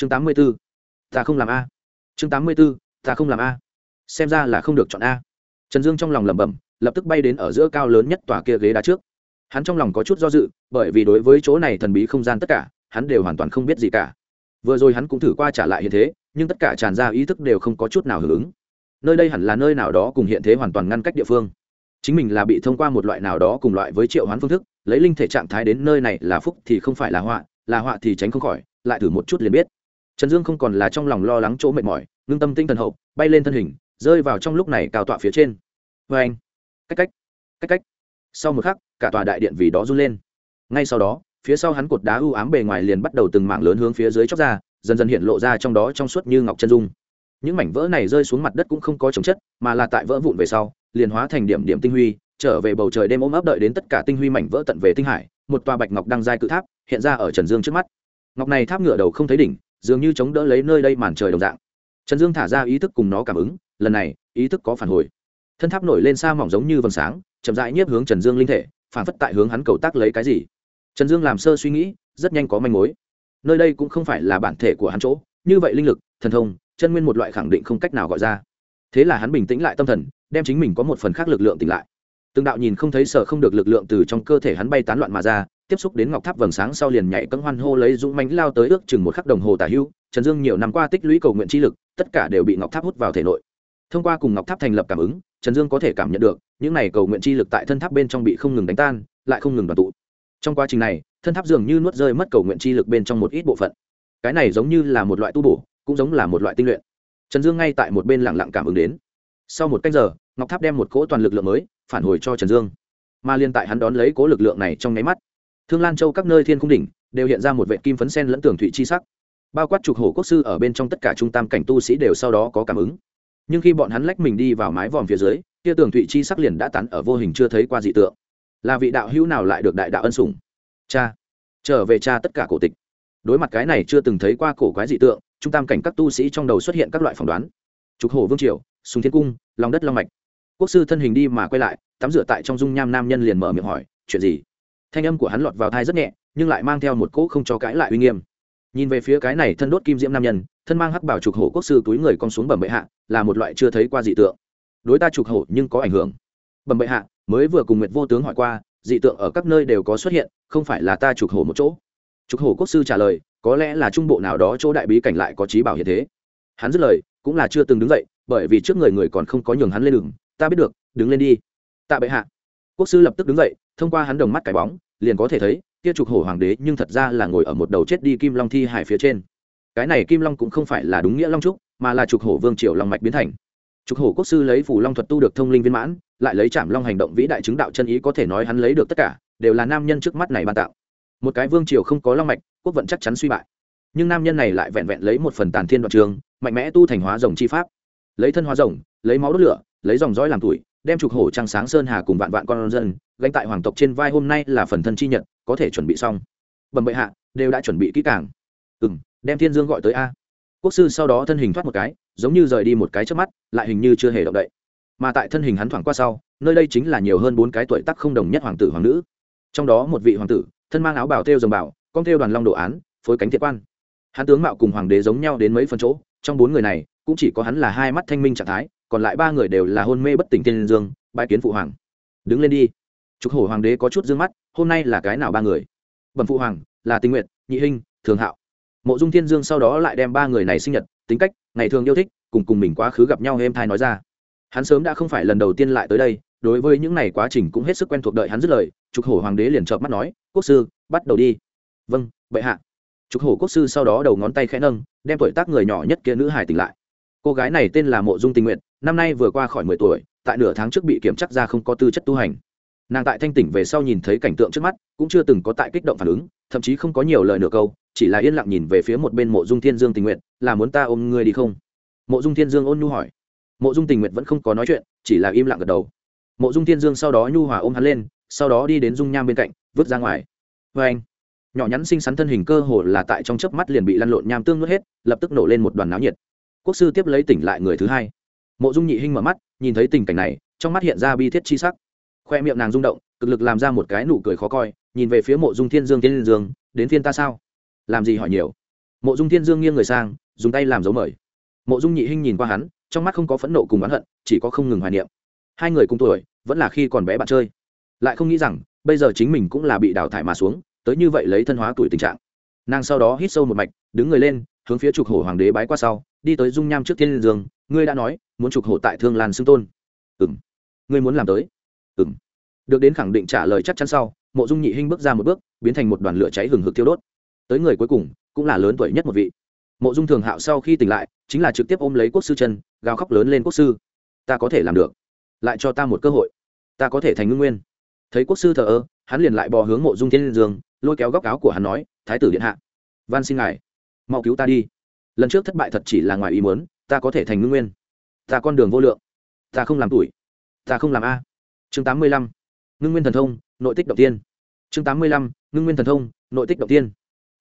chương tám mươi b ố ta không làm a. Chương tám mươi b ố ta không làm a. Xem ra là không được chọn a. Trần dương trong lòng lẩm bẩm, lập tức bay đến ở giữa cao lớn nhất tòa kia ghế đá trước. Hắn trong lòng có chút do dự, bởi vì đối với chỗ này thần bí không gian tất cả, hắn đều hoàn toàn không biết gì cả. Vừa rồi hắn cũng thử qua trả lại hiện thế, nhưng tất cả tràn ra ý thức đều không có chút nào hưởng ứng. Nơi đây hẳn là nơi nào đó cùng hiện thế hoàn toàn ngăn cách địa phương. Chính mình là bị thông qua một loại nào đó cùng loại với triệu hoán phương thức, lấy linh thể trạng thái đến nơi này là phúc thì không phải là họa là họa thì tránh không khỏi, lại thử một chút liền biết trần dương không còn là trong lòng lo lắng chỗ mệt mỏi, ngưng tâm tinh thần hậu, bay lên thân hình, rơi vào trong lúc này cao tọa phía trên. Vê anh, cách cách cách cách. Sau một khắc, cả tòa đại điện vì đó run lên. Ngay sau đó, phía sau hắn cột đá u ám bề ngoài liền bắt đầu từng mảng lớn hướng phía dưới chóc ra, dần dần hiện lộ ra trong đó trong suốt như ngọc chân dung. Những mảnh vỡ này rơi xuống mặt đất cũng không có chống chất, mà là tại vỡ vụn về sau, liền hóa thành điểm điểm tinh huy, trở về bầu trời đêm ôm ấp đợi đến tất cả tinh huy mảnh vỡ tận về tinh hải, một tòa bạch ngọc đăng giai cự tháp hiện ra ở trần dương trước mắt. Ngọc này tháp ngựa đầu không thấy đỉnh dường như chống đỡ lấy nơi đây màn trời đồng dạng. Trần dương thả ra ý thức cùng nó cảm ứng, lần này, ý thức có phản hồi. Thân tháp nổi lên xa mỏng giống như vầng sáng, chậm rãi nhiếp hướng trần dương linh thể, phản phất tại hướng hắn cầu tác lấy cái gì. Trần dương làm sơ suy nghĩ, rất nhanh có manh mối. Nơi đây cũng không phải là bản thể của hắn chỗ, như vậy linh lực, thần thông, chân nguyên một loại khẳng định không cách nào gọi ra. Thế là hắn bình tĩnh lại tâm thần, đem chính mình có một phần khác lực lượng tỉnh lại từng đạo nhìn không thấy sở không được lực lượng từ trong cơ thể hắn bay tán loạn mà ra, tiếp xúc đến ngọc tháp vầng sáng sau liền nhảy cẫng hoan hô lấy dũng mánh lao tới ước chừng một khắc đồng hồ tả hưu, trần dương nhiều năm qua tích lũy cầu nguyện chi lực, tất cả đều bị ngọc tháp hút vào thể nội. Thông qua cùng ngọc tháp thành lập cảm ứng, trần dương có thể cảm nhận được, những này cầu nguyện chi lực tại thân tháp bên trong bị không ngừng đánh tan, lại không ngừng đoàn tụ. Trong quá trình này, thân tháp dường như nuốt rơi mất cầu nguyện chi lực bên trong một ít bộ phận. Cái này giống như là một loại tu bổ, cũng giống là một loại tinh luyện. Trần dương ngay tại một bên lặng lặng cảm ứng đến. Sau một cách giờ, ngọc tháp đem một cỗ toàn lực lượng mới phản hồi cho trần dương. Mà liên tại hắn đón lấy cố lực lượng này trong nháy mắt, thương lan châu các nơi thiên cung đỉnh đều hiện ra một vệ kim phấn sen lẫn tường thụy chi sắc. Bao quát trục hổ quốc sư ở bên trong tất cả trung tam cảnh tu sĩ đều sau đó có cảm ứng. Nhưng khi bọn hắn lách mình đi vào mái vòm phía dưới, kia tường thụy chi sắc liền đã tán ở vô hình chưa thấy qua dị tượng. Là vị đạo hữu nào lại được đại đạo ân sủng? Cha, trở về cha tất cả cổ tịch. Đối mặt cái này chưa từng thấy qua cổ quái dị tượng, trung tam cảnh các tu sĩ trong đầu xuất hiện các loại phỏng đoán. Trục hổ vương triều, sùng thiên cung lòng đất long mạch quốc sư thân hình đi mà quay lại, tắm rửa tại trong dung nham nam nhân liền mở miệng hỏi, chuyện gì? Thanh âm của hắn lọt vào thai rất nhẹ, nhưng lại mang theo một cỗ không cho cãi lại uy nghiêm. Nhìn về phía cái này thân đốt kim diễm nam nhân, thân mang hắc bảo trục hổ quốc sư túi người con xuống bẩm bệ hạ, là một loại chưa thấy qua dị tượng. Đối ta trục hổ nhưng có ảnh hưởng. Bẩm bệ hạ, mới vừa cùng nguyệt vô tướng hỏi qua, dị tượng ở các nơi đều có xuất hiện, không phải là ta trục hổ một chỗ. Trục hổ quốc sư trả lời, có lẽ là trung bộ nào đó chỗ đại bí cảnh lại có trí bảo hiện thế. Hắn dứt lời, cũng là chưa từng đứng dậy, bởi vì trước người người còn không có nhường hắn lên đường ta biết được, đứng lên đi. Tạ bệ hạ. Quốc sư lập tức đứng dậy, thông qua hắn đồng mắt cái bóng, liền có thể thấy, kia trục hổ hoàng đế nhưng thật ra là ngồi ở một đầu chết đi kim long thi hải phía trên. Cái này kim long cũng không phải là đúng nghĩa long trúc, mà là trục hổ vương triều long mạch biến thành. Trục hổ quốc sư lấy phủ long thuật tu được thông linh viên mãn, lại lấy chạm long hành động vĩ đại chứng đạo chân ý có thể nói hắn lấy được tất cả, đều là nam nhân trước mắt này ban tạo. Một cái vương triều không có long mạch, quốc vận chắc chắn suy bại. Nhưng nam nhân này lại vẹn vẹn lấy một phần tàn thiên đoạn trường, mạnh mẽ tu thành hóa rồng chi pháp. Lấy thân hóa rồng, lấy máu đốt lửa lấy dòng dõi làm tuổi, đem trục hổ trăng sáng sơn hà cùng vạn vạn con dân, gánh tại hoàng tộc trên vai hôm nay là phần thân chi nhật, có thể chuẩn bị xong. Bẩm bệ hạ, đều đã chuẩn bị kỹ càng. Ừ m đem thiên dương gọi tới a. Quốc sư sau đó thân hình thoát một cái, giống như rời đi một cái trước mắt, lại hình như chưa hề động đậy. Mà tại thân hình hắn thoảng qua sau, nơi đây chính là nhiều hơn bốn cái tuổi tác không đồng nhất hoàng tử hoàng nữ. Trong đó một vị hoàng tử, thân mang áo bảo thêu dòng bảo con thêu đoàn long đồ án, phối cánh thiệt quan. Hắn tướng mạo cùng hoàng đế giống nhau đến mấy phần chỗ, trong bốn người này, cũng chỉ có hắn là hai mắt thanh minh trạng thái còn lại ba người đều là hôn mê bất tỉnh tiên dương bãi kiến phụ hoàng. Đứng lên đi. Trục hổ hoàng đế có chút d ư ơ n g mắt, hôm nay là cái nào ba người? Bẩm phụ hoàng, là tình nguyện nhị hinh, thường hạo. Mộ dung thiên dương sau đó lại đem ba người này sinh nhật, tính cách, ngày thường yêu thích, cùng cùng mình quá khứ gặp nhau êm thai nói ra. Hắn sớm đã không phải lần đầu tiên lại tới đây, đối với những n à y quá trình cũng hết sức quen thuộc đợi hắn dứt lời, trục hổ hoàng đế liền chợp mắt nói, quốc sư, bắt đầu đi. Vâng bệ hạ. Trục hổ quốc sư sau đó đầu ngón tay khẽ nâng, đem tuổi tác người nhỏ nhất kia nữ hải tỉnh lại. Cô gái này tên là mộ dung tình nguyện năm nay vừa qua khỏi mười tuổi, tại nửa tháng trước bị kiểm chắc ra không có tư chất tu hành. Nàng tại thanh tỉnh về sau nhìn thấy cảnh tượng trước mắt, cũng chưa từng có tại kích động phản ứng, thậm chí không có nhiều lời nửa câu, chỉ là yên lặng nhìn về phía một bên mộ dung thiên dương tình nguyện là muốn ta ôm ngươi đi không? Mộ dung thiên dương ôn nhu hỏi. Mộ dung tình nguyện vẫn không có nói chuyện, chỉ là im lặng gật đầu. Mộ dung thiên dương sau đó nhu hòa ôm hắn lên, sau đó đi đến dung nham bên cạnh, vứt ra ngoài. Vê anh. Nhỏ nhắn xinh xắn thân hình cơ hồ là tại trong chớp mắt liền bị lăn lộn nham tương nuốt hết, lập tức nổ lên một đoàn náo nhiệt. Quốc sư tiếp lấy tỉnh lại người thứ hai mộ dung nhị hinh mở mắt, nhìn thấy tình cảnh này, trong mắt hiện ra bi thiết chi sắc. Khoe miệng nàng rung động, cực lực làm ra một cái nụ cười khó coi, nhìn về phía mộ dung thiên dương thiên dương, đến phiên ta sao? Làm gì hỏi nhiều? Mộ dung thiên dương nghiêng người sang, dùng tay làm dấu mời. Mộ dung nhị hinh nhìn qua hắn, trong mắt không có phẫn nộ cùng oán hận, chỉ có không ngừng hoài niệm. Hai người cùng tuổi, vẫn là khi còn bé bạn chơi. Lại không nghĩ rằng, bây giờ chính mình cũng là bị đào thải mà xuống, tới như vậy lấy thân hóa tuổi tình trạng. Nàng sau đó hít sâu một mạch, đứng người lên, hướng phía trục hổ hoàng đế bái qua sau, đi tới dung nham trước thiên dương ngươi đã nói, muốn trục hổ tại thương lan xưng tôn. Ừ m ngươi muốn làm tới. Ừ m được đến khẳng định trả lời chắc chắn sau, mộ dung nhị hinh bước ra một bước, biến thành một đoàn lửa cháy hừng hực thiêu đốt. Tới người cuối cùng, cũng là lớn tuổi nhất một vị. Mộ dung thường hạo sau khi tỉnh lại, chính là trực tiếp ôm lấy quốc sư chân, gào khóc lớn lên, quốc sư, ta có thể làm được. Lại cho ta một cơ hội. Ta có thể thành ngưng nguyên. Thấy quốc sư thờ ơ, hắn liền lại bò hướng mộ dung thiên liên dương, lôi kéo góc áo của hắn nói, thái tử điện hạ, van xin ngài, mau cứu ta đi. Lần trước thất bại thật chỉ là ngoài ý muốn ta có thể thành ngưng nguyên. Ta con đường vô lượng. Ta không làm tuổi. Ta không làm a. Chương tám mươi lăm. Ngưng nguyên thần thông, nội tích động tiên. Chương tám mươi lăm. Ngưng nguyên thần thông, nội tích động tiên.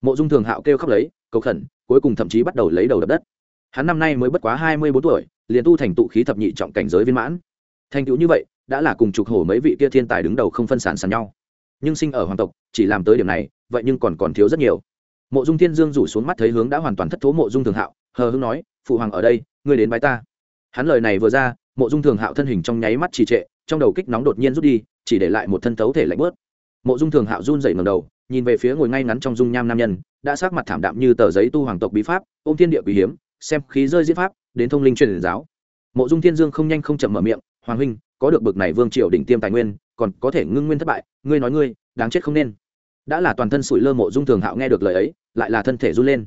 Mộ dung thường hạo kêu khóc lấy, cầu khẩn, cuối cùng thậm chí bắt đầu lấy đầu đập đất. Hắn năm nay mới bất quá hai mươi bốn tuổi, liền tu thành tụ khí thập nhị trọng cảnh giới viên mãn. Thành tựu như vậy, đã là cùng trục hổ mấy vị kia thiên tài đứng đầu không phân sản sàn nhau. Nhưng sinh ở hoàng tộc, chỉ làm tới điểm này, vậy nhưng còn còn thiếu rất nhiều. Mộ dung thiên dương rủ xuống mắt thấy hướng đã hoàn toàn thất thố mộ dung thường hạo, hờ hưng nói phụ hoàng ở đây, ngươi đến bái ta. Hắn lời này vừa ra, mộ dung thường hạo thân hình trong nháy mắt trì trệ, trong đầu kích nóng đột nhiên rút đi, chỉ để lại một thân thấu thể lạnh bớt. Mộ dung thường hạo run dậy ngầm đầu, nhìn về phía ngồi ngay ngắn trong dung nham nam nhân, đã sát mặt thảm đạm như tờ giấy tu hoàng tộc bí pháp, ôm thiên địa quý hiếm, xem khí rơi diễn pháp, đến thông linh truyền giáo. Mộ dung thiên dương không nhanh không chậm mở miệng, hoàng huynh, có được bực này vương triều đỉnh tiêm tài nguyên, còn có thể ngưng nguyên thất bại, ngươi nói ngươi, đáng chết không nên. Đã là toàn thân sủi lơ mộ dung thường hạo nghe được lời ấy, lại là thân thể run lên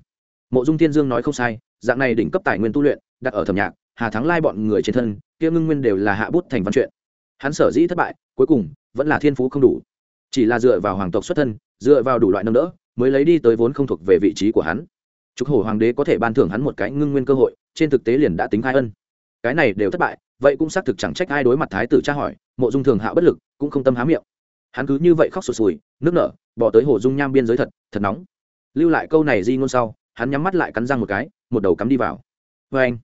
mộ dung thiên dương nói không sai, dạng này đỉnh cấp tài nguyên tu luyện, đặt ở thẩm nhạc, hà thắng lai bọn người trên thân, kia ngưng nguyên đều là hạ bút thành văn chuyện. Hắn sở dĩ thất bại, cuối cùng, vẫn là thiên phú không đủ. Chỉ là dựa vào hoàng tộc xuất thân, dựa vào đủ loại nâng đỡ, mới lấy đi tới vốn không thuộc về vị trí của hắn. Trục hổ hoàng đế có thể ban thưởng hắn một cái ngưng nguyên cơ hội, trên thực tế liền đã tính khai ân. Cái này đều thất bại, vậy cũng xác thực chẳng trách ai đối mặt thái tử tra hỏi, mộ dung thường hạ bất lực, cũng không tâm há miệng. Hắn cứ như vậy khóc sụt sùi, nước nở, bỏ tới hồ dung nham biên giới thật thật nóng. Lưu lại câu này di ngôn sau hắn nhắm mắt lại cắn răng một cái, một đầu cắm đi vào. Vê anh,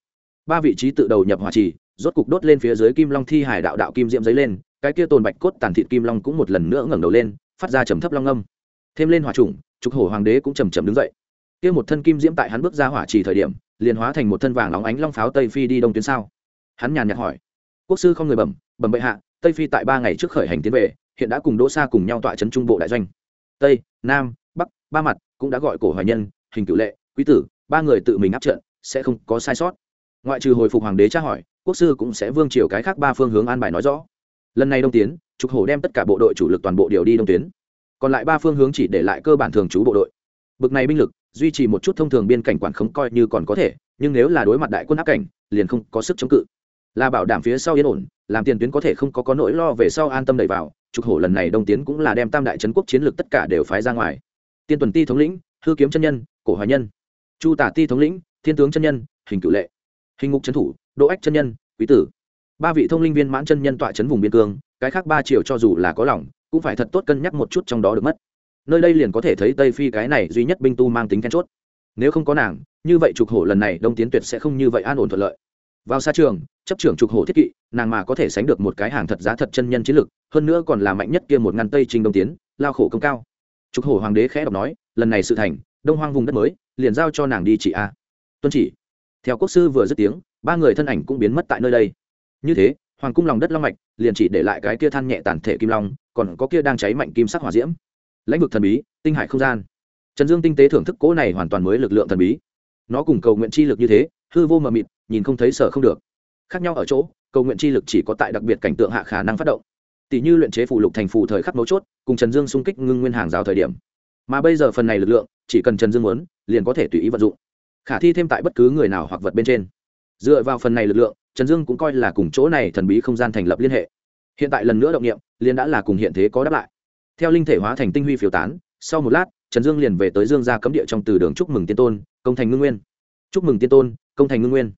ba vị trí tự đầu nhập hỏa trì, rốt cục đốt lên phía dưới kim long thi hải đạo đạo kim diễm giấy lên, cái kia tồn bạch cốt tàn thịt kim long cũng một lần nữa ngẩng đầu lên, phát ra trầm thấp long âm. Thêm lên hỏa trùng, trục hổ hoàng đế cũng chầm chầm đứng dậy. Kia một thân kim diễm tại hắn bước ra hỏa trì thời điểm, liền hóa thành một thân vàng óng ánh long pháo tây phi đi đông tuyến sao? Hắn nhàn nhạt hỏi. Quốc sư không người bẩm bẩm bệ hạ, tây phi tại ba ngày trước khởi hành tiến về, hiện đã cùng đỗ xa cùng nhau tọa trấn trung bộ đại doanh. Tây, nam, bắc, ba mặt cũng đã gọi cổ hoài nhân, hình cựu lệ quý tử, ba người tự mình áp trận, sẽ không có sai sót. Ngoại trừ hồi phục hoàng đế tra hỏi, quốc sư cũng sẽ vương triều cái khác ba phương hướng an bài nói rõ. Lần này đông tiến, trục hổ đem tất cả bộ đội chủ lực toàn bộ điều đi đông tiến. Còn lại ba phương hướng chỉ để lại cơ bản thường trú bộ đội. Bực này binh lực, duy trì một chút thông thường biên cảnh quản không coi như còn có thể, nhưng nếu là đối mặt đại quân áp cảnh, liền không có sức chống cự. Là bảo đảm phía sau yên ổn, làm tiền tuyến có thể không có có nỗi lo về sau an tâm đẩy vào, trục hổ lần này đông tiến cũng là đem tam đại trấn quốc chiến lược tất cả đều phái ra ngoài. Tiên tuần ti thống lĩnh, hư kiếm chân nhân, cổ hoài nhân chu tả ti thống lĩnh, thiên tướng chân nhân, hình cự lệ, hình ngục trấn thủ, đỗ ách chân nhân, quý tử. Ba vị thông linh viên mãn chân nhân tọa trấn vùng biên cương, cái khác ba triệu cho dù là có lòng, cũng phải thật tốt cân nhắc một chút trong đó được mất. Nơi đây liền có thể thấy tây phi cái này duy nhất binh tu mang tính then chốt. Nếu không có nàng, như vậy trục hổ lần này đông tiến tuyệt sẽ không như vậy an ổn thuận lợi. Vào xa trường, chấp trưởng trục hổ thiết kỵ, nàng mà có thể sánh được một cái hàng thật giá thật chân nhân chiến lực, hơn nữa còn là mạnh nhất kia một ngăn tây trình đông tiến, lao khổ công cao. Trục hổ hoàng đế khẽ đọc nói, lần này sự thành, đông hoang vùng đất mới liền giao cho nàng đi chị a. Tuân chỉ. Theo quốc sư vừa dứt tiếng, ba người thân ảnh cũng biến mất tại nơi đây. Như thế, hoàng cung lòng đất long mạch, liền chỉ để lại cái kia than nhẹ tàn thể kim long, còn có kia đang cháy mạnh kim sắc hỏa diễm. Lãnh vực thần bí, tinh hải không gian. Trần dương tinh tế thưởng thức cỗ này hoàn toàn mới lực lượng thần bí. Nó cùng cầu nguyện chi lực như thế, hư vô mờ mịt, nhìn không thấy sở không được. Khác nhau ở chỗ, cầu nguyện chi lực chỉ có tại đặc biệt cảnh tượng hạ khả năng phát động. Tỷ như luyện chế phụ lục thành phù thời khắc mấu chốt, cùng trần dương xung kích ngưng nguyên hàng rào thời điểm. Mà bây giờ phần này lực lượng chỉ cần trần dương muốn, liền có thể tùy ý vận dụng. Khả thi thêm tại bất cứ người nào hoặc vật bên trên. Dựa vào phần này lực lượng, trần dương cũng coi là cùng chỗ này thần bí không gian thành lập liên hệ. Hiện tại lần nữa động nghiệm liền đã là cùng hiện thế có đáp lại. Theo linh thể hóa thành tinh huy phiêu tán, sau một lát, trần dương liền về tới dương gia cấm địa trong từ đường chúc mừng tiên tôn, công thành ngưng nguyên. Chúc mừng tiên tôn, công thành ngưng nguyên.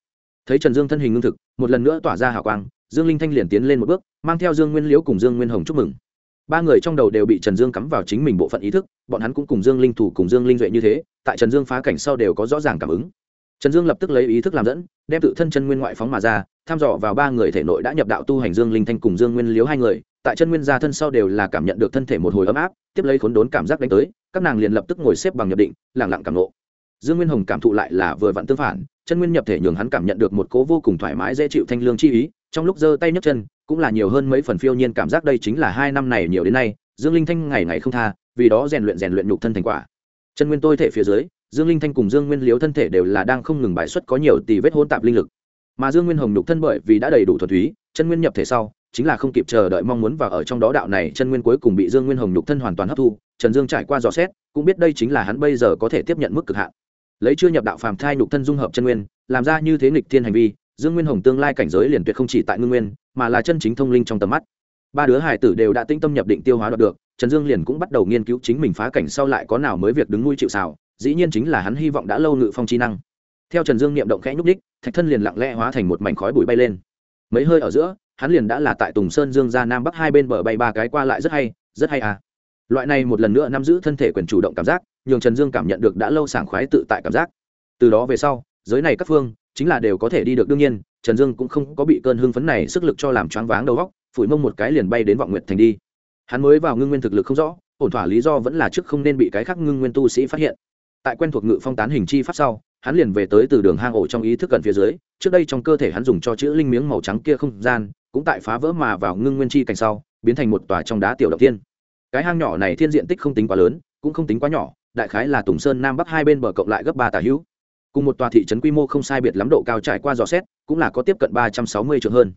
Thấy trần dương thân hình ngưng thực, một lần nữa tỏa ra hào quang, dương linh thanh liền tiến lên một bước, mang theo dương nguyên liễu cùng dương nguyên hồng chúc mừng ba người trong đầu đều bị trần dương cắm vào chính mình bộ phận ý thức, bọn hắn cũng cùng dương linh thủ, cùng dương linh duệ như thế, tại trần dương phá cảnh sau đều có rõ ràng cảm ứng. Trần dương lập tức lấy ý thức làm dẫn, đem tự thân chân nguyên ngoại phóng mà ra, tham dò vào ba người thể nội đã nhập đạo tu hành dương linh thanh cùng dương nguyên liếu hai người, tại chân nguyên gia thân sau đều là cảm nhận được thân thể một hồi ấm áp, tiếp lấy khốn đốn cảm giác đánh tới, các nàng liền lập tức ngồi xếp bằng nhập định lẳng lặng cảm nộ dương nguyên hồng cảm thụ lại là vừa vặn tương phản, chân nguyên nhập thể nhường hắn cảm nhận được một cố vô cùng thoải mái dễ chịu thanh lương chi ý, trong lúc giơ tay nhấc chân cũng là nhiều hơn mấy phần phiêu nhiên cảm giác đây chính là hai năm này nhiều đến nay, dương linh thanh ngày ngày không tha, vì đó rèn luyện rèn luyện nhục thân thành quả. Chân nguyên tôi thể phía dưới, dương linh thanh cùng dương nguyên liếu thân thể đều là đang không ngừng bài xuất có nhiều tỷ vết hôn tạp linh lực. Mà dương nguyên hồng nhục thân bởi vì đã đầy đủ thuần túy, chân nguyên nhập thể sau, chính là không kịp chờ đợi mong muốn và ở trong đó đạo này chân nguyên cuối cùng bị dương nguyên hồng nhục thân hoàn toàn hấp thu, trần dương trải qua dò xét, cũng biết đây chính là hắn bây giờ có thể tiếp nhận mức cực hạn. Lấy chưa nhập đạo phàm thai nhục thân dung hợp chân nguyên, làm ra như thế nghịch thiên hành vi dương nguyên hồng tương lai cảnh giới liền tuyệt không chỉ tại ngưng nguyên, mà là chân chính thông linh trong tầm mắt. Ba đứa hải tử đều đã tinh tâm nhập định tiêu hóa đoạt được, trần dương liền cũng bắt đầu nghiên cứu chính mình phá cảnh sau lại có nào mới việc đứng nuôi chịu xào dĩ nhiên chính là hắn hy vọng đã lâu ngự phong chi năng. Theo trần dương niệm động khẽ nhúc đích thạch thân liền lặng lẽ hóa thành một mảnh khói bụi bay lên. Mấy hơi ở giữa, hắn liền đã là tại tùng sơn dương ra nam bắc hai bên bờ bay ba cái qua lại rất hay rất hay à. Loại này một lần nữa nắm giữ thân thể quyền chủ động cảm giác, nhường trần dương cảm nhận được đã lâu sảng khoái tự tại cảm giác. Từ đó về sau, giới này các phương chính là đều có thể đi được đương nhiên, trần dương cũng không có bị cơn hưng phấn này sức lực cho làm choáng váng đầu góc phủi mông một cái liền bay đến vọng Nguyệt thành đi. Hắn mới vào ngưng nguyên thực lực không rõ, ổn thỏa lý do vẫn là trước không nên bị cái khác ngưng nguyên tu sĩ phát hiện. Tại quen thuộc ngự phong tán hình chi pháp sau, hắn liền về tới từ đường hang ổ trong ý thức gần phía dưới, trước đây trong cơ thể hắn dùng cho chữ linh miếng màu trắng kia không gian, cũng tại phá vỡ mà vào ngưng nguyên chi cành sau, biến thành một tòa trong đá tiểu động tiên. Cái hang nhỏ này thiên diện tích không tính quá lớn, cũng không tính quá nhỏ, đại khái là tùng sơn nam bắc hai bên bờ cộng lại gấp ba tà hữu cùng một tòa thị trấn quy mô không sai biệt lắm độ cao trải qua dò xét, cũng là có tiếp cận ba trăm sáu mươi trường hơn.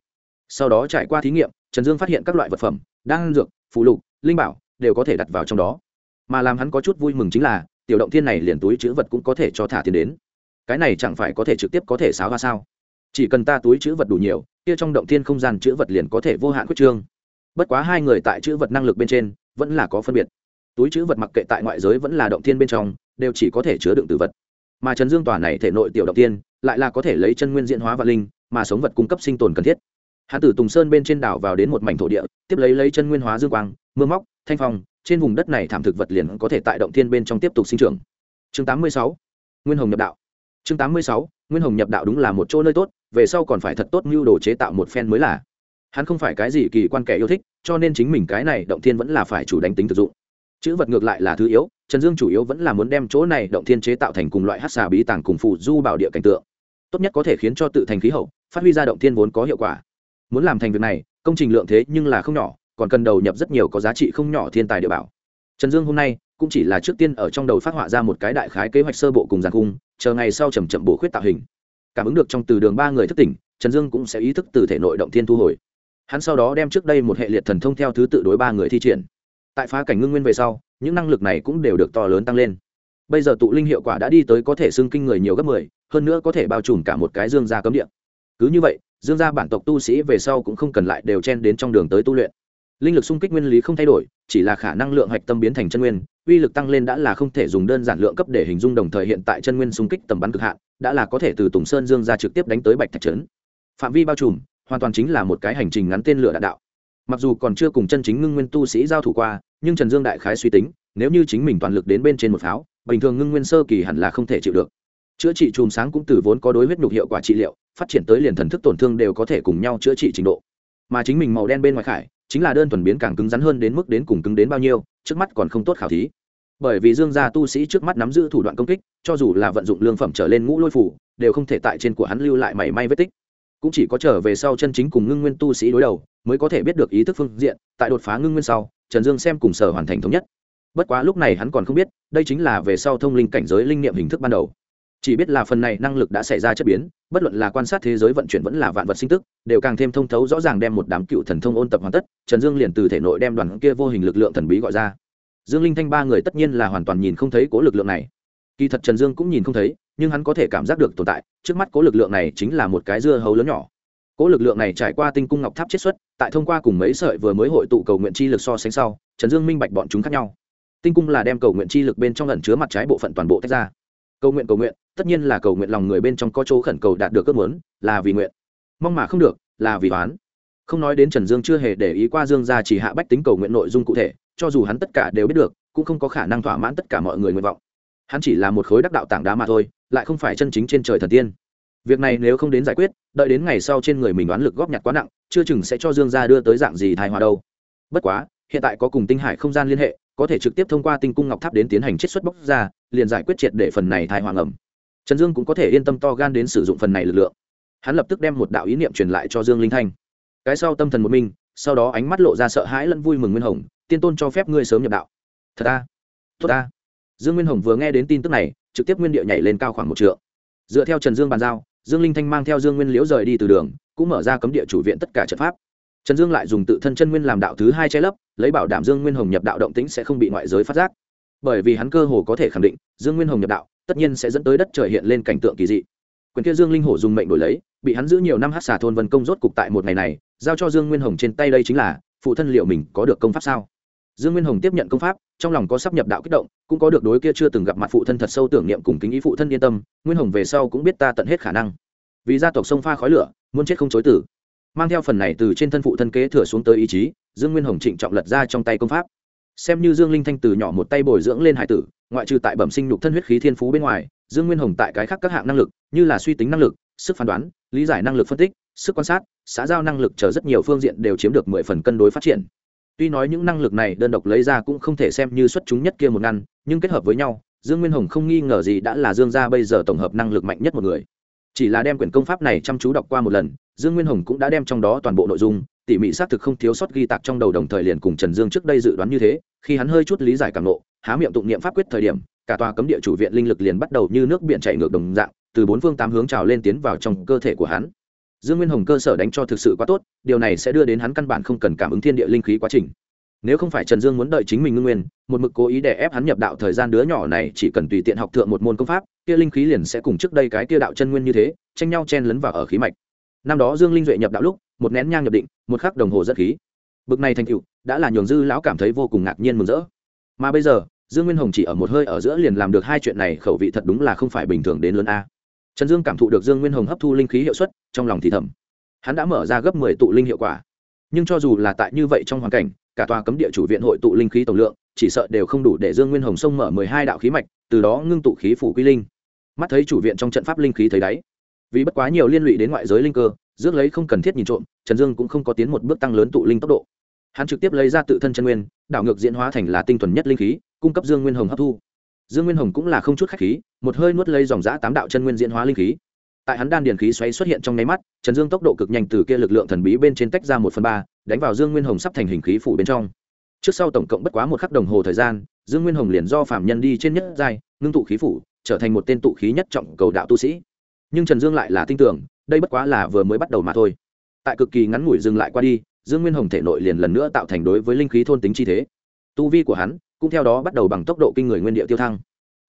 Sau đó trải qua thí nghiệm, trần dương phát hiện các loại vật phẩm, đan dược phụ lục, linh bảo đều có thể đặt vào trong đó. Mà làm hắn có chút vui mừng chính là, tiểu động thiên này liền túi chữ vật cũng có thể cho thả tiền đến. Cái này chẳng phải có thể trực tiếp có thể xáo ra sao? Chỉ cần ta túi chữ vật đủ nhiều, kia trong động thiên không gian chữ vật liền có thể vô hạn quyết trương. Bất quá hai người tại chữ vật năng lực bên trên, vẫn là có phân biệt. Túi chữ vật mặc kệ tại ngoại giới vẫn là động thiên bên trong, đều chỉ có thể chứa đựng tử vật mà trần dương tòa này thể nội tiểu động tiên, lại là có thể lấy chân nguyên diễn hóa và linh, mà sống vật cung cấp sinh tồn cần thiết hãn tử tùng sơn bên trên đảo vào đến một mảnh thổ địa, tiếp lấy lấy chân nguyên hóa dương quang, mưa móc, thanh phong, trên vùng đất này thảm thực vật liền có thể tại động thiên bên trong tiếp tục sinh trưởng chương 86. nguyên hồng nhập đạo chương 86. nguyên hồng nhập đạo đúng là một chỗ nơi tốt, về sau còn phải thật tốt mưu đồ chế tạo một phen mới là hắn không phải cái gì kỳ quan kẻ yêu thích, cho nên chính mình cái này động thiên vẫn là phải chủ đánh tính thực dụng chữ vật ngược lại là thứ yếu trần dương chủ yếu vẫn là muốn đem chỗ này động thiên chế tạo thành cùng loại hát xà bí tàng cùng phụ du bảo địa cảnh tượng. Tốt nhất có thể khiến cho tự thành khí hậu, phát huy ra động thiên vốn có hiệu quả. Muốn làm thành việc này, công trình lượng thế nhưng là không nhỏ, còn cần đầu nhập rất nhiều có giá trị không nhỏ thiên tài địa bảo. Trần dương hôm nay cũng chỉ là trước tiên ở trong đầu phát họa ra một cái đại khái kế hoạch sơ bộ cùng giàn cung chờ ngày sau chầm chậm bổ khuyết tạo hình. Cảm ứng được trong từ đường ba người thức tỉnh, trần dương cũng sẽ ý thức từ thể nội động thiên thu hồi. Hắn sau đó đem trước đây một hệ liệt thần thông theo thứ tự đối ba người thi triển tại phá cảnh ngưng nguyên về sau, những năng lực này cũng đều được to lớn tăng lên. Bây giờ tụ linh hiệu quả đã đi tới có thể xưng kinh người nhiều gấp mười, hơn nữa có thể bao trùm cả một cái dương gia cấm địa. Cứ như vậy, dương gia bản tộc tu sĩ về sau cũng không cần lại đều chen đến trong đường tới tu luyện. Linh lực xung kích nguyên lý không thay đổi, chỉ là khả năng lượng hạch tâm biến thành chân nguyên, uy lực tăng lên đã là không thể dùng đơn giản lượng cấp để hình dung đồng thời hiện tại chân nguyên xung kích tầm bắn cực hạn, đã là có thể từ tùng sơn dương ra trực tiếp đánh tới bạch thạch trấn. Phạm vi bao trùm, hoàn toàn chính là một cái hành trình ngắn tên lửa đạn đạo. Mặc dù còn chưa cùng chân chính ngưng nguyên tu sĩ giao thủ qua nhưng trần dương đại khái suy tính, nếu như chính mình toàn lực đến bên trên một pháo, bình thường ngưng nguyên sơ kỳ hẳn là không thể chịu được. Chữa trị chùm sáng cũng từ vốn có đối huyết nhục hiệu quả trị liệu, phát triển tới liền thần thức tổn thương đều có thể cùng nhau chữa trị trình độ. Mà chính mình màu đen bên ngoài khải, chính là đơn thuần biến càng cứng rắn hơn đến mức đến cùng cứng đến bao nhiêu, trước mắt còn không tốt khảo thí. Bởi vì dương gia tu sĩ trước mắt nắm giữ thủ đoạn công kích, cho dù là vận dụng lương phẩm trở lên ngũ lôi phủ, đều không thể tại trên của hắn lưu lại mảy may vết tích. Cũng chỉ có trở về sau chân chính cùng ngưng nguyên tu sĩ đối đầu, mới có thể biết được ý thức phương diện, tại đột phá ngưng nguyên sau trần dương xem cùng sở hoàn thành thống nhất. Bất quá lúc này hắn còn không biết, đây chính là về sau thông linh cảnh giới linh nghiệm hình thức ban đầu. Chỉ biết là phần này năng lực đã xảy ra chất biến, bất luận là quan sát thế giới vận chuyển vẫn là vạn vật sinh tức, đều càng thêm thông thấu rõ ràng đem một đám cựu thần thông ôn tập hoàn tất, trần dương liền từ thể nội đem đoàn kia vô hình lực lượng thần bí gọi ra. Dương linh thanh ba người tất nhiên là hoàn toàn nhìn không thấy cố lực lượng này. Kỳ thật trần dương cũng nhìn không thấy, nhưng hắn có thể cảm giác được tồn tại, trước mắt cố lực lượng này chính là một cái dưa hấu lớn nhỏ. Cỗ lực lượng này trải qua tinh cung ngọc tháp chiết xuất, tại thông qua cùng mấy sợi vừa mới hội tụ cầu nguyện chi lực so sánh sau, trần dương minh bạch bọn chúng khác nhau. Tinh cung là đem cầu nguyện chi lực bên trong lần chứa mặt trái bộ phận toàn bộ tách ra. Cầu nguyện cầu nguyện, tất nhiên là cầu nguyện lòng người bên trong có chỗ khẩn cầu đạt được ước muốn, là vì nguyện. Mong mà không được, là vì toán không nói đến trần dương chưa hề để ý qua dương gia chỉ hạ bách tính cầu nguyện nội dung cụ thể, cho dù hắn tất cả đều biết được, cũng không có khả năng thỏa mãn tất cả mọi người nguyện vọng. Hắn chỉ là một khối đắc đạo tảng đá mà thôi, lại không phải chân chính trên trời thần tiên việc này nếu không đến giải quyết đợi đến ngày sau trên người mình đoán lực góp nhặt quá nặng chưa chừng sẽ cho dương gia đưa tới dạng gì thai hòa đâu. Bất quá hiện tại có cùng tinh hải không gian liên hệ có thể trực tiếp thông qua tinh cung ngọc tháp đến tiến hành chiết xuất bóc ra liền giải quyết triệt để phần này thai hoàng ẩm. Trần dương cũng có thể yên tâm to gan đến sử dụng phần này lực lượng. Hắn lập tức đem một đạo ý niệm truyền lại cho dương linh thanh. Cái sau tâm thần một mình, sau đó ánh mắt lộ ra sợ hãi lẫn vui mừng nguyên hồng tiên tôn cho phép ngươi sớm nhập đạo. Thật ta tốt ta dương nguyên hồng vừa nghe đến tin tức này trực tiếp nguyên địa nhảy lên cao khoảng một trượng. Dựa theo trần dương bàn giao dương linh thanh mang theo dương nguyên liễu rời đi từ đường, cũng mở ra cấm địa chủ viện tất cả trận pháp. Trần dương lại dùng tự thân chân nguyên làm đạo thứ hai che lấp, lấy bảo đảm dương nguyên hồng nhập đạo động tĩnh sẽ không bị ngoại giới phát giác. Bởi vì hắn cơ hồ có thể khẳng định, dương nguyên hồng nhập đạo, tất nhiên sẽ dẫn tới đất trời hiện lên cảnh tượng kỳ dị. Quyền kia dương linh hổ dùng mệnh đổi lấy, bị hắn giữ nhiều năm hát xà thôn vân công rốt cục tại một ngày này, giao cho dương nguyên hồng trên tay đây chính là, phụ thân liệu mình có được công pháp sao? Dương nguyên hồng tiếp nhận công pháp trong lòng có sắp nhập đạo kích động, cũng có được đối kia chưa từng gặp mặt phụ thân thật sâu tưởng niệm cùng kính ý phụ thân yên tâm, nguyên hồng về sau cũng biết ta tận hết khả năng. Vì gia tộc sông pha khói lửa, muốn chết không chối tử mang theo phần này từ trên thân phụ thân kế thừa xuống tới ý chí, dương nguyên hồng trịnh trọng lật ra trong tay công pháp. Xem như dương linh thanh từ nhỏ một tay bồi dưỡng lên hải tử, ngoại trừ tại bẩm sinh nhục thân huyết khí thiên phú bên ngoài, dương nguyên hồng tại cái khác các hạng năng lực, như là suy tính năng lực, sức phán đoán, lý giải năng lực phân tích, sức quan sát, xã giao năng lực chờ rất nhiều phương diện đều chiếm được mười phần cân đối phát triển tuy nói những năng lực này đơn độc lấy ra cũng không thể xem như xuất chúng nhất kia một ngăn, nhưng kết hợp với nhau, dương nguyên hồng không nghi ngờ gì đã là dương gia bây giờ tổng hợp năng lực mạnh nhất một người. Chỉ là đem quyển công pháp này chăm chú đọc qua một lần, dương nguyên hồng cũng đã đem trong đó toàn bộ nội dung, tỉ mỉ xác thực không thiếu sót ghi tạc trong đầu đồng thời liền cùng trần dương trước đây dự đoán như thế, khi hắn hơi chút lý giải cảm nộ, há miệng tụng niệm pháp quyết thời điểm, cả tòa cấm địa chủ viện linh lực liền bắt đầu như nước biển chảy ngược đồng dạng, từ bốn phương tám hướng trào lên tiến vào trong cơ thể của hắn dương nguyên hồng cơ sở đánh cho thực sự quá tốt, điều này sẽ đưa đến hắn căn bản không cần cảm ứng thiên địa linh khí quá trình. Nếu không phải trần dương muốn đợi chính mình ngưng nguyên, một mực cố ý để ép hắn nhập đạo thời gian đứa nhỏ này chỉ cần tùy tiện học thượng một môn công pháp, kia linh khí liền sẽ cùng trước đây cái kia đạo chân nguyên như thế, tranh nhau chen lấn vào ở khí mạch. Năm đó dương linh duệ nhập đạo lúc, một nén nhang nhập định, một khắc đồng hồ dẫn khí. Bực này thành cựu đã là nhường dư lão cảm thấy vô cùng ngạc nhiên mừng rỡ. Mà bây giờ, dương nguyên hồng chỉ ở một hơi ở giữa liền làm được hai chuyện này, khẩu vị thật đúng là không phải bình thường đến lớn a trần dương cảm thụ được dương nguyên hồng hấp thu linh khí hiệu suất, trong lòng thì thầm. Hắn đã mở ra gấp mười tụ linh hiệu quả. Nhưng cho dù là tại như vậy trong hoàn cảnh, cả tòa cấm địa chủ viện hội tụ linh khí tổng lượng, chỉ sợ đều không đủ để dương nguyên hồng sông mở mười hai đạo khí mạch, từ đó ngưng tụ khí phủ quy linh. Mắt thấy chủ viện trong trận pháp linh khí thấy đáy, vì bất quá nhiều liên lụy đến ngoại giới linh cơ, rước lấy không cần thiết nhìn trộm, trần dương cũng không có tiến một bước tăng lớn tụ linh tốc độ. Hắn trực tiếp lấy ra tự thân chân nguyên, đảo ngược diễn hóa thành là tinh thuần nhất linh khí, cung cấp dương nguyên hồng hấp thu dương nguyên hồng cũng là không chút khách khí, một hơi nuốt lấy dòng giã tám đạo chân nguyên diễn hóa linh khí. Tại hắn đan điền khí xoáy xuất hiện trong nháy mắt, trần dương tốc độ cực nhanh từ kia lực lượng thần bí bên trên tách ra một phần ba, đánh vào dương nguyên hồng sắp thành hình khí phủ bên trong. Trước sau tổng cộng bất quá một khắc đồng hồ thời gian, dương nguyên hồng liền do phạm nhân đi trên nhất giai, ngưng tụ khí phủ, trở thành một tên tụ khí nhất trọng cầu đạo tu sĩ. Nhưng trần dương lại là tin tưởng, đây bất quá là vừa mới bắt đầu mà thôi. Tại cực kỳ ngắn ngủi dừng lại qua đi, dương nguyên hồng thể nội liền lần nữa tạo thành đối với linh khí thôn tính chi thế. Tu vi của hắn cũng theo đó bắt đầu bằng tốc độ kinh người nguyên địa tiêu thăng.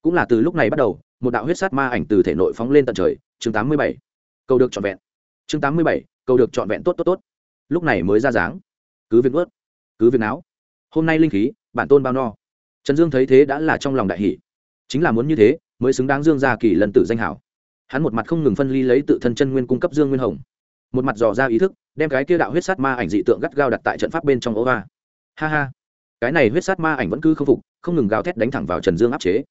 Cũng là từ lúc này bắt đầu, một đạo huyết sát ma ảnh từ thể nội phóng lên tận trời. Chương tám mươi bảy. Cầu được trọn vẹn. Chương tám mươi bảy. Cầu được trọn vẹn tốt tốt tốt. Lúc này mới ra dáng. Cứ việc ướt cứ việc não hôm nay linh khí, bản tôn bao no. Trần dương thấy thế đã là trong lòng đại hỷ chính là muốn như thế, mới xứng đáng dương gia kỳ lần tử danh hảo. Hắn một mặt không ngừng phân ly lấy tự thân chân nguyên cung cấp dương nguyên hồng. Một mặt dò ra ý thức, đem cái kia đạo huyết sát ma ảnh dị tượng gắt gao đặt tại trận pháp bên trong ố va. Ha ha cái này huyết sát ma ảnh vẫn cứ không phục, không ngừng gào thét đánh thẳng vào trần dương áp chế.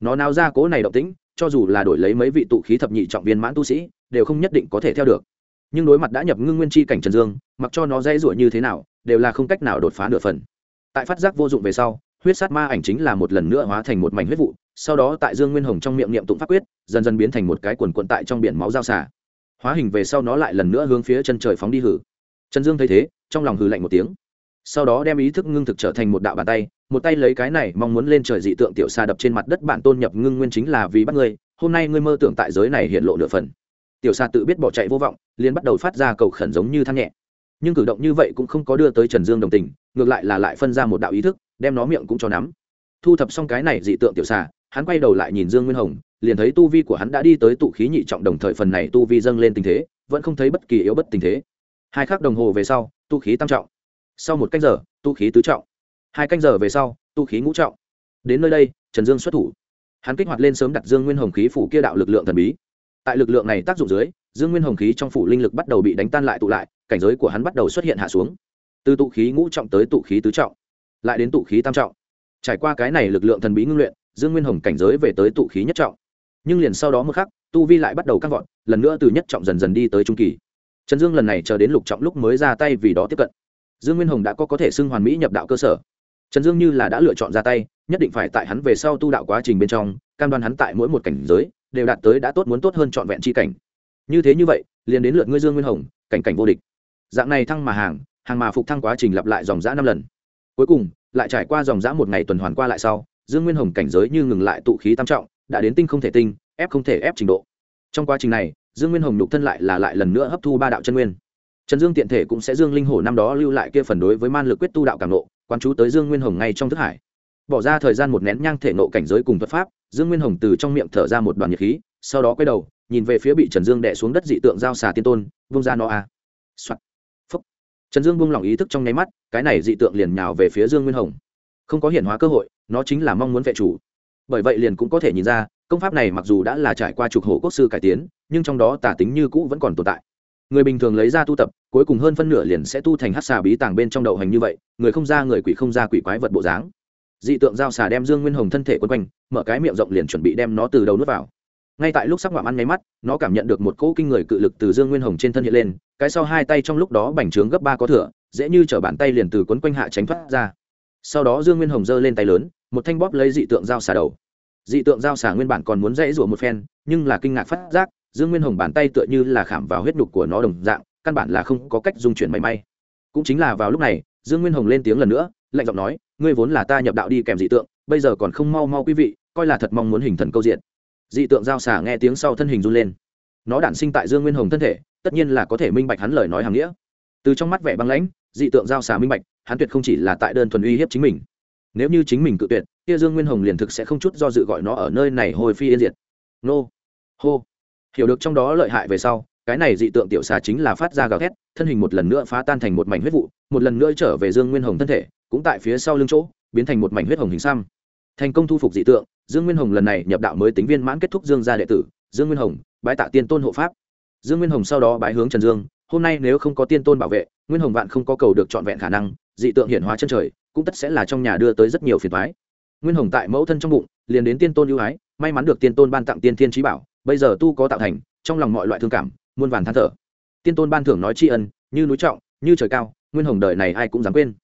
Nó nào ra cố này động tĩnh, cho dù là đổi lấy mấy vị tụ khí thập nhị trọng viên mãn tu sĩ, đều không nhất định có thể theo được. Nhưng đối mặt đã nhập ngưng nguyên chi cảnh trần dương, mặc cho nó dây ruổi như thế nào, đều là không cách nào đột phá nửa phần. Tại phát giác vô dụng về sau, huyết sát ma ảnh chính là một lần nữa hóa thành một mảnh huyết vụ, sau đó tại dương nguyên hồng trong miệng niệm tụng pháp quyết, dần dần biến thành một cái quần quận tại trong biển máu giao xả. Hóa hình về sau nó lại lần nữa hướng phía chân trời phóng đi hử. Trần dương thấy thế, trong lòng hừ lạnh một tiếng sau đó đem ý thức ngưng thực trở thành một đạo bàn tay, một tay lấy cái này mong muốn lên trời dị tượng tiểu xa đập trên mặt đất bản tôn nhập ngưng nguyên chính là vì bắt ngươi, hôm nay ngươi mơ tưởng tại giới này hiện lộ nửa phần. Tiểu xa tự biết bỏ chạy vô vọng, liền bắt đầu phát ra cầu khẩn giống như than nhẹ. Nhưng cử động như vậy cũng không có đưa tới trần dương đồng tình, ngược lại là lại phân ra một đạo ý thức, đem nó miệng cũng cho nắm. Thu thập xong cái này dị tượng tiểu xà hắn quay đầu lại nhìn dương nguyên hồng, liền thấy tu vi của hắn đã đi tới tụ khí nhị trọng đồng thời phần này tu vi dâng lên tình thế, vẫn không thấy bất kỳ yếu bất tình thế. Hai khắc đồng hồ về sau, tu khí tam trọng sau một canh giờ, tu khí tứ trọng. Hai canh giờ về sau, tu khí ngũ trọng. Đến nơi đây, trần dương xuất thủ. Hắn kích hoạt lên sớm đặt dương nguyên hồng khí phủ kia đạo lực lượng thần bí. Tại lực lượng này tác dụng dưới, dương nguyên hồng khí trong phủ linh lực bắt đầu bị đánh tan lại tụ lại, cảnh giới của hắn bắt đầu xuất hiện hạ xuống. Từ tụ khí ngũ trọng tới tụ khí tứ trọng, lại đến tụ khí tam trọng. Trải qua cái này lực lượng thần bí ngưng luyện, dương nguyên hồng cảnh giới về tới tụ khí nhất trọng. Nhưng liền sau đó một khắc, tu vi lại bắt đầu căng vọt, lần nữa từ nhất trọng dần dần đi tới trung kỳ. Trần dương lần này chờ đến lục trọng lúc mới ra tay vì đó tiếp cận dương nguyên hồng đã có có thể xưng hoàn mỹ nhập đạo cơ sở. Trần dương như là đã lựa chọn ra tay, nhất định phải tại hắn về sau tu đạo quá trình bên trong, cam đoan hắn tại mỗi một cảnh giới, đều đạt tới đã tốt muốn tốt hơn trọn vẹn c h i cảnh. Như thế như vậy, liền đến lượt ngươi dương nguyên hồng, cảnh cảnh vô địch. Dạng này thăng mà hàng hàng mà phục thăng quá trình lặp lại dòng giã năm lần. Cuối cùng, lại trải qua dòng giã một ngày tuần hoàn qua lại sau, dương nguyên hồng cảnh giới như ngừng lại tụ khí tam trọng, đã đến tinh không thể tinh, ép không thể ép trình độ. Trong quá trình này, dương nguyên hồng nhục thân lại là lại lần nữa hấp thu ba đạo chân nguyên trần dương tiện thể cũng sẽ dương linh hổ năm đó lưu lại kia phần đối với man lực quyết tu đạo cảm nộ quan chú tới dương nguyên hồng ngay trong thức hải. Bỏ ra thời gian một nén nhang thể nộ cảnh giới cùng thuật pháp, dương nguyên hồng từ trong miệng thở ra một đoàn nhiệt khí, sau đó quay đầu, nhìn về phía bị trần dương đẻ xuống đất dị tượng giao xà tiên tôn, vung ra nó a. À. Trần dương buông lỏng ý thức trong nháy mắt, cái này dị tượng liền nhào về phía dương nguyên hồng. Không có hiển hóa cơ hội, nó chính là mong muốn vệ chủ. Bởi vậy liền cũng có thể nhìn ra, công pháp này mặc dù đã là trải qua trục hổ quốc sư cải tiến, nhưng trong đó tả tính như cũ vẫn còn tồn tại người bình thường lấy ra tu tập, cuối cùng hơn phân nửa liền sẽ tu thành hát xà bí tàng bên trong đậu hành như vậy, người không ra người quỷ không ra quỷ quái vật bộ dáng. Dị tượng giao xà đem dương nguyên hồng thân thể quấn quanh, mở cái miệng rộng liền chuẩn bị đem nó từ đầu nuốt vào. Ngay tại lúc sắc ngoạm ăn nháy mắt, nó cảm nhận được một cỗ kinh người cự lực từ dương nguyên hồng trên thân hiện lên, cái sau hai tay trong lúc đó bành trướng gấp ba có thửa dễ như chở bàn tay liền từ quấn quanh hạ tránh thoát ra. Sau đó dương nguyên hồng giơ lên tay lớn, một thanh bóp lấy dị tượng giao xà đầu. Dị tượng giao xà nguyên bản còn muốn dãy rủa một phen, nhưng là kinh ngạc phát giác dương nguyên hồng bàn tay tựa như là khảm vào huyết nhục của nó đồng dạng, căn bản là không có cách dung chuyển mảy may. Cũng chính là vào lúc này, dương nguyên hồng lên tiếng lần nữa, lạnh giọng nói, ngươi vốn là ta nhập đạo đi kèm dị tượng, bây giờ còn không mau mau quý vị, coi là thật mong muốn hình thần câu diện. Dị tượng giao xả nghe tiếng sau thân hình run lên. Nó đản sinh tại dương nguyên hồng thân thể, tất nhiên là có thể minh bạch hắn lời nói hàng nghĩa. Từ trong mắt vẻ băng lãnh, dị tượng giao xả minh bạch, hắn tuyệt không chỉ là tại đơn thuần uy hiếp chính mình. Nếu như chính mình cự tuyệt, kia dương nguyên hồng liền thực sẽ không chút do dự gọi nó ở nơi này hồi phi yên diệt. Nô. Hô hiểu được trong đó lợi hại về sau, cái này dị tượng tiểu xà chính là phát ra gào thét, thân hình một lần nữa phá tan thành một mảnh huyết vụ, một lần nữa trở về dương nguyên hồng thân thể, cũng tại phía sau lưng chỗ, biến thành một mảnh huyết hồng hình xăm. Thành công thu phục dị tượng, dương nguyên hồng lần này nhập đạo mới tính viên mãn kết thúc dương gia đệ tử, dương nguyên hồng, bái tạ tiên tôn hộ pháp. Dương nguyên hồng sau đó bái hướng trần dương, hôm nay nếu không có tiên tôn bảo vệ, nguyên hồng vạn không có cầu được trọn vẹn khả năng, dị tượng hiển hóa chân trời, cũng tất sẽ là trong nhà đưa tới rất nhiều phiền thoái nguyên hồng tại mẫu thân trong bụng, liền đến tiên tôn ưu ái, may mắn được tiên tôn ban tặng tiên thiên trí bảo bây giờ tu có tạo thành, trong lòng mọi loại thương cảm, muôn vàn than thở. Tiên tôn ban thưởng nói tri ân, như núi trọng, như trời cao, nguyên hồng đời này ai cũng dám quên.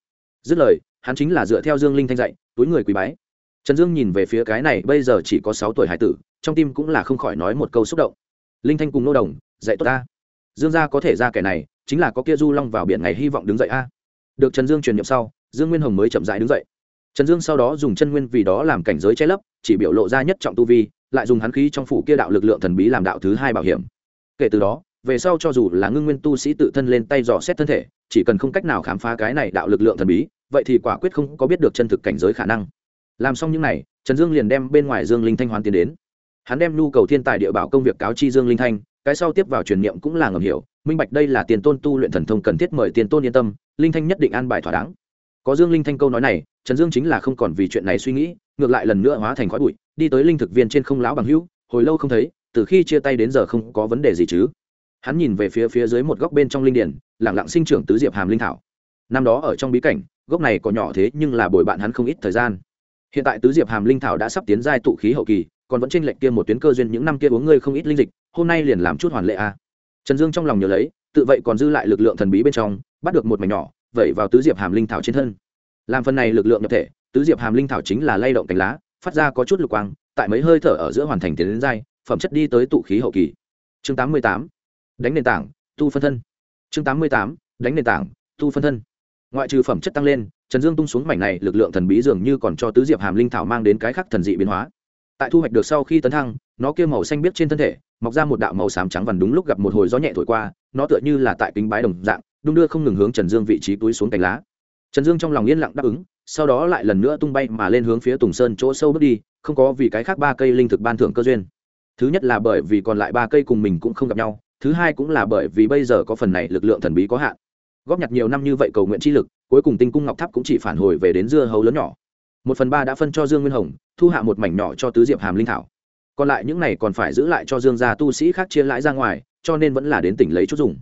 Dứt lời, hắn chính là dựa theo dương linh thanh dạy, túi người quý bái. Trần dương nhìn về phía cái này bây giờ chỉ có sáu tuổi hải tử, trong tim cũng là không khỏi nói một câu xúc động. Linh thanh cùng nô đồng, dạy tốt ta. Dương gia có thể ra kẻ này, chính là có kia du long vào biển ngày hy vọng đứng dậy a. Được trần dương truyền nhậm sau, dương nguyên hồng mới chậm dại đứng dậy. Trần dương sau đó dùng chân nguyên vì đó làm cảnh giới che lấp, chỉ biểu lộ ra nhất trọng tu vi lại dùng hắn khí trong phủ kia đạo lực lượng thần bí làm đạo thứ hai bảo hiểm. Kể từ đó, về sau cho dù là ngưng nguyên tu sĩ tự thân lên tay dò xét thân thể, chỉ cần không cách nào khám phá cái này đạo lực lượng thần bí, vậy thì quả quyết không có biết được chân thực cảnh giới khả năng. Làm xong những này, trần dương liền đem bên ngoài dương linh thanh hoàn tiến đến. Hắn đem nhu cầu thiên tài địa bảo công việc cáo chi dương linh thanh, cái sau tiếp vào truyền niệm cũng là ngầm hiểu, minh bạch đây là tiền tôn tu luyện thần thông cần thiết mời tiền tôn yên tâm, linh thanh nhất định an bài thỏa đáng. Có dương linh thanh câu nói này, trần dương chính là không còn vì chuyện này suy nghĩ, ngược lại lần nữa hóa thành khói bụi đi tới linh thực viên trên không lão bằng hữu, hồi lâu không thấy, từ khi chia tay đến giờ không có vấn đề gì chứ. Hắn nhìn về phía phía dưới một góc bên trong linh điển lẳng lặng sinh trưởng tứ diệp hàm linh thảo. Năm đó ở trong bí cảnh, gốc này có nhỏ thế nhưng là bồi bạn hắn không ít thời gian. Hiện tại tứ diệp hàm linh thảo đã sắp tiến giai tụ khí hậu kỳ, còn vẫn trên lệnh kia một tuyến cơ duyên những năm kia uống ngươi không ít linh dịch, hôm nay liền làm chút hoàn lệ a à. trần dương trong lòng nhớ lấy, tự vậy còn dư lại lực lượng thần bí bên trong, bắt được một mảnh nhỏ, vẩy vào tứ diệp hàm linh thảo trên thân. Làm phần này lực lượng nhập thể, tứ diệp hàm linh thảo chính là lay động cánh lá phát ra có chút lục quang, tại mấy hơi thở ở giữa hoàn thành tiến đến giai, phẩm chất đi tới tụ khí hậu kỳ. Chương tám mươi tám, đánh nền tảng, tu phân thân. Chương tám mươi tám, đánh nền tảng, tu phân thân. Ngoại trừ phẩm chất tăng lên, trần dương tung xuống mảnh này lực lượng thần bí dường như còn cho tứ diệp hàm linh thảo mang đến cái khắc thần dị biến hóa. Tại thu hoạch được sau khi tấn thăng, nó kia màu xanh biếc trên thân thể, mọc ra một đạo màu xám trắng vằn đúng lúc gặp một hồi gió nhẹ thổi qua, nó tựa như là tại kính bái đồng dạng, đung đưa không ngừng hướng trần dương vị trí túi xuống cành lá. Trần dương trong lòng yên lặng đáp ứng sau đó lại lần nữa tung bay mà lên hướng phía tùng sơn chỗ sâu bước đi, không có vì cái khác ba cây linh thực ban thưởng cơ duyên. Thứ nhất là bởi vì còn lại ba cây cùng mình cũng không gặp nhau, thứ hai cũng là bởi vì bây giờ có phần này lực lượng thần bí có hạn. Góp nhặt nhiều năm như vậy cầu nguyện chi lực, cuối cùng tinh cung ngọc tháp cũng chỉ phản hồi về đến dưa hấu lớn nhỏ. Một phần ba đã phân cho dương nguyên hồng, thu hạ một mảnh nhỏ cho tứ diệp hàm linh thảo. Còn lại những này còn phải giữ lại cho dương gia tu sĩ khác chia lãi ra ngoài, cho nên vẫn là đến tỉnh lấy chút dùng.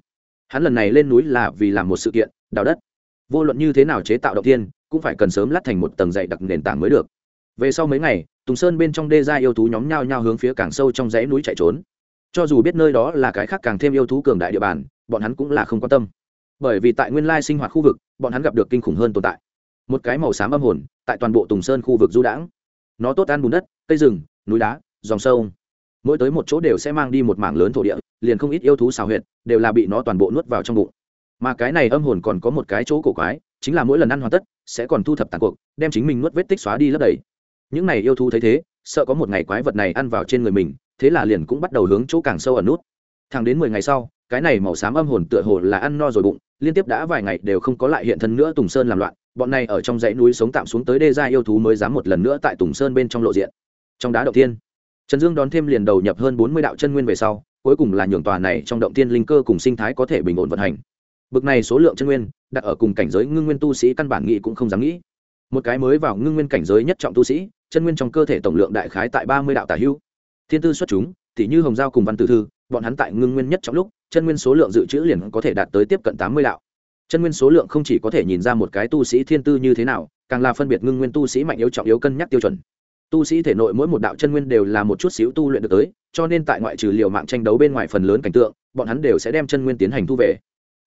Hắn lần này lên núi là vì làm một sự kiện, đào đất. Vô luận như thế nào chế tạo động tiên cũng phải cần sớm lát thành một tầng dày đặc nền tảng mới được. Về sau mấy ngày, tùng sơn bên trong đê ra yêu thú nhóm nhao nhao hướng phía càng sâu trong dãy núi chạy trốn. Cho dù biết nơi đó là cái khác càng thêm yêu thú cường đại địa bàn, bọn hắn cũng là không quan tâm. Bởi vì tại nguyên lai sinh hoạt khu vực, bọn hắn gặp được kinh khủng hơn tồn tại. Một cái màu xám âm hồn, tại toàn bộ tùng sơn khu vực du đãng. Nó tốt ăn bùn đất, cây rừng, núi đá, dòng sâu mỗi tới một chỗ đều sẽ mang đi một mảng lớn thổ địa, liền không ít yêu thú xào huyệt, đều là bị nó toàn bộ nuốt vào trong bụng. Mà cái này âm hồn còn có một cái chỗ cổ quái, chính là mỗi lần ăn hoàn tất sẽ còn thu thập tàn cuộc, đem chính mình nuốt vết tích xóa đi lấp đầy. Những này yêu thú thấy thế, sợ có một ngày quái vật này ăn vào trên người mình, thế là liền cũng bắt đầu hướng chỗ càng sâu ở nút. Thẳng đến mười ngày sau, cái này màu xám âm hồn tựa hồ là ăn no rồi bụng, liên tiếp đã vài ngày đều không có lại hiện thân nữa tùng sơn làm loạn, bọn này ở trong dãy núi sống tạm xuống tới đê gia yêu thú mới dám một lần nữa tại tùng sơn bên trong lộ diện. Trong đá động thiên, trần dương đón thêm liền đầu nhập hơn bốn mươi đạo chân nguyên về sau, cuối cùng là nhường tòa này trong động thiên linh cơ cùng sinh thái có thể bình ổn vận hành bực này số lượng chân nguyên, đặt ở cùng cảnh giới ngưng nguyên tu sĩ căn bản nghĩ cũng không dám nghĩ. Một cái mới vào ngưng nguyên cảnh giới nhất trọng tu sĩ, chân nguyên trong cơ thể tổng lượng đại khái tại ba mươi đạo tả hữu thiên tư xuất chúng t như hồng giao cùng văn tử thư, bọn hắn tại ngưng nguyên nhất trong lúc, chân nguyên số lượng dự trữ liền có thể đạt tới tiếp cận tám mươi đạo. Chân nguyên số lượng không chỉ có thể nhìn ra một cái tu sĩ thiên tư như thế nào, càng là phân biệt ngưng nguyên tu sĩ mạnh yếu trọng yếu cân nhắc tiêu chuẩn. Tu sĩ thể nội mỗi một đạo chân nguyên đều là một chút xíu tu luyện được tới, cho nên tại ngoại trừ liều mạng tranh đấu bên ngoài phần lớn cảnh tượng, bọn hắn đều sẽ đem chân nguyên tiến hành thu về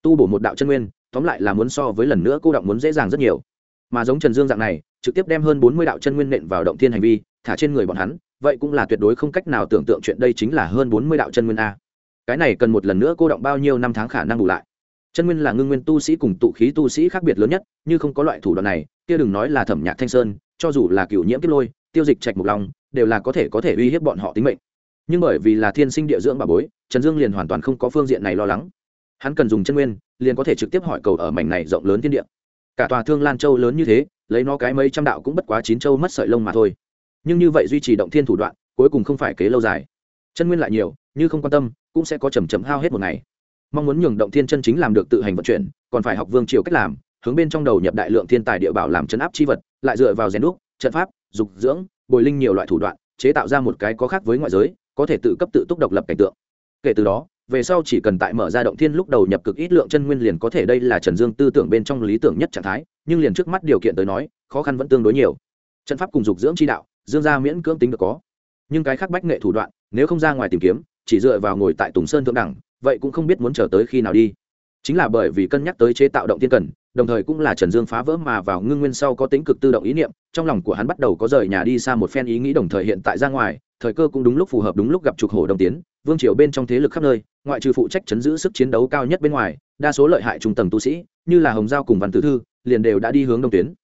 tu bổ một đạo chân nguyên, tóm lại là muốn so với lần nữa cô động muốn dễ dàng rất nhiều. Mà giống trần dương dạng này, trực tiếp đem hơn bốn mươi đạo chân nguyên nện vào động thiên hành vi, thả trên người bọn hắn, vậy cũng là tuyệt đối không cách nào tưởng tượng chuyện đây chính là hơn bốn mươi đạo chân nguyên a. Cái này cần một lần nữa cô động bao nhiêu năm tháng khả năng bù lại. Chân nguyên là ngưng nguyên tu sĩ cùng tụ khí tu sĩ khác biệt lớn nhất, như không có loại thủ đoạn này, kia đừng nói là thẩm nhạc thanh sơn, cho dù là cựu nhiễm kiếp lôi, tiêu dịch trạch mục long, đều là có thể có thể uy hiếp bọn họ tính mệnh. Nhưng bởi vì là thiên sinh địa dưỡng bà bối, trần dương liền hoàn toàn không có phương diện này lo lắng hắn cần dùng chân nguyên, liền có thể trực tiếp hỏi cầu ở mảnh này rộng lớn thiên địa. Cả tòa thương lan châu lớn như thế, lấy nó cái mấy trăm đạo cũng bất quá chín châu mất sợi lông mà thôi. Nhưng như vậy duy trì động thiên thủ đoạn, cuối cùng không phải kế lâu dài. Chân nguyên lại nhiều, như không quan tâm, cũng sẽ có chầm chầm hao hết một ngày. Mong muốn nhường động thiên chân chính làm được tự hành vận chuyển, còn phải học vương triều cách làm, hướng bên trong đầu nhập đại lượng thiên tài địa bảo làm chấn áp chi vật, lại dựa vào rèn đúc, trận pháp, dục dưỡng, bồi linh nhiều loại thủ đoạn, chế tạo ra một cái có khác với ngoại giới, có thể tự cấp tự túc độc lập cảnh tượng. Kể từ đó về sau chỉ cần tại mở ra động thiên lúc đầu nhập cực ít lượng chân nguyên liền có thể đây là trần dương tư tưởng bên trong lý tưởng nhất trạng thái, nhưng liền trước mắt điều kiện tới nói, khó khăn vẫn tương đối nhiều. Trận pháp cùng dục dưỡng chi đạo, dương gia miễn cưỡng tính được có. Nhưng cái khác bách nghệ thủ đoạn, nếu không ra ngoài tìm kiếm, chỉ dựa vào ngồi tại tùng sơn thượng đẳng, vậy cũng không biết muốn chờ tới khi nào đi. Chính là bởi vì cân nhắc tới chế tạo động thiên cần đồng thời cũng là trần dương phá vỡ mà vào ngưng nguyên sau có tính cực tự động ý niệm, trong lòng của hắn bắt đầu có rời nhà đi xa một phen ý nghĩ đồng thời hiện tại ra ngoài, thời cơ cũng đúng lúc phù hợp đúng lúc gặp trục hổ đồng tiến, vương triều bên trong thế lực khắp nơi, ngoại trừ phụ trách chấn giữ sức chiến đấu cao nhất bên ngoài, đa số lợi hại trung tầng tu sĩ, như là hồng giao cùng văn tử thư, liền đều đã đi hướng đông tuyến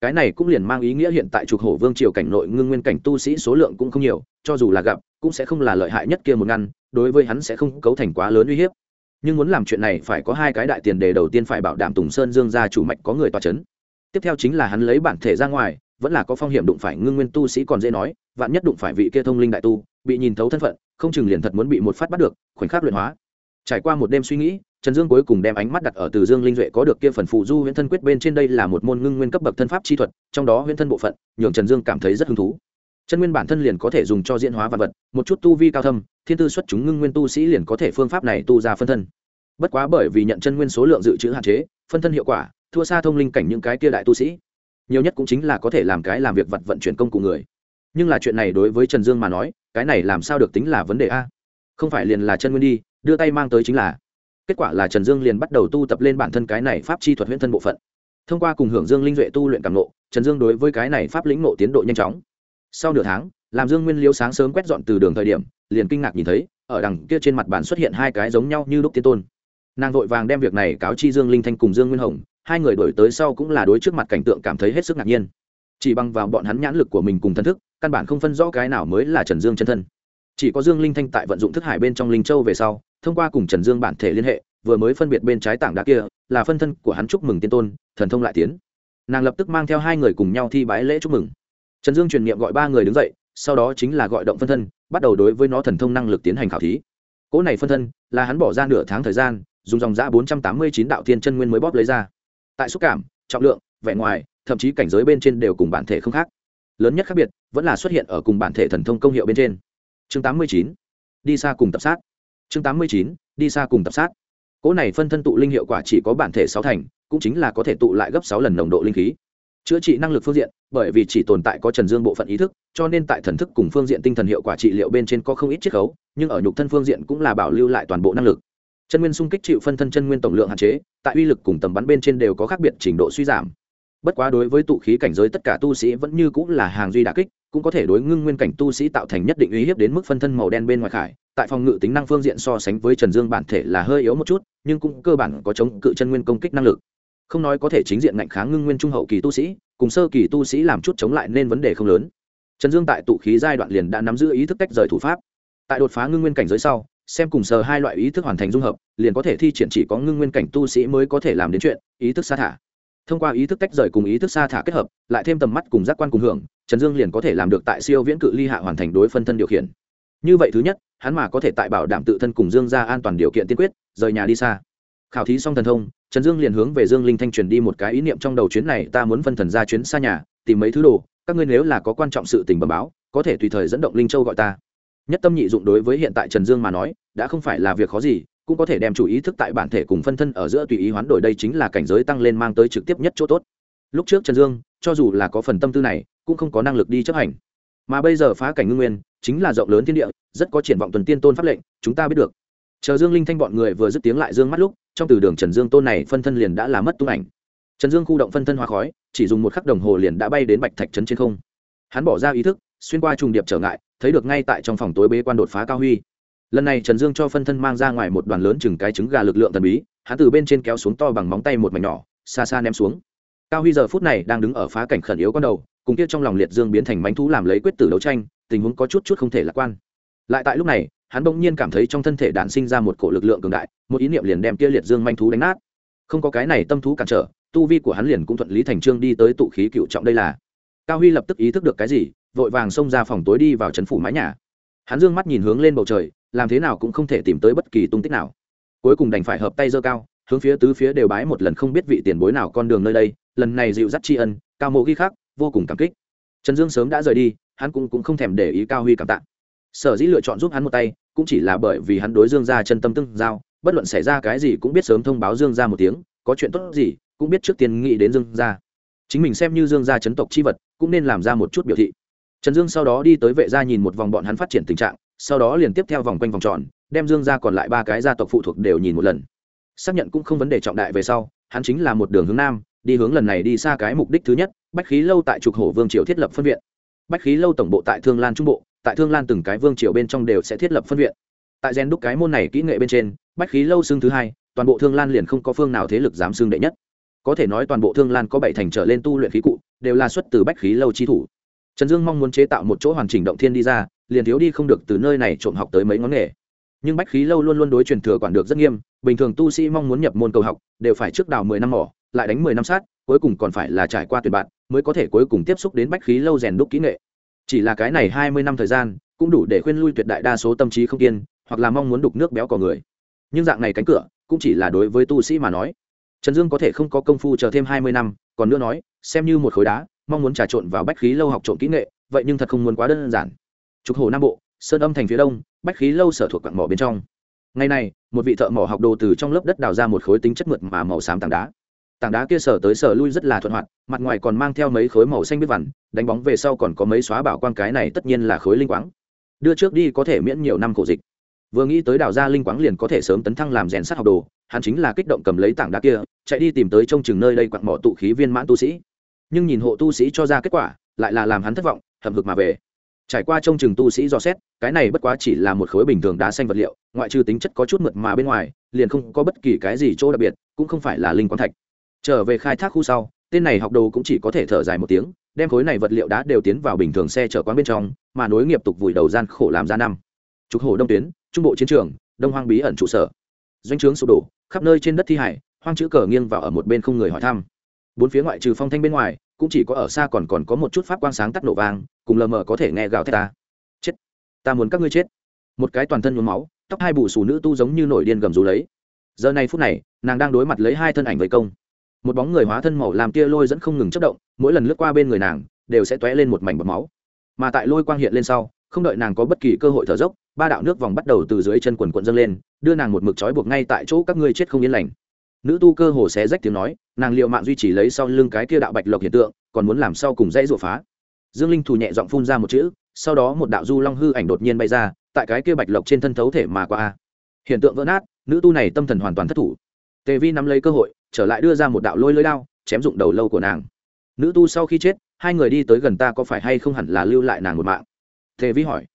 cái này cũng liền mang ý nghĩa hiện tại trục hổ vương triều cảnh nội ngưng nguyên cảnh tu sĩ số lượng cũng không nhiều, cho dù là gặp, cũng sẽ không là lợi hại nhất kia một ngăn, đối với hắn sẽ không cấu thành quá lớn uy hiếp nhưng muốn làm chuyện này phải có hai cái đại tiền đề đầu tiên phải bảo đảm tùng sơn dương gia chủ mạch có người tòa c h ấ n tiếp theo chính là hắn lấy bản thể ra ngoài, vẫn là có phong hiểm đụng phải ngưng nguyên tu sĩ còn dễ nói, vạn nhất đụng phải vị kia thông linh đại tu, bị nhìn thấu thân phận, không chừng liền thật muốn bị một phát bắt được, khoảnh khắc luyện hóa. Trải qua một đêm suy nghĩ, trần dương cuối cùng đem ánh mắt đặt ở từ dương linh duệ có được kia phần phụ du huyễn thân quyết bên trên đây là một môn ngưng nguyên cấp bậc thân pháp chi thuật, trong đó huyễn thân bộ phận, nhường trần dương cảm thấy rất hứng thú. Chân nguyên bản thân liền có thể dùng cho diễn hóa vật vật, một chút tu vi cao thâm thiên tư xuất chúng ngưng nguyên tu sĩ liền có thể phương pháp này tu ra phân thân. Bất quá bởi vì nhận chân nguyên số lượng dự trữ hạn chế, phân thân hiệu quả, thua xa thông linh cảnh những cái kia đại tu sĩ. Nhiều nhất cũng chính là có thể làm cái làm việc vật vận chuyển công cụ người. Nhưng là chuyện này đối với trần dương mà nói, cái này làm sao được tính là vấn đề a? Không phải liền là chân nguyên đi, đưa tay mang tới chính là. Kết quả là trần dương liền bắt đầu tu tập lên bản thân cái này pháp chi thuật huyễn thân bộ phận. Thông qua cùng hưởng dương linh duệ tu luyện cảm nộ trần dương đối với cái này pháp lĩnh nộ tiến độ nhanh chóng. Sau nửa tháng, làm dương nguyên liếu sáng sớm quét dọn từ đường thời điểm liền kinh ngạc nhìn thấy, ở đằng kia trên mặt bàn xuất hiện hai cái giống nhau như đúc tiên tôn. Nàng vội vàng đem việc này cáo chi dương linh thanh cùng dương nguyên hồng, hai người đổi tới sau cũng là đối trước mặt cảnh tượng cảm thấy hết sức ngạc nhiên. Chỉ bằng vào bọn hắn nhãn lực của mình cùng thân thức, căn bản không phân rõ cái nào mới là trần dương chân thân. Chỉ có dương linh thanh tại vận dụng thức hải bên trong linh châu về sau, thông qua cùng trần dương bản thể liên hệ, vừa mới phân biệt bên trái tảng đá kia, là phân thân của hắn chúc mừng tiên tôn, thần thông lại tiến. Nàng lập tức mang theo hai người cùng nhau thi bái lễ chúc mừng. Trần dương truyền niệm gọi ba người đứng dậy sau đó chính là gọi động phân thân, bắt đầu đối với nó thần thông năng lực tiến hành khảo thí. Cỗ này phân thân là hắn bỏ ra nửa tháng thời gian, dùng dòng giã bốn trăm tám mươi chín đạo thiên chân nguyên mới bóp lấy ra. Tại xúc cảm, trọng lượng, vẻ ngoài, thậm chí cảnh giới bên trên đều cùng bản thể không khác. Lớn nhất khác biệt, vẫn là xuất hiện ở cùng bản thể thần thông công hiệu bên trên. Chương tám mươi chín, đi xa cùng tập sát. Chương tám mươi chín, đi xa cùng tập sát. Cỗ này phân thân tụ linh hiệu quả chỉ có bản thể sáu thành, cũng chính là có thể tụ lại gấp sáu lần nồng độ linh khí chữa trị năng lực phương diện, bởi vì chỉ tồn tại có trần dương bộ phận ý thức, cho nên tại thần thức cùng phương diện tinh thần hiệu quả trị liệu bên trên có không ít chiết khấu, nhưng ở nhục thân phương diện cũng là bảo lưu lại toàn bộ năng lực. Chân nguyên xung kích chịu phân thân chân nguyên tổng lượng hạn chế, tại uy lực cùng tầm bắn bên trên đều có khác biệt trình độ suy giảm. Bất quá đối với tụ khí cảnh giới tất cả tu sĩ vẫn như cũng là hàng duy đà kích, cũng có thể đối ngưng nguyên cảnh tu sĩ tạo thành nhất định uy hiếp đến mức phân thân màu đen bên ngoài khải. Tại phòng ngự tính năng phương diện so sánh với trần dương bản thể là hơi yếu một chút, nhưng cũng cơ bản có chống cự chân nguyên công kích năng lực không nói có thể chính diện ngạnh kháng ngưng nguyên trung hậu kỳ tu sĩ, cùng sơ kỳ tu sĩ làm chút chống lại nên vấn đề không lớn. Trần dương tại tụ khí giai đoạn liền đã nắm giữ ý thức tách rời thủ pháp. Tại đột phá ngưng nguyên cảnh giới sau, xem cùng sờ hai loại ý thức hoàn thành dung hợp, liền có thể thi triển chỉ có ngưng nguyên cảnh tu sĩ mới có thể làm đến chuyện, ý thức xa thả. Thông qua ý thức tách rời cùng ý thức xa thả kết hợp, lại thêm tầm mắt cùng giác quan cùng hưởng, trần dương liền có thể làm được tại siêu viễn cự ly hạ hoàn thành đối phân thân điều khiển. Như vậy thứ nhất, hắn mà có thể tại bảo đảm tự thân cùng dương ra an toàn điều kiện tiên quyết, rời nhà đi xa khảo thí xong thần thông, trần dương liền hướng về dương linh thanh truyền đi một cái ý niệm trong đầu chuyến này, ta muốn phân thần ra chuyến xa nhà, tìm mấy thứ đồ, các ngươi nếu là có quan trọng sự tình bẩm báo, có thể tùy thời dẫn động linh châu gọi ta. Nhất tâm nhị dụng đối với hiện tại trần dương mà nói, đã không phải là việc khó gì, cũng có thể đem chủ ý thức tại bản thể cùng phân thân ở giữa tùy ý hoán đổi đây chính là cảnh giới tăng lên mang tới trực tiếp nhất chỗ tốt. Lúc trước trần dương, cho dù là có phần tâm tư này, cũng không có năng lực đi chấp hành. Mà bây giờ phá cảnh ngưng nguyên, chính là rộng lớn thiên địa, rất có triển vọng tuần tiên tôn pháp lệnh, chúng ta biết được. Chờ dương linh thanh bọn người vừa dứt tiếng lại dương mắt lúc trong từ đường trần dương tôn này phân thân liền đã làm mất tung ảnh. Trần dương khu động phân thân hóa khói, chỉ dùng một khắc đồng hồ liền đã bay đến bạch thạch trấn trên không. Hắn bỏ ra ý thức, xuyên qua trùng điệp trở ngại, thấy được ngay tại trong phòng tối bế quan đột phá cao huy. Lần này trần dương cho phân thân mang ra ngoài một đoàn lớn chừng cái trứng gà lực lượng thần bí, hắn từ bên trên kéo xuống to bằng móng tay một mảnh nhỏ, xa xa ném xuống. Cao huy giờ phút này đang đứng ở phá cảnh khẩn yếu con đầu, cùng kia trong lòng liệt dương biến thành bánh thú làm lấy quyết tử đấu tranh, tình huống có chút chút không thể lạc quan. Lại tại lúc này hắn bỗng nhiên cảm thấy trong thân thể đản sinh ra một cổ lực lượng cường đại một ý niệm liền đem kia liệt dương manh thú đánh nát. Không có cái này tâm thú cản trở tu vi của hắn liền cũng thuận lý thành trương đi tới tụ khí cựu trọng đây là. Cao huy lập tức ý thức được cái gì vội vàng xông ra phòng tối đi vào trấn phủ mái nhà. Hắn dương mắt nhìn hướng lên bầu trời làm thế nào cũng không thể tìm tới bất kỳ tung tích nào. Cuối cùng đành phải hợp tay giơ cao hướng phía tứ phía đều bái một lần không biết vị tiền bối nào con đường nơi đây lần này dịu dắt tri ân cao mộ ghi khác vô cùng cảm kích. Trần dương sớm đã rời đi hắn cũng, cũng không thèm để ý cao huy cảm tạ. Sở dĩ lựa chọn giúp hắn một tay cũng chỉ là bởi vì hắn đối dương gia chân tâm tương giao, bất luận xảy ra cái gì cũng biết sớm thông báo dương gia một tiếng, có chuyện tốt gì, cũng biết trước tiên nghĩ đến dương gia. Chính mình xem như dương gia chấn tộc chi vật, cũng nên làm ra một chút biểu thị. Trần dương sau đó đi tới vệ gia nhìn một vòng bọn hắn phát triển tình trạng, sau đó liền tiếp theo vòng quanh vòng tròn, đem dương gia còn lại ba cái gia tộc phụ thuộc đều nhìn một lần. Xác nhận cũng không vấn đề trọng đại về sau, hắn chính là một đường hướng nam, đi hướng lần này đi xa cái mục đích thứ nhất, bách khí lâu tại trục hổ vương triều thiết lập phân viện. Bách khí lâu tổng bộ tại thương lan trung bộ tại thương lan từng cái vương triều bên trong đều sẽ thiết lập phân viện. Tại gen đúc cái môn này kỹ nghệ bên trên, bách khí lâu xưng thứ hai, toàn bộ thương lan liền không có phương nào thế lực dám xưng đệ nhất. Có thể nói toàn bộ thương lan có bảy thành trở lên tu luyện khí cụ, đều là xuất từ bách khí lâu chi thủ. Trần dương mong muốn chế tạo một chỗ hoàn chỉnh động thiên đi ra, liền thiếu đi không được từ nơi này trộm học tới mấy ngón nghề. Nhưng bách khí lâu luôn luôn đối truyền thừa quản được rất nghiêm, bình thường tu sĩ mong muốn nhập môn cầu học, đều phải trước đào mười năm mỏ, lại đánh mười năm sát, cuối cùng còn phải là trải qua tuyển bạn, mới có thể cuối cùng tiếp xúc đến bách khí lâu rèn đúc kỹ nghệ chỉ là cái này hai mươi năm thời gian, cũng đủ để khuyên lui tuyệt đại đa số tâm trí không kiên, hoặc là mong muốn đục nước béo cò người. Nhưng dạng này cánh cửa, cũng chỉ là đối với tu sĩ mà nói. Trần dương có thể không có công phu chờ thêm hai mươi năm, còn nữa nói, xem như một khối đá, mong muốn trà trộn vào bách khí lâu học trộn kỹ nghệ, vậy nhưng thật không muốn quá đơn giản. Trục hồ nam bộ, sơn âm thành phía đông, bách khí lâu sở thuộc quặng mỏ bên trong. Ngày nay một vị thợ mỏ học đồ từ trong lớp đất đào ra một khối tính chất mượt mà màu xám tảng đá tảng đá kia sở tới sở lui rất là thuận hoạt, mặt ngoài còn mang theo mấy khối màu xanh biết vằn, đánh bóng về sau còn có mấy xóa bảo quang cái này tất nhiên là khối linh quáng. Đưa trước đi có thể miễn nhiều năm khổ dịch. Vừa nghĩ tới đào ra linh quáng liền có thể sớm tấn thăng làm rèn sắt học đồ, hắn chính là kích động cầm lấy tảng đá kia, chạy đi tìm tới trông chừng nơi đây quặn mỏ tụ khí viên mãn tu sĩ. Nhưng nhìn hộ tu sĩ cho ra kết quả, lại là làm hắn thất vọng hầm hực mà về. Trải qua trông chừng tu sĩ dò xét, cái này bất quá chỉ là một khối bình thường đá xanh vật liệu, ngoại trừ tính chất có chút mượt mà bên ngoài, liền không có bất kỳ cái gì chỗ đặc biệt, cũng không phải là linh quang thạch trở về khai thác khu sau, tên này học đồ cũng chỉ có thể thở dài một tiếng, đem khối này vật liệu đá đều tiến vào bình thường xe chở quán bên trong, mà nối nghiệp tục vùi đầu gian khổ làm ra năm. Trục hồ đông tuyến, trung bộ chiến trường, đông hoang bí ẩn trụ sở. Doanh trướng sụp đổ, khắp nơi trên đất thi hải, hoang chữ cờ nghiêng vào ở một bên không người hỏi thăm. Bốn phía ngoại trừ phong thanh bên ngoài, cũng chỉ có ở xa còn còn có một chút pháp quang sáng tắt nổ vàng cùng lờ mờ có thể nghe gào thét ta. Chết! Ta muốn các ngươi chết! Một cái toàn thân nhuốm máu, tóc hai bù xù nữ tu giống như nổi điên gầm rú lấy. Giờ này phút này, nàng đang đối mặt lấy hai thân ảnh với công một bóng người hóa thân màu làm tia lôi dẫn không ngừng chất động, mỗi lần lướt qua bên người nàng, đều sẽ t lên một mảnh bọt máu. Mà tại lôi quang hiện lên sau, không đợi nàng có bất kỳ cơ hội thở dốc, ba đạo nước vòng bắt đầu từ dưới chân quần quận dâng lên, đưa nàng một mực trói buộc ngay tại chỗ các ngươi chết không yên lành. Nữ tu cơ hồ xé rách tiếng nói, nàng liệu mạng duy trì lấy sau lưng cái kia đạo bạch lộc hiện tượng, còn muốn làm sau cùng dãy rụa phá. Dương linh thù nhẹ giọng phun ra một chữ, sau đó một đạo du long hư ảnh đột nhiên bay ra, tại cái kia bạch lộc trên thân thấu thể mà qua. Hiện tượng vỡ nát, nữ tu này tâm thần hoàn toàn thất thủ tề vi nắm lấy cơ hội, trở lại đưa ra một đạo lôi lưới đao, chém dụng đầu lâu của nàng. Nữ tu sau khi chết, hai người đi tới gần ta có phải hay không hẳn là lưu lại nàng một mạng? Tề vi hỏi.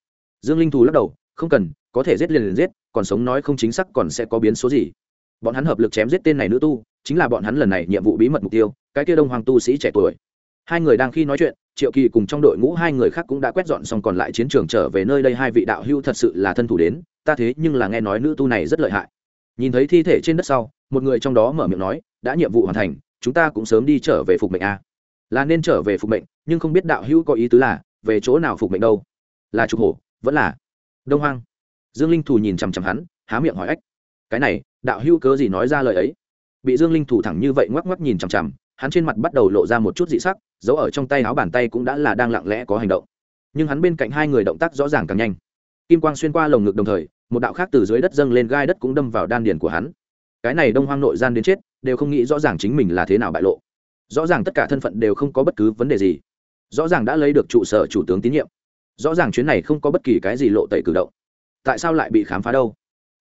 Dương linh thù lắc đầu, không cần, có thể giết liền liền giết, còn sống nói không chính xác còn sẽ có biến số gì. Bọn hắn hợp lực chém giết tên này nữ tu, chính là bọn hắn lần này nhiệm vụ bí mật mục tiêu, cái kia đông hoàng tu sĩ trẻ tuổi. Hai người đang khi nói chuyện, triệu kỳ cùng trong đội ngũ hai người khác cũng đã quét dọn xong còn lại chiến trường trở về nơi đây hai vị đạo hưu thật sự là thân thủ đến, ta thế nhưng là nghe nói nữ tu này rất lợi hại. Nhìn thấy thi thể trên đất sau một người trong đó mở miệng nói, đã nhiệm vụ hoàn thành, chúng ta cũng sớm đi trở về phục mệnh a. Là nên trở về phục mệnh, nhưng không biết đạo hữu có ý tứ là, về chỗ nào phục mệnh đâu? Là trục hổ, vẫn là. Đông hoang. Dương linh thủ nhìn chằm chằm hắn, há miệng hỏi ách, cái này, đạo hữu cớ gì nói ra lời ấy? Bị dương linh thủ thẳng như vậy ngoắc ngoắc nhìn chằm chằm, hắn trên mặt bắt đầu lộ ra một chút dị sắc giấu ở trong tay áo bàn tay cũng đã là đang lặng lẽ có hành động. Nhưng hắn bên cạnh hai người động tác rõ ràng càng nhanh. Kim quang xuyên qua lồng ngực đồng thời, một đạo khác từ dưới đất dâng lên gai đất cũng đâm vào đan điền của hắn cái này đông hoang nội gian đến chết, đều không nghĩ rõ ràng chính mình là thế nào bại lộ. Rõ ràng tất cả thân phận đều không có bất cứ vấn đề gì. Rõ ràng đã lấy được trụ sở chủ tướng tín nhiệm. Rõ ràng chuyến này không có bất kỳ cái gì lộ tẩy cử động. Tại sao lại bị khám phá đâu?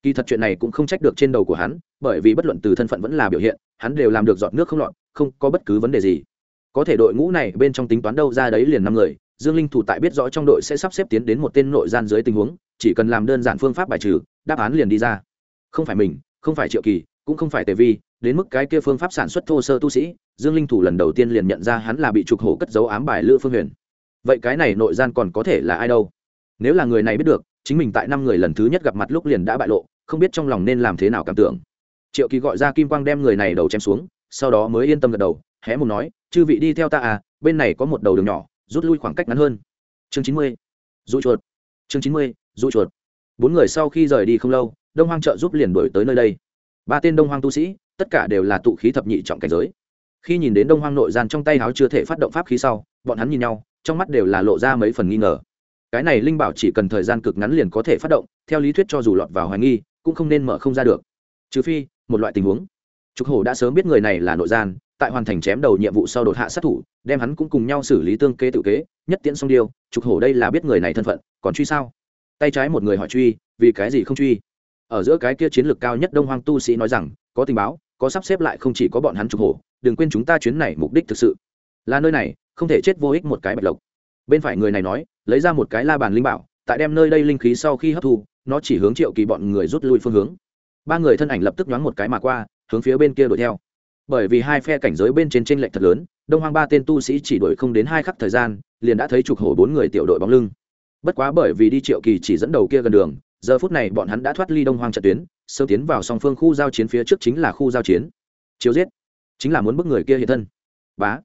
Kỳ thật chuyện này cũng không trách được trên đầu của hắn, bởi vì bất luận từ thân phận vẫn là biểu hiện, hắn đều làm được giọt nước không lọt, không có bất cứ vấn đề gì. Có thể đội ngũ này bên trong tính toán đâu ra đấy liền năm người, dương linh thủ tại biết rõ trong đội sẽ sắp xếp tiến đến một tên nội gian dưới tình huống, chỉ cần làm đơn giản phương pháp bài trừ, đáp án liền đi ra. Không phải mình, không phải triệu kỳ cũng không phải tề vi, đến mức cái kia phương pháp sản xuất thô sơ tu sĩ, dương linh thủ lần đầu tiên liền nhận ra hắn là bị trục hổ cất dấu ám bài lữ phương huyền. Vậy cái này nội gian còn có thể là ai đâu? Nếu là người này biết được, chính mình tại năm người lần thứ nhất gặp mặt lúc liền đã bại lộ, không biết trong lòng nên làm thế nào cảm tưởng. Triệu kỳ gọi ra kim quang đem người này đầu chém xuống, sau đó mới yên tâm gật đầu, hé mùng nói, chư vị đi theo ta à bên này có một đầu đường nhỏ, rút lui khoảng cách ngắn hơn. Chương chín mươi dụ chuột. Chương chín mươi dụ chuột. Bốn người sau khi rời đi không lâu, đông hoang trợ giúp liền đổi tới nơi đây ba tên đông hoang tu sĩ, tất cả đều là tụ khí thập nhị trọng cảnh giới. Khi nhìn đến đông hoang nội gian trong tay áo chưa thể phát động pháp khí sau, bọn hắn nhìn nhau, trong mắt đều là lộ ra mấy phần nghi ngờ. Cái này linh bảo chỉ cần thời gian cực ngắn liền có thể phát động, theo lý thuyết cho dù lọt vào hoài nghi, cũng không nên mở không ra được. Trừ phi, một loại tình huống. Trục hổ đã sớm biết người này là nội gian, tại hoàn thành chém đầu nhiệm vụ sau đột hạ sát thủ, đem hắn cũng cùng nhau xử lý tương kế tự kế, nhất tiễn song điêu, trục hổ đây là biết người này thân phận, còn truy sao? Tay trái một người hỏi truy, vì cái gì không truy? Ở giữa cái kia chiến lược cao nhất đông hoang tu sĩ nói rằng, có tình báo, có sắp xếp lại không chỉ có bọn hắn trục hổ, đừng quên chúng ta chuyến này mục đích thực sự. Là nơi này, không thể chết vô ích một cái bạch lộc. Bên phải người này nói, lấy ra một cái la bàn linh bảo, tại đem nơi đây linh khí sau khi hấp thu, nó chỉ hướng triệu kỳ bọn người rút lui phương hướng. Ba người thân ảnh lập tức nhoáng một cái mà qua, hướng phía bên kia đuổi theo. Bởi vì hai phe cảnh giới bên trên t r ê n lệch thật lớn, đông hoang ba tên tu sĩ chỉ đuổi không đến hai khắc thời gian, liền đã thấy trục hổ bốn người tiểu đội bóng lưng. Bất quá bởi vì đi triệu kỳ chỉ dẫn đầu kia gần đường giờ phút này bọn hắn đã thoát ly đông hoang trận tuyến sơ tiến vào song phương khu giao chiến phía trước chính là khu giao chiến. Chiếu giết, chính là muốn bức người kia hiện thân. Bá.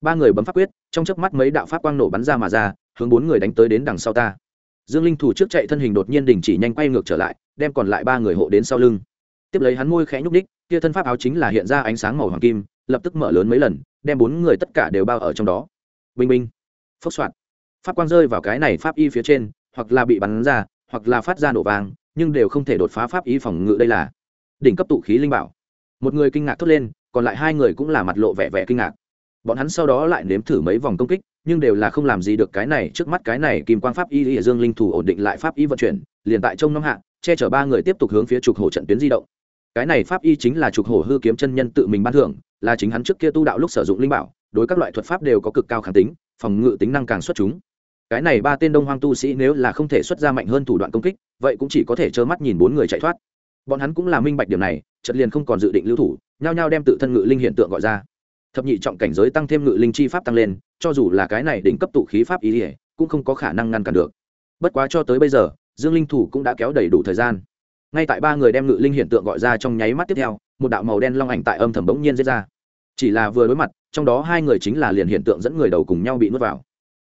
Ba người bấm pháp quyết, trong chớp mắt mấy đạo pháp quang nổ bắn ra mà ra, hướng bốn người đánh tới đến đằng sau ta. Dương linh thủ trước chạy thân hình đột nhiên đình chỉ nhanh quay ngược trở lại, đem còn lại ba người hộ đến sau lưng. Tiếp lấy hắn môi khẽ nhúc ních kia thân pháp áo chính là hiện ra ánh sáng màu hoàng kim, lập tức mở lớn mấy lần, đem bốn người tất cả đều bao ở trong đó. Bình minh phốc soạn pháp quang rơi vào cái này pháp y phía trên, hoặc là bị bắn ra hoặc là phát ra nổ vàng nhưng đều không thể đột phá pháp y phòng ngự đây là. Đỉnh cấp tụ khí linh bảo. Một người kinh ngạc thốt lên, còn lại hai người cũng là mặt lộ vẻ vẻ kinh ngạc. Bọn hắn sau đó lại nếm thử mấy vòng công kích, nhưng đều là không làm gì được cái này, trước mắt cái này kim quang pháp y ỉa dương linh thủ ổn định lại pháp y vận chuyển, liền tại trông năm hạ, che chở ba người tiếp tục hướng phía trục hổ trận tuyến di động. Cái này pháp y chính là trục hổ hư kiếm chân nhân tự mình ban thưởng, là chính hắn trước kia tu đạo lúc sử dụng linh bảo, đối các loại thuật pháp đều có cực cao kháng tính, phòng ngự tính năng càng xuất chúng cái này ba tên đông hoang tu sĩ nếu là không thể xuất ra mạnh hơn thủ đoạn công kích, vậy cũng chỉ có thể trơ mắt nhìn bốn người chạy thoát. Bọn hắn cũng là minh bạch điểm này chật liền không còn dự định lưu thủ, nhao nhao đem tự thân ngự linh hiện tượng gọi ra. Thập nhị trọng cảnh giới tăng thêm ngự linh chi pháp tăng lên, cho dù là cái này đỉnh cấp tụ khí pháp ý ỉa cũng không có khả năng ngăn cản được. Bất quá cho tới bây giờ, dương linh thủ cũng đã kéo đầy đủ thời gian. Ngay tại ba người đem ngự linh hiện tượng gọi ra trong nháy mắt tiếp theo, một đạo màu đen long ảnh tại âm thầm bỗng nhiên diễn ra. Chỉ là vừa đối mặt, trong đó hai người chính là liền hiện tượng dẫn người đầu cùng nhau bị nuốt vào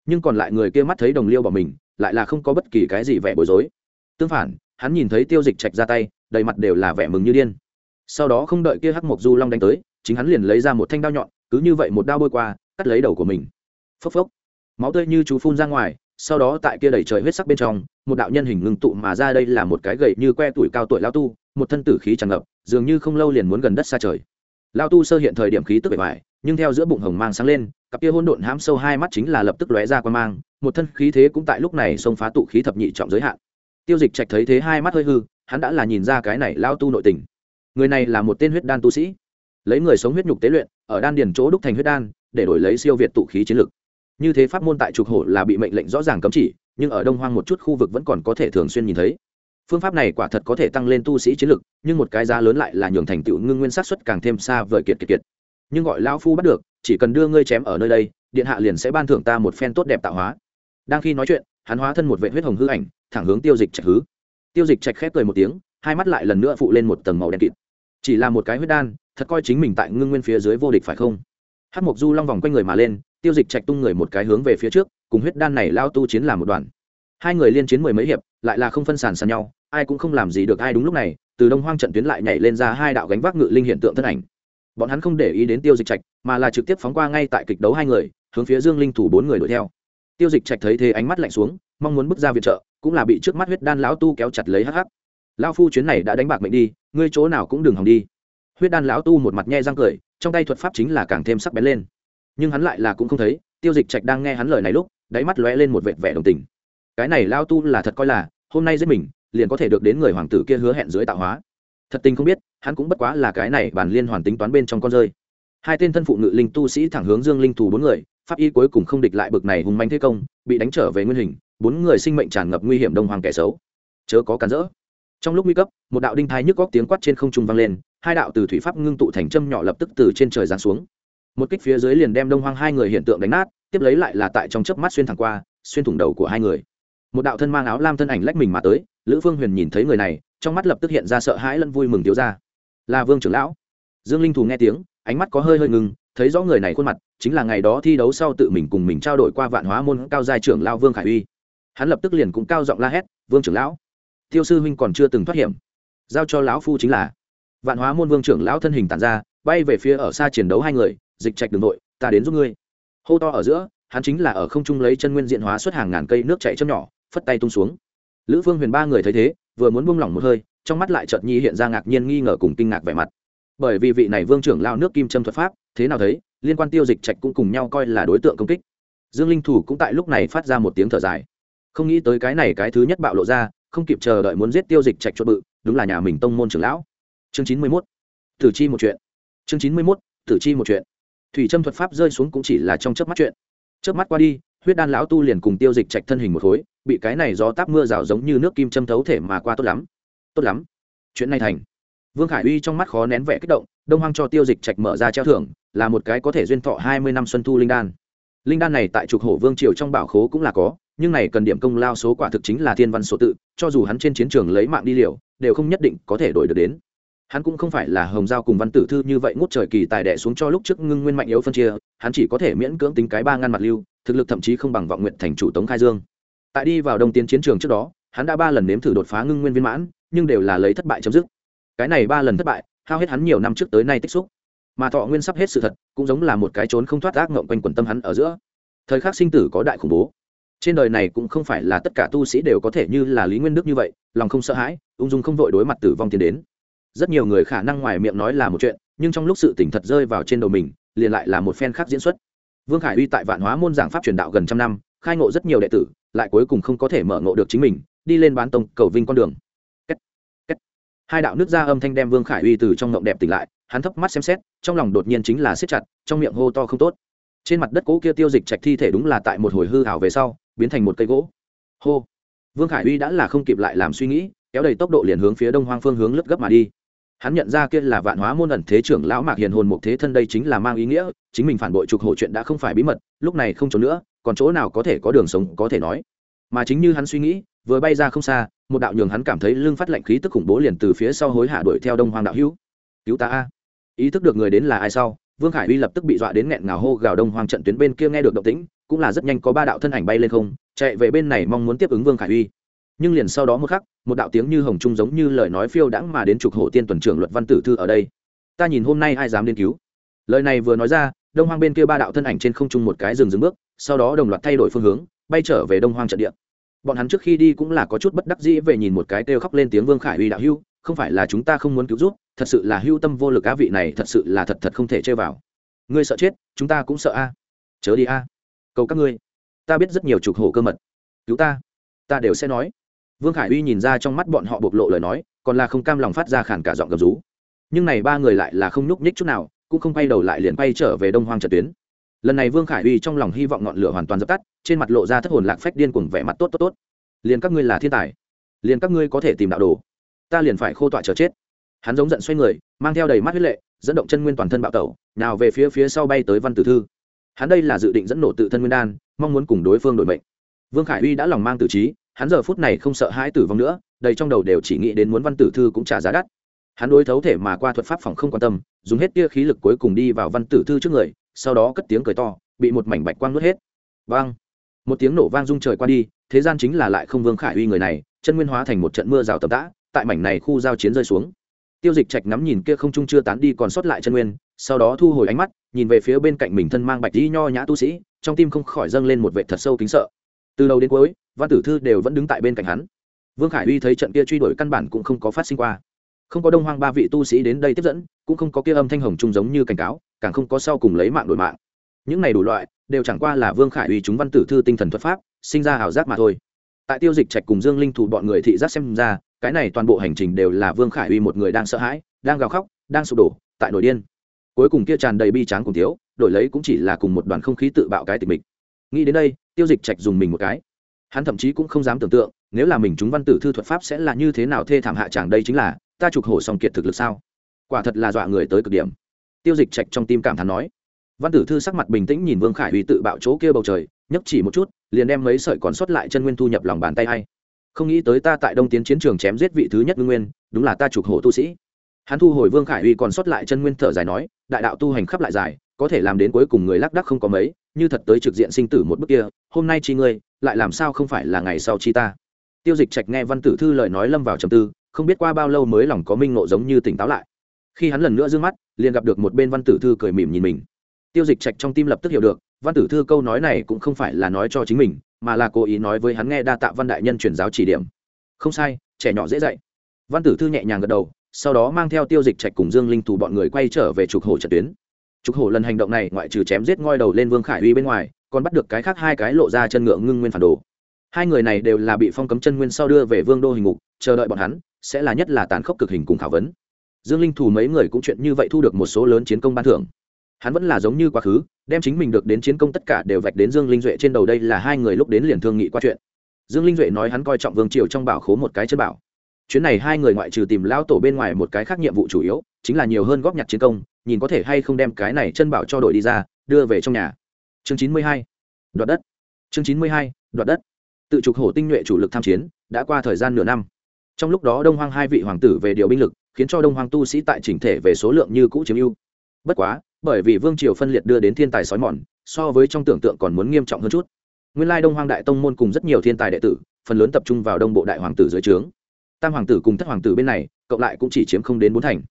nhưng còn lại người kia mắt thấy đồng liêu bỏ mình, lại là không có bất kỳ cái gì vẻ bối rối. Tương phản, hắn nhìn thấy tiêu dịch trạch ra tay, đầy mặt đều là vẻ mừng như điên. Sau đó không đợi kia hắc mộc du long đánh tới, chính hắn liền lấy ra một thanh đao nhọn, cứ như vậy một đao bôi qua, cắt lấy đầu của mình. Phốc phốc. Máu tươi như chú phun ra ngoài, sau đó tại kia đầy trời huyết sắc bên trong, một đạo nhân hình ngưng tụ mà ra đây là một cái gậy như que tuổi cao tuổi lao tu, một thân tử khí tràn ngập, dường như không lâu liền muốn gần đất xa trời. Lao tu sơ hiện thời điểm khí tức bề ngoài nhưng theo giữa bụng hồng mang sáng lên, cặp kia hôn độn hãm sâu hai mắt chính là lập tức lóe ra qua mang, một thân khí thế cũng tại lúc này xông phá tụ khí thập nhị trọng giới hạn. Tiêu dịch trạch thấy thế hai mắt hơi hư, hắn đã là nhìn ra cái này lao tu nội tình. Người này là một tên huyết đan tu sĩ, lấy người sống huyết nhục tế luyện, ở đan điền chỗ đúc thành huyết đan, để đổi lấy siêu việt tụ khí chiến lực. Như thế pháp môn tại trục hổ là bị mệnh lệnh rõ ràng cấm chỉ, nhưng ở đông hoang một chút khu vực vẫn còn có thể thường xuyên nhìn thấy. Phương pháp này quả thật có thể tăng lên tu sĩ chiến lực, nhưng một cái giá lớn lại là nhường thành tựu ngưng nguyên sát xuất càng thêm xa vời kiệt kiệt kiệt nhưng gọi lão phu bắt được, chỉ cần đưa ngươi chém ở nơi đây, điện hạ liền sẽ ban thưởng ta một phen tốt đẹp tạo hóa. Đang khi nói chuyện, hắn hóa thân một vệ huyết hồng hư ảnh, thẳng hướng tiêu dịch trạch hứ. Tiêu dịch trạch khép cười một tiếng, hai mắt lại lần nữa phụ lên một tầng màu đen kịt. Chỉ là một cái huyết đan, thật coi chính mình tại ngưng nguyên phía dưới vô địch phải không? Hát mộc du long vòng quanh người mà lên, tiêu dịch trạch tung người một cái hướng về phía trước, cùng huyết đan này lao tu chiến làm một đoàn. Hai người liên chiến mười mấy hiệp, lại là không phân sàn sàn nhau, ai cũng không làm gì được, ai đúng lúc này, từ đông hoang trận tuyến lại nhảy lên ra hai đạo gánh vác ngự linh hiện tượng thân ảnh bọn hắn không để ý đến tiêu dịch trạch, mà là trực tiếp phóng qua ngay tại kịch đấu hai người, hướng phía dương linh thủ bốn người đuổi theo. Tiêu dịch trạch thấy thế ánh mắt lạnh xuống, mong muốn bước ra viện trợ, cũng là bị trước mắt huyết đan lão tu kéo chặt lấy hắc hắc. Lao phu chuyến này đã đánh bạc mệnh đi, ngươi chỗ nào cũng đừng hòng đi. Huyết đan lão tu một mặt nhe răng cười, trong tay thuật pháp chính là càng thêm sắc bén lên. Nhưng hắn lại là cũng không thấy, tiêu dịch trạch đang nghe hắn lời này lúc, đáy mắt lóe lên một vệt vẻ đồng tình. Cái này lao tu là thật coi là, hôm nay giết mình, liền có thể được đến người hoàng tử kia hứa hẹn dưới tạo hóa thật tình không biết, hắn cũng bất quá là cái này bản liên hoàn tính toán bên trong con rơi. Hai tên thân phụ ngự linh tu sĩ thẳng hướng dương linh thù bốn người, pháp y cuối cùng không địch lại bực này hùng manh thế công, bị đánh trở về nguyên hình, bốn người sinh mệnh tràn ngập nguy hiểm đông hoàng kẻ xấu. Chớ có cản rỡ. Trong lúc nguy cấp, một đạo đinh thai nhức góc tiếng quát trên không trung vang lên, hai đạo từ thủy pháp ngưng tụ thành châm nhỏ lập tức từ trên trời giáng xuống. Một kích phía dưới liền đem đông hoang hai người hiện tượng đánh nát, tiếp lấy lại là tại trong chớp mắt xuyên thẳng qua, xuyên thủng đầu của hai người. Một đạo thân mang áo lam thân ảnh lách mình mà tới, lữ phương huyền nhìn thấy người này trong mắt lập tức hiện ra sợ hãi lẫn vui mừng thiếu ra là vương trưởng lão. Dương linh thù nghe tiếng, ánh mắt có hơi hơi ngừng, thấy rõ người này khuôn mặt, chính là ngày đó thi đấu sau tự mình cùng mình trao đổi qua vạn hóa môn cao giai trưởng lao vương khải uy. Hắn lập tức liền cũng cao giọng la hét, vương trưởng lão, tiêu sư huynh còn chưa từng thoát hiểm. Giao cho lão phu chính là. Vạn hóa môn vương trưởng lão thân hình tàn ra, bay về phía ở xa chiến đấu hai người, dịch trạch đường nội, ta đến giúp ngươi. Hô to ở giữa, hắn chính là ở không trung lấy chân nguyên diện hóa xuất hàng ngàn cây nước chạy châm nhỏ, phất tay tung xuống. Lữ phương huyền ba người thấy thế vừa muốn buông lỏng một hơi, trong mắt lại chợt nhi hiện ra ngạc nhiên nghi ngờ cùng kinh ngạc vẻ mặt. Bởi vì vị này vương trưởng lao nước kim châm thuật pháp, thế nào thấy, liên quan tiêu dịch trạch cũng cùng nhau coi là đối tượng công kích. Dương linh thủ cũng tại lúc này phát ra một tiếng thở dài. Không nghĩ tới cái này cái thứ nhất bạo lộ ra, không kịp chờ đợi muốn giết tiêu dịch trạch chuột bự, đúng là nhà mình tông môn trưởng lão. Chương chín mươi mốt. Tử chi một chuyện. Chương chín mươi mốt. Tử chi một chuyện. Thủy trâm thuật pháp rơi xuống cũng chỉ là trong chớp mắt chuyện. Chớp mắt qua đi huyết đan lão tu liền cùng tiêu dịch trạch thân hình một khối, bị cái này do táp mưa rào giống như nước kim châm thấu thể mà qua tốt lắm. Tốt lắm. Chuyện này thành. Vương khải uy trong mắt khó nén vẻ kích động, đông hoang cho tiêu dịch trạch mở ra treo thưởng, là một cái có thể duyên thọ hai mươi năm xuân thu linh đan. Linh đan này tại trục hổ vương triều trong bảo khố cũng là có, nhưng này cần điểm công lao số quả thực chính là thiên văn số tự, cho dù hắn trên chiến trường lấy mạng đi liều, đều không nhất định có thể đổi được đến hắn cũng không phải là hồng giao cùng văn tử thư như vậy ngút trời kỳ tài đệ xuống cho lúc trước ngưng nguyên mạnh yếu phân chia, hắn chỉ có thể miễn cưỡng tính cái ba ngăn mặt lưu, thực lực thậm chí không bằng vọng nguyện thành chủ tống khai dương. Tại đi vào đông tiến chiến trường trước đó, hắn đã ba lần nếm thử đột phá ngưng nguyên viên mãn, nhưng đều là lấy thất bại chấm dứt. Cái này ba lần thất bại, hao hết hắn nhiều năm trước tới nay tích xúc. Mà thọ nguyên sắp hết sự thật, cũng giống là một cái trốn không thoát ác ngộng quanh quần tâm hắn ở giữa. Thời khắc sinh tử có đại khủng bố. Trên đời này cũng không phải là tất cả tu sĩ đều có thể như là lý nguyên đức như vậy, lòng không sợ hãi, ung dung không vội đối mặt tử vong tiến đến rất nhiều người khả năng ngoài miệng nói là một chuyện, nhưng trong lúc sự tỉnh thật rơi vào trên đầu mình, liền lại là một phen khác diễn xuất. Vương khải uy tại vạn hóa môn giảng pháp truyền đạo gần trăm năm, khai ngộ rất nhiều đệ tử, lại cuối cùng không có thể mở ngộ được chính mình, đi lên bán tông, cầu vinh con đường. Kết. Kết. hai đạo nước ra âm thanh đem vương khải uy từ trong ngộng đẹp tỉnh lại, hắn thấp mắt xem xét, trong lòng đột nhiên chính là siết chặt, trong miệng hô to không tốt. Trên mặt đất cỗ kia tiêu dịch trạch thi thể đúng là tại một hồi hư hào về sau, biến thành một cây gỗ. Hô. Vương khải uy đã là không kịp lại làm suy nghĩ, kéo đầy tốc độ liền hướng phía đông hoang phương hướng lướt gấp mà đi hắn nhận ra kia là vạn hóa môn ẩn thế trưởng lão mạc hiền hồn một thế thân đây chính là mang ý nghĩa, chính mình phản bội trục hổ chuyện đã không phải bí mật, lúc này không trốn nữa, còn chỗ nào có thể có đường sống có thể nói. Mà chính như hắn suy nghĩ, vừa bay ra không xa, một đạo nhường hắn cảm thấy lưng phát lạnh khí tức khủng bố liền từ phía sau hối hạ đuổi theo đông hoàng đạo hữu. Cứu ta a. Ý thức được người đến là ai sau, vương khải uy lập tức bị dọa đến nghẹn ngào hô gào đông hoàng trận tuyến bên kia nghe được động tĩnh, cũng là rất nhanh có ba đạo thân ảnh bay lên không, chạy về bên này mong muốn tiếp ứng vương khải uy nhưng liền sau đó một khắc, một đạo tiếng như hồng trung giống như lời nói phiêu đãng mà đến trục hộ tiên tuần trưởng luật văn tử thư ở đây. Ta nhìn hôm nay ai dám đến cứu? Lời này vừa nói ra, đông hoang bên kia ba đạo thân ảnh trên không trung một cái rừng dừng bước, sau đó đồng loạt thay đổi phương hướng, bay trở về đông hoang trận địa. Bọn hắn trước khi đi cũng là có chút bất đắc dĩ về nhìn một cái kêu khóc lên tiếng vương khải uy đạo hưu, không phải là chúng ta không muốn cứu giúp, thật sự là hưu tâm vô lực á vị này, thật sự là thật thật không thể chơi vào. Ngươi sợ chết, chúng ta cũng sợ a. Chớ đi a. Cầu các ngươi, ta biết rất nhiều trục hổ cơ mật. Cứu ta. Ta đều sẽ nói vương khải uy nhìn ra trong mắt bọn họ bộc lộ lời nói, còn là không cam lòng phát ra khản cả giọng gầm rú. Nhưng này ba người lại là không nhúc nhích chút nào, cũng không quay đầu lại liền quay trở về đông hoang trận tuyến. Lần này vương khải uy trong lòng hy vọng ngọn lửa hoàn toàn dập tắt, trên mặt lộ ra thất hồn lạc phách điên cùng vẻ mặt tốt tốt tốt. Liền các ngươi là thiên tài, liền các ngươi có thể tìm đạo đồ, ta liền phải khô tọa chờ chết. Hắn giống giận xoay người, mang theo đầy mắt huyết lệ, dẫn động chân nguyên toàn thân bạo tẩu, nào về phía phía sau bay tới văn tử thư. Hắn đây là dự định dẫn nổ tự thân nguyên đan, mong muốn cùng đối phương đổi mệnh. Vương khải uy đã lòng mang tử trí hắn giờ phút này không sợ hãi tử vong nữa, đầy trong đầu đều chỉ nghĩ đến muốn văn tử thư cũng trả giá đắt. Hắn đối thấu thể mà qua thuật pháp phòng không quan tâm, dùng hết tia khí lực cuối cùng đi vào văn tử thư trước người, sau đó cất tiếng cười to, bị một mảnh bạch quang nuốt hết. Vang! Một tiếng nổ vang rung trời qua đi, thế gian chính là lại không vương khải uy người này, chân nguyên hóa thành một trận mưa rào tầm tã, tại mảnh này khu giao chiến rơi xuống. Tiêu dịch trạch ngắm nhìn kia không trung chưa tán đi còn sót lại chân nguyên, sau đó thu hồi ánh mắt, nhìn về phía bên cạnh mình thân mang bạch đi nho nhã tu sĩ, trong tim không khỏi dâng lên một vệ thật sâu kính sợ. Từ đầu đến cuối văn tử thư đều vẫn đứng tại bên cạnh hắn. Vương khải uy thấy trận kia truy đuổi căn bản cũng không có phát sinh qua. Không có đông hoang ba vị tu sĩ đến đây tiếp dẫn, cũng không có kia âm thanh hồng trung giống như cảnh cáo, càng không có sau cùng lấy mạng đổi mạng. Những này đủ loại, đều chẳng qua là vương khải uy chúng văn tử thư tinh thần thuật pháp, sinh ra ảo giác mà thôi. Tại tiêu dịch trạch cùng dương linh thủ bọn người thị giác xem ra, cái này toàn bộ hành trình đều là vương khải uy một người đang sợ hãi, đang gào khóc, đang sụp đổ, tại nổi điên. Cuối cùng kia tràn đầy bi tráng cùng thiếu, đổi lấy cũng chỉ là cùng một đoàn không khí tự bạo cái tình mình nghĩ đến đây, tiêu dịch trạch dùng mình một cái hắn thậm chí cũng không dám tưởng tượng, nếu là mình chúng văn tử thư thuật pháp sẽ là như thế nào thê thảm hạ chàng đây chính là, ta trục hổ song kiệt thực lực sao? Quả thật là dọa người tới cực điểm. Tiêu dịch trạch trong tim cảm thán nói. Văn tử thư sắc mặt bình tĩnh nhìn vương khải uy tự bạo chỗ kia bầu trời nhấp chỉ một chút, liền đem mấy sợi còn sót lại chân nguyên thu nhập lòng bàn tay hay. Không nghĩ tới ta tại đông tiến chiến trường chém giết vị thứ nhất ngưng nguyên, đúng là ta trục hổ tu sĩ. Hắn thu hồi vương khải uy còn sót lại chân nguyên thở dài nói, đại đạo tu hành khắp lại dài, có thể làm đến cuối cùng người lác đắc không có mấy như thật tới trực diện sinh tử một bước kia, hôm nay chi ngươi, lại làm sao không phải là ngày sau chi ta? Tiêu dịch trạch nghe văn tử thư lời nói lâm vào trầm tư, không biết qua bao lâu mới lòng có minh nộ giống như tỉnh táo lại. Khi hắn lần nữa d ư ơ n g mắt, liền gặp được một bên văn tử thư cười mỉm nhìn mình. Tiêu dịch trạch trong tim lập tức hiểu được, văn tử thư câu nói này cũng không phải là nói cho chính mình, mà là cố ý nói với hắn nghe đa tạ văn đại nhân truyền giáo chỉ điểm. Không sai, trẻ nhỏ dễ dạy. Văn tử thư nhẹ nhàng gật đầu, sau đó mang theo tiêu dịch trạch cùng dương linh thủ bọn người quay trở về trục hồ trận tuyến trục Hổ lần hành động này ngoại trừ chém giết ngoi đầu lên vương khải uy bên ngoài, còn bắt được cái khác hai cái lộ ra chân ngựa ngưng nguyên phản đồ. Hai người này đều là bị phong cấm chân nguyên sau đưa về vương đô hình ngục, chờ đợi bọn hắn, sẽ là nhất là tàn khốc cực hình cùng khảo vấn. Dương linh thủ mấy người cũng chuyện như vậy thu được một số lớn chiến công ban thưởng. Hắn vẫn là giống như quá khứ, đem chính mình được đến chiến công tất cả đều vạch đến dương linh duệ trên đầu đây là hai người lúc đến liền thương nghị qua chuyện. Dương linh duệ nói hắn coi trọng vương triều trong bảo khố một cái chân bảo chuyến này hai người ngoại trừ tìm lao tổ bên ngoài một cái khác nhiệm vụ chủ yếu, chính là nhiều hơn góp nhặt chiến công, nhìn có thể hay không đem cái này chân bảo cho đội đi ra, đưa về trong nhà. Chương chín mươi hai, đoạt đất. Chương chín mươi hai, đoạt đất. Tự trục hổ tinh nhuệ chủ lực tham chiến, đã qua thời gian nửa năm. Trong lúc đó đông hoang hai vị hoàng tử về điều binh lực, khiến cho đông hoang tu sĩ tại chỉnh thể về số lượng như cũ chiếm ưu. Bất quá, bởi vì vương triều phân liệt đưa đến thiên tài sói mòn, so với trong tưởng tượng còn muốn nghiêm trọng hơn chút. Nguyên lai đông hoang đại tông môn cùng rất nhiều thiên tài đệ tử, phần lớn tập trung vào đông bộ đại hoàng tử dưới trướng tam hoàng tử cùng thất hoàng tử bên này, cộng lại cũng chỉ chiếm không đến bốn thành.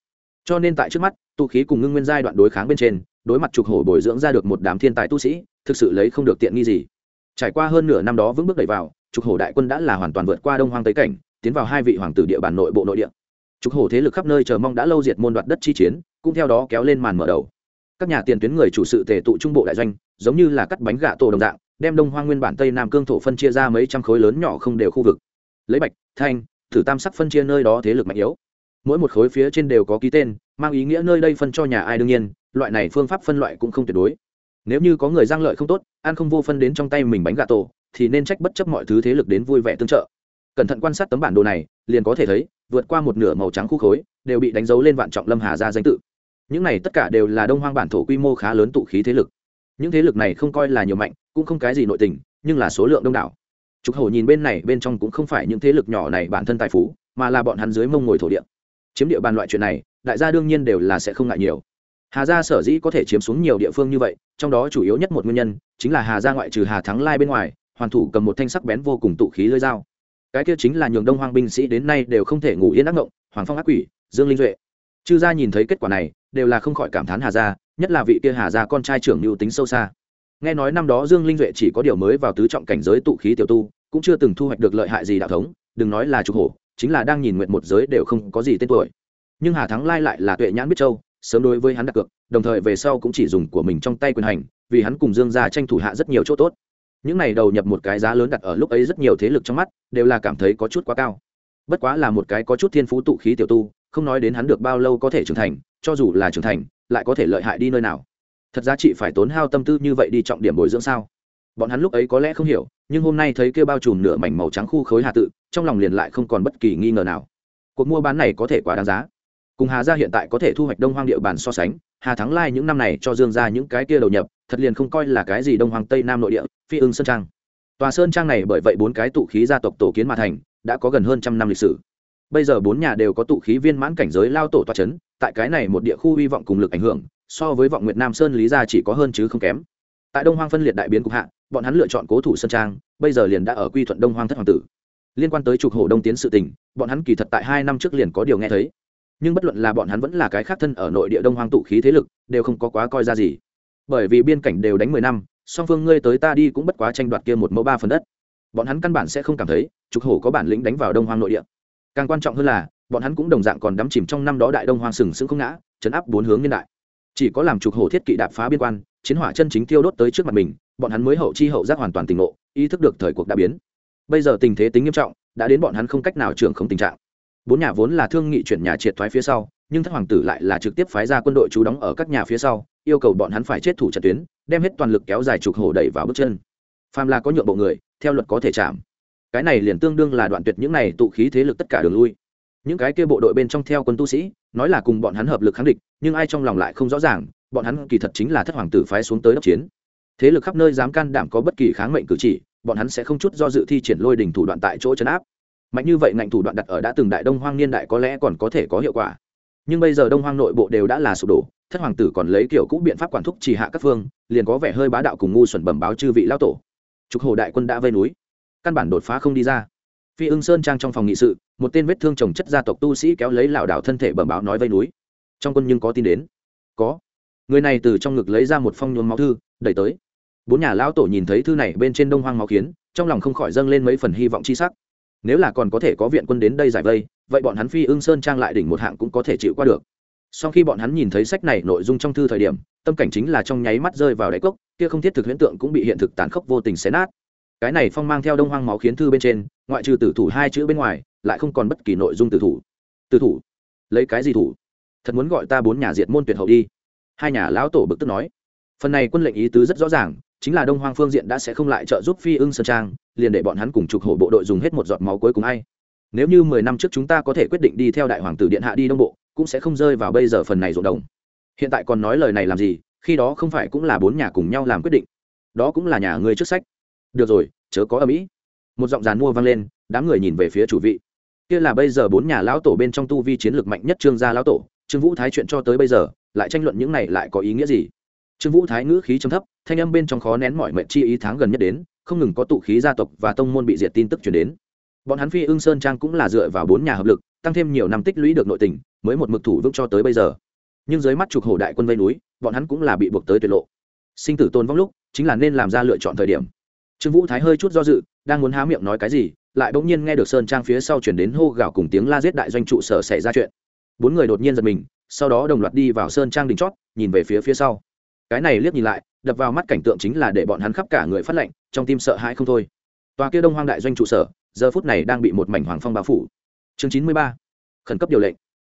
Cho nên tại trước mắt, tu khí cùng ngưng nguyên giai đoạn đối kháng bên trên, đối mặt trục hổ bồi dưỡng ra được một đám thiên tài tu sĩ, thực sự lấy không được tiện nghi gì. Trải qua hơn nửa năm đó vững bước đẩy vào, trục hổ đại quân đã là hoàn toàn vượt qua đông hoang tây cảnh, tiến vào hai vị hoàng tử địa bàn nội bộ nội địa. Trục hổ thế lực khắp nơi chờ mong đã lâu diệt môn đoạt đất chi chiến, cũng theo đó kéo lên màn mở đầu. Các nhà tiền tuyến người chủ sự tề tụ trung bộ đại doanh, giống như là cắt bánh gạ tổ đồng dạng, đem đông hoang nguyên bản tây nam cương thổ phân chia ra mấy trăm khối lớn nhỏ không đều khu vực. Lấy bạch, thanh thử tam sắc phân chia nơi đó thế lực mạnh yếu. Mỗi một khối phía trên đều có ký tên, mang ý nghĩa nơi đây phân cho nhà ai đương nhiên, loại này phương pháp phân loại cũng không tuyệt đối. Nếu như có người giang lợi không tốt, ăn không vô phân đến trong tay mình bánh gà tổ, thì nên trách bất chấp mọi thứ thế lực đến vui vẻ tương trợ. Cẩn thận quan sát tấm bản đồ này, liền có thể thấy, vượt qua một nửa màu trắng khu khối, đều bị đánh dấu lên vạn trọng lâm hà ra danh tự. Những này tất cả đều là đông hoang bản thổ quy mô khá lớn tụ khí thế lực. Những thế lực này không coi là nhiều mạnh, cũng không cái gì nội tình, nhưng là số lượng đông đảo trục hổ nhìn bên này, bên trong cũng không phải những thế lực nhỏ này bản thân tài phú, mà là bọn hắn dưới mông ngồi thổ địa. Chiếm địa bàn loại chuyện này, đại gia đương nhiên đều là sẽ không ngại nhiều. Hà gia sở dĩ có thể chiếm xuống nhiều địa phương như vậy, trong đó chủ yếu nhất một nguyên nhân, chính là hà gia ngoại trừ hà thắng lai bên ngoài, hoàn thủ cầm một thanh sắc bén vô cùng tụ khí lưỡi dao. Cái kia chính là nhường đông hoang binh sĩ đến nay đều không thể ngủ yên ác ngộng, hoàng phong ác quỷ, dương linh duệ. Chư gia nhìn thấy kết quả này, đều là không khỏi cảm thán hà gia, nhất là vị kia hà gia con trai trưởng mưu tính sâu xa. Nghe nói năm đó dương linh duệ chỉ có điều mới vào tứ trọng cảnh giới tụ khí tiểu tu cũng chưa từng thu hoạch được lợi hại gì đạo thống, đừng nói là trục hổ, chính là đang nhìn nguyện một giới đều không có gì tên tuổi. Nhưng hà thắng lai lại là tuệ nhãn biết châu, sớm đối với hắn đặt cược, đồng thời về sau cũng chỉ dùng của mình trong tay quyền hành, vì hắn cùng dương gia tranh thủ hạ rất nhiều chỗ tốt. Những này đầu nhập một cái giá lớn đặt ở lúc ấy rất nhiều thế lực trong mắt, đều là cảm thấy có chút quá cao. Bất quá là một cái có chút thiên phú tụ khí tiểu tu, không nói đến hắn được bao lâu có thể trưởng thành, cho dù là trưởng thành, lại có thể lợi hại đi nơi nào. Thật giá trị phải tốn hao tâm tư như vậy đi trọng điểm bồi dưỡng sao? Bọn hắn lúc ấy có lẽ không hiểu, nhưng hôm nay thấy kêu bao trùm nửa mảnh màu trắng khu khối hà tự, trong lòng liền lại không còn bất kỳ nghi ngờ nào. Cuộc mua bán này có thể quá đáng giá. Cùng hà gia hiện tại có thể thu hoạch đông hoang địa bàn so sánh, hà thắng lai những năm này cho dương ra những cái kia đầu nhập, thật liền không coi là cái gì đông hoàng tây nam nội địa, phi ưng sơn trang. Tòa sơn trang này bởi vậy bốn cái tụ khí gia tộc tổ kiến mà thành, đã có gần hơn trăm năm lịch sử. Bây giờ bốn nhà đều có tụ khí viên mãn cảnh giới lao tổ toa c h ấ n tại cái này một địa khu hy vọng cùng lực ảnh hưởng, so với vọng nguyệt nam sơn lý gia chỉ có hơn chứ không kém tại đông hoang phân liệt đại biến cục hạ, bọn hắn lựa chọn cố thủ sơn trang, bây giờ liền đã ở quy thuận đông hoang thất hoàng tử. Liên quan tới trục hổ đông tiến sự tình, bọn hắn kỳ thật tại hai năm trước liền có điều nghe thấy. Nhưng bất luận là bọn hắn vẫn là cái khác thân ở nội địa đông hoang tụ khí thế lực, đều không có quá coi ra gì. Bởi vì biên cảnh đều đánh mười năm, song phương ngươi tới ta đi cũng bất quá tranh đoạt kia một mẫu ba phần đất. Bọn hắn căn bản sẽ không cảm thấy, trục hổ có bản lĩnh đánh vào đông hoang nội địa. Càng quan trọng hơn là, bọn hắn cũng đồng dạng còn đắm chìm trong năm đó đại đông hoang sừng sững không ngã, chấn áp bốn hướng nhân đại. Chỉ có làm trục hổ thiết kỵ đạp phá biên quan chiến hỏa chân chính tiêu đốt tới trước mặt mình, bọn hắn mới hậu chi hậu giác hoàn toàn tỉnh ngộ, ý thức được thời cuộc đã biến. Bây giờ tình thế tính nghiêm trọng, đã đến bọn hắn không cách nào trưởng không tình trạng. Bốn nhà vốn là thương nghị chuyển nhà triệt thoái phía sau, nhưng thất hoàng tử lại là trực tiếp phái ra quân đội trú đóng ở các nhà phía sau, yêu cầu bọn hắn phải chết thủ trận tuyến, đem hết toàn lực kéo dài trục hổ đẩy vào bước chân. Phàm là có nhượng bộ người, theo luật có thể chạm. Cái này liền tương đương là đoạn tuyệt những này tụ khí thế lực tất cả đường lui. Những cái kia bộ đội bên trong theo quân tu sĩ, nói là cùng bọn hắn hợp lực kháng địch, nhưng ai trong lòng lại không rõ ràng bọn hắn kỳ thật chính là thất hoàng tử phái xuống tới đốc chiến. Thế lực khắp nơi dám can đảm có bất kỳ kháng mệnh cử chỉ, bọn hắn sẽ không chút do dự thi triển lôi đỉnh thủ đoạn tại chỗ chấn áp. Mạnh như vậy ngạnh thủ đoạn đặt ở đã từng đại đông hoang niên đại có lẽ còn có thể có hiệu quả. Nhưng bây giờ đông hoang nội bộ đều đã là sụp đổ, thất hoàng tử còn lấy kiểu cũ biện pháp quản thúc chỉ hạ các phương, liền có vẻ hơi bá đạo cùng ngu xuẩn bẩm báo chư vị lao tổ. Trục hồ đại quân đã vây núi, căn bản đột phá không đi ra. Phi ưng sơn trang trong phòng nghị sự, một tên vết thương trồng chất gia tộc tu sĩ kéo lấy lảo đảo thân thể bẩm báo nói vây núi. Trong quân nhưng có tin đến. Có người này từ trong ngực lấy ra một phong nhuốm máu thư, đẩy tới. Bốn nhà lão tổ nhìn thấy thư này bên trên đông hoang máu kiến, trong lòng không khỏi dâng lên mấy phần hy vọng chi sắc. Nếu là còn có thể có viện quân đến đây giải vây, vậy bọn hắn phi ưng sơn trang lại đỉnh một hạng cũng có thể chịu qua được. Sau khi bọn hắn nhìn thấy sách này nội dung trong thư thời điểm, tâm cảnh chính là trong nháy mắt rơi vào đáy cốc, kia không thiết thực huyễn tượng cũng bị hiện thực tàn khốc vô tình xé nát. Cái này phong mang theo đông hoang máu khiến thư bên trên, ngoại trừ tử thủ hai chữ bên ngoài, lại không còn bất kỳ nội dung tử thủ. Tử thủ? Lấy cái gì thủ? Thật muốn gọi ta bốn nhà diệt môn tuyệt hậu đi hai nhà lão tổ bực tức nói, phần này quân lệnh ý tứ rất rõ ràng, chính là đông hoang phương diện đã sẽ không lại trợ giúp phi ưng sơn trang, liền để bọn hắn cùng trục hổ bộ đội dùng hết một giọt máu cuối cùng ai. Nếu như mười năm trước chúng ta có thể quyết định đi theo đại hoàng tử điện hạ đi đông bộ, cũng sẽ không rơi vào bây giờ phần này rộn đồng. Hiện tại còn nói lời này làm gì, khi đó không phải cũng là bốn nhà cùng nhau làm quyết định. Đó cũng là nhà ngươi trước sách. Được rồi, chớ có âm mỹ một giọng dàn mua vang lên, đám người nhìn về phía chủ vị. Kia là bây giờ bốn nhà lão tổ bên trong tu vi chiến lược mạnh nhất trương gia lão tổ trương vũ thái chuyện cho tới bây giờ, lại tranh luận những này lại có ý nghĩa gì? Trương vũ thái ngữ khí trầm thấp, thanh âm bên trong khó nén mọi mệnh chi ý tháng gần nhất đến, không ngừng có tụ khí gia tộc và tông môn bị diệt tin tức chuyển đến. Bọn hắn phi ưng sơn trang cũng là dựa vào bốn nhà hợp lực, tăng thêm nhiều năm tích lũy được nội tình, mới một mực thủ vững cho tới bây giờ. Nhưng dưới mắt trục hổ đại quân vây núi, bọn hắn cũng là bị buộc tới tuyệt lộ. Sinh tử tôn vong lúc, chính là nên làm ra lựa chọn thời điểm. Trương vũ thái hơi chút do dự, đang muốn há miệng nói cái gì, lại bỗng nhiên nghe được sơn trang phía sau chuyển đến hô gào cùng tiếng la giết đại doanh trụ sở xảy ra chuyện bốn người đột nhiên giật mình, sau đó đồng loạt đi vào sơn trang đình chót, nhìn về phía phía sau. Cái này liếc nhìn lại, đập vào mắt cảnh tượng chính là để bọn hắn khắp cả người phát lệnh trong tim sợ hãi không thôi. Tòa kia đông hoang đại doanh trụ sở, giờ phút này đang bị một mảnh hoàng phong bao phủ. Chương chín mươi ba, khẩn cấp điều lệnh.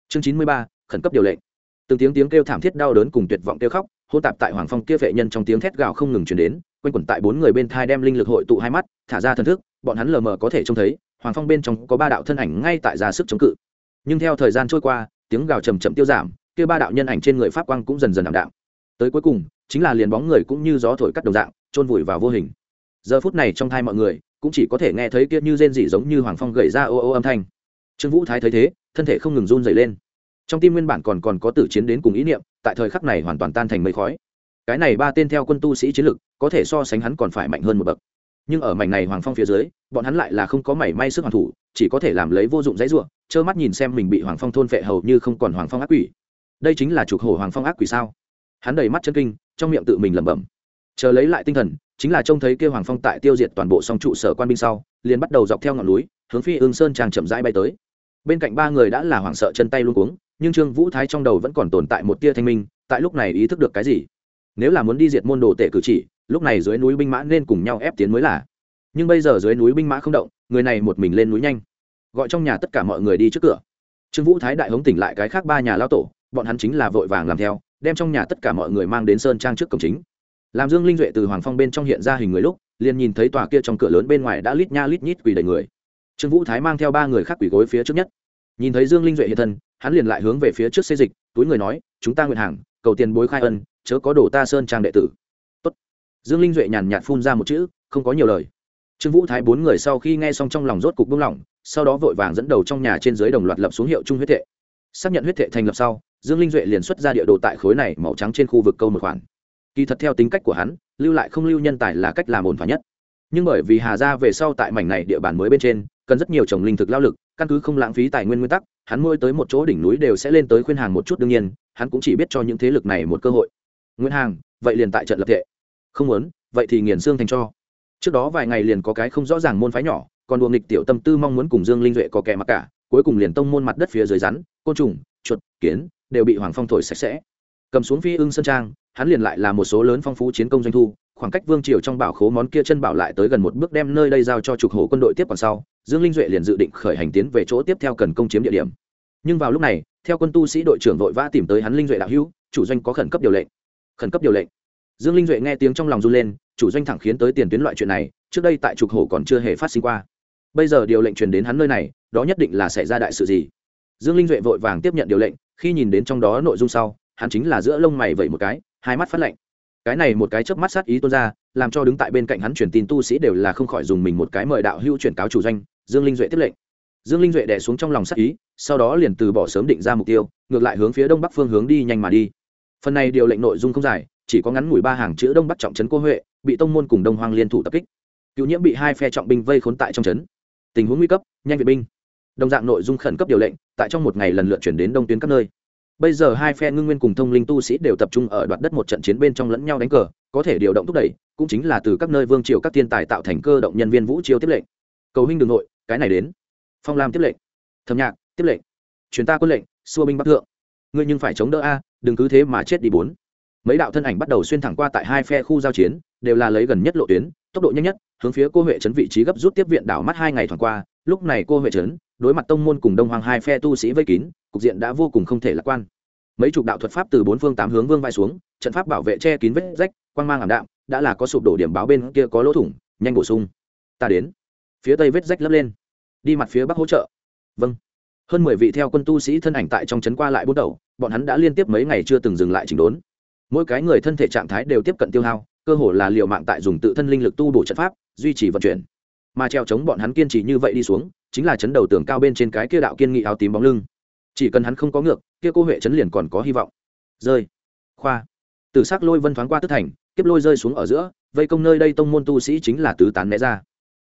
Chương chín mươi ba, khẩn cấp điều lệnh. Từng tiếng tiếng kêu thảm thiết đau đớn cùng tuyệt vọng kêu khóc hô tạp tại hoàng phong kia vệ nhân trong tiếng thét gào không ngừng chuyển đến, quanh quẩn tại bốn người bên thai đem linh lực hội tụ hai mắt, thả ra thần thức, bọn hắn lờ mờ có thể trông thấy, hoàng phong bên trong có ba đạo thân ảnh ngay tại ra sức chống cự nhưng theo thời gian trôi qua, tiếng gào chầm chậm tiêu giảm, kia ba đạo nhân ảnh trên người pháp quang cũng dần dần ảm đạm. Tới cuối cùng, chính là liền bóng người cũng như gió thổi cắt đồng dạng trôn vùi vào vô hình. Giờ phút này trong thai mọi người, cũng chỉ có thể nghe thấy kia như rên rỉ giống như hoàng phong gậy ra ô ô âm thanh. Trương vũ thái thấy thế, thân thể không ngừng run dày lên. Trong tim nguyên bản còn còn có tử chiến đến cùng ý niệm, tại thời khắc này hoàn toàn tan thành mây khói. Cái này ba tên theo quân tu sĩ chiến lực, có thể so sánh hắn còn phải mạnh hơn một bậc nhưng ở mảnh này hoàng phong phía dưới, bọn hắn lại là không có mảy may sức hoàn thủ, chỉ có thể làm lấy vô dụng dãy ruộng trơ mắt nhìn xem mình bị hoàng phong thôn phệ hầu như không còn hoàng phong ác quỷ. Đây chính là trục hổ hoàng phong ác quỷ sao? Hắn đầy mắt chân kinh, trong miệng tự mình lẩm bẩm. Chờ lấy lại tinh thần, chính là trông thấy kêu hoàng phong tại tiêu diệt toàn bộ song trụ sở quan binh sau, liền bắt đầu dọc theo ngọn núi, hướng phi ương sơn tràng chậm rãi bay tới. Bên cạnh ba người đã là hoảng sợ chân tay luôn cuống, nhưng trương vũ thái trong đầu vẫn còn tồn tại một tia thanh minh, tại lúc này ý thức được cái gì? Nếu là muốn đi diệt môn đồ tể cử chỉ lúc này dưới núi binh mã nên cùng nhau ép tiến mới là. Nhưng bây giờ dưới núi binh mã không động, người này một mình lên núi nhanh. Gọi trong nhà tất cả mọi người đi trước cửa. Trương vũ thái đại hống tỉnh lại cái khác ba nhà lao tổ, bọn hắn chính là vội vàng làm theo, đem trong nhà tất cả mọi người mang đến sơn trang trước cổng chính. Làm dương linh duệ từ hoàng phong bên trong hiện ra hình người lúc, liền nhìn thấy tòa kia trong cửa lớn bên ngoài đã lít nha lít nhít quỳ đầy người. Trương vũ thái mang theo ba người khác quỳ gối phía trước nhất. Nhìn thấy dương linh duệ hiện thân, hắn liền lại hướng về phía trước xây dịch, túi người nói, chúng ta nguyện hàng, cầu tiền bối khai ân, chớ có đổ ta sơn trang đệ tử dương linh duệ nhàn nhạt phun ra một chữ, không có nhiều lời. Trương vũ thái bốn người sau khi nghe xong trong lòng rốt cục buông lỏng, sau đó vội vàng dẫn đầu trong nhà trên dưới đồng loạt lập xuống hiệu trung huyết thệ. Xác nhận huyết thệ thành lập sau, dương linh duệ liền xuất ra địa đồ tại khối này màu trắng trên khu vực câu một khoản. Kỳ thật theo tính cách của hắn, lưu lại không lưu nhân tài là cách làm ổn thỏa nhất. Nhưng bởi vì hà ra về sau tại mảnh này địa bàn mới bên trên, cần rất nhiều trồng linh thực lao lực, căn cứ không lãng phí tài nguyên nguyên tắc, hắn môi tới một chỗ đỉnh núi đều sẽ lên tới khuyên hàng một chút đương nhiên, hắn cũng chỉ biết cho những thế lực này một cơ hội. Nguyên hàng, vậy liền tại trận lập thệ không muốn, vậy thì nghiền xương thành cho. Trước đó vài ngày liền có cái không rõ ràng môn phái nhỏ, còn đùa nghịch tiểu tâm tư mong muốn cùng dương linh duệ có kẻ mặc cả, cuối cùng liền tông môn mặt đất phía dưới rắn, côn trùng, chuột, kiến, đều bị hoàng phong thổi sạch sẽ. Cầm xuống phi ưng sơn trang, hắn liền lại là một số lớn phong phú chiến công doanh thu, khoảng cách vương triều trong bảo khố món kia chân bảo lại tới gần một bước đem nơi đây giao cho trục hổ quân đội tiếp còn sau, dương linh duệ liền dự định khởi hành tiến về chỗ tiếp theo cần công chiếm địa điểm. Nhưng vào lúc này, theo quân tu sĩ đội trưởng vội vã tìm tới hắn linh duệ đạo hữu, chủ doanh có khẩn cấp điều lệnh. Khẩn cấp điều lệnh? Dương linh duệ nghe tiếng trong lòng run lên, chủ doanh thẳng khiến tới tiền tuyến loại chuyện này, trước đây tại trục hổ còn chưa hề phát sinh qua. Bây giờ điều lệnh truyền đến hắn nơi này, đó nhất định là xảy ra đại sự gì? Dương linh duệ vội vàng tiếp nhận điều lệnh, khi nhìn đến trong đó nội dung sau, hắn chính là giữa lông mày vẩy một cái, hai mắt phát lạnh. Cái này một cái chớp mắt sát ý tuôn ra, làm cho đứng tại bên cạnh hắn truyền tin tu sĩ đều là không khỏi dùng mình một cái mời đạo hưu chuyển cáo chủ doanh, dương linh duệ tiếp lệnh. Dương linh duệ đè xuống trong lòng sát ý, sau đó liền từ bỏ sớm định ra mục tiêu, ngược lại hướng phía đông bắc phương hướng đi nhanh mà đi. Phần này điều lệnh nội dung không dài chỉ có ngắn ngủi ba hàng chữ đông bắc trọng trấn cô huệ, bị tông môn cùng đông hoang liên thủ tập kích. Cựu nhiễm bị hai phe trọng binh vây khốn tại trong trấn. Tình huống nguy cấp, nhanh viện binh. Đồng dạng nội dung khẩn cấp điều lệnh, tại trong một ngày lần lượt chuyển đến đông tuyến các nơi. Bây giờ hai phe ngưng nguyên cùng thông linh tu sĩ đều tập trung ở đoạt đất một trận chiến bên trong lẫn nhau đánh cờ, có thể điều động thúc đẩy, cũng chính là từ các nơi vương triều các thiên tài tạo thành cơ động nhân viên vũ chiêu tiếp lệnh. Cầu huynh đường nội, cái này đến. Phong lam tiếp lệnh. Thầm nhạc tiếp lệnh. Chuyến ta quân lệnh, xua binh bắc thượng. Ngươi nhưng phải chống đỡ a, đừng cứ thế mà chết đi bốn mấy đạo thân ảnh bắt đầu xuyên thẳng qua tại hai phe khu giao chiến, đều là lấy gần nhất lộ tuyến, tốc độ nhanh nhất, hướng phía cô huệ trấn vị trí gấp rút tiếp viện đảo mắt hai ngày thoảng qua. Lúc này cô huệ trấn, đối mặt tông môn cùng đông hoàng hai phe tu sĩ vây kín, cục diện đã vô cùng không thể lạc quan. Mấy chục đạo thuật pháp từ bốn phương tám hướng vương vai xuống, trận pháp bảo vệ che kín vết rách, quang mang ảm đạm, đã là có sụp đổ điểm báo bên kia có lỗ thủng, nhanh bổ sung. Ta đến. Phía tây vết rách lấp lên. Đi mặt phía bắc hỗ trợ. Vâng. Hơn mười vị theo quân tu sĩ thân ảnh tại trong trấn qua lại bốn đầu, bọn hắn đã liên tiếp mấy ngày chưa từng dừng lại chỉnh đốn mỗi cái người thân thể trạng thái đều tiếp cận tiêu hao, cơ hồ là liều mạng tại dùng tự thân linh lực tu bổ trận pháp, duy trì vận chuyển. Mà treo chống bọn hắn kiên trì như vậy đi xuống, chính là chấn đầu tường cao bên trên cái kia đạo kiên nghị áo tím bóng lưng. Chỉ cần hắn không có ngược, kia cô huệ chấn liền còn có hy vọng. Rơi. Khoa. Từ s ắ c lôi vân thoáng qua tức thành, kiếp lôi rơi xuống ở giữa, vây công nơi đây tông môn tu sĩ chính là tứ tán né ra.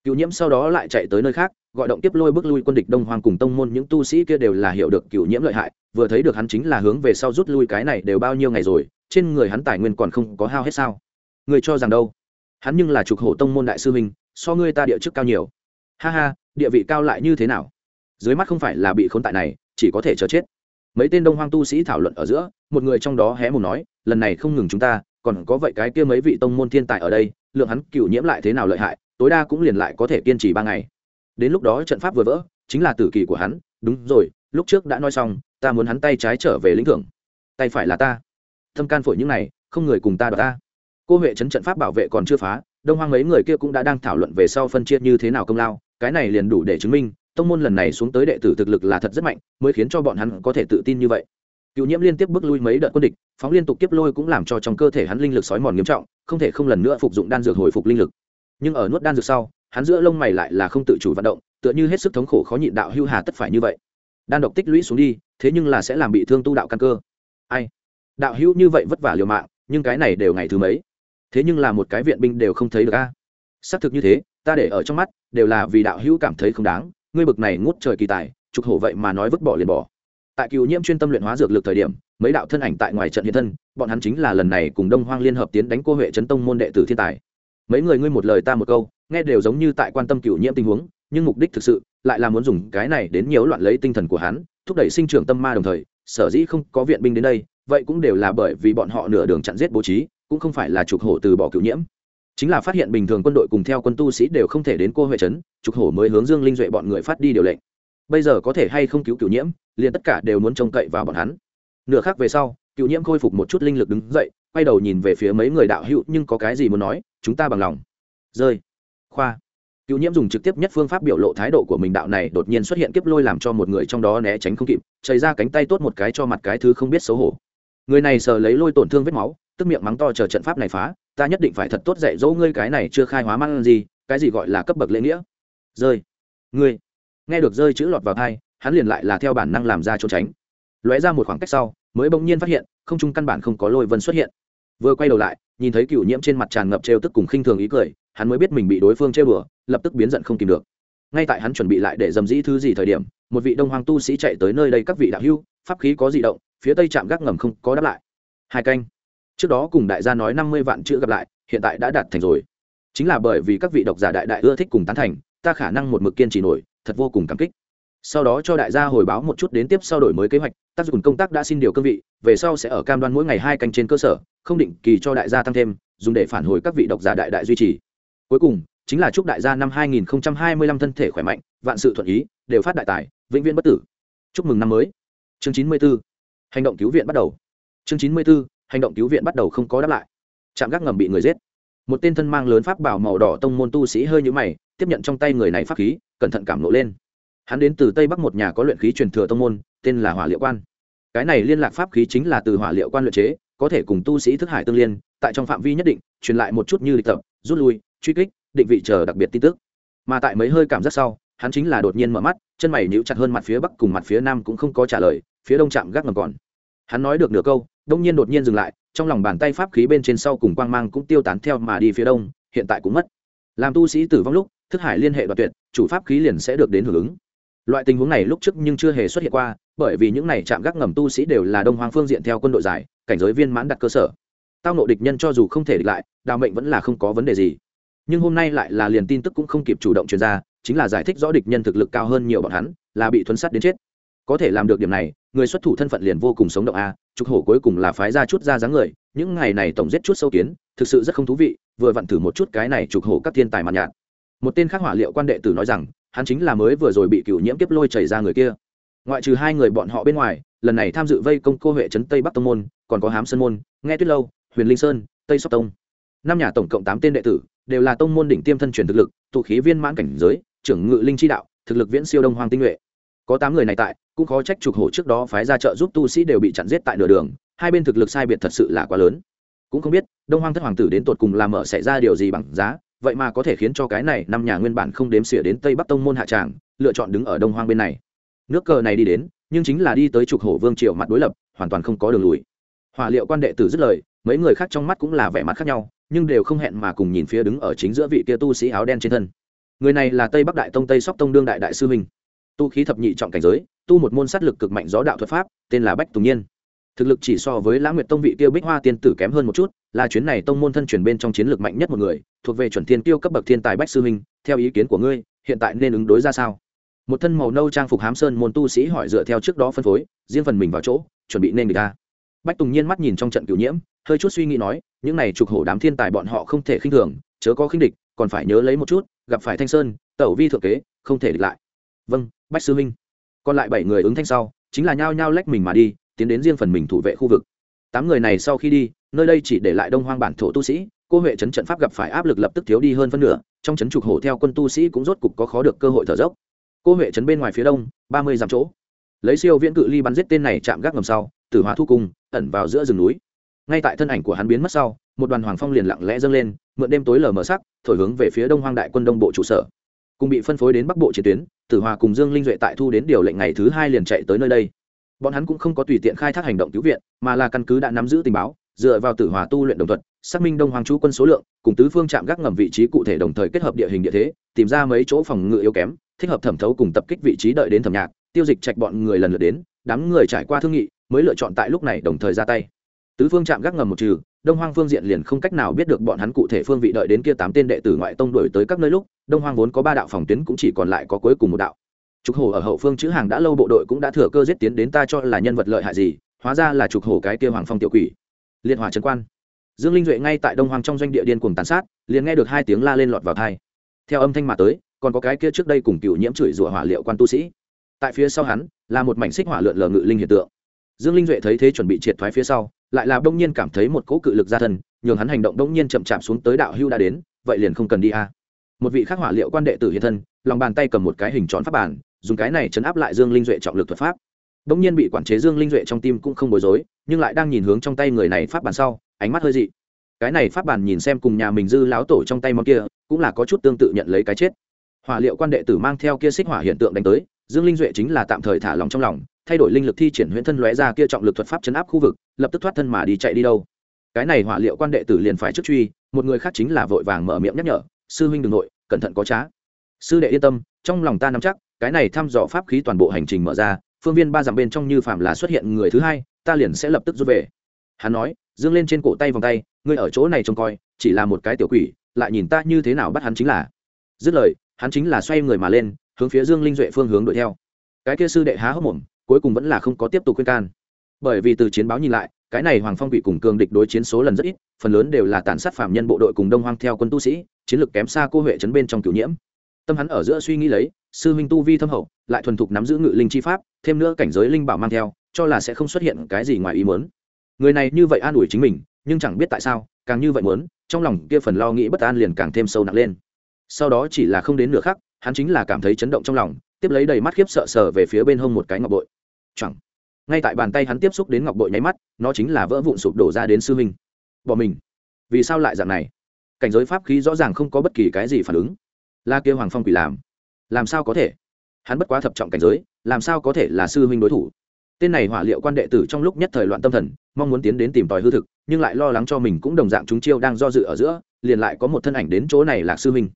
Cựu nhiễm sau đó lại chạy tới nơi khác, gọi động kiếp lôi bước lui quân địch đông hoàng cùng tông môn những tu sĩ kia đều là hiểu được cựu nhiễm lợi hại, vừa thấy được hắn chính là hướng về sau rút lui cái này đều bao nhiêu ngày rồi trên người hắn tài nguyên còn không có hao hết sao? Người cho rằng đâu? Hắn nhưng là trục hộ tông môn đại sư huynh, so ngươi ta địa chức cao nhiều. Ha ha địa vị cao lại như thế nào? Dưới mắt không phải là bị khốn tại này chỉ có thể chờ chết. Mấy tên đông hoang tu sĩ thảo luận ở giữa một người trong đó hé một nói lần này không ngừng chúng ta còn có vậy cái kia mấy vị tông môn thiên tài ở đây lượng hắn cựu nhiễm lại thế nào lợi hại tối đa cũng liền lại có thể kiên trì ba ngày. Đến lúc đó trận pháp vừa vỡ chính là tử kỳ của hắn. Đúng rồi lúc trước đã nói xong ta muốn hắn tay trái trở về lĩnh thưởng. Tay phải là ta thâm can phổi những này, không người cùng ta đ ta. Cô huệ trấn trận pháp bảo vệ còn chưa phá, đông hoang mấy người kia cũng đã đang thảo luận về sau phân chia như thế nào công lao, cái này liền đủ để chứng minh, tông môn lần này xuống tới đệ tử thực lực là thật rất mạnh, mới khiến cho bọn hắn có thể tự tin như vậy. Cựu nhiễm liên tiếp bước lui mấy đợt quân địch, phóng liên tục tiếp lôi cũng làm cho trong cơ thể hắn linh lực sói mòn nghiêm trọng, không thể không lần nữa phục dụng đan dược hồi phục linh lực. Nhưng ở nuốt đan dược sau, hắn giữa lông mày lại là không tự chủ vận động, tựa như hết sức thống khổ khó nhịn đạo hưu hà tất phải như vậy. Đan độc tích lũy xuống đi, thế nhưng là sẽ làm bị thương tu đạo căn cơ. Ai? Đạo hữu như vậy vất vả liều mạng, nhưng cái này đều ngày thứ mấy? Thế nhưng là một cái viện binh đều không thấy được a. Xác thực như thế, ta để ở trong mắt, đều là vì đạo hữu cảm thấy không đáng, ngươi bực này ngút trời kỳ tài, trục hổ vậy mà nói vứt bỏ liền bỏ. Tại cựu nhiễm chuyên tâm luyện hóa dược lực thời điểm, mấy đạo thân ảnh tại ngoài trận hiện thân, bọn hắn chính là lần này cùng đông hoang liên hợp tiến đánh cô huệ trấn tông môn đệ tử thiên tài. Mấy người ngươi một lời ta một câu, nghe đều giống như tại quan tâm cựu nhiễm tình huống, nhưng mục đích thực sự, lại là muốn dùng cái này đến nhiễu loạn lấy tinh thần của hắn, thúc đẩy sinh trưởng tâm ma đồng thời, sở dĩ không có viện binh đến đây vậy cũng đều là bởi vì bọn họ nửa đường chặn giết bố trí, cũng không phải là trục hổ từ bỏ cựu nhiễm. Chính là phát hiện bình thường quân đội cùng theo quân tu sĩ đều không thể đến cô huệ trấn, trục hổ mới hướng dương linh duệ bọn người phát đi điều lệnh. Bây giờ có thể hay không cứu cựu nhiễm, liền tất cả đều muốn trông cậy vào bọn hắn. Nửa khác về sau cựu nhiễm khôi phục một chút linh lực đứng dậy, quay đầu nhìn về phía mấy người đạo hữu, nhưng có cái gì muốn nói, chúng ta bằng lòng. Rơi. Khoa. Cựu nhiễm dùng trực tiếp nhất phương pháp biểu lộ thái độ của mình đạo này đột nhiên xuất hiện kiếp lôi làm cho một người trong đó né tránh không kịp, chảy ra cánh tay tốt một cái cho mặt cái thứ không biết xấu hổ người này sờ lấy lôi tổn thương vết máu, tức miệng mắng to chờ trận pháp này phá, ta nhất định phải thật tốt dạy dỗ ngươi cái này chưa khai hóa mang gì, cái gì gọi là cấp bậc lễ nghĩa. Rơi. Ngươi. Nghe được rơi chữ lọt vào thai hắn liền lại là theo bản năng làm ra trốn tránh. Lóe ra một khoảng cách sau, mới bỗng nhiên phát hiện, không trung căn bản không có lôi vân xuất hiện. Vừa quay đầu lại, nhìn thấy cựu nhiễm trên mặt tràn ngập trêu tức cùng khinh thường ý cười, hắn mới biết mình bị đối phương trêu bừa, lập tức biến giận không tìm được. Ngay tại hắn chuẩn bị lại để dầm dĩ thứ gì thời điểm, một vị đông hoàng tu sĩ chạy tới nơi đây các vị đạo hưu pháp khí có di động phía tây trạm gác ngầm không có đáp lại. Hai canh. Trước đó cùng đại gia nói năm mươi vạn chữ gặp lại, hiện tại đã đạt thành rồi. Chính là bởi vì các vị độc giả đại đại ưa thích cùng tán thành, ta khả năng một mực kiên trì nổi, thật vô cùng cảm kích. Sau đó cho đại gia hồi báo một chút đến tiếp sau đổi mới kế hoạch, tác dụng công tác đã xin điều cương vị, về sau sẽ ở cam đoan mỗi ngày hai canh trên cơ sở, không định kỳ cho đại gia tăng thêm, dùng để phản hồi các vị độc giả đại đại duy trì. Cuối cùng, chính là chúc đại gia năm 2025 thân thể khỏe mạnh, vạn sự thuận ý, đều phát đại tài, vĩnh viễn bất tử. Chúc mừng năm mới. Chương 94 hành động cứu viện bắt đầu. Chương 94. hành động cứu viện bắt đầu không có đáp lại. Trạm gác ngầm bị người giết. Một tên thân mang lớn pháp bảo màu đỏ tông môn tu sĩ hơi nhũ mày, tiếp nhận trong tay người này pháp khí, cẩn thận cảm nộ lên. Hắn đến từ tây bắc một nhà có luyện khí truyền thừa tông môn, tên là hỏa liệu quan. Cái này liên lạc pháp khí chính là từ hỏa liệu quan luyện chế, có thể cùng tu sĩ thức hải tương liên, tại trong phạm vi nhất định, truyền lại một chút như lịch tập, rút lui, truy kích, định vị chờ đặc biệt tin tức. Mà tại mấy hơi cảm giác sau, hắn chính là đột nhiên mở mắt, chân mày níu chặt hơn mặt phía bắc cùng mặt phía nam cũng không có trả lời, phía đông chạm gác ngầm còn hắn nói được nửa câu, đông nhiên đột nhiên dừng lại, trong lòng bàn tay pháp khí bên trên sau cùng quang mang cũng tiêu tán theo mà đi phía đông, hiện tại cũng mất. Làm tu sĩ tử vong lúc, thức hải liên hệ đoạt tuyệt, chủ pháp khí liền sẽ được đến hưởng ứng. Loại tình huống này lúc trước nhưng chưa hề xuất hiện qua, bởi vì những này chạm gác ngầm tu sĩ đều là đông hoàng phương diện theo quân đội giải, cảnh giới viên mãn đặt cơ sở. Tao nộ địch nhân cho dù không thể địch lại, đào mệnh vẫn là không có vấn đề gì. Nhưng hôm nay lại là liền tin tức cũng không kịp chủ động truyền ra, chính là giải thích rõ địch nhân thực lực cao hơn nhiều bọn hắn, là bị thuấn sát đến chết có thể làm được điểm này, người xuất thủ thân phận liền vô cùng sống động a, trục hổ cuối cùng là phái ra chút ra dáng người, những ngày này tổng giết chút sâu kiến, thực sự rất không thú vị, vừa vặn thử một chút cái này trục hổ các thiên tài mặt nhạt. Một tên khác hỏa liệu quan đệ tử nói rằng, hắn chính là mới vừa rồi bị cựu nhiễm kiếp lôi chảy ra người kia. Ngoại trừ hai người bọn họ bên ngoài, lần này tham dự vây công cô huệ trấn tây bắc tông môn, còn có hám sơn môn, nghe tuyết lâu, huyền linh sơn, tây sóc tông. Năm nhà tổng cộng tám tên đệ tử, đều là tông môn đỉnh tiêm thân truyền thực lực, tụ khí viên mãn cảnh giới, trưởng ngự linh chi đạo, thực lực viễn siêu đông hoàng tinh nhuệ có tám người này tại, cũng khó trách trục hổ trước đó phái ra trợ giúp tu sĩ đều bị chặn giết tại nửa đường, hai bên thực lực sai biệt thật sự là quá lớn. Cũng không biết, đông hoang thất hoàng tử đến tột cùng làm mở xảy ra điều gì bằng giá, vậy mà có thể khiến cho cái này năm nhà nguyên bản không đếm xỉa đến tây bắc tông môn hạ tràng, lựa chọn đứng ở đông hoang bên này. Nước cờ này đi đến, nhưng chính là đi tới trục hổ vương triều mặt đối lập, hoàn toàn không có đường lùi. Hỏa liệu quan đệ tử dứt lời, mấy người khác trong mắt cũng là vẻ mặt khác nhau, nhưng đều không hẹn mà cùng nhìn phía đứng ở chính giữa vị kia tu sĩ áo đen trên thân. Người này là tây bắc đại tông tây sóc tông đương đại đại sư minh tu khí thập nhị trọng cảnh giới, tu một môn sát lực cực mạnh gió đạo thuật pháp, tên là bách tùng nhiên. Thực lực chỉ so với lãng nguyệt tông vị tiêu bích hoa tiên tử kém hơn một chút, là chuyến này tông môn thân chuyển bên trong chiến lược mạnh nhất một người, thuộc về chuẩn thiên tiêu cấp bậc thiên tài bách sư minh, theo ý kiến của ngươi, hiện tại nên ứng đối ra sao? Một thân màu nâu trang phục hám sơn môn tu sĩ hỏi dựa theo trước đó phân phối, riêng phần mình vào chỗ, chuẩn bị nên người ta. Bách tùng nhiên mắt nhìn trong trận cửu nhiễm, hơi chút suy nghĩ nói, những này trục hổ đám thiên tài bọn họ không thể khinh thường, chớ có khinh địch, còn phải nhớ lấy một chút, gặp phải thanh sơn, tẩu vi thượng kế, không thể địch lại vâng bách sư minh. Còn lại bảy người ứng thanh sau, chính là nhao nhao lách mình mà đi, tiến đến riêng phần mình thủ vệ khu vực. Tám người này sau khi đi, nơi đây chỉ để lại đông hoang bản thổ tu sĩ, cô huệ trấn trận pháp gặp phải áp lực lập tức thiếu đi hơn phân nửa, trong trấn trục hổ theo quân tu sĩ cũng rốt cục có khó được cơ hội thở dốc. Cô huệ trấn bên ngoài phía đông, ba mươi dặm chỗ. Lấy siêu viễn cự ly bắn giết tên này chạm gác ngầm sau, tử hóa thu cung, ẩn vào giữa rừng núi. Ngay tại thân ảnh của hắn biến mất sau, một đoàn hoàng phong liền lặng lẽ dâng lên, mượn đêm tối lờ mờ sắc, thổi hướng về phía đông hoang đại quân đông bộ trụ sở cùng bị phân phối đến bắc bộ chiến tuyến, tử hòa cùng dương linh duệ tại thu đến điều lệnh ngày thứ hai liền chạy tới nơi đây. Bọn hắn cũng không có tùy tiện khai thác hành động cứu viện, mà là căn cứ đã nắm giữ tình báo, dựa vào tử hòa tu luyện đồng thuận xác minh đông hoàng chú quân số lượng, cùng tứ phương chạm gác ngầm vị trí cụ thể đồng thời kết hợp địa hình địa thế, tìm ra mấy chỗ phòng ngự yếu kém, thích hợp thẩm thấu cùng tập kích vị trí đợi đến thẩm nhạc, tiêu dịch trạch bọn người lần lượt đến, đám người trải qua thương nghị, mới lựa chọn tại lúc này đồng thời ra tay. Tứ phương chạm gác ngầm một trừ đông hoang phương diện liền không cách nào biết được bọn hắn cụ thể phương vị đợi đến kia tám tên đệ tử ngoại tông đổi tới các nơi lúc, đông hoang vốn có ba đạo phòng tuyến cũng chỉ còn lại có cuối cùng một đạo. Trục hổ ở hậu phương chữ hàng đã lâu bộ đội cũng đã thừa cơ giết tiến đến ta cho là nhân vật lợi hại gì, hóa ra là trục hổ cái kia hoàng phong tiểu quỷ. Liên hòa trấn quan. Dương linh duệ ngay tại đông Hoang trong doanh địa điên cùng tàn sát, liền nghe được hai tiếng la lên lọt vào thai theo âm thanh mà tới, còn có cái kia trước đây cùng cựu nhiễm chửi rủa hỏa liệu quan tu sĩ. Tại phía sau hắn, là một mảnh xích hỏa lượn lờ ngự linh hiện tượng. Dương linh duệ thấy thế chuẩn bị triệt thoái phía sau lại là đông nhiên cảm thấy một cỗ cự lực ra thân, nhường hắn hành động đông nhiên chậm chạp xuống tới đạo hưu đã đến, vậy liền không cần đi a. Một vị khắc hỏa liệu quan đệ tử hiện thân, lòng bàn tay cầm một cái hình tròn pháp bản, dùng cái này chấn áp lại dương linh duệ trọng lực thuật pháp. Đông nhiên bị quản chế dương linh duệ trong tim cũng không bối rối, nhưng lại đang nhìn hướng trong tay người này pháp bản sau, ánh mắt hơi dị. Cái này pháp bản nhìn xem cùng nhà mình dư láo tổ trong tay món kia, cũng là có chút tương tự nhận lấy cái chết. Hỏa liệu quan đệ tử mang theo kia xích hỏa hiện tượng đánh tới, dương linh duệ chính là tạm thời thả lòng trong lòng thay đổi linh lực thi triển huyễn thân lóe ra kia trọng lực thuật pháp chấn áp khu vực, lập tức thoát thân mà đi chạy đi đâu. Cái này hỏa liệu quan đệ tử liền phải trước truy, một người khác chính là vội vàng mở miệng nhắc nhở, sư huynh đ ừ n g nội, cẩn thận có trá. Sư đệ yên tâm, trong lòng ta nắm chắc, cái này thăm dò pháp khí toàn bộ hành trình mở ra, phương viên ba dặm bên trong như phạm là xuất hiện người thứ hai, ta liền sẽ lập tức rút về. Hắn nói, dương lên trên cổ tay vòng tay, ngươi ở chỗ này trông coi, chỉ là một cái tiểu quỷ, lại nhìn ta như thế nào bắt hắn chính là. Dứt lời, hắn chính là xoay người mà lên, hướng phía dương linh duệ phương hướng đuổi theo. Cái kia sư đệ há hốc mồm cuối cùng vẫn là không có tiếp tục khuyên can. Bởi vì từ chiến báo nhìn lại, cái này hoàng phong bị cùng cường địch đối chiến số lần rất ít, phần lớn đều là tàn sát phạm nhân bộ đội cùng đông hoang theo quân tu sĩ, chiến lược kém xa cô huệ trấn bên trong cửu nhiễm. Tâm hắn ở giữa suy nghĩ lấy, sư huynh tu vi thâm hậu, lại thuần thục nắm giữ ngự linh chi pháp, thêm nữa cảnh giới linh bảo mang theo, cho là sẽ không xuất hiện cái gì ngoài ý muốn. Người này như vậy an ủi chính mình, nhưng chẳng biết tại sao, càng như vậy muốn, trong lòng kia phần lo nghĩ bất an liền càng thêm sâu nặng lên. Sau đó chỉ là không đến nửa khắc, hắn chính là cảm thấy chấn động trong lòng tiếp lấy đầy mắt khiếp sợ sờ về phía bên hông một cái ngọc bội. Chẳng ngay tại bàn tay hắn tiếp xúc đến ngọc bội nháy mắt, nó chính là vỡ vụn sụp đổ ra đến sư huynh. Bỏ mình. Vì sao lại dạng này? Cảnh giới pháp khí rõ ràng không có bất kỳ cái gì phản ứng. La kia hoàng phong quỷ làm. Làm sao có thể? Hắn bất quá thập trọng cảnh giới, làm sao có thể là sư huynh đối thủ? Tên này hỏa liệu quan đệ tử trong lúc nhất thời loạn tâm thần, mong muốn tiến đến tìm tòi hư thực, nhưng lại lo lắng cho mình cũng đồng dạng chúng chiêu đang do dự ở giữa, liền lại có một thân ảnh đến chỗ này là sư huynh.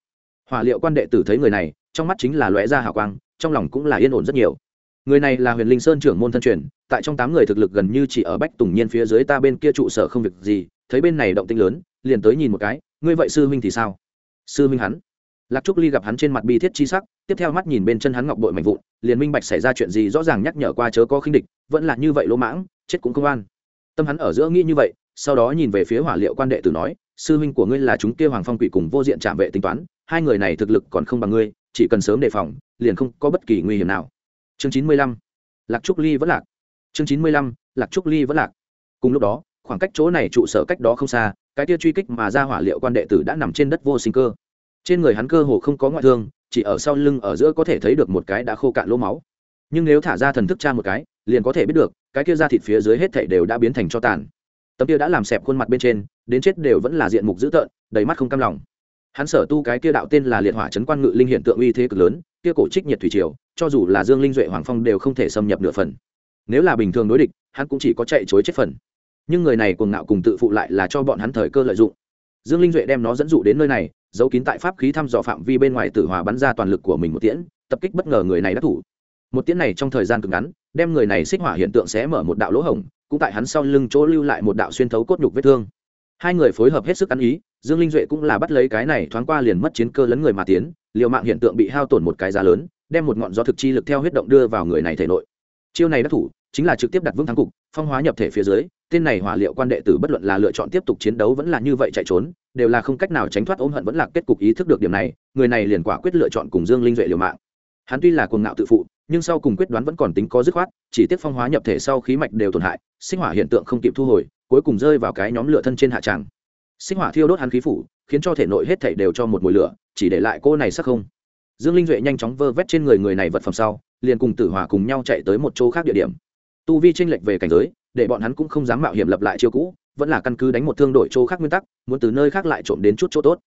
Hỏa liệu quan đệ tử thấy người này, trong mắt chính là lóe ra hào quang trong lòng cũng là yên ổn rất nhiều. Người này là huyền linh sơn trưởng môn thân truyền, tại trong tám người thực lực gần như chỉ ở bách tùng nhiên phía dưới ta bên kia trụ sở không việc gì, thấy bên này động tinh lớn, liền tới nhìn một cái, ngươi vậy sư huynh thì sao? Sư huynh hắn. Lạc trúc ly gặp hắn trên mặt bi thiết chi sắc, tiếp theo mắt nhìn bên chân hắn ngọc bội mạnh vụn, liền minh bạch xảy ra chuyện gì rõ ràng nhắc nhở qua chớ có khinh địch, vẫn là như vậy lỗ mãng, chết cũng không an. Tâm hắn ở giữa nghĩ như vậy, sau đó nhìn về phía hỏa liệu quan đệ tử nói sư huynh của ngươi là chúng kia hoàng phong quỷ cùng vô diện trạm vệ tính toán, hai người này thực lực còn không bằng ngươi, chỉ cần sớm đề phòng, liền không có bất kỳ nguy hiểm nào. Chương chín mươi lăm, lạc trúc ly vẫn lạc. Chương chín mươi lăm, lạc trúc ly vẫn lạc. Cùng lúc đó, khoảng cách chỗ này trụ sở cách đó không xa, cái tia truy kích mà ra hỏa liệu quan đệ tử đã nằm trên đất vô sinh cơ. Trên người hắn cơ hồ không có ngoại thương, chỉ ở sau lưng ở giữa có thể thấy được một cái đã khô cạn lỗ máu. Nhưng nếu thả ra thần thức cha một cái, liền có thể biết được, cái kia ra thịt phía dưới hết thảy đều đã biến thành cho tàn tấm kia đã làm xẹp khuôn mặt bên trên, đến chết đều vẫn là diện mục dữ tợn, đầy mắt không cam lòng. Hắn sở tu cái kia đạo tên là liệt hỏa trấn quan ngự linh hiện tượng uy thế cực lớn, kia cổ trích nhiệt thủy triều, cho dù là dương linh duệ hoàng phong đều không thể xâm nhập nửa phần. Nếu là bình thường đối địch, hắn cũng chỉ có chạy chối chết phần. Nhưng người này cuồng ngạo cùng tự phụ lại là cho bọn hắn thời cơ lợi dụng. Dương linh duệ đem nó dẫn dụ đến nơi này, giấu kín tại pháp khí thăm dò phạm vi bên ngoài tử hòa bắn ra toàn lực của mình một tiễn, tập kích bất ngờ người này đắc thủ. Một tiễn này trong thời gian cực ngắn, đem người này xích hỏa hiện tượng sẽ mở một đạo lỗ hổng cũng tại hắn sau lưng chỗ lưu lại một đạo xuyên thấu cốt nhục vết thương. Hai người phối hợp hết sức ăn ý, dương linh duệ cũng là bắt lấy cái này thoáng qua liền mất chiến cơ lấn người mà tiến, liều mạng hiện tượng bị hao tổn một cái giá lớn, đem một ngọn gió thực chi lực theo huyết động đưa vào người này thể nội. Chiêu này đắc thủ, chính là trực tiếp đặt vững thắng cục, phong hóa nhập thể phía dưới, tên này hỏa liệu quan đệ tử bất luận là lựa chọn tiếp tục chiến đấu vẫn là như vậy chạy trốn, đều là không cách nào tránh thoát ôm hận vẫn là kết cục ý thức được điểm này, người này liền quả quyết lựa chọn cùng dương linh duệ liều mạng hắn tuy là cuồng ngạo tự phụ, nhưng sau cùng quyết đoán vẫn còn tính có dứt khoát, chỉ tiếc phong hóa nhập thể sau khí mạch đều tổn hại, sinh hỏa hiện tượng không kịp thu hồi, cuối cùng rơi vào cái nhóm lửa thân trên hạ tràng. Sinh hỏa thiêu đốt hắn khí phủ, khiến cho thể nội hết thảy đều cho một mùi lửa, chỉ để lại cô này sắc không. Dương linh duệ nhanh chóng vơ vét trên người người này vật phẩm sau, liền cùng tử hỏa cùng nhau chạy tới một chỗ khác địa điểm. Tu vi tranh lệch về cảnh giới, để bọn hắn cũng không dám mạo hiểm lập lại chiêu cũ, vẫn là căn cứ đánh một thương đổi chỗ khác nguyên tắc, muốn từ nơi khác lại trộm đến chút chỗ tốt.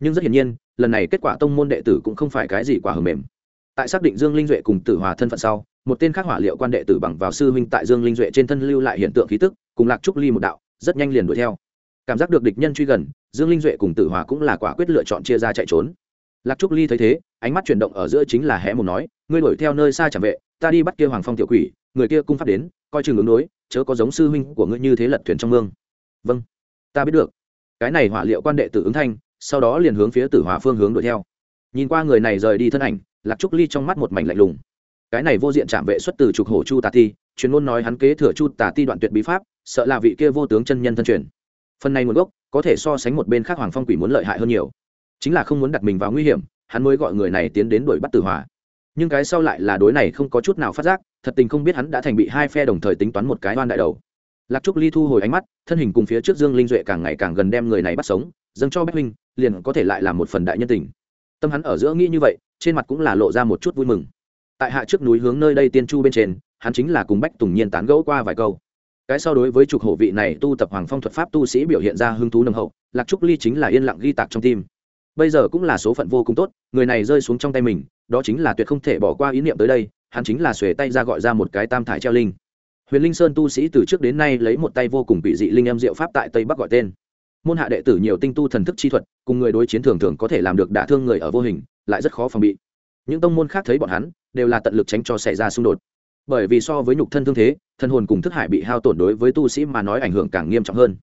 Nhưng rất hiển nhiên, lần này kết quả tông môn đệ tử cũng không phải cái gì quả hờ mềm tại xác định dương linh duệ cùng tử hòa thân phận sau, một tên khác hỏa liệu quan đệ tử bằng vào sư huynh tại dương linh duệ trên thân lưu lại hiện tượng khí tức, cùng lạc trúc ly một đạo, rất nhanh liền đuổi theo. Cảm giác được địch nhân truy gần, dương linh duệ cùng tử hòa cũng là quả quyết lựa chọn chia ra chạy trốn. Lạc trúc ly thấy thế, ánh mắt chuyển động ở giữa chính là hé một nói, ngươi đuổi theo nơi xa chẳng vệ, ta đi bắt kia hoàng phong tiểu quỷ, người kia cung phát đến, coi chừng ứng đối, chớ có giống sư huynh của ngươi như thế lật thuyền trong mương. Vâng ta biết được. Cái này hỏa liệu quan đệ tử ứng thanh, sau đó liền hướng phía tử hỏa phương hướng đuổi theo. Nhìn qua người này rời đi thân ảnh lạc trúc ly trong mắt một mảnh lạnh lùng. Cái này vô diện chạm vệ xuất từ trục hổ chu tà ti, chuyên môn nói hắn kế thừa chu tà ti đoạn tuyệt bí pháp, sợ là vị kia vô tướng chân nhân thân truyền. Phần này nguồn gốc, có thể so sánh một bên khác hoàng phong quỷ muốn lợi hại hơn nhiều. Chính là không muốn đặt mình vào nguy hiểm, hắn mới gọi người này tiến đến đuổi bắt tử Hòa. nhưng cái sau lại là đối này không có chút nào phát giác, thật tình không biết hắn đã thành bị hai phe đồng thời tính toán một cái oan đại đầu. Lạc trúc ly thu hồi ánh mắt, thân hình cùng phía trước dương linh duệ càng ngày càng gần đem người này bắt sống, dâng cho bách huynh, liền có thể lại làm một phần đại nhân tình tâm hắn ở giữa nghĩ như vậy, trên mặt cũng là lộ ra một chút vui mừng. Tại hạ trước núi hướng nơi đây tiên chu bên trên, hắn chính là cùng bách tùng nhiên tán gẫu qua vài câu. Cái so đối với trục hổ vị này tu tập hoàng phong thuật pháp tu sĩ biểu hiện ra hứng thú nồng hậu, lạc trúc ly chính là yên lặng ghi tạc trong tim. Bây giờ cũng là số phận vô cùng tốt, người này rơi xuống trong tay mình, đó chính là tuyệt không thể bỏ qua ý niệm tới đây, hắn chính là xuề tay ra gọi ra một cái tam thải treo linh. Huyền linh sơn tu sĩ từ trước đến nay lấy một tay vô cùng bị dị linh em diệu pháp tại tây bắc gọi tên môn hạ đệ tử nhiều tinh tu thần thức chi thuật, cùng người đối chiến thường thường có thể làm được đả thương người ở vô hình, lại rất khó phòng bị. Những tông môn khác thấy bọn hắn, đều là tận lực tránh cho xảy ra xung đột. Bởi vì so với nhục thân thương thế thân hồn cùng thức hải bị hao tổn đối với tu sĩ mà nói ảnh hưởng càng nghiêm trọng hơn.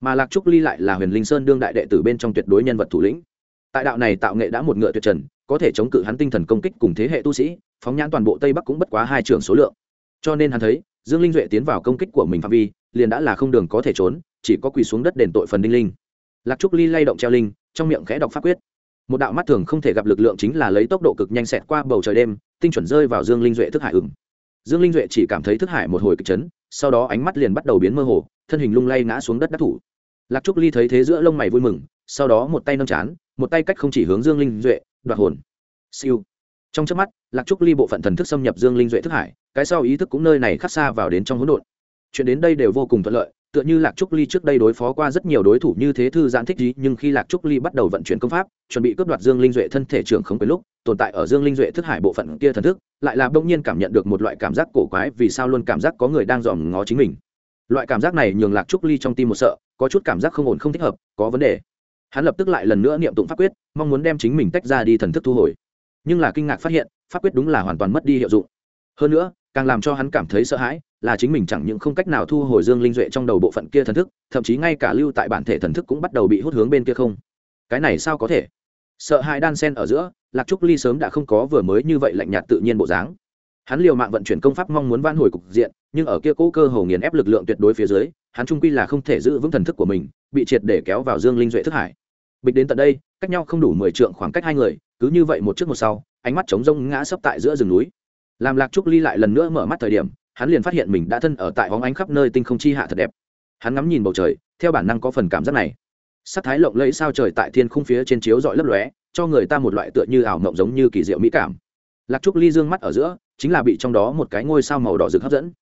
Mà lạc trúc ly lại là huyền linh sơn đương đại đệ tử bên trong tuyệt đối nhân vật thủ lĩnh. Tại đạo này tạo nghệ đã một ngựa tuyệt trần, có thể chống cự hắn tinh thần công kích cùng thế hệ tu sĩ, phóng nhãn toàn bộ tây bắc cũng bất quá hai trường số lượng. Cho nên hắn thấy, dương linh duệ tiến vào công kích của mình phạm vi, liền đã là không đường có thể trốn chỉ có quỳ xuống đất đền tội phần đinh linh. Lạc trúc ly lay động treo linh, trong miệng khẽ đọc pháp quyết. Một đạo mắt thường không thể gặp lực lượng chính là lấy tốc độ cực nhanh xẹt qua bầu trời đêm, tinh chuẩn rơi vào dương linh duệ thức hải ửng. Dương linh duệ chỉ cảm thấy thức hải một hồi kịch chấn, sau đó ánh mắt liền bắt đầu biến mơ hồ, thân hình lung lay ngã xuống đất đắc thủ. Lạc trúc ly thấy thế giữa lông mày vui mừng, sau đó một tay nâng chán, một tay cách không chỉ hướng dương linh duệ, đoạt hồn. Siêu. Trong trước mắt, lạc trúc ly bộ phận thần thức xâm nhập dương linh duệ thức hải, cái sau ý thức cũng nơi này khắc xa vào đến trong hỗn độn. Chuyện đến đây đều vô cùng thuận lợi tựa như lạc trúc ly trước đây đối phó qua rất nhiều đối thủ như thế thư giãn thích gì, nhưng khi lạc trúc ly bắt đầu vận chuyển công pháp, chuẩn bị cướp đoạt dương linh duệ thân thể trưởng không quyền lúc, tồn tại ở dương linh duệ thức hải bộ phận kia thần thức, lại là bỗng nhiên cảm nhận được một loại cảm giác cổ quái, vì sao luôn cảm giác có người đang dòm ngó chính mình. Loại cảm giác này nhường lạc trúc ly trong tim một sợ, có chút cảm giác không ổn không thích hợp, có vấn đề. Hắn lập tức lại lần nữa niệm tụng pháp quyết, mong muốn đem chính mình tách ra đi thần thức thu hồi. Nhưng là kinh ngạc phát hiện, pháp quyết đúng là hoàn toàn mất đi hiệu dụng. Hơn nữa càng làm cho hắn cảm thấy sợ hãi, là chính mình chẳng những không cách nào thu hồi dương linh duệ trong đầu bộ phận kia thần thức, thậm chí ngay cả lưu tại bản thể thần thức cũng bắt đầu bị hút hướng bên kia không. Cái này sao có thể? Sợ hãi đan sen ở giữa, lạc trúc ly sớm đã không có vừa mới như vậy lạnh nhạt tự nhiên bộ dáng. Hắn liều mạng vận chuyển công pháp mong muốn van hồi cục diện, nhưng ở kia cố cơ hồ nghiền ép lực lượng tuyệt đối phía dưới, hắn trung quy là không thể giữ vững thần thức của mình, bị triệt để kéo vào dương linh duệ thức hải. Bịch đến tận đây, cách nhau không đủ mười trượng khoảng cách hai người, cứ như vậy một trước một sau, ánh mắt trống rông ngã sấp tại giữa rừng núi làm lạc trúc ly lại lần nữa mở mắt thời điểm, hắn liền phát hiện mình đã thân ở tại hóng ánh khắp nơi tinh không chi hạ thật đẹp. Hắn ngắm nhìn bầu trời, theo bản năng có phần cảm giác này. Sắc thái lộng lẫy sao trời tại thiên khung phía trên chiếu dọi lấp lóe, cho người ta một loại tựa như ảo mộng giống như kỳ diệu mỹ cảm. Lạc trúc ly dương mắt ở giữa, chính là bị trong đó một cái ngôi sao màu đỏ rực hấp dẫn.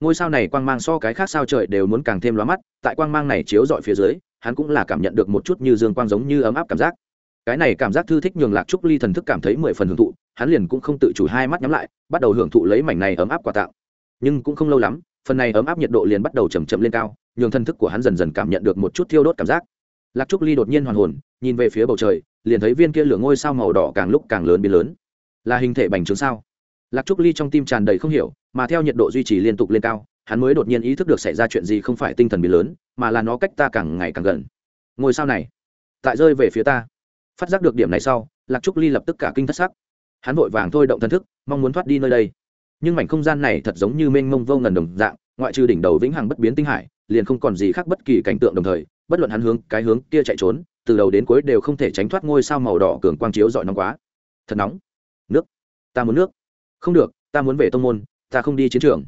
Ngôi sao này quang mang so cái khác sao trời đều muốn càng thêm lóa mắt, tại quang mang này chiếu dọi phía dưới, hắn cũng là cảm nhận được một chút như dương quang giống như ấm áp cảm giác cái này cảm giác thư thích nhường lạc trúc ly thần thức cảm thấy mười phần hưởng thụ, hắn liền cũng không tự chủ hai mắt nhắm lại, bắt đầu hưởng thụ lấy mảnh này ấm áp quà tặng. Nhưng cũng không lâu lắm, phần này ấm áp nhiệt độ liền bắt đầu chầm chậm lên cao, nhường thần thức của hắn dần dần cảm nhận được một chút thiêu đốt cảm giác. Lạc trúc ly đột nhiên hoàn hồn, nhìn về phía bầu trời, liền thấy viên kia lửa ngôi sao màu đỏ càng lúc càng lớn biến lớn. Là hình thể bành trướng sao? Lạc trúc ly trong tim tràn đầy không hiểu, mà theo nhiệt độ duy trì liên tục lên cao, hắn mới đột nhiên ý thức được xảy ra chuyện gì không phải tinh thần biến lớn, mà là nó cách ta càng ngày càng gần. Ngôi sao này, tại rơi về phía ta phát giác được điểm này sau, lạc trúc ly lập tức cả kinh thất sắc. Hắn vội vàng thôi động thân thức, mong muốn thoát đi nơi đây. Nhưng mảnh không gian này thật giống như mênh mông vô ngần đồng dạng, ngoại trừ đỉnh đầu vĩnh hằng bất biến tinh hải, liền không còn gì khác bất kỳ cảnh tượng đồng thời, bất luận hắn hướng, cái hướng kia chạy trốn, từ đầu đến cuối đều không thể tránh thoát ngôi sao màu đỏ cường quang chiếu dọi nóng quá. Thật nóng. Nước. Ta muốn nước. Không được, ta muốn về tông môn, ta không đi chiến trường.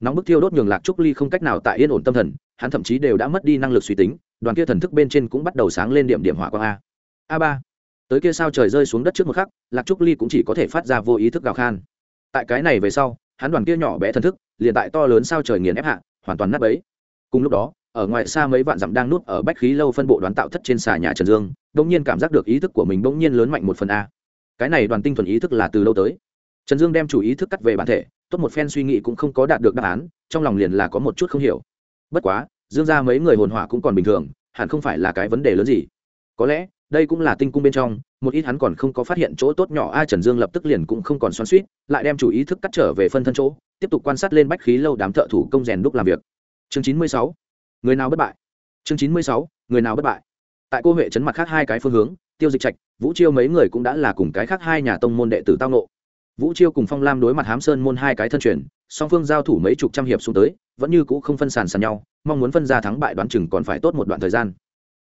Nóng bức thiêu đốt nhường lạc trúc ly không cách nào tại yên ổn tâm thần, hắn thậm chí đều đã mất đi năng lực suy tính, đoàn kia thần thức bên trên cũng bắt đầu sáng lên điểm điểm hỏa quang a. A ba tới kia sao trời rơi xuống đất trước một khắc, lạc trúc ly cũng chỉ có thể phát ra vô ý thức gào khan. Tại cái này về sau, hắn đoàn kia nhỏ bé thần thức, liền tại to lớn sao trời nghiền ép hạ, hoàn toàn nát bấy. Cùng lúc đó, ở ngoài xa mấy vạn dặm đang nuốt ở bách khí lâu phân bộ đoán tạo thất trên xà nhà trần dương bỗng nhiên cảm giác được ý thức của mình bỗng nhiên lớn mạnh một phần a. Cái này đoàn tinh thuần ý thức là từ lâu tới. Trần dương đem chủ ý thức cắt về bản thể, tốt một phen suy nghĩ cũng không có đạt được đáp án, trong lòng liền là có một chút không hiểu. Bất quá, dương ra mấy người hồn hỏa cũng còn bình thường, hẳn không phải là cái vấn đề lớn gì. Có lẽ đây cũng là tinh cung bên trong, một ít hắn còn không có phát hiện chỗ tốt nhỏ ai trần dương lập tức liền cũng không còn xoắn suýt lại đem chủ ý thức cắt trở về phân thân chỗ, tiếp tục quan sát lên bách khí lâu đám thợ thủ công rèn đúc làm việc. Chương chín mươi sáu, người nào bất bại? Chương chín mươi sáu, người nào bất bại? Tại cô huệ chấn mặt khác hai cái phương hướng, tiêu dịch trạch, vũ chiêu mấy người cũng đã là cùng cái khác hai nhà tông môn đệ tử tao nộ vũ chiêu cùng phong lam đối mặt hám sơn môn hai cái thân truyền, song phương giao thủ mấy chục trăm hiệp xuống tới, vẫn như cũ không phân sàn sàn nhau, mong muốn phân ra thắng bại đoán chừng còn phải tốt một đoạn thời gian.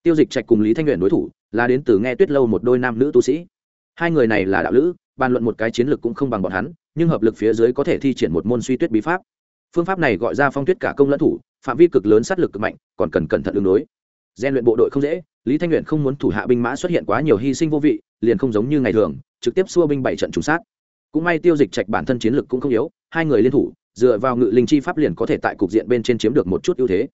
Tiêu dịch trạch cùng lý thanh nguyện đối thủ là đến từ nghe tuyết lâu một đôi nam nữ tu sĩ. Hai người này là đạo lữ, bàn luận một cái chiến lược cũng không bằng bọn hắn, nhưng hợp lực phía dưới có thể thi triển một môn suy tuyết bí pháp. Phương pháp này gọi ra phong tuyết cả công lẫn thủ, phạm vi cực lớn sát lực cực mạnh, còn cần cẩn thận ứng đối. Gian luyện bộ đội không dễ, lý thanh luyện không muốn thủ hạ binh mã xuất hiện quá nhiều hy sinh vô vị, liền không giống như ngày thường, trực tiếp xua binh bảy trận trùng sát. Cũng may tiêu dịch trạch bản thân chiến lực cũng không yếu, hai người liên thủ, dựa vào ngự linh chi pháp liền có thể tại cục diện bên trên chiếm được một chút ưu thế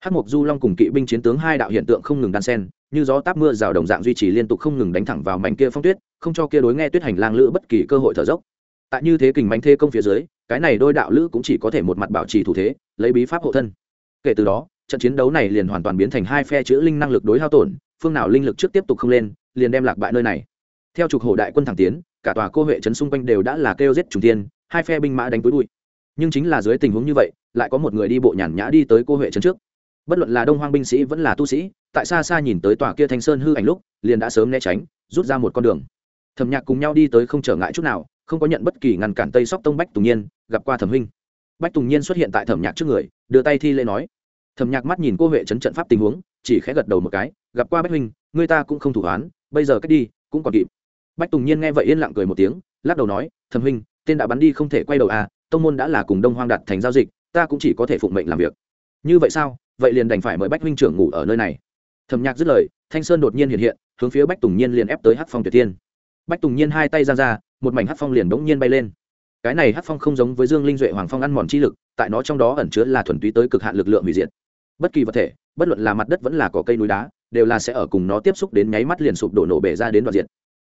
hắc mục du long cùng kỵ binh chiến tướng hai đạo hiện tượng không ngừng đan sen, như gió táp mưa rào đồng dạng duy trì liên tục không ngừng đánh thẳng vào mảnh kia phong tuyết, không cho kia đối nghe tuyết hành lang lữ bất kỳ cơ hội thở dốc. Tại như thế kình mánh thê công phía dưới, cái này đôi đạo lữ cũng chỉ có thể một mặt bảo trì thủ thế, lấy bí pháp hộ thân. Kể từ đó, trận chiến đấu này liền hoàn toàn biến thành hai phe chữ linh năng lực đối hao tổn, phương nào linh lực trước tiếp tục không lên, liền đem lạc bại nơi này. Theo trục hổ đại quân thẳng tiến, cả tòa cô huệ trấn xung quanh đều đã là kêu giết trùng tiên hai phe binh mã đánh túi bụi. Nhưng chính là dưới tình huống như vậy, lại có một người đi bộ nhàn nhã đi tới cô huệ trấn trước bất luận là đông hoang binh sĩ vẫn là tu sĩ, tại xa xa nhìn tới tòa kia thanh sơn hư ảnh lúc, liền đã sớm né tránh, rút ra một con đường. Thẩm nhạc cùng nhau đi tới không trở ngại chút nào, không có nhận bất kỳ ngăn cản tây sóc tông bách tùng nhiên, gặp qua thẩm huynh. Bách tùng nhiên xuất hiện tại thẩm nhạc trước người, đưa tay thi lễ nói. Thẩm nhạc mắt nhìn cô huệ trấn trận pháp tình huống, chỉ khẽ gật đầu một cái, gặp qua bách huynh, người ta cũng không thủ hoán, bây giờ cách đi, cũng còn kịp. Bách tùng nhiên nghe vậy yên lặng cười một tiếng, lắc đầu nói, thẩm huynh, tên đã bắn đi không thể quay đầu à tông môn đã là cùng đông hoang đặt thành giao dịch, ta cũng chỉ có thể phụng mệnh làm việc. Như vậy sao? Vậy liền đành phải mời bách huynh trưởng ngủ ở nơi này. Thẩm nhạc dứt lời, thanh sơn đột nhiên hiện hiện, hướng phía bách tùng nhiên liền ép tới hát phong tuyệt tiên bách tùng nhiên hai tay ra ra, một mảnh hát phong liền bỗng nhiên bay lên. Cái này hát phong không giống với dương linh duệ hoàng phong ăn mòn chi lực, tại nó trong đó ẩn chứa là thuần túy tới cực hạn lực lượng hủy diệt. Bất kỳ vật thể, bất luận là mặt đất vẫn là cỏ cây núi đá, đều là sẽ ở cùng nó tiếp xúc đến nháy mắt liền sụp đổ nổ bể ra đến đoạn diện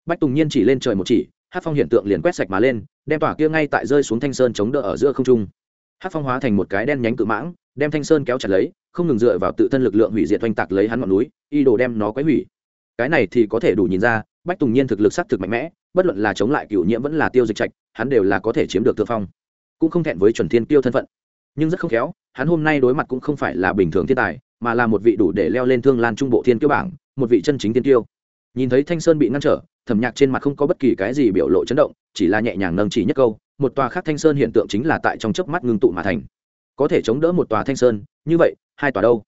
bách tùng nhiên chỉ lên trời một chỉ hát phong hiện tượng liền quét sạch mà lên, đem tỏa kia ngay tại rơi xuống thanh sơn chống đỡ ở giữa không trung hát phong hóa thành một cái đen nhánh cự mãng, đem thanh sơn kéo chặt lấy, không ngừng dựa vào tự thân lực lượng hủy diệt oanh tạc lấy hắn ngọn núi, y đồ đem nó quấy hủy. Cái này thì có thể đủ nhìn ra, bách tùng nhiên thực lực s thực mạnh mẽ, bất luận là chống lại cựu nhiễm vẫn là tiêu dịch trạch, hắn đều là có thể chiếm được thượng phong. Cũng không thẹn với chuẩn thiên tiêu thân phận. Nhưng rất không khéo, hắn hôm nay đối mặt cũng không phải là bình thường thiên tài, mà là một vị đủ để leo lên thương lan trung bộ thiên tiêu bảng, một vị chân chính thiên tiêu nhìn thấy thanh sơn bị ngăn trở, thẩm nhạc trên mặt không có bất kỳ cái gì biểu lộ chấn động, chỉ là nhẹ nhàng nâng chỉ nhất câu một tòa khác thanh sơn hiện tượng chính là tại trong chớp mắt ngưng tụ mà thành. Có thể chống đỡ một tòa thanh sơn, như vậy, hai tòa đâu?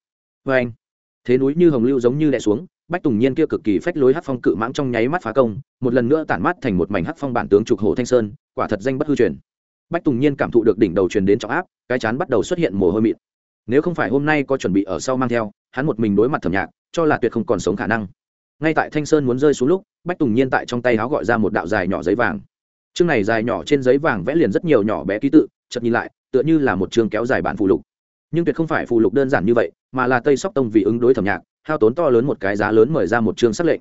Vê anh. Thế núi như hồng lưu giống như đè xuống, bách tùng nhiên kia cực kỳ phách lối hát phong cự mãng trong nháy mắt phá công, một lần nữa tản mắt thành một mảnh hát phong bản tướng trục hồ thanh sơn, quả thật danh bất hư truyền. Bách tùng nhiên cảm thụ được đỉnh đầu truyền đến trọng áp, cái chán bắt đầu xuất hiện mồ hôi mịn. Nếu không phải hôm nay có chuẩn bị ở sau mang theo, hắn một mình đối mặt thẩm nhạc, cho là tuyệt không còn sống khả năng. Ngay tại thanh sơn muốn rơi xuống lúc, bách tùng nhiên tại trong tay áo gọi ra một đạo dài nhỏ giấy vàng chương này dài nhỏ trên giấy vàng vẽ liền rất nhiều nhỏ bé ký tự, chợt nhìn lại, tựa như là một chương kéo dài bản phù lục. Nhưng tuyệt không phải phù lục đơn giản như vậy, mà là tây sóc tông vì ứng đối thẩm nhạc, hao tốn to lớn một cái giá lớn mời ra một chương sắc lệnh.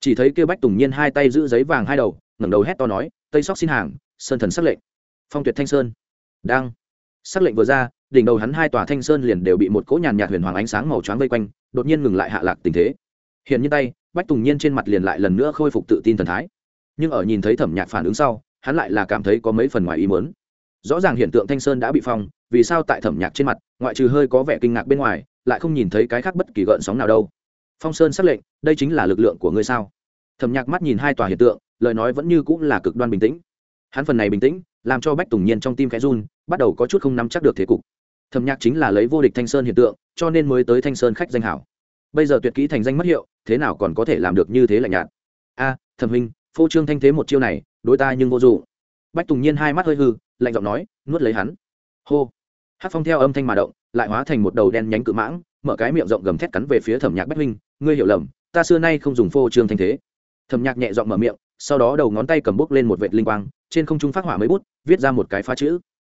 Chỉ thấy kêu bách tùng nhiên hai tay giữ giấy vàng hai đầu, ngẩng đầu hét to nói, tây sóc xin hàng, sơn thần sắc lệnh. Phong tuyệt thanh sơn. Đang. Sắc lệnh vừa ra, đỉnh đầu hắn hai tòa thanh sơn liền đều bị một cỗ nhàn nhạt huyền hoàng ánh sáng màu choáng vây quanh, đột nhiên ngừng lại hạ lạc tình thế. Hiện như tay, bách tùng nhiên trên mặt liền lại lần nữa khôi phục tự tin thần thái. Nhưng ở nhìn thấy thẩm nhạc phản ứng sau hắn lại là cảm thấy có mấy phần ngoài ý mớn rõ ràng hiện tượng thanh sơn đã bị phong, vì sao tại thẩm nhạc trên mặt, ngoại trừ hơi có vẻ kinh ngạc bên ngoài, lại không nhìn thấy cái khác bất kỳ gợn sóng nào đâu. Phong sơn xác lệnh, đây chính là lực lượng của ngươi sao? Thẩm nhạc mắt nhìn hai tòa hiện tượng, lời nói vẫn như cũng là cực đoan bình tĩnh. Hắn phần này bình tĩnh, làm cho bách tùng nhiên trong tim khẽ run, bắt đầu có chút không nắm chắc được thế cục. Thẩm nhạc chính là lấy vô địch thanh sơn hiện tượng, cho nên mới tới thanh sơn khách danh hảo. Bây giờ tuyệt kỹ thành danh mất hiệu, thế nào còn có thể làm được như thế lạnh nhạt? A, thẩm huynh phô trương thanh thế một chiêu này, đối ta nhưng vô dụng. Bách tùng nhiên hai mắt hơi hư, lạnh giọng nói, nuốt lấy hắn. Hô. Hát phong theo âm thanh mà động, lại hóa thành một đầu đen nhánh cự mãng, mở cái miệng rộng gầm thét cắn về phía thẩm nhạc bách huynh ngươi hiểu lầm, ta xưa nay không dùng phô trương thanh thế. Thẩm nhạc nhẹ giọng mở miệng, sau đó đầu ngón tay cầm bút lên một vệt linh quang, trên không trung phát hỏa mấy bút, viết ra một cái phá chữ.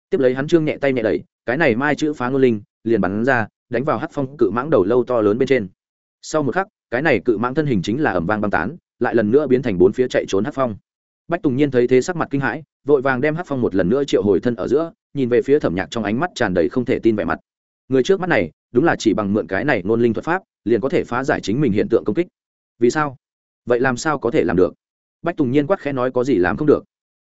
Tiếp lấy hắn trương nhẹ tay nhẹ đẩy, cái này mai chữ phá ngô linh, liền bắn ra, đánh vào hát phong cự mãng đầu lâu to lớn bên trên. Sau một khắc, cái này cự mãng thân hình chính là ẩm vang băng tán lại lần nữa biến thành bốn phía chạy trốn hát phong. Bách tùng nhiên thấy thế sắc mặt kinh hãi, vội vàng đem hát phong một lần nữa triệu hồi thân ở giữa, nhìn về phía thẩm nhạc trong ánh mắt tràn đầy không thể tin vẻ mặt. Người trước mắt này, đúng là chỉ bằng mượn cái này nôn linh thuật pháp, liền có thể phá giải chính mình hiện tượng công kích. Vì sao? Vậy làm sao có thể làm được? Bách tùng nhiên quát khẽ nói có gì làm không được.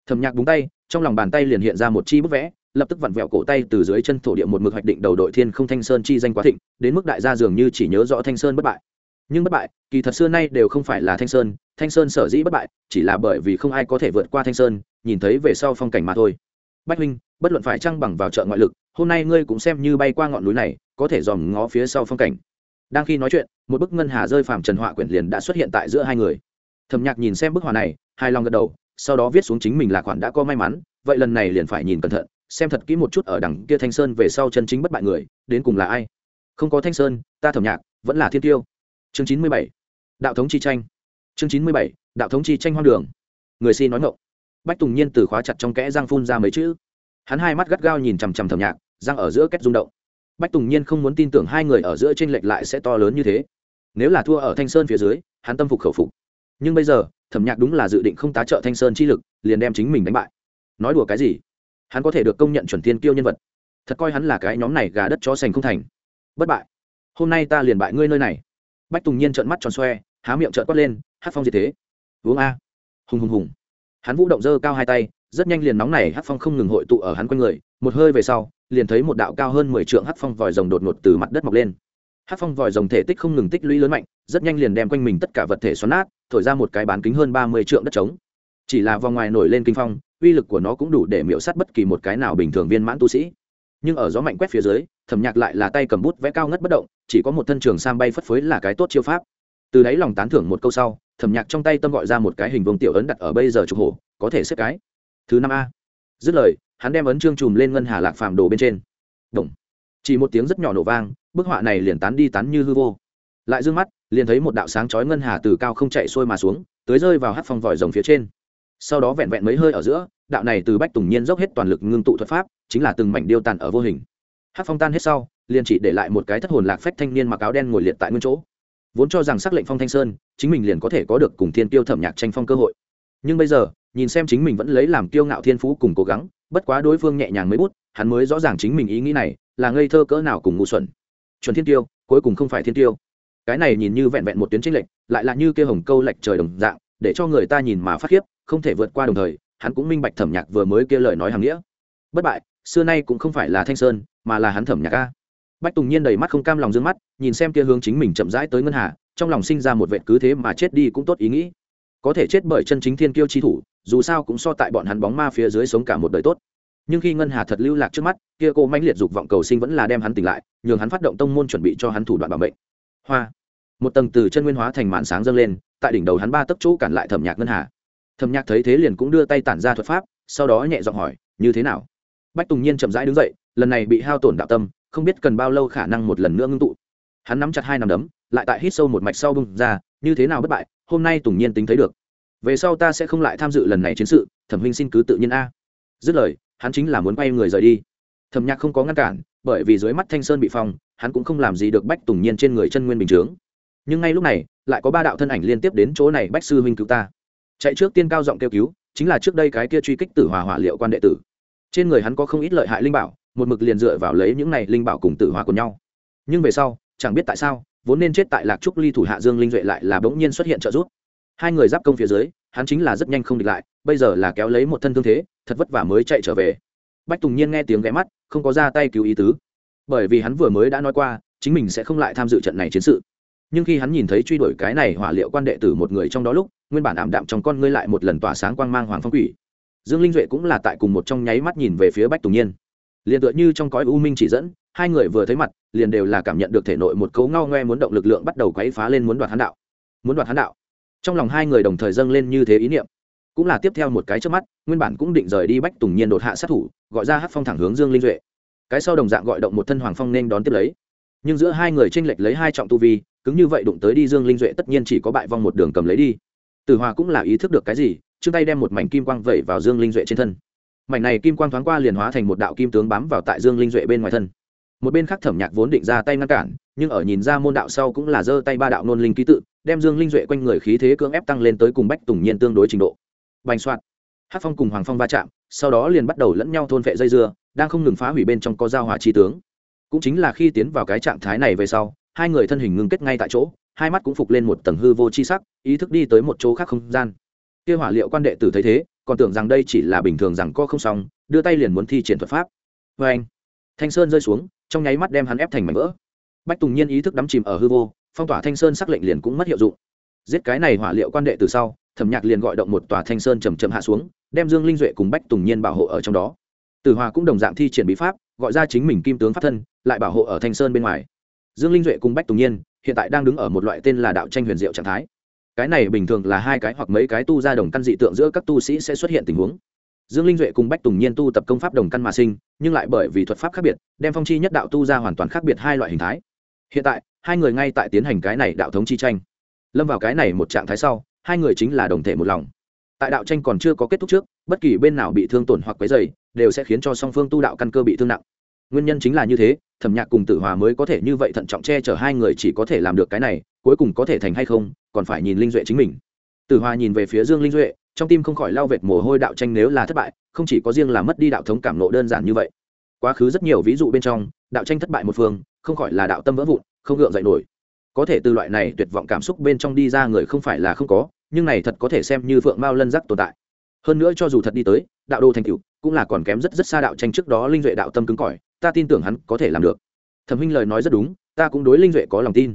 Thẩm nhạc búng tay, trong lòng bàn tay liền hiện ra một chi bức vẽ, lập tức vặn vẹo cổ tay từ dưới chân thổ địa một mực hoạch định đầu đội thiên không thanh sơn chi danh quá thịnh, đến mức đại gia dường như chỉ nhớ rõ thanh sơn bất bại nhưng bất bại, kỳ thật xưa nay đều không phải là thanh sơn thanh sơn sở dĩ bất bại, chỉ là bởi vì không ai có thể vượt qua thanh sơn, nhìn thấy về sau phong cảnh mà thôi. Bách huynh, bất luận phải trăng bằng vào chợ ngoại lực, hôm nay ngươi cũng xem như bay qua ngọn núi này, có thể dòm ngó phía sau phong cảnh. Đang khi nói chuyện, một bức ngân hà rơi phàm trần họa quyển liền đã xuất hiện tại giữa hai người. Thầm nhạc nhìn xem bức họa này hai lòng gật đầu, sau đó viết xuống chính mình là khoản đã có may mắn, vậy lần này liền phải nhìn cẩn thận, xem thật kỹ một chút ở đằng kia thanh sơn về sau chân chính bất bại người, đến cùng là ai. Không có thanh sơn, ta thẩm nhạc, vẫn là thiên tiêu chương chín mươi bảy, đạo thống chi tranh. Chương chín mươi bảy, đạo thống chi tranh hoang đường. Người xin nói ngộng bách tùng nhiên từ khóa chặt trong kẽ răng phun ra mấy chữ. Hắn hai mắt gắt gao nhìn chằm chằm thẩm nhạc, răng ở giữa kết rung động. Bách tùng nhiên không muốn tin tưởng hai người ở giữa t r ê n lệch lại sẽ to lớn như thế. Nếu là thua ở thanh sơn phía dưới, hắn tâm phục khẩu phục. Nhưng bây giờ, thẩm nhạc đúng là dự định không tá trợ thanh sơn chi lực, liền đem chính mình đánh bại. Nói đùa cái gì? Hắn có thể được công nhận chuẩn thiên kiêu nhân vật. Thật coi hắn là cái nhóm này gà đất chó sành không thành. Bất bại. Hôm nay ta liền bại ngươi nơi này bách tùng nhiên trợn mắt tròn xoe, há miệng trợn quát lên hát phong gì thế. Uống a. Hùng hùng hùng. Hắn vũ động dơ cao hai tay, rất nhanh liền nóng này hát phong không ngừng hội tụ ở hắn quanh người, một hơi về sau, liền thấy một đạo cao hơn mười trượng hát phong vòi rồng đột ngột từ mặt đất mọc lên. Hát phong vòi rồng thể tích không ngừng tích lũy lớn mạnh, rất nhanh liền đem quanh mình tất cả vật thể xoắn nát, thổi ra một cái bán kính hơn ba mươi trượng đất trống. Chỉ là vòng ngoài nổi lên kinh phong, uy lực của nó cũng đủ để miễu sát bất kỳ một cái nào bình thường viên mãn tu sĩ nhưng ở gió mạnh quét phía dưới, thẩm nhạc lại là tay cầm bút vẽ cao ngất bất động, chỉ có một thân trường sam bay phất phới là cái tốt chiêu pháp. Từ đáy lòng tán thưởng một câu sau, thẩm nhạc trong tay tâm gọi ra một cái hình vương tiểu ấn đặt ở bây giờ trục hổ, có thể xếp cái. Thứ năm a. Dứt lời, hắn đem ấn trương chùm lên ngân hà lạc phàm đồ bên trên. Động. chỉ một tiếng rất nhỏ nổ vang, bức họa này liền tán đi tán như hư vô. Lại d ư ơ n g mắt, liền thấy một đạo sáng chói ngân hà từ cao không chạy xuôi mà xuống tới rơi vào hát phong vòi rồng phía trên sau đó vẹn vẹn mấy hơi ở giữa, đạo này từ bách tùng nhiên dốc hết toàn lực ngưng tụ thuật pháp, chính là từng mảnh điêu tàn ở vô hình. Hát phong tan hết sau, liền chỉ để lại một cái thất hồn lạc phách thanh niên mặc áo đen ngồi liệt tại nguyên chỗ. Vốn cho rằng s ắ c lệnh phong thanh sơn, chính mình liền có thể có được cùng thiên tiêu thẩm nhạc tranh phong cơ hội. Nhưng bây giờ, nhìn xem chính mình vẫn lấy làm kiêu ngạo thiên phú cùng cố gắng, bất quá đối phương nhẹ nhàng mới bút, hắn mới rõ ràng chính mình ý nghĩ này, là ngây thơ cỡ nào cùng ngu xuẩn. Chuẩn thiên tiêu, cuối cùng không phải thiên tiêu. Cái này nhìn như vẹn vẹn một tuyến tranh lệch, lại là như kia hồng câu lệch trời đồng dạng, để cho người ta nhìn mà phát khiếp không thể vượt qua đồng thời, hắn cũng minh bạch thẩm nhạc vừa mới kia lời nói hàng nghĩa. Bất bại, xưa nay cũng không phải là thanh sơn, mà là hắn thẩm nhạc a. Bách tùng nhiên đầy mắt không cam lòng d ư ơ n g mắt, nhìn xem kia hướng chính mình chậm rãi tới ngân hà, trong lòng sinh ra một vệ cứ thế mà chết đi cũng tốt ý nghĩ. Có thể chết bởi chân chính thiên kiêu chi thủ, dù sao cũng so tại bọn hắn bóng ma phía dưới sống cả một đời tốt. Nhưng khi ngân hà thật lưu lạc trước mắt, kia cô mãnh liệt dục vọng cầu sinh vẫn là đem hắn tỉnh lại, nhường hắn phát động tông môn chuẩn bị cho hắn thủ đoạn bảo mệnh. Hoa. Một tầng từ chân nguyên hóa thành màn sáng dâng lên, tại đỉnh đầu hắn ba tấc chỗ cản lại thẩm nhạc ngân hà thầm nhạc thấy thế liền cũng đưa tay tản ra thuật pháp, sau đó nhẹ giọng hỏi, như thế nào? Bách tùng nhiên chậm rãi đứng dậy, lần này bị hao tổn đạo tâm, không biết cần bao lâu khả năng một lần nữa ngưng tụ. Hắn nắm chặt hai nằm đấm, lại tại hít sâu một mạch sau bung ra, như thế nào bất bại, hôm nay tùng nhiên tính thấy được. Về sau ta sẽ không lại tham dự lần này chiến sự, thẩm huynh xin cứ tự nhiên a. Dứt lời, hắn chính là muốn quay người rời đi. Thẩm nhạc không có ngăn cản, bởi vì dưới mắt thanh sơn bị phong, hắn cũng không làm gì được bách tùng nhiên trên người chân nguyên bình chướng. Nhưng ngay lúc này, lại có ba đạo thân ảnh liên tiếp đến chỗ này, bách sư huynh cứu ta chạy trước tiên cao giọng kêu cứu, chính là trước đây cái kia truy kích tử hòa hỏa liệu quan đệ tử. Trên người hắn có không ít lợi hại linh bảo, một mực liền dựa vào lấy những này linh bảo cùng tử hòa của nhau. Nhưng về sau, chẳng biết tại sao, vốn nên chết tại lạc trúc ly thủ hạ dương linh duệ lại là bỗng nhiên xuất hiện trợ giúp. Hai người giáp công phía dưới, hắn chính là rất nhanh không địch lại, bây giờ là kéo lấy một thân thương thế, thật vất vả mới chạy trở về. Bách tùng nhiên nghe tiếng ghé mắt, không có ra tay cứu ý tứ. Bởi vì hắn vừa mới đã nói qua, chính mình sẽ không lại tham dự trận này chiến sự nhưng khi hắn nhìn thấy truy đuổi cái này hỏa liệu quan đệ tử một người trong đó lúc, nguyên bản ảm đạm trong con ngươi lại một lần tỏa sáng quang mang hoàng phong quỷ. Dương linh duệ cũng là tại cùng một trong nháy mắt nhìn về phía bách tùng nhiên. Liền tựa như trong cõi u minh chỉ dẫn, hai người vừa thấy mặt, liền đều là cảm nhận được thể nội một cấu ngao ngoe muốn động lực lượng bắt đầu quấy phá lên muốn đoạt hắn đạo. Muốn đoạt hắn đạo. Trong lòng hai người đồng thời dâng lên như thế ý niệm. Cũng là tiếp theo một cái trước mắt, nguyên bản cũng định rời đi bách tùng nhiên đột hạ sát thủ, gọi ra hát phong thẳng hướng dương linh duệ. Cái sau đồng dạng gọi động một thân hoàng phong nên đón tiếp lấy nhưng giữa hai người tranh lệch lấy hai trọng tu vi, cứng như vậy đụng tới đi dương linh duệ tất nhiên chỉ có bại vong một đường cầm lấy đi. Tử hòa cũng là ý thức được cái gì chương tay đem một mảnh kim quang vẩy vào dương linh duệ trên thân. Mảnh này kim quang thoáng qua liền hóa thành một đạo kim tướng bám vào tại dương linh duệ bên ngoài thân. Một bên khác thẩm nhạc vốn định ra tay ngăn cản, nhưng ở nhìn ra môn đạo sau cũng là giơ tay ba đạo nôn linh ký tự, đem dương linh duệ quanh người khí thế cưỡng ép tăng lên tới cùng bách tùng nhiên tương đối trình độ. Bành soạt hát phong cùng hoàng phong va chạm, sau đó liền bắt đầu lẫn nhau thôn vệ dây dưa, đang không ngừng phá hủy bên trong có giao hỏa chi tướng cũng chính là khi tiến vào cái trạng thái này về sau, hai người thân hình ngưng kết ngay tại chỗ, hai mắt cũng phục lên một tầng hư vô chi sắc, ý thức đi tới một chỗ khác không gian. Kia hỏa liệu quan đệ tử thấy thế, còn tưởng rằng đây chỉ là bình thường rằng co không xong, đưa tay liền muốn thi triển thuật pháp. Vê anh, thanh sơn rơi xuống, trong nháy mắt đem hắn ép thành mảnh vỡ. Bách tùng nhiên ý thức đắm chìm ở hư vô, phong tỏa thanh sơn sắc lệnh liền cũng mất hiệu dụng. Giết cái này hỏa liệu quan đệ từ sau, thẩm nhạc liền gọi động một tòa thanh sơn chầm chậm hạ xuống, đem dương linh duệ cùng bách tùng nhiên bảo hộ ở trong đó tử hòa cũng đồng dạng thi triển bí pháp, gọi ra chính mình kim tướng pháp thân, lại bảo hộ ở thanh sơn bên ngoài. Dương linh duệ cùng bách tùng nhiên hiện tại đang đứng ở một loại tên là đạo tranh huyền diệu trạng thái. Cái này bình thường là hai cái hoặc mấy cái tu ra đồng căn dị tượng giữa các tu sĩ sẽ xuất hiện tình huống. Dương linh duệ cùng bách tùng nhiên tu tập công pháp đồng căn mà sinh, nhưng lại bởi vì thuật pháp khác biệt, đem phong chi nhất đạo tu ra hoàn toàn khác biệt hai loại hình thái. Hiện tại, hai người ngay tại tiến hành cái này đạo thống chi tranh. Lâm vào cái này một trạng thái sau, hai người chính là đồng thể một lòng. Tại đạo tranh còn chưa có kết thúc trước bất kỳ bên nào bị thương tổn hoặc quấy dày đều sẽ khiến cho song phương tu đạo căn cơ bị thương nặng. Nguyên nhân chính là như thế, thẩm nhạc cùng tử hòa mới có thể như vậy thận trọng che chở hai người chỉ có thể làm được cái này, cuối cùng có thể thành hay không, còn phải nhìn linh duệ chính mình. Tử hòa nhìn về phía dương linh duệ, trong tim không khỏi lao vệt mồ hôi đạo tranh nếu là thất bại, không chỉ có riêng là mất đi đạo thống cảm nộ đơn giản như vậy. Quá khứ rất nhiều ví dụ bên trong, đạo tranh thất bại một phương, không khỏi là đạo tâm vỡ vụn, không gượng dậy nổi. Có thể từ loại này tuyệt vọng cảm xúc bên trong đi ra người không phải là không có, nhưng này thật có thể xem như phượng mao lân giác tồn tại hơn nữa cho dù thật đi tới, đạo đô thành cựu cũng là còn kém rất rất xa đạo tranh trước đó linh duệ đạo tâm cứng cỏi, ta tin tưởng hắn có thể làm được. Thẩm huynh lời nói rất đúng, ta cũng đối linh duệ có lòng tin.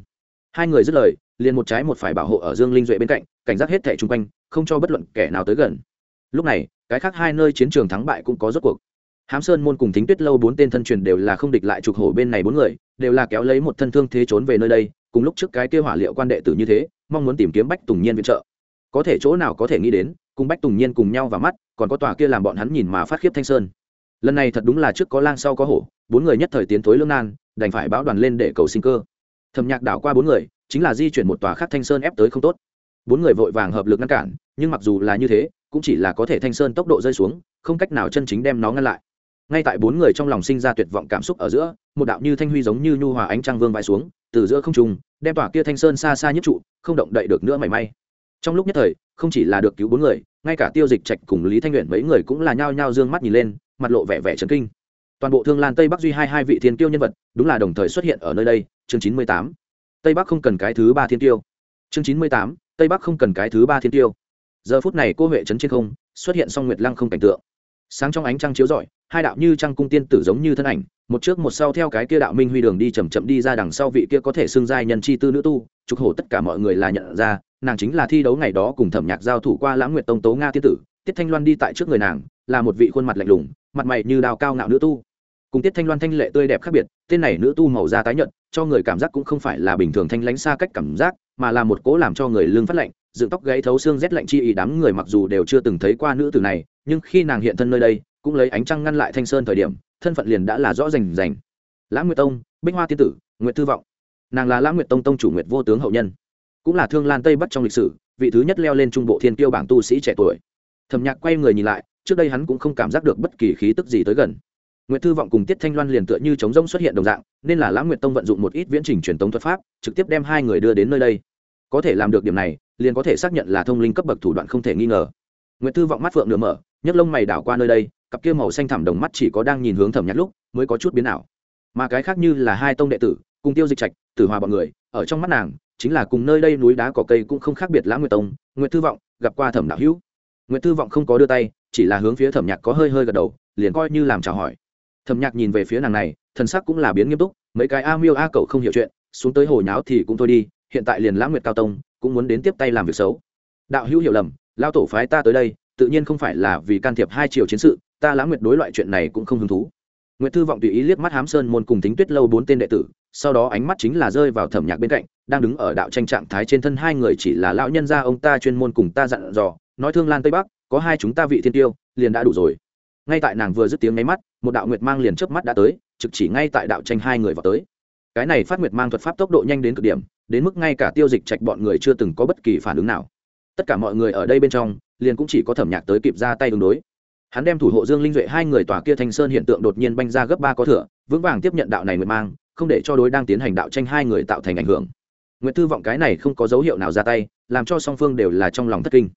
Hai người dứt lời, liền một trái một phải bảo hộ ở dương linh duệ bên cạnh, cảnh giác hết thẻ chung quanh, không cho bất luận kẻ nào tới gần. Lúc này, cái khác hai nơi chiến trường thắng bại cũng có rốt cuộc. Hám sơn môn cùng thính tuyết lâu bốn tên thân truyền đều là không địch lại trục hổ bên này bốn người, đều là kéo lấy một thân thương thế trốn về nơi đây, cùng lúc trước cái kia hỏa liệu quan đệ tử như thế, mong muốn tìm kiếm bách tùng nhiên viện trợ có thể chỗ nào có thể nghĩ đến, cùng bách tùng nhiên cùng nhau vào mắt, còn có tòa kia làm bọn hắn nhìn mà phát khiếp thanh sơn. Lần này thật đúng là trước có lang sau có hổ, bốn người nhất thời tiến thối lương nan, đành phải báo đoàn lên để cầu sinh cơ. Thầm nhạc đảo qua bốn người, chính là di chuyển một tòa khác thanh sơn ép tới không tốt. Bốn người vội vàng hợp lực ngăn cản, nhưng mặc dù là như thế, cũng chỉ là có thể thanh sơn tốc độ rơi xuống, không cách nào chân chính đem nó ngăn lại. Ngay tại bốn người trong lòng sinh ra tuyệt vọng cảm xúc ở giữa, một đạo như thanh huy giống như nhu hòa ánh trăng vương vãi xuống, từ giữa không trùng đem tỏa kia thanh sơn xa xa nhất trụ, không động đậy được nữa mảy may trong lúc nhất thời, không chỉ là được cứu bốn người, ngay cả tiêu dịch trạch cùng lý thanh nguyện mấy người cũng là nhao nhao d ư ơ n g mắt nhìn lên, mặt lộ vẻ vẻ trấn kinh. Toàn bộ thương lan tây bắc duy hai hai vị thiên tiêu nhân vật, đúng là đồng thời xuất hiện ở nơi đây, chương chín mươi tám. Tây bắc không cần cái thứ ba thiên tiêu chương chín mươi tám, tây bắc không cần cái thứ ba thiên tiêu giờ phút này cô huệ trấn trên không, xuất hiện song nguyệt lăng không cảnh tượng. Sáng trong ánh trăng chiếu rọi, hai đạo như trăng cung tiên tử giống như thân ảnh, một trước một sau theo cái kia đạo minh huy đường đi chầm chậm đi ra đằng sau vị kia có thể xưng giai nhân chi tư nữ tu, trục hổ tất cả mọi người là nhận ra nàng chính là thi đấu ngày đó cùng thẩm nhạc giao thủ qua lãng nguyệt tông tố nga tiên tử, tiết thanh loan đi tại trước người nàng, là một vị khuôn mặt lạnh lùng, mặt mày như đào cao ngạo nữ tu. Cùng tiết thanh loan thanh lệ tươi đẹp khác biệt, tên này nữ tu màu da tái nhợt, cho người cảm giác cũng không phải là bình thường thanh lánh xa cách cảm giác, mà là một cố làm cho người lương phát lạnh, dựng tóc gáy thấu xương rét lạnh chi ý đám người mặc dù đều chưa từng thấy qua nữ tử này, nhưng khi nàng hiện thân nơi đây, cũng lấy ánh trăng ngăn lại thanh sơn thời điểm, thân phận liền đã là rõ rành rành. Lãng nguyệt tông, bích hoa tiên tử, nguyệt thư vọng. Nàng là lãng nguyệt tông tông chủ nguyệt vô tướng hậu nhân cũng là thương lan tây bắc trong lịch sử, vị thứ nhất leo lên trung bộ thiên tiêu bảng tu sĩ trẻ tuổi. Thẩm nhạc quay người nhìn lại, trước đây hắn cũng không cảm giác được bất kỳ khí tức gì tới gần. Nguyệt thư vọng cùng tiết thanh loan liền tựa như chống rông xuất hiện đồng dạng, nên là lãng nguyệt tông vận dụng một ít viễn trình truyền tống thuật pháp, trực tiếp đem hai người đưa đến nơi đây. Có thể làm được điểm này, liền có thể xác nhận là thông linh cấp bậc thủ đoạn không thể nghi ngờ. Nguyệt thư vọng mắt phượng nửa mở, nhấc lông mày đảo qua nơi đây, cặp kia màu xanh thẳm đồng mắt chỉ có đang nhìn hướng thẩm nhạc lúc, mới có chút biến ảo. Mà cái khác như là hai tông đệ tử, cùng tiêu dịch trạch, tử hòa bọn người, ở trong mắt nàng chính là cùng nơi đây núi đá cỏ cây cũng không khác biệt lãng nguyệt tông, nguyệt thư vọng, gặp qua thẩm đạo hữu. Nguyệt thư vọng không có đưa tay, chỉ là hướng phía thẩm nhạc có hơi hơi gật đầu, liền coi như làm chào hỏi. Thẩm nhạc nhìn về phía nàng này, thần sắc cũng là biến nghiêm túc, mấy cái a miêu a cậu không hiểu chuyện, xuống tới hồi nháo thì cũng thôi đi, hiện tại liền lãng nguyệt cao tông, cũng muốn đến tiếp tay làm việc xấu. Đạo hữu hiểu lầm, lao tổ phái ta tới đây, tự nhiên không phải là vì can thiệp hai chiều chiến sự, ta lãng nguyệt đối loại chuyện này cũng không hứng thú. Nguyệt thư vọng tùy ý liếc mắt hám sơn môn cùng tính tuyết lâu bốn tên đệ tử sau đó ánh mắt chính là rơi vào thẩm nhạc bên cạnh, đang đứng ở đạo tranh trạng thái trên thân hai người chỉ là lão nhân gia ông ta chuyên môn cùng ta dặn dò, nói thương lan tây bắc, có hai chúng ta vị thiên tiêu, liền đã đủ rồi. Ngay tại nàng vừa dứt tiếng nháy mắt, một đạo nguyệt mang liền chớp mắt đã tới, trực chỉ ngay tại đạo tranh hai người vào tới. Cái này phát nguyệt mang thuật pháp tốc độ nhanh đến cực điểm, đến mức ngay cả tiêu dịch trạch bọn người chưa từng có bất kỳ phản ứng nào. Tất cả mọi người ở đây bên trong, liền cũng chỉ có thẩm nhạc tới kịp ra tay ứng đối. Hắn đem thủ hộ dương linh duệ hai người tòa kia thanh sơn hiện tượng đột nhiên banh ra gấp ba có thửa vững vàng tiếp nhận đạo này nguyệt mang không để cho đối đang tiến hành đạo tranh hai người tạo thành ảnh hưởng. Nguyệt thư vọng cái này không có dấu hiệu nào ra tay, làm cho song phương đều là trong lòng thất kinh.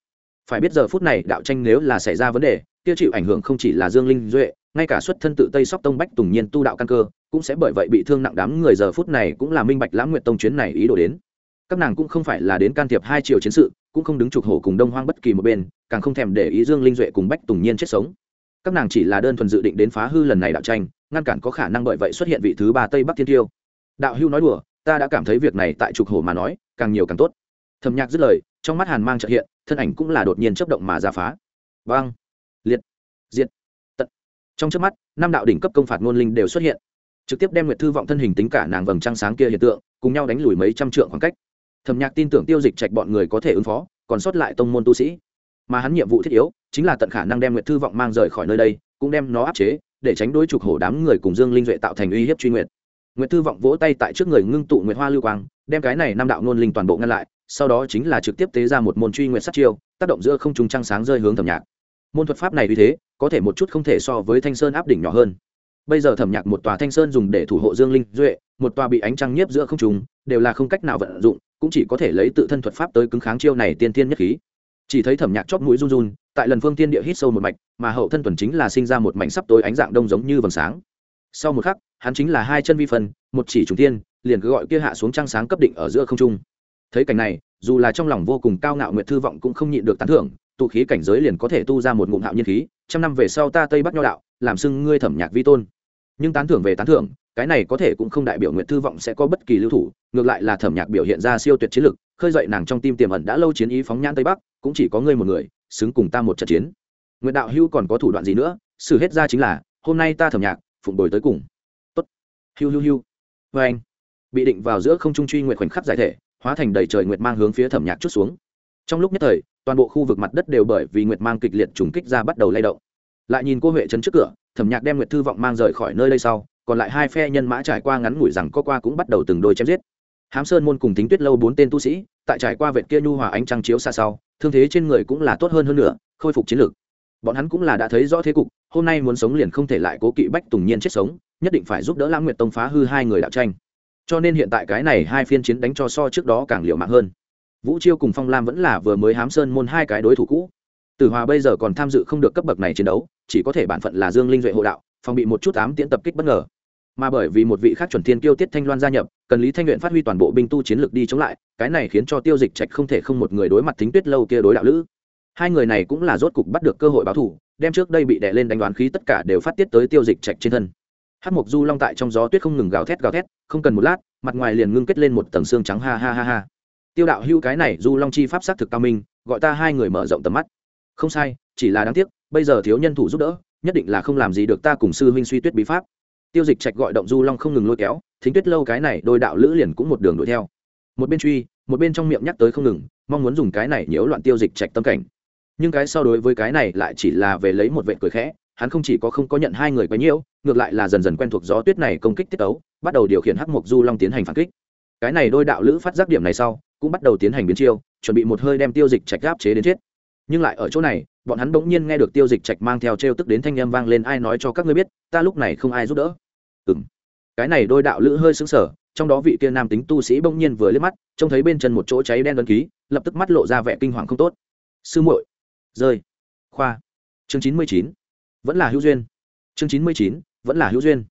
Phải biết giờ phút này đạo tranh nếu là xảy ra vấn đề, kia chịu ảnh hưởng không chỉ là dương linh duệ, ngay cả xuất thân tự tây sóc tông bách tùng nhiên tu đạo căn cơ, cũng sẽ bởi vậy bị thương nặng đám người giờ phút này cũng là minh bạch lãng nguyệt tông chuyến này ý đồ đến. Các nàng cũng không phải là đến can thiệp hai chiều chiến sự, cũng không đứng trục hổ cùng đông hoang bất kỳ một bên, càng không thèm để ý dương linh duệ cùng bách tùng nhiên chết sống các nàng chỉ là đơn thuần dự định đến phá hư lần này đạo tranh, ngăn cản có khả năng bởi vậy xuất hiện vị thứ ba tây bắc thiên tiêu. Đạo hưu nói đùa, ta đã cảm thấy việc này tại trục hổ mà nói, càng nhiều càng tốt. Thầm nhạc dứt lời, trong mắt hàn mang trợ hiện, thân ảnh cũng là đột nhiên chấp động mà ra phá. Vang liệt. Diệt. Tận. Trong trước mắt, năm đạo đỉnh cấp công phạt ngôn linh đều xuất hiện. Trực tiếp đem nguyệt thư vọng thân hình tính cả nàng vầng trăng sáng kia hiện tượng, cùng nhau đánh lùi mấy trăm trượng khoảng cách. Thầm nhạc tin tưởng tiêu dịch trạch bọn người có thể ứng phó, còn sót lại tông môn tu sĩ. Mà hắn nhiệm vụ thiết yếu chính là tận khả năng đem nguyệt thư vọng mang rời khỏi nơi đây, cũng đem nó áp chế, để tránh đối trục hổ đám người cùng dương linh duệ tạo thành uy hiếp truy nguyệt. Nguyệt thư vọng vỗ tay tại trước người ngưng tụ nguyệt hoa lưu quang, đem cái này năm đạo nôn linh toàn bộ ngăn lại, sau đó chính là trực tiếp tế ra một môn truy nguyệt sát chiêu, tác động giữa không trung trăng sáng rơi hướng thẩm nhạc. Môn thuật pháp này uy thế, có thể một chút không thể so với thanh sơn áp đỉnh nhỏ hơn. Bây giờ thẩm nhạc một tòa thanh sơn dùng để thủ hộ dương linh duệ, một tòa bị ánh trăng nhiếp giữa không trung, đều là không cách nào vận dụng, cũng chỉ có thể lấy tự thân thuật pháp tới cứng kháng chiêu này tiên tiên nhất khí. Chỉ thấy thẩm nhạc chóp mũi run run tại lần phương tiên địa hít sâu một mạch, mà hậu thân tuần chính là sinh ra một mảnh sắp tối ánh dạng đông giống như vầng sáng. Sau một khắc, hắn chính là hai chân vi phân, một chỉ trùng tiên, liền cứ gọi kia hạ xuống trăng sáng cấp định ở giữa không trung. Thấy cảnh này, dù là trong lòng vô cùng cao ngạo nguyệt thư vọng cũng không nhịn được tán thưởng, tụ khí cảnh giới liền có thể tu ra một ngụm hạo nhiên khí, trăm năm về sau ta tây bắc nho đạo, làm xưng ngươi thẩm nhạc vi tôn. Nhưng tán thưởng về tán thưởng, cái này có thể cũng không đại biểu nguyệt thư vọng sẽ có bất kỳ lưu thủ, ngược lại là thẩm nhạc biểu hiện ra siêu tuyệt chiến lực, khơi dậy nàng trong tim tiềm ẩn đã lâu chiến ý phóng nhãn tây bắc, cũng chỉ có ngươi một người xứng cùng ta một trận chiến. Nguyệt đạo hưu còn có thủ đoạn gì nữa? Xử hết ra chính là, hôm nay ta thẩm nhạc, phụng bồi tới cùng. Tốt. Hiu hiu hiu. Vê anh, bị định vào giữa không trung truy nguyệt khoảnh khắc giải thể, hóa thành đầy trời nguyệt mang hướng phía thẩm nhạc chút xuống. Trong lúc nhất thời, toàn bộ khu vực mặt đất đều bởi vì nguyệt mang kịch liệt trùng kích ra bắt đầu lay động. Lại nhìn cô huệ trấn trước cửa, thẩm nhạc đem nguyệt thư vọng mang rời khỏi nơi đây sau, còn lại hai phe nhân mã trải qua ngắn ngủi rằng có qua cũng bắt đầu từng đôi chém giết hám sơn môn cùng tính tuyết lâu bốn tên tu sĩ, tại trải qua vệt kia nhu hòa ánh trăng chiếu xa sau, thương thế trên người cũng là tốt hơn hơn nữa, khôi phục chiến lược bọn hắn cũng là đã thấy rõ thế cục, hôm nay muốn sống liền không thể lại cố kỵ bách tùng nhiên chết sống, nhất định phải giúp đỡ lãng nguyệt tông phá hư hai người đạo tranh. Cho nên hiện tại cái này hai phiên chiến đánh cho so trước đó càng liệu mạng hơn. Vũ chiêu cùng phong lam vẫn là vừa mới hám sơn môn hai cái đối thủ cũ. Tử hòa bây giờ còn tham dự không được cấp bậc này chiến đấu, chỉ có thể bản phận là dương linh duệ hộ đạo, phòng bị một chút ám tiễn tập kích bất ngờ mà bởi vì một vị khác chuẩn thiên kiêu tiết thanh loan gia nhập, cần lý thanh luyện phát huy toàn bộ binh tu chiến lược đi chống lại, cái này khiến cho tiêu dịch trạch không thể không một người đối mặt thính tuyết lâu kia đối đạo lữ. Hai người này cũng là rốt cục bắt được cơ hội báo thủ, đem trước đây bị đè lên đánh đoán khí tất cả đều phát tiết tới tiêu dịch trạch trên thân. Hát mộc du long tại trong gió tuyết không ngừng gào thét gào thét, không cần một lát, mặt ngoài liền ngưng kết lên một tầng xương trắng ha ha ha ha. Tiêu đạo Hưu cái này du long chi pháp xác thực cao minh, gọi ta hai người mở rộng tầm mắt. Không sai, chỉ là đáng tiếc, bây giờ thiếu nhân thủ giúp đỡ, nhất định là không làm gì được ta cùng sư huynh suy tuyết bí pháp tiêu dịch trạch gọi động du long không ngừng lôi kéo, thính tuyết lâu cái này đôi đạo lữ liền cũng một đường đuổi theo. Một bên truy, một bên trong miệng nhắc tới không ngừng, mong muốn dùng cái này nhiễu loạn tiêu dịch trạch tâm cảnh. Nhưng cái so đối với cái này lại chỉ là về lấy một vệ cười khẽ, hắn không chỉ có không có nhận hai người quấy nhiễu ngược lại là dần dần quen thuộc gió tuyết này công kích tiết tấu, bắt đầu điều khiển hắc mộc du long tiến hành phản kích. Cái này đôi đạo lữ phát giác điểm này sau, cũng bắt đầu tiến hành biến chiêu, chuẩn bị một hơi đem tiêu dịch trạch gáp chế đến chết. Nhưng lại ở chỗ này, bọn hắn bỗng nhiên nghe được tiêu dịch trạch mang theo t r e o tức đến thanh â m vang lên, ai nói cho các ngươi biết, ta lúc này không ai giúp đỡ ừ cái này đôi đạo lữ hơi xứng sở trong đó vị kia nam tính tu sĩ bỗng nhiên vừa liếc mắt, trông thấy bên chân một chỗ cháy đen đơn ký, lập tức mắt lộ ra vẻ kinh hoàng không tốt. Sư muội rơi khoa. Chương chín mươi chín. Vẫn là hữu duyên. Chương chín mươi chín, vẫn là hữu duyên.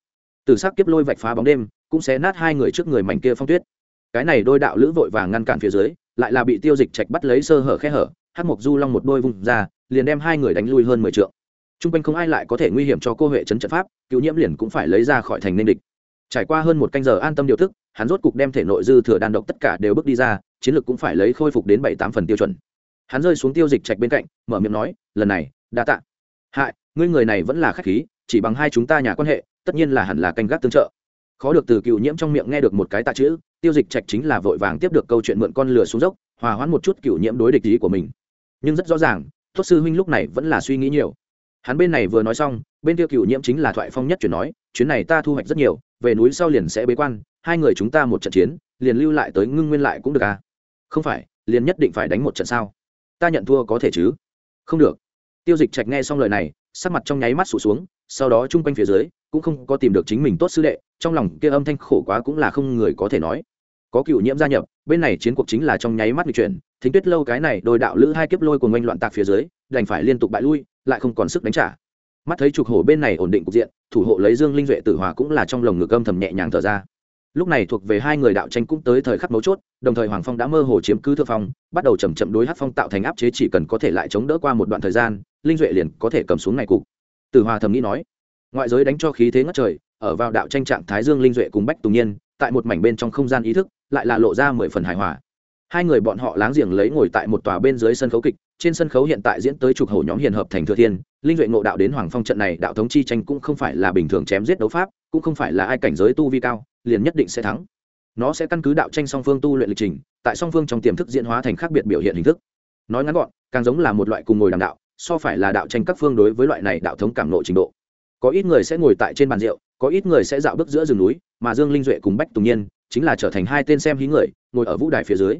Từ s ắ c kiếp lôi vạch phá bóng đêm, cũng sẽ nát hai người trước người mảnh kia phong tuyết. Cái này đôi đạo lữ vội vàng ngăn cản phía dưới, lại là bị tiêu dịch trạch bắt lấy sơ hở khe hở hát mộc du long một đôi vùng ra, liền đem hai người đánh lui hơn mười t r ư ợ n g chung quanh không ai lại có thể nguy hiểm cho cô huệ trấn trận pháp, cựu nhiễm liền cũng phải lấy ra khỏi thành nên địch. Trải qua hơn một canh giờ an tâm điều thức, hắn rốt cục đem thể nội dư thừa đan độc tất cả đều bước đi ra, chiến lược cũng phải lấy khôi phục đến bảy tám phần tiêu chuẩn. Hắn rơi xuống tiêu dịch trạch bên cạnh, mở miệng nói, lần này đã tạ. Hại, ngươi người này vẫn là k h á c h khí, chỉ bằng hai chúng ta nhà quan hệ, tất nhiên là hẳn là canh gác tương trợ. Khó được từ cựu nhiễm trong miệng nghe được một cái tạ chữ, tiêu dịch trạch chính là vội vàng tiếp được câu chuyện mượn con lửa xuống dốc, hòa hoãn một chút cựu nhiễm đối địch ý của mình. Nhưng rất rõ ràng thốt sư huynh lúc này vẫn là suy nghĩ nhiều hắn bên này vừa nói xong, bên kia cựu nhiễm chính là thoại phong nhất chuyển nói, chuyến này ta thu hoạch rất nhiều, về núi sau liền sẽ bế quan, hai người chúng ta một trận chiến, liền lưu lại tới ngưng nguyên lại cũng được à? Không phải, liền nhất định phải đánh một trận sao? Ta nhận thua có thể chứ? Không được. Tiêu dịch trạch nghe xong lời này, sắc mặt trong nháy mắt sụt xuống, sau đó chung quanh phía dưới, cũng không có tìm được chính mình tốt sư đệ, trong lòng kia âm thanh khổ quá cũng là không người có thể nói. Có cựu nhiễm gia nhập, bên này chiến cuộc chính là trong nháy mắt bị chuyển, thính tuyết lâu cái này đôi đạo lữ hai kiếp lôi cùng oanh loạn tạc phía dưới, đành phải liên tục bại lui lại không còn sức đánh trả. Mắt thấy trục hổ bên này ổn định cục diện, thủ hộ lấy dương linh duệ tử hòa cũng là trong lồng ngực âm thầm nhẹ nhàng thở ra. Lúc này thuộc về hai người đạo tranh cũng tới thời khắc mấu chốt, đồng thời hoàng phong đã mơ hồ chiếm cứ thượng phong, bắt đầu chầm chậm đối hát phong tạo thành áp chế chỉ cần có thể lại chống đỡ qua một đoạn thời gian, linh duệ liền có thể cầm xuống ngày cục. Tử hòa thầm nghĩ nói, ngoại giới đánh cho khí thế ngất trời, ở vào đạo tranh trạng thái dương linh duệ cùng bách tùng nhiên, tại một mảnh bên trong không gian ý thức, lại là lộ ra mười phần hài hòa. Hai người bọn họ láng giềng lấy ngồi tại một tòa bên dưới sân khấu kịch trên sân khấu hiện tại diễn tới chục hầu nhóm hiền hợp thành thừa thiên, linh duệ ngộ đạo đến hoàng phong trận này đạo thống chi tranh cũng không phải là bình thường chém giết đấu pháp, cũng không phải là ai cảnh giới tu vi cao, liền nhất định sẽ thắng. Nó sẽ căn cứ đạo tranh song phương tu luyện lịch trình, tại song phương trong tiềm thức diễn hóa thành khác biệt biểu hiện hình thức. Nói ngắn gọn, càng giống là một loại cùng ngồi đàm đạo, so phải là đạo tranh các phương đối với loại này đạo thống cảm lộ trình độ. Có ít người sẽ ngồi tại trên bàn rượu, có ít người sẽ dạo bước giữa rừng núi, mà dương linh duệ cùng bách tùng nhiên chính là trở thành hai tên xem hí người, ngồi ở vũ đài phía dưới.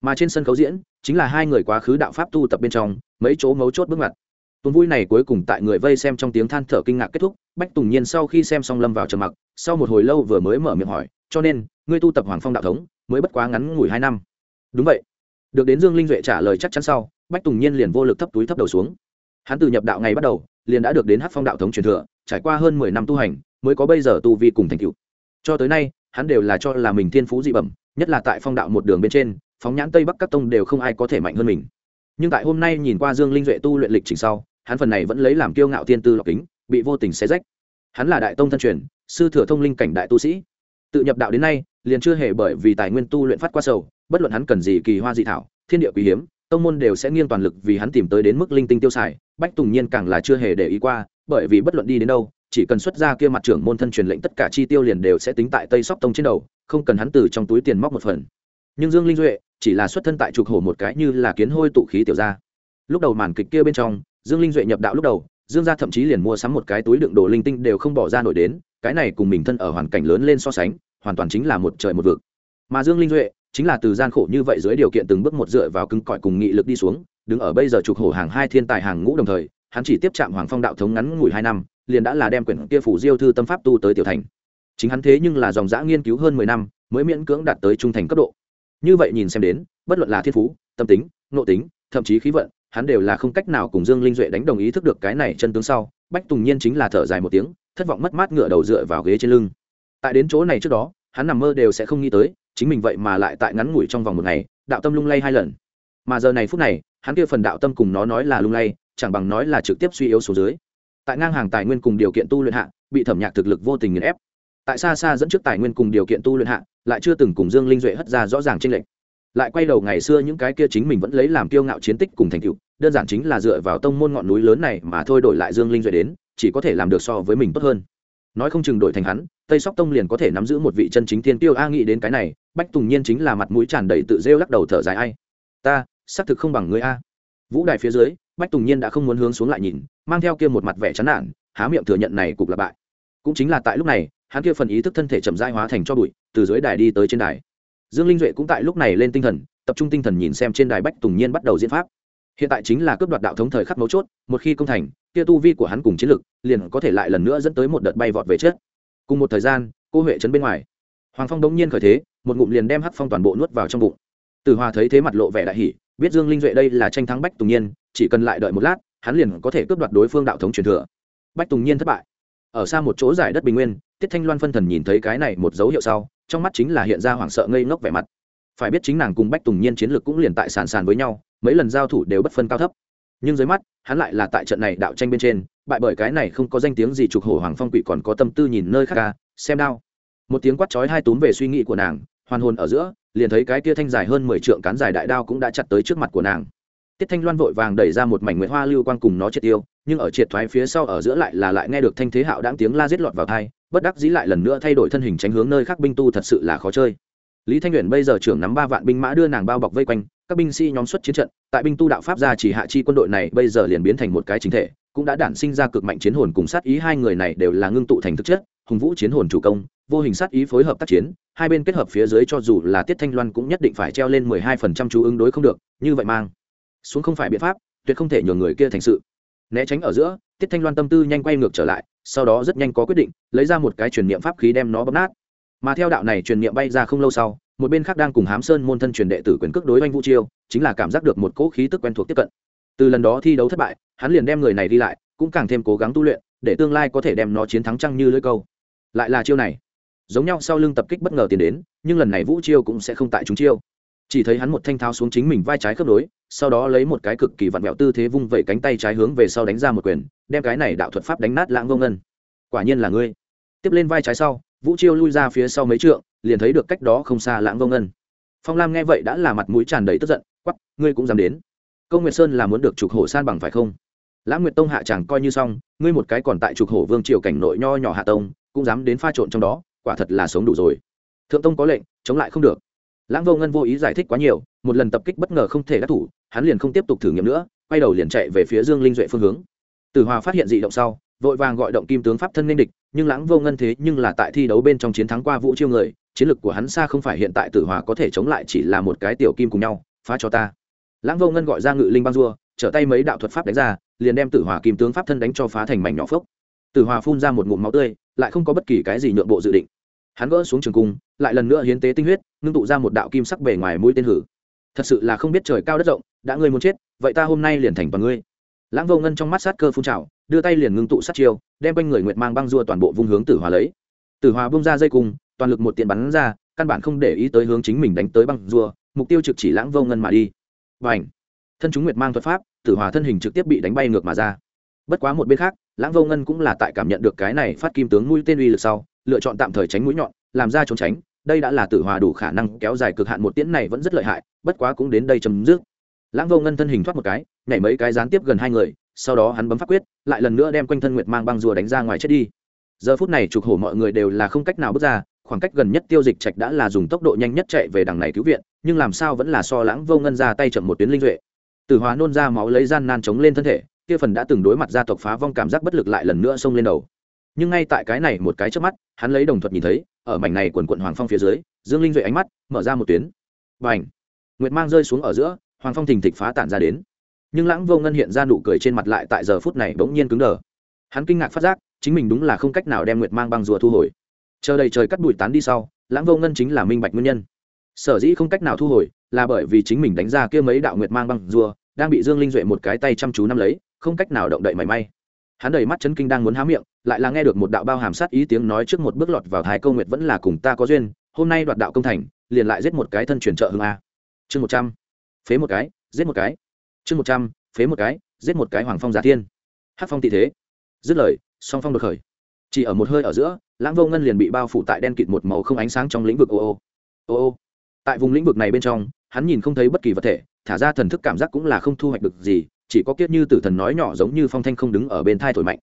Mà trên sân khấu diễn chính là hai người quá khứ đạo pháp tu tập bên trong, mấy chỗ mấu chốt bước ngoặt. Tuần vui này cuối cùng tại người vây xem trong tiếng than thở kinh ngạc kết thúc, bách tùng nhiên sau khi xem xong lâm vào trầm mặc, sau một hồi lâu vừa mới mở miệng hỏi, cho nên, ngươi tu tập hoàng phong đạo thống, mới bất quá ngắn ngủi hai năm? Đúng vậy. Được đến dương linh duệ trả lời chắc chắn sau, bách tùng nhiên liền vô lực thấp túi thấp đầu xuống. Hắn từ nhập đạo ngày bắt đầu, liền đã được đến hát phong đạo thống truyền thừa, trải qua hơn mười năm tu hành, mới có bây giờ tu vi cùng thành cựu cho tới nay, hắn đều là cho là mình thiên phú dị bẩm, nhất là tại phong đạo một đường bên trên phóng nhãn tây bắc các tông đều không ai có thể mạnh hơn mình. Nhưng tại hôm nay nhìn qua dương linh duệ tu luyện lịch trình sau, hắn phần này vẫn lấy làm kiêu ngạo thiên tư lọc kính, bị vô tình xé rách. Hắn là đại tông thân truyền, sư thừa thông linh cảnh đại tu sĩ. Tự nhập đạo đến nay, liền chưa hề bởi vì tài nguyên tu luyện phát qua sầu, bất luận hắn cần gì kỳ hoa dị thảo, thiên địa quý hiếm, tông môn đều sẽ nghiêng toàn lực vì hắn tìm tới đến mức linh tinh tiêu xài, bách tùng nhiên càng là chưa hề để ý qua, bởi vì bất luận đi đến đâu, chỉ cần xuất ra kia mặt trưởng môn thân truyền lệnh tất cả chi tiêu liền đều sẽ tính tại tây sóc tông trên đầu, không cần hắn từ trong túi tiền móc một phần. Nhưng dương linh duệ chỉ là xuất thân tại trục hổ một cái như là kiến hôi tụ khí tiểu gia. Lúc đầu màn kịch kia bên trong, dương linh duệ nhập đạo lúc đầu, dương gia thậm chí liền mua sắm một cái túi đựng đồ linh tinh đều không bỏ ra nổi đến, cái này cùng mình thân ở hoàn cảnh lớn lên so sánh, hoàn toàn chính là một trời một vực. Mà dương linh duệ chính là từ gian khổ như vậy dưới điều kiện từng bước một dựa vào cứng cỏi cùng nghị lực đi xuống, đứng ở bây giờ trục hổ hàng hai thiên tài hàng ngũ đồng thời, hắn chỉ tiếp chạm hoàng phong đạo thống ngắn ngủi hai năm, liền đã là đem quyển kia phủ diêu thư tâm pháp tu tới tiểu thành. Chính hắn thế nhưng là dòng dã nghiên cứu hơn mười năm, mới miễn cưỡng đạt tới trung thành cấp độ như vậy nhìn xem đến, bất luận là thiên phú, tâm tính nộ tính, thậm chí khí vận, hắn đều là không cách nào cùng dương linh duệ đánh đồng ý thức được cái này chân tướng sau, bách tùng nhiên chính là thở dài một tiếng, thất vọng mất mát ngựa đầu dựa vào ghế trên lưng. Tại đến chỗ này trước đó, hắn nằm mơ đều sẽ không nghĩ tới, chính mình vậy mà lại tại ngắn ngủi trong vòng một ngày, đạo tâm lung lay hai lần. Mà giờ này phút này, hắn kia phần đạo tâm cùng nó nói là lung lay, chẳng bằng nói là trực tiếp suy yếu số dưới. Tại ngang hàng tài nguyên cùng điều kiện tu luyện hạ, bị thẩm nhạc thực lực vô tình nghiền ép. Tại xa xa dẫn trước tài nguyên cùng điều kiện tu luyện hạ lại chưa từng cùng dương linh duệ hất ra rõ ràng trên lệnh lại quay đầu ngày xưa những cái kia chính mình vẫn lấy làm kiêu ngạo chiến tích cùng thành tựu, đơn giản chính là dựa vào tông môn ngọn núi lớn này mà thôi đổi lại dương linh duệ đến, chỉ có thể làm được so với mình tốt hơn. Nói không chừng đổi thành hắn, tây sóc tông liền có thể nắm giữ một vị chân chính thiên tiêu a nghĩ đến cái này, bách tùng nhiên chính là mặt mũi tràn đầy tự rêu lắc đầu thở dài ai. Ta, xác thực không bằng người a. Vũ đài phía dưới, bách tùng nhiên đã không muốn hướng xuống lại nhìn, mang theo kia một mặt vẻ chán nản, há miệng thừa nhận này cục là bại. Cũng chính là tại lúc này hắn kia phần ý thức thân thể chậm rãi hóa thành cho bụi, từ dưới đài đi tới trên đài. Dương linh duệ cũng tại lúc này lên tinh thần, tập trung tinh thần nhìn xem trên đài bách tùng nhiên bắt đầu diễn pháp. Hiện tại chính là cướp đoạt đạo thống thời khắc mấu chốt, một khi công thành, kia tu vi của hắn cùng chiến lực, liền có thể lại lần nữa dẫn tới một đợt bay vọt về chết cùng một thời gian, cô huệ trấn bên ngoài. Hoàng phong đống nhiên khởi thế, một ngụm liền đem hắc phong toàn bộ nuốt vào trong bụng. Từ hòa thấy thế mặt lộ vẻ đại hỷ biết dương linh duệ đây là tranh thắng bách tùng nhiên, chỉ cần lại đợi một lát, hắn liền có thể cướp đoạt đối phương đạo thống truyền thừa. Bách tùng nhiên thất bại. Ở xa một chỗ giải đất bình nguyên tiết thanh loan phân thần nhìn thấy cái này một dấu hiệu sau, trong mắt chính là hiện ra hoảng sợ ngây ngốc vẻ mặt. Phải biết chính nàng cùng bách tùng nhiên chiến lược cũng liền tại sàn sàn với nhau, mấy lần giao thủ đều bất phân cao thấp. Nhưng dưới mắt, hắn lại là tại trận này đạo tranh bên trên, bại bởi cái này không có danh tiếng gì trục hổ hoàng phong quỷ còn có tâm tư nhìn nơi khác ca xem đao một tiếng quát chói hai túm về suy nghĩ của nàng, hoàn hồn ở giữa, liền thấy cái kia thanh dài hơn mười trượng cán dài đại đao cũng đã chặt tới trước mặt của nàng. Tiết thanh loan vội vàng đẩy ra một mảnh nguyệt hoa lưu quang cùng nó triệt tiêu nhưng ở triệt thoái phía sau ở giữa lại là lại nghe được thanh thế hạo đáng tiếng la giết lọt vào thai, bất đắc dĩ lại lần nữa thay đổi thân hình tránh hướng nơi khác binh tu thật sự là khó chơi. Lý thanh nguyện bây giờ trưởng nắm ba vạn binh mã đưa nàng bao bọc vây quanh, các binh sĩ nhóm xuất chiến trận, tại binh tu đạo pháp gia chỉ hạ chi quân đội này bây giờ liền biến thành một cái chính thể, cũng đã đản sinh ra cực mạnh chiến hồn cùng sát ý, hai người này đều là ngưng tụ thành thực chất, hùng vũ chiến hồn chủ công, vô hình sát ý phối hợp tác chiến, hai bên kết hợp phía dưới cho dù là tiết thanh loan cũng nhất định phải treo lên mười hai phần trăm chú ứng đối không được, như vậy mang xuống không phải biện pháp, tuyệt không thể nhường người kia thành sự né tránh ở giữa, tiết thanh loan tâm tư nhanh quay ngược trở lại, sau đó rất nhanh có quyết định, lấy ra một cái truyền niệm pháp khí đem nó bóp nát. Mà theo đạo này truyền niệm bay ra không lâu sau, một bên khác đang cùng hám sơn môn thân truyền đệ tử quyền cước đối oanh vũ chiêu, chính là cảm giác được một cỗ khí tức quen thuộc tiếp cận. Từ lần đó thi đấu thất bại, hắn liền đem người này đi lại, cũng càng thêm cố gắng tu luyện, để tương lai có thể đem nó chiến thắng trăng như lưỡi câu. Lại là chiêu này, giống nhau sau lưng tập kích bất ngờ tiến đến, nhưng lần này vũ chiêu cũng sẽ không tại chúng chiêu. Chỉ thấy hắn một thanh thao xuống chính mình vai trái khớp nối sau đó lấy một cái cực kỳ vặn vẹo tư thế vung vẩy cánh tay trái hướng về sau đánh ra một quyền, đem cái này đạo thuật pháp đánh nát lãng vô ngân. Quả nhiên là ngươi. Tiếp lên vai trái sau, vũ chiêu lui ra phía sau mấy trượng, liền thấy được cách đó không xa lãng vô ngân. Phong lam nghe vậy đã là mặt mũi tràn đầy tức giận quắp ngươi cũng dám đến. Công nguyệt sơn là muốn được trục hổ san bằng phải không? Lãng nguyệt tông hạ chẳng coi như xong, ngươi một cái còn tại trục hổ vương triều cảnh nội nho nhỏ hạ tông, cũng dám đến pha trộn trong đó, quả thật là sống đủ rồi. Thượng tông có lệnh, chống lại không được. Lãng vô ngân vô ý giải thích quá nhiều, một lần tập kích bất ngờ không thể đắc thủ hắn liền không tiếp tục thử nghiệm nữa, quay đầu liền chạy về phía dương linh duệ phương hướng. Tử hòa phát hiện dị động sau, vội vàng gọi động kim tướng pháp thân nên địch, nhưng lãng vô ngân thế nhưng là tại thi đấu bên trong chiến thắng qua vũ chiêu người, chiến lược của hắn xa không phải hiện tại tử hòa có thể chống lại chỉ là một cái tiểu kim cùng nhau, phá cho ta. Lãng vô ngân gọi ra ngự linh băng dua, trở tay mấy đạo thuật pháp đánh ra, liền đem tử hòa kim tướng pháp thân đánh cho phá thành mảnh nhỏ phốc. Tử hòa phun ra một ngụm máu tươi, lại không có bất kỳ cái gì nhượng bộ dự định. Hắn gỡ xuống trường cung, lại lần nữa hiến tế tinh huyết, ngưng tụ ra một đạo kim sắc bề ngoài mũi tên hử. Thật sự là không biết trời cao đất rộng đã ngươi muốn chết, vậy ta hôm nay liền thành bằng ngươi. Lãng vô ngân trong mắt sát cơ phun trào, đưa tay liền ngưng tụ sát chiêu, đem quanh người nguyệt mang băng rua toàn bộ vung hướng tử hòa lấy. Tử hòa bung ra dây cung, toàn lực một tiện bắn ra, căn bản không để ý tới hướng chính mình đánh tới băng rua mục tiêu trực chỉ lãng vô ngân mà đi. Và ảnh thân chúng nguyệt mang thuật pháp, tử hòa thân hình trực tiếp bị đánh bay ngược mà ra. Bất quá một bên khác, lãng vô ngân cũng là tại cảm nhận được cái này phát kim tướng mũi tên uy lực sau, lựa chọn tạm thời tránh mũi nhọn, làm ra trốn tránh, đây đã là tử hòa đủ khả năng kéo dài cực hạn, một tiễn này vẫn rất lợi hại, bất quá cũng đến đây chấm dứt lãng vô ngân thân hình thoát một cái, nhảy mấy cái gián tiếp gần hai người, sau đó hắn bấm pháp quyết, lại lần nữa đem quanh thân nguyệt mang băng rùa đánh ra ngoài chết đi. Giờ phút này trục hổ mọi người đều là không cách nào bước ra, khoảng cách gần nhất tiêu dịch trạch đã là dùng tốc độ nhanh nhất chạy về đằng này cứu viện, nhưng làm sao vẫn là so lãng vô ngân ra tay chậm một tuyến linh duệ. Từ hóa nôn ra máu lấy gian nan chống lên thân thể, kia phần đã từng đối mặt gia tộc phá vong cảm giác bất lực lại lần nữa xông lên đầu. Nhưng ngay tại cái này một cái trước mắt, hắn lấy đồng thuật nhìn thấy, ở mảnh này quần quận hoàng phong phía dưới, dương linh duệ ánh mắt mở ra một tuyến. Và ảnh nguyệt mang rơi xuống ở giữa hoàng phong thình thịch phá tản ra đến. Nhưng lãng vô ngân hiện ra nụ cười trên mặt lại tại giờ phút này bỗng nhiên cứng đờ. Hắn kinh ngạc phát giác, chính mình đúng là không cách nào đem nguyệt mang băng rùa thu hồi. Chờ đầy trời cắt bụi tán đi sau, lãng vô ngân chính là minh bạch nguyên nhân. Sở dĩ không cách nào thu hồi, là bởi vì chính mình đánh ra kia mấy đạo nguyệt mang băng rùa, đang bị dương linh duệ một cái tay chăm chú nắm lấy, không cách nào động đậy mảy may. Hắn đầy mắt chấn kinh đang muốn há miệng, lại là nghe được một đạo bao hàm sát ý tiếng nói trước một bước lọt vào thái câu nguyệt vẫn là cùng ta có duyên, hôm nay đoạt đạo công thành, liền lại giết một cái thân truyền trợ hương a. Chương một trăm phế một cái, giết một cái. Chương một trăm, phế một cái, giết một cái hoàng phong giả thiên. Hát phong tị thế. Dứt lời, song phong đột khởi. Chỉ ở một hơi ở giữa, lãng vô ngân liền bị bao phủ tại đen kịt một màu không ánh sáng trong lĩnh vực ô ô. Ô ô. Tại vùng lĩnh vực này bên trong, hắn nhìn không thấy bất kỳ vật thể, thả ra thần thức cảm giác cũng là không thu hoạch được gì, chỉ có kiết như tử thần nói nhỏ giống như phong thanh không đứng ở bên thai thổi mạnh.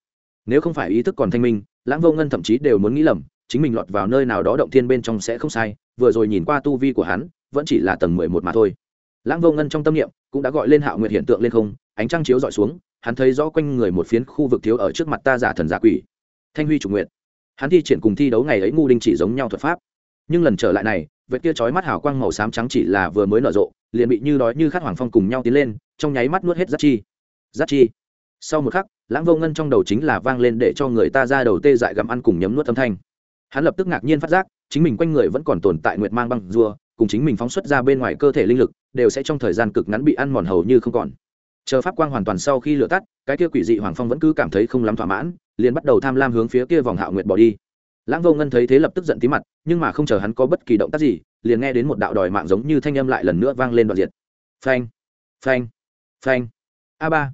Nếu không phải ý thức còn thanh minh, lãng vô ngân thậm chí đều muốn nghĩ lầm, chính mình lọt vào nơi nào đó động thiên bên trong sẽ không sai, vừa rồi nhìn qua tu vi của hắn, vẫn chỉ là tầng mười một mà thôi lãng vô ngân trong tâm niệm cũng đã gọi lên hạo nguyệt hiện tượng lên không, ánh trăng chiếu dọi xuống, hắn thấy rõ quanh người một phiến khu vực thiếu ở trước mặt ta giả thần giả quỷ. Thanh huy chủ nguyện. Hắn thi triển cùng thi đấu ngày ấy ngu đinh chỉ giống nhau thuật pháp. Nhưng lần trở lại này, vệt kia chói mắt hào quang màu xám trắng chỉ là vừa mới nở rộ, liền bị như đói như khát hoàng phong cùng nhau tiến lên, trong nháy mắt nuốt hết giác chi. Giác chi. Sau một khắc, lãng vô ngân trong đầu chính là vang lên để cho người ta ra đầu tê dại gặm ăn cùng nhấm nuốt âm thanh. Hắn lập tức ngạc nhiên phát giác, chính mình quanh người vẫn còn tồn tại nguyệt mang băng rùa cùng chính mình phóng xuất ra bên ngoài cơ thể linh lực, đều sẽ trong thời gian cực ngắn bị ăn mòn hầu như không còn. Chờ pháp quang hoàn toàn sau khi lửa tắt, cái kia quỷ dị hoàng phong vẫn cứ cảm thấy không lắm thỏa mãn, liền bắt đầu tham lam hướng phía kia vòng hạo nguyệt bỏ đi. Lãng vô ngân thấy thế lập tức giận tí mặt, nhưng mà không chờ hắn có bất kỳ động tác gì, liền nghe đến một đạo đòi mạng giống như thanh âm lại lần nữa vang lên đoạn diệt. Phanh phanh phanh. A ba.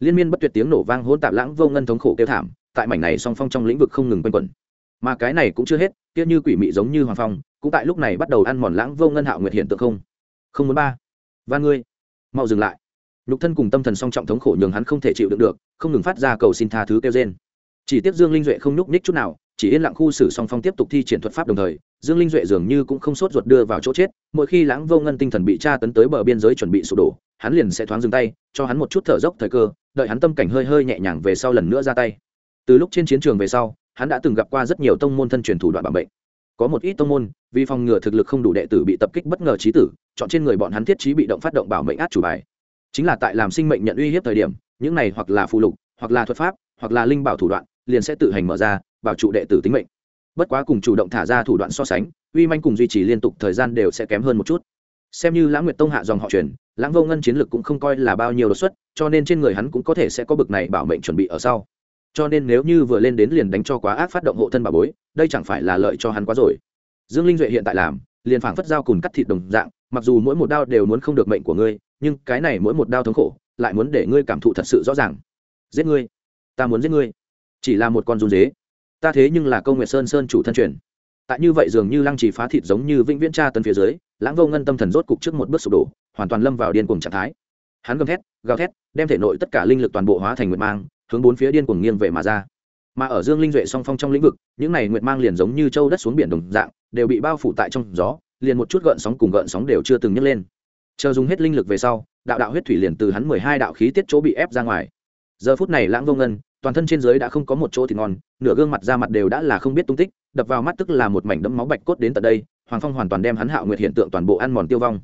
Liên miên bất tuyệt tiếng nổ vang hỗn tạp lãng vô ngân thống khổ kêu thảm, tại mảnh này song phong trong lĩnh vực không ngừng quanh quẩn. Mà cái này cũng chưa hết kia như quỷ mị giống như hoàng phong, cũng tại lúc này bắt đầu ăn mòn lãng vô ngân hạo nguyệt hiện tượng không? Không muốn ba. Và ngươi, mau dừng lại. Nhục thân cùng tâm thần song trọng thống khổ nhường hắn không thể chịu đựng được, không ngừng phát ra cầu xin tha thứ kêu trên chỉ tiếc dương linh duệ không nhúc ních chút nào, chỉ yên lặng khu xử song phong tiếp tục thi triển thuật pháp đồng thời, dương linh duệ dường như cũng không sốt ruột đưa vào chỗ chết, mỗi khi lãng vô ngân tinh thần bị tra tấn tới bờ biên giới chuẩn bị sụp đổ, hắn liền sẽ thoáng dừng tay, cho hắn một chút thở dốc thời cơ, đợi hắn tâm cảnh hơi hơi nhẹ nhàng về sau lần nữa ra tay. Từ lúc trên chiến trường về sau hắn đã từng gặp qua rất nhiều tông môn thân truyền thủ đoạn bảo mệnh. có một ít tông môn, vì phòng ngừa thực lực không đủ đệ tử bị tập kích bất ngờ trí tử, chọn trên người bọn hắn thiết trí bị động phát động bảo mệnh át chủ bài. Chính là tại làm sinh mệnh nhận uy hiếp thời điểm, những này hoặc là phụ lục, hoặc là thuật pháp, hoặc là linh bảo thủ đoạn, liền sẽ tự hành mở ra bảo trụ đệ tử tính mệnh. Bất quá cùng chủ động thả ra thủ đoạn so sánh, uy manh cùng duy trì liên tục thời gian đều sẽ kém hơn một chút. Xem như lãng nguyệt tông hạ dòng họ truyền, lãng vô ngân chiến lực cũng không coi là bao nhiêu đột xuất, cho nên trên người hắn cũng có thể sẽ có bực này bảo mệnh chuẩn bị ở sau cho nên nếu như vừa lên đến liền đánh cho quá ác phát động hộ thân bà bối, đây chẳng phải là lợi cho hắn quá rồi. Dương linh duệ hiện tại làm, liền phảng phất dao cùn cắt thịt đồng dạng, mặc dù mỗi một đao đều muốn không được mệnh của ngươi, nhưng cái này mỗi một đao thống khổ, lại muốn để ngươi cảm thụ thật sự rõ ràng. Giết ngươi. Ta muốn giết ngươi. Chỉ là một con run dế. Ta thế nhưng là công nguyệt sơn sơn chủ thân truyền. Tại như vậy dường như lăng trì phá thịt giống như vĩnh viễn tra tân phía dưới, lãng vô ngân tâm thần rốt cục trước một bước sụp đổ, hoàn toàn lâm vào điên cuồng trạng thái. Hắn gầm thét, gào thét, đem thể nội tất cả linh lực toàn bộ hóa thành nguyệt mang hướng bốn phía điên cuồng nghiêng về mà ra. Mà ở dương linh duệ song phong trong lĩnh vực, những này nguyệt mang liền giống như châu đất xuống biển đồng dạng, đều bị bao phủ tại trong gió, liền một chút gợn sóng cùng gợn sóng đều chưa từng nhấc lên. Chờ dùng hết linh lực về sau, đạo đạo huyết thủy liền từ hắn mười hai đạo khí tiết chỗ bị ép ra ngoài. Giờ phút này lãng vô ngân, toàn thân trên dưới đã không có một chỗ thì ngon, nửa gương mặt ra mặt đều đã là không biết tung tích, đập vào mắt tức là một mảnh đẫm máu bạch cốt đến tận đây, hoàng phong hoàn toàn đem hắn hạo nguyệt hiện tượng toàn bộ ăn mòn tiêu vong.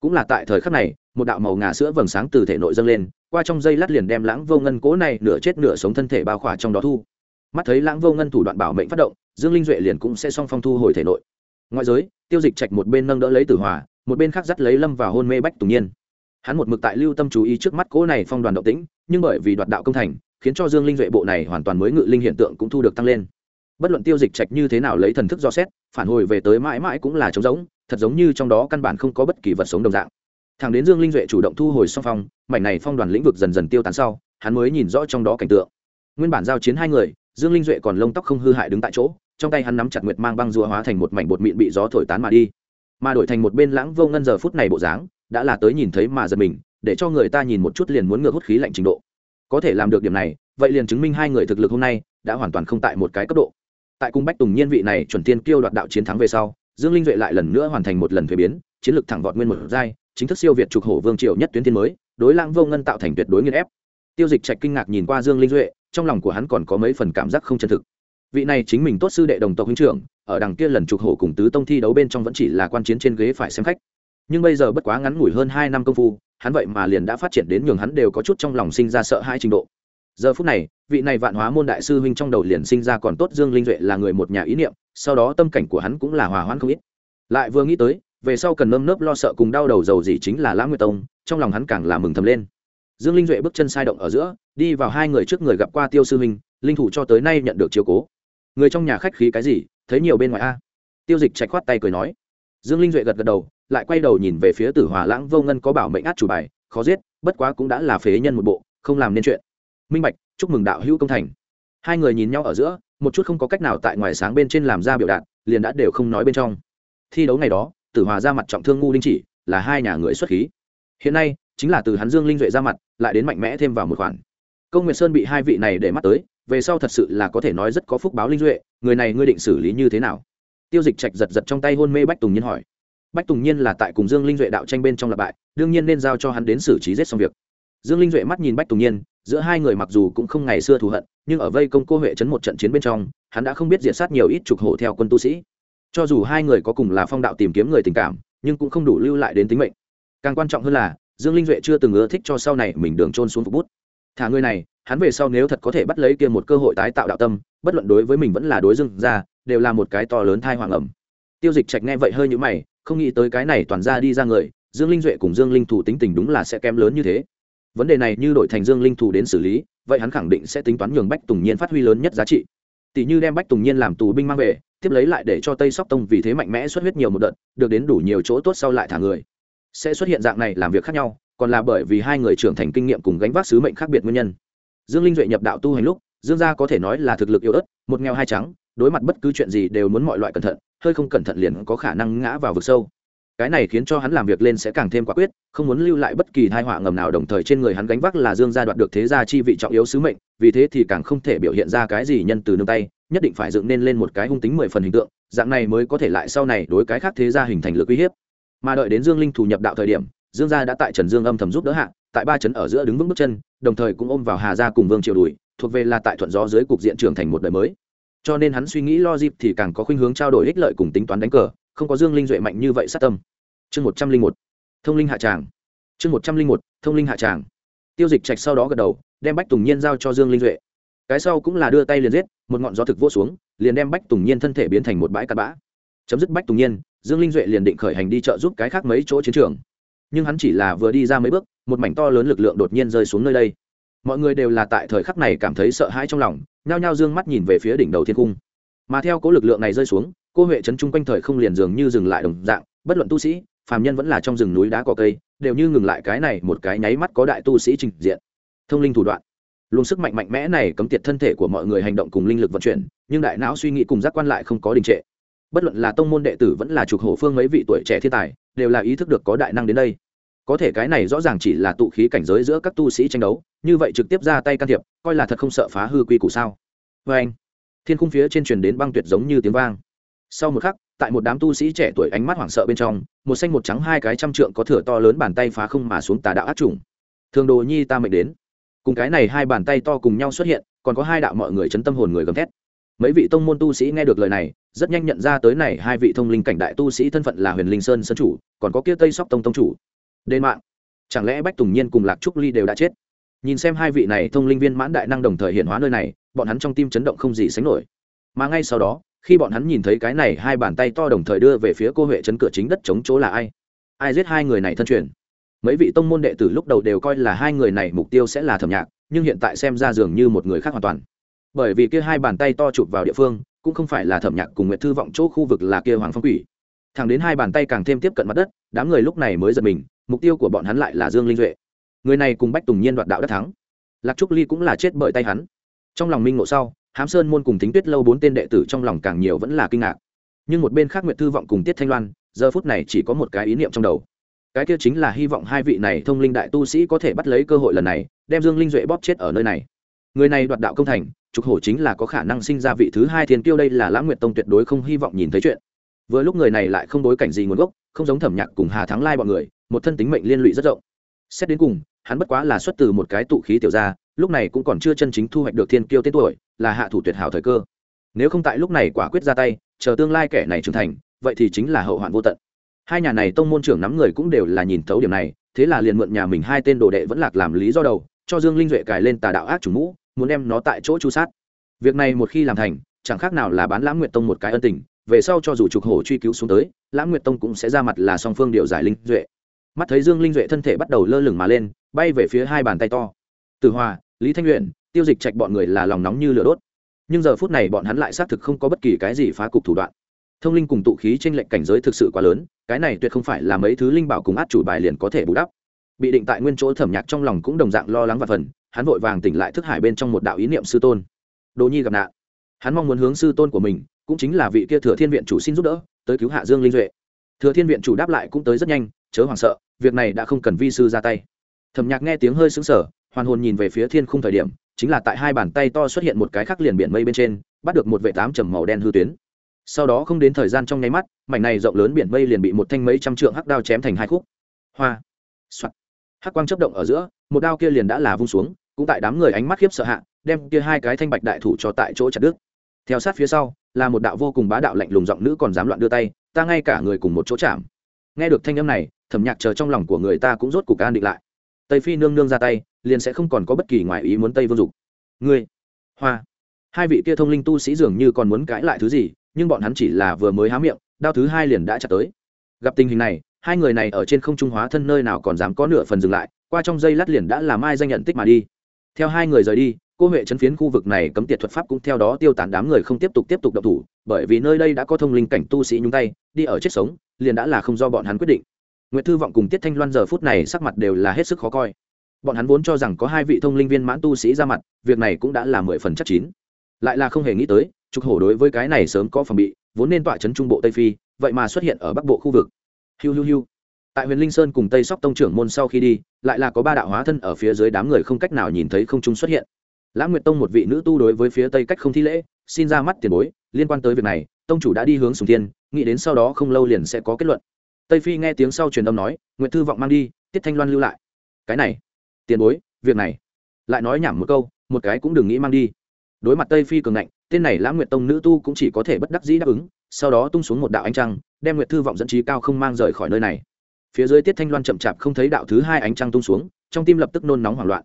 Cũng là tại thời khắc này, một đạo màu ngà sữa vầng sáng từ thể nội dâng lên qua trong dây lát liền đem lãng vô ngân cố này nửa chết nửa sống thân thể bao khỏa trong đó thu. Mắt thấy lãng vô ngân thủ đoạn bảo mệnh phát động, dương linh duệ liền cũng sẽ song phong thu hồi thể nội. Ngoại giới, tiêu dịch trạch một bên nâng đỡ lấy tử hòa, một bên khác dắt lấy lâm vào hôn mê bách tùng nhiên. Hắn một mực tại lưu tâm chú ý trước mắt cố này phong đoàn động tĩnh, nhưng bởi vì đoạt đạo công thành, khiến cho dương linh duệ bộ này hoàn toàn mới ngự linh hiện tượng cũng thu được tăng lên. Bất luận tiêu dịch trạch như thế nào lấy thần thức do xét, phản hồi về tới mãi mãi cũng là trống giống thật giống như trong đó căn bản không có bất kỳ vật sống đồng dạng thằng đến dương linh duệ chủ động thu hồi song phong, mảnh này phong đoàn lĩnh vực dần dần tiêu tán sau, hắn mới nhìn rõ trong đó cảnh tượng. Nguyên bản giao chiến hai người, dương linh duệ còn lông tóc không hư hại đứng tại chỗ, trong tay hắn nắm chặt nguyệt mang băng rùa hóa thành một mảnh bột mịn bị gió thổi tán mà đi. Mà đổi thành một bên lãng vô ngân giờ phút này bộ dáng, đã là tới nhìn thấy mà giật mình, để cho người ta nhìn một chút liền muốn ngược hút khí lạnh trình độ. Có thể làm được điểm này, vậy liền chứng minh hai người thực lực hôm nay đã hoàn toàn không tại một cái cấp độ. Tại cung bách tùng nhiên vị này chuẩn tiên kêu đoạt đạo chiến thắng về sau, dương linh duệ lại lần nữa hoàn thành một lần thuế biến, chiến lược thẳng vọt nguyên một giai chính thức siêu việt trục hổ vương triều nhất tuyến thiên mới, đối lãng vô ngân tạo thành tuyệt đối nghiên ép. Tiêu dịch trạch kinh ngạc nhìn qua dương linh duệ, trong lòng của hắn còn có mấy phần cảm giác không chân thực. Vị này chính mình tốt sư đệ đồng tộc huynh trưởng, ở đằng kia lần trục hổ cùng tứ tông thi đấu bên trong vẫn chỉ là quan chiến trên ghế phải xem khách. Nhưng bây giờ bất quá ngắn ngủi hơn hai năm công phu, hắn vậy mà liền đã phát triển đến nhường hắn đều có chút trong lòng sinh ra sợ hai trình độ. Giờ phút này, vị này vạn hóa môn đại sư huynh trong đầu liền sinh ra còn tốt dương linh duệ là người một nhà ý niệm, sau đó tâm cảnh của hắn cũng là hòa hoãn không ít. Lại vừa nghĩ tới về sau cần nơm nớp lo sợ cùng đau đầu dầu gì chính là lãng nguyệt tông, trong lòng hắn càng là mừng thầm lên. Dương linh duệ bước chân sai động ở giữa, đi vào hai người trước người gặp qua tiêu sư huynh linh thủ cho tới nay nhận được chiếu cố. Người trong nhà khách khí cái gì, thấy nhiều bên ngoài a? Tiêu dịch chạy khoát tay cười nói. Dương linh duệ gật gật đầu, lại quay đầu nhìn về phía tử hòa lãng vô ngân có bảo mệnh át chủ bài, khó giết, bất quá cũng đã là phế nhân một bộ, không làm nên chuyện. Minh bạch, chúc mừng đạo hữu công thành. Hai người nhìn nhau ở giữa, một chút không có cách nào tại ngoài sáng bên trên làm ra biểu đạt, liền đã đều không nói bên trong. Thi đấu ngày đó tử hòa ra mặt trọng thương ngu linh chỉ, là hai nhà người xuất khí. Hiện nay, chính là từ hắn dương linh duệ ra mặt, lại đến mạnh mẽ thêm vào một khoản. Công nguyệt sơn bị hai vị này để mắt tới, về sau thật sự là có thể nói rất có phúc báo linh duệ, người này ngươi định xử lý như thế nào? Tiêu dịch trạch giật giật trong tay hôn mê bách tùng nhiên hỏi. Bách tùng nhiên là tại cùng dương linh duệ đạo tranh bên trong lập bại, đương nhiên nên giao cho hắn đến xử trí giết xong việc. Dương linh duệ mắt nhìn bách tùng nhiên, giữa hai người mặc dù cũng không ngày xưa thù hận, nhưng ở vây công cô huệ chấn một trận chiến bên trong, hắn đã không biết diệt sát nhiều ít trục hổ theo quân tu sĩ cho dù hai người có cùng là phong đạo tìm kiếm người tình cảm, nhưng cũng không đủ lưu lại đến tính mệnh. Càng quan trọng hơn là, dương linh duệ chưa từng ưa thích cho sau này mình đường trôn xuống phục bút. Thả người này, hắn về sau nếu thật có thể bắt lấy kia một cơ hội tái tạo đạo tâm, bất luận đối với mình vẫn là đối dương ra, đều là một cái to lớn thai hoàng ẩm. Tiêu dịch trạch nghe vậy hơi nhũ mày, không nghĩ tới cái này toàn ra đi ra người, dương linh duệ cùng dương linh thủ tính tình đúng là sẽ kém lớn như thế. Vấn đề này như đổi thành dương linh thủ đến xử lý, vậy hắn khẳng định sẽ tính toán nhường bách tùng nhiên phát huy lớn nhất giá trị. Tỷ như đem bách tùng nhiên làm tù binh mang về tiếp lấy lại để cho tây sóc tông vì thế mạnh mẽ xuất huyết nhiều một đợt, được đến đủ nhiều chỗ tốt sau lại thả người. Sẽ xuất hiện dạng này làm việc khác nhau, còn là bởi vì hai người trưởng thành kinh nghiệm cùng gánh vác sứ mệnh khác biệt nguyên nhân. Dương linh duệ nhập đạo tu hành lúc, dương gia có thể nói là thực lực yếu ớt, một nghèo hai trắng, đối mặt bất cứ chuyện gì đều muốn mọi loại cẩn thận, hơi không cẩn thận liền có khả năng ngã vào vực sâu. Cái này khiến cho hắn làm việc lên sẽ càng thêm quả quyết, không muốn lưu lại bất kỳ thai họa ngầm nào đồng thời trên người hắn gánh vác là dương gia đoạt được thế gia chi vị trọng yếu sứ mệnh, vì thế thì càng không thể biểu hiện ra cái gì nhân từ nương tay nhất định phải dựng nên lên một cái hung tính mười phần hình tượng, dạng này mới có thể lại sau này đối cái khác thế gia hình thành lực uy hiếp. Mà đợi đến dương linh thủ nhập đạo thời điểm, dương gia đã tại trần dương âm thầm giúp đỡ hạ, tại ba trấn ở giữa đứng vững bước chân, đồng thời cũng ôm vào hà gia cùng vương triều đùi thuộc về là tại thuận gió dưới cục diện trưởng thành một đời mới. Cho nên hắn suy nghĩ lo dịp thì càng có khuynh hướng trao đổi ích lợi cùng tính toán đánh cờ, không có dương linh duệ mạnh như vậy sát tâm. Chương một trăm linh một, thông linh hạ tràng. Chương một trăm linh một, thông linh hạ tràng. Tiêu dịch trạch sau đó gật đầu, đem bách tùng nhiên giao cho dương linh duệ. Cái sau cũng là đưa tay liền giết một ngọn gió thực vô xuống, liền đem bách tùng nhiên thân thể biến thành một bãi cắt bã. Chấm dứt bách tùng nhiên, dương linh duệ liền định khởi hành đi trợ giúp cái khác mấy chỗ chiến trường. Nhưng hắn chỉ là vừa đi ra mấy bước, một mảnh to lớn lực lượng đột nhiên rơi xuống nơi đây. Mọi người đều là tại thời khắc này cảm thấy sợ hãi trong lòng, nhao nhao d ư ơ n g mắt nhìn về phía đỉnh đầu thiên cung. Mà theo cố lực lượng này rơi xuống, cô huệ trấn chung quanh thời không liền dường như dừng lại đồng dạng, bất luận tu sĩ, phàm nhân vẫn là trong rừng núi đá cỏ cây, đều như ngừng lại cái này một cái nháy mắt có đại tu sĩ trình diện. Thông linh thủ đoạn luôn sức mạnh mạnh mẽ này cấm tiệt thân thể của mọi người hành động cùng linh lực vận chuyển, nhưng đại não suy nghĩ cùng giác quan lại không có đình trệ. Bất luận là tông môn đệ tử vẫn là trục hổ phương mấy vị tuổi trẻ thiên tài, đều là ý thức được có đại năng đến đây. Có thể cái này rõ ràng chỉ là tụ khí cảnh giới giữa các tu sĩ tranh đấu, như vậy trực tiếp ra tay can thiệp, coi là thật không sợ phá hư quy củ sao? Vê anh, thiên khung phía trên truyền đến băng tuyệt giống như tiếng vang. Sau một khắc, tại một đám tu sĩ trẻ tuổi ánh mắt hoảng sợ bên trong, một xanh một trắng hai cái trăm trượng có thửa to lớn bàn tay phá không mà xuống tà đạo ác trùng thường đồ nhi ta mệnh đến cùng cái này hai bàn tay to cùng nhau xuất hiện, còn có hai đạo mọi người chấn tâm hồn người gầm thét. Mấy vị tông môn tu sĩ nghe được lời này, rất nhanh nhận ra tới này hai vị thông linh cảnh đại tu sĩ thân phận là huyền linh sơn sơn chủ, còn có kia tây sóc tông tông chủ. Đền mạng. Chẳng lẽ bách tùng nhiên cùng lạc trúc ly đều đã chết? Nhìn xem hai vị này thông linh viên mãn đại năng đồng thời hiện hóa nơi này, bọn hắn trong tim chấn động không gì sánh nổi. Mà ngay sau đó, khi bọn hắn nhìn thấy cái này hai bàn tay to đồng thời đưa về phía cô huệ chấn cửa chính đất chống chỗ là ai? Ai giết hai người này thân truyền? Mấy vị tông môn đệ tử lúc đầu đều coi là hai người này mục tiêu sẽ là thẩm nhạc, nhưng hiện tại xem ra dường như một người khác hoàn toàn. Bởi vì kia hai bàn tay to chụp vào địa phương, cũng không phải là thẩm nhạc cùng nguyệt thư vọng chỗ khu vực là kia hoàng phong quỷ. Thẳng đến hai bàn tay càng thêm tiếp cận mặt đất, đám người lúc này mới giật mình, mục tiêu của bọn hắn lại là dương linh duệ. Người này cùng bách tùng nhiên đoạt đạo đất thắng. Lạc trúc ly cũng là chết bởi tay hắn. Trong lòng minh ngộ sau, hám sơn môn cùng tính tuyết lâu bốn tên đệ tử trong lòng càng nhiều vẫn là kinh ngạc. Nhưng một bên khác nguyệt thư vọng cùng tiết thanh loan, giờ phút này chỉ có một cái ý niệm trong đầu cái kia chính là hy vọng hai vị này thông linh đại tu sĩ có thể bắt lấy cơ hội lần này, đem dương linh duệ bóp chết ở nơi này. Người này đoạt đạo công thành, trục hổ chính là có khả năng sinh ra vị thứ hai thiên kiêu đây là lãng nguyệt tông tuyệt đối không hy vọng nhìn thấy chuyện. Vừa lúc người này lại không đối cảnh gì nguồn gốc, không giống thẩm nhạc cùng hà thắng lai bọn người, một thân tính mệnh liên lụy rất rộng. Xét đến cùng, hắn bất quá là xuất từ một cái tụ khí tiểu ra lúc này cũng còn chưa chân chính thu hoạch được thiên kiêu tên tuổi, là hạ thủ tuyệt hảo thời cơ. Nếu không tại lúc này quả quyết ra tay, chờ tương lai kẻ này trưởng thành, vậy thì chính là hậu hoạn vô tận hai nhà này tông môn trưởng nắm người cũng đều là nhìn thấu điểm này, thế là liền mượn nhà mình hai tên đồ đệ vẫn lạc làm lý do đầu, cho dương linh duệ cài lên tà đạo ác chủ mũ, muốn đem nó tại chỗ chu sát. Việc này một khi làm thành, chẳng khác nào là bán lãng nguyệt tông một cái ân tình, về sau cho dù trục hổ truy cứu xuống tới, lãng nguyệt tông cũng sẽ ra mặt là song phương điều giải linh duệ. Mắt thấy dương linh duệ thân thể bắt đầu lơ lửng mà lên, bay về phía hai bàn tay to. Từ hòa, lý thanh luyện tiêu dịch trạch bọn người là lòng nóng như lửa đốt. Nhưng giờ phút này bọn hắn lại xác thực không có bất kỳ cái gì phá cục thủ đoạn thông linh cùng tụ khí t r ê n lệch cảnh giới thực sự quá lớn, cái này tuyệt không phải là mấy thứ linh bảo cùng át chủ bài liền có thể bù đắp. Bị định tại nguyên chỗ thẩm nhạc trong lòng cũng đồng dạng lo lắng và phần, hắn vội vàng tỉnh lại thức hải bên trong một đạo ý niệm sư tôn. Đồ nhi gặp nạn. Hắn mong muốn hướng sư tôn của mình, cũng chính là vị kia thừa thiên viện chủ xin giúp đỡ, tới cứu hạ dương linh duệ. Thừa thiên viện chủ đáp lại cũng tới rất nhanh, chớ hoảng sợ, việc này đã không cần vi sư ra tay. Thẩm nhạc nghe tiếng hơi xứng sở hoàn hồn nhìn về phía thiên khung thời điểm, chính là tại hai bàn tay to xuất hiện một cái khắc liền biển mây bên trên, bắt được một vệ tám trầm màu đen hư tuyến sau đó không đến thời gian trong nháy mắt, mảnh này rộng lớn biển mây liền bị một thanh mấy trăm trượng hắc đao chém thành hai khúc. Hoa, soạt. Hắc quang chấp động ở giữa, một đao kia liền đã là vung xuống, cũng tại đám người ánh mắt khiếp sợ hạ, đem kia hai cái thanh bạch đại thủ cho tại chỗ chặt đứt. Theo sát phía sau, là một đạo vô cùng bá đạo lạnh lùng giọng nữ còn dám loạn đưa tay, ta ngay cả người cùng một chỗ chạm. Nghe được thanh âm này, thẩm nhạc chờ trong lòng của người ta cũng rốt cục an định lại. Tây phi nương nương ra tay, liền sẽ không còn có bất kỳ ngoại ý muốn tây vương dục. Ngươi, hoa, hai vị kia thông linh tu sĩ dường như còn muốn cãi lại thứ gì nhưng bọn hắn chỉ là vừa mới há miệng, đao thứ hai liền đã chặt tới. Gặp tình hình này, hai người này ở trên không trung hóa thân nơi nào còn dám có nửa phần dừng lại, qua trong dây lát liền đã làm ai danh nhận tích mà đi. Theo hai người rời đi, cô huệ chấn phiến khu vực này cấm tiệt thuật pháp cũng theo đó tiêu tán đám người không tiếp tục tiếp tục độc thủ, bởi vì nơi đây đã có thông linh cảnh tu sĩ nhúng tay, đi ở chết sống, liền đã là không do bọn hắn quyết định. Nguyễn thư vọng cùng tiết thanh loan giờ phút này sắc mặt đều là hết sức khó coi. Bọn hắn vốn cho rằng có hai vị thông linh viên mãn tu sĩ ra mặt, việc này cũng đã là mười phần chắc chín lại là không hề nghĩ tới, trục hổ đối với cái này sớm có phòng bị, vốn nên tọa chấn trung bộ tây phi, vậy mà xuất hiện ở bắc bộ khu vực. Hiu hiu hiu. Tại huyền linh sơn cùng tây sóc tông trưởng môn sau khi đi, lại là có ba đạo hóa thân ở phía dưới đám người không cách nào nhìn thấy không trung xuất hiện. Lãng nguyệt tông một vị nữ tu đối với phía tây cách không thi lễ, xin ra mắt tiền bối, liên quan tới việc này, tông chủ đã đi hướng sùng thiên, nghĩ đến sau đó không lâu liền sẽ có kết luận. Tây phi nghe tiếng sau truyền âm nói, nguyệt thư vọng mang đi, tiết thanh loan lưu lại. Cái này, tiền bối, việc này. Lại nói nhảm một câu, một cái cũng đừng nghĩ mang đi đối mặt tây phi cường ngạnh, tên này lãng nguyệt tông nữ tu cũng chỉ có thể bất đắc dĩ đáp ứng, sau đó tung xuống một đạo ánh trăng, đem nguyệt thư vọng dẫn trí cao không mang rời khỏi nơi này. Phía dưới tiết thanh loan chậm chạp không thấy đạo thứ hai ánh trăng tung xuống, trong tim lập tức nôn nóng hoảng loạn.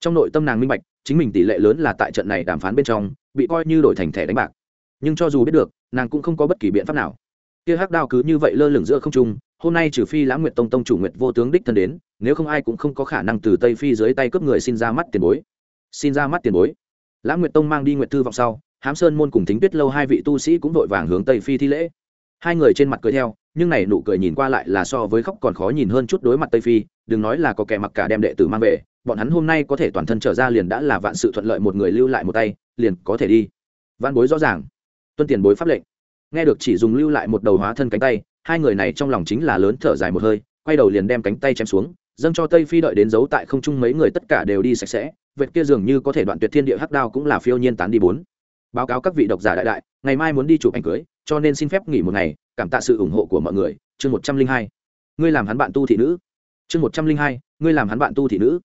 Trong nội tâm nàng minh bạch, chính mình tỷ lệ lớn là tại trận này đàm phán bên trong, bị coi như đổi thành thẻ đánh bạc. Nhưng cho dù biết được, nàng cũng không có bất kỳ biện pháp nào. Kia hắc đao cứ như vậy lơ lửng giữa không trung, hôm nay trừ phi lãng nguyệt tông tông chủ nguyệt vô tướng đích thân đến, nếu không ai cũng không có khả năng từ tây phi dưới tay cướp người xin ra mắt tiền bối. Xin ra mắt tiền bối lãng nguyệt tông mang đi nguyệt thư vọng sau, hám sơn môn cùng thính tuyết lâu hai vị tu sĩ cũng vội vàng hướng tây phi thi lễ. Hai người trên mặt cười theo, nhưng này nụ cười nhìn qua lại là so với khóc còn khó nhìn hơn chút đối mặt tây phi, đừng nói là có kẻ mặc cả đem đệ tử mang về, bọn hắn hôm nay có thể toàn thân trở ra liền đã là vạn sự thuận lợi một người lưu lại một tay, liền có thể đi. Văn bối rõ ràng. Tuân tiền bối pháp lệnh. Nghe được chỉ dùng lưu lại một đầu hóa thân cánh tay, hai người này trong lòng chính là lớn thở dài một hơi, quay đầu liền đem cánh tay chém xuống dâng cho tây phi đợi đến giấu tại không trung mấy người tất cả đều đi sạch sẽ, vệt kia dường như có thể đoạn tuyệt thiên địa hắc đao cũng là phiêu nhiên tán đi bốn. Báo cáo các vị độc giả đại đại, ngày mai muốn đi chụp ảnh cưới, cho nên xin phép nghỉ một ngày, cảm tạ sự ủng hộ của mọi người. Chương một trăm linh hai. Ngươi làm hắn bạn tu thị nữ. Chương một trăm linh hai. Ngươi làm hắn bạn tu thị nữ.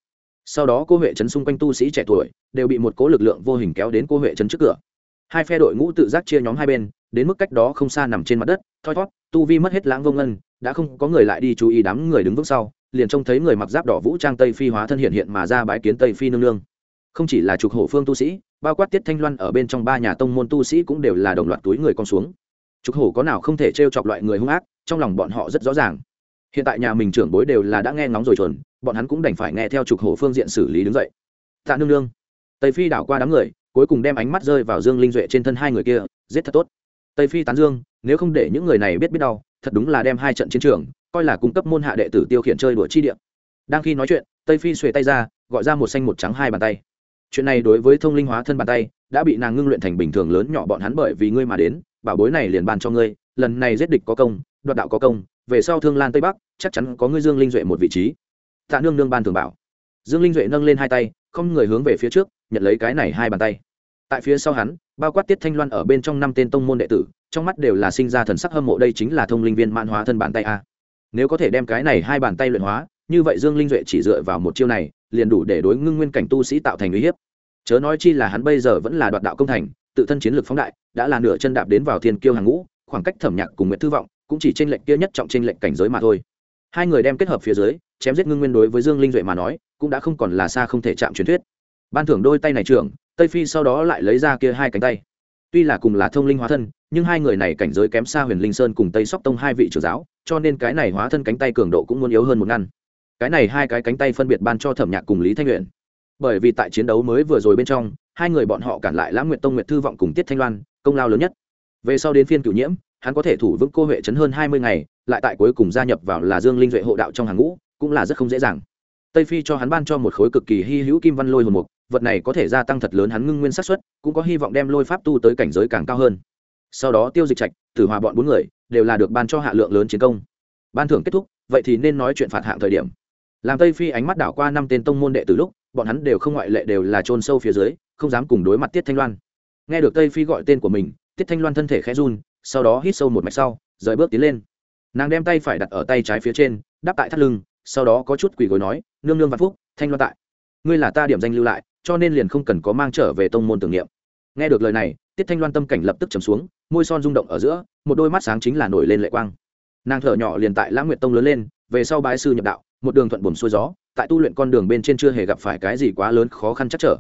Sau đó cô huệ trấn xung quanh tu sĩ trẻ tuổi đều bị một cố lực lượng vô hình kéo đến cô huệ trấn trước cửa. Hai phe đội ngũ tự giác chia nhóm hai bên, đến mức cách đó không xa nằm trên mặt đất, thoi thót, tu vi mất hết lãng vô ngân, đã không có người lại đi chú ý đám người đứng vững sau liền trông thấy người mặc giáp đỏ vũ trang tây phi hóa thân hiện hiện mà ra bái kiến tây phi nương nương. Không chỉ là trục hổ phương tu sĩ, bao quát tiết thanh loan ở bên trong ba nhà tông môn tu sĩ cũng đều là đồng loạt túi người con xuống. Trục hổ có nào không thể t r e o chọc loại người hung ác, trong lòng bọn họ rất rõ ràng. Hiện tại nhà mình trưởng bối đều là đã nghe ngóng rồi chuẩn, bọn hắn cũng đành phải nghe theo trục hổ phương diện xử lý đứng dậy. Tạ nương nương. Tây phi đảo qua đám người, cuối cùng đem ánh mắt rơi vào dương linh duệ trên thân hai người kia, giết thật tốt. Tây phi tán dương, nếu không để những người này biết biết đau, thật đúng là đem hai trận chiến trường coi là cung cấp môn hạ đệ tử tiêu khiển chơi đùa chi địa. đang khi nói chuyện, tây phi xuề tay ra, gọi ra một xanh một trắng hai bàn tay. Chuyện này đối với thông linh hóa thân bàn tay, đã bị nàng ngưng luyện thành bình thường lớn nhỏ bọn hắn bởi vì ngươi mà đến, bảo bối này liền bàn cho ngươi, lần này giết địch có công, đoạt đạo có công, về sau thương lan tây bắc, chắc chắn có ngươi dương linh duệ một vị trí. Tạ nương nương ban thường bảo. Dương linh duệ nâng lên hai tay, không người hướng về phía trước, nhận lấy cái này hai bàn tay. Tại phía sau hắn, bao quát tiết thanh loan ở bên trong năm tên tông môn đệ tử, trong mắt đều là sinh ra thần sắc hâm mộ, đây chính là thông linh viên mãn hóa thân bàn tay a nếu có thể đem cái này hai bàn tay luyện hóa, như vậy dương linh duệ chỉ dựa vào một chiêu này, liền đủ để đối ngưng nguyên cảnh tu sĩ tạo thành uy hiếp. Chớ nói chi là hắn bây giờ vẫn là đoạt đạo công thành, tự thân chiến lược phóng đại, đã là nửa chân đạp đến vào thiên kiêu hàng ngũ, khoảng cách thẩm nhạc cùng nguyện thư vọng, cũng chỉ trên lệnh kia nhất trọng trên lệnh cảnh giới mà thôi. Hai người đem kết hợp phía dưới, chém giết ngưng nguyên đối với dương linh duệ mà nói, cũng đã không còn là xa không thể chạm truyền thuyết. Ban thưởng đôi tay này trưởng, tây phi sau đó lại lấy ra kia hai cánh tay. Tuy là cùng là thông linh hóa thân, nhưng hai người này cảnh giới kém xa huyền linh sơn cùng tây sóc tông hai vị trưởng giáo cho nên cái này hóa thân cánh tay cường độ cũng muốn yếu hơn một ngăn. Cái này hai cái cánh tay phân biệt ban cho thẩm nhạc cùng lý thanh luyện bởi vì tại chiến đấu mới vừa rồi bên trong, hai người bọn họ cản lại lãng nguyệt tông nguyệt thư vọng cùng tiết thanh loan, công lao lớn nhất. Về sau đến phiên cửu nhiễm, hắn có thể thủ vững cô huệ chấn hơn hai mươi ngày, lại tại cuối cùng gia nhập vào là dương linh duệ hộ đạo trong hàng ngũ, cũng là rất không dễ dàng. Tây phi cho hắn ban cho một khối cực kỳ hy hữu kim văn lôi hồn mục, vật này có thể gia tăng thật lớn hắn ngưng nguyên sát xuất cũng có hy vọng đem lôi pháp tu tới cảnh giới càng cao hơn sau đó tiêu dịch trạch, tử hòa bọn bốn người đều là được ban cho hạ lượng lớn chiến công. Ban thưởng kết thúc, vậy thì nên nói chuyện phạt hạng thời điểm. Làm tây phi ánh mắt đảo qua năm tên tông môn đệ từ lúc, bọn hắn đều không ngoại lệ đều là trôn sâu phía dưới, không dám cùng đối mặt tiết thanh loan. Nghe được tây phi gọi tên của mình, tiết thanh loan thân thể khẽ run, sau đó hít sâu một mạch sau, rời bước tiến lên. Nàng đem tay phải đặt ở tay trái phía trên đắp tại thắt lưng, sau đó có chút quỳ gối nói, nương nương văn phúc, thanh loan tại. Ngươi là ta điểm danh lưu lại, cho nên liền không cần có mang trở về tông môn tưởng niệm. Nghe được lời này tiết thanh loan tâm cảnh lập tức trầm xuống, môi son rung động ở giữa, một đôi mắt sáng chính là nổi lên lệ quang. Nàng thở nhỏ liền tại lãng nguyệt tông lớn lên, về sau bái sư nhập đạo, một đường thuận buồm xuôi gió, tại tu luyện con đường bên trên chưa hề gặp phải cái gì quá lớn khó khăn chắc trở.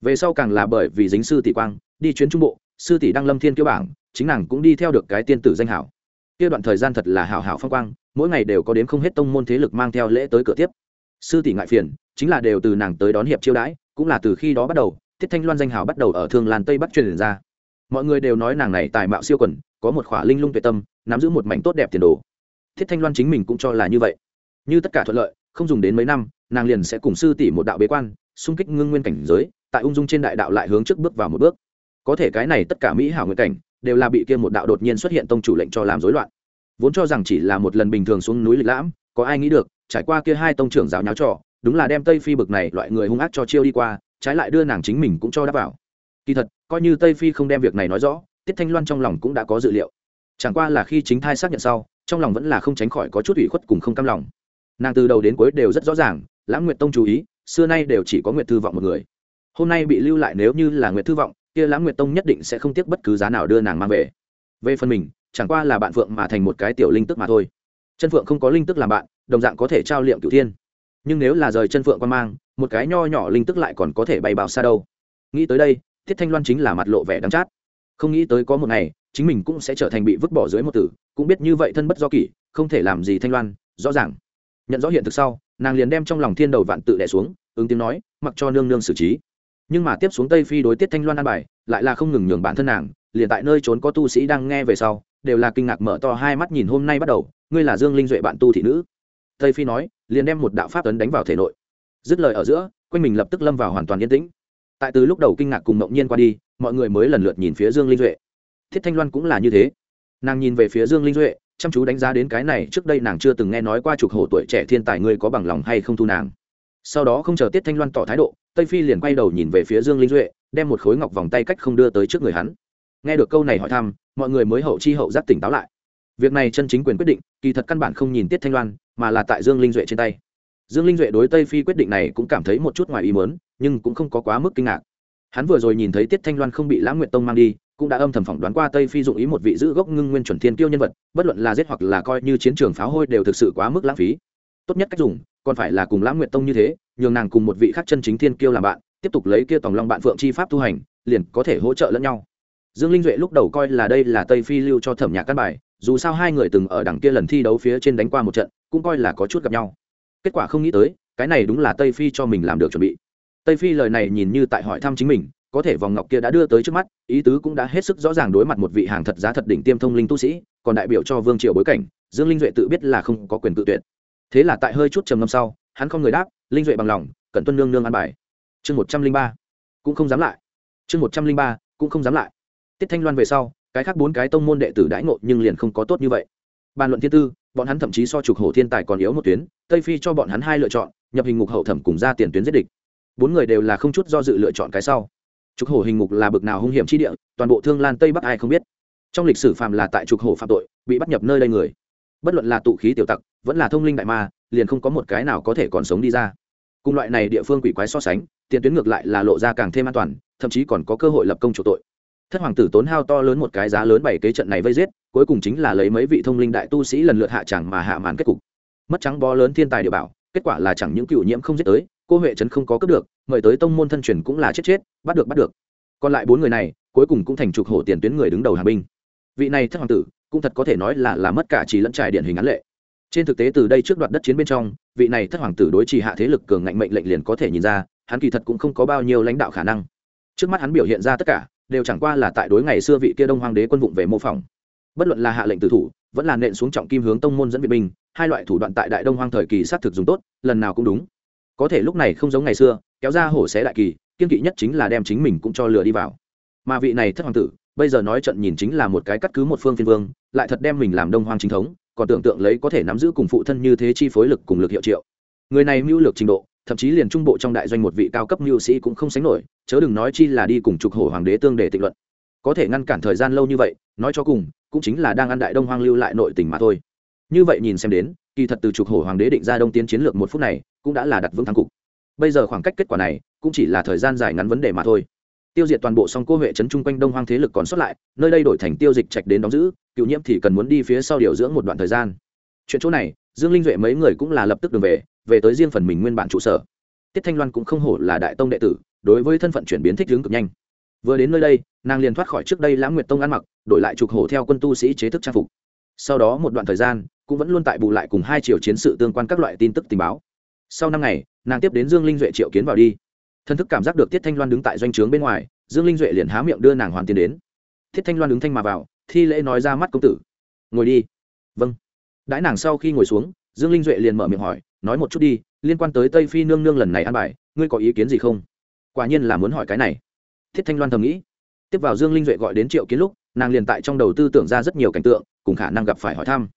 Về sau càng là bởi vì dính sư tỷ quang, đi chuyến trung bộ, sư tỷ đăng lâm thiên kiêu bảng, chính nàng cũng đi theo được cái tiên tử danh hảo. Kia đoạn thời gian thật là hảo hảo phong quang, mỗi ngày đều có đến không hết tông môn thế lực mang theo lễ tới cửa tiếp. Sư tỷ ngại phiền, chính là đều từ nàng tới đón hiệp chiêu đãi, cũng là từ khi đó bắt đầu, tiết thanh loan danh hào bắt đầu ở thương lan tây bắc truyền ra mọi người đều nói nàng này tài mạo siêu quần, có một khỏa linh lung tuệ tâm, nắm giữ một mảnh tốt đẹp tiền đồ. Thiết thanh loan chính mình cũng cho là như vậy. Như tất cả thuận lợi, không dùng đến mấy năm, nàng liền sẽ cùng sư tỷ một đạo bế quan, xung kích ngưng nguyên cảnh giới, tại ung dung trên đại đạo lại hướng trước bước vào một bước. Có thể cái này tất cả mỹ hảo nguyện cảnh, đều là bị kia một đạo đột nhiên xuất hiện tông chủ lệnh cho làm rối loạn. Vốn cho rằng chỉ là một lần bình thường xuống núi lịch lãm, có ai nghĩ được, trải qua kia hai tông trưởng giáo nháo trò, đúng là đem tây phi bực này loại người hung ác cho chiêu đi qua, trái lại đưa nàng chính mình cũng cho đáp vào. Kỳ thật coi như tây phi không đem việc này nói rõ, tiết thanh loan trong lòng cũng đã có dự liệu. Chẳng qua là khi chính thai xác nhận sau, trong lòng vẫn là không tránh khỏi có chút ủy khuất cùng không cam lòng. Nàng từ đầu đến cuối đều rất rõ ràng, lãng nguyệt tông chú ý, xưa nay đều chỉ có nguyệt thư vọng một người. Hôm nay bị lưu lại nếu như là nguyệt thư vọng, kia lãng nguyệt tông nhất định sẽ không tiếc bất cứ giá nào đưa nàng mang về. Về phần mình, chẳng qua là bạn phượng mà thành một cái tiểu linh tức mà thôi. Chân phượng không có linh tức làm bạn, đồng dạng có thể trao liệm cửu thiên. Nhưng nếu là rời chân phượng quan mang, một cái nho nhỏ linh tức lại còn có thể bay bào xa đâu. Nghĩ tới đây thiết thanh loan chính là mặt lộ vẻ đắng chát. Không nghĩ tới có một ngày, chính mình cũng sẽ trở thành bị vứt bỏ dưới một tử, cũng biết như vậy thân bất do kỷ, không thể làm gì thanh loan, rõ ràng. Nhận rõ hiện thực sau, nàng liền đem trong lòng thiên đầu vạn tự đẻ xuống, ứng tiếng nói, mặc cho nương nương xử trí. Nhưng mà tiếp xuống tây phi đối tiết thanh loan an bài, lại là không ngừng nhường bản thân nàng, liền tại nơi trốn có tu sĩ đang nghe về sau, đều là kinh ngạc mở to hai mắt nhìn hôm nay bắt đầu, ngươi là dương linh duệ bạn tu thị nữ. Tây phi nói, liền đem một đạo pháp ấn đánh vào thể nội. Dứt lời ở giữa, quanh mình lập tức lâm vào hoàn toàn yên tĩnh tại từ lúc đầu kinh ngạc cùng mộng nhiên qua đi, mọi người mới lần lượt nhìn phía dương linh duệ. Thiết thanh loan cũng là như thế. Nàng nhìn về phía dương linh duệ, chăm chú đánh giá đến cái này, trước đây nàng chưa từng nghe nói qua chục hổ tuổi trẻ thiên tài ngươi có bằng lòng hay không thu nàng. Sau đó không chờ tiết thanh loan tỏ thái độ, tây phi liền quay đầu nhìn về phía dương linh duệ, đem một khối ngọc vòng tay cách không đưa tới trước người hắn. Nghe được câu này hỏi thăm, mọi người mới hậu chi hậu giác tỉnh táo lại. Việc này chân chính quyền quyết định, kỳ thật căn bản không nhìn tiết thanh loan, mà là tại dương linh duệ trên tay dương linh duệ đối tây phi quyết định này cũng cảm thấy một chút ngoài ý mớn nhưng cũng không có quá mức kinh ngạc. Hắn vừa rồi nhìn thấy tiết thanh loan không bị lãng nguyện tông mang đi, cũng đã âm thầm phỏng đoán qua tây phi dụng ý một vị giữ gốc ngưng nguyên chuẩn thiên kiêu nhân vật, bất luận là giết hoặc là coi như chiến trường pháo hôi đều thực sự quá mức lãng phí. Tốt nhất cách dùng, còn phải là cùng lãng nguyện tông như thế, nhường nàng cùng một vị khác chân chính thiên kiêu làm bạn, tiếp tục lấy kia tòng long bạn phượng chi pháp tu hành, liền có thể hỗ trợ lẫn nhau. Dương linh duệ lúc đầu coi là đây là tây phi lưu cho thẩm nhạc căn bài, dù sao hai người từng ở đằng kia lần thi đấu phía trên đánh qua một trận, cũng coi là có chút gặp nhau kết quả không nghĩ tới, cái này đúng là tây phi cho mình làm được chuẩn bị. Tây phi lời này nhìn như tại hỏi thăm chính mình, có thể vòng ngọc kia đã đưa tới trước mắt, ý tứ cũng đã hết sức rõ ràng đối mặt một vị hàng thật giá thật đỉnh tiêm thông linh tu sĩ, còn đại biểu cho vương triều bối cảnh, dương linh duệ tự biết là không có quyền tự tuyệt. Thế là tại hơi chút trầm ngâm sau, hắn không người đáp, linh duệ bằng lòng cần tuân nương nương ăn bài. Chương một trăm linh ba, cũng không dám lại. Chương một trăm linh ba, cũng không dám lại. Tiết thanh loan về sau, cái khác bốn cái tông môn đệ tử đãi ngộ nhưng liền không có tốt như vậy. Bàn luận thiên tư bọn hắn thậm chí so trục hổ thiên tài còn yếu một tuyến, tây phi cho bọn hắn hai lựa chọn, nhập hình ngục hậu thẩm cùng ra tiền tuyến giết địch. Bốn người đều là không chút do dự lựa chọn cái sau. Trục hổ hình ngục là bực nào hung hiểm chi địa, toàn bộ thương lan tây bắc ai không biết. Trong lịch sử phàm là tại trục hổ phạm tội, bị bắt nhập nơi đây người. Bất luận là tụ khí tiểu tặc, vẫn là thông linh đại ma, liền không có một cái nào có thể còn sống đi ra. Cùng loại này địa phương quỷ quái so sánh, tiền tuyến ngược lại là lộ ra càng thêm an toàn, thậm chí còn có cơ hội lập công chủ tội thất hoàng tử tốn hao to lớn một cái giá lớn bảy kế trận này vây giết, cuối cùng chính là lấy mấy vị thông linh đại tu sĩ lần lượt hạ chẳng mà hạ màn kết cục. Mất trắng bó lớn thiên tài địa bảo, kết quả là chẳng những cựu nhiễm không giết tới, cô huệ trấn không có cướp được, mời tới tông môn thân truyền cũng là chết chết, bắt được bắt được. Còn lại bốn người này, cuối cùng cũng thành trục hổ tiền tuyến người đứng đầu hàng binh. Vị này thất hoàng tử, cũng thật có thể nói là là mất cả chỉ lẫn trải điển hình án lệ. Trên thực tế từ đây trước đoạt đất chiến bên trong, vị này thất hoàng tử đối trì hạ thế lực cường ngạnh mệnh lệnh liền có thể nhìn ra, hắn kỳ thật cũng không có bao nhiêu lãnh đạo khả năng. Trước mắt hắn biểu hiện ra tất cả đều chẳng qua là tại đối ngày xưa vị kia đông hoàng đế quân vụng về mô phỏng. Bất luận là hạ lệnh tử thủ, vẫn là nện xuống trọng kim hướng tông môn dẫn viện binh, hai loại thủ đoạn tại đại đông hoang thời kỳ xác thực dùng tốt, lần nào cũng đúng. Có thể lúc này không giống ngày xưa, kéo ra hổ xé đại kỳ, kiên kỵ nhất chính là đem chính mình cũng cho lừa đi vào. Mà vị này thất hoàng tử, bây giờ nói trận nhìn chính là một cái cắt cứ một phương phiên vương, lại thật đem mình làm đông hoang chính thống, còn tưởng tượng lấy có thể nắm giữ cùng phụ thân như thế chi phối lực cùng lực hiệu triệu. Người này mưu lược trình độ, thậm chí liền trung bộ trong đại doanh một vị cao cấp mưu sĩ cũng không sánh nổi chớ đừng nói chi là đi cùng trục hổ hoàng đế tương để tịnh luận. Có thể ngăn cản thời gian lâu như vậy, nói cho cùng, cũng chính là đang ăn đại đông hoang lưu lại nội tình mà thôi. Như vậy nhìn xem đến, kỳ thật từ trục hổ hoàng đế định ra đông tiến chiến lược một phút này, cũng đã là đặt vững thắng cục. Bây giờ khoảng cách kết quả này, cũng chỉ là thời gian dài ngắn vấn đề mà thôi. Tiêu diệt toàn bộ song cô huệ trấn chung quanh đông hoang thế lực còn sót lại, nơi đây đổi thành tiêu dịch trạch đến đóng giữ, cựu nhiễm thì cần muốn đi phía sau điều dưỡng một đoạn thời gian. Chuyện chỗ này, dương linh duệ mấy người cũng là lập tức đường về về tới riêng phần mình nguyên bản trụ sở. Tiết thanh loan cũng không hổ là đại tông đệ tử đối với thân phận chuyển biến thích ứng cực nhanh. Vừa đến nơi đây, nàng liền thoát khỏi trước đây lãng nguyệt tông ăn mặc, đổi lại trục hổ theo quân tu sĩ chế thức trang phục. Sau đó một đoạn thời gian, cũng vẫn luôn tại bù lại cùng hai chiều chiến sự tương quan các loại tin tức tình báo. Sau năm ngày, nàng tiếp đến dương linh duệ triệu kiến vào đi. Thân thức cảm giác được tiết thanh loan đứng tại doanh trướng bên ngoài, dương linh duệ liền há miệng đưa nàng hoàn tiền đến. Thiết thanh loan đứng thanh mà vào, thi lễ nói ra mắt công tử. Ngồi đi. Vâng. Đãi nàng sau khi ngồi xuống, dương linh duệ liền mở miệng hỏi, nói một chút đi, liên quan tới tây phi nương nương lần này ăn bài, ngươi có ý kiến gì không? Quả nhiên là muốn hỏi cái này. Thiết thanh loan thầm nghĩ. Tiếp vào dương linh duệ gọi đến triệu kiến lúc, nàng liền tại trong đầu tư tưởng ra rất nhiều cảnh tượng, cùng khả năng gặp phải hỏi thăm.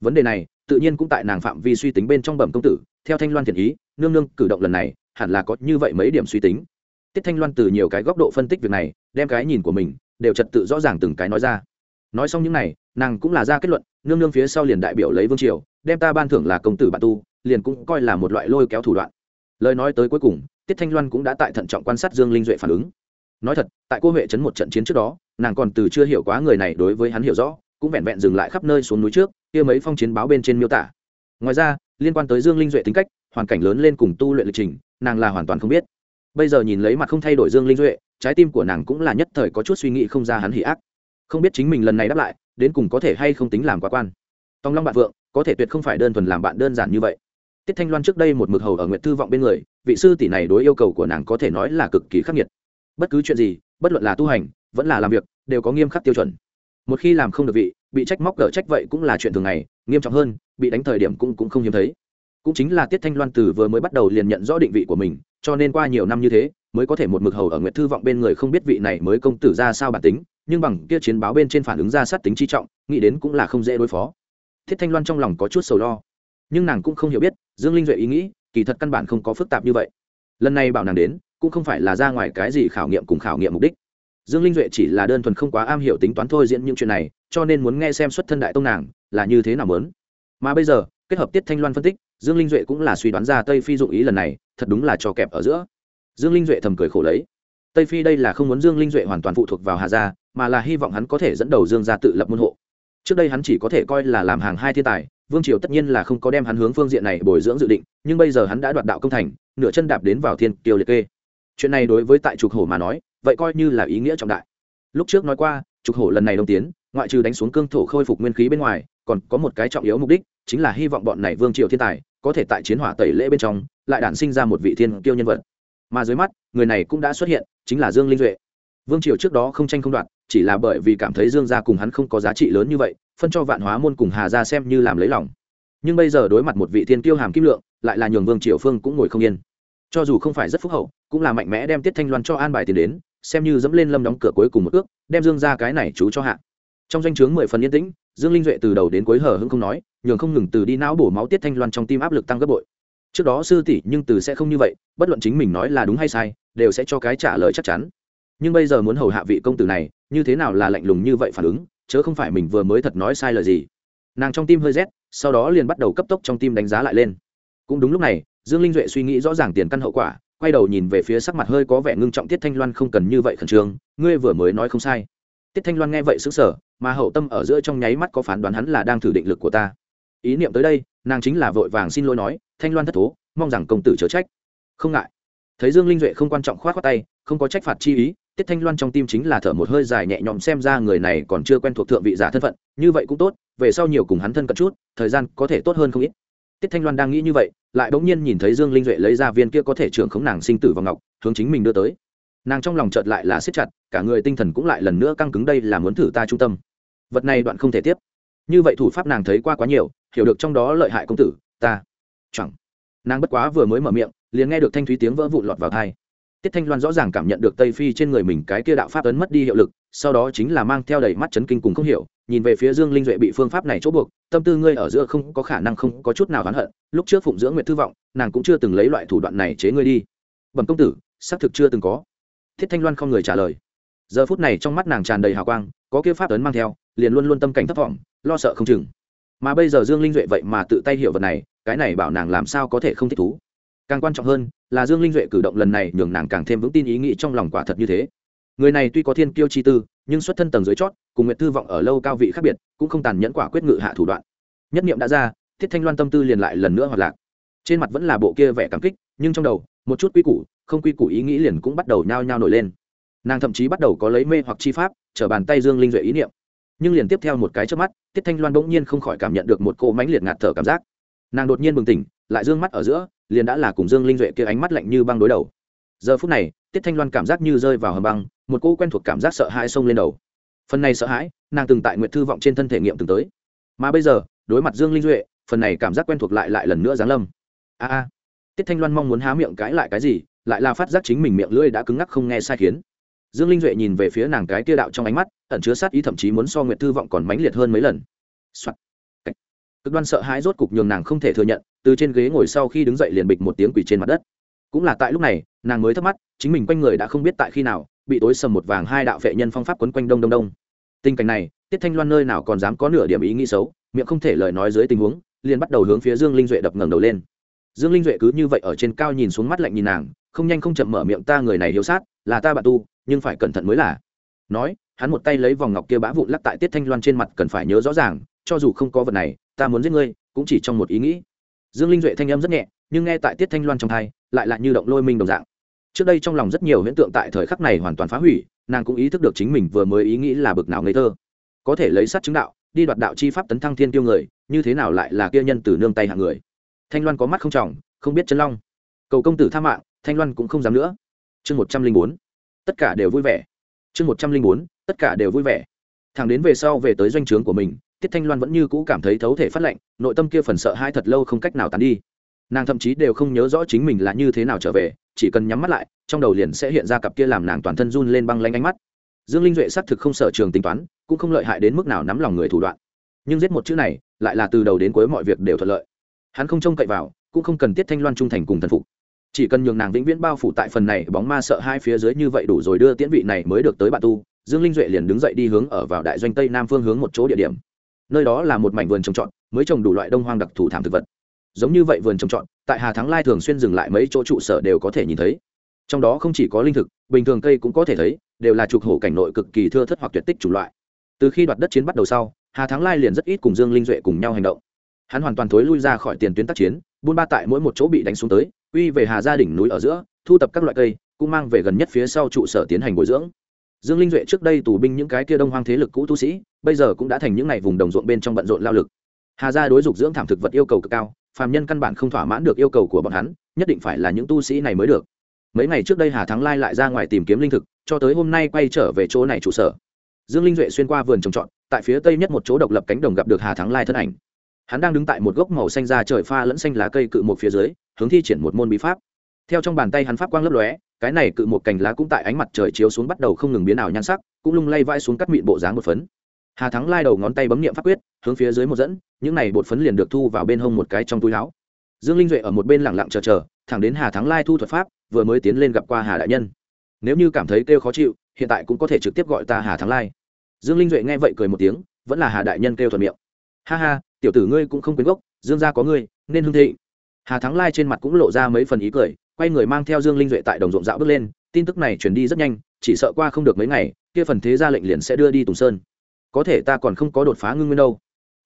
Vấn đề này, tự nhiên cũng tại nàng phạm vi suy tính bên trong bẩm công tử, theo thanh loan thiện ý, nương nương cử động lần này, hẳn là có như vậy mấy điểm suy tính. Tiết thanh loan từ nhiều cái góc độ phân tích việc này, đem cái nhìn của mình, đều trật tự rõ ràng từng cái nói ra. Nói xong những này, nàng cũng là ra kết luận, nương nương phía sau liền đại biểu lấy vương triều, đem ta ban thưởng là công tử bạn tu, liền cũng coi là một loại lôi kéo thủ đoạn. Lời nói tới cuối cùng tiết thanh loan cũng đã tại thận trọng quan sát dương linh duệ phản ứng. Nói thật, tại cô huệ trấn một trận chiến trước đó, nàng còn từ chưa hiểu quá người này đối với hắn hiểu rõ, cũng vẹn vẹn dừng lại khắp nơi xuống núi trước, kia mấy phong chiến báo bên trên miêu tả. Ngoài ra, liên quan tới dương linh duệ tính cách, hoàn cảnh lớn lên cùng tu luyện lịch trình, nàng là hoàn toàn không biết. Bây giờ nhìn lấy mặt không thay đổi dương linh duệ, trái tim của nàng cũng là nhất thời có chút suy nghĩ không ra hắn hỉ ác. Không biết chính mình lần này đáp lại, đến cùng có thể hay không tính làm quá quan. Tòng long bạn vượng, có thể tuyệt không phải đơn thuần làm bạn đơn giản như vậy tiết thanh loan trước đây một mực hầu ở nguyệt thư vọng bên người, vị sư tỷ này đối yêu cầu của nàng có thể nói là cực kỳ khắc nghiệt. Bất cứ chuyện gì, bất luận là tu hành, vẫn là làm việc, đều có nghiêm khắc tiêu chuẩn. Một khi làm không được vị, bị trách móc cỡ trách vậy cũng là chuyện thường ngày, nghiêm trọng hơn, bị đánh thời điểm cũng cũng không hiếm thấy. Cũng chính là tiết thanh loan từ vừa mới bắt đầu liền nhận rõ định vị của mình, cho nên qua nhiều năm như thế, mới có thể một mực hầu ở nguyệt thư vọng bên người không biết vị này mới công tử ra sao bản tính, nhưng bằng kia chiến báo bên trên phản ứng ra sát tính chi trọng, nghĩ đến cũng là không dễ đối phó. Thiết thanh loan trong lòng có chút sầu lo nhưng nàng cũng không hiểu biết, dương linh duệ ý nghĩ, kỳ thật căn bản không có phức tạp như vậy. Lần này bảo nàng đến, cũng không phải là ra ngoài cái gì khảo nghiệm cùng khảo nghiệm mục đích. Dương linh duệ chỉ là đơn thuần không quá am hiểu tính toán thôi diễn những chuyện này, cho nên muốn nghe xem xuất thân đại tông nàng là như thế nào muốn mà bây giờ, kết hợp tiết thanh loan phân tích, dương linh duệ cũng là suy đoán ra tây phi dụng ý lần này, thật đúng là trò kẹp ở giữa. Dương linh duệ thầm cười khổ lấy. Tây phi đây là không muốn dương linh duệ hoàn toàn phụ thuộc vào hà gia, mà là hy vọng hắn có thể dẫn đầu dương gia tự lập môn hộ. Trước đây hắn chỉ có thể coi là làm hàng hai thiên tài vương triều tất nhiên là không có đem hắn hướng phương diện này bồi dưỡng dự định, nhưng bây giờ hắn đã đoạt đạo công thành, nửa chân đạp đến vào thiên kiều liệt kê. Chuyện này đối với tại trục hổ mà nói, vậy coi như là ý nghĩa trọng đại. Lúc trước nói qua, trục hổ lần này đông tiến, ngoại trừ đánh xuống cương thổ khôi phục nguyên khí bên ngoài, còn có một cái trọng yếu mục đích, chính là hy vọng bọn này vương triều thiên tài, có thể tại chiến hỏa tẩy lễ bên trong, lại đản sinh ra một vị thiên kiêu nhân vật. Mà dưới mắt, người này cũng đã xuất hiện, chính là dương linh duệ. Vương triều trước đó không tranh không đoạt chỉ là bởi vì cảm thấy dương gia cùng hắn không có giá trị lớn như vậy, phân cho vạn hóa môn cùng hà gia xem như làm lấy lòng. Nhưng bây giờ đối mặt một vị thiên kiêu hàm kim lượng, lại là nhường vương triều phương cũng ngồi không yên. Cho dù không phải rất phúc hậu, cũng là mạnh mẽ đem tiết thanh loan cho an bài tiền đến, xem như dẫm lên lâm đóng cửa cuối cùng một ước, đem dương ra cái này chú cho hạ. Trong danh o chướng mười phần yên tĩnh, dương linh duệ từ đầu đến cuối hở hưng không nói, nhường không ngừng từ đi não bổ máu tiết thanh loan trong tim áp lực tăng gấp bội. Trước đó sư tỷ nhưng từ sẽ không như vậy, bất luận chính mình nói là đúng hay sai, đều sẽ cho cái trả lời chắc chắn. Nhưng bây giờ muốn hầu hạ vị công tử này như thế nào là lạnh lùng như vậy phản ứng, chớ không phải mình vừa mới thật nói sai lời gì. Nàng trong tim hơi rét, sau đó liền bắt đầu cấp tốc trong tim đánh giá lại lên. Cũng đúng lúc này, dương linh duệ suy nghĩ rõ ràng tiền căn hậu quả, quay đầu nhìn về phía sắc mặt hơi có vẻ ngưng trọng tiết thanh loan không cần như vậy khẩn trương, ngươi vừa mới nói không sai. Tiết thanh loan nghe vậy xứng sở mà hậu tâm ở giữa trong nháy mắt có phán đoán hắn là đang thử định lực của ta. Ý niệm tới đây, nàng chính là vội vàng xin lỗi nói, thanh loan thất thố, mong rằng công tử chớ trách. Không ngại. Thấy dương linh duệ không quan trọng k h o á t khoác tay, không có trách phạt chi ý tiết thanh loan trong tim chính là thở một hơi dài nhẹ nhõm xem ra người này còn chưa quen thuộc thượng vị giả thân phận, như vậy cũng tốt, về sau nhiều cùng hắn thân cận chút, thời gian có thể tốt hơn không ít. Tiết thanh loan đang nghĩ như vậy, lại bỗng nhiên nhìn thấy dương linh duệ lấy ra viên kia có thể trưởng khống nàng sinh tử vào ngọc, hướng chính mình đưa tới. Nàng trong lòng chợt lại là siết chặt, cả người tinh thần cũng lại lần nữa căng cứng đây là muốn thử ta trung tâm. Vật này đoạn không thể tiếp. Như vậy thủ pháp nàng thấy qua quá nhiều, hiểu được trong đó lợi hại công tử, ta. Chẳng. Nàng bất quá vừa mới mở miệng, liền nghe được thanh thúy tiếng vỡ vụn lọt vào thai tiết thanh loan rõ ràng cảm nhận được tây phi trên người mình cái kia đạo pháp ấn mất đi hiệu lực sau đó chính là mang theo đầy mắt chấn kinh cùng không hiểu nhìn về phía dương linh duệ bị phương pháp này chỗ buộc tâm tư ngươi ở giữa không có khả năng không có chút nào oán hận lúc trước phụng dưỡng nguyệt thư vọng nàng cũng chưa từng lấy loại thủ đoạn này chế ngươi đi. Bẩm công tử xác thực chưa từng có. Thiết thanh loan không người trả lời. Giờ phút này trong mắt nàng tràn đầy hào quang có kia pháp ấn mang theo liền luôn luôn tâm cảnh thấp vọng, lo sợ không chừng. Mà bây giờ dương linh duệ vậy mà tự tay hiểu vật này cái này bảo nàng làm sao có thể không thích thú. Càng quan trọng hơn là dương linh duệ cử động lần này nhường nàng càng thêm vững tin ý nghĩ trong lòng quả thật như thế. Người này tuy có thiên kiêu chi tư, nhưng xuất thân tầng dưới chót, cùng nguyệt thư vọng ở lâu cao vị khác biệt, cũng không tàn nhẫn quả quyết ngự hạ thủ đoạn. Nhất niệm đã ra, thiết thanh loan tâm tư liền lại lần nữa hoạt lạc. Trên mặt vẫn là bộ kia vẻ cảm kích, nhưng trong đầu, một chút quy củ, không quy củ ý nghĩ liền cũng bắt đầu nhao nhao nổi lên. Nàng thậm chí bắt đầu có lấy mê hoặc chi pháp, trở bàn tay dương linh duệ ý niệm. Nhưng liền tiếp theo một cái trước mắt tiết thanh loan bỗng nhiên không khỏi cảm nhận được một cỗ mánh liệt ngạt thở cảm giác. Nàng đột nhiên bừng tỉnh lại dương mắt ở giữa, liền đã là cùng dương linh duệ kia ánh mắt lạnh như băng đối đầu. Giờ phút này, tiết thanh loan cảm giác như rơi vào hầm băng, một cô quen thuộc cảm giác sợ hãi xông lên đầu. Phần này sợ hãi, nàng từng tại nguyện thư vọng trên thân thể nghiệm từng tới. Mà bây giờ, đối mặt dương linh duệ, phần này cảm giác quen thuộc lại lại lần nữa giáng lâm. A a. Tiết thanh loan mong muốn há miệng cãi lại cái gì, lại là phát giác chính mình miệng lưỡi đã cứng ngắc không nghe sai khiến. Dương linh duệ nhìn về phía nàng cái tia đạo trong ánh mắt, ẩn chứa sát ý thậm chí muốn so nguyện thư vọng còn mãnh liệt hơn mấy lần、Soạn cực đoan sợ hãi rốt cục nhường nàng không thể thừa nhận, từ trên ghế ngồi sau khi đứng dậy liền bịch một tiếng quỷ trên mặt đất. Cũng là tại lúc này, nàng mới thắc mắc, chính mình quanh người đã không biết tại khi nào, bị tối sầm một vàng hai đạo vệ nhân phong pháp quấn quanh đông đông đông. Tình cảnh này, tiết thanh loan nơi nào còn dám có nửa điểm ý nghĩ xấu, miệng không thể lời nói dưới tình huống, liền bắt đầu hướng phía dương linh duệ đập ngẩng đầu lên. Dương linh duệ cứ như vậy ở trên cao nhìn xuống mắt lạnh nhìn nàng, không nhanh không chậm mở miệng, ta người này hiếu sát, là ta bạn tu, nhưng phải cẩn thận mới là. Nói, hắn một tay lấy vòng ngọc kia bã vụn lắc tại tiết thanh loan trên mặt cần phải nhớ rõ ràng, cho dù không có vật này ta muốn giết ngươi, cũng chỉ trong một ý nghĩ. Dương linh duệ thanh âm rất nhẹ, nhưng nghe tại tiết thanh loan trong thai, lại lại như động lôi minh đồng dạng. Trước đây trong lòng rất nhiều hiện tượng tại thời khắc này hoàn toàn phá hủy, nàng cũng ý thức được chính mình vừa mới ý nghĩ là bực nào ngây thơ. Có thể lấy sát chứng đạo, đi đoạt đạo chi pháp tấn thăng thiên tiêu người, như thế nào lại là kia nhân từ nương tay hạng người? Thanh loan có mắt không trọng, không biết chân long. Cầu công tử tha mạng, thanh loan cũng không dám nữa. Chương một trăm linh bốn, tất cả đều vui vẻ. Chương một trăm linh bốn, tất cả đều vui vẻ. Thằng đến về sau về tới doanh trướng của mình tiết thanh loan vẫn như cũ cảm thấy thấu thể phát lệnh nội tâm kia phần sợ hai thật lâu không cách nào tán đi. Nàng thậm chí đều không nhớ rõ chính mình là như thế nào trở về, chỉ cần nhắm mắt lại, trong đầu liền sẽ hiện ra cặp kia làm nàng toàn thân run lên băng lanh ánh mắt. Dương linh duệ xác thực không sở trường tính toán, cũng không lợi hại đến mức nào nắm lòng người thủ đoạn. Nhưng giết một chữ này, lại là từ đầu đến cuối mọi việc đều thuận lợi. Hắn không trông cậy vào, cũng không cần tiết thanh loan trung thành cùng thần phục. Chỉ cần nhường nàng vĩnh viễn bao phủ tại phần này bóng ma sợ hai phía dưới như vậy đủ rồi đưa tiễn vị này mới được tới bạn tu, dương linh duệ liền đứng dậy đi hướng ở vào đại doanh tây nam phương hướng một chỗ địa điểm nơi đó là một mảnh vườn trồng trọt, mới trồng đủ loại đông hoang đặc thù thảm thực vật. Giống như vậy vườn trồng trọt, tại hà thắng lai thường xuyên dừng lại mấy chỗ trụ sở đều có thể nhìn thấy. Trong đó không chỉ có linh thực, bình thường cây cũng có thể thấy, đều là trục hổ cảnh nội cực kỳ thưa thất hoặc tuyệt tích chủng loại. Từ khi đoạt đất chiến bắt đầu sau, hà thắng lai liền rất ít cùng dương linh duệ cùng nhau hành động. Hắn hoàn toàn thối lui ra khỏi tiền tuyến tác chiến, buôn ba tại mỗi một chỗ bị đánh xuống tới uy về hà gia đỉnh núi ở giữa, thu tập các loại cây, cũng mang về gần nhất phía sau trụ sở tiến hành bồi dưỡng dương linh duệ trước đây tù binh những cái kia đông hoang thế lực cũ tu sĩ, bây giờ cũng đã thành những ngày vùng đồng ruộng bên trong bận rộn lao lực. Hà gia đối dục dưỡng thảm thực vật yêu cầu cực cao, phàm nhân căn bản không thỏa mãn được yêu cầu của bọn hắn, nhất định phải là những tu sĩ này mới được. Mấy ngày trước đây hà thắng lai lại ra ngoài tìm kiếm linh thực, cho tới hôm nay quay trở về chỗ này trụ sở. Dương linh duệ xuyên qua vườn trồng trọt, tại phía tây nhất một chỗ độc lập cánh đồng gặp được hà thắng lai thân ảnh. Hắn đang đứng tại một gốc màu xanh da trời pha lẫn xanh lá cây cự một phía dưới, hướng thi triển một môn bí pháp. Theo trong bàn tay hắn pháp quang lấp lóe cái này cự một cành lá cũng tại ánh mặt trời chiếu xuống bắt đầu không ngừng biến ảo nhan sắc, cũng lung lay vai xuống cắt mịn bộ dáng một phấn. Hà thắng lai đầu ngón tay bấm nghiệm pháp quyết, hướng phía dưới một dẫn, những này bột phấn liền được thu vào bên hông một cái trong túi áo. Dương linh duệ ở một bên lẳng lặng chờ chờ, thẳng đến hà thắng lai thu thuật pháp, vừa mới tiến lên gặp qua hà đại nhân. Nếu như cảm thấy kêu khó chịu, hiện tại cũng có thể trực tiếp gọi ta hà thắng lai. Dương linh duệ nghe vậy cười một tiếng, vẫn là hà đại nhân kêu thuận miệng. Ha ha, tiểu tử ngươi cũng không quyến gốc, dương gia có ngươi, nên hương thị hà thắng lai trên mặt cũng lộ ra mấy phần ý cười quay người mang theo dương linh duệ tại đồng ruộng dạo bước lên, tin tức này truyền đi rất nhanh, chỉ sợ qua không được mấy ngày, kia phần thế gia lệnh liền sẽ đưa đi tùng sơn. Có thể ta còn không có đột phá ngưng nguyên đâu.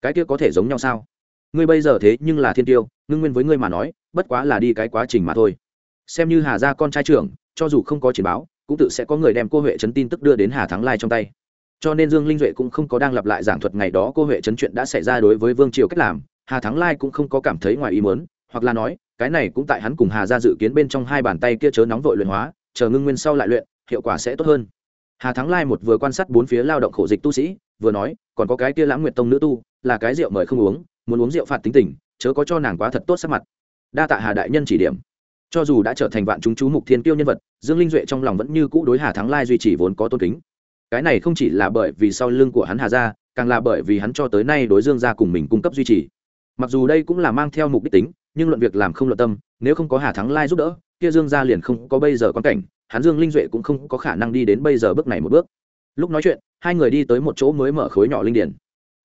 Cái kia có thể giống nhau sao? Ngươi bây giờ thế nhưng là thiên tiêu, ngưng nguyên với ngươi mà nói, bất quá là đi cái quá trình mà thôi. Xem như hà gia con trai trưởng, cho dù không có chỉ báo, cũng tự sẽ có người đem cô huệ chấn tin tức đưa đến hà thắng lai trong tay. Cho nên dương linh duệ cũng không có đang lặp lại giảng thuật ngày đó cô huệ chấn chuyện đã xảy ra đối với vương triều cách làm, hà thắng lai cũng không có cảm thấy ngoài ý mớn hoặc là nói cái này cũng tại hắn cùng hà gia dự kiến bên trong hai bàn tay kia chớ nóng vội luyện hóa, chờ ngưng nguyên sau lại luyện, hiệu quả sẽ tốt hơn. Hà thắng lai một vừa quan sát bốn phía lao động khổ dịch tu sĩ, vừa nói, còn có cái kia lãng nguyệt tông nữ tu, là cái rượu mời không uống, muốn uống rượu phạt tính tình, chớ có cho nàng quá thật tốt sắc mặt. Đa tạ hà đại nhân chỉ điểm. Cho dù đã trở thành vạn chúng chú mục thiên tiêu nhân vật, dương linh duệ trong lòng vẫn như cũ đối hà thắng lai duy trì vốn có tôn kính. Cái này không chỉ là bởi vì sau lưng của hắn hà gia, càng là bởi vì hắn cho tới nay đối dương gia cùng mình cung cấp duy trì. Mặc dù đây cũng là mang theo mục đích tính nhưng luận việc làm không luận tâm, nếu không có hà thắng lai giúp đỡ, kia dương gia liền không có bây giờ quan cảnh, hắn dương linh duệ cũng không có khả năng đi đến bây giờ bước này một bước. Lúc nói chuyện, hai người đi tới một chỗ mới mở khối nhỏ linh điển.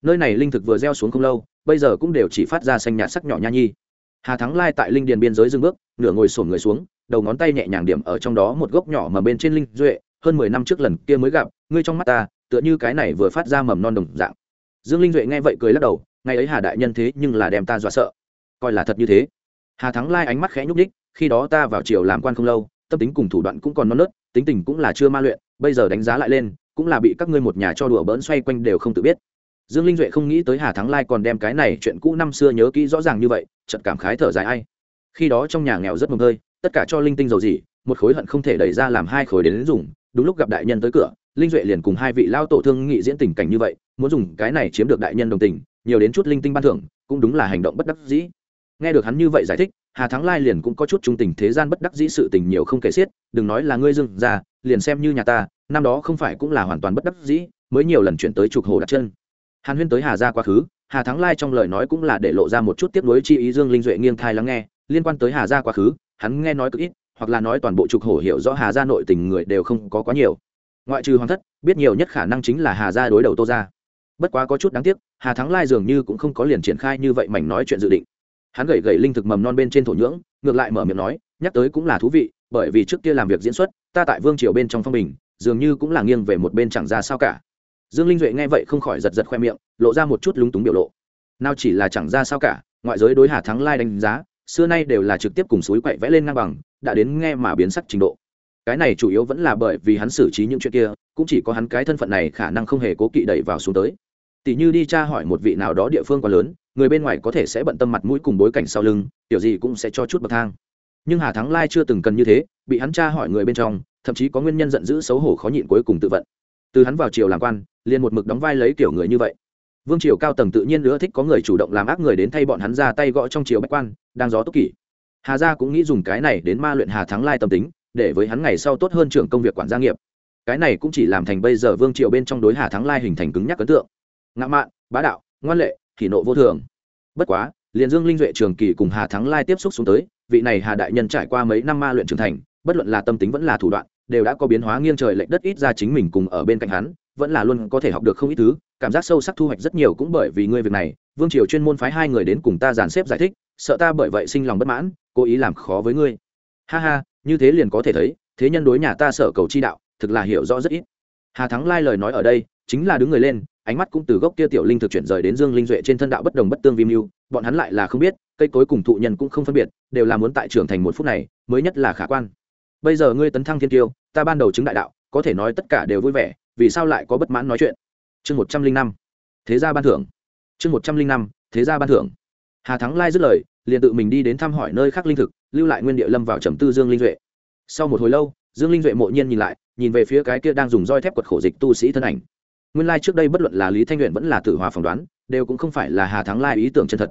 Nơi này linh thực vừa gieo xuống không lâu, bây giờ cũng đều chỉ phát ra xanh nhạt sắc nhỏ nha nhi. Hà thắng lai tại linh điền biên giới dưng bước, nửa ngồi sổn người xuống, đầu ngón tay nhẹ nhàng điểm ở trong đó một gốc nhỏ mà bên trên linh duệ, hơn mười năm trước lần kia mới gặp, ngươi trong mắt ta, tựa như cái này vừa phát ra mầm non đồng dạng. Dương linh duệ nghe vậy cười lắc đầu, ngày ấy hà đại nhân thế nhưng là đem ta dọa sợ coi là thật như thế. Hà thắng lai ánh mắt khẽ nhúc ních khi đó ta vào triều làm quan không lâu tâm tính cùng thủ đoạn cũng còn non nớt tính tình cũng là chưa ma luyện bây giờ đánh giá lại lên cũng là bị các ngươi một nhà cho đùa bỡn xoay quanh đều không tự biết. Dương linh duệ không nghĩ tới hà thắng lai còn đem cái này chuyện cũ năm xưa nhớ kỹ rõ ràng như vậy chật cảm khái thở dài ai. Khi đó trong nhà nghèo rất mồm hơi tất cả cho linh tinh dầu gì một khối hận không thể đẩy ra làm hai khối đến, đến dùng đúng lúc gặp đại nhân tới cửa linh duệ liền cùng hai vị lao tổ thương nghị diễn tình cảnh như vậy muốn dùng cái này chiếm được đại nhân đồng tình nhiều đến chút linh tinh ban thưởng cũng đúng là hành động bất đắc dĩ nghe được hắn như vậy giải thích, hà thắng lai liền cũng có chút trung tình thế gian bất đắc dĩ sự tình nhiều không kể xiết, đừng nói là ngươi dưng ra, liền xem như nhà ta, năm đó không phải cũng là hoàn toàn bất đắc dĩ, mới nhiều lần chuyển tới trục hồ đặt chân. Hàn huyên tới hà ra quá khứ, hà thắng lai trong lời nói cũng là để lộ ra một chút tiếp nối chi ý dương linh duệ nghiêng thai lắng nghe, liên quan tới hà ra quá khứ, hắn nghe nói cực ít, hoặc là nói toàn bộ trục hổ hiểu rõ hà gia nội tình người đều không có quá nhiều. Ngoại trừ hoàng thất, biết nhiều nhất khả năng chính là hà gia đối đầu tô ra bất quá có chút đáng tiếc, hà thắng lai dường như cũng không có liền triển khai như vậy mảnh nói chuyện dự định hắn gầy gầy linh thực mầm non bên trên thổ nhưỡng, ngược lại mở miệng nói, nhắc tới cũng là thú vị, bởi vì trước kia làm việc diễn xuất, ta tại vương triều bên trong phong bình, dường như cũng là nghiêng về một bên chẳng ra sao cả. Dương linh duệ nghe vậy không khỏi giật giật khoe miệng, lộ ra một chút lúng túng biểu lộ. Nào chỉ là chẳng ra sao cả, ngoại giới đối hà thắng lai đánh giá, xưa nay đều là trực tiếp cùng suối quậy vẽ lên ngang bằng, đã đến nghe mà biến sắc trình độ. Cái này chủ yếu vẫn là bởi vì hắn xử trí những chuyện kia, cũng chỉ có hắn cái thân phận này khả năng không hề cố kỵ đẩy vào xuống tới. Tỷ như đi tra hỏi một vị nào đó địa phương quá lớn người bên ngoài có thể sẽ bận tâm mặt mũi cùng bối cảnh sau lưng kiểu gì cũng sẽ cho chút bậc thang. Nhưng hà thắng lai chưa từng cần như thế, bị hắn tra hỏi người bên trong, thậm chí có nguyên nhân giận dữ xấu hổ khó nhịn cuối cùng tự vận. Từ hắn vào triều làm quan, liền một mực đóng vai lấy kiểu người như vậy. Vương triều cao tầng tự nhiên nữa thích có người chủ động làm ác người đến thay bọn hắn ra tay gõ trong triều bách quan, đang gió tốt kỷ. Hà gia cũng nghĩ dùng cái này đến ma luyện hà thắng lai tâm tính, để với hắn ngày sau tốt hơn trưởng công việc quản gia nghiệp. Cái này cũng chỉ làm thành bây giờ vương triều bên trong đối hà thắng lai hình thành cứng nhắc ấn tượng. Ngạo mạn, bá đạo, ngoan lệ thì nộ vô thường. Bất quá, liền dương linh duệ, trường kỳ cùng hà thắng lai tiếp xúc xuống tới, vị này hà đại nhân trải qua mấy năm ma luyện trưởng thành, bất luận là tâm tính vẫn là thủ đoạn, đều đã có biến hóa nghiêng trời lệch đất ít ra chính mình cùng ở bên cạnh hắn, vẫn là luôn có thể học được không ít thứ, cảm giác sâu sắc thu hoạch rất nhiều cũng bởi vì ngươi việc này, vương triều chuyên môn phái hai người đến cùng ta dàn xếp giải thích, sợ ta bởi vậy sinh lòng bất mãn, cố ý làm khó với ngươi. Ha ha, như thế liền có thể thấy, thế nhân đối nhà ta sở cầu chi đạo, thực là hiểu rõ rất ít. Hà thắng lai lời nói ở đây, chính là đứng người lên ánh mắt cũng từ gốc kia tiểu linh thực chuyển rời đến dương linh duệ trên thân đạo bất đồng bất tương vi mưu, bọn hắn lại là không biết, cây cối cùng thụ nhân cũng không phân biệt, đều là muốn tại trưởng thành một phút này, mới nhất là khả quan. Bây giờ ngươi tấn thăng thiên tiêu ta ban đầu chứng đại đạo, có thể nói tất cả đều vui vẻ, vì sao lại có bất mãn nói chuyện? Chương một trăm linh năm, thế gia ban thưởng. Chương một trăm linh năm, thế gia ban thưởng. Hà thắng lai dứt lời, liền tự mình đi đến thăm hỏi nơi khác linh thực, lưu lại nguyên địa lâm vào trầm tư dương linh duệ. Sau một hồi lâu, dương linh duệ mộ nhiên nhìn lại, nhìn về phía cái kia đang dùng roi thép quật khổ dịch tu sĩ thân ảnh nguyên lai trước đây bất luận là lý thanh luyện vẫn là tử hòa phỏng đoán, đều cũng không phải là hà thắng lai ý tưởng chân thật.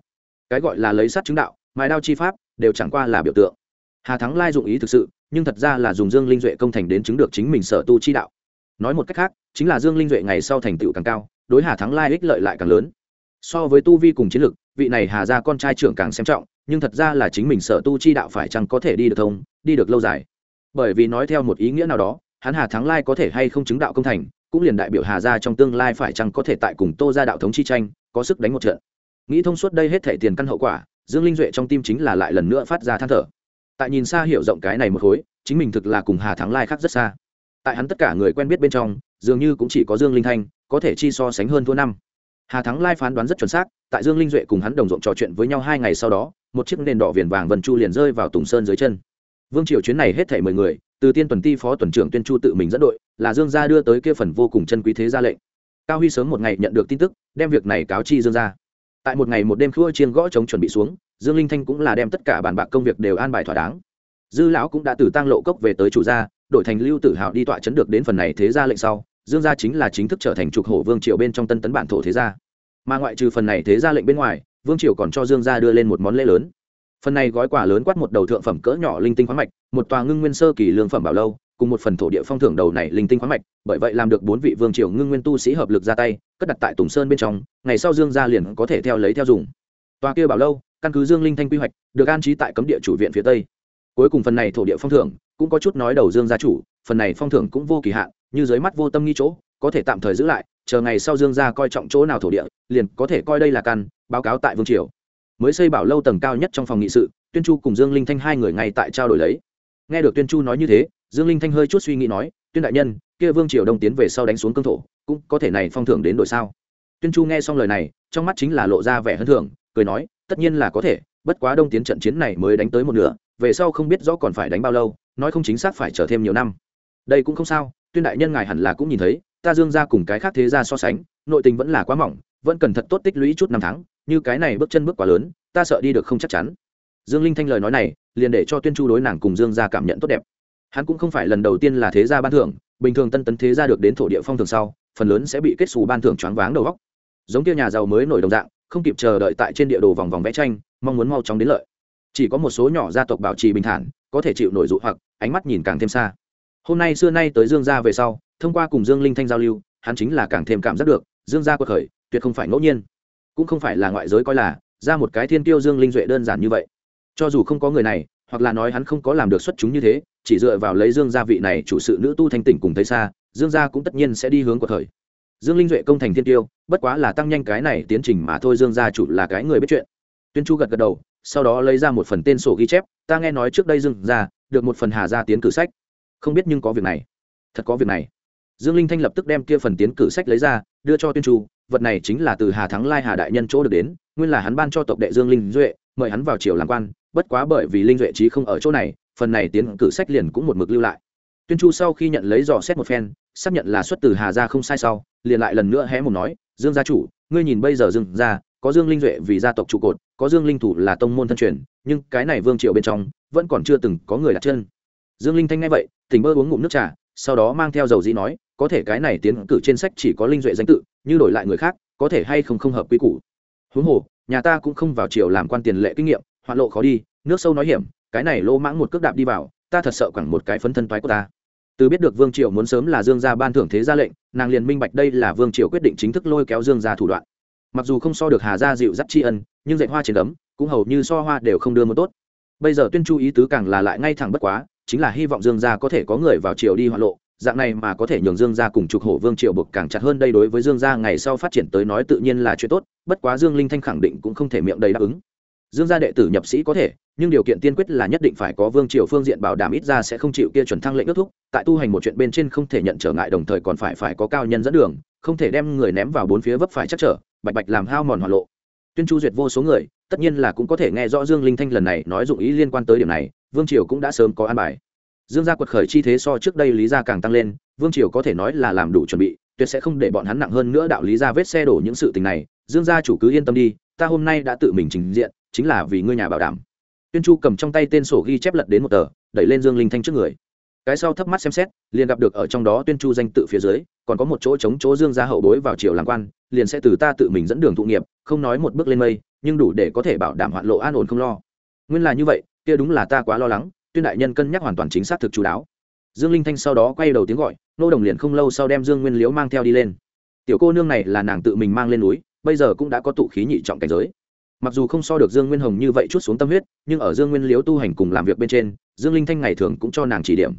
Cái gọi là lấy sát chứng đạo, mài đao chi pháp, đều chẳng qua là biểu tượng. Hà thắng lai dụng ý thực sự, nhưng thật ra là dùng dương linh duệ công thành đến chứng được chính mình sở tu chi đạo. Nói một cách khác, chính là dương linh duệ ngày sau thành tựu càng cao, đối hà thắng lai ích lợi lại càng lớn. So với tu vi cùng chiến lực, vị này hà ra con trai trưởng càng xem trọng, nhưng thật ra là chính mình sở tu chi đạo phải chăng có thể đi được thông, đi được lâu dài. Bởi vì nói theo một ý nghĩa nào đó, hắn hà thắng lai có thể hay không chứng đạo công thành cũng liền đại biểu hà ra trong tương lai phải chăng có thể tại cùng tô ra đạo thống chi tranh, có sức đánh một trận. Nghĩ thông suốt đây hết thể tiền căn hậu quả, dương linh duệ trong tim chính là lại lần nữa phát ra than thở. Tại nhìn xa hiểu rộng cái này một khối, chính mình thực là cùng hà thắng lai khác rất xa. Tại hắn tất cả người quen biết bên trong, dường như cũng chỉ có dương linh thanh, có thể chi so sánh hơn thua năm. Hà thắng lai phán đoán rất chuẩn xác, tại dương linh duệ cùng hắn đồng ruộng trò chuyện với nhau hai ngày sau đó, một chiếc nền đỏ viền vàng vân chu liền rơi vào tùng sơn dưới chân vương triều chuyến này hết thể mười người, từ tiên tuần ti phó tuần trưởng tuyên chu tự mình dẫn đội, là dương gia đưa tới kia phần vô cùng chân quý thế gia lệnh. Cao huy sớm một ngày nhận được tin tức, đem việc này cáo chi dương gia. Tại một ngày một đêm khua chiên gõ chống chuẩn bị xuống, dương linh thanh cũng là đem tất cả bàn bạc công việc đều an bài thỏa đáng. Dư lão cũng đã từ tăng lộ cốc về tới chủ gia, đổi thành lưu tử hào đi tọa chấn được đến phần này thế gia lệnh sau, dương gia chính là chính thức trở thành trục hổ vương triều bên trong tân tấn bản thổ thế gia. Mà ngoại trừ phần này thế gia lệnh bên ngoài, vương triều còn cho dương gia đưa lên một món lễ lớn phần này gói quà lớn quát một đầu thượng phẩm cỡ nhỏ linh tinh khoáng mạch, một tòa ngưng nguyên sơ kỳ lương phẩm bảo lâu, cùng một phần thổ địa phong thưởng đầu này linh tinh khoáng mạch, bởi vậy làm được bốn vị vương triều ngưng nguyên tu sĩ hợp lực ra tay, cất đặt tại tùng sơn bên trong, ngày sau dương gia liền có thể theo lấy theo dùng. Tòa kia bảo lâu, căn cứ dương linh thanh quy hoạch, được an trí tại cấm địa chủ viện phía tây. Cuối cùng phần này thổ địa phong thưởng, cũng có chút nói đầu dương gia chủ, phần này phong thưởng cũng vô kỳ hạn, như dưới mắt vô tâm nghi chỗ, có thể tạm thời giữ lại, chờ ngày sau dương gia coi trọng chỗ nào thổ địa, liền có thể coi đây là căn, báo cáo tại vương triều mới xây bảo lâu tầng cao nhất trong phòng nghị sự, tuyên chu cùng dương linh thanh hai người ngay tại trao đổi lấy. Nghe được tuyên chu nói như thế, dương linh thanh hơi chút suy nghĩ nói, tuyên đại nhân, kia vương triều đông tiến về sau đánh xuống cương thổ, cũng có thể này phong thưởng đến đổi sao? Tuyên chu nghe xong lời này, trong mắt chính là lộ ra vẻ hơn thường, cười nói, tất nhiên là có thể, bất quá đông tiến trận chiến này mới đánh tới một nửa, về sau không biết rõ còn phải đánh bao lâu, nói không chính xác phải chờ thêm nhiều năm. Đây cũng không sao, tuyên đại nhân ngài hẳn là cũng nhìn thấy, ta dương ra cùng cái khác thế ra so sánh, nội tình vẫn là quá mỏng, vẫn cần thật tốt tích lũy chút năm tháng như cái này bước chân bước quá lớn, ta sợ đi được không chắc chắn. Dương linh thanh lời nói này, liền để cho tuyên chu đối nàng cùng dương gia cảm nhận tốt đẹp. Hắn cũng không phải lần đầu tiên là thế gia ban thưởng, bình thường tân tấn thế gia được đến thổ địa phong thường sau, phần lớn sẽ bị kết xù ban thưởng choáng váng đầu góc giống kia nhà giàu mới nổi đồng dạng, không kịp chờ đợi tại trên địa đồ vòng vòng vẽ tranh, mong muốn mau chóng đến lợi. Chỉ có một số nhỏ gia tộc bảo trì bình thản, có thể chịu nổi dụ hoặc, ánh mắt nhìn càng thêm xa. Hôm nay xưa nay tới dương gia về sau, thông qua cùng dương linh thanh giao lưu, hắn chính là càng thêm cảm giác được, dương gia cuộc khởi, tuyệt không phải ngẫu nhiên cũng không phải là ngoại giới coi là, ra một cái thiên tiêu dương linh duệ đơn giản như vậy. Cho dù không có người này, hoặc là nói hắn không có làm được xuất chúng như thế, chỉ dựa vào lấy dương gia vị này chủ sự nữ tu thanh tỉnh cùng thấy xa, dương gia cũng tất nhiên sẽ đi hướng của thời dương linh duệ công thành thiên tiêu bất quá là tăng nhanh cái này tiến trình mà thôi dương gia chủ là cái người biết chuyện. Tuyên chu gật gật đầu, sau đó lấy ra một phần tên sổ ghi chép, ta nghe nói trước đây dương gia, được một phần hà gia tiến cử sách. Không biết nhưng có việc này. Thật có việc này dương linh thanh lập tức đem kia phần tiến cử sách lấy ra, đưa cho tuyên chu, vật này chính là từ hà thắng lai hà đại nhân chỗ được đến, nguyên là hắn ban cho tộc đệ dương linh duệ, mời hắn vào triều làm quan, bất quá bởi vì linh duệ trí không ở chỗ này, phần này tiến cử sách liền cũng một mực lưu lại. Tuyên chu sau khi nhận lấy dò xét một phen, xác nhận là xuất từ hà gia không sai sau, liền lại lần nữa hé mồm nói, dương gia chủ, ngươi nhìn bây giờ dương gia, có dương linh duệ vì gia tộc trụ cột, có dương linh thủ là tông môn thân truyền, nhưng cái này vương triều bên trong, vẫn còn chưa từng có người đặt chân. Dương linh thanh nghe vậy, tỉnh bơ uống ngụm nước trà sau đó mang theo dầu dĩ nói, có thể cái này tiến cử trên sách chỉ có linh duệ danh tự, như đổi lại người khác, có thể hay không không hợp quy củ. Huống hồ, nhà ta cũng không vào triều làm quan tiền lệ kinh nghiệm, hoạn lộ khó đi, nước sâu nói hiểm, cái này lô mãng một cước đạp đi vào, ta thật sợ quẳng một cái phấn thân toái của ta. Từ biết được vương triều muốn sớm là dương gia ban thưởng thế gia lệnh, nàng liền minh bạch đây là vương triều quyết định chính thức lôi kéo dương gia thủ đoạn. Mặc dù không so được hà gia dịu dắt tri ân, nhưng dạy hoa trên đấm, cũng hầu như so hoa đều không đưa một tốt. Bây giờ tuyên chu ý tứ càng là lại ngay thẳng bất quá chính là hy vọng dương gia có thể có người vào triều đi hoạn lộ, dạng này mà có thể nhường dương gia cùng trục hổ vương triều buộc càng chặt hơn đây đối với dương gia ngày sau phát triển tới nói tự nhiên là chuyện tốt, bất quá dương linh thanh khẳng định cũng không thể miệng đầy đáp ứng. Dương gia đệ tử nhập sĩ có thể, nhưng điều kiện tiên quyết là nhất định phải có vương triều phương diện bảo đảm ít ra sẽ không chịu kia chuẩn thăng lệnh ước thúc, tại tu hành một chuyện bên trên không thể nhận trở ngại đồng thời còn phải phải có cao nhân dẫn đường, không thể đem người ném vào bốn phía vấp phải chắc trở, bạch bạch làm hao mòn hoạn lộ. Tuyên chu duyệt vô số người, tất nhiên là cũng có thể nghe rõ dương linh thanh lần này nói dụng ý liên quan tới điểm này vương triều cũng đã sớm có an bài. Dương gia quật khởi chi thế so trước đây lý gia càng tăng lên, vương triều có thể nói là làm đủ chuẩn bị, tuyệt sẽ không để bọn hắn nặng hơn nữa đạo lý gia vết xe đổ những sự tình này. Dương gia chủ cứ yên tâm đi, ta hôm nay đã tự mình trình diện, chính là vì ngươi nhà bảo đảm. Tuyên chu cầm trong tay tên sổ ghi chép lật đến một tờ, đẩy lên dương linh thanh trước người. Cái sau thấp mắt xem xét, liền gặp được ở trong đó tuyên chu danh tự phía dưới, còn có một chỗ chống chỗ dương gia hậu bối vào triều làm quan, liền sẽ từ ta tự mình dẫn đường thụ nghiệp, không nói một bước lên mây, nhưng đủ để có thể bảo đảm hoạn lộ an ổn không lo. Nguyên là như vậy kia đúng là ta quá lo lắng, tuyên đại nhân cân nhắc hoàn toàn chính xác thực chú đáo. Dương linh thanh sau đó quay đầu tiếng gọi nô đồng liền không lâu sau đem dương nguyên liễu mang theo đi lên. Tiểu cô nương này là nàng tự mình mang lên núi, bây giờ cũng đã có tụ khí nhị trọng cảnh giới. Mặc dù không so được dương nguyên hồng như vậy chút xuống tâm huyết, nhưng ở dương nguyên liễu tu hành cùng làm việc bên trên, dương linh thanh ngày thường cũng cho nàng chỉ điểm.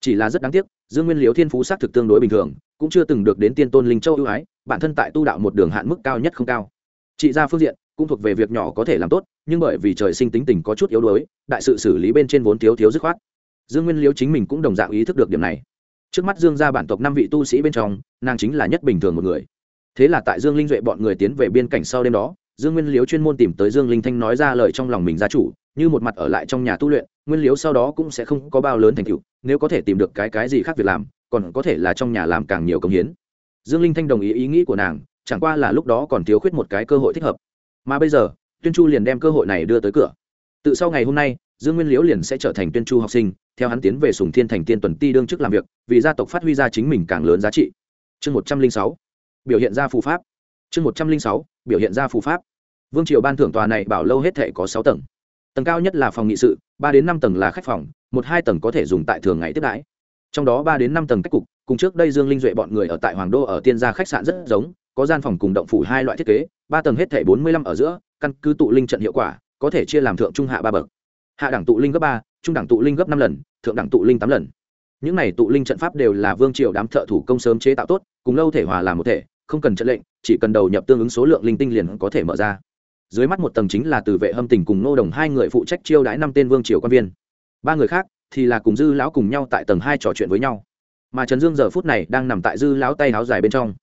Chỉ là rất đáng tiếc, dương nguyên liễu thiên phú xác thực tương đối bình thường, cũng chưa từng được đến tiên tôn linh châu ưu ái, bản thân tại tu đạo một đường hạn mức cao nhất không cao. Chị ra phương diện cũng thuộc về việc nhỏ có thể làm tốt, nhưng bởi vì trời sinh tính tình có chút yếu đuối, đại sự xử lý bên trên vốn thiếu thiếu dứt khoát. Dương nguyên liễu chính mình cũng đồng dạng ý thức được điểm này. Trước mắt dương gia bản tộc năm vị tu sĩ bên trong, nàng chính là nhất bình thường một người. Thế là tại dương linh duệ bọn người tiến về biên cảnh sau đêm đó, dương nguyên liễu chuyên môn tìm tới dương linh thanh nói ra lời trong lòng mình gia chủ, như một mặt ở lại trong nhà tu luyện, nguyên liễu sau đó cũng sẽ không có bao lớn thành tựu, nếu có thể tìm được cái cái gì khác việc làm, còn có thể là trong nhà làm càng nhiều công hiến. Dương linh thanh đồng ý ý nghĩ của nàng, chẳng qua là lúc đó còn thiếu khuyết một cái cơ hội thích hợp mà bây giờ, tuyên chu liền đem cơ hội này đưa tới cửa. Tự sau ngày hôm nay, dương nguyên liễu liền sẽ trở thành tuyên chu học sinh, theo hắn tiến về sùng thiên thành tiên tuần ti đương chức làm việc, vì gia tộc phát huy ra chính mình càng lớn giá trị. Chương một trăm linh sáu, biểu hiện ra phù pháp. Chương một trăm linh sáu, biểu hiện ra phù pháp. Vương triều ban thưởng tòa này bảo lâu hết thể có sáu tầng. Tầng cao nhất là phòng nghị sự, ba đến năm tầng là khách phòng, một hai tầng có thể dùng tại thường ngày tiếp đãi. Trong đó ba đến năm tầng cách cục, cùng trước đây dương linh duệ bọn người ở tại hoàng đô ở tiên gia khách sạn rất giống có gian phòng cùng động phủ hai loại thiết kế, ba tầng hết thể bốn mươi lăm ở giữa, căn cứ tụ linh trận hiệu quả, có thể chia làm thượng trung hạ ba bậc. Hạ đẳng tụ linh gấp ba, trung đẳng tụ linh gấp năm lần, thượng đẳng tụ linh tám lần. Những này tụ linh trận pháp đều là vương triều đám thợ thủ công sớm chế tạo tốt, cùng lâu thể hòa làm một thể, không cần trận lệnh, chỉ cần đầu nhập tương ứng số lượng linh tinh liền có thể mở ra. Dưới mắt một tầng chính là từ vệ hâm tình cùng nô đồng hai người phụ trách chiêu đãi năm tên vương triều quan viên. Ba người khác thì là cùng dư lão cùng nhau tại tầng hai trò chuyện với nhau. Mà trần dương giờ phút này đang nằm tại dư lão tay áo dài bên trong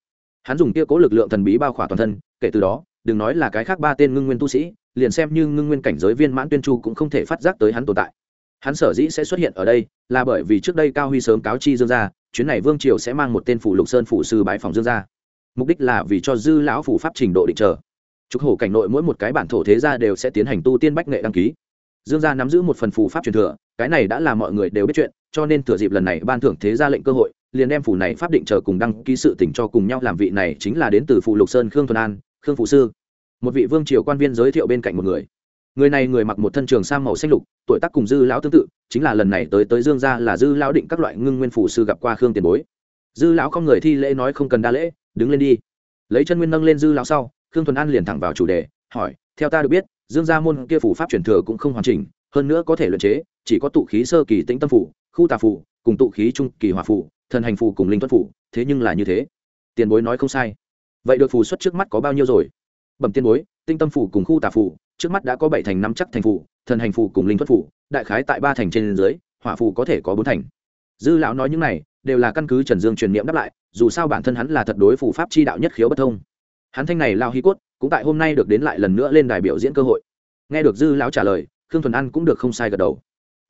hắn dùng kia cố lực lượng thần bí bao khỏa toàn thân, kể từ đó, đừng nói là cái khác ba tên ngưng nguyên tu sĩ, liền xem như ngưng nguyên cảnh giới viên mãn tuyên chu cũng không thể phát giác tới hắn tồn tại. Hắn sở dĩ sẽ xuất hiện ở đây, là bởi vì trước đây cao huy sớm cáo chi dương gia, chuyến này vương triều sẽ mang một tên phủ lục sơn phủ sư bái phòng dương gia. Mục đích là vì cho dư lão phủ pháp trình độ định chờ trục hổ cảnh nội mỗi một cái bản thổ thế gia đều sẽ tiến hành tu tiên bách nghệ đăng ký. Dương gia nắm giữ một phần phù pháp truyền thừa, cái này đã là mọi người đều biết chuyện, cho nên thừa dịp lần này ban thưởng thế gia lệnh cơ hội liền đem phủ này pháp định chờ cùng đăng ký sự tỉnh cho cùng nhau làm vị này chính là đến từ phủ lục sơn khương thuần an, khương phụ sư. Một vị vương triều quan viên giới thiệu bên cạnh một người. Người này người mặc một thân trường sang màu xanh lục, tuổi tác cùng dư lão tương tự, chính là lần này tới tới dương gia là dư lão định các loại ngưng nguyên phủ sư gặp qua khương tiền bối. Dư lão không người thi lễ nói không cần đa lễ, đứng lên đi. Lấy chân nguyên nâng lên dư lão sau, khương thuần an liền thẳng vào chủ đề, hỏi, theo ta được biết, dương gia môn kia phủ pháp truyền thừa cũng không hoàn chỉnh, hơn nữa có thể luyện chế, chỉ có tụ khí sơ kỳ tĩnh tâm phủ, khu tà phủ, cùng tụ khí trung kỳ hòa phủ thần hành phủ cùng linh tuất phủ, thế nhưng là như thế. Tiền bối nói không sai. Vậy được phù xuất trước mắt có bao nhiêu rồi? Bẩm tiên bối, tinh tâm phủ cùng khu tà phủ, trước mắt đã có bảy thành năm chắc thành phủ, thần hành phủ cùng linh tuất phủ, đại khái tại ba thành trên dưới, hỏa phủ có thể có bốn thành. Dư lão nói những này, đều là căn cứ trần dương truyền niệm đáp lại, dù sao bản thân hắn là thật đối phù pháp chi đạo nhất khiếu bất thông. Hắn thanh này lao hi cốt, cũng tại hôm nay được đến lại lần nữa lên đài biểu diễn cơ hội. Nghe được dư lão trả lời, khương thuần ăn cũng được không sai gật đầu.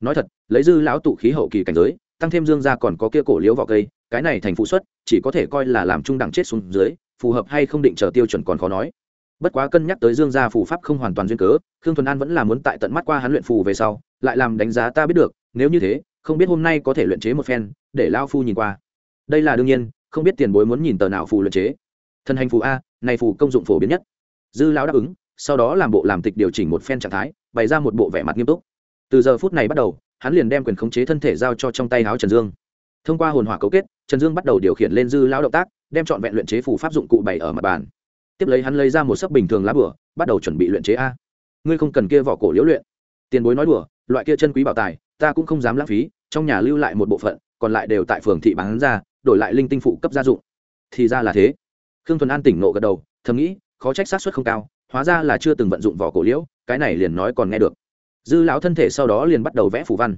Nói thật, lấy dư lão tụ khí hậu kỳ cảnh giới tăng thêm dương gia còn có kia cổ liếu vỏ cây, cái này thành phụ xuất, chỉ có thể coi là làm trung đẳng chết xuống dưới, phù hợp hay không định chờ tiêu chuẩn còn khó nói. Bất quá cân nhắc tới dương gia phù pháp không hoàn toàn duyên cớ, khương thuần an vẫn là muốn tại tận mắt qua hắn luyện phù về sau, lại làm đánh giá ta biết được, nếu như thế, không biết hôm nay có thể luyện chế một phen, để lao phu nhìn qua. Đây là đương nhiên, không biết tiền bối muốn nhìn tờ nào phù luyện chế. Thần hành phù a, này phù công dụng phổ biến nhất. Dư lão đáp ứng, sau đó làm bộ làm tịch điều chỉnh một phen trạng thái, bày ra một bộ vẻ mặt nghiêm túc. Từ giờ phút này bắt đầu hắn liền đem quyền khống chế thân thể giao cho trong tay áo trần dương. Thông qua hồn hỏa cấu kết, trần dương bắt đầu điều khiển lên dư lão động tác, đem trọn vẹn luyện chế phù pháp dụng cụ bày ở mặt bàn. Tiếp lấy hắn lấy ra một sấp bình thường lá bửa bắt đầu chuẩn bị luyện chế a. Ngươi không cần kia vỏ cổ liễu luyện. Tiền bối nói đùa, loại kia chân quý bảo tài, ta cũng không dám lãng phí, trong nhà lưu lại một bộ phận, còn lại đều tại phường thị bán ra, đổi lại linh tinh phụ cấp gia dụng. Thì ra là thế. Khương thuần an tỉnh nộ gật đầu, thầm nghĩ, khó trách sát xuất không cao, hóa ra là chưa từng vận dụng vỏ cổ liễu, cái này liền nói còn nghe được dư lão thân thể sau đó liền bắt đầu vẽ phù văn.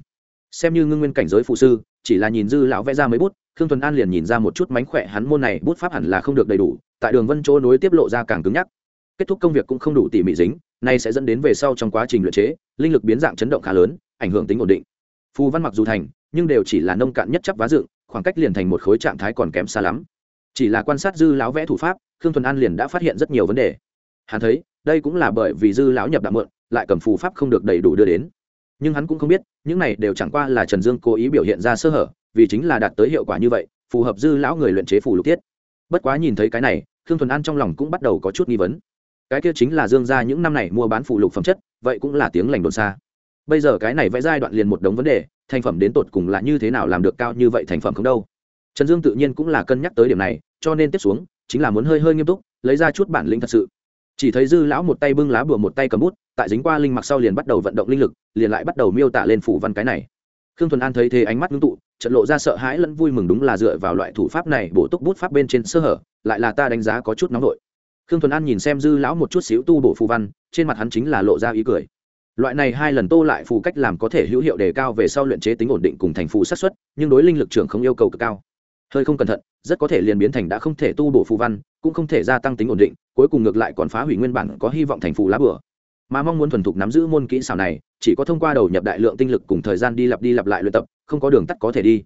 Xem như ngưng nguyên cảnh giới phụ sư, chỉ là nhìn dư lão vẽ ra mấy bút, khương thuần an liền nhìn ra một chút mánh khỏe hắn môn này bút pháp hẳn là không được đầy đủ, tại đường vân chỗ nối tiếp lộ ra càng cứng nhắc. Kết thúc công việc cũng không đủ tỉ mỉ dính, nay sẽ dẫn đến về sau trong quá trình luyện chế, linh lực biến dạng chấn động khá lớn, ảnh hưởng tính ổn định. Phù văn mặc dù thành, nhưng đều chỉ là nông cạn nhất chấp vá dựng, khoảng cách liền thành một khối trạng thái còn kém xa lắm. Chỉ là quan sát dư lão vẽ thủ pháp, khương thuần an liền đã phát hiện rất nhiều vấn đề. Hắn thấy, đây cũng là bởi vì dư lão nhập đạo mượn lại cầm phù pháp không được đầy đủ đưa đến. Nhưng hắn cũng không biết, những này đều chẳng qua là trần dương cố ý biểu hiện ra sơ hở, vì chính là đạt tới hiệu quả như vậy, phù hợp dư lão người luyện chế phù lục tiết. Bất quá nhìn thấy cái này, khương thuần an trong lòng cũng bắt đầu có chút nghi vấn. Cái kia chính là dương ra những năm này mua bán phù lục phẩm chất, vậy cũng là tiếng lành đồn xa. Bây giờ cái này vẽ giai đoạn liền một đống vấn đề, thành phẩm đến tột cùng là như thế nào làm được cao như vậy thành phẩm không đâu. Trần dương tự nhiên cũng là cân nhắc tới điểm này, cho nên tiếp xuống, chính là muốn hơi hơi nghiêm túc, lấy ra chút bản lĩnh thật sự. Chỉ thấy dư lão một tay bưng lá bùa một tay cầm bút tại dính qua linh mặc sau liền bắt đầu vận động linh lực, liền lại bắt đầu miêu tả lên phủ văn cái này. Khương thuần an thấy thế ánh mắt ngưng tụ trận lộ ra sợ hãi lẫn vui mừng đúng là dựa vào loại thủ pháp này bổ túc bút pháp bên trên sơ hở, lại là ta đánh giá có chút nóng vội khương thuần an nhìn xem dư lão một chút xíu tu bổ phù văn, trên mặt hắn chính là lộ ra ý cười. Loại này hai lần tô lại phù cách làm có thể hữu hiệu đề cao về sau luyện chế tính ổn định cùng thành phù sát xuất nhưng đối linh lực trưởng không yêu cầu cực cao. Hơi không cẩn thận, rất có thể liền biến thành đã không thể tu bổ phù văn, cũng không thể gia tăng tính ổn định, cuối cùng ngược lại còn phá hủy nguyên bản có hy vọng thành phù lá bửa mà mong muốn thuần thục nắm giữ môn kỹ xảo này, chỉ có thông qua đầu nhập đại lượng tinh lực cùng thời gian đi lặp đi lặp lại luyện tập, không có đường tắt có thể đi.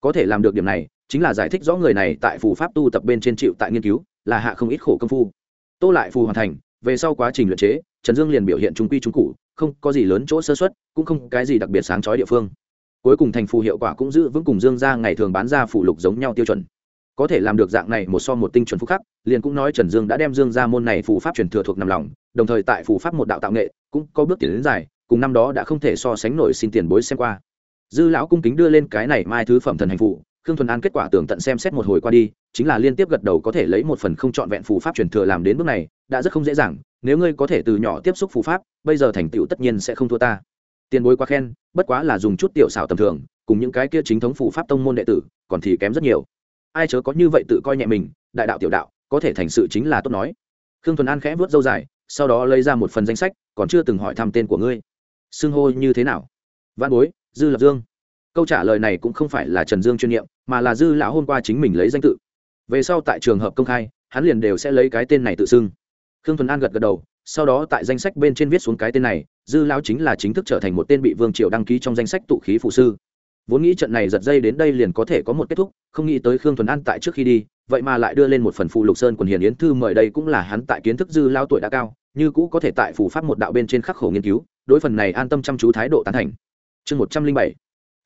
Có thể làm được điểm này, chính là giải thích rõ người này tại phù pháp tu tập bên trên chịu tại nghiên cứu, là hạ không ít khổ công phu. Tô lại phù hoàn thành, về sau quá trình luyện chế, trần dương liền biểu hiện trung quy trung cụ, không có gì lớn chỗ sơ xuất cũng không cái gì đặc biệt sáng chói địa phương. Cuối cùng thành phù hiệu quả cũng giữ vững cùng dương ra ngày thường bán ra phụ lục giống nhau tiêu chuẩn. Có thể làm được dạng này một so một tinh chuẩn phúc khắc, liền cũng nói trần dương đã đem dương ra môn này phù pháp truyền thừa thuộc nằm lòng đồng thời tại phù pháp một đạo tạo nghệ cũng có bước tiến đến dài, cùng năm đó đã không thể so sánh nổi xin tiền bối xem qua. Dư lão cung kính đưa lên cái này mai thứ phẩm thần hành phụ khương thuần an kết quả tường tận xem xét một hồi qua đi, chính là liên tiếp gật đầu có thể lấy một phần không trọn vẹn phù pháp truyền thừa làm đến bước này, đã rất không dễ dàng, nếu ngươi có thể từ nhỏ tiếp xúc phù pháp, bây giờ thành tựu tất nhiên sẽ không thua ta. Tiền bối quá khen, bất quá là dùng chút tiểu xảo tầm thường, cùng những cái kia chính thống phù pháp tông môn đệ tử, còn thì kém rất nhiều. Ai chớ có như vậy tự coi nhẹ mình, đại đạo tiểu đạo, có thể thành sự chính là tốt nói. Khương thuần an khẽ vớt dâu dài sau đó lấy ra một phần danh sách, còn chưa từng hỏi thăm tên của ngươi. Xưng hô như thế nào? Văn bối, dư lập dương. Câu trả lời này cũng không phải là trần dương chuyên nhiệm mà là dư lão hôm qua chính mình lấy danh tự. Về sau tại trường hợp công khai, hắn liền đều sẽ lấy cái tên này tự xưng. Khương thuần an gật gật đầu, sau đó tại danh sách bên trên viết xuống cái tên này, dư lão chính là chính thức trở thành một tên bị vương triều đăng ký trong danh sách tụ khí phụ sư. Vốn nghĩ trận này giật dây đến đây liền có thể có một kết thúc, không nghĩ tới khương thuần an tại trước khi đi, vậy mà lại đưa lên một phần phụ lục sơn quần hiền yến thư mời đây cũng là hắn tại kiến thức dư lao tuổi đã cao như cũ có thể tại phù pháp một đạo bên trên khắc khổ nghiên cứu, đối phần này an tâm chăm chú thái độ tán thành. Chương một trăm linh bảy,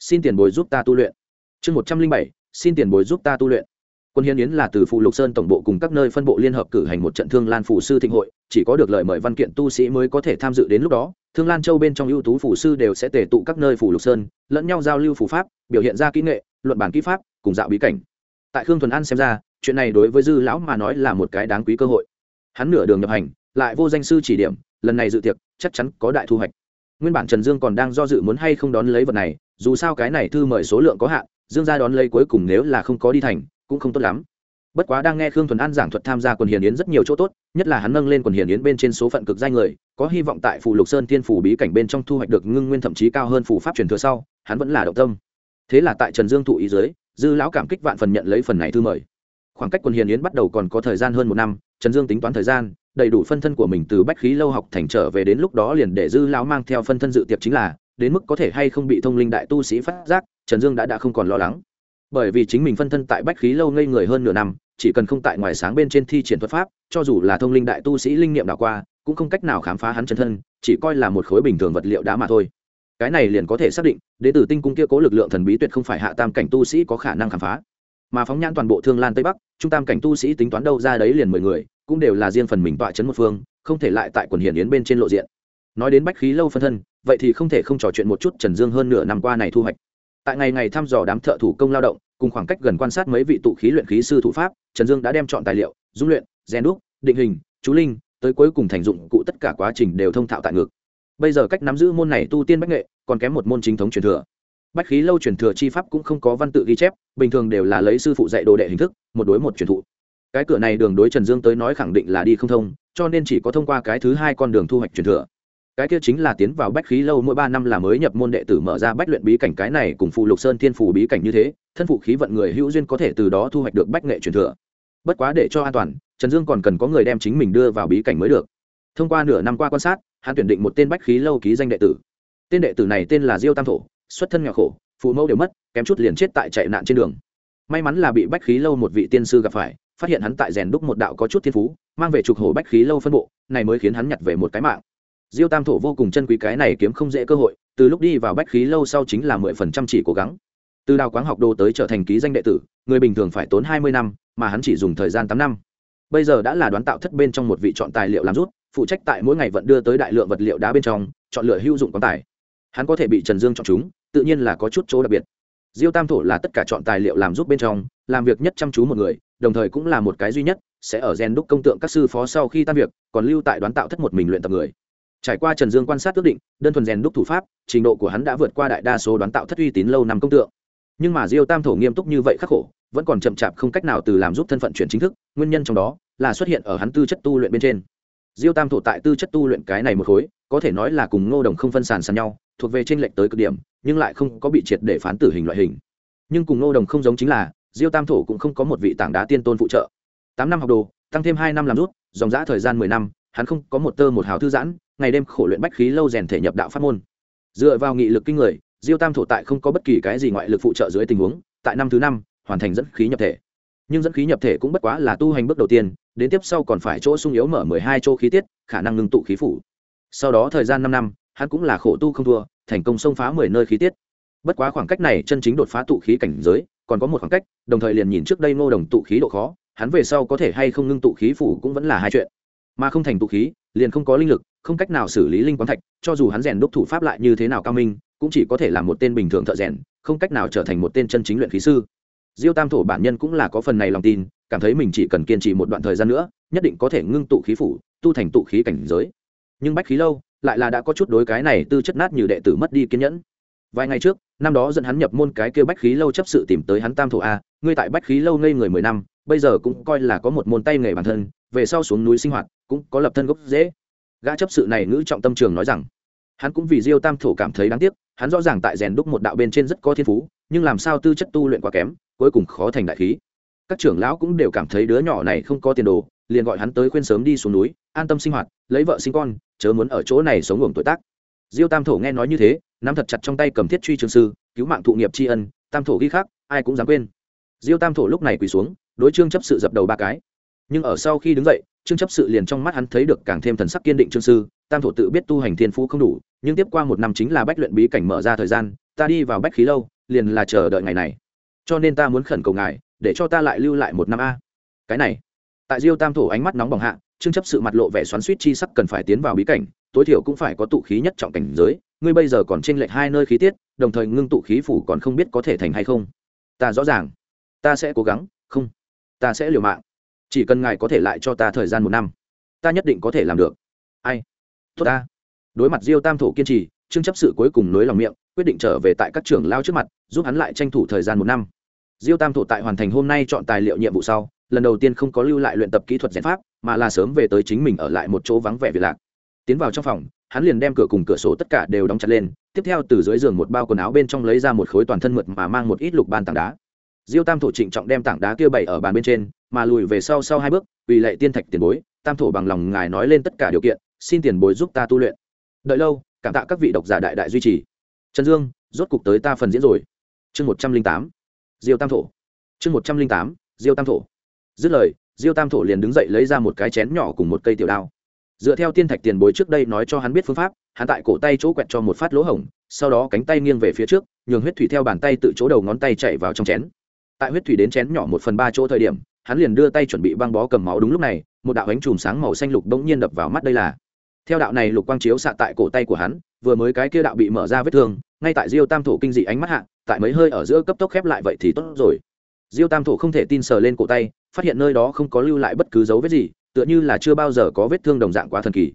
xin tiền bồi giúp ta tu luyện. Chương một trăm linh bảy, xin tiền bồi giúp ta tu luyện. Quân hiến yến là từ phụ lục sơn tổng bộ cùng các nơi phân bộ liên hợp cử hành một trận thương lan phủ sư thịnh hội, chỉ có được lời mời văn kiện tu sĩ mới có thể tham dự đến lúc đó. Thương lan châu bên trong ưu tú phủ sư đều sẽ tề tụ các nơi phủ lục sơn, lẫn nhau giao lưu phủ pháp, biểu hiện ra kỹ nghệ, luận bản kỹ pháp, cùng dạo bí cảnh. Tại khương thuần an xem ra, chuyện này đối với dư lão mà nói là một cái đáng quý cơ hội. Hắn nửa đường nhập hành lại vô danh sư chỉ điểm, lần này dự tiệc, chắc chắn có đại thu hoạch. Nguyên bản trần dương còn đang do dự muốn hay không đón lấy vật này, dù sao cái này thư mời số lượng có hạn, dương ra đón lấy cuối cùng nếu là không có đi thành, cũng không tốt lắm. Bất quá đang nghe khương thuần an giảng thuật tham gia quần hiền yến rất nhiều chỗ tốt, nhất là hắn nâng lên quần hiền yến bên trên số phận cực danh người, có hy vọng tại phù lục sơn tiên phủ bí cảnh bên trong thu hoạch được ngưng nguyên thậm chí cao hơn phù pháp truyền thừa sau, hắn vẫn là động tâm. Thế là tại trần dương thụ ý dưới, dư lão cảm kích vạn phần nhận lấy phần này thư mời. Khoảng cách quần hiền yến bắt đầu còn có thời gian hơn một năm, trần dương tính toán thời gian đầy đủ phân thân của mình từ bách khí lâu học thành trở về đến lúc đó liền để dư lão mang theo phân thân dự tiệc chính là, đến mức có thể hay không bị thông linh đại tu sĩ phát giác, trần dương đã đã không còn lo lắng. Bởi vì chính mình phân thân tại bách khí lâu ngây người hơn nửa năm, chỉ cần không tại ngoài sáng bên trên thi triển thuật pháp, cho dù là thông linh đại tu sĩ linh nghiệm đảo qua, cũng không cách nào khám phá hắn chân thân, chỉ coi là một khối bình thường vật liệu đã mà thôi. Cái này liền có thể xác định đ ế t ử tinh cung kia cố lực lượng thần bí tuyệt không phải hạ tam cảnh tu sĩ có khả năng khám phá. Mà phóng nhãn toàn bộ thương lan tây bắc, trung tam cảnh tu sĩ tính toán đâu ra đấy liền mười người cũng đều là riêng phần mình tọa chấn một phương, không thể lại tại quần hiển yến bên trên lộ diện. Nói đến bách khí lâu phân thân, vậy thì không thể không trò chuyện một chút trần dương hơn nửa năm qua này thu hoạch. Tại ngày ngày thăm dò đám thợ thủ công lao động, cùng khoảng cách gần quan sát mấy vị tụ khí luyện khí sư thủ pháp, trần dương đã đem chọn tài liệu, dung luyện, rèn đúc, định hình, chú linh, tới cuối cùng thành dụng cụ tất cả quá trình đều thông thạo tại ngực bây giờ cách nắm giữ môn này tu tiên bách nghệ, còn kém một môn chính thống truyền thừa. Bách khí lâu truyền thừa chi pháp cũng không có văn tự ghi chép, bình thường đều là lấy sư phụ dạy đồ đệ hình thức, một đối một truyền thụ cái cửa này đường đối trần dương tới nói khẳng định là đi không thông, cho nên chỉ có thông qua cái thứ hai con đường thu hoạch truyền thừa. Cái kia chính là tiến vào bách khí lâu mỗi ba năm là mới nhập môn đệ tử mở ra bách luyện bí cảnh, cái này cùng phù lục sơn thiên phù bí cảnh như thế, thân phụ khí vận người hữu duyên có thể từ đó thu hoạch được bách nghệ truyền thừa. Bất quá để cho an toàn, trần dương còn cần có người đem chính mình đưa vào bí cảnh mới được. Thông qua nửa năm qua quan sát, hắn tuyển định một tên bách khí lâu ký danh đệ tử. Tên đệ tử này tên là diêu tam thổ, xuất thân nghèo khổ, phụ mẫu đều mất, kém chút liền chết tại chạy nạn trên đường. May mắn là bị bách khí lâu một vị tiên sư gặp phải phát hiện hắn tại rèn đúc một đạo có chút thiên phú, mang về trục hổ bách khí lâu phân bộ, này mới khiến hắn nhặt về một cái mạng. Diêu tam thổ vô cùng chân quý cái này kiếm không dễ cơ hội, từ lúc đi vào bách khí lâu sau chính là mười phần trăm chỉ cố gắng. Từ đào quáng học đồ tới trở thành ký danh đệ tử, người bình thường phải tốn hai mươi năm, mà hắn chỉ dùng thời gian tám năm. Bây giờ đã là đoán tạo thất bên trong một vị chọn tài liệu làm rút, phụ trách tại mỗi ngày vận đưa tới đại lượng vật liệu đá bên trong, chọn lựa hữu dụng quán tài. Hắn có thể bị trần dương chọn chúng, tự nhiên là có chút chỗ đặc biệt. Diêu tam thổ là tất cả chọn tài liệu làm giúp bên trong, làm việc nhất chăm chú một người đồng thời cũng là một cái duy nhất sẽ ở gen đúc công tượng các sư phó sau khi tan việc, còn lưu tại đoán tạo thất một mình luyện tập người. Trải qua trần dương quan sát ước định, đơn thuần rèn đúc thủ pháp, trình độ của hắn đã vượt qua đại đa số đoán tạo thất uy tín lâu năm công tượng. Nhưng mà diêu tam thổ nghiêm túc như vậy khắc khổ, vẫn còn chậm chạp không cách nào từ làm giúp thân phận chuyển chính thức, nguyên nhân trong đó là xuất hiện ở hắn tư chất tu luyện bên trên. Diêu tam thổ tại tư chất tu luyện cái này một khối, có thể nói là cùng ngô đồng không phân sàn sàn nhau, thuộc về trên lệnh tới cực điểm, nhưng lại không có bị triệt để phán tử hình loại hình. Nhưng cùng ngô đồng không giống chính là diêu tam thổ cũng không có một vị tảng đá tiên tôn phụ trợ. Tám năm học đồ, tăng thêm hai năm làm rút, dòng giã thời gian mười năm, hắn không có một tơ một hào thư giãn, ngày đêm khổ luyện bách khí lâu rèn thể nhập đạo pháp môn. Dựa vào nghị lực kinh người, diêu tam thổ tại không có bất kỳ cái gì ngoại lực phụ trợ dưới tình huống, tại năm thứ năm, hoàn thành dẫn khí nhập thể. Nhưng dẫn khí nhập thể cũng bất quá là tu hành bước đầu tiên, đến tiếp sau còn phải chỗ sung yếu mở mười hai chỗ khí tiết, khả năng ngưng tụ khí phủ. Sau đó thời gian năm năm, hắn cũng là khổ tu không thua, thành công xông phá mười nơi khí tiết. Bất quá khoảng cách này chân chính đột phá tụ khí cảnh giới còn có một khoảng cách, đồng thời liền nhìn trước đây ngô đồng tụ khí độ khó, hắn về sau có thể hay không ngưng tụ khí phủ cũng vẫn là hai chuyện. Mà không thành tụ khí, liền không có linh lực, không cách nào xử lý linh quán thạch, cho dù hắn rèn đúc thủ pháp lại như thế nào cao minh, cũng chỉ có thể là một tên bình thường thợ rèn, không cách nào trở thành một tên chân chính luyện khí sư. Diêu tam thổ bản nhân cũng là có phần này lòng tin, cảm thấy mình chỉ cần kiên trì một đoạn thời gian nữa, nhất định có thể ngưng tụ khí phủ, tu thành tụ khí cảnh giới. Nhưng bách khí lâu lại là đã có chút đối cái này tư chất nát như đệ tử mất đi kiên nhẫn. Vài ngày trước năm đó dẫn hắn nhập môn cái kia bách khí lâu chấp sự tìm tới hắn tam thổ a, ngươi tại bách khí lâu ngây người mười năm, bây giờ cũng coi là có một môn tay nghề bản thân, về sau xuống núi sinh hoạt, cũng có lập thân gốc dễ gã chấp sự này ngữ trọng tâm trường nói rằng, hắn cũng vì diêu tam thổ cảm thấy đáng tiếc, hắn rõ ràng tại rèn đúc một đạo bên trên rất có thiên phú, nhưng làm sao tư chất tu luyện quá kém, cuối cùng khó thành đại khí. Các trưởng lão cũng đều cảm thấy đứa nhỏ này không có tiền đồ, liền gọi hắn tới khuyên sớm đi xuống núi, an tâm sinh hoạt, lấy vợ sinh con, chớ muốn ở chỗ này sống ngủ tuổi tác. Diêu tam thổ nghe nói như thế nắm thật chặt trong tay cầm thiết truy trường sư, cứu mạng thụ nghiệp tri ân, tam thổ ghi khác ai cũng dám quên. Diêu tam thổ lúc này quỳ xuống, đối trương chấp sự dập đầu ba cái. Nhưng ở sau khi đứng dậy, trương chấp sự liền trong mắt hắn thấy được càng thêm thần sắc kiên định trương sư, tam thổ tự biết tu hành thiên phú không đủ, nhưng tiếp qua một năm chính là bách luyện bí cảnh mở ra thời gian, ta đi vào bách khí lâu, liền là chờ đợi ngày này. Cho nên ta muốn khẩn cầu ngài, để cho ta lại lưu lại một năm a. Cái này. Tại diêu tam thổ ánh mắt nóng bỏng hạ, trương chấp sự mặt lộ vẻ xoắn suýt chi sắc cần phải tiến vào bí cảnh tối thiểu cũng phải có tụ khí nhất trọng cảnh giới, ngươi bây giờ còn trên lệch hai nơi khí tiết, đồng thời ngưng tụ khí phủ còn không biết có thể thành hay không. Ta rõ ràng. Ta sẽ cố gắng. Không. Ta sẽ liều mạng. Chỉ cần ngài có thể lại cho ta thời gian một năm, ta nhất định có thể làm được. Ai? Tốt ta. Đối mặt diêu tam thổ kiên trì, trương chấp sự cuối cùng nối lòng miệng, quyết định trở về tại các trưởng lao trước mặt, giúp hắn lại tranh thủ thời gian một năm. Diêu tam thổ tại hoàn thành hôm nay chọn tài liệu nhiệm vụ sau, lần đầu tiên không có lưu lại luyện tập kỹ thuật giải pháp, mà là sớm về tới chính mình ở lại một chỗ vắng vẻ việc lạc tiến vào trong phòng, hắn liền đem cửa cùng cửa sổ tất cả đều đóng chặt lên, tiếp theo từ dưới giường một bao quần áo bên trong lấy ra một khối toàn thân mượt mà mang một ít lục ban tảng đá. Diêu tam thổ trịnh trọng đem tảng đá kia bày ở bàn bên trên, mà lùi về sau sau hai bước, vì lệ tiên thạch tiền bối, tam thổ bằng lòng ngài nói lên tất cả điều kiện, xin tiền bối giúp ta tu luyện. Đợi lâu, cảm tạ các vị độc giả đại đại duy trì. Trần dương, rốt cục tới ta phần diễn rồi. Chương một trăm linh tám, diêu tam thổ. Chương một trăm linh tám, diêu tam thổ. Dứt lời, diêu tam thổ liền đứng dậy lấy ra một cái chén nhỏ cùng một cây tiểu đao dựa theo tiên thạch tiền bối trước đây nói cho hắn biết phương pháp, hắn tại cổ tay chỗ quẹt cho một phát lỗ hổng, sau đó cánh tay nghiêng về phía trước, nhường huyết thủy theo bàn tay tự chỗ đầu ngón tay chạy vào trong chén. Tại huyết thủy đến chén nhỏ một phần ba chỗ thời điểm, hắn liền đưa tay chuẩn bị băng bó cầm máu đúng lúc này, một đạo ánh chùm sáng màu xanh lục bỗng nhiên đập vào mắt đây là. Theo đạo này lục quang chiếu xạ tại cổ tay của hắn, vừa mới cái kia đạo bị mở ra vết thương, ngay tại diêu tam thổ kinh dị ánh mắt hạ, tại mấy hơi ở giữa cấp tốc khép lại vậy thì tốt rồi. Diêu tam thổ không thể tin sờ lên cổ tay, phát hiện nơi đó không có lưu lại bất cứ dấu vết gì tựa như là chưa bao giờ có vết thương đồng dạng quá thần kỳ.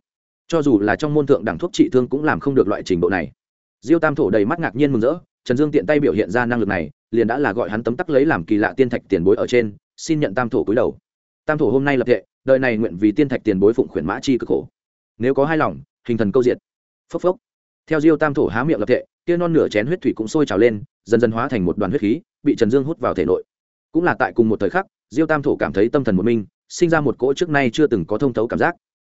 Cho dù là trong môn thượng đẳng thuốc trị thương cũng làm không được loại trình độ này. Diêu tam thổ đầy mắt ngạc nhiên mừng rỡ, trần dương tiện tay biểu hiện ra năng lực này, liền đã là gọi hắn tấm tắc lấy làm kỳ lạ tiên thạch tiền bối ở trên, xin nhận tam thổ cúi đầu. Tam thổ hôm nay lập thệ, đời này nguyện vì tiên thạch tiền bối phụng khuyển mã chi cực khổ. Nếu có hai lòng, hình thần câu diện phốc phốc. Theo diêu tam thổ há miệng lập thệ, kia non nửa chén huyết thủy cũng sôi trào lên, dần dần hóa thành một đoàn huyết khí, bị trần dương hút vào thể nội. Cũng là tại cùng một thời khắc, diêu tam thổ cảm thấy tâm thần một minh sinh ra một cỗ trước nay chưa từng có thông thấu cảm giác.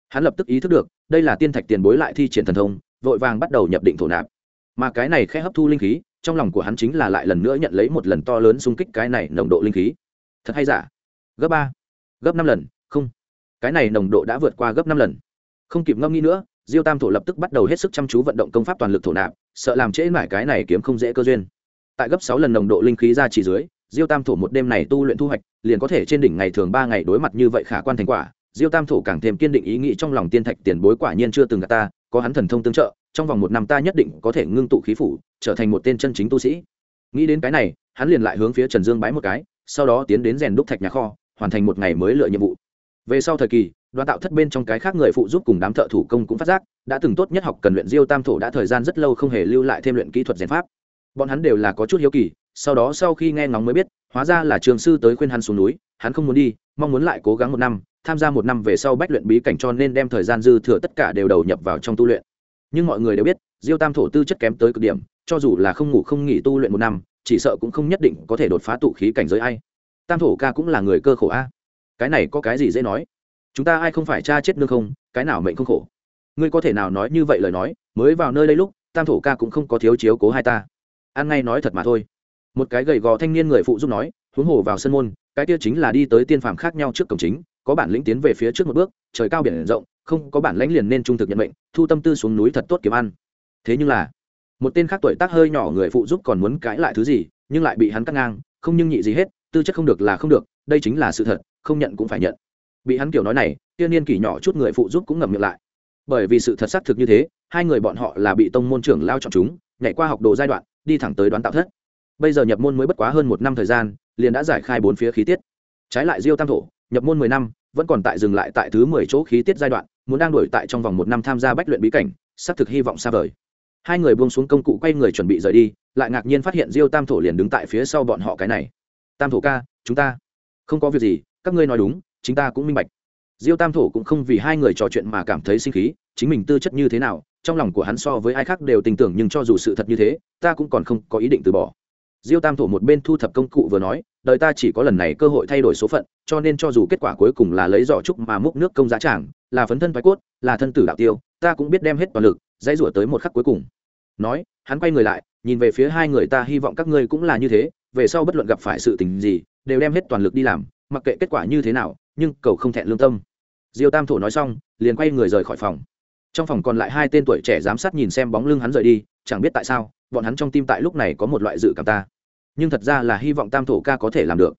Hắn lập tức ý thức được, đây là tiên thạch tiền bối lại thi triển thần thông, vội vàng bắt đầu nhập định thổ nạp. Mà cái này khẽ hấp thu linh khí, trong lòng của hắn chính là lại lần nữa nhận lấy một lần to lớn xung kích cái này nồng độ linh khí. Thật hay giả? Gấp ba, gấp năm lần, không. Cái này nồng độ đã vượt qua gấp năm lần. Không kịp ngâm nghĩ nữa, diêu tam thổ lập tức bắt đầu hết sức chăm chú vận động công pháp toàn lực thổ nạp, sợ làm trễ mãi cái này kiếm không dễ cơ duyên. Tại gấp sáu lần nồng độ linh khí ra chỉ dưới diêu tam thổ một đêm này tu luyện thu hoạch, liền có thể trên đỉnh ngày thường ba ngày đối mặt như vậy khả quan thành quả. Diêu tam thổ càng thêm kiên định ý nghĩ trong lòng tiên thạch tiền bối quả nhiên chưa từng gặp ta, có hắn thần thông tương trợ, trong vòng một năm ta nhất định có thể ngưng tụ khí phủ, trở thành một tên chân chính tu sĩ. Nghĩ đến cái này, hắn liền lại hướng phía trần dương bái một cái, sau đó tiến đến rèn đúc thạch nhà kho, hoàn thành một ngày mới lựa nhiệm vụ. Về sau thời kỳ, đoàn tạo thất bên trong cái khác người phụ giúp cùng đám thợ thủ công cũng phát giác, đã từng tốt nhất học cần luyện diêu tam thổ đã thời gian rất lâu không hề lưu lại thêm luyện kỹ thuật rèn pháp. Bọn hắn đều là có chút hiếu kỳ sau đó sau khi nghe ngóng mới biết, hóa ra là trường sư tới khuyên hắn xuống núi, hắn không muốn đi, mong muốn lại cố gắng một năm, tham gia một năm về sau bách luyện bí cảnh cho nên đem thời gian dư thừa tất cả đều đầu nhập vào trong tu luyện. Nhưng mọi người đều biết, diêu tam thổ tư chất kém tới cực điểm, cho dù là không ngủ không nghỉ tu luyện một năm, chỉ sợ cũng không nhất định có thể đột phá tụ khí cảnh giới ai. Tam thổ ca cũng là người cơ khổ a. Cái này có cái gì dễ nói? Chúng ta ai không phải cha chết nương không, cái nào mệnh không khổ? Ngươi có thể nào nói như vậy lời nói, mới vào nơi đây lúc, tam thổ ca cũng không có thiếu chiếu cố hai ta. Ăn ngay nói thật mà thôi một cái gầy gò thanh niên người phụ giúp nói, huống hồ vào sân môn, cái kia chính là đi tới tiên phàm khác nhau trước cổng chính, có bản lĩnh tiến về phía trước một bước, trời cao biển rộng, không có bản lãnh liền nên trung thực nhận mệnh, thu tâm tư xuống núi thật tốt kiếm ăn. Thế nhưng là, một tên khác tuổi tác hơi nhỏ người phụ giúp còn muốn cãi lại thứ gì, nhưng lại bị hắn cắt ngang, không nhưng nhị gì hết, tư chất không được là không được, đây chính là sự thật, không nhận cũng phải nhận. Bị hắn kiểu nói này tiên niên kỷ nhỏ chút người phụ giúp cũng ngậm miệng lại. Bởi vì sự thật xác thực như thế, hai người bọn họ là bị tông môn trưởng lao chọn chúng, nhảy qua học đồ giai đoạn, đi thẳng tới đoán tạo thất bây giờ nhập môn mới bất quá hơn một năm thời gian, liền đã giải khai bốn phía khí tiết. Trái lại diêu tam thổ, nhập môn mười năm, vẫn còn tại dừng lại tại thứ mười chỗ khí tiết giai đoạn, muốn đang đổi tại trong vòng một năm tham gia bách luyện bí cảnh xác thực hy vọng xa vời. Hai người buông xuống công cụ quay người chuẩn bị rời đi, lại ngạc nhiên phát hiện diêu tam thổ liền đứng tại phía sau bọn họ cái này. Tam thổ ca, chúng ta không có việc gì, các ngươi nói đúng, chính ta cũng minh bạch. Diêu tam thổ cũng không vì hai người trò chuyện mà cảm thấy sinh khí, chính mình tư chất như thế nào, trong lòng của hắn so với ai khác đều tin tưởng nhưng cho dù sự thật như thế, ta cũng còn không có ý định từ bỏ diêu tam thổ một bên thu thập công cụ vừa nói đời ta chỉ có lần này cơ hội thay đổi số phận cho nên cho dù kết quả cuối cùng là lấy giỏ trúc mà múc nước công giá chẳng, là phấn thân thoái cốt là thân tử đạo tiêu ta cũng biết đem hết toàn lực dãy rủa tới một khắc cuối cùng. Nói hắn quay người lại nhìn về phía hai người ta hy vọng các ngươi cũng là như thế về sau bất luận gặp phải sự tình gì đều đem hết toàn lực đi làm mặc kệ kết quả như thế nào nhưng cầu không thẹn lương tâm. Diêu tam thổ nói xong liền quay người rời khỏi phòng. Trong phòng còn lại hai tên tuổi trẻ giám sát nhìn xem bóng lưng hắn rời đi chẳng biết tại sao, bọn hắn trong tim tại lúc này có một loại dự cảm ta. Nhưng thật ra là hy vọng tam thổ ca có thể làm được.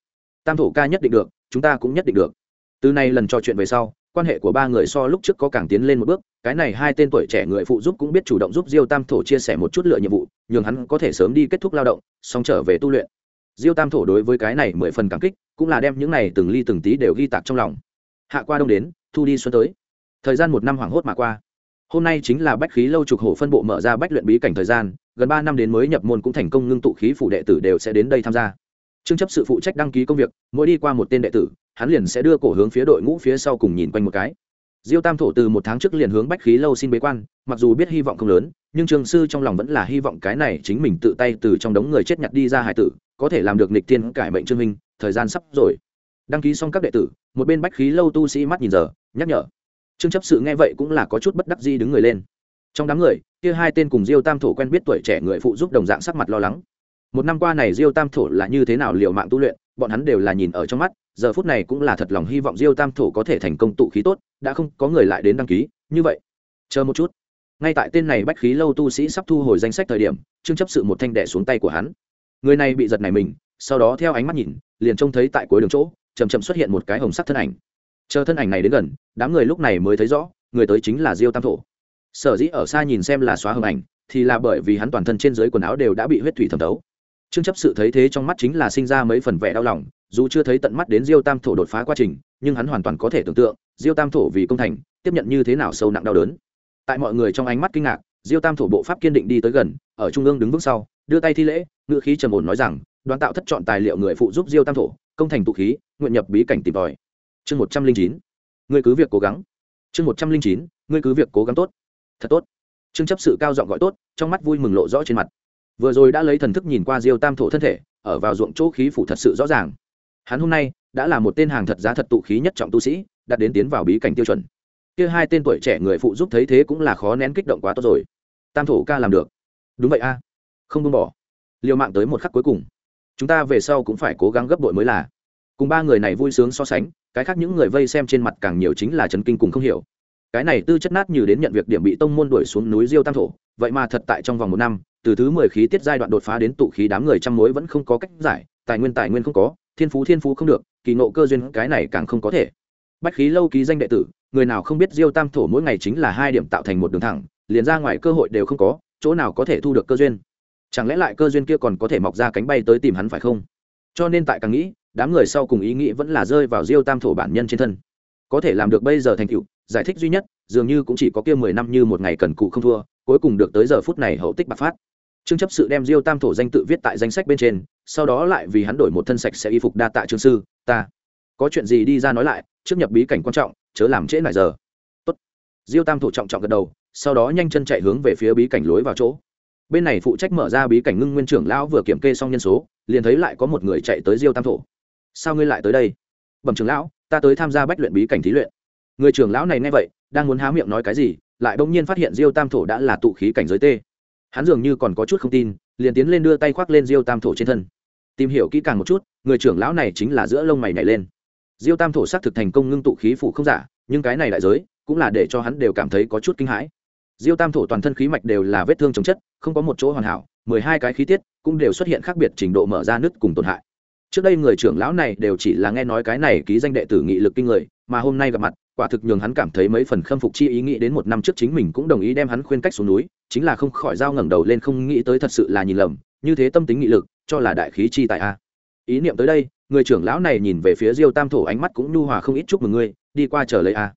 Tam thổ ca nhất định được, chúng ta cũng nhất định được. Từ nay lần trò chuyện về sau, quan hệ của ba người so lúc trước có càng tiến lên một bước, cái này hai tên tuổi trẻ người phụ giúp cũng biết chủ động giúp diêu tam thổ chia sẻ một chút lựa nhiệm vụ, nhường hắn có thể sớm đi kết thúc lao động, xong trở về tu luyện. Diêu tam thổ đối với cái này mười phần cảm kích, cũng là đem những này từng ly từng tí đều ghi tạc trong lòng. Hạ qua đông đến, thu đi xuân tới. Thời gian một năm hoảng hốt mà qua hôm nay chính là bách khí lâu trục hổ phân bộ mở ra bách luyện bí cảnh thời gian, gần ba năm đến mới nhập môn cũng thành công ngưng tụ khí phủ đệ tử đều sẽ đến đây tham gia. Trương chấp sự phụ trách đăng ký công việc, mỗi đi qua một tên đệ tử, hắn liền sẽ đưa cổ hướng phía đội ngũ phía sau cùng nhìn quanh một cái. Diêu tam thổ từ một tháng trước liền hướng bách khí lâu xin bế quan, mặc dù biết hy vọng không lớn, nhưng trường sư trong lòng vẫn là hy vọng cái này chính mình tự tay từ trong đống người chết nhặt đi ra hải tử, có thể làm được nịch tiên cải mệnh trương minh, thời gian sắp rồi. Đăng ký xong các đệ tử, một bên bách khí lâu tu sĩ mắt nhìn giờ, nhắc nhở trương chấp sự nghe vậy cũng là có chút bất đắc di đứng người lên. Trong đám người, kia hai tên cùng diêu tam thổ quen biết tuổi trẻ người phụ giúp đồng dạng sắc mặt lo lắng. Một năm qua này diêu tam thổ là như thế nào liệu mạng tu luyện, bọn hắn đều là nhìn ở trong mắt, giờ phút này cũng là thật lòng hy vọng diêu tam thổ có thể thành công tụ khí tốt, đã không có người lại đến đăng ký, như vậy. Chờ một chút. Ngay tại tên này bách khí lâu tu sĩ sắp thu hồi danh sách thời điểm, trương chấp sự một thanh đẻ xuống tay của hắn. Người này bị giật này mình, sau đó theo ánh mắt nhìn, liền trông thấy tại cuối đường chỗ chầm chậm xuất hiện một cái hồng sắc thân ảnh chờ thân ảnh này đến gần, đám người lúc này mới thấy rõ, người tới chính là diêu tam thổ. Sở dĩ ở xa nhìn xem là xóa hình ảnh, thì là bởi vì hắn toàn thân trên dưới quần áo đều đã bị huyết thủy thẩm thấu. Trương chấp sự thấy thế trong mắt chính là sinh ra mấy phần vẻ đau lòng, dù chưa thấy tận mắt đến diêu tam thổ đột phá quá trình, nhưng hắn hoàn toàn có thể tưởng tượng, diêu tam thổ vì công thành, tiếp nhận như thế nào sâu nặng đau đớn. Tại mọi người trong ánh mắt kinh ngạc, diêu tam thổ bộ pháp kiên định đi tới gần, ở trung ương đứng vững sau, đưa tay thi lễ ngựa khí trầm ổn nói rằng, đoàn tạo thất chọn tài liệu người phụ giúp diêu tam thổ, công thành tụ khí, nguyện nhập bí cảnh tìm tòi chương một trăm linh chín. Ngươi cứ việc cố gắng. Chương một trăm linh chín, ngươi cứ việc cố gắng tốt. Thật tốt. Trương chấp sự cao giọng gọi tốt, trong mắt vui mừng lộ rõ trên mặt. Vừa rồi đã lấy thần thức nhìn qua diêu tam thổ thân thể, ở vào ruộng chỗ khí phủ thật sự rõ ràng. Hắn hôm nay đã là một tên hàng thật giá thật tụ khí nhất trọng tu sĩ đặt đến tiến vào bí cảnh tiêu chuẩn. Kia hai tên tuổi trẻ người phụ giúp thấy thế cũng là khó nén kích động quá tốt rồi. Tam thổ ca làm được. Đúng vậy a. Không buông bỏ. Liều mạng tới một khắc cuối cùng. Chúng ta về sau cũng phải cố gắng gấp đội mới là. Cùng ba người này vui sướng so sánh cái khác những người vây xem trên mặt càng nhiều chính là chấn kinh cùng không hiểu. Cái này tư chất nát như đến nhận việc điểm bị tông môn đuổi xuống núi diêu tam thổ, vậy mà thật tại trong vòng một năm, từ thứ mười khí tiết giai đoạn đột phá đến tụ khí đám người trăm mối vẫn không có cách giải, tài nguyên tài nguyên không có, thiên phú thiên phú không được, kỳ ngộ cơ duyên cái này càng không có thể. Bách khí lâu ký danh đệ tử, người nào không biết diêu tam thổ mỗi ngày chính là hai điểm tạo thành một đường thẳng, liền ra ngoài cơ hội đều không có, chỗ nào có thể thu được cơ duyên? Chẳng lẽ lại cơ duyên kia còn có thể mọc ra cánh bay tới tìm hắn phải không? Cho nên tại càng nghĩ đám người sau cùng ý nghĩ vẫn là rơi vào diêu tam thổ bản nhân trên thân. Có thể làm được bây giờ thành tựu, giải thích duy nhất, dường như cũng chỉ có kia mười năm như một ngày cần cụ không thua, cuối cùng được tới giờ phút này hậu tích bạc phát. Trương chấp sự đem diêu tam thổ danh tự viết tại danh sách bên trên, sau đó lại vì hắn đổi một thân sạch sẽ y phục đa tạ trương sư, ta, có chuyện gì đi ra nói lại, trước nhập bí cảnh quan trọng, chớ làm trễ lại giờ. Tốt. diêu tam thổ trọng trọng gật đầu, sau đó nhanh chân chạy hướng về phía bí cảnh lối vào chỗ. Bên này phụ trách mở ra bí cảnh ngưng nguyên trưởng lão vừa kiểm kê xong nhân số, liền thấy lại có một người chạy tới diêu tam thổ sao ngươi lại tới đây? Bẩm trưởng lão, ta tới tham gia bách luyện bí cảnh thí luyện. Người trưởng lão này nghe vậy, đang muốn há miệng nói cái gì, lại bỗng nhiên phát hiện diêu tam thổ đã là tụ khí cảnh giới tê. Hắn dường như còn có chút không tin, liền tiến lên đưa tay khoác lên diêu tam thổ trên thân. Tìm hiểu kỹ càng một chút, người trưởng lão này chính là giữa lông mày nhảy lên. Diêu tam thổ xác thực thành công ngưng tụ khí phủ không giả, nhưng cái này đại giới, cũng là để cho hắn đều cảm thấy có chút kinh hãi. Diêu tam thổ toàn thân khí mạch đều là vết thương chống chất, không có một chỗ hoàn hảo, mười hai cái khí tiết cũng đều xuất hiện khác biệt trình độ mở ra nứt cùng tổn hại trước đây người trưởng lão này đều chỉ là nghe nói cái này ký danh đệ tử nghị lực kinh người, mà hôm nay gặp mặt, quả thực nhường hắn cảm thấy mấy phần khâm phục chi ý nghĩ đến một năm trước chính mình cũng đồng ý đem hắn khuyên cách xuống núi, chính là không khỏi dao ngẩng đầu lên không nghĩ tới thật sự là nhìn lầm, như thế tâm tính nghị lực, cho là đại khí chi tại a. Ý niệm tới đây, người trưởng lão này nhìn về phía diêu tam thổ ánh mắt cũng nhu hòa không ít chúc mừng ngươi, đi qua chờ lấy a.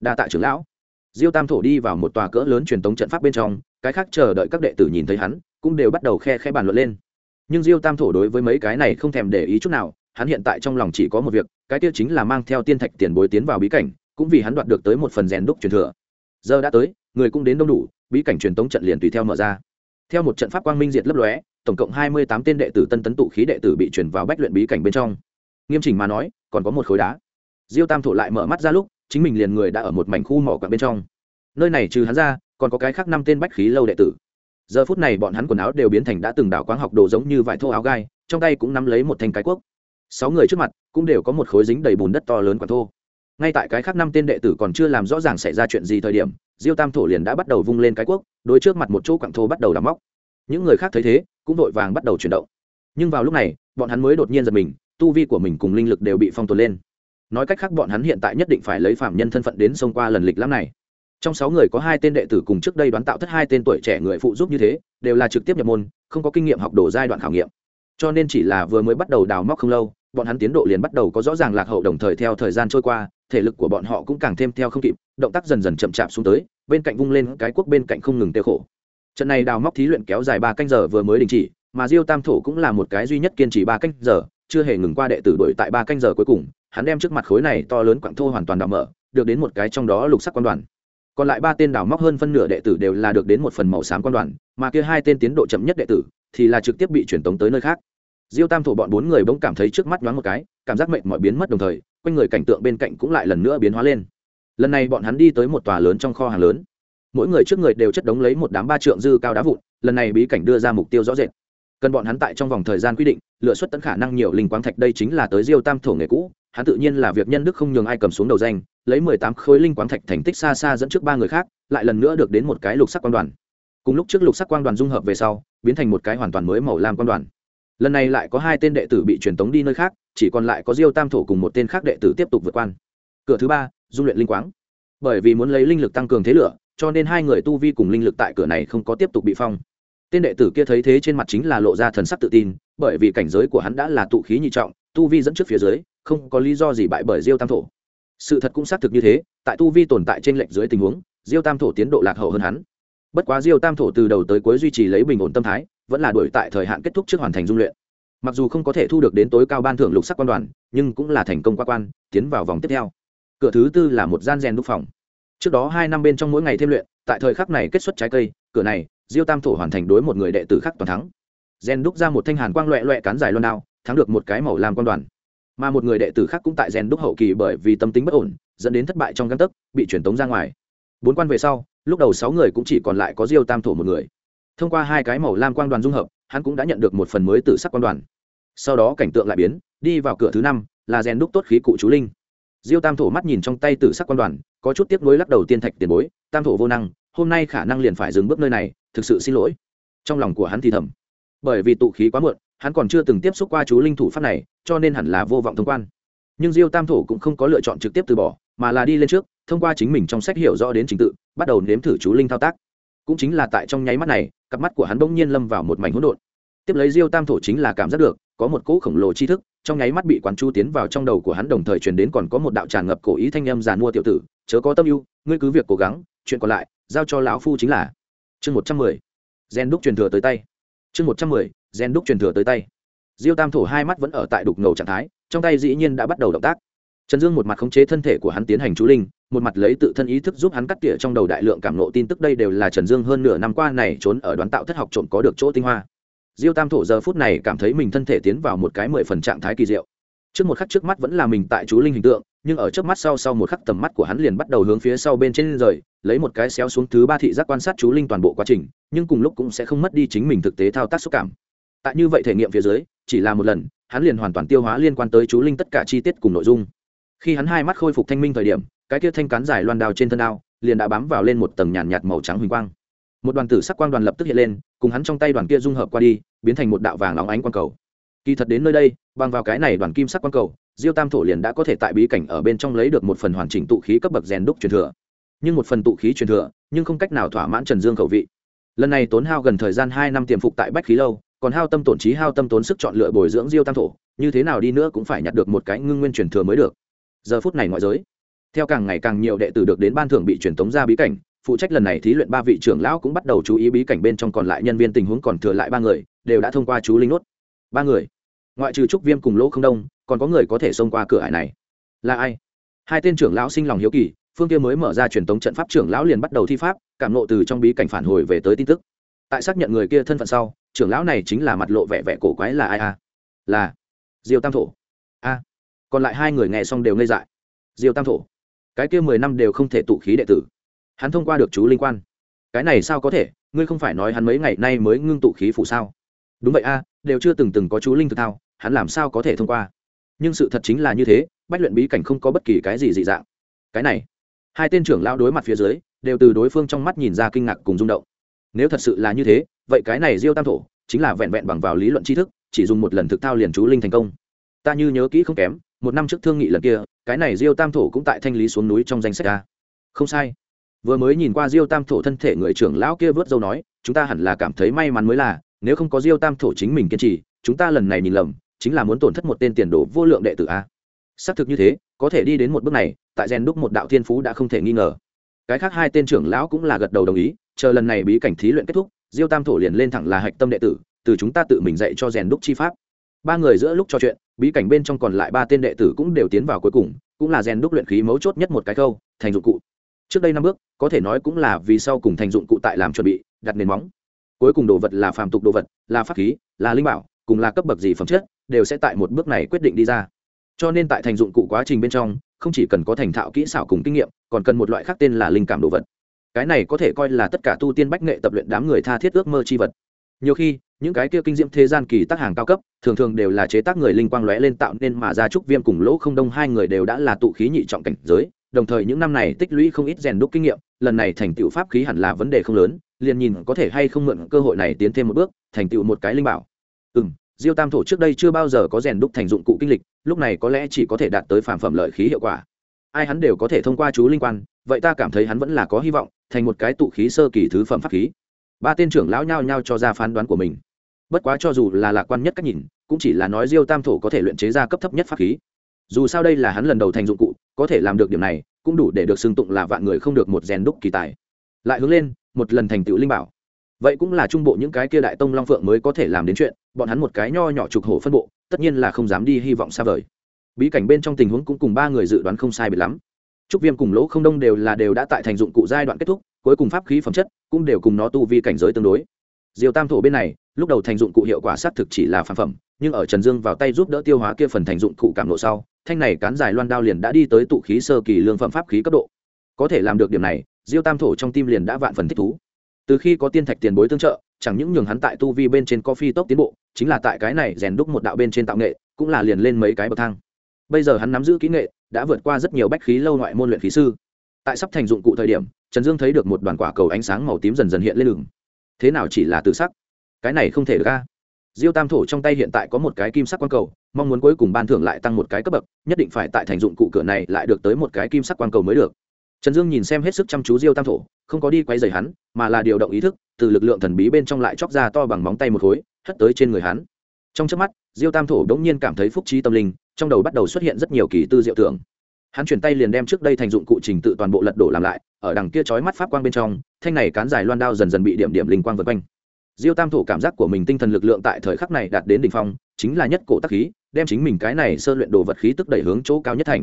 Đa tạ trưởng lão. Diêu tam thổ đi vào một tòa cỡ lớn truyền tống trận pháp bên trong, cái khác chờ đợi các đệ tử nhìn thấy hắn, cũng đều bắt đầu khe khe bàn luận lên nhưng diêu tam thổ đối với mấy cái này không thèm để ý chút nào, hắn hiện tại trong lòng chỉ có một việc, cái tiêu chính là mang theo tiên thạch tiền bối tiến vào bí cảnh, cũng vì hắn đoạt được tới một phần rèn đúc truyền thừa. Giờ đã tới, người cũng đến đông đủ, bí cảnh truyền tống trận liền tùy theo mở ra. Theo một trận pháp quang minh diệt lấp lóe, tổng cộng hai mươi tám tên đệ tử tân tấn tụ khí đệ tử bị chuyển vào bách luyện bí cảnh bên trong. Nghiêm chỉnh mà nói, còn có một khối đá. Diêu tam thổ lại mở mắt ra lúc, chính mình liền người đã ở một mảnh khu mỏ quặng bên trong. Nơi này trừ hắn ra, còn có cái khác năm tên bách khí lâu đệ tử giờ phút này bọn hắn quần áo đều biến thành đã từng đảo quáng học đồ giống như vải thô áo gai, trong tay cũng nắm lấy một thanh cái cuốc. Sáu người trước mặt cũng đều có một khối dính đầy bùn đất to lớn quả thô. Ngay tại cái khác năm tên đệ tử còn chưa làm rõ ràng xảy ra chuyện gì thời điểm, diêu tam thổ liền đã bắt đầu vung lên cái cuốc, đối trước mặt một chỗ quặng thô bắt đầu đắm móc. Những người khác thấy thế, cũng vội vàng bắt đầu chuyển động. Nhưng vào lúc này, bọn hắn mới đột nhiên giật mình, tu vi của mình cùng linh lực đều bị phong tồn lên. Nói cách khác bọn hắn hiện tại nhất định phải lấy phạm nhân thân phận đến xông qua lần lịch lãm này trong sáu người có hai tên đệ tử cùng trước đây đoán tạo thất hai tên tuổi trẻ người phụ giúp như thế, đều là trực tiếp nhập môn, không có kinh nghiệm học đồ giai đoạn khảo nghiệm. Cho nên chỉ là vừa mới bắt đầu đào móc không lâu, bọn hắn tiến độ liền bắt đầu có rõ ràng lạc hậu đồng thời theo thời gian trôi qua, thể lực của bọn họ cũng càng thêm theo không kịp, động tác dần dần chậm chạp xuống tới, bên cạnh vung lên cái quốc bên cạnh không ngừng tiêu khổ. Trận này đào móc thí luyện kéo dài ba canh giờ vừa mới đình chỉ, mà diêu tam thổ cũng là một cái duy nhất kiên trì ba canh giờ, chưa hề ngừng qua đệ tử đổi tại ba canh giờ cuối cùng, hắn đem trước mặt khối này to lớn quặng thô hoàn toàn đào mở, được đến một cái trong đó lục sắc quan đoàn còn lại ba tên đào móc hơn phân nửa đệ tử đều là được đến một phần màu xám quan đoàn, mà kia hai tên tiến độ chậm nhất đệ tử thì là trực tiếp bị truyền tống tới nơi khác. Diêu tam thổ bọn bốn người bỗng cảm thấy trước mắt nhoáng một cái, cảm giác mệnh mọi biến mất đồng thời, quanh người cảnh tượng bên cạnh cũng lại lần nữa biến hóa lên. Lần này bọn hắn đi tới một tòa lớn trong kho hàng lớn. Mỗi người trước người đều chất đống lấy một đám ba trượng dư cao đá vụn, lần này bí cảnh đưa ra mục tiêu rõ rệt. Cần bọn hắn tại trong vòng thời gian quy định, lựa xuất tận khả năng nhiều linh quang thạch đây chính là tới diêu tam thổ nghề cũ, hắn tự nhiên là việc nhân đức không nhường ai cầm xuống đầu danh lấy mười tám khối linh quang thạch thành tích xa xa dẫn trước ba người khác, lại lần nữa được đến một cái lục sắc quang đoàn. Cùng lúc trước lục sắc quang đoàn dung hợp về sau, biến thành một cái hoàn toàn mới màu lam quang đoàn. Lần này lại có hai tên đệ tử bị truyền tống đi nơi khác, chỉ còn lại có diêu tam thổ cùng một tên khác đệ tử tiếp tục vượt quan. Cửa thứ ba, dung luyện linh quáng. Bởi vì muốn lấy linh lực tăng cường thế lửa, cho nên hai người tu vi cùng linh lực tại cửa này không có tiếp tục bị phong. Tên đệ tử kia thấy thế trên mặt chính là lộ ra thần sắc tự tin, bởi vì cảnh giới của hắn đã là tụ khí nhị trọng, tu vi dẫn trước phía dưới, không có lý do gì bại bởi diêu tam thổ sự thật cũng xác thực như thế, tại tu vi tồn tại trên lệnh dưới tình huống, diêu tam thổ tiến độ lạc hậu hơn hắn. Bất quá diêu tam thổ từ đầu tới cuối duy trì lấy bình ổn tâm thái, vẫn là đuổi tại thời hạn kết thúc trước hoàn thành dung luyện. Mặc dù không có thể thu được đến tối cao ban thưởng lục sắc quan đoàn, nhưng cũng là thành công qua quan, tiến vào vòng tiếp theo. Cửa thứ tư là một gian rèn đúc phòng. Trước đó hai năm bên trong mỗi ngày thêm luyện, tại thời khắc này kết xuất trái cây, cửa này, diêu tam thổ hoàn thành đối một người đệ tử khác toàn thắng. Rèn đúc ra một thanh hàn quang loẹ loẹ cán dài loan đao, thắng được một cái màu làm quan đoàn mà một người đệ tử khác cũng tại rèn đúc hậu kỳ bởi vì tâm tính bất ổn, dẫn đến thất bại trong găng tấc, bị truyền tống ra ngoài. Bốn quan về sau, lúc đầu sáu người cũng chỉ còn lại có diêu tam thổ một người. Thông qua hai cái màu lam quang đoàn dung hợp, hắn cũng đã nhận được một phần mới từ sắc quang đoàn. Sau đó cảnh tượng lại biến, đi vào cửa thứ năm, là rèn đúc tốt khí cụ chú linh. Diêu tam thổ mắt nhìn trong tay tử sắc quan đoàn, có chút tiếc nuối lắc đầu tiên thạch tiền bối, tam thổ vô năng, hôm nay khả năng liền phải dừng bước nơi này, thực sự xin lỗi. Trong lòng của hắn thì thầm, bởi vì tụ khí quá muộn hắn còn chưa từng tiếp xúc qua chú linh thủ pháp này, cho nên hẳn là vô vọng thông quan. Nhưng diêu tam thổ cũng không có lựa chọn trực tiếp từ bỏ, mà là đi lên trước, thông qua chính mình trong sách hiểu rõ đến trình tự, bắt đầu nếm thử chú linh thao tác. Cũng chính là tại trong nháy mắt này, cặp mắt của hắn bỗng nhiên lâm vào một mảnh hỗn độn. Tiếp lấy diêu tam thổ chính là cảm giác được, có một cỗ khổng lồ tri thức, trong nháy mắt bị quán chu tiến vào trong đầu của hắn đồng thời truyền đến còn có một đạo tràn ngập cổ ý thanh âm giàn mua tiểu tử, chớ có tâm ưu, ngươi cứ việc cố gắng, chuyện còn lại, giao cho lão phu chính là. Chương một trăm mười. Gen đúc truyền thừa tới tay. Chương một trăm mười gen đúc truyền thừa tới tay. Diêu tam thổ hai mắt vẫn ở tại đục ngầu trạng thái, trong tay dĩ nhiên đã bắt đầu động tác. Trần dương một mặt khống chế thân thể của hắn tiến hành chú linh, một mặt lấy tự thân ý thức giúp hắn cắt tỉa trong đầu đại lượng cảm nộ tin tức đây đều là trần dương hơn nửa năm qua này trốn ở đoán tạo thất học trộm có được chỗ tinh hoa. Diêu tam thổ giờ phút này cảm thấy mình thân thể tiến vào một cái mười phần trạng thái kỳ diệu. Trước một khắc trước mắt vẫn là mình tại chú linh hình tượng, nhưng ở trước mắt sau sau một khắc tầm mắt của hắn liền bắt đầu hướng phía sau bên trên rời, lấy một cái xéo xuống thứ ba thị giác quan sát chú linh toàn bộ quá trình, nhưng cùng lúc cũng sẽ không mất đi chính mình thực tế thao tác xúc cảm tại như vậy thể nghiệm phía dưới chỉ là một lần hắn liền hoàn toàn tiêu hóa liên quan tới chú linh tất cả chi tiết cùng nội dung. Khi hắn hai mắt khôi phục thanh minh thời điểm cái kia thanh cán dài loan đao trên thân đao liền đã bám vào lên một tầng nhàn nhạt, nhạt màu trắng huỳnh quang. Một đoàn tử sắc quang đoàn lập tức hiện lên cùng hắn trong tay đoàn kia dung hợp qua đi biến thành một đạo vàng óng ánh quang cầu. Kỳ thật đến nơi đây bằng vào cái này đoàn kim sắc quang cầu diêu tam thổ liền đã có thể tại bí cảnh ở bên trong lấy được một phần hoàn chỉnh tụ khí cấp bậc rèn đúc truyền thừa. Nhưng một phần tụ khí truyền thừa nhưng không cách nào thỏa mãn trần dương khẩu vị. Lần này tốn hao gần thời gian hai năm tiềm phục tại bách khí lâu còn hao tâm tổn trí, hao tâm tốn sức chọn lựa bồi dưỡng diêu tam thổ, như thế nào đi nữa cũng phải nhặt được một cái ngưng nguyên truyền thừa mới được. Giờ phút này ngoại giới, theo càng ngày càng nhiều đệ tử được đến ban thưởng bị truyền tống ra bí cảnh, phụ trách lần này thí luyện ba vị trưởng lão cũng bắt đầu chú ý bí cảnh bên trong còn lại nhân viên tình huống còn thừa lại ba người, đều đã thông qua chú linh nốt. Ba người, ngoại trừ trúc viêm cùng lỗ không đông, còn có người có thể xông qua cửa hải này. Là ai? Hai tên trưởng lão sinh lòng hiếu kỳ, phương kia mới mở ra truyền tống trận pháp trưởng lão liền bắt đầu thi pháp, cảm nộ từ trong bí cảnh phản hồi về tới tin tức. Tại xác nhận người kia thân phận sau trưởng lão này chính là mặt lộ vẻ vẻ cổ quái là ai a là diêu tam thổ. A, còn lại hai người nghe xong đều ngây dại. Diêu tam thổ, cái kia mười năm đều không thể tụ khí đệ tử. Hắn thông qua được chú linh quan. Cái này sao có thể? Ngươi không phải nói hắn mấy ngày nay mới ngưng tụ khí phủ sao? Đúng vậy a, đều chưa từng từng có chú linh thực thao, hắn làm sao có thể thông qua? Nhưng sự thật chính là như thế, bách luyện bí cảnh không có bất kỳ cái gì dị dạng. Cái này, hai tên trưởng lão đối mặt phía dưới, đều từ đối phương trong mắt nhìn ra kinh ngạc cùng rung động. Nếu thật sự là như thế vậy cái này diêu tam thổ chính là vẹn vẹn bằng vào lý luận tri thức, chỉ dùng một lần thực thao liền chú linh thành công. Ta như nhớ kỹ không kém, một năm trước thương nghị lần kia, cái này diêu tam thổ cũng tại thanh lý xuống núi trong danh sách ta không sai. Vừa mới nhìn qua diêu tam thổ thân thể người trưởng lão kia vớt dâu nói, chúng ta hẳn là cảm thấy may mắn mới là, nếu không có diêu tam thổ chính mình kiên trì, chúng ta lần này nhìn lầm, chính là muốn tổn thất một tên tiền đồ vô lượng đệ tử a. Xác thực như thế, có thể đi đến một bước này, tại rèn đúc một đạo thiên phú đã không thể nghi ngờ. Cái khác hai tên trưởng lão cũng là gật đầu đồng ý, chờ lần này bí cảnh thí luyện kết thúc diêu tam thổ liền lên thẳng là hạch tâm đệ tử, từ chúng ta tự mình dạy cho rèn đúc chi pháp. Ba người giữa lúc trò chuyện, bí cảnh bên trong còn lại ba tên đệ tử cũng đều tiến vào cuối cùng, cũng là rèn đúc luyện khí mấu chốt nhất một cái câu thành dụng cụ. Trước đây năm bước, có thể nói cũng là vì sau cùng thành dụng cụ tại làm chuẩn bị, đặt nền móng. Cuối cùng đồ vật là phàm tục đồ vật, là pháp khí, là linh bảo, cùng là cấp bậc gì phẩm chất, đều sẽ tại một bước này quyết định đi ra. Cho nên tại thành dụng cụ quá trình bên trong, không chỉ cần có thành thạo kỹ xảo cùng kinh nghiệm, còn cần một loại khác tên là linh cảm đồ vật cái này có thể coi là tất cả tu tiên bách nghệ tập luyện đám người tha thiết ước mơ chi vật. Nhiều khi, những cái kia kinh diễm thế gian kỳ tác hàng cao cấp, thường thường đều là chế tác người linh quang lóe lên tạo nên mà ra trúc viêm cùng lỗ không đông, hai người đều đã là tụ khí nhị trọng cảnh giới, đồng thời những năm này tích lũy không ít rèn đúc kinh nghiệm, lần này thành tựu pháp khí hẳn là vấn đề không lớn, liền nhìn có thể hay không mượn cơ hội này tiến thêm một bước, thành tựu một cái linh bảo. Ừ m diêu tam thổ trước đây chưa bao giờ có rèn đúc thành dụng cụ kinh lịch, lúc này có lẽ chỉ có thể đạt tới phản phẩm lợi khí hiệu quả. Ai hắn đều có thể thông qua chú linh quan, vậy ta cảm thấy hắn vẫn là có hy vọng thành một cái tụ khí sơ kỳ thứ phẩm pháp khí. Ba tên trưởng lão nhao nhao cho ra phán đoán của mình. Bất quá cho dù là lạc quan nhất cách nhìn, cũng chỉ là nói diêu tam thổ có thể luyện chế ra cấp thấp nhất pháp khí. Dù sao đây là hắn lần đầu thành dụng cụ, có thể làm được điểm này, cũng đủ để được xưng tụng là vạn người không được một rèn đúc kỳ tài. Lại hướng lên, một lần thành tựu linh bảo. Vậy cũng là trung bộ những cái kia đại tông long phượng mới có thể làm đến chuyện, bọn hắn một cái nho nhỏ trục hổ phân bộ, tất nhiên là không dám đi hy vọng xa vời. Bí cảnh bên trong tình huống cũng cùng ba người dự đoán không sai biệt lắm trúc viêm cùng lỗ không đông đều là đều đã tại thành dụng cụ giai đoạn kết thúc, cuối cùng pháp khí phẩm chất cũng đều cùng nó tu vi cảnh giới tương đối. Diều tam thổ bên này, lúc đầu thành dụng cụ hiệu quả xác thực chỉ là phản phẩm, nhưng ở trần dương vào tay giúp đỡ tiêu hóa kia phần thành dụng cụ cảm lộ sau, thanh này cán dài loan đao liền đã đi tới tụ khí sơ kỳ lương phẩm pháp khí cấp độ. Có thể làm được điểm này, diêu tam thổ trong tim liền đã vạn phần thích thú. Từ khi có tiên thạch tiền bối tương trợ, chẳng những nhường hắn tại tu vi bên trên có phi tốc tiến bộ, chính là tại cái này rèn đúc một đạo bên trên tạo nghệ, cũng là liền lên mấy cái bậc thang. Bây giờ hắn nắm giữ kỹ nghệ đã vượt qua rất nhiều bách khí lâu ngoại môn luyện khí sư. Tại sắp thành dụng cụ thời điểm, trần dương thấy được một đoàn quả cầu ánh sáng màu tím dần dần hiện lên đường thế nào chỉ là tự sắc? Cái này không thể được ca diêu tam thổ trong tay hiện tại có một cái kim sắc quang cầu, mong muốn cuối cùng ban thưởng lại tăng một cái cấp bậc, nhất định phải tại thành dụng cụ cửa này lại được tới một cái kim sắc quang cầu mới được. Trần dương nhìn xem hết sức chăm chú diêu tam thổ, không có đi quay dày hắn, mà là điều động ý thức, từ lực lượng thần bí bên trong lại chóc ra to bằng móng tay một khối, hất tới trên người hắn. Trong trước mắt, diêu tam thổ đ ỗ n g nhiên cảm thấy phúc trí tâm linh trong đầu bắt đầu xuất hiện rất nhiều kỳ tư diệu tưởng. Hắn chuyển tay liền đem trước đây thành dụng cụ trình tự toàn bộ lật đổ làm lại, ở đằng kia trói mắt pháp quang bên trong, thanh này cán dài loan đao dần dần bị điểm điểm linh quang vượt quanh. Diêu tam thổ cảm giác của mình tinh thần lực lượng tại thời khắc này đạt đến đ ỉ n h phong, chính là nhất cổ tắc khí, đem chính mình cái này sơ luyện đồ vật khí tức đẩy hướng chỗ cao nhất thành.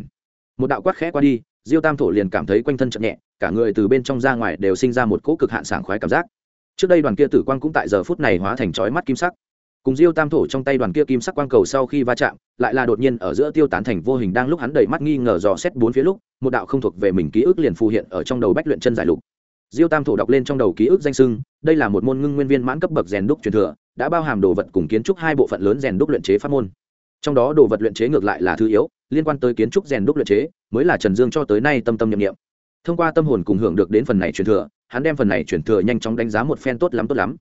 Một đạo quát khẽ qua đi, diêu tam thổ liền cảm thấy quanh thân chậm nhẹ, cả người từ bên trong ra ngoài đều sinh ra một cỗ cực hạn sảng khoái cảm giác. Trước đây đoàn kia tử quang cũng tại giờ phút này hóa thành chói mắt kim sắc cùng diêu tam thổ trong tay đoàn kia kim sắc quang cầu sau khi va chạm, lại là đột nhiên ở giữa tiêu tán thành vô hình đang lúc hắn đầy mắt nghi ngờ dò xét bốn phía lúc, một đạo không thuộc về mình ký ức liền phù hiện ở trong đầu bách luyện chân giải lục. Diêu tam thổ đọc lên trong đầu ký ức danh sưng, đây là một môn ngưng nguyên viên mãn cấp bậc rèn đúc truyền thừa, đã bao hàm đồ vật cùng kiến trúc hai bộ phận lớn rèn đúc luyện chế pháp môn. Trong đó đồ vật luyện chế ngược lại là thứ yếu, liên quan tới kiến trúc rèn đúc luyện chế, mới là trần dương cho tới nay tâm tâm nhiệm nghiệm thông qua tâm hồn cùng hưởng được đến phần này truyền thừa, hắn đem phần này truyền thừa nhanh chóng đánh giá một phen tốt lắm tốt lắm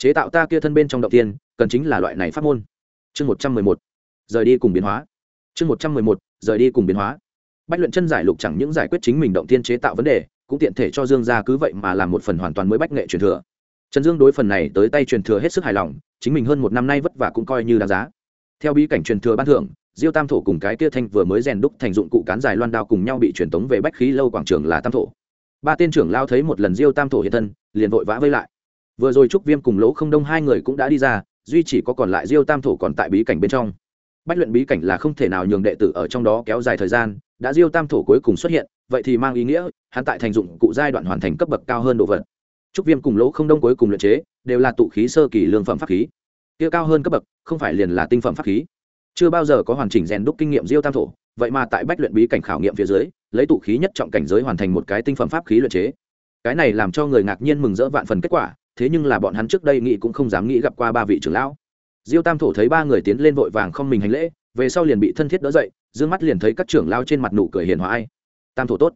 chế tạo ta kia thân bên trong động tiên, cần chính là loại này pháp môn. Chương một trăm mười một. Rời đi cùng biến hóa. Chương một trăm mười một. Rời đi cùng biến hóa. Bách luyện chân giải lục chẳng những giải quyết chính mình động tiên chế tạo vấn đề, cũng tiện thể cho dương gia cứ vậy mà làm một phần hoàn toàn mới bách nghệ truyền thừa. Trần dương đối phần này tới tay truyền thừa hết sức hài lòng, chính mình hơn một năm nay vất vả cũng coi như đáng giá. Theo bí cảnh truyền thừa ban thưởng, diêu tam thổ cùng cái kia thanh vừa mới rèn đúc thành dụng cụ cán dài loan đao cùng nhau bị truyền tống về bách khí lâu quảng trường là tam thổ. Ba tên trưởng lao thấy một lần diêu tam thổ hiện thân, liền vội vã vây lại vừa rồi trúc viêm cùng lỗ không đông hai người cũng đã đi ra, duy chỉ có còn lại diêu tam thổ còn tại bí cảnh bên trong. Bách luyện bí cảnh là không thể nào nhường đệ tử ở trong đó kéo dài thời gian, đã diêu tam thổ cuối cùng xuất hiện, vậy thì mang ý nghĩa, hắn tại thành dụng cụ giai đoạn hoàn thành cấp bậc cao hơn độ vật. Trúc viêm cùng lỗ không đông cuối cùng luyện chế, đều là tụ khí sơ kỳ lương phẩm pháp khí. Kia cao hơn cấp bậc, không phải liền là tinh phẩm pháp khí. Chưa bao giờ có hoàn chỉnh rèn đúc kinh nghiệm diêu tam thổ, vậy mà tại bách luyện bí cảnh khảo nghiệm phía dưới, lấy tụ khí nhất trọng cảnh giới hoàn thành một cái tinh phẩm pháp khí luyện chế. Cái này làm cho người ngạc nhiên mừng rỡ vạn phần kết quả thế nhưng là bọn hắn trước đây nghĩ cũng không dám nghĩ gặp qua ba vị trưởng lão. Diêu tam thổ thấy ba người tiến lên vội vàng không mình hành lễ, về sau liền bị thân thiết đỡ dậy d ư ơ n g mắt liền thấy các trưởng lao trên mặt nụ cười hiền hòa ai. Tam thổ tốt.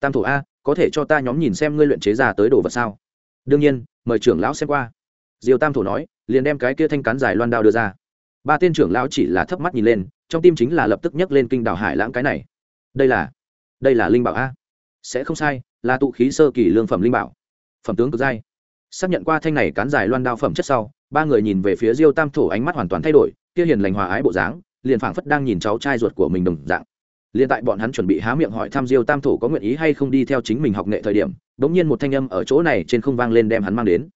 Tam thổ a, có thể cho ta nhóm nhìn xem ngươi luyện chế ra tới đồ vật sao? Đương nhiên, mời trưởng lão xem qua. Diêu tam thổ nói, liền đem cái kia thanh cán dài loan đao đưa ra. Ba tên trưởng lão chỉ là thấp mắt nhìn lên, trong tim chính là lập tức nhấc lên kinh đảo hải lãng cái này. Đây là đây là linh bảo a. Sẽ không sai, là tụ khí sơ kỳ lương phẩm linh bảo. Phẩm tướng cực giai xác nhận qua thanh này cán dài loan đao phẩm chất sau, ba người nhìn về phía diêu tam thổ ánh mắt hoàn toàn thay đổi, kia hiền lành hòa ái bộ dáng, liền phảng phất đang nhìn cháu trai ruột của mình đồng dạng. Liền tại bọn hắn chuẩn bị há miệng hỏi thăm diêu tam thổ có nguyện ý hay không đi theo chính mình học nghệ thời điểm, đống nhiên một thanh âm ở chỗ này trên không vang lên đem hắn mang đến.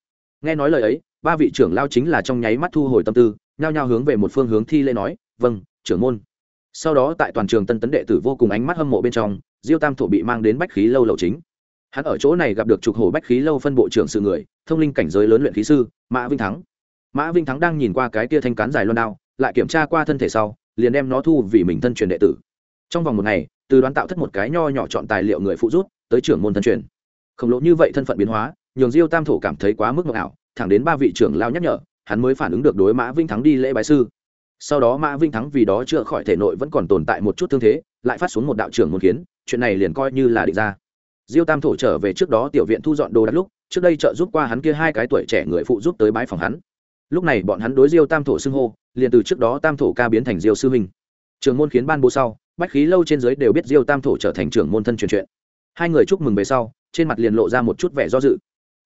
Nghe nói lời ấy, ba vị trưởng lao chính là trong nháy mắt thu hồi tâm tư, nhao nhao hướng về một phương hướng thi lễ nói vâng trưởng môn. Sau đó tại toàn trường tân tấn đệ tử vô cùng ánh mắt hâm mộ bên trong, diêu tam thổ bị mang đến bách khí lâu lầu chính hắn ở chỗ này gặp được trục hồ bách khí lâu phân bộ trưởng sự người, thông linh cảnh giới lớn luyện khí sư, mã vinh thắng. Mã vinh thắng đang nhìn qua cái kia thanh cán dài loan đao, lại kiểm tra qua thân thể sau, liền đem nó thu vì mình thân truyền đệ tử. Trong vòng một ngày, từ đoán tạo thất một cái nho nhỏ chọn tài liệu người phụ rút, tới trưởng môn thân truyền. Khổng lồ như vậy thân phận biến hóa, nhường diêu tam thổ cảm thấy quá mức mộng ảo thẳng đến ba vị trưởng lao nhắc nhở, hắn mới phản ứng được đối mã vinh thắng đi lễ bái sư. Sau đó mã vinh thắng vì đó chữa khỏi thể nội vẫn còn tồn tại một chút thương thế, lại phát xuống một đạo trưởng môn kiến, chuyện này liền coi như là định ra diêu tam thổ trở về trước đó tiểu viện thu dọn đồ đạc lúc, trước đây trợ giúp qua hắn kia hai cái tuổi trẻ người phụ giúp tới bái phòng hắn. Lúc này bọn hắn đối diêu tam thổ xưng hô, liền từ trước đó tam thổ ca biến thành diêu sư huynh. Trường môn khiến ban bố sau, bách khí lâu trên dưới đều biết diêu tam thổ trở thành trưởng môn thân truyền chuyện. Hai người chúc mừng về sau, trên mặt liền lộ ra một chút vẻ do dự.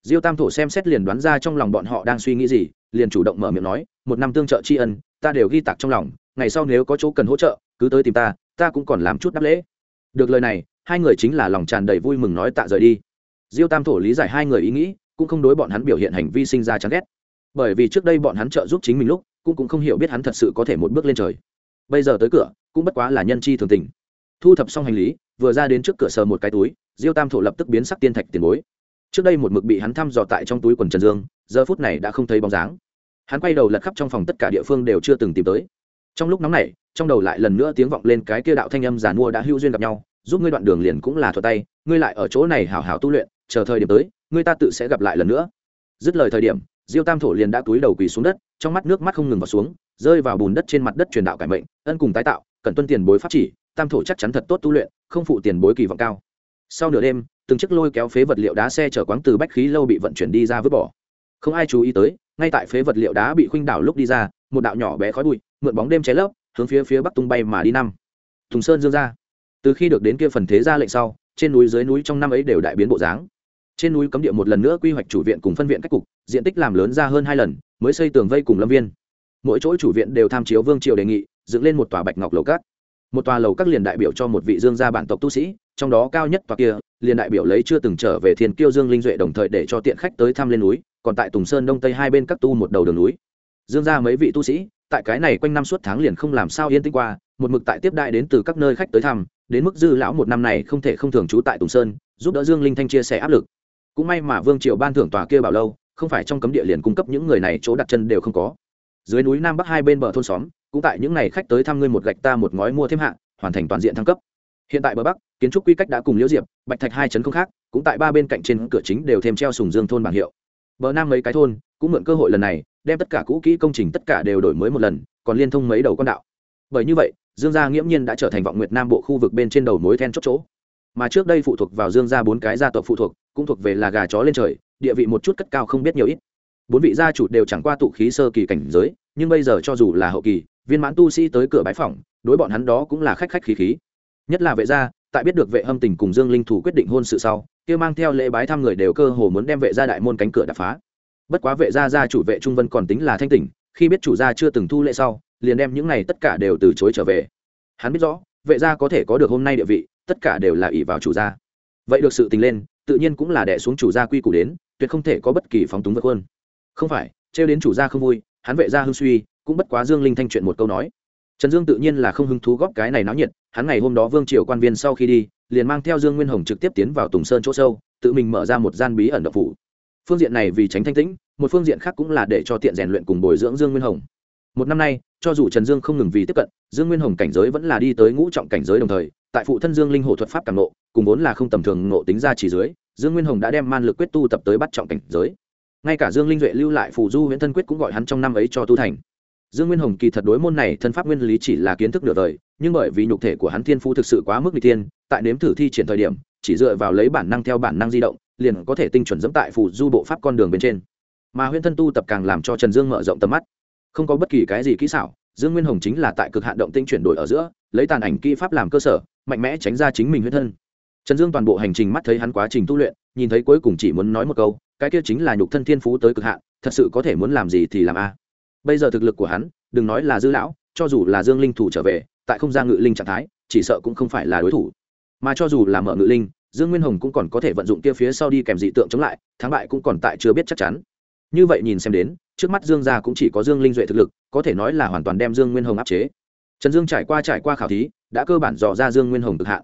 Diêu tam thổ xem xét liền đoán ra trong lòng bọn họ đang suy nghĩ gì, liền chủ động mở miệng nói, một năm tương trợ tri ân, ta đều ghi tạc trong lòng, ngày sau nếu có chỗ cần hỗ trợ, cứ tới tìm ta ta cũng còn làm chút đáp lễ. Được lời này hai người chính là lòng tràn đầy vui mừng nói tạ rời đi. Diêu tam thổ lý giải hai người ý nghĩ, cũng không đối bọn hắn biểu hiện hành vi sinh ra chán ghét. Bởi vì trước đây bọn hắn trợ giúp chính mình lúc, cũng cũng không hiểu biết hắn thật sự có thể một bước lên trời. Bây giờ tới cửa, cũng bất quá là nhân chi thường tình. Thu thập xong hành lý, vừa ra đến trước cửa sờ một cái túi, diêu tam thổ lập tức biến sắc tiên thạch tiền bối. Trước đây một mực bị hắn thăm dò tại trong túi quần trần dương, giờ phút này đã không thấy bóng dáng. Hắn quay đầu lật khắp trong phòng tất cả địa phương đều chưa từng tìm tới. Trong lúc nóng này trong đầu lại lần nữa tiếng vọng lên cái kia đạo thanh âm giả mua đã hưu duyên gặp nhau giúp ngươi đoạn đường liền cũng là thuật tay, ngươi lại ở chỗ này hảo hảo tu luyện, chờ thời điểm tới, ngươi ta tự sẽ gặp lại lần nữa. Dứt lời thời điểm, diêu tam thổ liền đã túi đầu quỳ xuống đất, trong mắt nước mắt không ngừng vào xuống, rơi vào bùn đất trên mặt đất truyền đạo cải mệnh, ân cùng tái tạo, cần tuân tiền bối pháp chỉ, tam thổ chắc chắn thật tốt tu luyện, không phụ tiền bối kỳ vọng cao. Sau nửa đêm, từng chiếc lôi kéo phế vật liệu đá xe chở quáng từ bách khí lâu bị vận chuyển đi ra vứt bỏ. Không ai chú ý tới, ngay tại phế vật liệu đá bị khuynh đảo lúc đi ra, một đạo nhỏ bé khói bụi, mượn bóng đêm cháy lấp, hướng phía phía bắc tung bay mà đi năm. Thùng sơn dương ra từ khi được đến kia phần thế ra lệnh sau, trên núi dưới núi trong năm ấy đều đại biến bộ dáng. Trên núi cấm địa một lần nữa quy hoạch chủ viện cùng phân viện cách cục, diện tích làm lớn ra hơn hai lần, mới xây tường vây cùng lâm viên. Mỗi chỗ chủ viện đều tham chiếu vương triều đề nghị, dựng lên một tòa bạch ngọc lầu cát một tòa lầu các liền đại biểu cho một vị dương gia bản tộc tu sĩ, trong đó cao nhất tòa kia, liền đại biểu lấy chưa từng trở về thiên kiêu dương linh duệ đồng thời để cho tiện khách tới thăm lên núi, còn tại tùng sơn đông tây hai bên các tu một đầu đường núi. Dương gia mấy vị tu sĩ, tại cái này quanh năm suốt tháng liền không làm sao yên tĩnh qua một mực tại tiếp đại đến từ các nơi khách tới thăm, đến mức dư lão một năm này không thể không thường trú tại tùng sơn, giúp đỡ dương linh thanh chia sẻ áp lực. Cũng may mà vương triều ban thưởng tòa kia bảo lâu, không phải trong cấm địa liền cung cấp những người này chỗ đặt chân đều không có. Dưới núi nam bắc hai bên bờ thôn xóm, cũng tại những ngày khách tới thăm ngươi một gạch ta một ngói mua thêm hạng hoàn thành toàn diện thăng cấp. Hiện tại bờ bắc, kiến trúc quy cách đã cùng liễu diệp, bạch thạch hai chấn không khác, cũng tại ba bên cạnh trên cửa chính đều thêm treo sùng dương thôn bảng hiệu. Bờ nam mấy cái thôn, cũng mượn cơ hội lần này, đem tất cả cũ kỹ công trình tất cả đều đổi mới một lần, còn liên thông mấy đầu con đạo. Bởi như vậy dương gia nghiễm nhiên đã trở thành vọng nguyệt nam bộ khu vực bên trên đầu mối then chốt chỗ. Mà trước đây phụ thuộc vào dương gia bốn cái gia tộc phụ thuộc, cũng thuộc về là gà chó lên trời, địa vị một chút cất cao không biết nhiều ít. Bốn vị gia chủ đều chẳng qua tụ khí sơ kỳ cảnh giới, nhưng bây giờ cho dù là hậu kỳ, viên mãn tu sĩ tới cửa bái phỏng, đối bọn hắn đó cũng là khách khách khí khí. Nhất là vệ gia, tại biết được vệ hâm tình cùng dương linh thủ quyết định hôn sự sau, kia mang theo lễ bái thăm người đều cơ hồ muốn đem vệ gia đại môn cánh cửa đập phá. Bất quá vệ gia gia chủ vệ trung vân còn tính là thanh tỉnh, khi biết chủ gia chưa từng thu lễ sau liền đem những này tất cả đều từ chối trở về. Hắn biết rõ, vệ gia có thể có được hôm nay địa vị, tất cả đều là ỷ vào chủ gia. Vậy được sự tình lên, tự nhiên cũng là đẻ xuống chủ gia quy củ đến, tuyệt không thể có bất kỳ phóng túng vượt hơn không phải, trêu đến chủ gia không vui, hắn vệ gia hưng suy, cũng bất quá dương linh thanh chuyện một câu nói. Trần dương tự nhiên là không hứng thú góp cái này náo nhiệt, hắn ngày hôm đó vương triều quan viên sau khi đi, liền mang theo dương nguyên hồng trực tiếp tiến vào tùng sơn chỗ sâu, tự mình mở ra một gian bí ẩn độc phủ. Phương diện này vì tránh thanh tĩnh, một phương diện khác cũng là để cho tiện rèn luyện cùng bồi dưỡng dương nguyên hồng một năm nay, cho dù trần dương không ngừng vì tiếp cận, dương nguyên hồng cảnh giới vẫn là đi tới ngũ trọng cảnh giới đồng thời, tại phụ thân dương linh hồ thuật pháp càng nộ cùng vốn là không tầm thường nộ tính ra chỉ dưới, dương nguyên hồng đã đem man lực quyết tu tập tới bắt trọng cảnh giới. Ngay cả dương linh duệ lưu lại phù du huyễn thân quyết cũng gọi hắn trong năm ấy cho tu thành. Dương nguyên hồng kỳ thật đối môn này thân pháp nguyên lý chỉ là kiến thức nửa đời, nhưng bởi vì nhục thể của hắn thiên phú thực sự quá mức n g tiên tại nếm thử thi triển thời điểm, chỉ dựa vào lấy bản năng theo bản năng di động, liền có thể tinh chuẩn dẫm tại phù du bộ pháp con đường bên trên. Mà huyễn thân tu tập càng làm cho trần dương mở rộng tầm mắt không có bất kỳ cái gì kỹ xảo, dương nguyên hồng chính là tại cực hạn động tinh chuyển đổi ở giữa, lấy tàn ảnh kỹ pháp làm cơ sở, mạnh mẽ tránh ra chính mình huyết thân. Trần dương toàn bộ hành trình mắt thấy hắn quá trình tu luyện, nhìn thấy cuối cùng chỉ muốn nói một câu, cái kia chính là nhục thân thiên phú tới cực hạn, thật sự có thể muốn làm gì thì làm a. Bây giờ thực lực của hắn, đừng nói là dư lão, cho dù là dương linh thủ trở về, tại không gian ngự linh trạng thái, chỉ sợ cũng không phải là đối thủ. Mà cho dù là mở ngự linh, dương nguyên hồng cũng còn có thể vận dụng kia phía sau đi kèm dị tượng chống lại, thắng bại cũng còn tại chưa biết chắc chắn. Như vậy nhìn xem đến trước mắt dương gia cũng chỉ có dương linh duệ thực lực, có thể nói là hoàn toàn đem dương nguyên hồng áp chế. Trần dương trải qua trải qua khảo thí, đã cơ bản dò ra dương nguyên hồng cực hạn.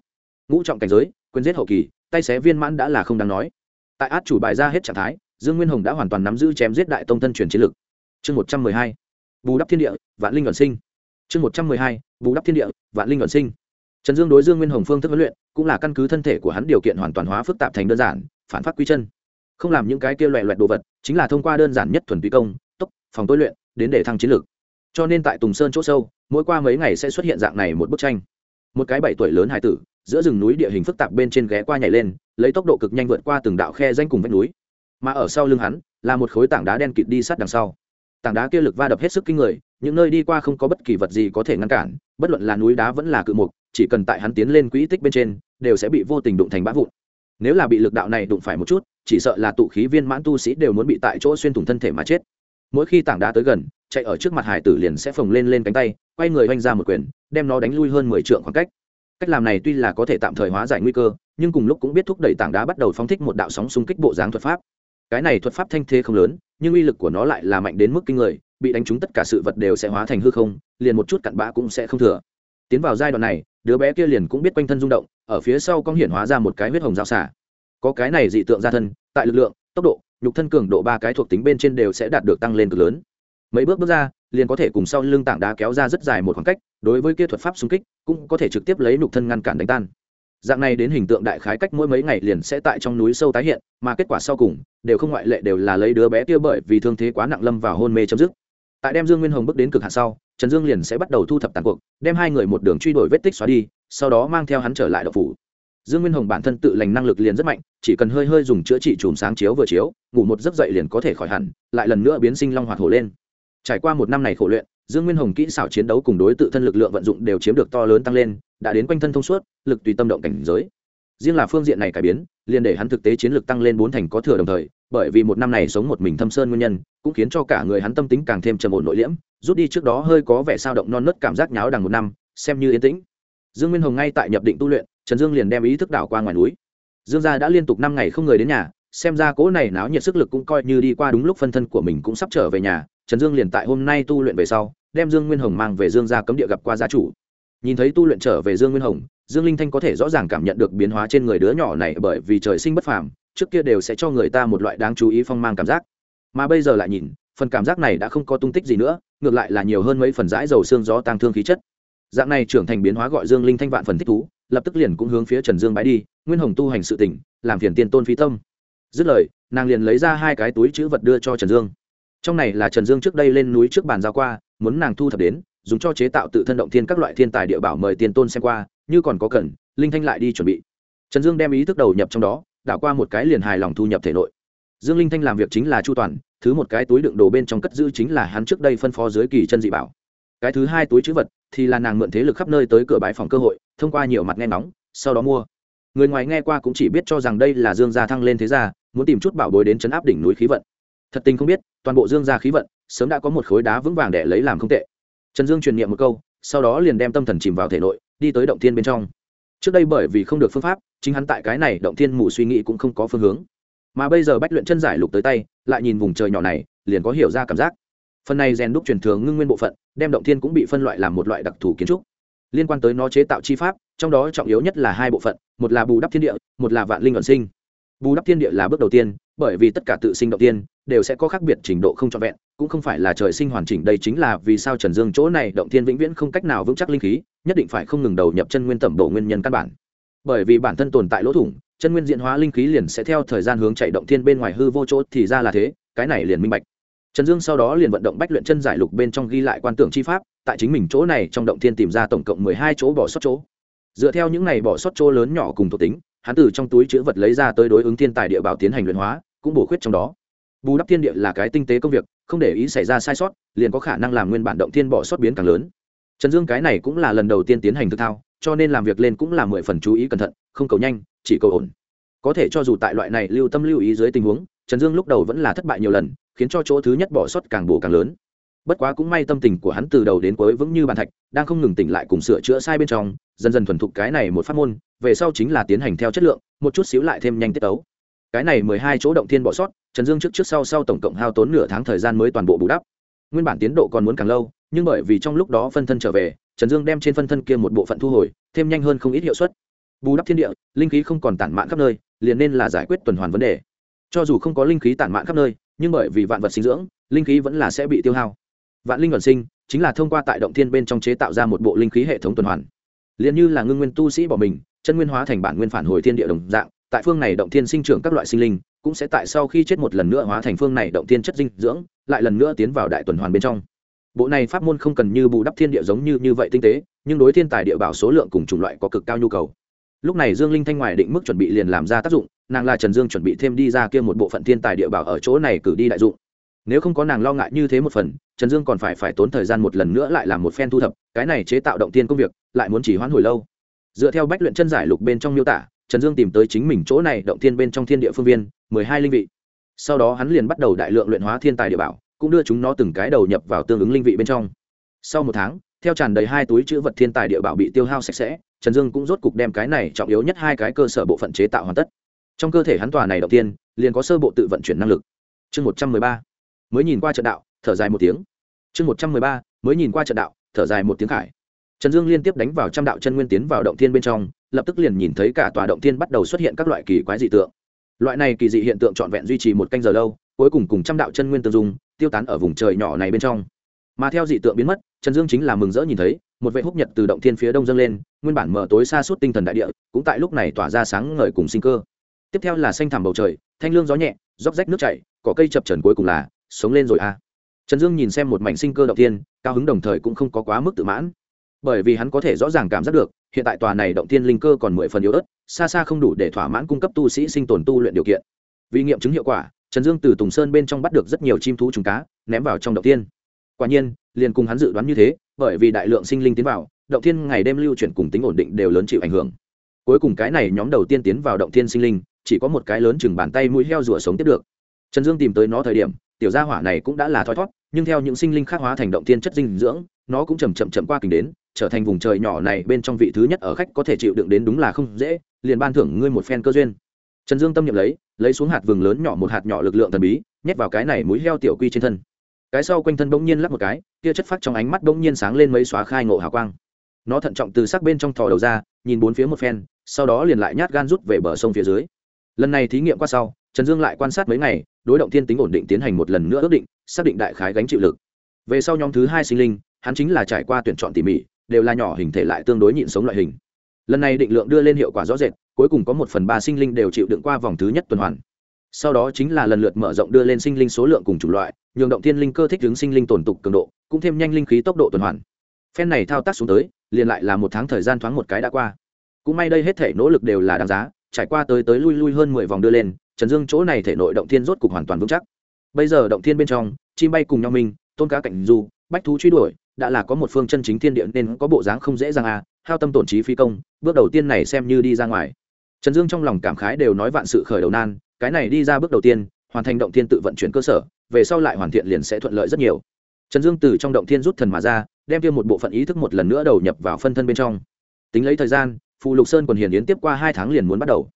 Ngũ trọng cảnh giới, quyền giết hậu kỳ, tay xé viên mãn đã là không đáng nói. Tại át chủ bài ra hết trạng thái, dương nguyên hồng đã hoàn toàn nắm giữ chém giết đại tông thân truyền chiến lực. Chương một trăm mười hai, bù đắp thiên địa, vạn linh luận sinh. Chương một trăm mười hai, bù đắp thiên địa, vạn linh luận sinh. Trần dương đối dương nguyên hồng phương thức huấn luyện, cũng là căn cứ thân thể của hắn điều kiện hoàn toàn hóa phức tạp thành đơn giản, phản phát quy chân không làm những cái kia loẹ loẹt đồ vật, chính là thông qua đơn giản nhất thuần túy công, tốc, phòng tôi luyện, đến để thăng chiến lược. Cho nên tại tùng sơn c h ỗ sâu, mỗi qua mấy ngày sẽ xuất hiện dạng này một bức tranh. Một cái bảy tuổi lớn hải tử, giữa rừng núi địa hình phức tạp bên trên ghé qua nhảy lên, lấy tốc độ cực nhanh vượt qua từng đạo khe danh cùng vách núi. Mà ở sau lưng hắn, là một khối tảng đá đen kịt đi sát đằng sau. Tảng đá kia lực va đập hết sức kinh người, những nơi đi qua không có bất kỳ vật gì có thể ngăn cản, bất luận là núi đá vẫn là cự mục, chỉ cần tại hắn tiến lên quỹ tích bên trên, đều sẽ bị vô tình đụng thành bã vụn. Nếu là bị lực đạo này đụng phải một chút chỉ sợ là tụ khí viên mãn tu sĩ đều muốn bị tại chỗ xuyên thủng thân thể mà chết. Mỗi khi tảng đá tới gần, chạy ở trước mặt hải tử liền sẽ phồng lên lên cánh tay, quay người oanh ra một quyền, đem nó đánh lui hơn mười trượng khoảng cách. Cách làm này tuy là có thể tạm thời hóa giải nguy cơ, nhưng cùng lúc cũng biết thúc đẩy tảng đá bắt đầu phóng thích một đạo sóng xung kích bộ dáng thuật pháp. Cái này thuật pháp thanh thế không lớn, nhưng uy lực của nó lại là mạnh đến mức kinh người, bị đánh trúng tất cả sự vật đều sẽ hóa thành hư không, liền một chút cặn bã cũng sẽ không thừa. Tiến vào giai đoạn này, đứa bé kia liền cũng biết quanh thân rung động, ở phía sau con hiển hóa ra một cái huyết hồng dao xả có cái này dị tượng ra thân, tại lực lượng, tốc độ, nhục thân cường độ ba cái thuộc tính bên trên đều sẽ đạt được tăng lên cực lớn. Mấy bước bước ra, liền có thể cùng sau lưng tảng đá kéo ra rất dài một khoảng cách, đối với kia thuật pháp xung kích, cũng có thể trực tiếp lấy nhục thân ngăn cản đánh tan. Dạng này đến hình tượng đại khái cách mỗi mấy ngày liền sẽ tại trong núi sâu tái hiện, mà kết quả sau cùng, đều không ngoại lệ đều là lấy đứa bé kia bởi vì thương thế quá nặng lâm vào hôn mê chấm dứt. Tại đem dương nguyên hồng bước đến cực hạn sau, trần dương liền sẽ bắt đầu thu thập tàn cuộc, đem hai người một đường truy đuổi vết tích xóa đi, sau đó mang theo hắn trở lại độc phủ dương nguyên hồng bản thân tự lành năng lực liền rất mạnh, chỉ cần hơi hơi dùng chữa trị chùm sáng chiếu vừa chiếu, ngủ một giấc dậy liền có thể khỏi hẳn, lại lần nữa biến sinh long hoạt hổ lên. Trải qua một năm này khổ luyện, dương nguyên hồng kỹ xảo chiến đấu cùng đối tự thân lực lượng vận dụng đều chiếm được to lớn tăng lên, đã đến quanh thân thông suốt, lực tùy tâm động cảnh giới. Riêng là phương diện này cải biến, liền để hắn thực tế chiến lược tăng lên bốn thành có thừa đồng thời, bởi vì một năm này sống một mình thâm sơn nguyên nhân, cũng khiến cho cả người hắn tâm tính càng thêm trầm ổn nội liễm, rút đi trước đó hơi có vẻ sao động non nớt cảm giác nháo đằng một năm, xem như yên tĩnh dương nguyên hồng ngay tại nhập định tu luyện, trần dương liền đem ý thức đảo qua ngoài núi. Dương gia đã liên tục năm ngày không người đến nhà, xem ra cỗ này náo nhiệt sức lực cũng coi như đi qua đúng lúc phân thân của mình cũng sắp trở về nhà, trần dương liền tại hôm nay tu luyện về sau, đem dương nguyên hồng mang về dương gia cấm địa gặp qua gia chủ. Nhìn thấy tu luyện trở về dương nguyên hồng, dương linh thanh có thể rõ ràng cảm nhận được biến hóa trên người đứa nhỏ này bởi vì trời sinh bất phàm, trước kia đều sẽ cho người ta một loại đáng chú ý phong mang cảm giác. Mà bây giờ lại nhìn, phần cảm giác này đã không có tung tích gì nữa, ngược lại là nhiều hơn mấy phần dãi dầu xương gió tăng thương khí chất dạng này trưởng thành biến hóa gọi dương linh thanh vạn phần thích thú, lập tức liền cũng hướng phía trần dương bãi đi, nguyên hồng tu hành sự tỉnh làm phiền tiên tôn phi tâm. Dứt lời, nàng liền lấy ra hai cái túi chữ vật đưa cho trần dương. Trong này là trần dương trước đây lên núi trước bàn giao qua, muốn nàng thu thập đến, dùng cho chế tạo tự thân động thiên các loại thiên tài địa bảo mời tiên tôn xem qua, như còn có cần, linh thanh lại đi chuẩn bị. Trần dương đem ý thức đầu nhập trong đó, đảo qua một cái liền hài lòng thu nhập thể nội. Dương linh thanh làm việc chính là chu toàn, thứ một cái túi đựng đồ bên trong cất giữ chính là hắn trước đây phân phó dưới kỳ chân dị bảo. Cái thứ hai túi chữ vật thì là nàng mượn thế lực khắp nơi tới cửa bãi phòng cơ hội, thông qua nhiều mặt nghe nóng sau đó mua. Người ngoài nghe qua cũng chỉ biết cho rằng đây là dương gia thăng lên thế gia, muốn tìm chút bảo bối đến chấn áp đỉnh núi khí vận. Thật tình không biết, toàn bộ dương gia khí vận, sớm đã có một khối đá vững vàng để lấy làm không tệ. Trần dương truyền niệm một câu, sau đó liền đem tâm thần chìm vào thể nội, đi tới động thiên bên trong. Trước đây bởi vì không được phương pháp, chính hắn tại cái này động thiên mù suy nghĩ cũng không có phương hướng. Mà bây giờ bách luyện chân giải lục tới tay, lại nhìn vùng trời nhỏ này, liền có hiểu ra cảm giác phần này rèn đúc truyền thường ngưng nguyên bộ phận, đem động thiên cũng bị phân loại làm một loại đặc thù kiến trúc. Liên quan tới nó chế tạo chi pháp, trong đó trọng yếu nhất là hai bộ phận, một là bù đắp thiên địa, một là vạn linh ẩn sinh. Bù đắp thiên địa là bước đầu tiên, bởi vì tất cả tự sinh động tiên đều sẽ có khác biệt trình độ không trọn vẹn, cũng không phải là trời sinh hoàn chỉnh, đây chính là vì sao trần dương chỗ này động thiên vĩnh viễn không cách nào vững chắc linh khí, nhất định phải không ngừng đầu nhập chân nguyên tẩm độ nguyên nhân căn bản. Bởi vì bản thân tồn tại lỗ thủng, chân nguyên diện hóa linh khí liền sẽ theo thời gian hướng chạy động thiên bên ngoài hư vô chỗ thì ra là thế, cái này liền minh bạch trần dương sau đó liền vận động bách luyện chân giải lục bên trong ghi lại quan tưởng chi pháp, tại chính mình chỗ này trong động thiên tìm ra tổng cộng mười hai chỗ bỏ sót chỗ. Dựa theo những này bỏ sót chỗ lớn nhỏ cùng thuộc tính, hắn từ trong túi chữ vật lấy ra tới đối ứng thiên tài địa bảo tiến hành luyện hóa, cũng bổ khuyết trong đó. Bù đắp thiên địa là cái tinh tế công việc, không để ý xảy ra sai sót, liền có khả năng làm nguyên bản động thiên bỏ sót biến càng lớn. Trần dương cái này cũng là lần đầu tiên tiến hành thực thao, cho nên làm việc lên cũng là mười phần chú ý cẩn thận, không cầu nhanh, chỉ cầu ổn. Có thể cho dù tại loại này lưu tâm lưu ý dưới tình huống trần dương lúc đầu vẫn là thất bại nhiều lần, khiến cho chỗ thứ nhất bỏ sót càng bổ càng lớn. Bất quá cũng may tâm tình của hắn từ đầu đến cuối vững như bàn thạch, đang không ngừng tỉnh lại cùng sửa chữa sai bên trong, dần dần thuần thục cái này một phát môn, về sau chính là tiến hành theo chất lượng, một chút xíu lại thêm nhanh tiết tấu. Cái này mười hai chỗ động thiên bỏ sót, trần dương trước trước sau sau tổng cộng hao tốn nửa tháng thời gian mới toàn bộ bù đắp. Nguyên bản tiến độ còn muốn càng lâu, nhưng bởi vì trong lúc đó phân thân trở về, trần dương đem trên phân thân kia một bộ phận thu hồi, thêm nhanh hơn không ít hiệu suất. Bù đắp thiên địa, linh khí không còn tản mạn khắp nơi, liền nên là giải quyết tuần hoàn vấn đề cho dù không có linh khí tản mạn khắp nơi, nhưng bởi vì vạn vật sinh dưỡng, linh khí vẫn là sẽ bị tiêu hao. Vạn linh vận sinh chính là thông qua tại động thiên bên trong chế tạo ra một bộ linh khí hệ thống tuần hoàn. Liền như là ngưng nguyên tu sĩ bỏ mình, chân nguyên hóa thành bản nguyên phản hồi thiên địa đồng dạng, tại phương này động thiên sinh trưởng các loại sinh linh, cũng sẽ tại sau khi chết một lần nữa hóa thành phương này động thiên chất dinh dưỡng, lại lần nữa tiến vào đại tuần hoàn bên trong. Bộ này pháp môn không cần như bù đắp thiên địa giống như như vậy tinh tế, nhưng đối thiên tài địa bảo số lượng cùng chủng loại có cực cao nhu cầu. Lúc này dương linh thanh ngoài định mức chuẩn bị liền làm ra tác dụng nàng là trần dương chuẩn bị thêm đi ra kia một bộ phận thiên tài địa bảo ở chỗ này cử đi đại dụng. Nếu không có nàng lo ngại như thế một phần, trần dương còn phải phải tốn thời gian một lần nữa lại làm một phen thu thập, cái này chế tạo động tiên công việc, lại muốn chỉ hoãn hồi lâu. Dựa theo bách luyện chân giải lục bên trong miêu tả, trần dương tìm tới chính mình chỗ này động thiên bên trong thiên địa phương viên, mười hai linh vị. Sau đó hắn liền bắt đầu đại lượng luyện hóa thiên tài địa bảo, cũng đưa chúng nó từng cái đầu nhập vào tương ứng linh vị bên trong. Sau một tháng, theo tràn đầy hai túi chữ vật thiên tài địa bảo bị tiêu hao sạch sẽ, trần dương cũng rốt cục đem cái này trọng yếu nhất hai cái cơ sở bộ phận chế tạo hoàn tất trong cơ thể hắn tòa này đầu tiên, liền có sơ bộ tự vận chuyển năng lực. Chương một trăm mười ba. Mới nhìn qua trận đạo, thở dài một tiếng. Chương một trăm mười ba, mới nhìn qua trận đạo, thở dài một tiếng khải. Trần dương liên tiếp đánh vào trăm đạo chân nguyên tiến vào động thiên bên trong, lập tức liền nhìn thấy cả tòa động thiên bắt đầu xuất hiện các loại kỳ quái dị tượng. Loại này kỳ dị hiện tượng trọn vẹn duy trì một canh giờ lâu, cuối cùng cùng trăm đạo chân nguyên tương dung, tiêu tán ở vùng trời nhỏ này bên trong. Mà theo dị tượng biến mất, trần dương chính là mừng rỡ nhìn thấy, một vệ húc nhật từ động thiên phía đông dâng lên, nguyên bản mở tối xa suốt tinh thần đại địa, cũng tại lúc này tỏa ra sáng ngời cùng sinh cơ tiếp theo là xanh thẳm bầu trời, thanh lương gió nhẹ róc rách nước chảy, cỏ cây chập trần cuối cùng là, sống lên rồi à. Trần dương nhìn xem một mảnh sinh cơ động thiên cao hứng đồng thời cũng không có quá mức tự mãn. Bởi vì hắn có thể rõ ràng cảm giác được, hiện tại tòa này động thiên linh cơ còn mười phần yếu ớt, xa xa không đủ để thỏa mãn cung cấp tu sĩ sinh tồn tu luyện điều kiện. Vì nghiệm chứng hiệu quả, trần dương từ tùng sơn bên trong bắt được rất nhiều chim thú trùng cá, ném vào trong động thiên. Quả nhiên, liền cùng hắn dự đoán như thế, bởi vì đại lượng sinh linh tiến vào, động thiên ngày đêm lưu chuyển cùng tính ổn định đều lớn chịu ảnh hưởng. Cuối cùng cái này nhóm đầu tiên tiến vào động thiên sinh linh chỉ có một cái lớn chừng bàn tay mũi heo rùa sống tiếp được. Trần dương tìm tới nó thời điểm, tiểu gia hỏa này cũng đã là thoi thót, nhưng theo những sinh linh khác hóa thành động thiên chất dinh dưỡng, nó cũng chầm chậm chậm qua kình đến, trở thành vùng trời nhỏ này bên trong vị thứ nhất ở khách có thể chịu đựng đến đúng là không dễ, liền ban thưởng ngươi một phen cơ duyên. Trần dương tâm nhậm lấy lấy xuống hạt vừng lớn nhỏ một hạt nhỏ lực lượng thần bí, nhét vào cái này mũi heo tiểu quy trên thân. Cái sau quanh thân bỗng nhiên lắp một cái, kia chất phát trong ánh mắt bỗng nhiên sáng lên mấy xóa khai ngộ hào quang. Nó thận trọng từ sắc bên trong thò đầu ra, nhìn bốn phía một phen, sau đó liền lại nhát gan rút về bờ sông phía dưới lần này thí nghiệm qua sau, trần dương lại quan sát mấy ngày, đối động thiên tính ổn định tiến hành một lần nữa ước định, xác định đại khái gánh chịu lực. Về sau nhóm thứ hai sinh linh, hắn chính là trải qua tuyển chọn tỉ mỉ, đều là nhỏ hình thể lại tương đối nhịn sống loại hình. Lần này định lượng đưa lên hiệu quả rõ rệt, cuối cùng có một phần ba sinh linh đều chịu đựng qua vòng thứ nhất tuần hoàn. Sau đó chính là lần lượt mở rộng đưa lên sinh linh số lượng cùng chủng loại, nhường động thiên linh cơ thích ứng sinh linh tồn tục cường độ, cũng thêm nhanh linh khí tốc độ tuần hoàn. Phen này thao tác xuống tới, liền lại là một tháng thời gian thoáng một cái đã qua. Cũng may đây hết thể nỗ lực đều là đáng giá trải qua tới tới lui lui hơn mười vòng đưa lên, trần dương chỗ này thể nội động thiên rốt cục hoàn toàn vững chắc. Bây giờ động thiên bên trong, chim bay cùng nhau mình, tôn cá cảnh du bách thú truy đuổi, đã là có một phương chân chính thiên địa nên có bộ dáng không dễ dàng à hao tâm tổn trí phi công, bước đầu tiên này xem như đi ra ngoài. Trần dương trong lòng cảm khái đều nói vạn sự khởi đầu nan, cái này đi ra bước đầu tiên, hoàn thành động thiên tự vận chuyển cơ sở, về sau lại hoàn thiện liền sẽ thuận lợi rất nhiều. Trần dương từ trong động thiên rút thần mà ra, đem tiêm một bộ phận ý thức một lần nữa đầu nhập vào phân thân bên trong. Tính lấy thời gian phù lục sơn quần hiền yến tiếp qua hai tháng liền muốn bắt đầu.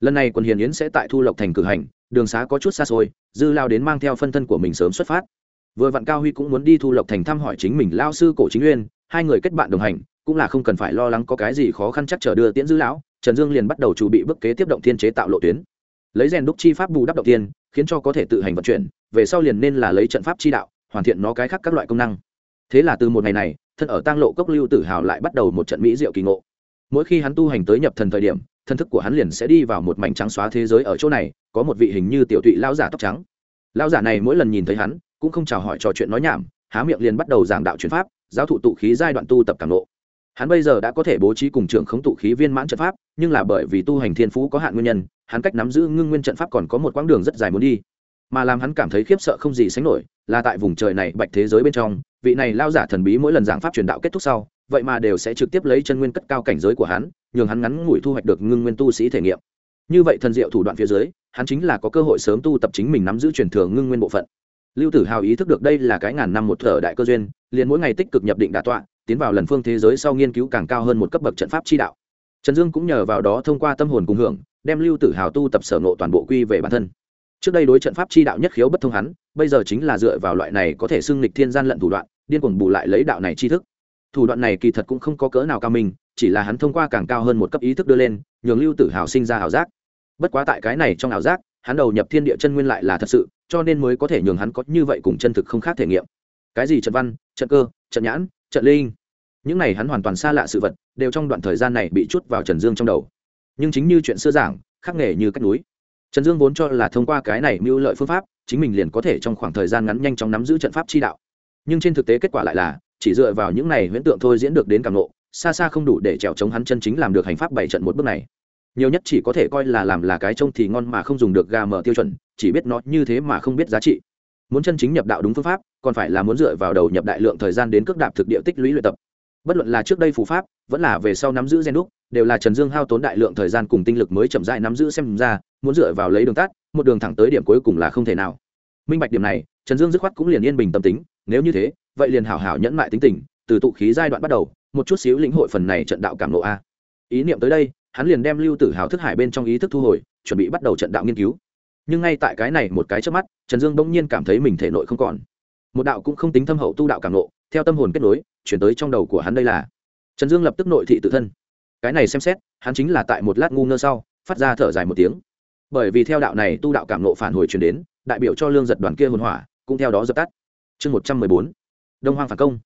Lần này quần hiền yến sẽ tại thu lộc thành cử hành, đường xá có chút xa xôi, dư lao đến mang theo phân thân của mình sớm xuất phát. Vừa vặn cao huy cũng muốn đi thu lộc thành thăm hỏi chính mình lao sư cổ chính uyên, hai người kết bạn đồng hành, cũng là không cần phải lo lắng có cái gì khó khăn chắc chờ đưa tiễn dư lão, trần dương liền bắt đầu chuẩn bị bước kế tiếp động thiên chế tạo lộ tuyến. Lấy rèn đúc chi pháp bù đắp động tiên khiến cho có thể tự hành vận chuyển, về sau liền nên là lấy trận pháp chi đạo, hoàn thiện nó cái khác các loại công năng. Thế là từ một ngày này, thân ở tang lộ cốc lưu tử hào lại bắt đầu một trận mỹ diệu kỳ ngộ mỗi khi hắn tu hành tới nhập thần thời điểm, thân thức của hắn liền sẽ đi vào một mảnh trắng xóa thế giới ở chỗ này, có một vị hình như tiểu tụy lao giả tóc trắng lao giả này mỗi lần nhìn thấy hắn, cũng không chào hỏi trò chuyện nói nhảm, há miệng liền bắt đầu giảng đạo chuyển pháp, giáo thụ tụ khí giai đoạn tu tập cảm lộ. hắn bây giờ đã có thể bố trí cùng trưởng khống tụ khí viên mãn trận pháp, nhưng là bởi vì tu hành thiên phú có hạn nguyên nhân, hắn cách nắm giữ ngưng nguyên trận pháp còn có một quãng đường rất dài muốn đi mà làm hắn cảm thấy khiếp sợ không gì sánh nổi, là tại vùng trời này bạch thế giới bên trong vị này lao giả thần bí mỗi lần giảng pháp truyền đạo kết thúc sau, vậy mà đều sẽ trực tiếp lấy chân nguyên cất cao cảnh giới của hắn, nhường hắn ngắn ngủi thu hoạch được ngưng nguyên tu sĩ thể nghiệm. Như vậy thần diệu thủ đoạn phía dưới, hắn chính là có cơ hội sớm tu tập chính mình nắm giữ truyền thừa ngưng nguyên bộ phận. Lưu tử hào ý thức được đây là cái ngàn năm một thở đại cơ duyên, liền mỗi ngày tích cực nhập định đà tọa, tiến vào lần phương thế giới sau nghiên cứu càng cao hơn một cấp bậc trận pháp chi đạo. Trần dương cũng nhờ vào đó thông qua tâm hồn cùng hưởng, đem lưu tử hào tu tập sở nộ toàn bộ quy về bản thân. Trước đây đối trận pháp chi đạo nhất khiếu bất thông hắn, bây giờ chính là dựa vào loại này có thể xưng lịch thiên gian lận thủ đoạn điên cuồng bù lại lấy đạo này chi thức. Thủ đoạn này kỳ thật cũng không có cỡ nào cao minh, chỉ là hắn thông qua càng cao hơn một cấp ý thức đưa lên, nhường lưu tử hào sinh ra ảo giác. Bất quá tại cái này trong ảo giác, hắn đầu nhập thiên địa chân nguyên lại là thật sự, cho nên mới có thể nhường hắn có như vậy cùng chân thực không khác thể nghiệm. Cái gì trận văn, trận cơ, trận nhãn, trận linh? Những này hắn hoàn toàn xa lạ sự vật, đều trong đoạn thời gian này bị chút vào trần dương trong đầu. Nhưng chính như chuyện xưa giảng khắc nghề như cách núi. Trần dương vốn cho là thông qua cái này mưu lợi phương pháp, chính mình liền có thể trong khoảng thời gian ngắn nhanh chóng nắm giữ trận pháp chi đạo nhưng trên thực tế kết quả lại là, chỉ dựa vào những này huyễn tượng thôi diễn được đến càng lộ xa xa không đủ để trèo chống hắn chân chính làm được hành pháp bảy trận một bước này. Nhiều nhất chỉ có thể coi là làm là cái trông thì ngon mà không dùng được gà mở tiêu chuẩn, chỉ biết nó như thế mà không biết giá trị. Muốn chân chính nhập đạo đúng phương pháp, còn phải là muốn dựa vào đầu nhập đại lượng thời gian đến cước đạp thực địa tích lũy luyện tập. Bất luận là trước đây phù pháp, vẫn là về sau nắm giữ gen đúc, đều là trần dương hao tốn đại lượng thời gian cùng tinh lực mới chậm dại nắm giữ xem ra, muốn dựa vào lấy đường tắt, một đường thẳng tới điểm cuối cùng là không thể nào. Minh bạch điểm này, trần dương dứt khoát cũng liền yên bình tâm tính nếu như thế, vậy liền hảo hảo nhẫn mại tính tình, từ tụ khí giai đoạn bắt đầu, một chút xíu lĩnh hội phần này trận đạo cảm lộ a. Ý niệm tới đây, hắn liền đem lưu tử hào thức hải bên trong ý thức thu hồi, chuẩn bị bắt đầu trận đạo nghiên cứu. Nhưng ngay tại cái này một cái trước mắt, trần dương bỗng nhiên cảm thấy mình thể nội không còn. Một đạo cũng không tính thâm hậu tu đạo cảm lộ, theo tâm hồn kết nối, chuyển tới trong đầu của hắn đây là. Trần dương lập tức nội thị tự thân. Cái này xem xét, hắn chính là tại một lát ngu ngơ sau, phát ra thở dài một tiếng. Bởi vì theo đạo này tu đạo cảm nộ phản hồi chuyển đến, đại biểu cho lương giật đoàn kia hồn hỏa, cũng theo đó dập tắt chương một trăm mười bốn, đông hoang phản công.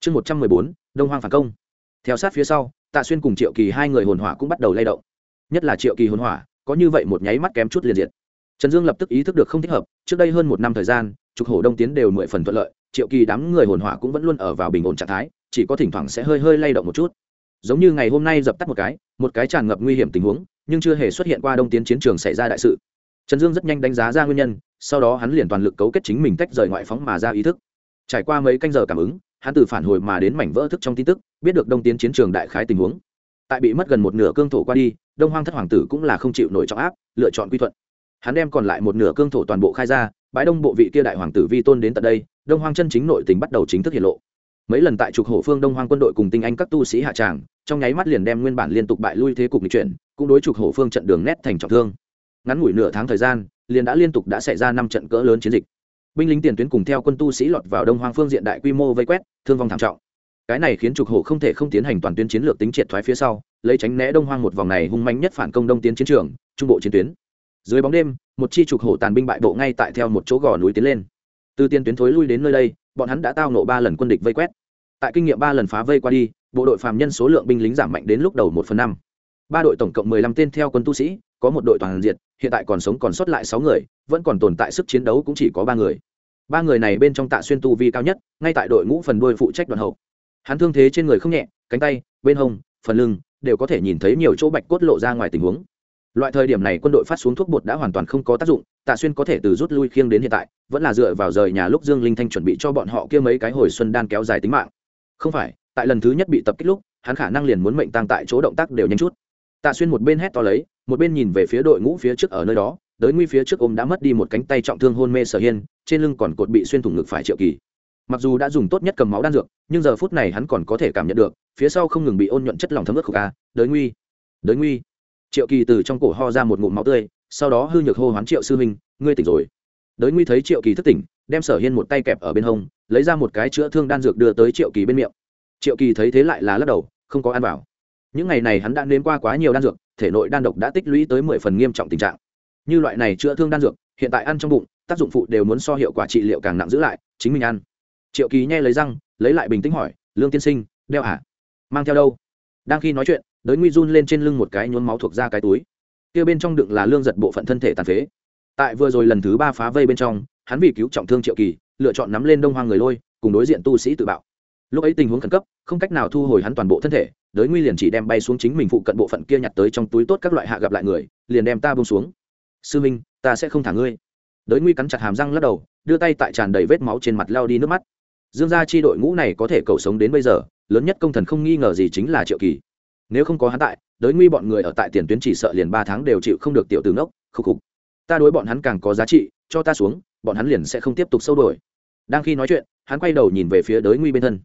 Chương một trăm mười bốn, đông hoang phản công. Theo sát phía sau, tạ xuyên cùng triệu kỳ hai người hồn hỏa cũng bắt đầu lay động. Nhất là triệu kỳ hồn hỏa, có như vậy một nháy mắt kém chút liền diệt. Trần dương lập tức ý thức được không thích hợp, trước đây hơn một năm thời gian, trục hổ đông tiến đều mười phần thuận lợi, triệu kỳ đám người hồn hỏa cũng vẫn luôn ở vào bình ổn trạng thái, chỉ có thỉnh thoảng sẽ hơi hơi lay động một chút. Giống như ngày hôm nay dập tắt một cái một cái tràn ngập nguy hiểm tình huống, nhưng chưa hề xuất hiện qua đông tiến chiến trường xảy ra đại sự trần dương rất nhanh đánh giá ra nguyên nhân, sau đó hắn liền toàn lực cấu kết chính mình tách rời ngoại phóng mà ra ý thức. Trải qua mấy canh giờ cảm ứng, hắn từ phản hồi mà đến mảnh vỡ thức trong tin tức, biết được đông tiến chiến trường đại khái tình huống. Tại bị mất gần một nửa cương thổ qua đi, đông hoang thất hoàng tử cũng là không chịu nổi trọng áp, lựa chọn quy thuận. Hắn đem còn lại một nửa cương thổ toàn bộ khai ra bãi đông bộ vị kia đại hoàng tử vi tôn đến tận đây, đông hoang chân chính nội tình bắt đầu chính thức hiện lộ. Mấy lần tại trục hổ phương đông hoang quân đội cùng tinh anh các tu sĩ hạ tràng, trong nháy mắt liền đem nguyên bản liên tục bại lui thế cục nghịch chuyển, cũng đối trục hổ phương trận đường nét thành trọng thương ngắn ngủi nửa tháng thời gian, liền đã liên tục đã xảy ra năm trận cỡ lớn chiến dịch. Binh lính tiền tuyến cùng theo quân tu sĩ lọt vào đông hoang phương diện đại quy mô vây quét, thương vong thảm trọng. Cái này khiến trục hổ không thể không tiến hành toàn tuyến chiến lược tính triệt thoái phía sau, lấy tránh né đông hoang một vòng này hung manh nhất phản công đông tiến chiến trường, trung bộ chiến tuyến. Dưới bóng đêm, một chi trục hổ tàn binh bại bộ ngay tại theo một chỗ gò núi tiến lên. Từ tiên tuyến thối lui đến nơi đây, bọn hắn đã tao nộ ba lần quân địch vây quét. Tại kinh nghiệm ba lần phá vây qua đi, bộ đội phàm nhân số lượng binh lính giảm mạnh đến lúc đầu một phần năm. Ba đội tổng cộng mười lăm tên theo quân tu sĩ có một đội toàn diệt hiện tại còn sống còn sót lại sáu người, vẫn còn tồn tại sức chiến đấu cũng chỉ có ba người. Ba người này bên trong tạ xuyên tu vi cao nhất, ngay tại đội ngũ phần đuôi phụ trách đoàn hậu. Hắn thương thế trên người không nhẹ, cánh tay, bên hông, phần lưng đều có thể nhìn thấy nhiều chỗ bạch cốt lộ ra ngoài tình huống. Loại thời điểm này quân đội phát xuống thuốc bột đã hoàn toàn không có tác dụng, tạ xuyên có thể từ rút lui khiêng đến hiện tại, vẫn là dựa vào rời nhà lúc dương linh thanh chuẩn bị cho bọn họ kia mấy cái hồi xuân đan kéo dài tính mạng. Không phải, tại lần thứ nhất bị tập kích lúc, hắn khả năng liền muốn mệnh tăng tại chỗ động tác đều nhanh chút. Tạ xuyên một bên hét to lấy một bên nhìn về phía đội ngũ phía trước ở nơi đó, đới nguy phía trước ôm đã mất đi một cánh tay trọng thương hôn mê sở hiên, trên lưng còn cột bị xuyên thủng ngực phải triệu kỳ. Mặc dù đã dùng tốt nhất cầm máu đan dược, nhưng giờ phút này hắn còn có thể cảm nhận được, phía sau không ngừng bị ôn nhuận chất lỏng thấm ướt khục a, đới nguy đới nguy. Triệu kỳ từ trong cổ ho ra một ngụm máu tươi, sau đó hư nhược hô hoán triệu sư huynh, ngươi tỉnh rồi. Đới nguy thấy triệu kỳ thức tỉnh, đem sở hiên một tay kẹp ở bên hông, lấy ra một cái chữa thương đan dược đưa tới triệu kỳ bên miệng. Triệu kỳ thấy thế lại là lắc đầu, không có ăn vào những ngày này hắn đã nếm qua quá nhiều đan dược, thể nội đan độc đã tích lũy tới mười phần nghiêm trọng tình trạng. Như loại này chữa thương đan dược, hiện tại ăn trong bụng, tác dụng phụ đều muốn so hiệu quả trị liệu càng nặng giữ lại, chính mình ăn. Triệu kỳ nghe lấy răng, lấy lại bình tĩnh hỏi, lương tiên sinh, đeo à? mang theo đâu? Đang khi nói chuyện, đới nguy run lên trên lưng một cái nhuốm máu thuộc ra cái túi. Kia bên trong đựng là lương giật bộ phận thân thể tàn phế. Tại vừa rồi lần thứ ba phá vây bên trong, hắn vì cứu trọng thương triệu kỳ, lựa chọn nắm lên đông hoang người lôi, cùng đối diện tu sĩ tự bạo. Lúc ấy tình huống khẩn cấp không cách nào thu hồi hắn toàn bộ thân thể, đới nguy liền chỉ đem bay xuống chính mình phụ cận bộ phận kia nhặt tới trong túi tốt các loại hạ gặp lại người, liền đem ta bông xuống. Sư minh, ta sẽ không thả ngươi. Đới nguy cắn chặt hàm răng lắc đầu, đưa tay tại tràn đầy vết máu trên mặt lao đi nước mắt. Dương gia chi đội ngũ này có thể cầu sống đến bây giờ, lớn nhất công thần không nghi ngờ gì chính là triệu kỳ. Nếu không có hắn tại, đới nguy bọn người ở tại tiền tuyến chỉ sợ liền ba tháng đều chịu không được tiểu từ ngốc khúc khục. Ta đối bọn hắn càng có giá trị, cho ta xuống, bọn hắn liền sẽ không tiếp tục sâu đổi đang khi nói chuyện, hắn quay đầu nhìn về phía đới nguy bên thân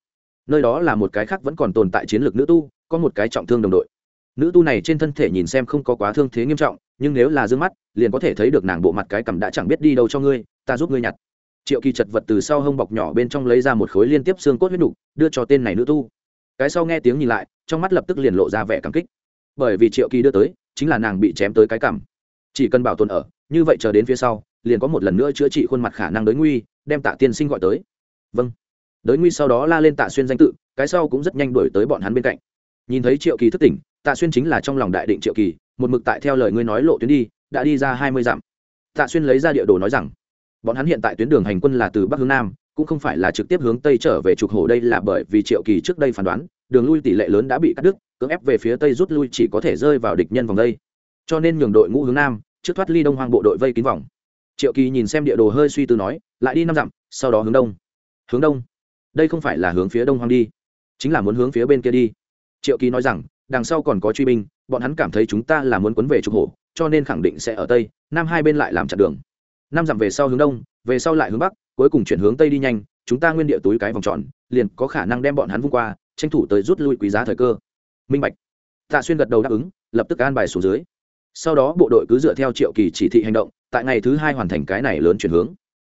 nơi đó là một cái khác vẫn còn tồn tại chiến lược nữ tu, có một cái trọng thương đồng đội. Nữ tu này trên thân thể nhìn xem không có quá thương thế nghiêm trọng, nhưng nếu là d ư ơ n g mắt, liền có thể thấy được nàng bộ mặt cái cằm đã chẳng biết đi đâu cho ngươi, ta giúp ngươi nhặt. Triệu kỳ chật vật từ sau hông bọc nhỏ bên trong lấy ra một khối liên tiếp xương cốt huyết đục đưa cho tên này nữ tu. Cái sau nghe tiếng nhìn lại, trong mắt lập tức liền lộ ra vẻ cảm kích. Bởi vì triệu kỳ đưa tới, chính là nàng bị chém tới cái cằm. Chỉ cần bảo tồn ở, như vậy chờ đến phía sau, liền có một lần nữa chữa trị khuôn mặt khả năng đới nguy, đem tạ tiên sinh gọi tới. Vâng đới nguy sau đó la lên tạ xuyên danh tự, cái sau cũng rất nhanh đuổi tới bọn hắn bên cạnh. Nhìn thấy triệu kỳ thức tỉnh, tạ xuyên chính là trong lòng đại định triệu kỳ, một mực tại theo lời ngươi nói lộ tuyến đi, đã đi ra hai mươi dặm. Tạ xuyên lấy ra địa đồ nói rằng, bọn hắn hiện tại tuyến đường hành quân là từ bắc hướng nam, cũng không phải là trực tiếp hướng tây trở về trục hồ đây là bởi vì triệu kỳ trước đây phán đoán, đường lui tỷ lệ lớn đã bị cắt đứt, cưỡng ép về phía tây rút lui chỉ có thể rơi vào địch nhân vòng đây. Cho nên nhường đội ngũ hướng nam, trước thoát ly đông hoang bộ đội vây kín vòng. Triệu kỳ nhìn xem địa đồ hơi suy tư nói, lại đi năm dặm, sau đó hướng đông. Hướng đông đây không phải là hướng phía đông hoang đi, chính là muốn hướng phía bên kia đi. Triệu kỳ nói rằng, đằng sau còn có truy binh, bọn hắn cảm thấy chúng ta là muốn quấn về trục hổ, cho nên khẳng định sẽ ở tây, nam hai bên lại làm chặn đường. Năm dặm về sau hướng đông, về sau lại hướng bắc, cuối cùng chuyển hướng tây đi nhanh, chúng ta nguyên địa túi cái vòng tròn, liền có khả năng đem bọn hắn vung qua, tranh thủ tới rút lui quý giá thời cơ. Minh bạch. Tạ xuyên gật đầu đáp ứng, lập tức an bài xuống dưới. Sau đó bộ đội cứ dựa theo triệu kỳ chỉ thị hành động, tại ngày thứ hai hoàn thành cái này lớn chuyển hướng.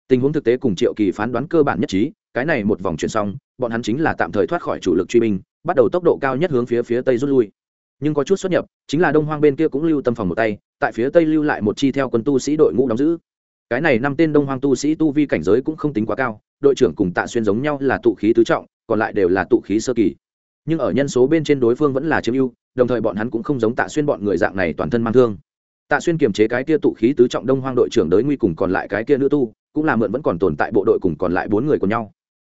Tình huống thực tế cùng triệu kỳ phán đoán cơ bản nhất trí cái này một vòng chuyển xong, bọn hắn chính là tạm thời thoát khỏi chủ lực truy binh, bắt đầu tốc độ cao nhất hướng phía phía tây rút lui. Nhưng có chút xuất nhập, chính là đông hoang bên kia cũng lưu tâm phòng một tay, tại phía tây lưu lại một chi theo quân tu sĩ đội ngũ đóng giữ. Cái này năm tên đông hoang tu sĩ tu vi cảnh giới cũng không tính quá cao, đội trưởng cùng tạ xuyên giống nhau là tụ khí tứ trọng, còn lại đều là tụ khí sơ kỳ. Nhưng ở nhân số bên trên đối phương vẫn là chiếm ưu, đồng thời bọn hắn cũng không giống tạ xuyên bọn người dạng này toàn thân mang thương. Tạ xuyên kiềm chế cái kia tụ khí tứ trọng đông hoang đội trưởng đới nguy cùng còn lại cái kia nữ tu, cũng là mượn vẫn còn tồn tại bộ đội cùng còn lại bốn người của nhau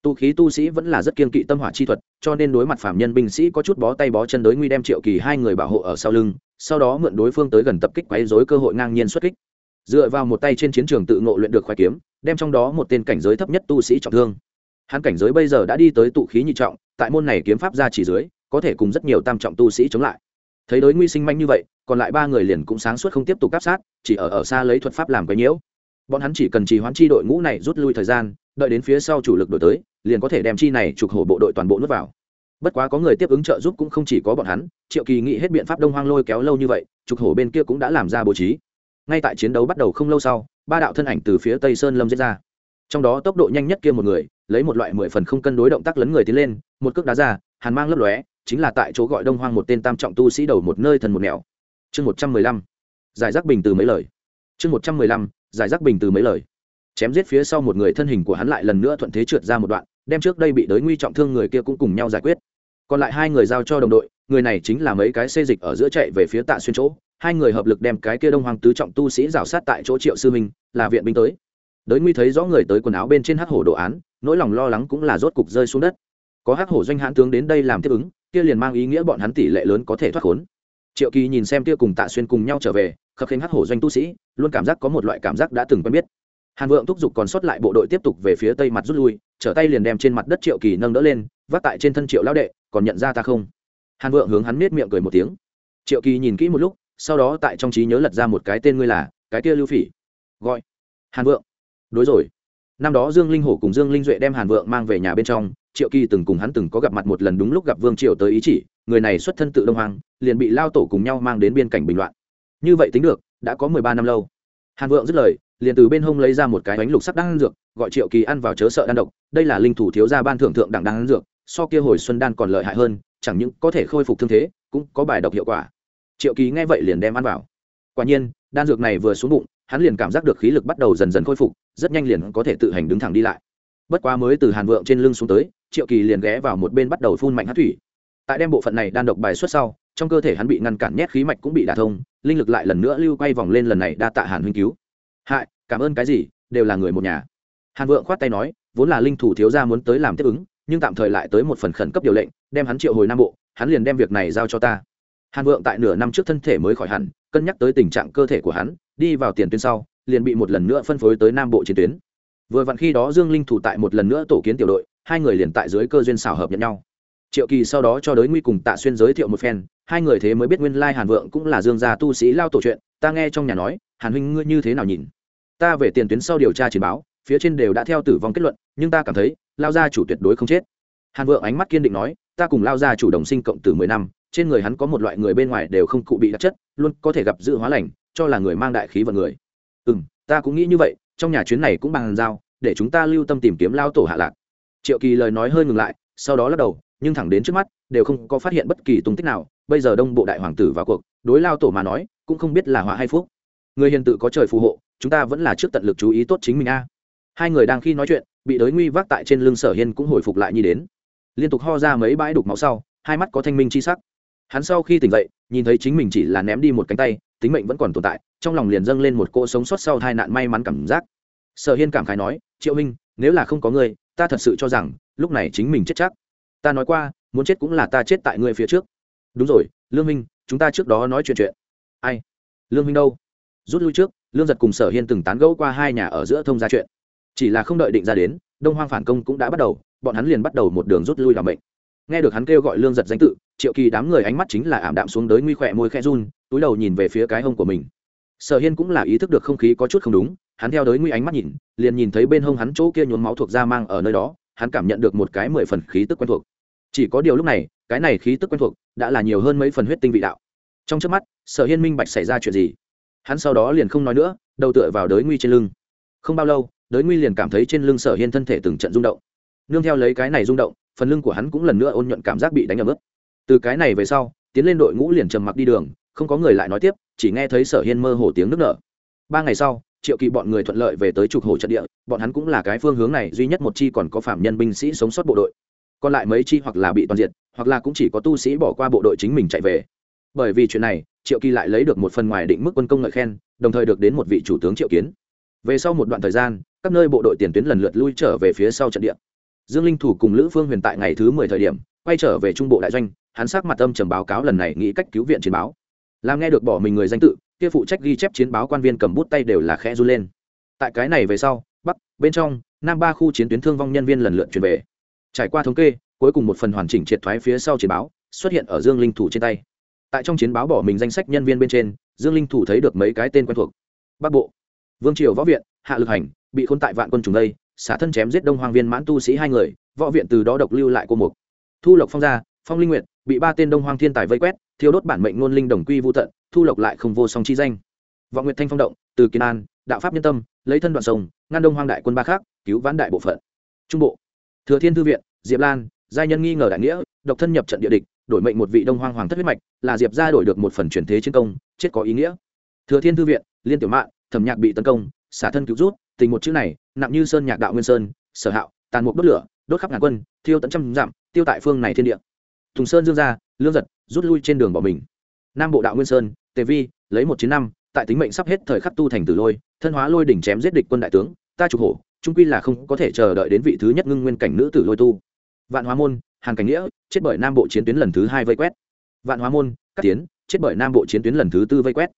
tu khí tu sĩ vẫn là rất kiên kỵ tâm hỏa chi thuật, cho nên đối mặt phạm nhân binh sĩ có chút bó tay bó chân đối nguy đem triệu kỳ hai người bảo hộ ở sau lưng, sau đó mượn đối phương tới gần tập kích quấy dối cơ hội ngang nhiên xuất kích. Dựa vào một tay trên chiến trường tự ngộ luyện được khoái kiếm, đem trong đó một tên cảnh giới thấp nhất tu sĩ trọng thương. Hắn cảnh giới bây giờ đã đi tới tụ khí nhị trọng, tại môn này kiếm pháp ra chỉ dưới, có thể cùng rất nhiều tam trọng tu sĩ chống lại. Thấy đối nguy sinh manh như vậy, còn lại ba người liền cũng sáng suốt không tiếp tục áp sát, chỉ ở ở xa lấy thuật pháp làm cái nhiễu bọn hắn chỉ cần trì hoãn chi đội ngũ này rút lui thời gian, đợi đến phía sau chủ lực đổi tới, liền có thể đem chi này trục hổ bộ đội toàn bộ nuốt vào. Bất quá có người tiếp ứng trợ giúp cũng không chỉ có bọn hắn, triệu kỳ nghĩ hết biện pháp đông hoang lôi kéo lâu như vậy, trục hổ bên kia cũng đã làm ra bố trí. Ngay tại chiến đấu bắt đầu không lâu sau, ba đạo thân ảnh từ phía tây sơn lâm diễn ra. Trong đó tốc độ nhanh nhất kia một người, lấy một loại mười phần không cân đối động tác lấn người tiến lên, một cước đá ra, hàn mang lấp lóe, chính là tại chỗ gọi đông hoang một tên tam trọng tu sĩ đầu một nơi thần một nẻo. Chương một trăm mười lăm. Giải rác bình từ mấy lời. Chương một trăm mười lăm giải rác bình từ mấy lời. Chém giết phía sau một người thân hình của hắn lại lần nữa thuận thế trượt ra một đoạn, đem trước đây bị đới nguy trọng thương người kia cũng cùng nhau giải quyết. Còn lại hai người giao cho đồng đội, người này chính là mấy cái xê dịch ở giữa chạy về phía tạ xuyên chỗ. Hai người hợp lực đem cái kia đông hoàng tứ trọng tu sĩ rào sát tại chỗ triệu sư minh, là viện binh tới. Đới nguy thấy rõ người tới quần áo bên trên hắc hổ đồ án, nỗi lòng lo lắng cũng là rốt cục rơi xuống đất. Có hắc hổ doanh hãn tướng đến đây làm tiếp ứng, kia liền mang ý nghĩa bọn hắn tỷ lệ lớn có thể thoát khốn triệu kỳ nhìn xem tia cùng tạ xuyên cùng nhau trở về, khập khênh hắc hổ doanh tu sĩ, luôn cảm giác có một loại cảm giác đã từng quen biết. Hàn vượng thúc giục còn sót lại bộ đội tiếp tục về phía tây mặt rút lui, trở tay liền đem trên mặt đất triệu kỳ nâng đỡ lên, vác tại trên thân triệu lão đệ, còn nhận ra ta không? Hàn vượng hướng hắn nết miệng cười một tiếng. Triệu kỳ nhìn kỹ một lúc, sau đó tại trong trí nhớ lật ra một cái tên ngươi là, cái kia lưu phỉ. Gọi. Hàn vượng. Đối rồi. Năm đó dương linh hổ cùng dương linh duệ đem hàn vượng mang về nhà bên trong, triệu kỳ từng cùng hắn từng có gặp mặt một lần đúng lúc gặp vương triệu tới ý chỉ người này xuất thân tự đông hoàng liền bị lao tổ cùng nhau mang đến biên cảnh bình loạn. Như vậy tính được, đã có mười ba năm lâu. Hàn vượng dứt lời, liền từ bên hông lấy ra một cái bánh lục sắc đan dược, gọi triệu kỳ ăn vào chớ sợ đan độc. Đây là linh thủ thiếu gia ban thưởng thượng đẳng đan dược, so kia hồi xuân đan còn lợi hại hơn, chẳng những có thể khôi phục thương thế, cũng có bài độc hiệu quả. Triệu kỳ nghe vậy liền đem ăn vào. Quả nhiên, đan dược này vừa xuống bụng, hắn liền cảm giác được khí lực bắt đầu dần dần khôi phục, rất nhanh liền có thể tự hành đứng thẳng đi lại. Bất quá mới từ hàn vượng trên lưng xuống tới, triệu kỳ liền ghé vào một bên bắt đầu phun mạnh hát thủy tại đem bộ phận này đan độc bài xuất sau, trong cơ thể hắn bị ngăn cản nhét khí mạch cũng bị đả thông, linh lực lại lần nữa lưu quay vòng lên lần này đa tạ hàn huynh cứu. Hại, cảm ơn cái gì, đều là người một nhà. Hàn vượng khoát tay nói, vốn là linh thủ thiếu gia muốn tới làm tiếp ứng, nhưng tạm thời lại tới một phần khẩn cấp điều lệnh, đem hắn triệu hồi nam bộ, hắn liền đem việc này giao cho ta. Hàn vượng tại nửa năm trước thân thể mới khỏi hẳn, cân nhắc tới tình trạng cơ thể của hắn, đi vào tiền tuyến sau, liền bị một lần nữa phân phối tới nam bộ chiến tuyến. Vừa vặn khi đó dương linh thủ tại một lần nữa tổ kiến tiểu đội, hai người liền tại dưới cơ duyên xảo hợp nhận nhau triệu kỳ sau đó cho đới nguy cùng tạ xuyên giới thiệu một phen, hai người thế mới biết nguyên lai hàn vượng cũng là dương gia tu sĩ lao tổ chuyện, ta nghe trong nhà nói, hàn huynh ngươi như thế nào nhìn? Ta về tiền tuyến sau điều tra chiến báo, phía trên đều đã theo tử vong kết luận, nhưng ta cảm thấy, lao gia chủ tuyệt đối không chết. Hàn vượng ánh mắt kiên định nói, ta cùng lao gia chủ đồng sinh cộng từ mười năm, trên người hắn có một loại người bên ngoài đều không cụ bị đặc chất, luôn có thể gặp dự hóa lành, cho là người mang đại khí vận người. Ừ m ta cũng nghĩ như vậy, trong nhà chuyến này cũng bằng giao, để chúng ta lưu tâm tìm kiếm lao tổ hạ lạc. Triệu kỳ lời nói hơi ngừng lại, sau đó lắc đầu nhưng thẳng đến trước mắt, đều không có phát hiện bất kỳ tung tích nào. Bây giờ đông bộ đại hoàng tử vào cuộc, đối lao tổ mà nói, cũng không biết là họa hay phúc. Người hiền tự có trời phù hộ, chúng ta vẫn là trước tận lực chú ý tốt chính mình a. Hai người đang khi nói chuyện, bị đới nguy vác tại trên lưng sở hiên cũng hồi phục lại như đến. Liên tục ho ra mấy bãi đục máu sau, hai mắt có thanh minh chi sắc. Hắn sau khi tỉnh dậy, nhìn thấy chính mình chỉ là ném đi một cánh tay, tính mệnh vẫn còn tồn tại, trong lòng liền dâng lên một cỗ sống sót sau hai nạn may mắn cảm giác. Sở hiên cảm khái nói, triệu minh nếu là không có ngươi, ta thật sự cho rằng, lúc này chính mình chết chắc ta nói qua, muốn chết cũng là ta chết tại ngươi phía trước. Đúng rồi, lương minh, chúng ta trước đó nói chuyện chuyện. Ai? Lương minh đâu? Rút lui trước, lương giật cùng sở hiên từng tán gẫu qua hai nhà ở giữa thông ra chuyện. Chỉ là không đợi định ra đến, đông hoang phản công cũng đã bắt đầu, bọn hắn liền bắt đầu một đường rút lui làm bệnh nghe được hắn kêu gọi lương giật danh tự, triệu kỳ đám người ánh mắt chính là ảm đạm xuống tới nguy khỏe môi khe run, túi đầu nhìn về phía cái hông của mình. Sở hiên cũng là ý thức được không khí có chút không đúng, hắn theo đới nguy ánh mắt nhìn, liền nhìn thấy bên hông hắn chỗ kia nhốn máu thuộc da mang ở nơi đó, hắn cảm nhận được một cái mười phần khí tức quen thuộc chỉ có điều lúc này, cái này khí tức quen thuộc đã là nhiều hơn mấy phần huyết tinh vị đạo. Trong trước mắt, sở hiên minh bạch xảy ra chuyện gì. Hắn sau đó liền không nói nữa, đầu tựa vào đới nguy trên lưng. Không bao lâu, đới nguy liền cảm thấy trên lưng sở hiên thân thể từng trận rung động. Nương theo lấy cái này rung động, phần lưng của hắn cũng lần nữa ôn nhuận cảm giác bị đánh ấm ướt. Từ cái này về sau, tiến lên đội ngũ liền trầm mặc đi đường, không có người lại nói tiếp, chỉ nghe thấy sở hiên mơ hồ tiếng nước nở. Ba ngày sau, triệu kỳ bọn người thuận lợi về tới trục hồ trận địa, bọn hắn cũng là cái phương hướng này, duy nhất một chi còn có phạm nhân binh sĩ sống sót bộ đội còn lại mấy chi hoặc là bị toàn diện hoặc là cũng chỉ có tu sĩ bỏ qua bộ đội chính mình chạy về. Bởi vì chuyện này, triệu kỳ lại lấy được một phần ngoài định mức quân công ngợi khen, đồng thời được đến một vị chủ tướng triệu kiến. Về sau một đoạn thời gian, các nơi bộ đội tiền tuyến lần lượt lui trở về phía sau trận địa. Dương linh thủ cùng lữ phương huyền tại ngày thứ mười thời điểm, quay trở về trung bộ đại doanh, hắn sắc mặt âm trầm báo cáo lần này nghĩ cách cứu viện chiến báo. Làm nghe được bỏ mình người danh tự, kia phụ trách ghi chép chiến báo quan viên cầm bút tay đều là khẽ run lên. Tại cái này về sau, bắc, bên trong, nam ba khu chiến tuyến thương vong nhân viên lần lượt chuyển về trải qua thống kê, cuối cùng một phần hoàn chỉnh triệt thoái phía sau chiến báo xuất hiện ở dương linh thủ trên tay. Tại trong chiến báo bỏ mình danh sách nhân viên bên trên, dương linh thủ thấy được mấy cái tên quen thuộc. Bắc bộ, vương triều võ viện, hạ lực hành, bị khôn tại vạn quân trùng đây, xả thân chém giết đông hoàng viên mãn tu sĩ hai người, võ viện từ đó độc lưu lại cô mục. Thu lộc phong gia, phong linh nguyện bị ba tên đông hoàng thiên tài vây quét thiếu đốt bản mệnh ngôn linh đồng quy vô tận, thu lộc lại không vô song chi danh. Vọng nguyệt thanh phong động, từ kiên an, đạo pháp nhân tâm, lấy thân đoạn sông, ngăn đông hoang đại quân ba khác, cứu vãn đại bộ phận. Trung bộ, thừa thiên thư viện diệp lan, giai nhân nghi ngờ đại nghĩa, độc thân nhập trận địa địch, đổi mệnh một vị đông hoang hoàng thất huyết mạch, là diệp ra đổi được một phần truyền thế chiến công, chết có ý nghĩa. Thừa thiên thư viện, liên tiểu mạng thẩm nhạc bị tấn công, xả thân cứu rút, tình một chữ này, nặng như sơn nhạc đạo nguyên sơn, sở hạo, tàn mục đốt lửa, đốt khắp ngàn quân, thiêu tận trăm dặm, tiêu tại phương này thiên địa. Thùng sơn dương ra, lương giật, rút lui trên đường bỏ mình. Nam bộ đạo nguyên sơn, tề vi, lấy một chiến năm, tại tính mệnh sắp hết thời khắc tu thành tử lôi, thân hóa lôi đỉnh chém giết địch quân đại tướng, ta trục hổ, trung quy là không có thể chờ đợi đến vị thứ nhất ngưng nguyên cảnh nữ tử lôi tu vạn hóa môn, hàn cảnh nghĩa, chết bởi nam bộ chiến tuyến lần thứ hai vây quét. Vạn hóa môn, cát tiến, chết bởi nam bộ chiến tuyến lần thứ tư vây quét.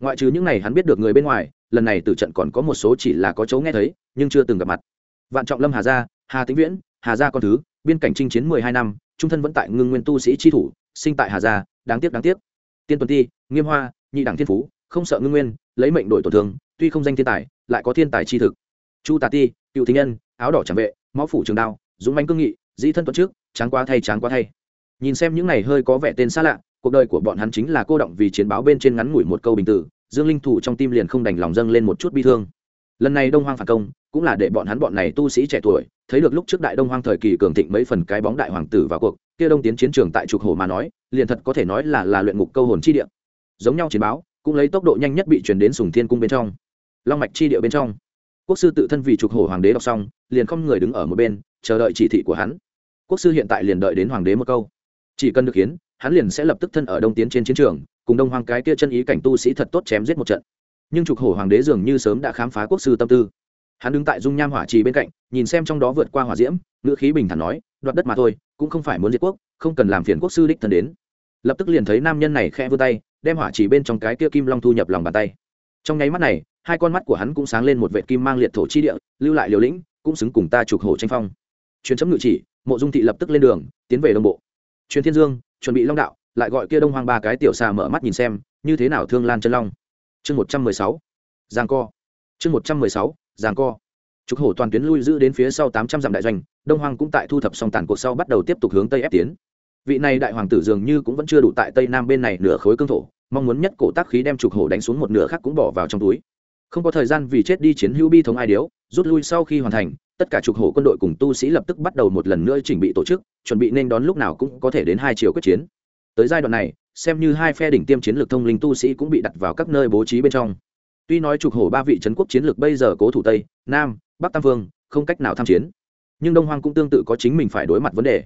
Ngoại trừ những này hắn biết được người bên ngoài, lần này từ trận còn có một số chỉ là có chấu nghe thấy, nhưng chưa từng gặp mặt. Vạn trọng lâm hà gia, hà tĩnh viễn, hà gia con thứ, biên cảnh chinh chiến mười hai năm, trung thân vẫn tại ngưng nguyên tu sĩ chi thủ, sinh tại hà gia, đáng tiếc đáng tiếc. Tiên tuần ti, nghiêm hoa, nhị đẳng thiên phú, không sợ ngưng nguyên, lấy mệnh đổi tổn thương tuy không danh thiên tài, lại có thiên tài chi thực. Chu tà ti, cựu thính nhân, áo đỏ tràng vệ, máu phủ trường đao, dũng manh cương nghị dĩ thân tuần trước, tráng quá thay, tráng quá thay. Nhìn xem những này hơi có vẻ tên xa lạ, cuộc đời của bọn hắn chính là cô động vì chiến báo bên trên ngắn ngủi một câu bình tử, dương linh thủ trong tim liền không đành lòng dâng lên một chút bi thương. Lần này đông hoang phản công, cũng là để bọn hắn bọn này tu sĩ trẻ tuổi, thấy được lúc trước đại đông hoang thời kỳ cường thịnh mấy phần cái bóng đại hoàng tử vào cuộc, kia đông tiến chiến trường tại trục hồ mà nói, liền thật có thể nói là là luyện ngục câu hồn chi địa. Giống nhau chiến báo, cũng lấy tốc độ nhanh nhất bị truyền đến sùng thiên cung bên trong. Long mạch chi địa bên trong. Quốc sư tự thân vì trục hổ hoàng đế đọc xong, liền không người đứng ở một bên, chờ đợi chỉ thị của hắn quốc sư hiện tại liền đợi đến hoàng đế một câu. Chỉ cần được hiến, hắn liền sẽ lập tức thân ở đông tiến trên chiến trường, cùng đông hoàng cái kia chân ý cảnh tu sĩ thật tốt chém giết một trận. Nhưng trục hổ hoàng đế dường như sớm đã khám phá quốc sư tâm tư. Hắn đứng tại dung nham hỏa trì bên cạnh, nhìn xem trong đó vượt qua hỏa diễm, ngữ khí bình thản nói, đoạt đất mà thôi, cũng không phải muốn diệt quốc, không cần làm phiền quốc sư đích thân đến. Lập tức liền thấy nam nhân này khẽ vươn tay, đem hỏa chỉ bên trong cái kia kim long thu nhập lòng bàn tay. Trong nháy mắt này, hai con mắt của hắn cũng sáng lên một vệ kim mang liệt thổ chi địa, lưu lại liều lĩnh, cũng xứng cùng ta trục hổ tranh phong. Truyền chấm ngự chỉ mộ dung thị lập tức lên đường, tiến về đông bộ. Truyền thiên dương, chuẩn bị long đạo, lại gọi kia đông hoang ba cái tiểu xà mở mắt nhìn xem, như thế nào thương lan chân long. Chương một trăm mười sáu, giang co. Chương một trăm mười sáu, giang co. Trục hổ toàn tuyến lui giữ đến phía sau tám trăm dặm đại doanh, đông hoang cũng tại thu thập xong tàn cuộc sau bắt đầu tiếp tục hướng tây ép tiến. Vị này đại hoàng tử dường như cũng vẫn chưa đủ tại tây nam bên này nửa khối cương thổ, mong muốn nhất cổ tác khí đem trục hổ đánh xuống một nửa khác cũng bỏ vào trong túi. Không có thời gian vì chết đi chiến hữu bi thống ai điếu, rút lui sau khi hoàn thành tất cả trục hổ quân đội cùng tu sĩ lập tức bắt đầu một lần nữa chỉnh bị tổ chức, chuẩn bị nên đón lúc nào cũng có thể đến hai chiều quyết chiến. Tới giai đoạn này, xem như hai phe đỉnh tiêm chiến lược thông linh tu sĩ cũng bị đặt vào các nơi bố trí bên trong. Tuy nói trục hổ ba vị trấn quốc chiến lược bây giờ cố thủ tây, nam, bắc tam vương, không cách nào tham chiến, nhưng đông hoang cũng tương tự có chính mình phải đối mặt vấn đề.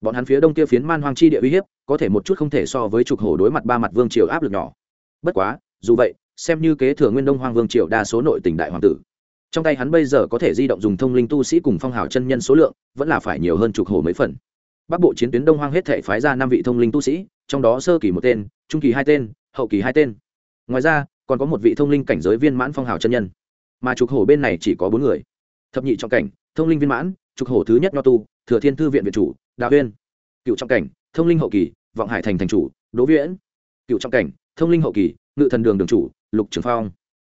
Bọn hắn phía đông kia phiến man hoang chi địa uy hiếp, có thể một chút không thể so với trục hổ đối mặt ba mặt vương triều áp lực nhỏ. Bất quá, dù vậy, xem như kế thừa nguyên đông hoang vương triều đa số nội tỉnh đại hoàng tử trong tay hắn bây giờ có thể di động dùng thông linh tu sĩ cùng phong hào chân nhân số lượng, vẫn là phải nhiều hơn trục hổ mấy phần. Bắc bộ chiến tuyến đông hoang hết thể phái ra năm vị thông linh tu sĩ, trong đó sơ kỳ một tên, trung kỳ hai tên, hậu kỳ hai tên. Ngoài ra, còn có một vị thông linh cảnh giới viên mãn phong hào chân nhân. Mà trục hổ bên này chỉ có bốn người. Thập nhị trọng cảnh, thông linh viên mãn trục hổ thứ nhất nho tu, thừa thiên thư viện viện chủ, đào huyên cựu trọng cảnh, thông linh hậu kỳ, vọng hải thành thành chủ, đỗ viễn. Cựu trọng cảnh, thông linh hậu kỳ, ngự thần đường đường chủ, lục trường phong.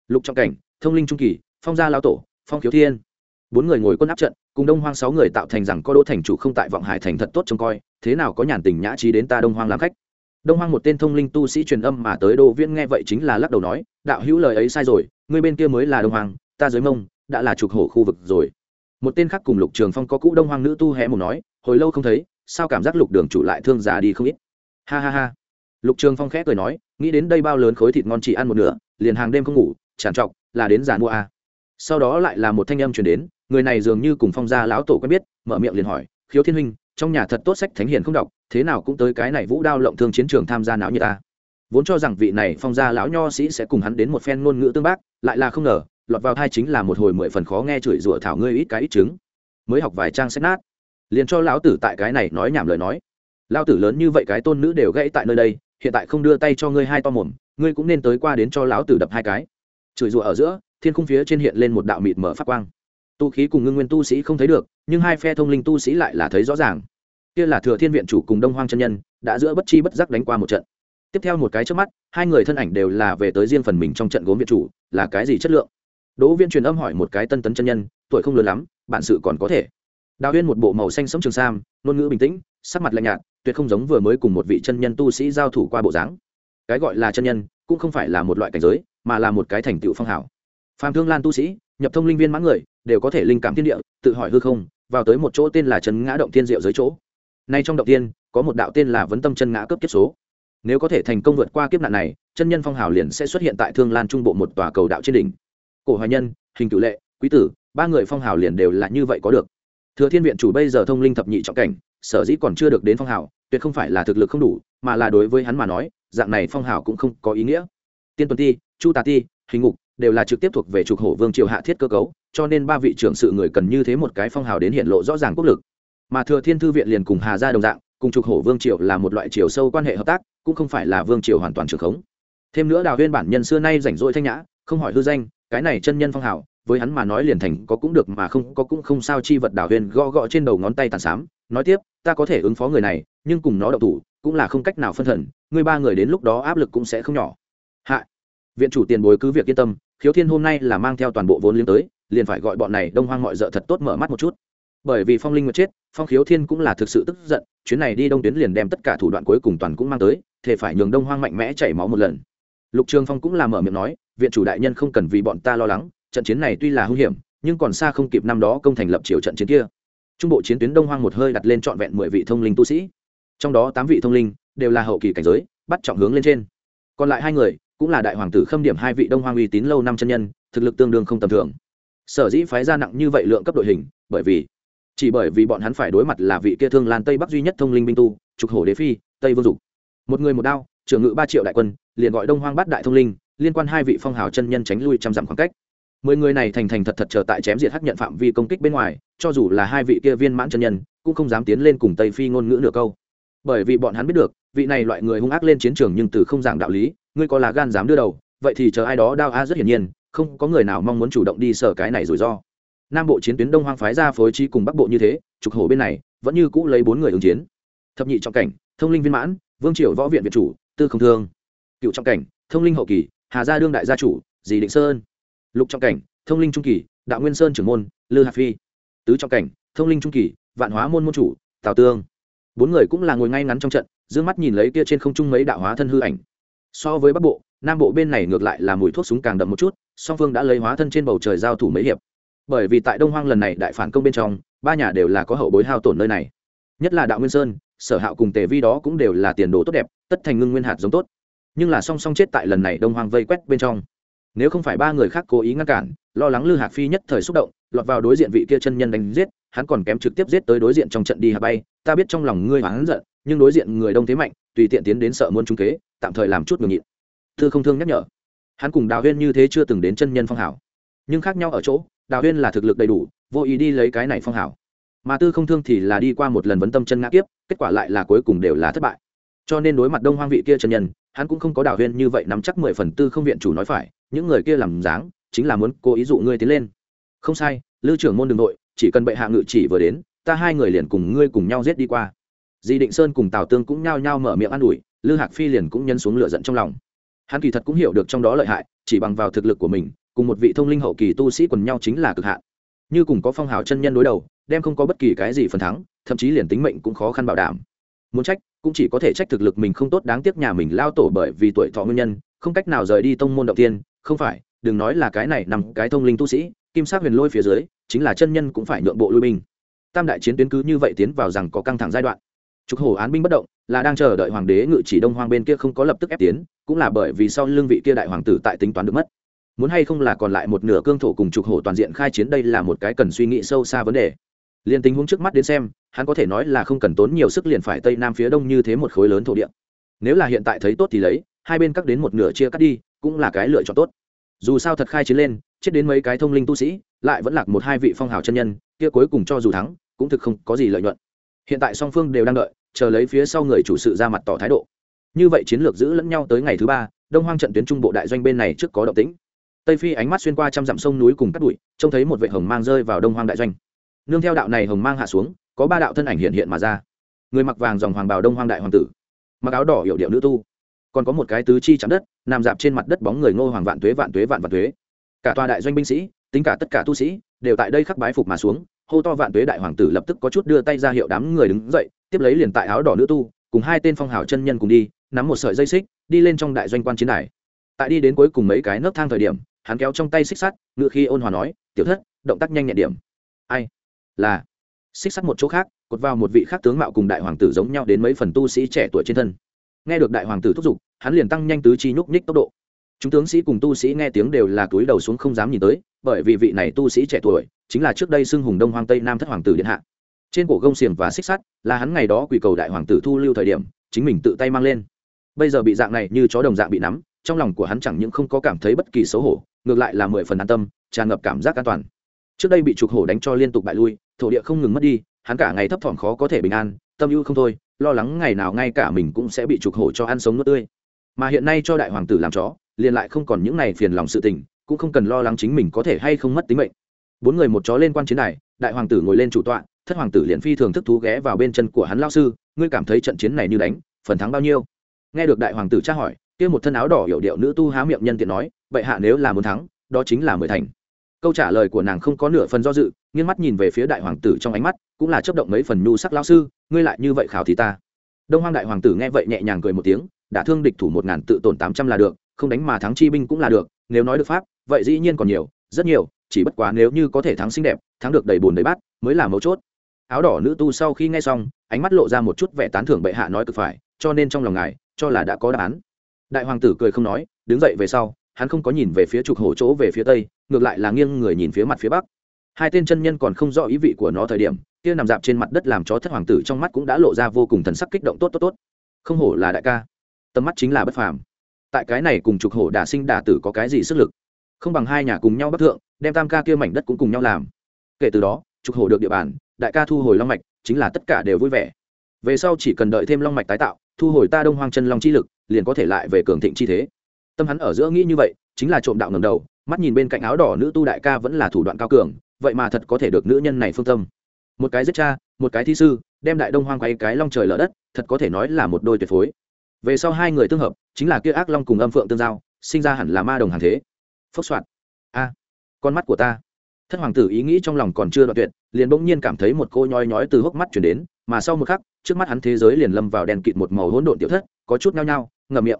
Lục trọng cảnh, thông linh trung kỳ phong gia lao tổ, phong khiếu thiên. Bốn người ngồi quân áp trận, cùng đông hoang sáu người tạo thành rằng có đỗ thành chủ không tại vọng hải thành thật tốt trông coi, thế nào có nhàn tình nhã trí đến ta đông hoang làm khách. Đông hoang một tên thông linh tu sĩ truyền âm mà tới đô viễn nghe vậy chính là lắc đầu nói, đạo hữu lời ấy sai rồi người bên kia mới là đông hoang, ta dưới mông, đã là trục hổ khu vực rồi. Một tên khác cùng lục trường phong có cũ đông hoang nữ tu hé một nói, hồi lâu không thấy, sao cảm giác lục đường chủ lại thương già đi không ít? Ha ha ha. Lục trường phong khẽ cười nói, nghĩ đến đây bao lớn khối thịt ngon chỉ ăn một nửa, liền hàng đêm không ngủ tràn trọc, là đến giàn mua à sau đó lại là một thanh âm chuyển đến, người này dường như cùng phong gia lão tổ quen biết, mở miệng liền hỏi, khiếu thiên huynh, trong nhà thật tốt sách thánh hiền không đọc, thế nào cũng tới cái này vũ đao lộng thương chiến trường tham gia não như ta? Vốn cho rằng vị này phong gia lão nho sĩ sẽ cùng hắn đến một phen ngôn ngữ tương bác, lại là không ngờ, lọt vào thai chính là một hồi mười phần khó nghe chửi rủa thảo ngươi ít cái ít chứng mới học vài trang sách nát. Liền cho lão tử tại cái này nói nhảm lời nói. Lão tử lớn như vậy cái tôn nữ đều gãy tại nơi đây, hiện tại không đưa tay cho ngươi hai to mồm, ngươi cũng nên tới qua đến cho lão tử đập hai cái. Chửi rủa ở giữa thiên khung phía trên hiện lên một đạo mịt mở phát quang. Tu khí cùng ngưng nguyên tu sĩ không thấy được, nhưng hai phe thông linh tu sĩ lại là thấy rõ ràng. Kia là thừa thiên viện chủ cùng đông hoang chân nhân, đã giữa bất chi bất giác đánh qua một trận. Tiếp theo một cái trước mắt, hai người thân ảnh đều là về tới riêng phần mình trong trận gốm viện chủ, là cái gì chất lượng? Đỗ viên truyền âm hỏi một cái tân tấn chân nhân, tuổi không lớn lắm, bản sự còn có thể. Đào huyên một bộ màu xanh sống trường sam, ngôn ngữ bình tĩnh, sắc mặt lạnh nhạt, tuyệt không giống vừa mới cùng một vị chân nhân tu sĩ giao thủ qua bộ dáng. Cái gọi là chân nhân, cũng không phải là một loại cảnh giới, mà là một cái thành tựu phong hảo phàm thương lan tu sĩ, nhập thông linh viên mãn người, đều có thể linh cảm thiên địa, tự hỏi hư không, vào tới một chỗ tên là trấn ngã động thiên diệu dưới chỗ. Nay trong động tiên, có một đạo tên là vấn tâm chân ngã cấp kiếp số. Nếu có thể thành công vượt qua kiếp nạn này, chân nhân phong hào liền sẽ xuất hiện tại thương lan trung bộ một tòa cầu đạo trên đỉnh. Cổ hoài nhân, hình cử lệ, quý tử, ba người phong hào liền đều là như vậy có được. Thừa thiên viện chủ bây giờ thông linh thập nhị trọng cảnh, sở dĩ còn chưa được đến phong hào, tuyệt không phải là thực lực không đủ, mà là đối với hắn mà nói, dạng này phong hào cũng không có ý nghĩa. Tiên tuần ti, chu tà ti, hình ngục đều là trực tiếp thuộc về trục hổ vương triều hạ thiết cơ cấu, cho nên ba vị trưởng sự người cần như thế một cái phong hào đến hiện lộ rõ ràng quốc lực. Mà thừa thiên thư viện liền cùng hà gia đồng dạng, cùng trục hổ vương triều là một loại triều sâu quan hệ hợp tác, cũng không phải là vương triều hoàn toàn trường khống. Thêm nữa đào huyên bản nhân xưa nay rảnh rỗi thanh nhã, không hỏi hư danh, cái này chân nhân phong hào, với hắn mà nói liền thành có cũng được mà không, có cũng không sao chi vật đào huyên gõ gõ trên đầu ngón tay tàn xám nói tiếp, ta có thể ứng phó người này, nhưng cùng nó đậu thủ, cũng là không cách nào phân thần người ba người đến lúc đó áp lực cũng sẽ không nhỏ. Hạ, viện chủ tiền bối cứ việc yên tâm khiếu thiên hôm nay là mang theo toàn bộ vốn liếng tới, liền phải gọi bọn này đông hoang mọi d thật tốt mở mắt một chút. Bởi vì phong linh nguyệt chết, phong khiếu thiên cũng là thực sự tức giận, chuyến này đi đông tuyến liền đem tất cả thủ đoạn cuối cùng toàn cũng mang tới thể phải nhường đông hoang mạnh mẽ chảy máu một lần. Lục trường phong cũng là mở miệng nói, viện chủ đại nhân không cần vì bọn ta lo lắng, trận chiến này tuy là hung hiểm, nhưng còn xa không kịp năm đó công thành lập triều trận chiến kia. Trung bộ chiến tuyến đông hoang một hơi đặt lên trọn vẹn mười vị thông linh tu sĩ. Trong đó tám vị thông linh đều là hậu kỳ cảnh giới, bắt trọng hướng lên trên. Còn lại hai người cũng là đại hoàng tử khâm điểm hai vị đông hoang uy tín lâu năm chân nhân, thực lực tương đương không tầm thường. Sở dĩ phái ra nặng như vậy lượng cấp đội hình, bởi vì, chỉ bởi vì bọn hắn phải đối mặt là vị kia thương lan tây bắc duy nhất thông linh binh tu, trục hổ đế phi, tây vương dục. Một người một đao, trưởng ngự ba triệu đại quân, liền gọi đông hoang bát đại thông linh, liên quan hai vị phong hào chân nhân tránh lui trăm dặm khoảng cách. Mười người này thành thành thật thật chờ tại chém diệt hắc nhận phạm vi công kích bên ngoài, cho dù là hai vị kia viên mãn chân nhân, cũng không dám tiến lên cùng tây phi ngôn ngữ nửa câu. Bởi vì bọn hắn biết được, vị này loại người hung ác lên chiến trường nhưng từ không giảng đạo lý ngươi có là gan dám đưa đầu, vậy thì chờ ai đó đao a rất hiển nhiên, không có người nào mong muốn chủ động đi sở cái này rủi ro. Nam bộ chiến tuyến đông hoang phái ra phối chi cùng bắc bộ như thế, trục hổ bên này, vẫn như cũ lấy bốn người ứng chiến. Thập nhị trọng cảnh, thông linh viên mãn, vương triều võ viện việt chủ, tư không thương. Cựu trọng cảnh, thông linh hậu kỳ, hà gia đương đại gia chủ, dì định sơn. Lục trọng cảnh, thông linh trung kỳ, đạo nguyên sơn trưởng môn, lư hà phi. Tứ trọng cảnh, thông linh trung kỳ, vạn hóa môn môn chủ, tào tương. Bốn người cũng là ngồi ngay ngắn trong trận d mắt nhìn lấy kia trên không trung mấy đạo hóa thân hư ảnh so với bắc bộ, nam bộ bên này ngược lại là mùi thuốc súng càng đậm một chút, song phương đã lấy hóa thân trên bầu trời giao thủ mấy hiệp. Bởi vì tại đông hoang lần này đại phản công bên trong, ba nhà đều là có hậu bối hao tổn nơi này. Nhất là đạo nguyên sơn, sở hạo cùng tề vi đó cũng đều là tiền đồ tốt đẹp, tất thành ngưng nguyên hạt giống tốt. Nhưng là song song chết tại lần này đông hoang vây quét bên trong. Nếu không phải ba người khác cố ý ngăn cản, lo lắng lư hạc phi nhất thời xúc động lọt vào đối diện vị kia chân nhân đánh giết, hắn còn kém trực tiếp giết tới đối diện trong trận đi hạ bay. Ta biết trong lòng ngươi hắn giận, nhưng đối diện người đông thế mạnh, tùy tiện tiến đến sợ muốn trung kế, tạm thời làm chút ngừng nhịn. Thư không thương nhắc nhở. Hắn cùng đào huyên như thế chưa từng đến chân nhân phong hảo. Nhưng khác nhau ở chỗ, đào huyên là thực lực đầy đủ, vô ý đi lấy cái này phong hảo. Mà tư không thương thì là đi qua một lần vấn tâm chân ngã kiếp, kết quả lại là cuối cùng đều là thất bại. Cho nên đối mặt đông hoang vị kia chân nhân, hắn cũng không có đào huyên như vậy nắm chắc mười phần tư không viện chủ nói phải, những người kia làm dáng, chính là muốn cố ý dụ ngươi tiến lên không sai, lư trưởng môn đường nội chỉ cần bệ hạ ngự chỉ vừa đến, ta hai người liền cùng ngươi cùng nhau giết đi qua. Di định sơn cùng tào tương cũng nhao nhao mở miệng an ủi, lư hạc phi liền cũng nhân xuống lửa giận trong lòng. Hắn kỳ thật cũng hiểu được trong đó lợi hại, chỉ bằng vào thực lực của mình, cùng một vị thông linh hậu kỳ tu sĩ quần nhau chính là cực hạn. Như cùng có phong hào chân nhân đối đầu, đem không có bất kỳ cái gì phần thắng, thậm chí liền tính mệnh cũng khó khăn bảo đảm. Muốn trách, cũng chỉ có thể trách thực lực mình không tốt đáng tiếc nhà mình lao tổ bởi vì tuổi thọ nguyên nhân, không cách nào rời đi tông môn đầu tiên, không phải đừng nói là cái này nằm cái thông linh tu sĩ, kim sắc huyền lôi phía dưới, chính là chân nhân cũng phải nhượng bộ lui binh. Tam đại chiến tuyến cứ như vậy tiến vào rằng có căng thẳng giai đoạn. Trục hổ án binh bất động, là đang chờ đợi hoàng đế ngự chỉ đông hoang bên kia không có lập tức ép tiến, cũng là bởi vì sau lương vị kia đại hoàng tử tại tính toán được mất. Muốn hay không là còn lại một nửa cương thổ cùng trục hổ toàn diện khai chiến đây là một cái cần suy nghĩ sâu xa vấn đề. Liền tình huống trước mắt đến xem, hắn có thể nói là không cần tốn nhiều sức liền phải tây nam phía đông như thế một khối lớn thổ địa. Nếu là hiện tại thấy tốt thì lấy, hai bên cắt đến một nửa chia cắt đi, cũng là cái lựa chọn tốt dù sao thật khai chiến lên, chết đến mấy cái thông linh tu sĩ, lại vẫn lạc một hai vị phong hào chân nhân, kia cuối cùng cho dù thắng, cũng thực không có gì lợi nhuận. Hiện tại song phương đều đang đợi, chờ lấy phía sau người chủ sự ra mặt tỏ thái độ. Như vậy chiến lược giữ lẫn nhau tới ngày thứ ba, đông hoang trận tuyến trung bộ đại doanh bên này trước có động tĩnh. Tây phi ánh mắt xuyên qua trăm dặm sông núi cùng cắt đùi trông thấy một vệ hồng mang rơi vào đông hoang đại doanh. Nương theo đạo này hồng mang hạ xuống, có ba đạo thân ảnh hiện hiện mà ra. Người mặc vàng dòng hoàng bào đông hoang đại hoàng tử, mặc áo đỏ hiệu điệu nữ tu còn có một cái tứ chi chạm đất, nằm dạp trên mặt đất bóng người ngô hoàng vạn tuế vạn tuế, vạn vạn tuế. Cả tòa đại doanh binh sĩ, tính cả tất cả tu sĩ, đều tại đây khắc bái phục mà xuống. Hô to vạn tuế đại hoàng tử lập tức có chút đưa tay ra hiệu đám người đứng dậy, tiếp lấy liền tại áo đỏ nữ tu, cùng hai tên phong hào chân nhân cùng đi, nắm một sợi dây xích, đi lên trong đại doanh quan chiến đài. Tại đi đến cuối cùng mấy cái nấc thang thời điểm, hắn kéo trong tay xích sắt, ngự khi ôn hòa nói, tiểu thất, động tác nhanh nhẹn điểm. Ai? Là. Xích sắt một chỗ khác, cột vào một vị khác tướng mạo cùng đại hoàng tử giống nhau đến mấy phần tu sĩ trẻ tuổi trên thân nghe được đại hoàng tử thúc giục, hắn liền tăng nhanh tứ chi nhúc nhích tốc độ. Chúng tướng sĩ cùng tu sĩ nghe tiếng đều là túi đầu xuống không dám nhìn tới, bởi vì vị này tu sĩ trẻ tuổi chính là trước đây xưng hùng đông hoang tây nam thất hoàng tử điện hạ. Trên cổ gông xiềng và xích sắt là hắn ngày đó quỳ cầu đại hoàng tử thu lưu thời điểm, chính mình tự tay mang lên. Bây giờ bị dạng này như chó đồng dạng bị nắm, trong lòng của hắn chẳng những không có cảm thấy bất kỳ xấu hổ, ngược lại là mười phần an tâm, tràn ngập cảm giác an toàn. Trước đây bị trục hổ đánh cho liên tục bại lui, thổ địa không ngừng mất đi, hắn cả ngày thấp thỏm khó có thể bình an, tâm ưu không thôi lo lắng ngày nào ngay cả mình cũng sẽ bị trục hổ cho ăn sống nuốt tươi. Mà hiện nay cho đại hoàng tử làm chó, liền lại không còn những này phiền lòng sự tình, cũng không cần lo lắng chính mình có thể hay không mất tính mệnh. Bốn người một chó lên quan chiến này đại hoàng tử ngồi lên chủ tọa, thất hoàng tử liền phi thường thức thú ghé vào bên chân của hắn lao sư, ngươi cảm thấy trận chiến này như đánh, phần thắng bao nhiêu? Nghe được đại hoàng tử tra hỏi, kia một thân áo đỏ hiểu điệu nữ tu há miệng nhân tiện nói vậy hạ nếu là muốn thắng, đó chính là mười thành. Câu trả lời của nàng không có nửa phần do dự, nghiêng mắt nhìn về phía đại hoàng tử trong ánh mắt, cũng là chấp động mấy phần nhu sắc lao sư ngươi lại như vậy khảo thì ta. Đông hoang đại hoàng tử nghe vậy nhẹ nhàng cười một tiếng, đã thương địch thủ một ngàn tự tổn tám trăm là được, không đánh mà thắng chi binh cũng là được, nếu nói được pháp, vậy dĩ nhiên còn nhiều, rất nhiều, chỉ bất quá nếu như có thể thắng xinh đẹp, thắng được đầy bùn đầy bát, mới là mấu chốt. Áo đỏ nữ tu sau khi nghe xong, ánh mắt lộ ra một chút vẻ tán thưởng bệ hạ nói cực phải, cho nên trong lòng ngài, cho là đã có đáp án. Đại hoàng tử cười không nói, đứng dậy về sau, hắn không có nhìn về phía trục hổ chỗ về phía tây, ngược lại là nghiêng người nhìn phía mặt phía bắc hai tên chân nhân còn không rõ ý vị của nó thời điểm, kia nằm dạp trên mặt đất làm chó thất hoàng tử trong mắt cũng đã lộ ra vô cùng thần sắc kích động tốt tốt tốt. Không hổ là đại ca. Tầm mắt chính là bất phàm. Tại cái này cùng trục hổ đả sinh đả tử có cái gì sức lực? Không bằng hai nhà cùng nhau bất thượng, đem tam ca kia mảnh đất cũng cùng nhau làm. Kể từ đó, trục hổ được địa bàn, đại ca thu hồi long mạch, chính là tất cả đều vui vẻ. Về sau chỉ cần đợi thêm long mạch tái tạo, thu hồi ta đông hoang chân long chi lực, liền có thể lại về cường thịnh chi thế. Tâm hắn ở giữa nghĩ như vậy, chính là trộm đạo ngầm đầu, mắt nhìn bên cạnh áo đỏ nữ tu đại ca vẫn là thủ đoạn cao cường vậy mà thật có thể được nữ nhân này phương tâm. Một cái giết cha, một cái thi sư, đem đại đông hoang quay cái long trời lở đất, thật có thể nói là một đôi tuyệt phối. Về sau hai người tương hợp, chính là kia ác long cùng âm phượng tương giao, sinh ra hẳn là ma đồng hàng thế. Phốc soạn a, con mắt của ta. Thất hoàng tử ý nghĩ trong lòng còn chưa đoạn tuyệt, liền bỗng nhiên cảm thấy một cô nhói nhói từ hốc mắt chuyển đến, mà sau một khắc, trước mắt hắn thế giới liền lâm vào đèn kịt một màu hỗn độn tiểu thất, có chút nhao nhao, ngậm miệng.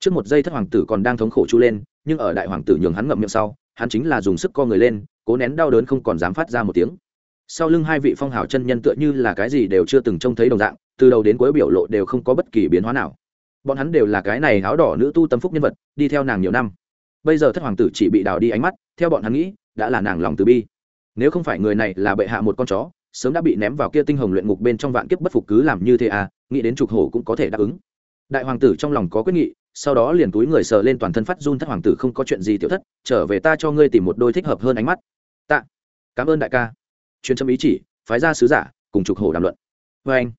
Trước một giây thất hoàng tử còn đang thống khổ chu lên, nhưng ở đại hoàng tử nhường hắn ngậm miệng sau, hắn chính là dùng sức co người lên cố nén đau đớn không còn dám phát ra một tiếng. Sau lưng hai vị phong hào chân nhân tựa như là cái gì đều chưa từng trông thấy đồng dạng, từ đầu đến cuối biểu lộ đều không có bất kỳ biến hóa nào. Bọn hắn đều là cái này áo đỏ nữ tu tâm phúc nhân vật, đi theo nàng nhiều năm. Bây giờ thất hoàng tử chỉ bị đào đi ánh mắt, theo bọn hắn nghĩ, đã là nàng lòng từ bi. Nếu không phải người này là bệ hạ một con chó, sớm đã bị ném vào kia tinh hồng luyện ngục bên trong vạn kiếp bất phục cứ làm như thế à nghĩ đến trục hổ cũng có thể đáp ứng. Đại hoàng tử trong lòng có quyết nghị, sau đó liền túi người sờ lên toàn thân phát run thất hoàng tử không có chuyện gì tiểu thất, trở về ta cho ngươi tìm một đôi thích hợp hơn ánh mắt tạ. Cảm ơn đại ca. Chuyên trâm ý chỉ, phái ra sứ giả, cùng trục hổ đàm luận. Vê anh.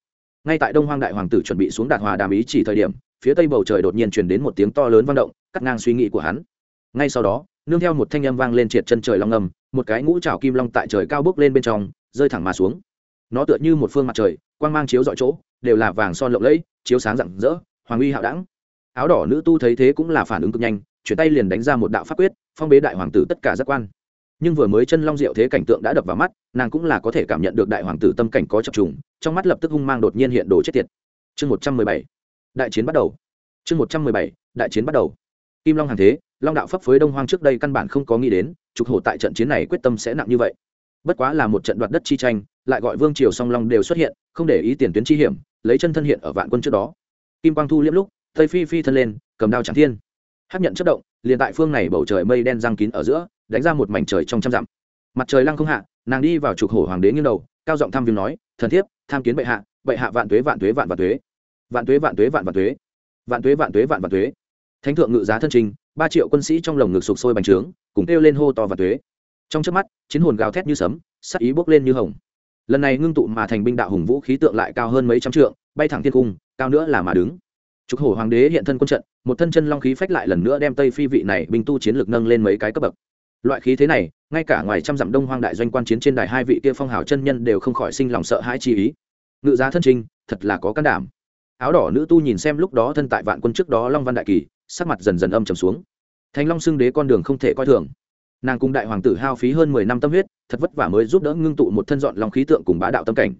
Ngay tại đông hoang đại hoàng tử chuẩn bị xuống đạt hòa đàm ý chỉ thời điểm, phía tây bầu trời đột nhiên truyền đến một tiếng to lớn vang động, cắt ngang suy nghĩ của hắn. Ngay sau đó, nương theo một thanh âm vang lên triệt chân trời long ngầm, một cái ngũ trào kim long tại trời cao bước lên bên trong, rơi thẳng mà xuống. Nó tựa như một phương mặt trời, quang mang chiếu dọi chỗ, đều là vàng son lộng lẫy, chiếu sáng rạng rỡ, hoàng uy hạo đẳng. Áo đỏ nữ tu thấy thế cũng là phản ứng cực nhanh, chuyển tay liền đánh ra một đạo pháp quyết, phong bế đại hoàng tử tất cả giác quan nhưng vừa mới chân long diệu thế cảnh tượng đã đập vào mắt, nàng cũng là có thể cảm nhận được đại hoàng tử tâm cảnh có chập trùng, trong mắt lập tức hung mang đột nhiên hiện đồ chết tiệt. Chương một trăm mười bảy, đại chiến bắt đầu. Chương một trăm mười bảy, đại chiến bắt đầu. Kim long hàng thế, long đạo pháp phối đông hoang trước đây căn bản không có nghĩ đến, trục hổ tại trận chiến này quyết tâm sẽ nặng như vậy. Bất quá là một trận đoạt đất chi tranh, lại gọi vương triều song long đều xuất hiện, không để ý tiền tuyến chi hiểm, lấy chân thân hiện ở vạn quân trước đó. Kim quang thu liễm lúc, tây phi phi thân lên, cầm đao tràng thiên. Hấp nhận chất động, liền tại phương này bầu trời mây đen giang kín ở giữa đánh ra một mảnh trời trong trăm dặm. Mặt trời lăng không hạ, nàng đi vào trục hổ hoàng đế nghiêng đầu, cao giọng tham viếng nói, thần thiếp, tham kiến bệ hạ bệ hạ vạn tuế vạn tuế, vạn vạn tuế. Vạn tuế vạn tuế, vạn vạn tuế. Vạn tuế vạn tuế, vạn vạn tuế. Thánh thượng ngự giá thân trình, ba triệu quân sĩ trong lồng ngực sụp sôi bành trướng, cùng kêu lên hô to vạn tuế. Trong trước mắt, chiến hồn gào thét như sấm sắc ý bốc lên như hồng. Lần này ngưng tụ mà thành binh đạo hùng vũ khí tượng lại cao hơn mấy trăm trượng, bay thẳng thiên cung, cao nữa là mà đứng. Trục hổ hoàng đế hiện thân quân trận, một thân chân long khí phách lại lần nữa đem tây phi vị này binh tu chiến lược nâng lên mấy cái cấp bậc loại khí thế này, ngay cả ngoài trăm dặm đông hoang đại doanh quan chiến trên đài hai vị kia phong hào chân nhân đều không khỏi sinh lòng sợ hãi chi ý. Ngự giá thân trinh thật là có can đảm. Áo đỏ nữ tu nhìn xem lúc đó thân tại vạn quân trước đó long văn đại kỳ, sắc mặt dần dần âm trầm xuống. Thành long xưng đế con đường không thể coi thường. Nàng cùng đại hoàng tử hao phí hơn mười năm tâm huyết, thật vất vả mới giúp đỡ ngưng tụ một thân dọn long khí tượng cùng bá đạo tâm cảnh.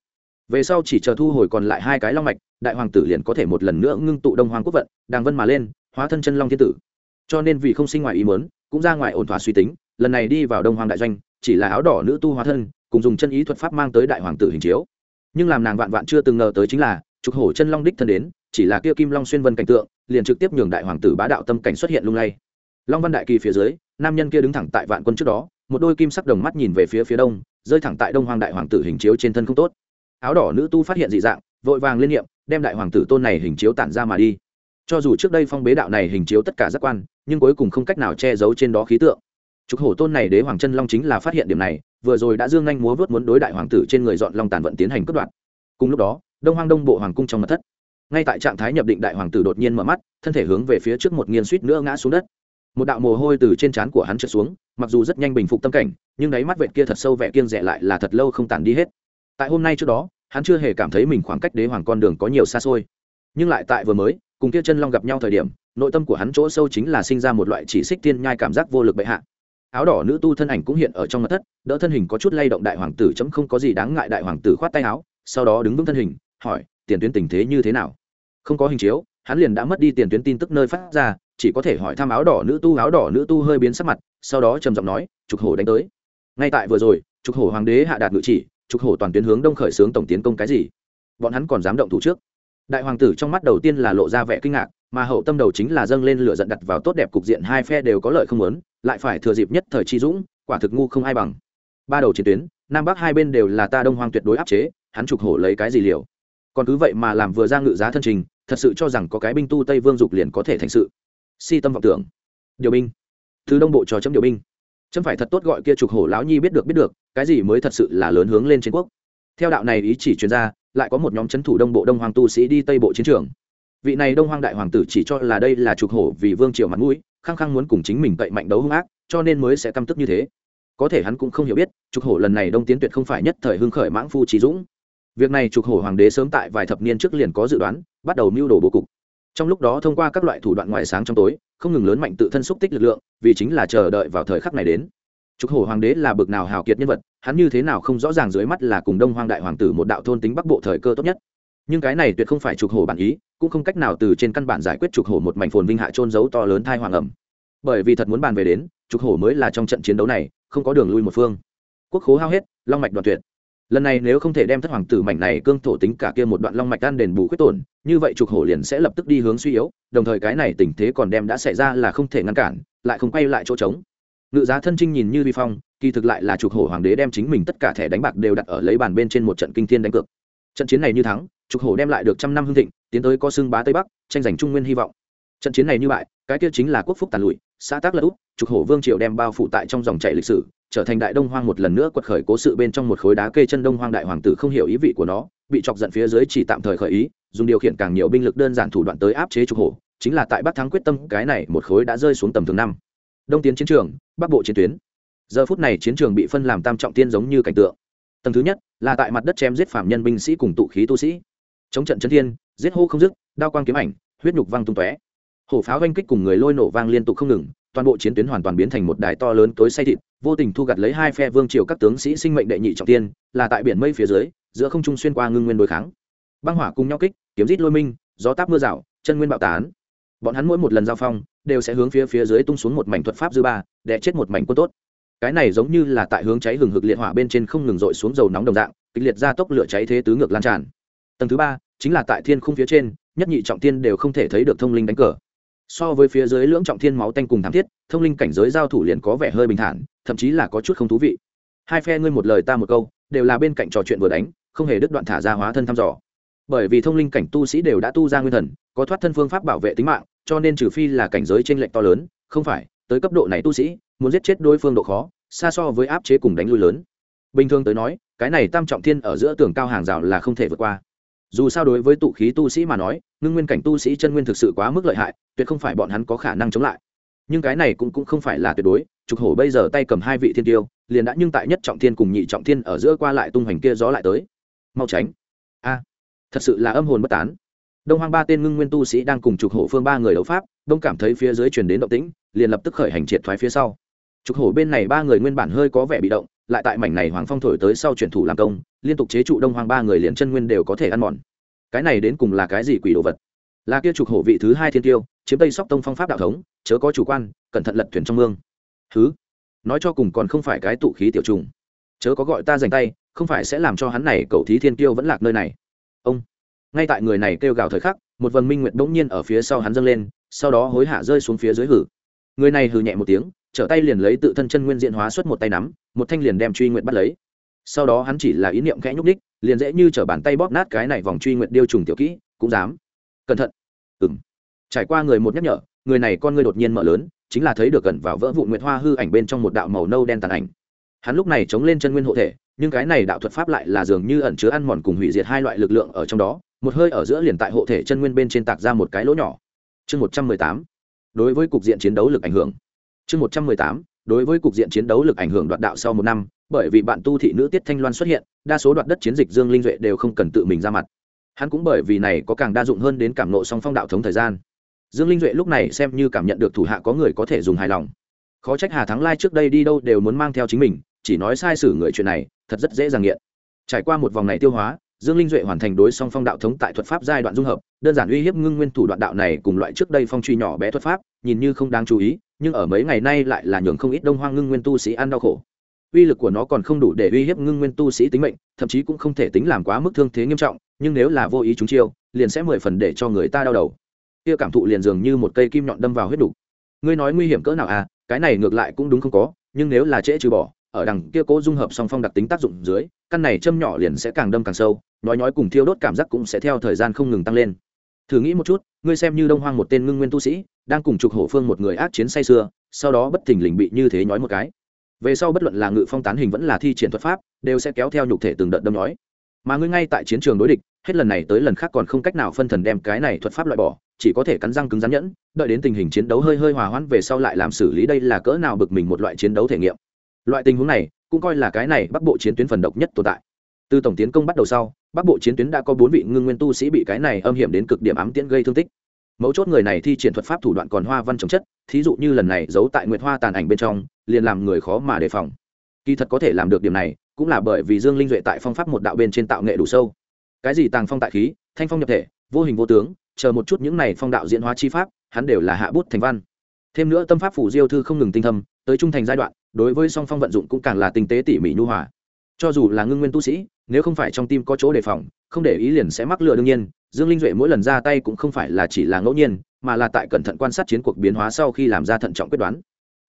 Về sau chỉ chờ thu hồi còn lại hai cái long mạch, đại hoàng tử liền có thể một lần nữa ngưng tụ đông hoàng quốc vận, đàng vân mà lên, hóa thân chân long thiên tử. Cho nên vì không sinh ngoài ý mớn cũng ra ngoài ổn thỏa suy tính lần này đi vào đông hoàng đại doanh, chỉ là áo đỏ nữ tu hóa thân, cùng dùng chân ý thuật pháp mang tới đại hoàng tử hình chiếu. Nhưng làm nàng vạn vạn chưa từng ngờ tới chính là, trục hổ chân long đích thân đến, chỉ là kia kim long xuyên vân cảnh tượng, liền trực tiếp nhường đại hoàng tử bá đạo tâm cảnh xuất hiện lung lay. Long văn đại kỳ phía dưới, nam nhân kia đứng thẳng tại vạn quân trước đó, một đôi kim sắc đồng mắt nhìn về phía phía đông, rơi thẳng tại đông hoàng đại hoàng tử hình chiếu trên thân không tốt. Áo đỏ nữ tu phát hiện dị dạng, vội vàng liên niệm, đem đại hoàng tử tôn này hình chiếu tản ra mà đi. Cho dù trước đây phong bế đạo này hình chiếu tất cả giác quan, nhưng cuối cùng không cách nào che giấu trên đó khí tượng trục hổ tôn này đế hoàng chân long chính là phát hiện điểm này, vừa rồi đã dương nhanh múa vớt muốn đối đại hoàng tử trên người dọn long tàn vận tiến hành cướp đoạt. Cùng lúc đó, đông hoang đông bộ hoàng cung trong mật thất. Ngay tại trạng thái nhập định đại hoàng tử đột nhiên mở mắt, thân thể hướng về phía trước một nghiên suýt nữa ngã xuống đất. Một đạo mồ hôi từ trên trán của hắn trượt xuống, mặc dù rất nhanh bình phục tâm cảnh, nhưng đáy mắt vệt kia thật sâu vẻ kiêng rẻ lại là thật lâu không tàn đi hết. Tại hôm nay trước đó, hắn chưa hề cảm thấy mình khoảng cách đế hoàng con đường có nhiều xa xôi. Nhưng lại tại vừa mới, cùng kia chân long gặp nhau thời điểm, nội tâm của hắn chỗ sâu chính là sinh ra một loại chỉ xích tiên nhai cảm giác vô lực bệ hạ áo đỏ nữ tu thân ảnh cũng hiện ở trong mặt thất, đỡ thân hình có chút lay động đại hoàng tử chấm không có gì đáng ngại đại hoàng tử khoát tay áo, sau đó đứng vững thân hình, hỏi, tiền tuyến tình thế như thế nào? Không có hình chiếu, hắn liền đã mất đi tiền tuyến tin tức nơi phát ra, chỉ có thể hỏi thăm áo đỏ nữ tu. Áo đỏ nữ tu hơi biến sắc mặt, sau đó trầm giọng nói, trục hổ đánh tới. Ngay tại vừa rồi, trục hổ hoàng đế hạ đạt ngự chỉ, trục hổ toàn tuyến hướng đông khởi xướng tổng tiến công cái gì? Bọn hắn còn dám động thủ trước. Đại hoàng tử trong mắt đầu tiên là lộ ra vẻ kinh ngạc, mà hậu tâm đầu chính là dâng lên lửa giận đặt vào tốt đẹp cục diện, hai phe đều có lợi không muốn lại phải thừa dịp nhất thời chi dũng, quả thực ngu không ai bằng. Ba đầu chiến tuyến, nam bắc hai bên đều là ta đông hoang tuyệt đối áp chế, hắn trục hổ lấy cái gì liều còn cứ vậy mà làm vừa ra ngự giá thân trình, thật sự cho rằng có cái binh tu tây vương dục liền có thể thành sự. Si tâm vọng tưởng. Điều binh. Thứ đông bộ cho chấm điều binh. Chấm phải thật tốt gọi kia trục hổ lão nhi biết được biết được, cái gì mới thật sự là lớn hướng lên trên quốc. Theo đạo này ý chỉ chuyên gia lại có một nhóm c h ấ n thủ đông bộ đông hoàng tu sĩ đi tây bộ chiến trường. Vị này đông hoang đại hoàng tử chỉ cho là đây là trục hổ vì vương triều mặt mũi khăng khăng muốn cùng chính mình cậy mạnh đấu hung ác, cho nên mới sẽ căm tức như thế. Có thể hắn cũng không hiểu biết, trục hổ lần này đông tiến tuyệt không phải nhất thời hưng khởi mãng phu trí dũng. Việc này trục hổ hoàng đế sớm tại vài thập niên trước liền có dự đoán, bắt đầu mưu đồ bố cục. Trong lúc đó thông qua các loại thủ đoạn ngoại sáng trong tối, không ngừng lớn mạnh tự thân xúc tích lực lượng, vì chính là chờ đợi vào thời khắc này đến. Trục hổ hoàng đế là bực nào hào kiệt nhân vật, hắn như thế nào không rõ ràng dưới mắt là cùng đông hoang đại hoàng tử một đạo thôn tính bắc bộ thời cơ tốt nhất nhưng cái này tuyệt không phải trục hổ bản ý, cũng không cách nào từ trên căn bản giải quyết trục hổ một mảnh phồn vinh hạ trôn giấu to lớn thai hoàng ẩm. Bởi vì thật muốn bàn về đến, trục hổ mới là trong trận chiến đấu này, không có đường lui một phương. Quốc khố hao hết, long mạch đoạn tuyệt. Lần này nếu không thể đem thất hoàng tử mảnh này cương thổ tính cả kia một đoạn long mạch đan đền bù khuyết tổn, như vậy trục hổ liền sẽ lập tức đi hướng suy yếu, đồng thời cái này tình thế còn đem đã xảy ra là không thể ngăn cản, lại không quay lại chỗ trống. Ngự giá thân trinh nhìn như vi phong, kỳ thực lại là trục hổ hoàng đế đem chính mình tất cả thẻ đánh bạc đều đặt ở lấy bàn bên trên một trận kinh thiên đánh cược trận chiến này như thắng, trục hổ đem lại được trăm năm hương thịnh, tiến tới có xưng bá tây bắc, tranh giành trung nguyên hy vọng. Trận chiến này như bại, cái kia chính là quốc phúc tàn lụi, xã tác lật úp, trục hổ vương triều đem bao phủ tại trong dòng chảy lịch sử, trở thành đại đông hoang một lần nữa quật khởi cố sự bên trong một khối đá kê chân đông hoang đại hoàng tử không hiểu ý vị của nó, bị chọc giận phía dưới chỉ tạm thời khởi ý, dùng điều khiển càng nhiều binh lực đơn giản thủ đoạn tới áp chế trục hổ, chính là tại bắc thắng quyết tâm, cái này một khối đã rơi xuống tầm thường năm. Đông tiến chiến trường, bắc bộ chiến tuyến. Giờ phút này chiến trường bị phân làm tam trọng tiên giống như cảnh tượng tầng thứ nhất là tại mặt đất chém giết phạm nhân binh sĩ cùng tụ khí tu sĩ. Chống trận chân thiên, giết hô không dứt, đao quang kiếm ảnh, huyết nhục văng tung tóe. Hổ pháo oanh kích cùng người lôi nổ vang liên tục không ngừng, toàn bộ chiến tuyến hoàn toàn biến thành một đài to lớn tối say thịt, vô tình thu gặt lấy hai phe vương triều các tướng sĩ sinh mệnh đệ nhị trọng tiên, là tại biển mây phía dưới, giữa không trung xuyên qua ngưng nguyên đối kháng. Băng hỏa cùng nhau kích, kiếm rít lôi minh, gió táp mưa rào, chân nguyên bạo tán. Bọn hắn mỗi một lần giao phong, đều sẽ hướng phía phía dưới tung xuống một mảnh thuật pháp dư ba để chết một mảnh quân tốt cái này giống như là tại hướng cháy hừng hực liệt hỏa bên trên không ngừng dội xuống dầu nóng đồng dạng, kịch liệt ra tốc lửa cháy thế tứ ngược lan tràn. Tầng thứ ba, chính là tại thiên khung phía trên, nhất nhị trọng tiên đều không thể thấy được thông linh đánh cờ. So với phía dưới lưỡng trọng thiên máu tanh cùng thảm thiết, thông linh cảnh giới giao thủ liền có vẻ hơi bình thản, thậm chí là có chút không thú vị. Hai phe ngươi một lời ta một câu, đều là bên cạnh trò chuyện vừa đánh, không hề đứt đoạn thả ra hóa thân thăm dò. Bởi vì thông linh cảnh tu sĩ đều đã tu ra nguyên thần, có thoát thân phương pháp bảo vệ tính mạng, cho nên trừ phi là cảnh giới trên lệnh to lớn, không phải tới cấp độ này tu sĩ muốn giết chết đối phương độ khó xa so với áp chế cùng đánh lui lớn. Bình thường tới nói cái này tam trọng thiên ở giữa tường cao hàng rào là không thể vượt qua. Dù sao đối với tụ khí tu sĩ mà nói ngưng nguyên cảnh tu sĩ chân nguyên thực sự quá mức lợi hại tuyệt không phải bọn hắn có khả năng chống lại. Nhưng cái này cũng, cũng không phải là tuyệt đối trục hổ bây giờ tay cầm hai vị thiên tiêu liền đã nhưng tại nhất trọng thiên cùng nhị trọng thiên ở giữa qua lại tung hoành kia gió lại tới. Mau tránh. A thật sự là âm hồn bất tán đông hoang ba tên ngưng nguyên tu sĩ đang cùng trục hổ phương ba người đấu pháp, đông cảm thấy phía dưới truyền đến động tĩnh, liền lập tức khởi hành triệt thoái phía sau. Trục hổ bên này ba người nguyên bản hơi có vẻ bị động, lại tại mảnh này hoàng phong thổi tới sau chuyển thủ làm công, liên tục chế trụ đông hoang ba người liền chân nguyên đều có thể ăn mòn. Cái này đến cùng là cái gì quỷ đồ vật? Là kia trục hổ vị thứ hai thiên tiêu, chiếm tây sóc tông phong pháp đạo thống, chớ có chủ quan, cẩn thận lật thuyền trong mương. Thứ nói cho cùng còn không phải cái tụ khí tiểu trùng. Chớ có gọi ta dành tay, không phải sẽ làm cho hắn này cậu thí thiên tiêu vẫn lạc nơi này. Ông ngay tại người này kêu gào thời khắc, một vần minh nguyệt bỗng nhiên ở phía sau hắn dâng lên, sau đó hối hả rơi xuống phía dưới hử. Người này hử nhẹ một tiếng, trở tay liền lấy tự thân chân nguyên diện hóa xuất một tay nắm, một thanh liền đem truy nguyện bắt lấy. Sau đó hắn chỉ là ý niệm khẽ nhúc đích liền dễ như t bàn tay bóp nát cái này vòng truy nguyện điêu trùng tiểu kỹ, cũng dám. Cẩn thận. Ừng trải qua người một nhắc nhở, người này con ngươi đột nhiên mở lớn, chính là thấy được gần vào vỡ vụ nguyệt hoa hư ảnh bên trong một đạo màu nâu đen tàn ảnh hắn lúc này chống lên chân nguyên hộ thể, nhưng cái này đạo thuật pháp lại là dường như ẩn chứa ăn mòn cùng hủy diệt hai loại lực lượng ở trong đó, một hơi ở giữa liền tại hộ thể chân nguyên bên trên tạc ra một cái lỗ nhỏ. Chương một trăm mười tám, đối với cục diện chiến đấu lực ảnh hưởng. Chương một trăm mười tám, đối với cục diện chiến đấu lực ảnh hưởng đoạt đạo sau một năm, bởi vì bạn tu thị nữ tiết thanh loan xuất hiện, đa số đoạt đất chiến dịch dương linh duệ đều không cần tự mình ra mặt. Hắn cũng bởi vì này có càng đa dụng hơn đến cảm nộ song phong đạo thống thời gian. Dương linh duệ lúc này xem như cảm nhận được thủ hạ có người có thể dùng hài lòng. Khó trách hà thắng lai trước đây đi đâu đều muốn mang theo chính mình chỉ nói sai sử người chuyện này, thật rất dễ dàng nghiện. Trải qua một vòng này tiêu hóa, dương linh duệ hoàn thành đối song phong đạo thống tại thuật pháp giai đoạn dung hợp, đơn giản uy hiếp ngưng nguyên thủ đoạn đạo này cùng loại trước đây phong truy nhỏ bé thuật pháp, nhìn như không đáng chú ý, nhưng ở mấy ngày nay lại là nhường không ít đông hoang ngưng nguyên tu sĩ ăn đau khổ. Uy lực của nó còn không đủ để uy hiếp ngưng nguyên tu sĩ tính mệnh, thậm chí cũng không thể tính làm quá mức thương thế nghiêm trọng, nhưng nếu là vô ý chúng chiêu, liền sẽ mười phần để cho người ta đau đầu. Kia cảm thụ liền dường như một cây kim nhọn đâm vào huyết đủ. ngươi nói nguy hiểm cỡ nào à cái này ngược lại cũng đúng không có, nhưng nếu là trễ trừ bỏ ở đằng kia cố dung hợp song phong đặc tính tác dụng dưới, căn này châm nhỏ liền sẽ càng đâm càng sâu, nói nói cùng thiêu đốt cảm giác cũng sẽ theo thời gian không ngừng tăng lên. Thử nghĩ một chút, ngươi xem như đông hoang một tên ngưng nguyên tu sĩ, đang cùng trục hổ phương một người ác chiến say xưa sau đó bất thình lình bị như thế nhói một cái. Về sau bất luận là ngự phong tán hình vẫn là thi triển thuật pháp, đều sẽ kéo theo nhục thể từng đợt đâm nói mà ngươi ngay tại chiến trường đối địch, hết lần này tới lần khác còn không cách nào phân thần đem cái này thuật pháp loại bỏ, chỉ có thể cắn răng cứng rắn nhẫn, đợi đến tình hình chiến đấu hơi hơi hòa hoãn về sau lại làm xử lý đây là cỡ nào bực mình một loại chiến đấu thể nghiệm loại tình huống này cũng coi là cái này bắc bộ chiến tuyến phần độc nhất tồn tại. Từ tổng tiến công bắt đầu sau, bắc bộ chiến tuyến đã có bốn vị ngưng nguyên tu sĩ bị cái này âm hiểm đến cực điểm ám tiễn gây thương tích. Mấu chốt người này thi triển thuật pháp thủ đoạn còn hoa văn chống chất, thí dụ như lần này giấu tại nguyệt hoa tàn ảnh bên trong, liền làm người khó mà đề phòng. Kỳ thật có thể làm được điểm này, cũng là bởi vì dương linh duệ tại phong pháp một đạo bên trên tạo nghệ đủ sâu. Cái gì tàng phong tại khí, thanh phong nhập thể, vô hình vô tướng, chờ một chút những này phong đạo diễn hóa chi pháp, hắn đều là hạ bút thành văn. Thêm nữa tâm pháp phủ diêu thư không ngừng tinh thâm, tới trung thành giai đoạn đối với song phong vận dụng cũng càng là tinh tế tỉ mỉ nhu hòa. Cho dù là ngưng nguyên tu sĩ, nếu không phải trong tim có chỗ đề phòng, không để ý liền sẽ mắc lừa đương nhiên, dương linh duệ mỗi lần ra tay cũng không phải là chỉ là ngẫu nhiên, mà là tại cẩn thận quan sát chiến cuộc biến hóa sau khi làm ra thận trọng quyết đoán.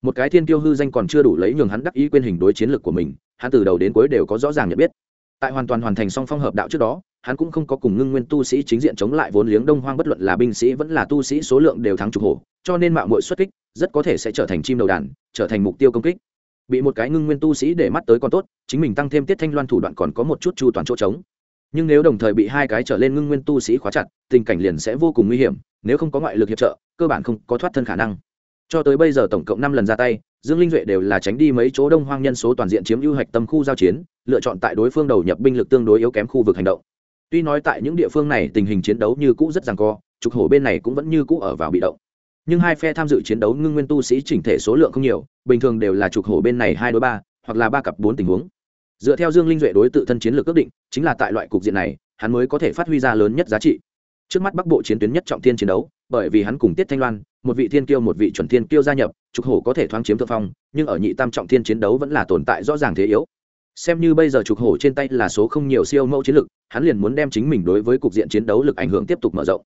Một cái thiên tiêu hư danh còn chưa đủ lấy nhường hắn đắc ý quên hình đối chiến lược của mình, hắn từ đầu đến cuối đều có rõ ràng nhận biết. Tại hoàn toàn hoàn thành song phong hợp đạo trước đó, hắn cũng không có cùng ngưng nguyên tu sĩ chính diện chống lại vốn liếng đông hoang bất luận là binh sĩ vẫn là tu sĩ số lượng đều thắng trục hổ, cho nên mạo muội xuất kích rất có thể sẽ trở thành chim đầu đàn, trở thành mục tiêu công kích bị một cái ngưng nguyên tu sĩ để mắt tới còn tốt, chính mình tăng thêm tiết thanh loan thủ đoạn còn có một chút chu toàn chỗ trống. Nhưng nếu đồng thời bị hai cái trở lên ngưng nguyên tu sĩ khóa chặt, tình cảnh liền sẽ vô cùng nguy hiểm, nếu không có ngoại lực hiệp trợ, cơ bản không có thoát thân khả năng. Cho tới bây giờ tổng cộng năm lần ra tay, dương linh duệ đều là tránh đi mấy chỗ đông hoang nhân số toàn diện chiếm ưu hạch tâm khu giao chiến, lựa chọn tại đối phương đầu nhập binh lực tương đối yếu kém khu vực hành động. Tuy nói tại những địa phương này tình hình chiến đấu như cũ rất rằng co, trục hổ bên này cũng vẫn như cũ ở vào bị động nhưng hai phe tham dự chiến đấu ngưng nguyên tu sĩ chỉnh thể số lượng không nhiều, bình thường đều là trục hổ bên này hai đối ba, hoặc là ba cặp bốn tình huống. Dựa theo dương linh duệ đối tự thân chiến lược ước định, chính là tại loại cục diện này, hắn mới có thể phát huy ra lớn nhất giá trị. Trước mắt bắc bộ chiến tuyến nhất trọng thiên chiến đấu, bởi vì hắn cùng tiết thanh loan, một vị thiên kiêu một vị chuẩn thiên kiêu gia nhập, trục hổ có thể thoáng chiếm thượng phong, nhưng ở nhị tam trọng thiên chiến đấu vẫn là tồn tại rõ ràng thế yếu. Xem như bây giờ trục hổ trên tay là số không nhiều siêu mẫu chiến lực, hắn liền muốn đem chính mình đối với cục diện chiến đấu lực ảnh hưởng tiếp tục mở rộng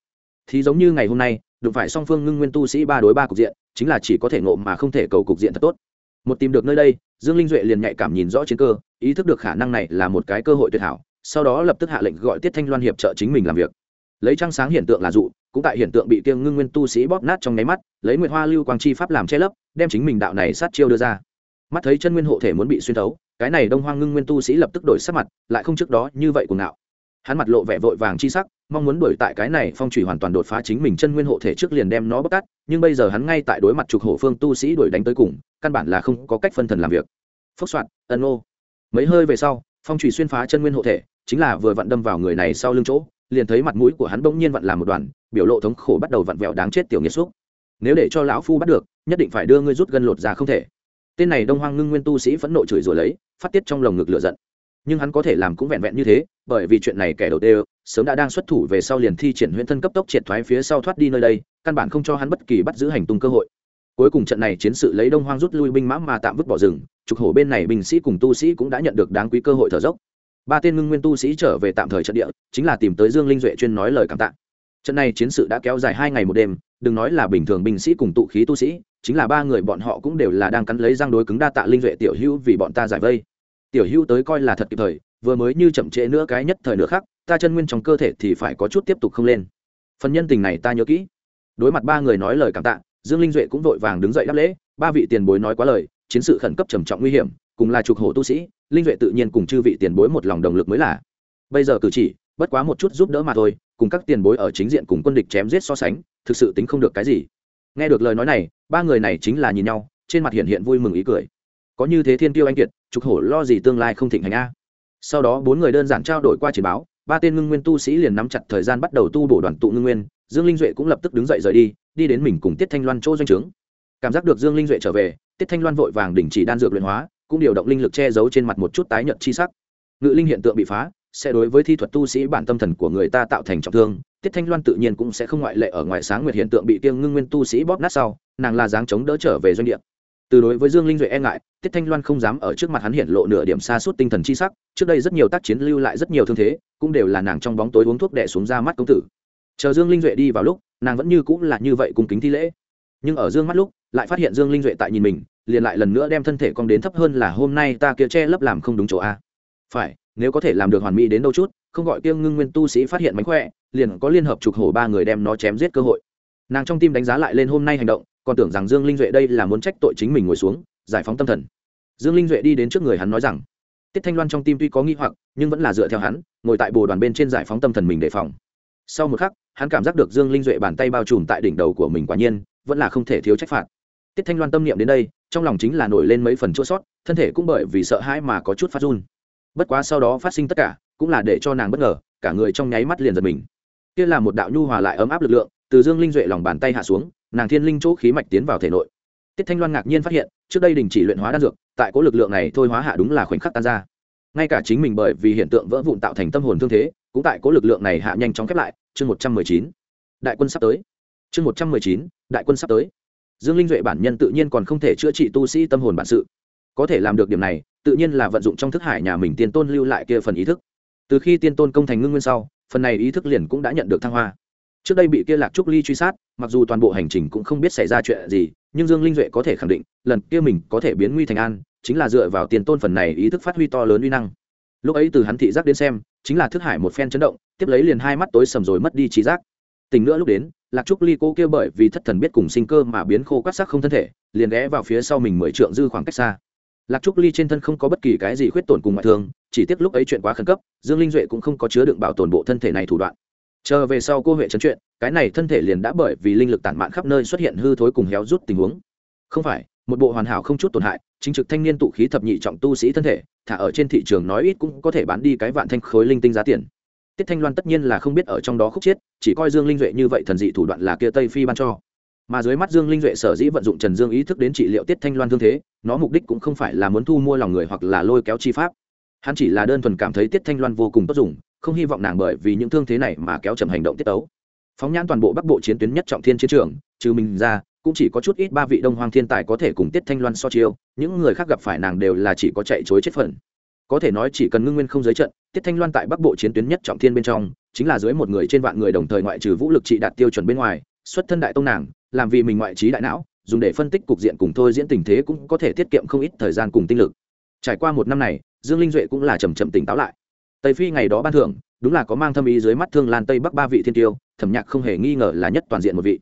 thì giống như ngày hôm nay, đụng phải song phương ngưng nguyên tu sĩ ba đối ba cục diện, chính là chỉ có thể ngộ mà không thể cầu cục diện thật tốt. Một tìm được nơi đây, dương linh duệ liền nhạy cảm nhìn rõ chiến cơ, ý thức được khả năng này là một cái cơ hội tuyệt hảo, sau đó lập tức hạ lệnh gọi tiết thanh loan hiệp trợ chính mình làm việc. Lấy trăng sáng hiện tượng là dụ, cũng tại hiện tượng bị kiêng ngưng nguyên tu sĩ bóp nát trong nháy mắt, lấy nguyệt hoa lưu quang chi pháp làm che lấp, đem chính mình đạo này sát chiêu đưa ra. Mắt thấy chân nguyên hộ thể muốn bị xuyên thấu, cái này đông hoang ngưng nguyên tu sĩ lập tức đổi sắc mặt, lại không trước đó như vậy cùng nào hắn mặt lộ vẻ vội vàng chi sắc mong muốn đuổi tại cái này phong thủy hoàn toàn đột phá chính mình chân nguyên hộ thể trước liền đem nó bóc tát, nhưng bây giờ hắn ngay tại đối mặt trục hổ phương tu sĩ đuổi đánh tới cùng, căn bản là không có cách phân thần làm việc. Phốc soạn ân ô. Mấy hơi về sau, phong thủy xuyên phá chân nguyên hộ thể, chính là vừa vặn đâm vào người này sau lưng chỗ, liền thấy mặt mũi của hắn bỗng nhiên vặn làm một đoàn, biểu lộ thống khổ bắt đầu vặn vẹo đáng chết tiểu nghiệt xúc. Nếu để cho lão phu bắt được, nhất định phải đưa ngươi rút gân lột ra không thể. Tên này đông hoang ngưng nguyên tu sĩ phẫn nộ chửi rủa lấy, phát tiết trong lồng ngực lửa giận. Nhưng hắn có thể làm cũng vẹn vẹn như thế, bởi vì chuyện này kẻ đầu tiên sớm đã đang xuất thủ về sau liền thi triển huyễn thân cấp tốc triệt thoái phía sau thoát đi nơi đây, căn bản không cho hắn bất kỳ bắt giữ hành tung cơ hội. Cuối cùng trận này chiến sự lấy đông hoang rút lui binh mã mà tạm vứt bỏ rừng, trục hổ bên này binh sĩ cùng tu sĩ cũng đã nhận được đáng quý cơ hội thở dốc. Ba tên ngưng nguyên tu sĩ trở về tạm thời trận địa, chính là tìm tới dương linh duệ chuyên nói lời cảm tạ. Trận này chiến sự đã kéo dài hai ngày một đêm, đừng nói là bình thường binh sĩ cùng tụ khí tu sĩ, chính là ba người bọn họ cũng đều là đang cắn lấy răng đối cứng đa tạ linh duệ tiểu hữu vì bọn ta giải vây. Tiểu hữu tới coi là thật kịp thời vừa mới như chậm trễ nữa cái nhất thời nữa khác ta chân nguyên trong cơ thể thì phải có chút tiếp tục không lên. Phần nhân tình này ta nhớ kỹ. Đối mặt ba người nói lời cảm tạ, dương linh duệ cũng vội vàng đứng dậy đáp lễ, ba vị tiền bối nói quá lời, chiến sự khẩn cấp trầm trọng nguy hiểm, cùng là trục hổ tu sĩ, linh duệ tự nhiên cùng chư vị tiền bối một lòng đồng lực mới là. Bây giờ cử chỉ, bất quá một chút giúp đỡ mà thôi, cùng các tiền bối ở chính diện cùng quân địch chém giết so sánh, thực sự tính không được cái gì. Nghe được lời nói này, ba người này chính là nhìn nhau, trên mặt hiện hiện vui mừng ý cười. Có như thế thiên tiêu anh kiệt, trục hổ lo gì tương lai không thịnh hành a? Sau đó bốn người đơn giản trao đổi qua chiến báo, ba tên ngưng nguyên tu sĩ liền nắm chặt thời gian bắt đầu tu bổ đoàn tụ ngưng nguyên, dương linh duệ cũng lập tức đứng dậy rời đi đi đến mình cùng tiết thanh loan chỗ doanh trướng. Cảm giác được dương linh duệ trở về, tiết thanh loan vội vàng đình chỉ đan dược luyện hóa, cũng điều động linh lực che giấu trên mặt một chút tái nhợt chi sắc. Ngự linh hiện tượng bị phá, sẽ đối với thi thuật tu sĩ bản tâm thần của người ta tạo thành trọng thương, tiết thanh loan tự nhiên cũng sẽ không ngoại lệ ở ngoài sáng nguyệt hiện tượng bị tiêng ngưng nguyên tu sĩ bóp nát sau, nàng là dáng chống đỡ trở về doanh địa từ đối với dương linh duệ e ngại, tiết thanh loan không dám ở trước mặt hắn hiện lộ nửa điểm xa suốt tinh thần chi sắc, trước đây rất nhiều tác chiến lưu lại rất nhiều thương thế, cũng đều là nàng trong bóng tối uống thuốc đẻ xuống ra mắt công tử. Chờ dương linh duệ đi vào lúc, nàng vẫn như cũng là như vậy cùng kính thi lễ. Nhưng ở dương mắt lúc, lại phát hiện dương linh duệ tại nhìn mình, liền lại lần nữa đem thân thể cong đến thấp hơn là hôm nay ta kia che lấp làm không đúng chỗ a. Phải, nếu có thể làm được hoàn mỹ đến đâu chút, không gọi kiêng ngưng nguyên tu sĩ phát hiện mánh khỏe, liền có liên hợp trục hổ ba người đem nó chém giết cơ hội. Nàng trong tim đánh giá lại lên hôm nay hành động còn tưởng rằng dương linh duệ đây là muốn trách tội chính mình ngồi xuống, giải phóng tâm thần. Dương linh duệ đi đến trước người hắn nói rằng, tiết thanh loan trong tim tuy có nghi hoặc, nhưng vẫn là dựa theo hắn, ngồi tại bồ đoàn bên trên giải phóng tâm thần mình đề phòng. Sau một khắc, hắn cảm giác được dương linh duệ bàn tay bao trùm tại đỉnh đầu của mình quả nhiên, vẫn là không thể thiếu trách phạt. Tiết thanh loan tâm niệm đến đây, trong lòng chính là nổi lên mấy phần chỗ sót, thân thể cũng bởi vì sợ hãi mà có chút phát run. Bất quá sau đó phát sinh tất cả, cũng là để cho nàng bất ngờ, cả người trong nháy mắt liền giật mình. Kia là một đạo nhu hòa lại ấm áp lực lượng, từ dương linh duệ lòng bàn tay hạ xuống nàng thiên linh chỗ khí mạch tiến vào thể nội. Tiết thanh loan ngạc nhiên phát hiện, trước đây đình chỉ luyện hóa đan dược, tại cố lực lượng này thôi hóa hạ đúng là khoảnh khắc tan ra. Ngay cả chính mình bởi vì hiện tượng vỡ vụn tạo thành tâm hồn thương thế, cũng tại cố lực lượng này hạ nhanh chóng khép lại, chương một trăm mười chín. Đại quân sắp tới. Chương một trăm mười chín, đại quân sắp tới. Dương linh duệ bản nhân tự nhiên còn không thể chữa trị tu sĩ tâm hồn bản sự. Có thể làm được điểm này, tự nhiên là vận dụng trong thức hải nhà mình tiên tôn lưu lại kia phần ý thức. Từ khi tiên tôn công thành ngưng nguyên sau, phần này ý thức liền cũng đã nhận được thăng hoa trước đây bị kia lạc trúc ly truy sát, mặc dù toàn bộ hành trình cũng không biết xảy ra chuyện gì, nhưng dương linh duệ có thể khẳng định, lần kia mình có thể biến nguy thành an, chính là dựa vào tiền tôn phần này ý thức phát huy to lớn uy năng. Lúc ấy từ hắn thị giác đến xem, chính là thức hải một phen chấn động, tiếp lấy liền hai mắt tối sầm rồi mất đi trí giác. Tình nữa lúc đến, lạc trúc ly cô kia bởi vì thất thần biết cùng sinh cơ mà biến khô quát sắc không thân thể, liền ghé vào phía sau mình mười trượng dư khoảng cách xa. Lạc trúc ly trên thân không có bất kỳ cái gì khuyết tổn cùng ngoại thương, chỉ tiếc lúc ấy chuyện quá khẩn cấp, dương linh duệ cũng không có chứa đựng bảo tồn bộ thân thể này thủ đoạn chờ về sau cô huệ trấn chuyện, cái này thân thể liền đã bởi vì linh lực tản mạn khắp nơi xuất hiện hư thối cùng héo rút tình huống. Không phải, một bộ hoàn hảo không chút tổn hại, chính trực thanh niên tụ khí thập nhị trọng tu sĩ thân thể, thả ở trên thị trường nói ít cũng có thể bán đi cái vạn thanh khối linh tinh giá tiền. Tiết thanh loan tất nhiên là không biết ở trong đó khúc chiết chỉ coi dương linh duệ như vậy thần dị thủ đoạn là kia tây phi ban cho. Mà dưới mắt dương linh duệ sở dĩ vận dụng trần dương ý thức đến trị liệu tiết thanh loan thương thế, nó mục đích cũng không phải là muốn thu mua lòng người hoặc là lôi kéo chi pháp. Hắn chỉ là đơn thuần cảm thấy tiết thanh loan vô cùng tốt dùng không hy vọng nàng bởi vì những thương thế này mà kéo chậm hành động tiết tấu. Phóng nhãn toàn bộ bắc bộ chiến tuyến nhất trọng thiên chiến trường, trừ mình ra, cũng chỉ có chút ít ba vị đông hoang thiên tài có thể cùng tiết thanh loan so chiêu, những người khác gặp phải nàng đều là chỉ có chạy chối chết phần. Có thể nói chỉ cần ngưng nguyên không giới trận, tiết thanh loan tại bắc bộ chiến tuyến nhất trọng thiên bên trong, chính là dưới một người trên vạn người đồng thời ngoại trừ vũ lực trị đạt tiêu chuẩn bên ngoài, xuất thân đại tông nàng, làm vì mình ngoại trí đại não, dùng để phân tích cục diện cùng thôi diễn tình thế cũng có thể tiết kiệm không ít thời gian cùng tinh lực. Trải qua một năm này, dương linh duệ cũng là chầm chậm tỉnh táo lại tây phi ngày đó ban thưởng, đúng là có mang thâm ý dưới mắt thương lan tây bắc ba vị thiên tiêu, thẩm nhạc không hề nghi ngờ là nhất toàn diện một vị.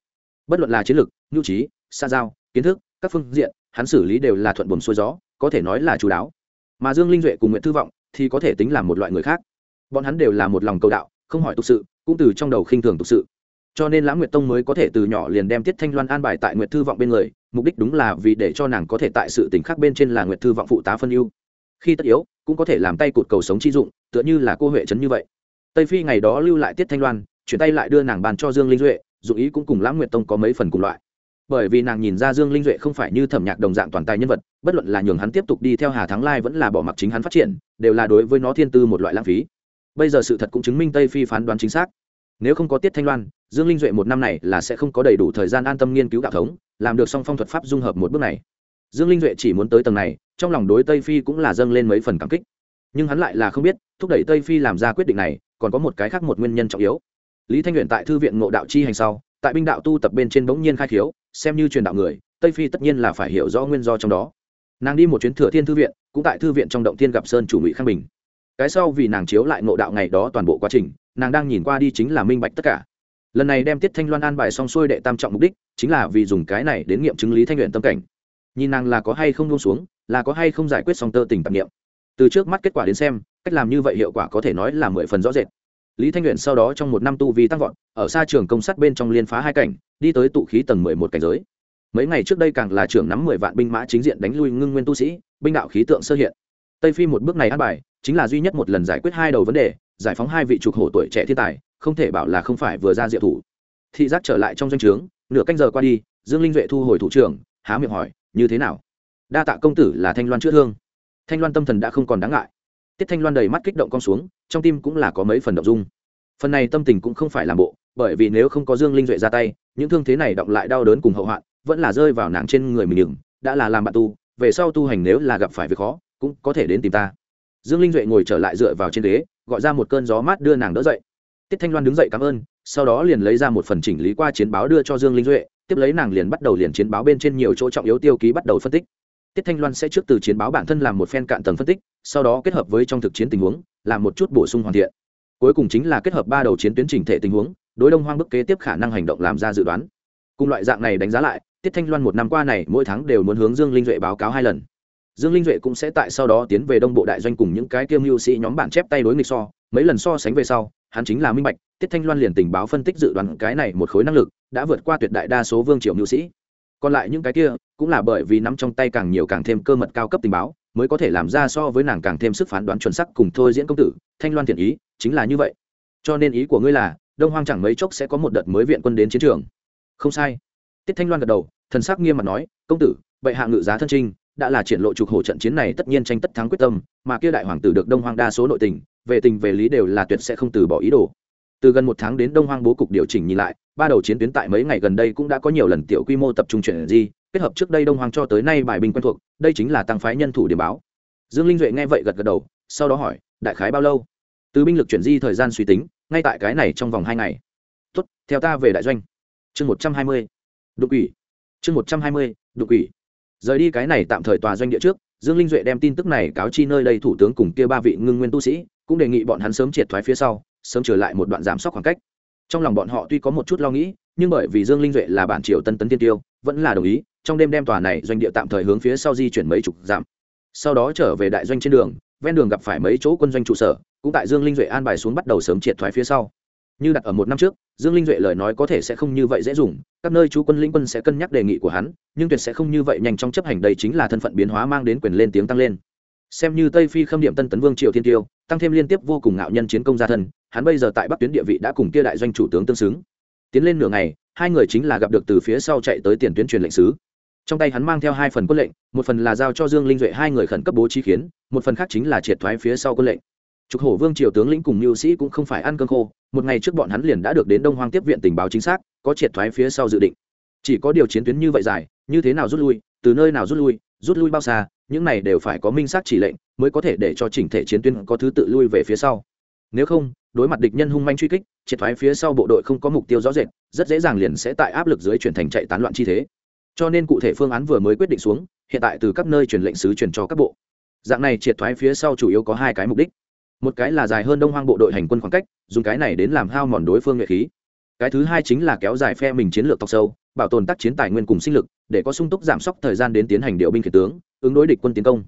Bất luận là chiến lược, nhu trí, xa giao, kiến thức, các phương diện, hắn xử lý đều là thuận buồm xuôi gió, có thể nói là chú đáo. Mà dương linh duệ cùng nguyễn thư vọng thì có thể tính là một loại người khác. Bọn hắn đều là một lòng cầu đạo, không hỏi tục sự, cũng từ trong đầu khinh thường tục sự. Cho nên lãng nguyệt tông mới có thể từ nhỏ liền đem tiết thanh loan an bài tại nguyệt thư vọng bên người, mục đích đúng là vì để cho nàng có thể tại sự tình khác bên trên là nguyệt thư vọng phụ tá phân ưu. Khi tất yếu cũng có thể làm tay cụt cầu sống chi dụng, tựa như là cô huệ trấn như vậy. Tây phi ngày đó lưu lại tiết thanh loan, chuyển tay lại đưa nàng bàn cho dương linh duệ, dụng ý cũng cùng lãng nguyệt tông có mấy phần cùng loại. Bởi vì nàng nhìn ra dương linh duệ không phải như thẩm nhạc đồng dạng toàn tài nhân vật, bất luận là nhường hắn tiếp tục đi theo hà thắng lai vẫn là bỏ mặc chính hắn phát triển, đều là đối với nó thiên tư một loại lãng phí. Bây giờ sự thật cũng chứng minh tây phi phán đoán chính xác. Nếu không có tiết thanh loan, dương linh duệ một năm này là sẽ không có đầy đủ thời gian an tâm nghiên cứu đạo thống, làm được song phong thuật pháp dung hợp một bước này dương linh duệ chỉ muốn tới tầng này, trong lòng đối tây phi cũng là dâng lên mấy phần cảm kích. Nhưng hắn lại là không biết, thúc đẩy tây phi làm ra quyết định này, còn có một cái khác một nguyên nhân trọng yếu. Lý thanh luyện tại thư viện ngộ đạo chi hành sau, tại binh đạo tu tập bên trên bỗng nhiên khai khiếu, xem như truyền đạo người, tây phi tất nhiên là phải hiểu rõ nguyên do trong đó. Nàng đi một chuyến thừa thiên thư viện, cũng tại thư viện trong động thiên gặp sơn chủ ngụy khang bình. Cái sau vì nàng chiếu lại ngộ đạo ngày đó toàn bộ quá trình, nàng đang nhìn qua đi chính là minh bạch tất cả. Lần này đem tiết thanh loan an bài xong xuôi đệ tam trọng mục đích, chính là vì dùng cái này đến nghiệm chứng lý thanh luyện tâm cảnh nhìn nàng là có hay không buông xuống, là có hay không giải quyết xong tơ tình tạp nghiệm từ trước mắt kết quả đến xem, cách làm như vậy hiệu quả có thể nói là mười phần rõ rệt. Lý thanh luyện sau đó trong một năm tu vi tăng vọt, ở xa trường công sát bên trong liên phá hai cảnh, đi tới tụ khí tầng mười một cảnh giới. Mấy ngày trước đây càng là trưởng nắm mười vạn binh mã chính diện đánh lui ngưng nguyên tu sĩ, binh đạo khí tượng sơ hiện. Tây phi một bước này an bài, chính là duy nhất một lần giải quyết hai đầu vấn đề, giải phóng hai vị trục hổ tuổi trẻ thiên tài, không thể bảo là không phải vừa ra diệu thủ. Thị giác trở lại trong doanh trướng, nửa canh giờ qua đi, dương linh duệ thu hồi thủ trưởng, há miệng hỏi như thế nào? Đa tạ công tử là thanh loan chữa thương. Thanh loan tâm thần đã không còn đáng ngại. Tiết thanh loan đầy mắt kích động con xuống, trong tim cũng là có mấy phần động dung. Phần này tâm tình cũng không phải làm bộ, bởi vì nếu không có dương linh duệ ra tay, những thương thế này động lại đau đớn cùng hậu hoạn, vẫn là rơi vào nàng trên người mình đừng đã là làm bạn tu, về sau tu hành nếu là gặp phải việc khó, cũng có thể đến tìm ta. Dương linh duệ ngồi trở lại dựa vào trên ghế, gọi ra một cơn gió mát đưa nàng đỡ dậy. Tiết thanh loan đứng dậy cảm ơn, sau đó liền lấy ra một phần chỉnh lý qua chiến báo đưa cho dương linh duệ tiếp lấy nàng liền bắt đầu liền chiến báo bên trên nhiều chỗ trọng yếu tiêu ký bắt đầu phân tích. Tiết thanh loan sẽ trước từ chiến báo bản thân làm một phen cạn tầng phân tích, sau đó kết hợp với trong thực chiến tình huống, làm một chút bổ sung hoàn thiện. Cuối cùng chính là kết hợp ba đầu chiến tuyến trình thể tình huống, đối đông hoang bức kế tiếp khả năng hành động làm ra dự đoán. Cùng loại dạng này đánh giá lại, tiết thanh loan một năm qua này mỗi tháng đều muốn hướng dương linh duệ báo cáo hai lần. Dương linh duệ cũng sẽ tại sau đó tiến về đông bộ đại doanh cùng những cái kiêm mưu sĩ nhóm bản chép tay đối nghịch so, mấy lần so sánh về sau, hắn chính là minh bạch tiết thanh loan liền tình báo phân tích dự đoán cái này một khối năng lực đã vượt qua tuyệt đại đa số vương triều nhu sĩ. Còn lại những cái kia cũng là bởi vì nắm trong tay càng nhiều càng thêm cơ mật cao cấp tình báo, mới có thể làm ra so với nàng càng thêm sức phán đoán chuẩn sắc cùng thôi diễn công tử, thanh loan thiện ý, chính là như vậy. Cho nên ý của ngươi là, đông hoang chẳng mấy chốc sẽ có một đợt mới viện quân đến chiến trường. Không sai. Tiết thanh loan gật đầu, thần sắc nghiêm mặt nói, công tử, bệ hạ ngự giá thân trinh, đã là triển lộ trục hổ trận chiến này tất nhiên tranh tất thắng quyết tâm, mà kia đại hoàng tử được đông hoang đa số nội tình, về tình về lý đều là tuyệt sẽ không từ bỏ ý đồ từ gần một tháng đến đông hoang bố cục điều chỉnh nhìn lại, ba đầu chiến tuyến tại mấy ngày gần đây cũng đã có nhiều lần tiểu quy mô tập trung chuyển di, kết hợp trước đây đông hoang cho tới nay bài binh quen thuộc, đây chính là tăng phái nhân thủ điểm báo. Dương linh duệ nghe vậy gật gật đầu, sau đó hỏi, đại khái bao lâu? Từ binh lực chuyển di thời gian suy tính, ngay tại cái này trong vòng hai ngày. Tốt, theo ta về đại doanh. Chương một trăm hai mươi. Đục ủy chương một trăm hai mươi đục ủy rời đi cái này tạm thời tòa doanh địa trước, dương linh duệ đem tin tức này cáo chi nơi đây thủ tướng cùng kia ba vị ngưng nguyên tu sĩ, cũng đề nghị bọn hắn sớm triệt thoái phía sau sớm trở lại một đoạn giảm sóc khoảng cách. Trong lòng bọn họ tuy có một chút lo nghĩ, nhưng bởi vì dương linh duệ là bản triều tân tấn tiên tiêu, vẫn là đồng ý, trong đêm đem tòa này doanh địa tạm thời hướng phía sau di chuyển mấy chục dặm. Sau đó trở về đại doanh trên đường, ven đường gặp phải mấy chỗ quân doanh trụ sở, cũng tại dương linh duệ an bài xuống bắt đầu sớm triệt thoái phía sau. Như đặt ở một năm trước, dương linh duệ lời nói có thể sẽ không như vậy dễ dùng, các nơi chú quân lĩnh quân sẽ cân nhắc đề nghị của hắn, nhưng tuyệt sẽ không như vậy nhanh trong chấp hành, đây chính là thân phận biến hóa mang đến quyền lên tiếng tăng lên xem như tây phi khâm điểm tân tấn vương triều thiên tiêu, tăng thêm liên tiếp vô cùng ngạo nhân chiến công gia thân, hắn bây giờ tại bắc tuyến địa vị đã cùng kia đại doanh chủ tướng tương xứng. Tiến lên nửa ngày, hai người chính là gặp được từ phía sau chạy tới tiền tuyến truyền lệnh sứ. Trong tay hắn mang theo hai phần quân lệnh, một phần là giao cho dương linh duệ hai người khẩn cấp bố trí khiến, một phần khác chính là triệt thoái phía sau quân lệnh. Trục hổ vương triều tướng lĩnh cùng mưu sĩ cũng không phải ăn cơm khô, một ngày trước bọn hắn liền đã được đến đông hoang tiếp viện tình báo chính xác, có triệt thoái phía sau dự định. Chỉ có điều chiến tuyến như vậy dài, như thế nào rút lui, từ nơi nào rút lui rút lui bao xa những này đều phải có minh xác chỉ lệnh, mới có thể để cho chỉnh thể chiến tuyến có thứ tự lui về phía sau. Nếu không, đối mặt địch nhân hung manh truy kích, triệt thoái phía sau bộ đội không có mục tiêu rõ rệt, rất dễ dàng liền sẽ tại áp lực dưới chuyển thành chạy tán loạn chi thế. Cho nên cụ thể phương án vừa mới quyết định xuống, hiện tại từ các nơi truyền lệnh sứ truyền cho các bộ. Dạng này triệt thoái phía sau chủ yếu có hai cái mục đích. Một cái là dài hơn đông hoang bộ đội hành quân khoảng cách, dùng cái này đến làm hao mòn đối phương nghệ khí cái thứ hai chính là kéo dài phe mình chiến lược tộc sâu, bảo tồn tác chiến tài nguyên cùng sinh lực, để có sung túc giảm sốc thời gian đến tiến hành điều binh khiển tướng, ứng đối địch quân tiến công.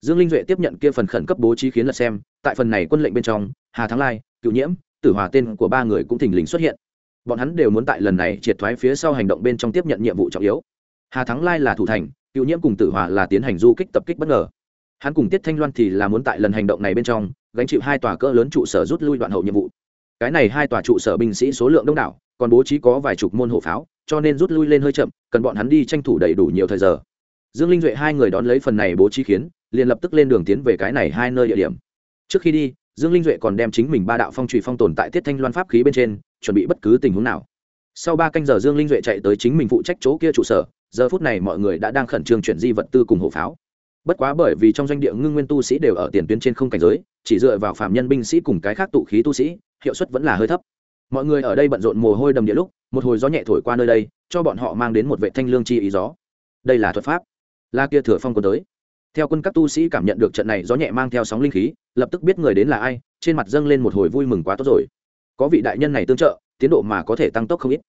Dương linh duệ tiếp nhận kia phần khẩn cấp bố trí khiến lật xem, tại phần này quân lệnh bên trong, hà thắng lai, cựu nhiễm, tử hòa tên của ba người cũng thình lình xuất hiện. Bọn hắn đều muốn tại lần này triệt thoái phía sau hành động bên trong tiếp nhận nhiệm vụ trọng yếu. Hà thắng lai là thủ thành, cựu nhiễm cùng tử hòa là tiến hành du kích tập kích bất ngờ. Hắn cùng tiết thanh loan thì là muốn tại lần hành động này bên trong, gánh chịu hai tòa cỡ lớn trụ sở rút lui đoạn hậu nhiệm vụ cái này hai tòa trụ sở binh sĩ số lượng đông đảo, còn bố trí có vài chục môn hộ pháo, cho nên rút lui lên hơi chậm, cần bọn hắn đi tranh thủ đầy đủ nhiều thời giờ. Dương linh duệ hai người đón lấy phần này bố trí khiến, liền lập tức lên đường tiến về cái này hai nơi địa điểm. Trước khi đi, dương linh duệ còn đem chính mình ba đạo phong trụy phong tồn tại tiết thanh loan pháp khí bên trên, chuẩn bị bất cứ tình huống nào. Sau ba canh giờ dương linh duệ chạy tới chính mình phụ trách chỗ kia trụ sở, giờ phút này mọi người đã đang khẩn trương chuyển di vật tư cùng hộ pháo. Bất quá bởi vì trong doanh địa ngưng nguyên tu sĩ đều ở tiền tuyến trên không cảnh giới, chỉ dựa vào phạm nhân binh sĩ cùng cái khác tụ khí tu sĩ hiệu suất vẫn là hơi thấp. Mọi người ở đây bận rộn mồ hôi đầm địa lúc, một hồi gió nhẹ thổi qua nơi đây, cho bọn họ mang đến một vệ thanh lương chi ý gió. Đây là thuật pháp. La kia thừa phong quân tới. Theo quân các tu sĩ cảm nhận được trận này gió nhẹ mang theo sóng linh khí, lập tức biết người đến là ai, trên mặt dâng lên một hồi vui mừng quá tốt rồi. Có vị đại nhân này tương trợ, tiến độ mà có thể tăng tốc không ít.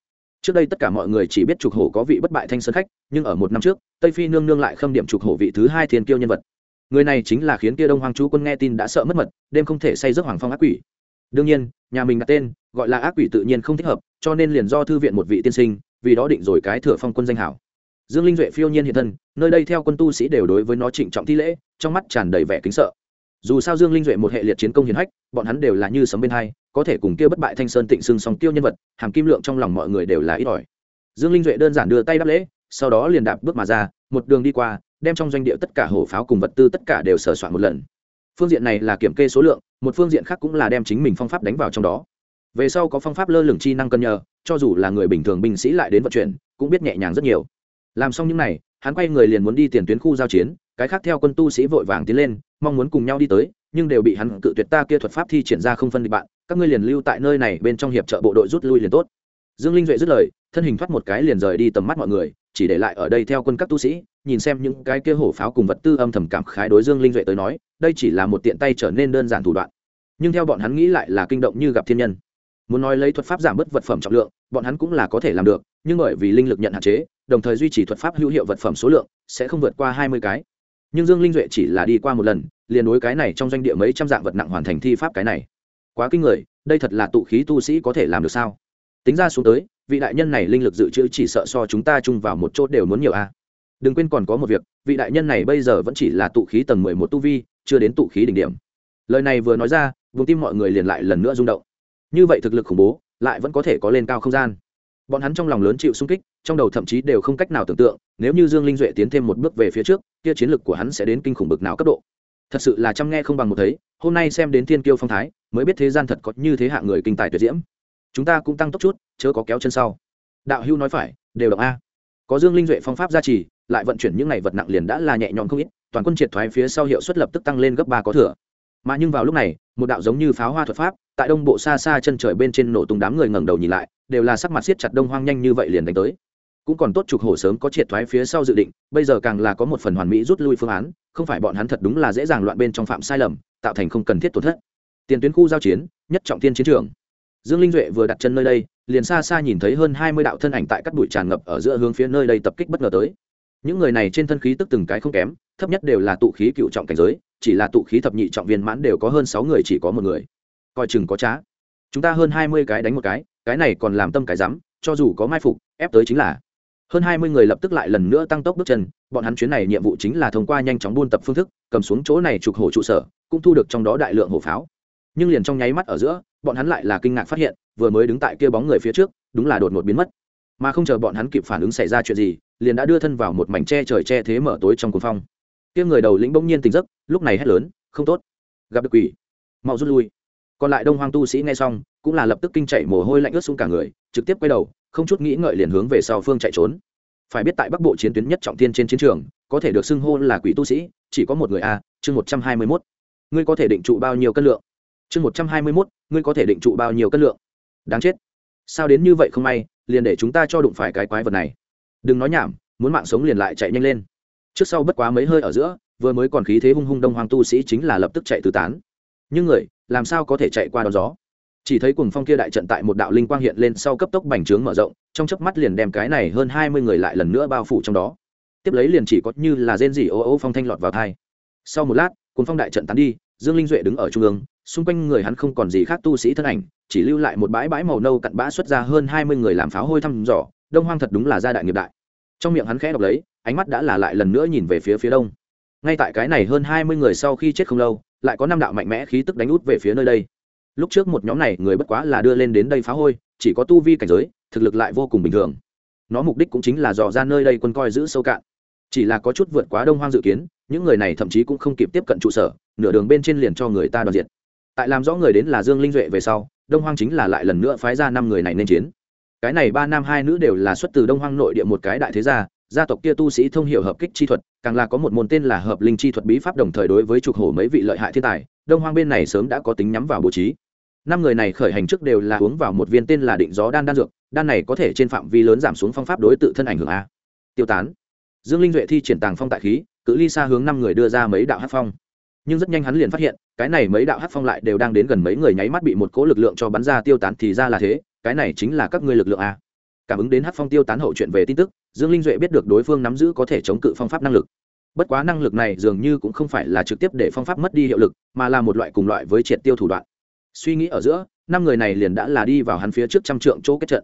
Trước đây tất cả mọi người chỉ biết trục hổ có vị bất bại thanh sơn khách, nhưng ở một năm trước, tây phi nương nương lại khâm điểm trục hổ vị thứ hai thiên kiêu nhân vật. Người này chính là khiến kia đông hoàng chú quân nghe tin đã sợ mất mật, đêm không thể say giấc hoàng phong ác quỷ đương nhiên, nhà mình đặt tên, gọi là ác quỷ tự nhiên không thích hợp, cho nên liền do thư viện một vị tiên sinh, vì đó định rồi cái thừa phong quân danh hảo. Dương linh duệ phiêu nhiên hiện thân, nơi đây theo quân tu sĩ đều đối với nó trịnh trọng thi lễ, trong mắt tràn đầy vẻ kính sợ. Dù sao dương linh duệ một hệ liệt chiến công hiển hách, bọn hắn đều là như sấm bên hai, có thể cùng kia bất bại thanh sơn tịnh xưng song tiêu nhân vật, hàm kim lượng trong lòng mọi người đều là ít ỏi. Dương linh duệ đơn giản đưa tay đáp lễ, sau đó liền đạp bước mà ra, một đường đi qua, đem trong doanh địa tất cả hổ pháo cùng vật tư tất cả đều sửa soạn một lần phương diện này là kiểm kê số lượng, một phương diện khác cũng là đem chính mình phong pháp đánh vào trong đó. Về sau có phong pháp lơ lửng chi năng cân nhờ, cho dù là người bình thường binh sĩ lại đến vận chuyển, cũng biết nhẹ nhàng rất nhiều. Làm xong những n à y hắn quay người liền muốn đi tiền tuyến khu giao chiến, cái khác theo quân tu sĩ vội vàng tiến lên, mong muốn cùng nhau đi tới, nhưng đều bị hắn cự tuyệt ta kia thuật pháp thi triển ra không phân địch bạn, các ngươi liền lưu tại nơi này bên trong hiệp trợ bộ đội rút lui liền tốt. Dương linh duệ dứt lời, thân hình thoát một cái liền rời đi tầm mắt mọi người, chỉ để lại ở đây theo quân các tu sĩ nhìn xem những cái kia hổ pháo cùng vật tư âm thầm cảm khái đối dương linh duệ tới nói, đây chỉ là một tiện tay trở nên đơn giản thủ đoạn. Nhưng theo bọn hắn nghĩ lại là kinh động như gặp thiên nhân. Muốn nói lấy thuật pháp giảm bớt vật phẩm trọng lượng, bọn hắn cũng là có thể làm được, nhưng bởi vì linh lực nhận hạn chế, đồng thời duy trì thuật pháp hữu hiệu vật phẩm số lượng, sẽ không vượt qua hai mươi cái. Nhưng dương linh duệ chỉ là đi qua một lần, liền đối cái này trong doanh địa mấy trăm dạng vật nặng hoàn thành thi pháp cái này. Quá kinh người, đây thật là tụ khí tu sĩ có thể làm được sao? Tính ra xuống tới, vị đại nhân này linh lực dự trữ chỉ sợ so chúng ta chung vào một chốt đều muốn nhiều a đừng quên còn có một việc, vị đại nhân này bây giờ vẫn chỉ là tụ khí tầng mười một tu vi, chưa đến tụ khí đỉnh điểm. Lời này vừa nói ra, vùng tim mọi người liền lại lần nữa rung động. Như vậy thực lực khủng bố, lại vẫn có thể có lên cao không gian. Bọn hắn trong lòng lớn chịu sung kích, trong đầu thậm chí đều không cách nào tưởng tượng, nếu như dương linh duệ tiến thêm một bước về phía trước, kia chiến lực của hắn sẽ đến kinh khủng bực nào cấp độ. Thật sự là chăm nghe không bằng một thấy, hôm nay xem đến thiên kiêu phong thái, mới biết thế gian thật có như thế hạng người kinh tài tuyệt diễm. Chúng ta cũng tăng tốc chút, chớ có kéo chân sau. Đạo hưu nói phải, đều động a. Có dương linh duệ phong pháp gia trì lại vận chuyển những ngày vật nặng liền đã là nhẹ nhõm không ít, toàn quân triệt thoái phía sau hiệu suất lập tức tăng lên gấp ba có thừa. Mà nhưng vào lúc này, một đạo giống như pháo hoa thuật pháp, tại đông bộ xa xa chân trời bên trên nổ tung đám người ngẩng đầu nhìn lại, đều là sắc mặt siết chặt đông hoang nhanh như vậy liền đánh tới. Cũng còn tốt trục hổ sớm có triệt thoái phía sau dự định, bây giờ càng là có một phần hoàn mỹ rút lui phương án, không phải bọn hắn thật đúng là dễ dàng loạn bên trong phạm sai lầm, tạo thành không cần thiết tổn thất. Tiền tuyến khu giao chiến, nhất trọng tiên chiến trường. Dương linh duệ vừa đặt chân nơi đây, liền xa xa nhìn thấy hơn hai mươi đạo thân ảnh tại các bụi tràn ngập ở giữa hướng phía nơi đây tập kích bất ngờ tới những người này trên thân khí tức từng cái không kém, thấp nhất đều là tụ khí cựu trọng cảnh giới, chỉ là tụ khí thập nhị trọng viên mãn đều có hơn sáu người chỉ có một người. Coi chừng có trá. Chúng ta hơn hai mươi cái đánh một cái cái này còn làm tâm cái rắm, cho dù có mai phục, ép tới chính là. Hơn hai mươi người lập tức lại lần nữa tăng tốc bước chân, bọn hắn chuyến này nhiệm vụ chính là thông qua nhanh chóng buôn tập phương thức, cầm xuống chỗ này trục hổ trụ sở, cũng thu được trong đó đại lượng hổ pháo. Nhưng liền trong nháy mắt ở giữa, bọn hắn lại là kinh ngạc phát hiện, vừa mới đứng tại kia bóng người phía trước, đúng là đột ngột biến mất mà không chờ bọn hắn kịp phản ứng xảy ra chuyện gì, liền đã đưa thân vào một mảnh tre trời che thế mở tối trong cuồng phong. Kia người đầu lĩnh bỗng nhiên tỉnh giấc, lúc này hét lớn, không tốt, gặp được quỷ, mau rút lui. Còn lại đông hoang tu sĩ nghe xong, cũng là lập tức kinh chạy mồ hôi lạnh ướt xuống cả người, trực tiếp quay đầu, không chút nghĩ ngợi liền hướng về sau phương chạy trốn. Phải biết tại bắc bộ chiến tuyến nhất trọng tiên trên chiến trường, có thể được xưng hô là quỷ tu sĩ, chỉ có một người a, chương một trăm hai mươi mốt. Ngươi có thể định trụ bao nhiêu cân lượng? Chương một trăm hai mươi mốt, ngươi có thể định trụ bao nhiêu cân lượng? Đáng chết. Sao đến như vậy không may liền để chúng ta cho đụng phải cái quái vật này. Đừng nói nhảm, muốn mạng sống liền lại chạy nhanh lên. Trước sau bất quá mấy hơi ở giữa, vừa mới còn khí thế hung hung đông hoàng tu sĩ chính là lập tức chạy tứ tán. Nhưng người, làm sao có thể chạy qua đón gió? Chỉ thấy cùng phong kia đại trận tại một đạo linh quang hiện lên sau cấp tốc bành trướng mở rộng, trong chớp mắt liền đem cái này hơn hai mươi người lại lần nữa bao phủ trong đó. Tiếp lấy liền chỉ có như là rên rỉ ô ô phong thanh lọt vào thai. Sau một lát cùng phong đại trận tán đi, dương linh duệ đứng ở trung ương, xung quanh người hắn không còn gì khác tu sĩ thân ảnh chỉ lưu lại một bãi bãi màu nâu cặn bã xuất ra hơn hai mươi người làm pháo hôi thăm dò, đông hoang thật đúng là gia đại nghiệp đại. Trong miệng hắn khẽ đọc lấy, ánh mắt đã là lại lần nữa nhìn về phía phía đông. Ngay tại cái này hơn hai mươi người sau khi chết không lâu, lại có năm đạo mạnh mẽ khí tức đánh út về phía nơi đây. Lúc trước một nhóm này, người bất quá là đưa lên đến đây phá hôi, chỉ có tu vi cảnh giới, thực lực lại vô cùng bình thường. Nó mục đích cũng chính là dò ra nơi đây quân coi giữ sâu cạn. Chỉ là có chút vượt quá đông hoang dự kiến, những người này thậm chí cũng không kịp tiếp cận trụ sở, nửa đường bên trên liền cho người ta đoàn diện. Tại làm rõ người đến là dương linh duệ về sau đông hoang chính là lại lần nữa phái ra năm người này nên chiến. Cái này ba nam hai nữ đều là xuất từ đông hoang nội địa một cái đại thế gia gia tộc kia tu sĩ thông hiểu hợp kích chi thuật, càng là có một môn tên là hợp linh chi thuật bí pháp đồng thời đối với trục hổ mấy vị lợi hại thiên tài, đông hoang bên này sớm đã có tính nhắm vào bố trí. Năm người này khởi hành trước đều là uống vào một viên tên là định gió đan đan dược, đan này có thể trên phạm vi lớn giảm xuống phong pháp đối tự thân ảnh hưởng a. Tiêu tán. Dương linh duệ thi triển tàng phong tại khí, cự ly xa hướng năm người đưa ra mấy đạo hát phong nhưng rất nhanh hắn liền phát hiện, cái này mấy đạo hát phong lại đều đang đến gần mấy người nháy mắt bị một cỗ lực lượng cho bắn ra tiêu tán thì ra là thế, cái này chính là các ngươi lực lượng a. Cảm ứng đến hát phong tiêu tán hậu chuyện về tin tức, dương linh duệ biết được đối phương nắm giữ có thể chống cự phong pháp năng lực. Bất quá năng lực này dường như cũng không phải là trực tiếp để phong pháp mất đi hiệu lực, mà là một loại cùng loại với triệt tiêu thủ đoạn. Suy nghĩ ở giữa, năm người này liền đã là đi vào hắn phía trước trăm trượng chỗ kết trận.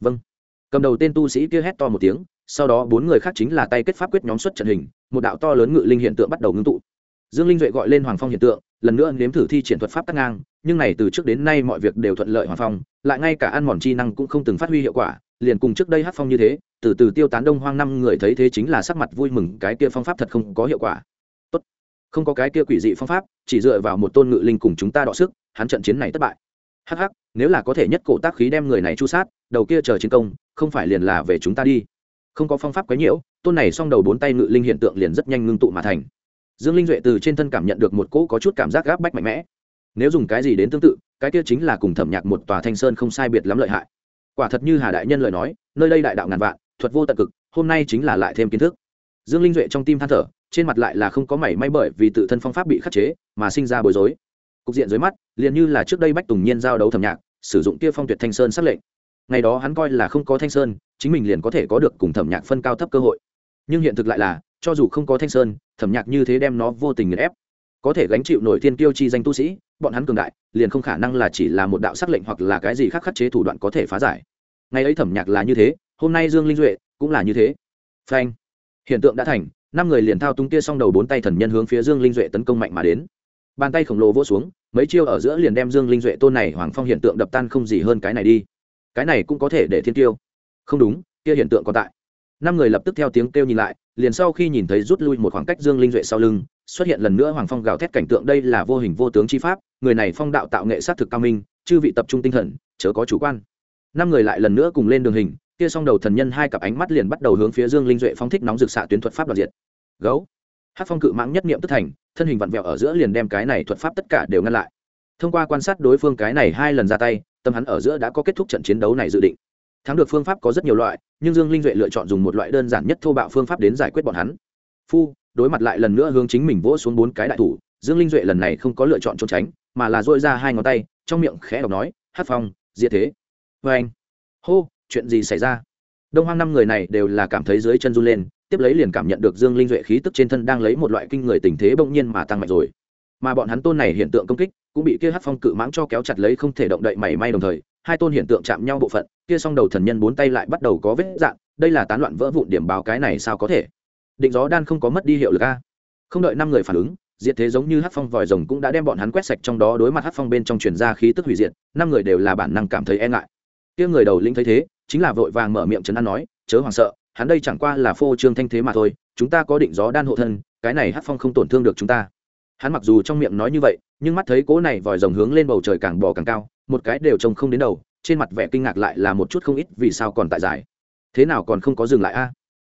Vâng. Cầm đầu tên tu sĩ kia hét to một tiếng, sau đó bốn người khác chính là tay kết pháp quyết nhóm xuất trận hình, một đạo to lớn ngự linh hiện tượng bắt đầu ngưng tụ dương linh duệ gọi lên hoàng phong hiện tượng, lần nữa nếm thử thi triển thuật pháp tắc ngang, nhưng này từ trước đến nay mọi việc đều thuận lợi hoàng phong, lại ngay cả ăn mòn chi năng cũng không từng phát huy hiệu quả, liền cùng trước đây hát phong như thế, từ từ tiêu tán đông hoang năm người thấy thế chính là sắc mặt vui mừng, cái kia phong pháp thật không có hiệu quả. Tốt. Không có cái kia quỷ dị phong pháp, chỉ dựa vào một tôn ngự linh cùng chúng ta đọ sức, hắn trận chiến này thất bại. Hắc hắc, nếu là có thể nhất cổ tác khí đem người này chu sát, đầu kia chờ chiến công, không phải liền là về chúng ta đi. Không có phong pháp quấy nhiễu, tôn này song đầu bốn tay ngự linh hiện tượng liền rất nhanh ngưng tụ mà thành dương linh duệ từ trên thân cảm nhận được một cỗ có chút cảm giác gáp bách mạnh mẽ. Nếu dùng cái gì đến tương tự, cái kia chính là cùng thẩm nhạc một tòa thanh sơn không sai biệt lắm lợi hại. Quả thật như hà đại nhân lời nói, nơi đây đại đạo ngàn vạn, thuật vô tận cực, hôm nay chính là lại thêm kiến thức. Dương linh duệ trong tim than thở, trên mặt lại là không có mảy may bởi vì tự thân phong pháp bị khắc chế, mà sinh ra bối rối. Cục diện dưới mắt, liền như là trước đây bách tùng nhiên giao đấu thẩm nhạc, sử dụng kia phong tuyệt thanh sơn xác lệnh. Ngày đó hắn coi là không có thanh sơn, chính mình liền có thể có được cùng thẩm nhạc phân cao thấp cơ hội nhưng hiện thực lại là, cho dù không có thanh sơn, thẩm nhạc như thế đem nó vô tình nghiền ép. Có thể gánh chịu nổi thiên tiêu chi danh tu sĩ, bọn hắn cường đại, liền không khả năng là chỉ là một đạo sắc lệnh hoặc là cái gì khác khắc chế thủ đoạn có thể phá giải. Ngày ấy thẩm nhạc là như thế, hôm nay dương linh duệ cũng là như thế. Phanh! Hiện tượng đã thành, năm người liền thao túng kia xong đầu bốn tay thần nhân hướng phía dương linh duệ tấn công mạnh mà đến. Bàn tay khổng lồ vỗ xuống, mấy chiêu ở giữa liền đem dương linh duệ tôn này hoàng phong hiện tượng đập tan không gì hơn cái này đi. Cái này cũng có thể để thiên tiêu không đúng, kia hiện tượng còn tại năm người lập tức theo tiếng kêu nhìn lại, liền sau khi nhìn thấy rút lui một khoảng cách dương linh duệ sau lưng, xuất hiện lần nữa hoàng phong gào thét cảnh tượng đây là vô hình vô tướng chi pháp, người này phong đạo tạo nghệ sát thực cao minh, chư vị tập trung tinh thần, chớ có chủ quan. Năm người lại lần nữa cùng lên đường hình, kia song đầu thần nhân hai cặp ánh mắt liền bắt đầu hướng phía dương linh duệ phong thích nóng rực xạ tuyến thuật pháp đoạt diệt. Gấu. Hát phong cự mãng nhất niệm tức thành, thân hình vặn vẹo ở giữa liền đem cái này thuật pháp tất cả đều ngăn lại. Thông qua quan sát đối phương cái này hai lần ra tay, tâm hắn ở giữa đã có kết thúc trận chiến đấu này dự định thắng được phương pháp có rất nhiều loại, nhưng dương linh duệ lựa chọn dùng một loại đơn giản nhất thô bạo phương pháp đến giải quyết bọn hắn. Phu, đối mặt lại lần nữa hướng chính mình vỗ xuống bốn cái đại thủ, dương linh duệ lần này không có lựa chọn trốn tránh, mà là dội ra hai ngón tay, trong miệng khẽ đọc nói, hát phong, diệt thế. Vê anh. Hô, chuyện gì xảy ra? Đông hoang năm người này đều là cảm thấy dưới chân run lên, tiếp lấy liền cảm nhận được dương linh duệ khí tức trên thân đang lấy một loại kinh người tình thế bỗng nhiên mà tăng mạnh rồi. Mà bọn hắn tôn này hiện tượng công kích, cũng bị kia hát phong cự mãng cho kéo chặt lấy không thể động đậy mảy may đồng thời, hai tôn hiện tượng chạm nhau bộ phận kia song đầu thần nhân bốn tay lại bắt đầu có vết dạn, đây là tán loạn vỡ vụn điểm báo cái này sao có thể? Định gió đan không có mất đi hiệu lực a. Không đợi năm người phản ứng, diệt thế giống như hát phong vòi rồng cũng đã đem bọn hắn quét sạch trong đó đối mặt hát phong bên trong truyền ra khí tức hủy diệt, năm người đều là bản năng cảm thấy e ngại. Kia người đầu linh thấy thế, chính là vội vàng mở miệng trấn an nói, chớ hoảng sợ, hắn đây chẳng qua là phô trương thanh thế mà thôi, chúng ta có định gió đan hộ thân, cái này hát phong không tổn thương được chúng ta. Hắn mặc dù trong miệng nói như vậy, nhưng mắt thấy cố này vòi rồng hướng lên bầu trời càng bò càng cao, một cái đều trông không đến đầu trên mặt vẻ kinh ngạc lại là một chút không ít vì sao còn tại giải. Thế nào còn không có dừng lại a?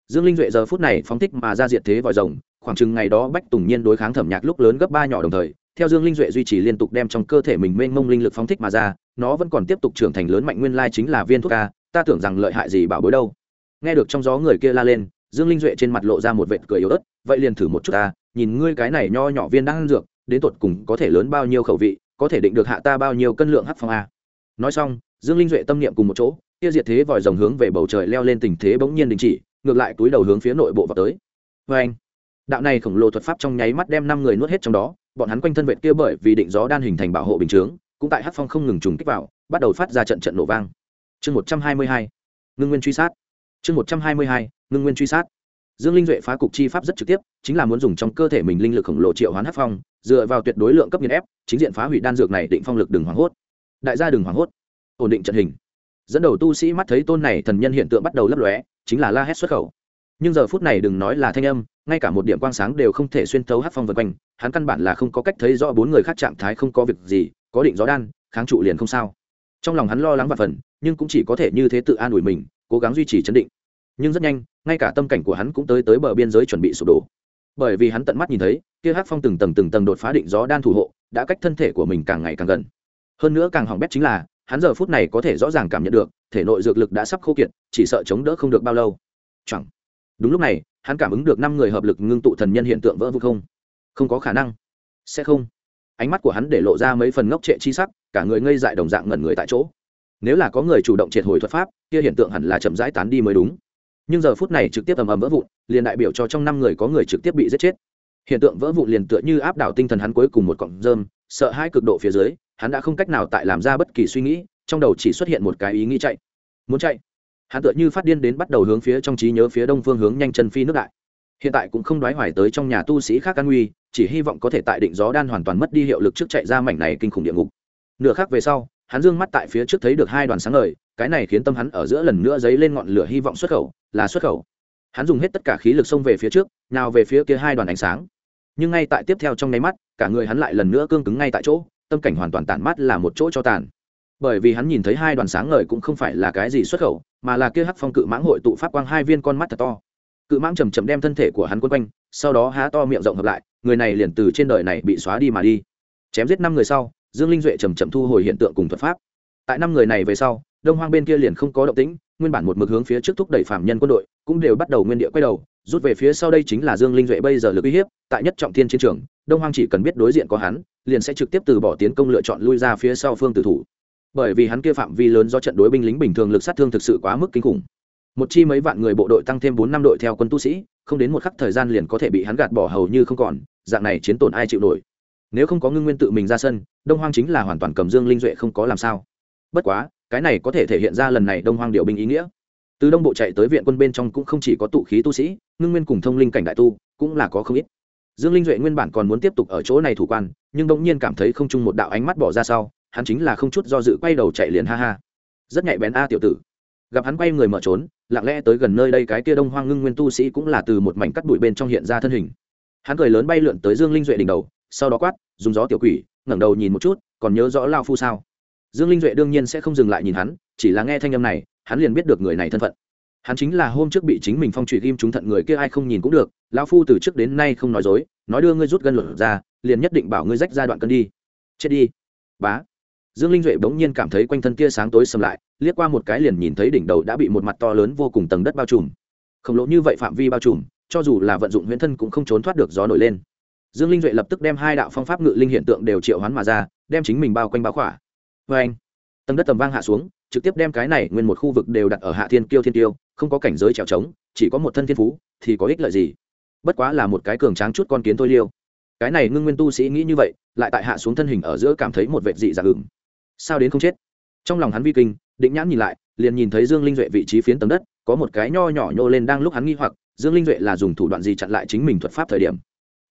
Dương linh duệ giờ phút này phóng thích mà ra diệt thế vòi rồng, khoảng chừng ngày đó bách tùng nhiên đối kháng thẩm nhạc lúc lớn gấp ba nhỏ đồng thời, theo dương linh duệ duy trì liên tục đem trong cơ thể mình mênh mông linh lực phóng thích mà ra, nó vẫn còn tiếp tục trưởng thành lớn mạnh nguyên lai chính là viên thuốc ca ta tưởng rằng lợi hại gì bảo bối đâu. Nghe được trong gió người kia la lên, dương linh duệ trên mặt lộ ra một vệt cười yếu ớt, vậy liền thử một chút ta nhìn ngươi cái này nho nhỏ viên đang ăn dược, đến tột cùng có thể lớn bao nhiêu khẩu vị, có thể định được hạ ta bao nhiêu cân lượng hắc phong a. Nói xong dương linh duệ tâm niệm cùng một chỗ, kia diệt thế vòi rồng hướng về bầu trời leo lên tình thế bỗng nhiên đình chỉ, ngược lại túi đầu hướng phía nội bộ vào tới. Vê anh, đạo này khổng lồ thuật pháp trong nháy mắt đem năm người nuốt hết trong đó, bọn hắn quanh thân vệ kia bởi vì định gió đan hình thành bảo hộ bình chướng, cũng tại hát phong không ngừng trùng kích vào, bắt đầu phát ra trận trận nổ vang. Chương một trăm hai mươi hai, ngưng nguyên truy sát. Chương một trăm hai mươi hai, ngưng nguyên truy sát. Dương linh duệ phá cục chi pháp rất trực tiếp, chính là muốn dùng trong cơ thể mình linh lực khổng lồ triệu hoán hát phong, dựa vào tuyệt đối lượng cấp nghiền ép, chính diện phá hủy đan dược này định phong lực đừng hoảng hốt. Đại gia đừng hoảng hốt ổn định trận hình. Dẫn đầu tu sĩ mắt thấy tôn này thần nhân hiện tượng bắt đầu lấp lóe, chính là la hét xuất khẩu. Nhưng giờ phút này đừng nói là thanh âm, ngay cả một điểm quang sáng đều không thể xuyên thấu hát phong vân quanh, hắn căn bản là không có cách thấy rõ bốn người khác trạng thái không có việc gì, có định gió đan, kháng trụ liền không sao. Trong lòng hắn lo lắng và phần nhưng cũng chỉ có thể như thế tự an ủi mình, cố gắng duy trì chấn định. Nhưng rất nhanh, ngay cả tâm cảnh của hắn cũng tới tới bờ biên giới chuẩn bị sụp đổ. Bởi vì hắn tận mắt nhìn thấy, kia hát phong từng tầng từng tầng đột phá định gió đan thủ hộ, đã cách thân thể của mình càng ngày càng gần. Hơn nữa càng hỏng bét chính là hắn giờ phút này có thể rõ ràng cảm nhận được, thể nội dược lực đã sắp khô kiệt, chỉ sợ chống đỡ không được bao lâu. Chẳng. Đúng lúc này, hắn cảm ứng được năm người hợp lực ngưng tụ thần nhân hiện tượng vỡ vụ không? Không có khả năng. Sẽ không. Ánh mắt của hắn để lộ ra mấy phần ngốc trệ chi sắc, cả người ngây dại đồng dạng ngẩn người tại chỗ. Nếu là có người chủ động triệt hồi thuật pháp, kia hiện tượng hẳn là chậm rãi tán đi mới đúng. Nhưng giờ phút này trực tiếp ầm ầm vỡ vụn, liền đại biểu cho trong năm người có người trực tiếp bị giết chết. Hiện tượng vỡ vụn liền tựa như áp đảo tinh thần hắn cuối cùng một cọng rơm, sợ hai cực độ phía dưới hắn đã không cách nào tại làm ra bất kỳ suy nghĩ, trong đầu chỉ xuất hiện một cái ý nghĩ chạy. Muốn chạy? Hắn tựa như phát điên đến bắt đầu hướng phía trong trí nhớ phía đông phương hướng nhanh chân phi nước đại. Hiện tại cũng không đoái hoài tới trong nhà tu sĩ khác an nguy, chỉ hy vọng có thể tại định gió đan hoàn toàn mất đi hiệu lực trước chạy ra mảnh này kinh khủng địa ngục. Nửa khác về sau, hắn dương mắt tại phía trước thấy được hai đoàn sáng ngời, cái này khiến tâm hắn ở giữa lần nữa dấy lên ngọn lửa hy vọng xuất khẩu, là xuất khẩu. Hắn dùng hết tất cả khí lực xông về phía trước, nào về phía kia hai đoàn ánh sáng. Nhưng ngay tại tiếp theo trong nháy mắt, cả người hắn lại lần nữa cương cứng ngay tại chỗ tâm cảnh hoàn toàn tản mát là một chỗ cho tàn. Bởi vì hắn nhìn thấy hai đoàn sáng ngời cũng không phải là cái gì xuất khẩu, mà là kia hắc phong cự mãng hội tụ pháp quang hai viên con mắt thật to. Cự mãng chầm chậm đem thân thể của hắn quấn quanh, sau đó há to miệng rộng hợp lại, người này liền từ trên đời này bị xóa đi mà đi. Chém giết năm người sau, dương linh duệ chầm chậm thu hồi hiện tượng cùng thuật pháp. Tại năm người này về sau, đông hoang bên kia liền không có động tĩnh nguyên bản một mực hướng phía trước thúc đẩy phạm nhân quân đội, cũng đều bắt đầu nguyên địa quay đầu, rút về phía sau đây chính là dương linh duệ bây giờ lực uy hiếp, tại nhất trọng thiên chiến trường, đông hoang chỉ cần biết đối diện có hắn, liền sẽ trực tiếp từ bỏ tiến công lựa chọn lui ra phía sau phương tử thủ. Bởi vì hắn kia phạm vi lớn do trận đối binh lính bình thường lực sát thương thực sự quá mức kinh khủng. Một chi mấy vạn người bộ đội tăng thêm bốn năm đội theo quân tu sĩ, không đến một khắc thời gian liền có thể bị hắn gạt bỏ hầu như không còn, dạng này chiến tổn ai chịu nổi? Nếu không có ngưng nguyên tự mình ra sân, đông hoang chính là hoàn toàn cầm dương linh duệ không có làm sao. Bất quá cái này có thể thể hiện ra lần này đông hoang điều binh ý nghĩa. Từ đông bộ chạy tới viện quân bên trong cũng không chỉ có tụ khí tu sĩ, ngưng nguyên cùng thông linh cảnh đại tu cũng là có không ít. Dương linh duệ nguyên bản còn muốn tiếp tục ở chỗ này thủ quan, nhưng đ ỗ n g nhiên cảm thấy không chung một đạo ánh mắt bỏ ra sau, hắn chính là không chút do dự quay đầu chạy liền ha ha. Rất nhạy bén a tiểu tử. Gặp hắn quay người mở trốn, lặng lẽ tới gần nơi đây cái kia đông hoang ngưng nguyên tu sĩ cũng là từ một mảnh cắt bụi bên trong hiện ra thân hình. Hắn cười lớn bay lượn tới dương linh duệ đỉnh đầu, sau đó quát, dùng gió tiểu quỷ, ngẩng đầu nhìn một chút, còn nhớ rõ lao phu sao? Dương linh duệ đương nhiên sẽ không dừng lại nhìn hắn, chỉ là nghe thanh âm này, hắn liền biết được người này thân phận. Hắn chính là hôm trước bị chính mình phong trụy ghim trúng thận người kia ai không nhìn cũng được, lão phu từ trước đến nay không nói dối, nói đưa ngươi rút gân luật ra, liền nhất định bảo ngươi rách ra đoạn cân đi. Chết đi. Bá. Dương linh duệ bỗng nhiên cảm thấy quanh thân kia sáng tối sầm lại, liếc qua một cái liền nhìn thấy đỉnh đầu đã bị một mặt to lớn vô cùng tầng đất bao trùm. Khổng lồ như vậy phạm vi bao trùm, cho dù là vận dụng huyễn thân cũng không trốn thoát được gió nổi lên. Dương linh duệ lập tức đem hai đạo phong pháp ngự linh hiện tượng đều triệu hoán mà ra, đem chính mình bao quanh báo khỏa vê anh, tầng đất tầm vang hạ xuống, trực tiếp đem cái này nguyên một khu vực đều đặt ở hạ thiên kiêu thiên tiêu, không có cảnh giới trèo trống, chỉ có một thân thiên phú, thì có ích lợi gì? Bất quá là một cái cường tráng chút con kiến thôi liêu. Cái này ngưng nguyên tu sĩ nghĩ như vậy, lại tại hạ xuống thân hình ở giữa cảm thấy một vệt dị dạng ứng sao đến không chết? Trong lòng hắn vi kinh, định nhãn nhìn lại, liền nhìn thấy dương linh duệ vị trí phiến tầng đất, có một cái nho nhỏ nhô lên đang lúc hắn nghi hoặc, dương linh duệ là dùng thủ đoạn gì chặn lại chính mình thuật pháp thời điểm?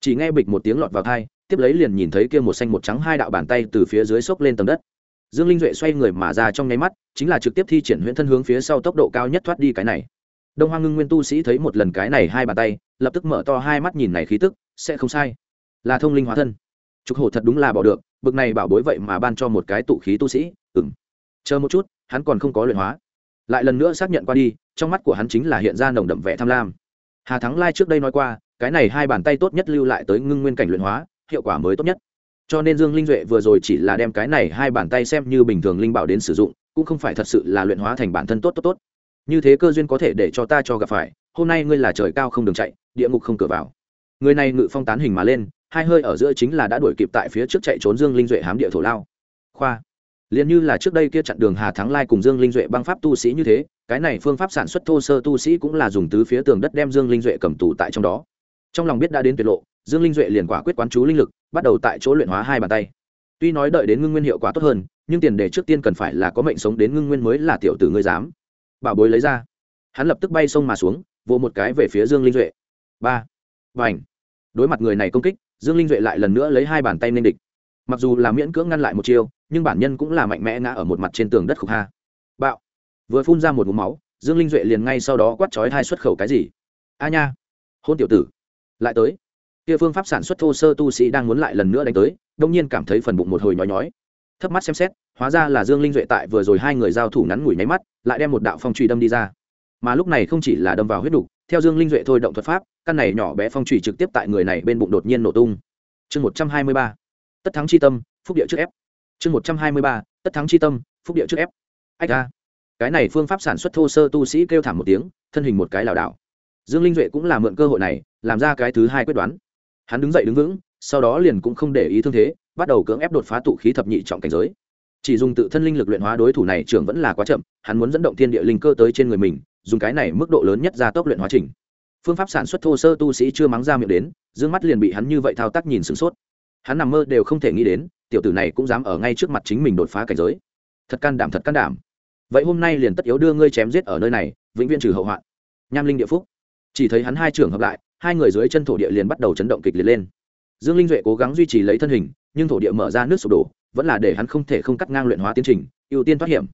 Chỉ nghe bịch một tiếng lọt vào thai tiếp lấy liền nhìn thấy kia một xanh một trắng hai đạo bàn tay từ phía dưới xốc lên tầng đất dương linh duệ xoay người mà ra trong nháy mắt, chính là trực tiếp thi triển huyễn thân hướng phía sau tốc độ cao nhất thoát đi cái này. Đông hoa ngưng nguyên tu sĩ thấy một lần cái này hai bàn tay, lập tức mở to hai mắt nhìn này khí tức, sẽ không sai. Là thông linh hóa thân. Trục hổ thật đúng là bỏ được, bực này bảo bối vậy mà ban cho một cái tụ khí tu sĩ ừng chờ một chút, hắn còn không có luyện hóa. Lại lần nữa xác nhận qua đi, trong mắt của hắn chính là hiện ra nồng đậm vẻ tham lam. Hà thắng lai trước đây nói qua, cái này hai bàn tay tốt nhất lưu lại tới ngưng nguyên cảnh luyện hóa, hiệu quả mới tốt nhất cho nên dương linh duệ vừa rồi chỉ là đem cái này hai bàn tay xem như bình thường linh bảo đến sử dụng, cũng không phải thật sự là luyện hóa thành bản thân tốt tốt tốt. Như thế cơ duyên có thể để cho ta cho gặp phải, hôm nay ngươi là trời cao không đường chạy, địa ngục không cửa vào. Người này ngự phong tán hình mà lên, hai hơi ở giữa chính là đã đuổi kịp tại phía trước chạy trốn dương linh duệ hám địa thổ lao. Khoa. Liền như là trước đây kia chặn đường hà thắng lai cùng dương linh duệ băng pháp tu sĩ như thế, cái này phương pháp sản xuất thô sơ tu sĩ cũng là dùng tứ phía tường đất đem dương linh duệ cầm tù tại trong đó. Trong lòng biết đã đến tuyệt lộ, dương linh duệ liền quả quyết quán chú linh lực bắt đầu tại chỗ luyện hóa hai bàn tay. Tuy nói đợi đến ngưng nguyên hiệu quả tốt hơn, nhưng tiền đề trước tiên cần phải là có mệnh sống đến ngưng nguyên mới là tiểu tử ngươi dám. Bảo bối lấy ra. Hắn lập tức bay sông mà xuống, vỗ một cái về phía dương linh duệ. Ba. Và ảnh đối mặt người này công kích, dương linh duệ lại lần nữa lấy hai bàn tay nên địch. Mặc dù là miễn cưỡng ngăn lại một chiêu, nhưng bản nhân cũng là mạnh mẽ ngã ở một mặt trên tường đất khục ha. Bạo. Vừa phun ra một mũ máu, dương linh duệ liền ngay sau đó quát chói hai xuất khẩu cái gì? A nha. Hôn tiểu tử. Lại tới kia phương pháp sản xuất thô sơ tu sĩ đang muốn lại lần nữa đánh tới, đông nhiên cảm thấy phần bụng một hồi nhói nhói. Thấp mắt xem xét, hóa ra là dương linh duệ tại vừa rồi hai người giao thủ ngắn ngủi nháy mắt, lại đem một đạo phong truy đâm đi ra. Mà lúc này không chỉ là đâm vào huyết đục, theo dương linh duệ thôi động thuật pháp, căn này nhỏ bé phong truy trực tiếp tại người này bên bụng đột nhiên nổ tung. Chương một trăm hai mươi ba, tất thắng chi tâm, phúc địa trước ép. Chương một trăm hai mươi ba, tất thắng chi tâm, phúc địa trước ép. Ách ra cái này phương pháp sản xuất thô sơ tu sĩ kêu thảm một tiếng, thân hình một cái lảo đảo. Dương linh duệ cũng là mượn cơ hội này, làm ra cái thứ hai quyết đoán hắn đứng dậy đứng vững, sau đó liền cũng không để ý thương thế, bắt đầu cưỡng ép đột phá tụ khí thập nhị trọng cảnh giới. Chỉ dùng tự thân linh lực luyện hóa đối thủ này trưởng vẫn là quá chậm, hắn muốn dẫn động thiên địa linh cơ tới trên người mình, dùng cái này mức độ lớn nhất ra tốc luyện hóa trình. Phương pháp sản xuất thô sơ tu sĩ chưa mắng ra miệng đến d ư ơ n g mắt liền bị hắn như vậy thao tác nhìn sửng sốt. Hắn nằm mơ đều không thể nghĩ đến, tiểu tử này cũng dám ở ngay trước mặt chính mình đột phá cảnh giới. Thật can đảm, thật can đảm. Vậy hôm nay liền tất yếu đưa ngươi chém giết ở nơi này, vĩnh viễn trừ hậu hoạn. Nham linh địa phúc. Chỉ thấy hắn hai trường hợp lại hai người dưới chân thổ địa liền bắt đầu chấn động kịch liệt lên. Dương linh duệ cố gắng duy trì lấy thân hình, nhưng thổ địa mở ra nước sụp đổ, vẫn là để hắn không thể không cắt ngang luyện hóa tiến trình, ưu tiên thoát hiểm.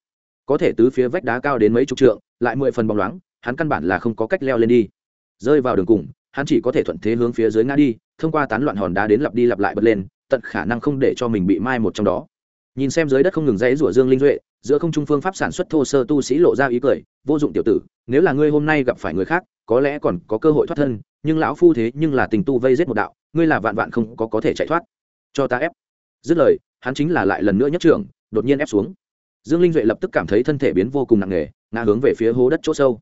Có thể tứ phía vách đá cao đến mấy chục trượng, lại mười phần bóng loáng, hắn căn bản là không có cách leo lên đi. Rơi vào đường cùng, hắn chỉ có thể thuận thế hướng phía dưới ngã đi, thông qua tán loạn hòn đá đến lặp đi lặp lại bật lên, tận khả năng không để cho mình bị mai một trong đó. Nhìn xem dưới đất không ngừng dãy rủa dương linh duệ, giữa không trung phương pháp sản xuất thô sơ tu sĩ lộ ra ý cười, vô dụng tiểu tử, nếu là ngươi hôm nay gặp phải người khác có lẽ còn có cơ hội thoát thân, nhưng lão phu thế nhưng là tình tu vây giết một đạo, ngươi là vạn vạn không có có thể chạy thoát. Cho ta ép. Dứt lời, hắn chính là lại lần nữa nhất trưởng, đột nhiên ép xuống. Dương linh duệ lập tức cảm thấy thân thể biến vô cùng nặng nề, ngã hướng về phía hố đất chỗ sâu.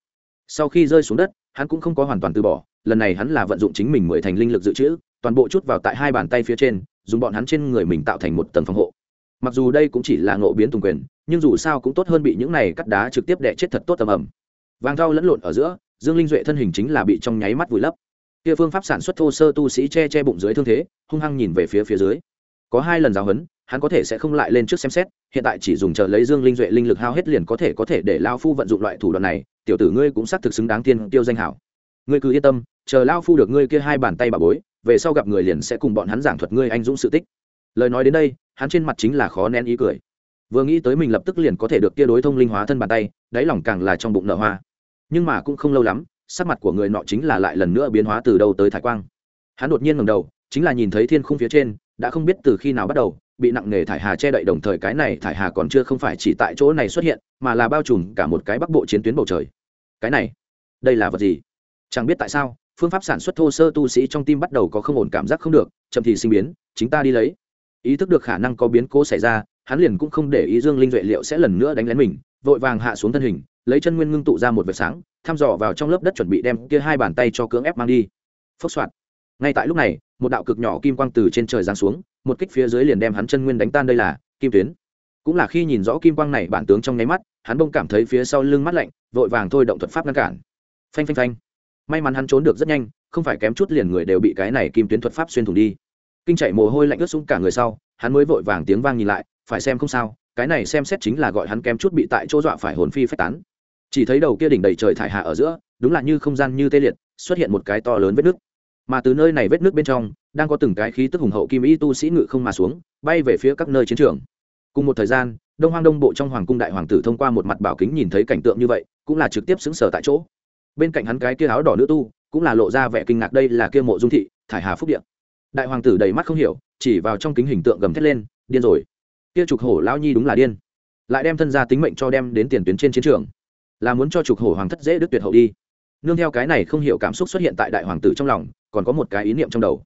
Sau khi rơi xuống đất, hắn cũng không có hoàn toàn từ bỏ, lần này hắn là vận dụng chính mình mười thành linh lực dự trữ, toàn bộ chút vào tại hai bàn tay phía trên, dùng bọn hắn trên người mình tạo thành một tầng phòng hộ. Mặc dù đây cũng chỉ là ngộ biến tùng quyền, nhưng dù sao cũng tốt hơn bị những này cắt đá trực tiếp đẻ chết thật tốt tầm ẩm vàng thau lẫn lộn ở giữa dương linh duệ thân hình chính là bị trong nháy mắt vùi lấp. Kia phương pháp sản xuất thô sơ tu sĩ che che bụng dưới thương thế, hung hăng nhìn về phía phía dưới. Có hai lần giáo huấn, hắn có thể sẽ không lại lên trước xem xét, hiện tại chỉ dùng chờ lấy dương linh duệ linh lực hao hết liền có thể có thể để lao phu vận dụng loại thủ đoạn này, tiểu tử ngươi cũng xác thực xứng đáng tiên tiêu danh hảo. Ngươi cứ yên tâm, chờ lao phu được ngươi kia hai bàn tay bà bối, về sau gặp người liền sẽ cùng bọn hắn giảng thuật ngươi anh dũng sự tích. Lời nói đến đây, hắn trên mặt chính là khó nén ý cười. Vừa nghĩ tới mình lập tức liền có thể được kia đối thông linh hóa thân bàn tay, đáy lòng càng là trong bụng nở hoa nhưng mà cũng không lâu lắm, sắc mặt của người nọ chính là lại lần nữa biến hóa từ đâu tới thái quang. Hắn đột nhiên ngầm đầu, chính là nhìn thấy thiên khung phía trên, đã không biết từ khi nào bắt đầu, bị nặng nề thải hà che đậy đồng thời cái này thải hà còn chưa không phải chỉ tại chỗ này xuất hiện, mà là bao trùm cả một cái bắc bộ chiến tuyến bầu trời. Cái này, đây là vật gì? Chẳng biết tại sao, phương pháp sản xuất thô sơ tu sĩ trong tim bắt đầu có không ổn cảm giác không được, chậm thì sinh biến, chính ta đi lấy. Ý thức được khả năng có biến cố xảy ra, hắn liền cũng không để ý dương linh duệ liệu sẽ lần nữa đánh lén mình, vội vàng hạ xuống thân hình lấy chân nguyên ngưng tụ ra một vệt sáng, thăm dò vào trong lớp đất chuẩn bị đem kia hai bàn tay cho cưỡng ép mang đi. Phốc soạt. Ngay tại lúc này, một đạo cực nhỏ kim quang từ trên trời giáng xuống, một kích phía dưới liền đem hắn chân nguyên đánh tan đây là kim tuyến. Cũng là khi nhìn rõ kim quang này bản tướng trong nháy mắt, hắn bông cảm thấy phía sau lưng mắt lạnh, vội vàng thôi động thuật pháp ngăn cản. Phanh phanh phanh. May mắn hắn trốn được rất nhanh, không phải kém chút liền người đều bị cái này kim tuyến thuật pháp xuyên thủng đi. Kinh chạy mồ hôi lạnh ướt xuống cả người sau, hắn mới vội vàng tiếng vang nhìn lại, phải xem không sao, cái này xem xét chính là gọi hắn kém chút bị tại chỗ dọa phải hồn phi phách tán chỉ thấy đầu kia đỉnh đầy trời thải hạ ở giữa, đúng là như không gian như tê liệt, xuất hiện một cái to lớn vết nước. Mà từ nơi này vết nước bên trong, đang có từng cái khí tức hùng hậu kim y tu sĩ ngự không mà xuống, bay về phía các nơi chiến trường. Cùng một thời gian, đông hoang đông bộ trong hoàng cung đại hoàng tử thông qua một mặt bảo kính nhìn thấy cảnh tượng như vậy, cũng là trực tiếp xứng sở tại chỗ. Bên cạnh hắn cái kia áo đỏ nữ tu, cũng là lộ ra vẻ kinh ngạc đây là kia mộ dung thị, thải hà phúc điện đại hoàng tử đầy mắt không hiểu, chỉ vào trong kính hình tượng gầm thét lên, điên rồi. Kia trục hổ lao nhi đúng là điên. Lại đem thân gia tính mệnh cho đem đến tiền tuyến trên chiến trường là muốn cho trục hổ hoàng thất dễ đứt tuyệt hậu đi. Nương theo cái này không hiểu cảm xúc xuất hiện tại đại hoàng tử trong lòng, còn có một cái ý niệm trong đầu.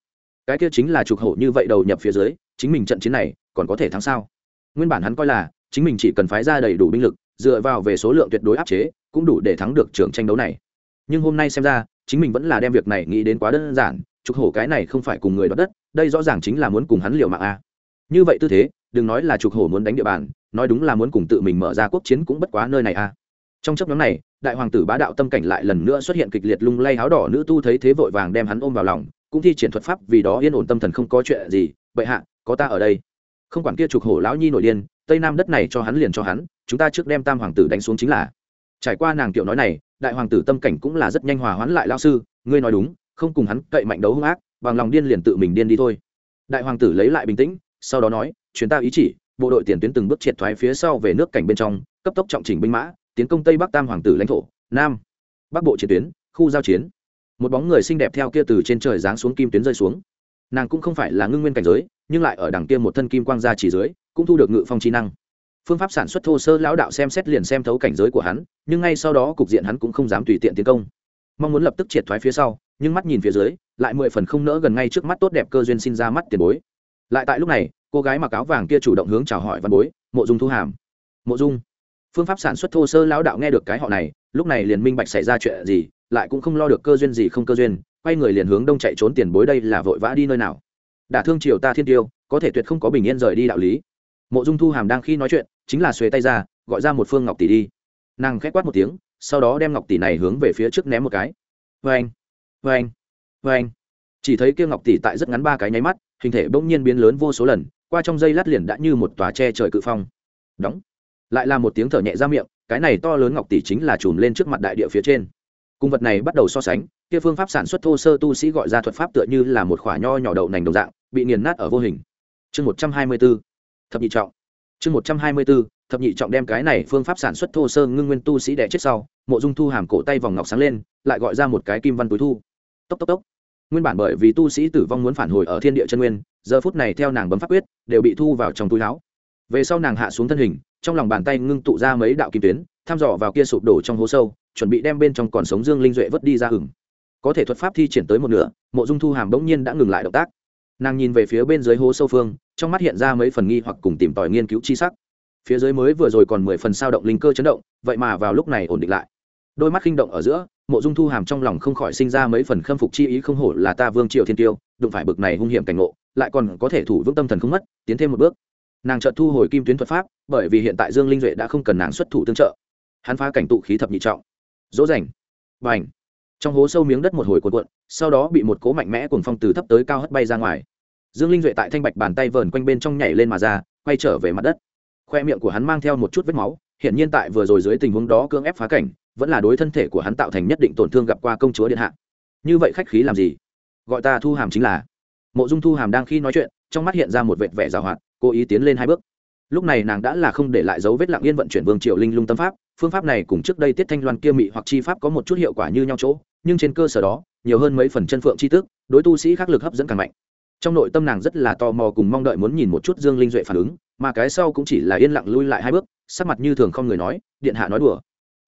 Cái kia chính là trục hổ như vậy đầu nhập phía dưới, chính mình trận chiến này, còn có thể thắng sao? Nguyên bản hắn coi là, chính mình chỉ cần phái ra đầy đủ binh lực, dựa vào về số lượng tuyệt đối áp chế, cũng đủ để thắng được trường tranh đấu này. Nhưng hôm nay xem ra, chính mình vẫn là đem việc này nghĩ đến quá đơn giản, trục hổ cái này không phải cùng người đoạt đất, đây rõ ràng chính là muốn cùng hắn liều mạng a. Như vậy tư thế, đừng nói là trục hổ muốn đánh địa bàn, nói đúng là muốn cùng tự mình mở ra quốc chiến cũng bất quá nơi này a trong chấp nhóm này, đại hoàng tử bá đạo tâm cảnh lại lần nữa xuất hiện kịch liệt lung lay háo đỏ, nữ tu thấy thế vội vàng đem hắn ôm vào lòng, cũng thi triển thuật pháp, vì đó yên ổn tâm thần không có chuyện gì. Vậy hạ, có ta ở đây. Không quản kia trục hổ lão nhi nổi điên, tây nam đất này cho hắn liền cho hắn, chúng ta trước đem tam hoàng tử đánh xuống chính là. Trải qua nàng kiểu nói này, đại hoàng tử tâm cảnh cũng là rất nhanh hòa hoãn lại lao sư, ngươi nói đúng, không cùng hắn cậy mạnh đấu hung ác, bằng lòng điên liền tự mình điên đi thôi. Đại hoàng tử lấy lại bình tĩnh, sau đó nói chuyến ta ý chỉ, bộ đội tiền tuyến từng bước triệt thoái phía sau về nước cảnh bên trong, cấp tốc trọng chỉnh binh mã tiến công tây bắc tam hoàng tử lãnh thổ, nam bắc bộ chiến tuyến, khu giao chiến. Một bóng người xinh đẹp theo kia từ trên trời giáng xuống kim tuyến rơi xuống. Nàng cũng không phải là ngưng nguyên cảnh giới, nhưng lại ở đằng kia một thân kim quang gia chỉ dưới, cũng thu được ngự phong trí năng. Phương pháp sản xuất thô sơ lão đạo xem xét liền xem thấu cảnh giới của hắn, nhưng ngay sau đó cục diện hắn cũng không dám tùy tiện tiến công. Mong muốn lập tức triệt thoái phía sau, nhưng mắt nhìn phía dưới, lại mười phần không nỡ gần ngay trước mắt tốt đẹp cơ duyên xin ra mắt tiền bối. Lại tại lúc này, cô gái mặc áo vàng kia chủ động hướng chào hỏi văn bối, mộ dung thu hàm. Mộ dung phương pháp sản xuất thô sơ lão đạo nghe được cái họ này, lúc này liền minh bạch xảy ra chuyện gì, lại cũng không lo được cơ duyên gì không cơ duyên, quay người liền hướng đông chạy trốn tiền bối đây là vội vã đi nơi nào. Đả thương triều ta thiên tiêu, có thể tuyệt không có bình yên rời đi đạo lý. Mộ dung thu hàm đang khi nói chuyện, chính là xuề tay ra, gọi ra một phương ngọc tỷ đi. Nàng khét quát một tiếng, sau đó đem ngọc tỷ này hướng về phía trước ném một cái. Vê anh vê anh vê anh chỉ thấy kia ngọc tỷ tại rất ngắn ba cái nháy mắt, hình thể bỗng nhiên biến lớn vô số lần, qua trong dây lát liền đã như một tòa tre trời cự phong. Đóng lại là một tiếng thở nhẹ ra miệng, cái này to lớn ngọc tỷ chính là chùm lên trước mặt đại địa phía trên. Cung vật này bắt đầu so sánh, kia phương pháp sản xuất thô sơ tu sĩ gọi ra thuật pháp tựa như là một khoả nho nhỏ đậu nành đồng dạng, bị nghiền nát ở vô hình. Chương một trăm hai mươi b ố thập nhị trọng. Chương một trăm hai mươi b ố thập nhị trọng đem cái này phương pháp sản xuất thô sơ ngưng nguyên tu sĩ đẻ chết sau, mộ dung thu hàm cổ tay vòng ngọc sáng lên, lại gọi ra một cái kim văn túi thu. Tốc tốc tốc. Nguyên bản bởi vì tu sĩ tử vong muốn phản hồi ở thiên địa chân nguyên, giờ phút này theo nàng bấm pháp quyết, đều bị thu vào trong túi láo về sau nàng hạ xuống thân hình, trong lòng bàn tay ngưng tụ ra mấy đạo kim tuyến, thăm dò vào kia sụp đổ trong hố sâu, chuẩn bị đem bên trong còn sống dương linh duệ vớt đi ra hừng có thể thuật pháp thi triển tới một nửa, mộ dung thu hàm bỗng nhiên đã ngừng lại động tác. Nàng nhìn về phía bên dưới hố sâu phương, trong mắt hiện ra mấy phần nghi hoặc cùng tìm tòi nghiên cứu chi sắc. Phía dưới mới vừa rồi còn mười phần sao động linh cơ chấn động, vậy mà vào lúc này ổn định lại. Đôi mắt khinh động ở giữa, mộ dung thu hàm trong lòng không khỏi sinh ra mấy phần khâm phục chi ý không hổ là ta vương triều thiên tiêu, đụng phải bực này hung hiểm cảnh ngộ, lại còn có thể thủ vững tâm thần không mất, tiến thêm một bước nàng chợt thu hồi kim tuyến thuật pháp, bởi vì hiện tại dương linh duệ đã không cần nàng xuất thủ tương trợ. Hắn phá cảnh tụ khí thập nhị trọng. Dỗ dành và ảnh trong hố sâu miếng đất một hồi cuộn cuộn, sau đó bị một cố mạnh mẽ cuồng phong từ thấp tới cao hất bay ra ngoài. Dương linh duệ tại thanh bạch bàn tay vờn quanh bên trong nhảy lên mà ra, quay trở về mặt đất. Khoe miệng của hắn mang theo một chút vết máu hiện nhiên tại vừa rồi dưới tình huống đó cưỡng ép phá cảnh, vẫn là đối thân thể của hắn tạo thành nhất định tổn thương gặp qua công chúa điện hạ. Như vậy khách khí làm gì? Gọi ta thu hàm chính là. Mộ dung thu hàm đang khi nói chuyện, trong mắt hiện ra một vệt vẻ g hoạt cố ý tiến lên hai bước. Lúc này nàng đã là không để lại dấu vết lặng yên vận chuyển vương triều linh lung tâm pháp, phương pháp này cùng trước đây tiết thanh loan kia mị hoặc chi pháp có một chút hiệu quả như nhau chỗ, nhưng trên cơ sở đó, nhiều hơn mấy phần chân phượng chi tức đối tu sĩ khắc lực hấp dẫn càng mạnh. Trong nội tâm nàng rất là tò mò cùng mong đợi muốn nhìn một chút dương linh duệ phản ứng, mà cái sau cũng chỉ là yên lặng lui lại hai bước, sắc mặt như thường không người nói, điện hạ nói đùa.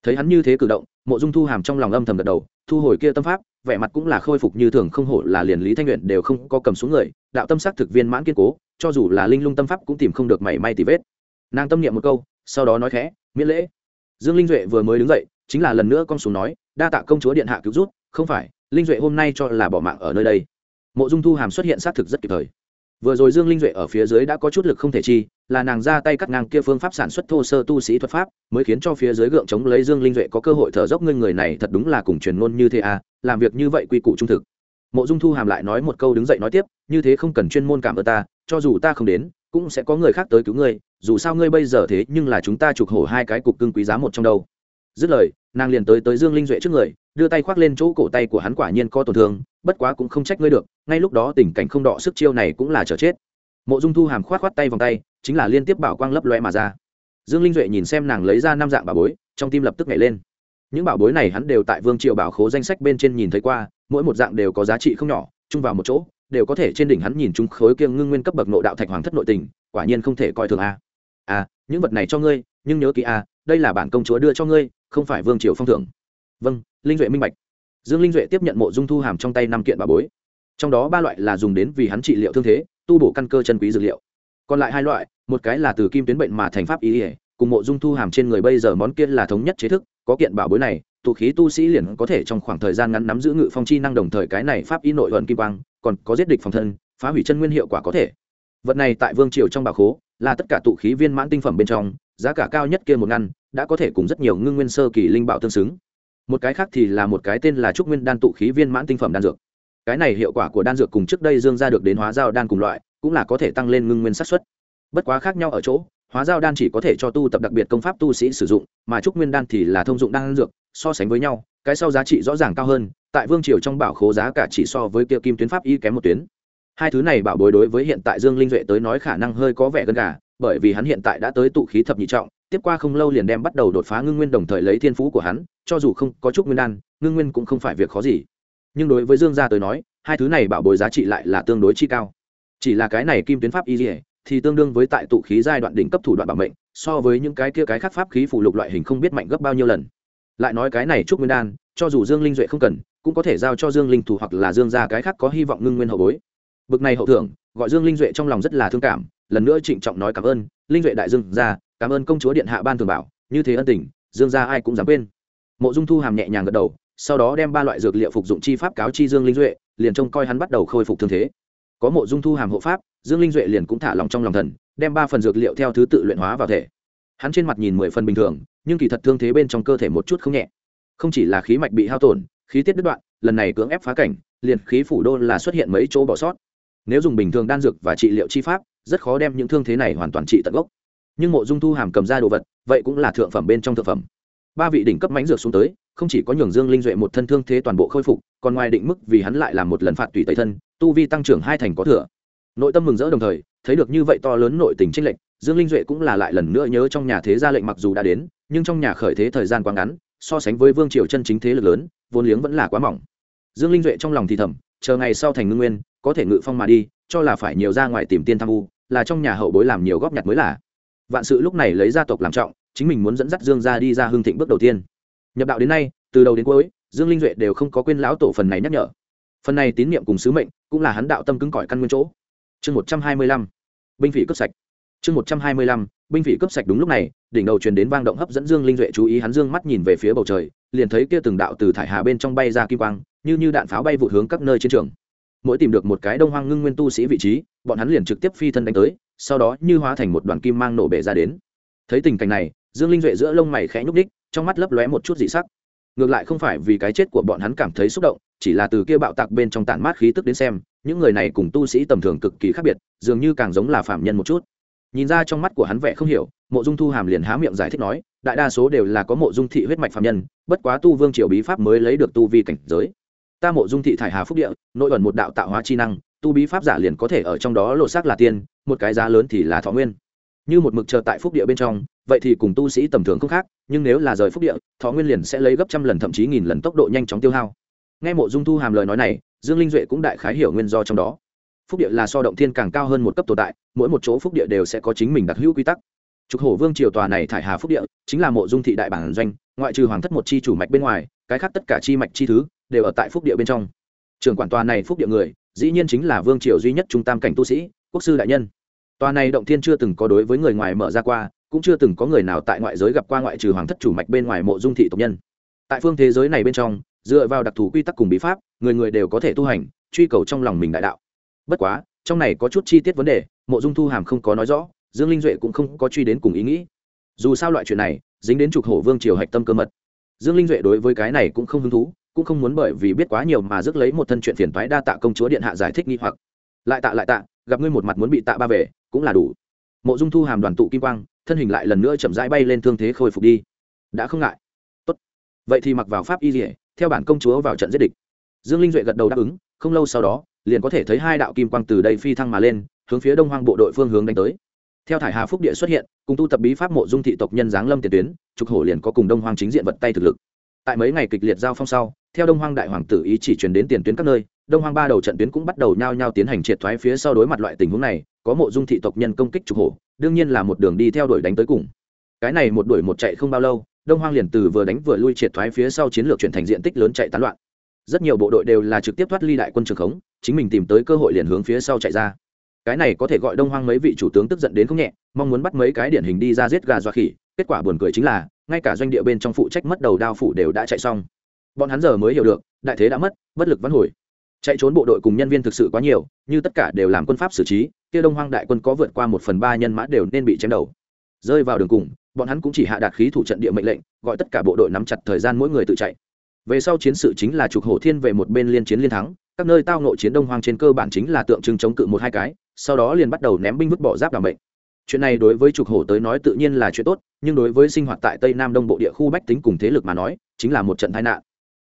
Thấy hắn như thế cử động, mộ dung thu hàm trong lòng âm thầm gật đầu, thu hồi kia tâm pháp vẻ mặt cũng là khôi phục như thường không hổ là liền lý thanh luyện đều không có cầm xuống người, đạo tâm sắc thực viên mãn kiên cố, cho dù là linh lung tâm pháp cũng tìm không được mảy may tì vết. Nàng tâm niệm một câu, sau đó nói khẽ, miễn lễ. Dương linh duệ vừa mới đứng dậy, chính là lần nữa con xuống nói, đa tạ công chúa điện hạ cứu rút không phải, linh duệ hôm nay cho là bỏ mạng ở nơi đây. Mộ dung thu hàm xuất hiện xác thực rất kịp thời vừa rồi dương linh duệ ở phía dưới đã có chút lực không thể chi, là nàng ra tay cắt ngang kia phương pháp sản xuất thô sơ tu sĩ thuật pháp, mới khiến cho phía dưới gượng chống lấy dương linh duệ có cơ hội thở dốc ngươi người này thật đúng là cùng truyền ngôn như thế à làm việc như vậy quy củ trung thực. Mộ dung thu hàm lại nói một câu đứng dậy nói tiếp, như thế không cần chuyên môn cảm ơn ta, cho dù ta không đến, cũng sẽ có người khác tới cứu ngươi, dù sao ngươi bây giờ thế nhưng là chúng ta chụp hổ hai cái cục cưng quý giá một trong đâu. Dứt lời nàng liền tới tới dương linh duệ trước người, đưa tay khoác lên chỗ cổ tay của hắn quả nhiên có tổn thương, bất quá cũng không trách ngươi được, ngay lúc đó tình cảnh không đọ sức chiêu này cũng là chờ chết. Mộ dung thu hàm khoát khoát tay vòng tay, chính là liên tiếp bảo quang lấp loe mà ra. Dương linh duệ nhìn xem nàng lấy ra năm dạng bảo bối, trong tim lập tức nhảy lên. Những bảo bối này hắn đều tại vương triều bảo khố danh sách bên trên nhìn thấy qua, mỗi một dạng đều có giá trị không nhỏ, chung vào một chỗ, đều có thể trên đỉnh hắn nhìn chung khối kiêng ngưng nguyên cấp bậc nội đạo thạch hoàng thất nội tình, quả nhiên không thể coi thường a. À những vật này cho ngươi, nhưng nhớ kỹ a, đây là bản công chúa đưa cho ngươi không phải vương triều phong thưởng. Vâng linh duệ minh bạch. Dương linh duệ tiếp nhận mộ dung thu hàm trong tay năm kiện bảo bối. Trong đó ba loại là dùng đến vì hắn trị liệu thương thế, tu bổ căn cơ chân quý dược liệu. Còn lại hai loại, một cái là từ kim tuyến bệnh mà thành pháp ý ỉa cùng mộ dung thu hàm trên người bây giờ món kia là thống nhất chế thức, có kiện bảo bối này, tụ khí tu sĩ liền có thể trong khoảng thời gian ngắn nắm giữ ngự phong chi năng đồng thời cái này pháp y nội luận kim quang, còn có giết địch phòng thân, phá hủy chân nguyên hiệu quả có thể. Vật này tại vương triều trong bảo khố, là tất cả tụ khí viên mãn tinh phẩm bên trong, giá cả cao nhất kia một ngăn đã có thể cùng rất nhiều ngưng nguyên sơ kỳ linh bảo tương xứng. Một cái khác thì là một cái tên là trúc nguyên đan tụ khí viên mãn tinh phẩm đan dược. Cái này hiệu quả của đan dược cùng trước đây dương ra được đến hóa giao đan cùng loại, cũng là có thể tăng lên ngưng nguyên sát xuất bất quá khác nhau ở chỗ, hóa giao đan chỉ có thể cho tu tập đặc biệt công pháp tu sĩ sử dụng, mà trúc nguyên đan thì là thông dụng đan dược, so sánh với nhau, cái sau giá trị rõ ràng cao hơn, tại vương triều trong bảo khố giá cả chỉ so với kia kim tuyến pháp y kém một tuyến. Hai thứ này bảo bối đối với hiện tại dương linh duệ tới nói khả năng hơi có vẻ gần gà, bởi vì hắn hiện tại đã tới tụ khí thập nhị trọng tiếp qua không lâu liền đem bắt đầu đột phá ngưng nguyên đồng thời lấy thiên phú của hắn, cho dù không có chút nguyên đan, ngưng nguyên cũng không phải việc khó gì. Nhưng đối với dương gia tới nói, hai thứ này bảo bối giá trị lại là tương đối chi cao. Chỉ là cái này kim tuyến pháp y dỉa thì tương đương với tại tụ khí giai đoạn đỉnh cấp thủ đoạn bảo mệnh, so với những cái kia cái khác pháp khí phụ lục loại hình không biết mạnh gấp bao nhiêu lần. Lại nói cái này trúc nguyên đan, cho dù dương linh duệ không cần, cũng có thể giao cho dương linh thủ hoặc là dương gia cái khác có hy vọng ngưng nguyên hậu bối. Bực này hậu thưởng gọi dương linh duệ trong lòng rất là thương cảm, lần nữa trịnh trọng nói cảm ơn, linh duệ đại dương gia cảm ơn công chúa điện hạ ban thường bảo, như thế ân tình, dương gia ai cũng dám quên. Mộ dung thu hàm nhẹ nhàng gật đầu, sau đó đem ba loại dược liệu phục dụng chi pháp cáo chi dương linh duệ, liền trông coi hắn bắt đầu khôi phục thương thế. Có mộ dung thu hàm hộ pháp, dương linh duệ liền cũng thả lòng trong lòng thần, đem ba phần dược liệu theo thứ tự luyện hóa vào thể. Hắn trên mặt nhìn mười phần bình thường, nhưng kỳ thật thương thế bên trong cơ thể một chút không nhẹ. Không chỉ là khí mạch bị hao tổn, khí tiết đứt đoạn, lần này cưỡng ép phá cảnh, liền khí phủ đô là xuất hiện mấy chỗ bỏ sót. Nếu dùng bình thường đan dược và trị liệu chi pháp, rất khó đem những thương thế này hoàn toàn trị tận gốc nhưng mộ dung thu hàm cầm ra đồ vật, vậy cũng là thượng phẩm bên trong thượng phẩm. Ba vị đỉnh cấp mánh dược xuống tới, không chỉ có nhường dương linh duệ một thân thương thế toàn bộ khôi phục, còn ngoài định mức vì hắn lại là một lần phạt tùy tây thân, tu vi tăng trưởng hai thành có thừa. Nội tâm mừng rỡ đồng thời, thấy được như vậy to lớn nội tình tranh lệch, dương linh duệ cũng là lại lần nữa nhớ trong nhà thế gia lệnh mặc dù đã đến, nhưng trong nhà khởi thế thời gian quá ngắn, so sánh với vương triều chân chính thế lực lớn, vốn liếng vẫn là quá mỏng. Dương linh duệ trong lòng thì thầm, chờ ngày sau thành ngưng nguyên, có thể ngự phong mà đi, cho là phải nhiều ra ngoài tìm tiên tham u, là trong nhà hậu bối làm nhiều góp nhặt mới là vạn sự lúc này lấy gia tộc làm trọng, chính mình muốn dẫn dắt dương gia đi ra hương thịnh bước đầu tiên. Nhập đạo đến nay, từ đầu đến cuối, dương linh duệ đều không có quên lão tổ phần này nhắc nhở. Phần này tín nhiệm cùng sứ mệnh, cũng là hắn đạo tâm cứng cỏi căn nguyên chỗ. Chương một trăm hai mươi lăm, binh phỉ cấp sạch. Chương một trăm hai mươi lăm, binh phỉ cấp sạch đúng lúc này, đỉnh đầu truyền đến vang động hấp dẫn dương linh duệ chú ý hắn dương mắt nhìn về phía bầu trời, liền thấy kia từng đạo từ thải hà bên trong bay ra kim quang, như như đạn pháo bay vụt hướng các nơi chiến trường. Mỗi tìm được một cái đông hoang ngưng nguyên tu sĩ vị trí, bọn hắn liền trực tiếp phi thân đánh tới sau đó như hóa thành một đoàn kim mang nổ bể ra đến. Thấy tình cảnh này, dương linh duệ giữa lông mày khẽ nhúc ních trong mắt lấp lóe một chút dị sắc. Ngược lại không phải vì cái chết của bọn hắn cảm thấy xúc động, chỉ là từ kia bạo tạc bên trong tản mát khí tức đến xem, những người này cùng tu sĩ tầm thường cực kỳ khác biệt, dường như càng giống là phạm nhân một chút. Nhìn ra trong mắt của hắn vẻ không hiểu, mộ dung thu hàm liền há miệng giải thích nói, đại đa số đều là có mộ dung thị huyết mạch phạm nhân, bất quá tu vương triều bí pháp mới lấy được tu vi cảnh giới. Ta mộ dung thị thải hà phúc địa, nội ẩn một đạo tạo hóa chi năng tu bí pháp giả liền có thể ở trong đó lộ xác là tiên, một cái giá lớn thì là thọ nguyên. Như một mực chờ tại phúc địa bên trong, vậy thì cùng tu sĩ tầm thường không khác, nhưng nếu là rời phúc địa, thọ nguyên liền sẽ lấy gấp trăm lần thậm chí nghìn lần tốc độ nhanh chóng tiêu hao. Nghe mộ dung thu hàm lời nói này, dương linh duệ cũng đại khái hiểu nguyên do trong đó. Phúc địa là so động thiên càng cao hơn một cấp tồn tại, mỗi một chỗ phúc địa đều sẽ có chính mình đặc hữu quy tắc. Trục hổ vương triều tòa này thải hà phúc địa, chính là mộ dung thị đại bản doanh, ngoại trừ hoàng thất một chi chủ mạch bên ngoài, cái khác tất cả chi mạch chi thứ, đều ở tại phúc địa bên trong. Trường quản tòa này phúc địa người dĩ nhiên chính là vương triều duy nhất trung tam cảnh tu sĩ, quốc sư đại nhân. Tòa này động thiên chưa từng có đối với người ngoài mở ra qua, cũng chưa từng có người nào tại ngoại giới gặp qua ngoại trừ hoàng thất chủ mạch bên ngoài mộ dung thị tộc nhân. Tại phương thế giới này bên trong, dựa vào đặc thù quy tắc cùng bí pháp, người người đều có thể tu hành, truy cầu trong lòng mình đại đạo. Bất quá, trong này có chút chi tiết vấn đề, mộ dung thu hàm không có nói rõ, dương linh duệ cũng không có truy đến cùng ý nghĩ. Dù sao loại chuyện này, dính đến trục hổ vương triều hạch tâm cơ mật. Dương linh duệ đối với cái này cũng không hứng thú cũng không muốn bởi vì biết quá nhiều mà rước lấy một thân chuyện phiền toái đa tạ công chúa điện hạ giải thích nghi hoặc. Lại tạ lại tạ, gặp ngươi một mặt muốn bị tạ ba về, cũng là đủ. Mộ dung thu hàm đoàn tụ kim quang, thân hình lại lần nữa chậm rãi bay lên thương thế khôi phục đi. Đã không ngại. Tốt. Vậy thì mặc vào pháp y dỉa theo bản công chúa vào trận giết địch. Dương linh duệ gật đầu đáp ứng, không lâu sau đó, liền có thể thấy hai đạo kim quang từ đây phi thăng mà lên, hướng phía đông hoang bộ đội phương hướng đánh tới. Theo thải hà phúc địa xuất hiện, cùng tu tập bí pháp mộ dung thị tộc nhân giáng lâm tiền tuyến, trục hổ liền có cùng đông hoang chính diện vật tay thực lực. Tại mấy ngày kịch liệt giao phong sau theo đông hoang đại hoàng tử ý chỉ truyền đến tiền tuyến các nơi, đông hoang ba đầu trận tuyến cũng bắt đầu nhao nhao tiến hành triệt thoái phía sau đối mặt loại tình huống này, có mộ dung thị tộc nhân công kích trục hổ, đương nhiên là một đường đi theo đuổi đánh tới cùng. Cái này một đuổi một chạy không bao lâu, đông hoang liền từ vừa đánh vừa lui triệt thoái phía sau chiến lược chuyển thành diện tích lớn chạy tán loạn. Rất nhiều bộ đội đều là trực tiếp thoát ly đại quân trường khống, chính mình tìm tới cơ hội liền hướng phía sau chạy ra. Cái này có thể gọi đông hoang mấy vị chủ tướng tức giận đến không nhẹ, mong muốn bắt mấy cái điển hình đi ra giết gà dọa khỉ, kết quả buồn cười chính là, ngay cả doanh địa bên trong phụ trách mất đầu đao phủ đều đã chạy xong bọn hắn giờ mới hiểu được đại thế đã mất bất lực vắn hồi. Chạy trốn bộ đội cùng nhân viên thực sự quá nhiều như tất cả đều làm quân pháp xử trí kia đông hoang đại quân có vượt qua một phần ba nhân mã đều nên bị chém đầu. Rơi vào đường cùng bọn hắn cũng chỉ hạ đạt khí thủ trận địa mệnh lệnh gọi tất cả bộ đội nắm chặt thời gian mỗi người tự chạy. Về sau chiến sự chính là trục hổ thiên về một bên liên chiến liên thắng các nơi tao nội chiến đông hoang trên cơ bản chính là tượng trưng chống cự một hai cái sau đó liền bắt đầu ném binh vứt bỏ giáp đảm mệnh, chuyện này đối với trục hổ tới nói tự nhiên là chuyện tốt nhưng đối với sinh hoạt tại tây nam đông bộ địa khu bách tính cùng thế lực mà nói chính là một trận tai nạn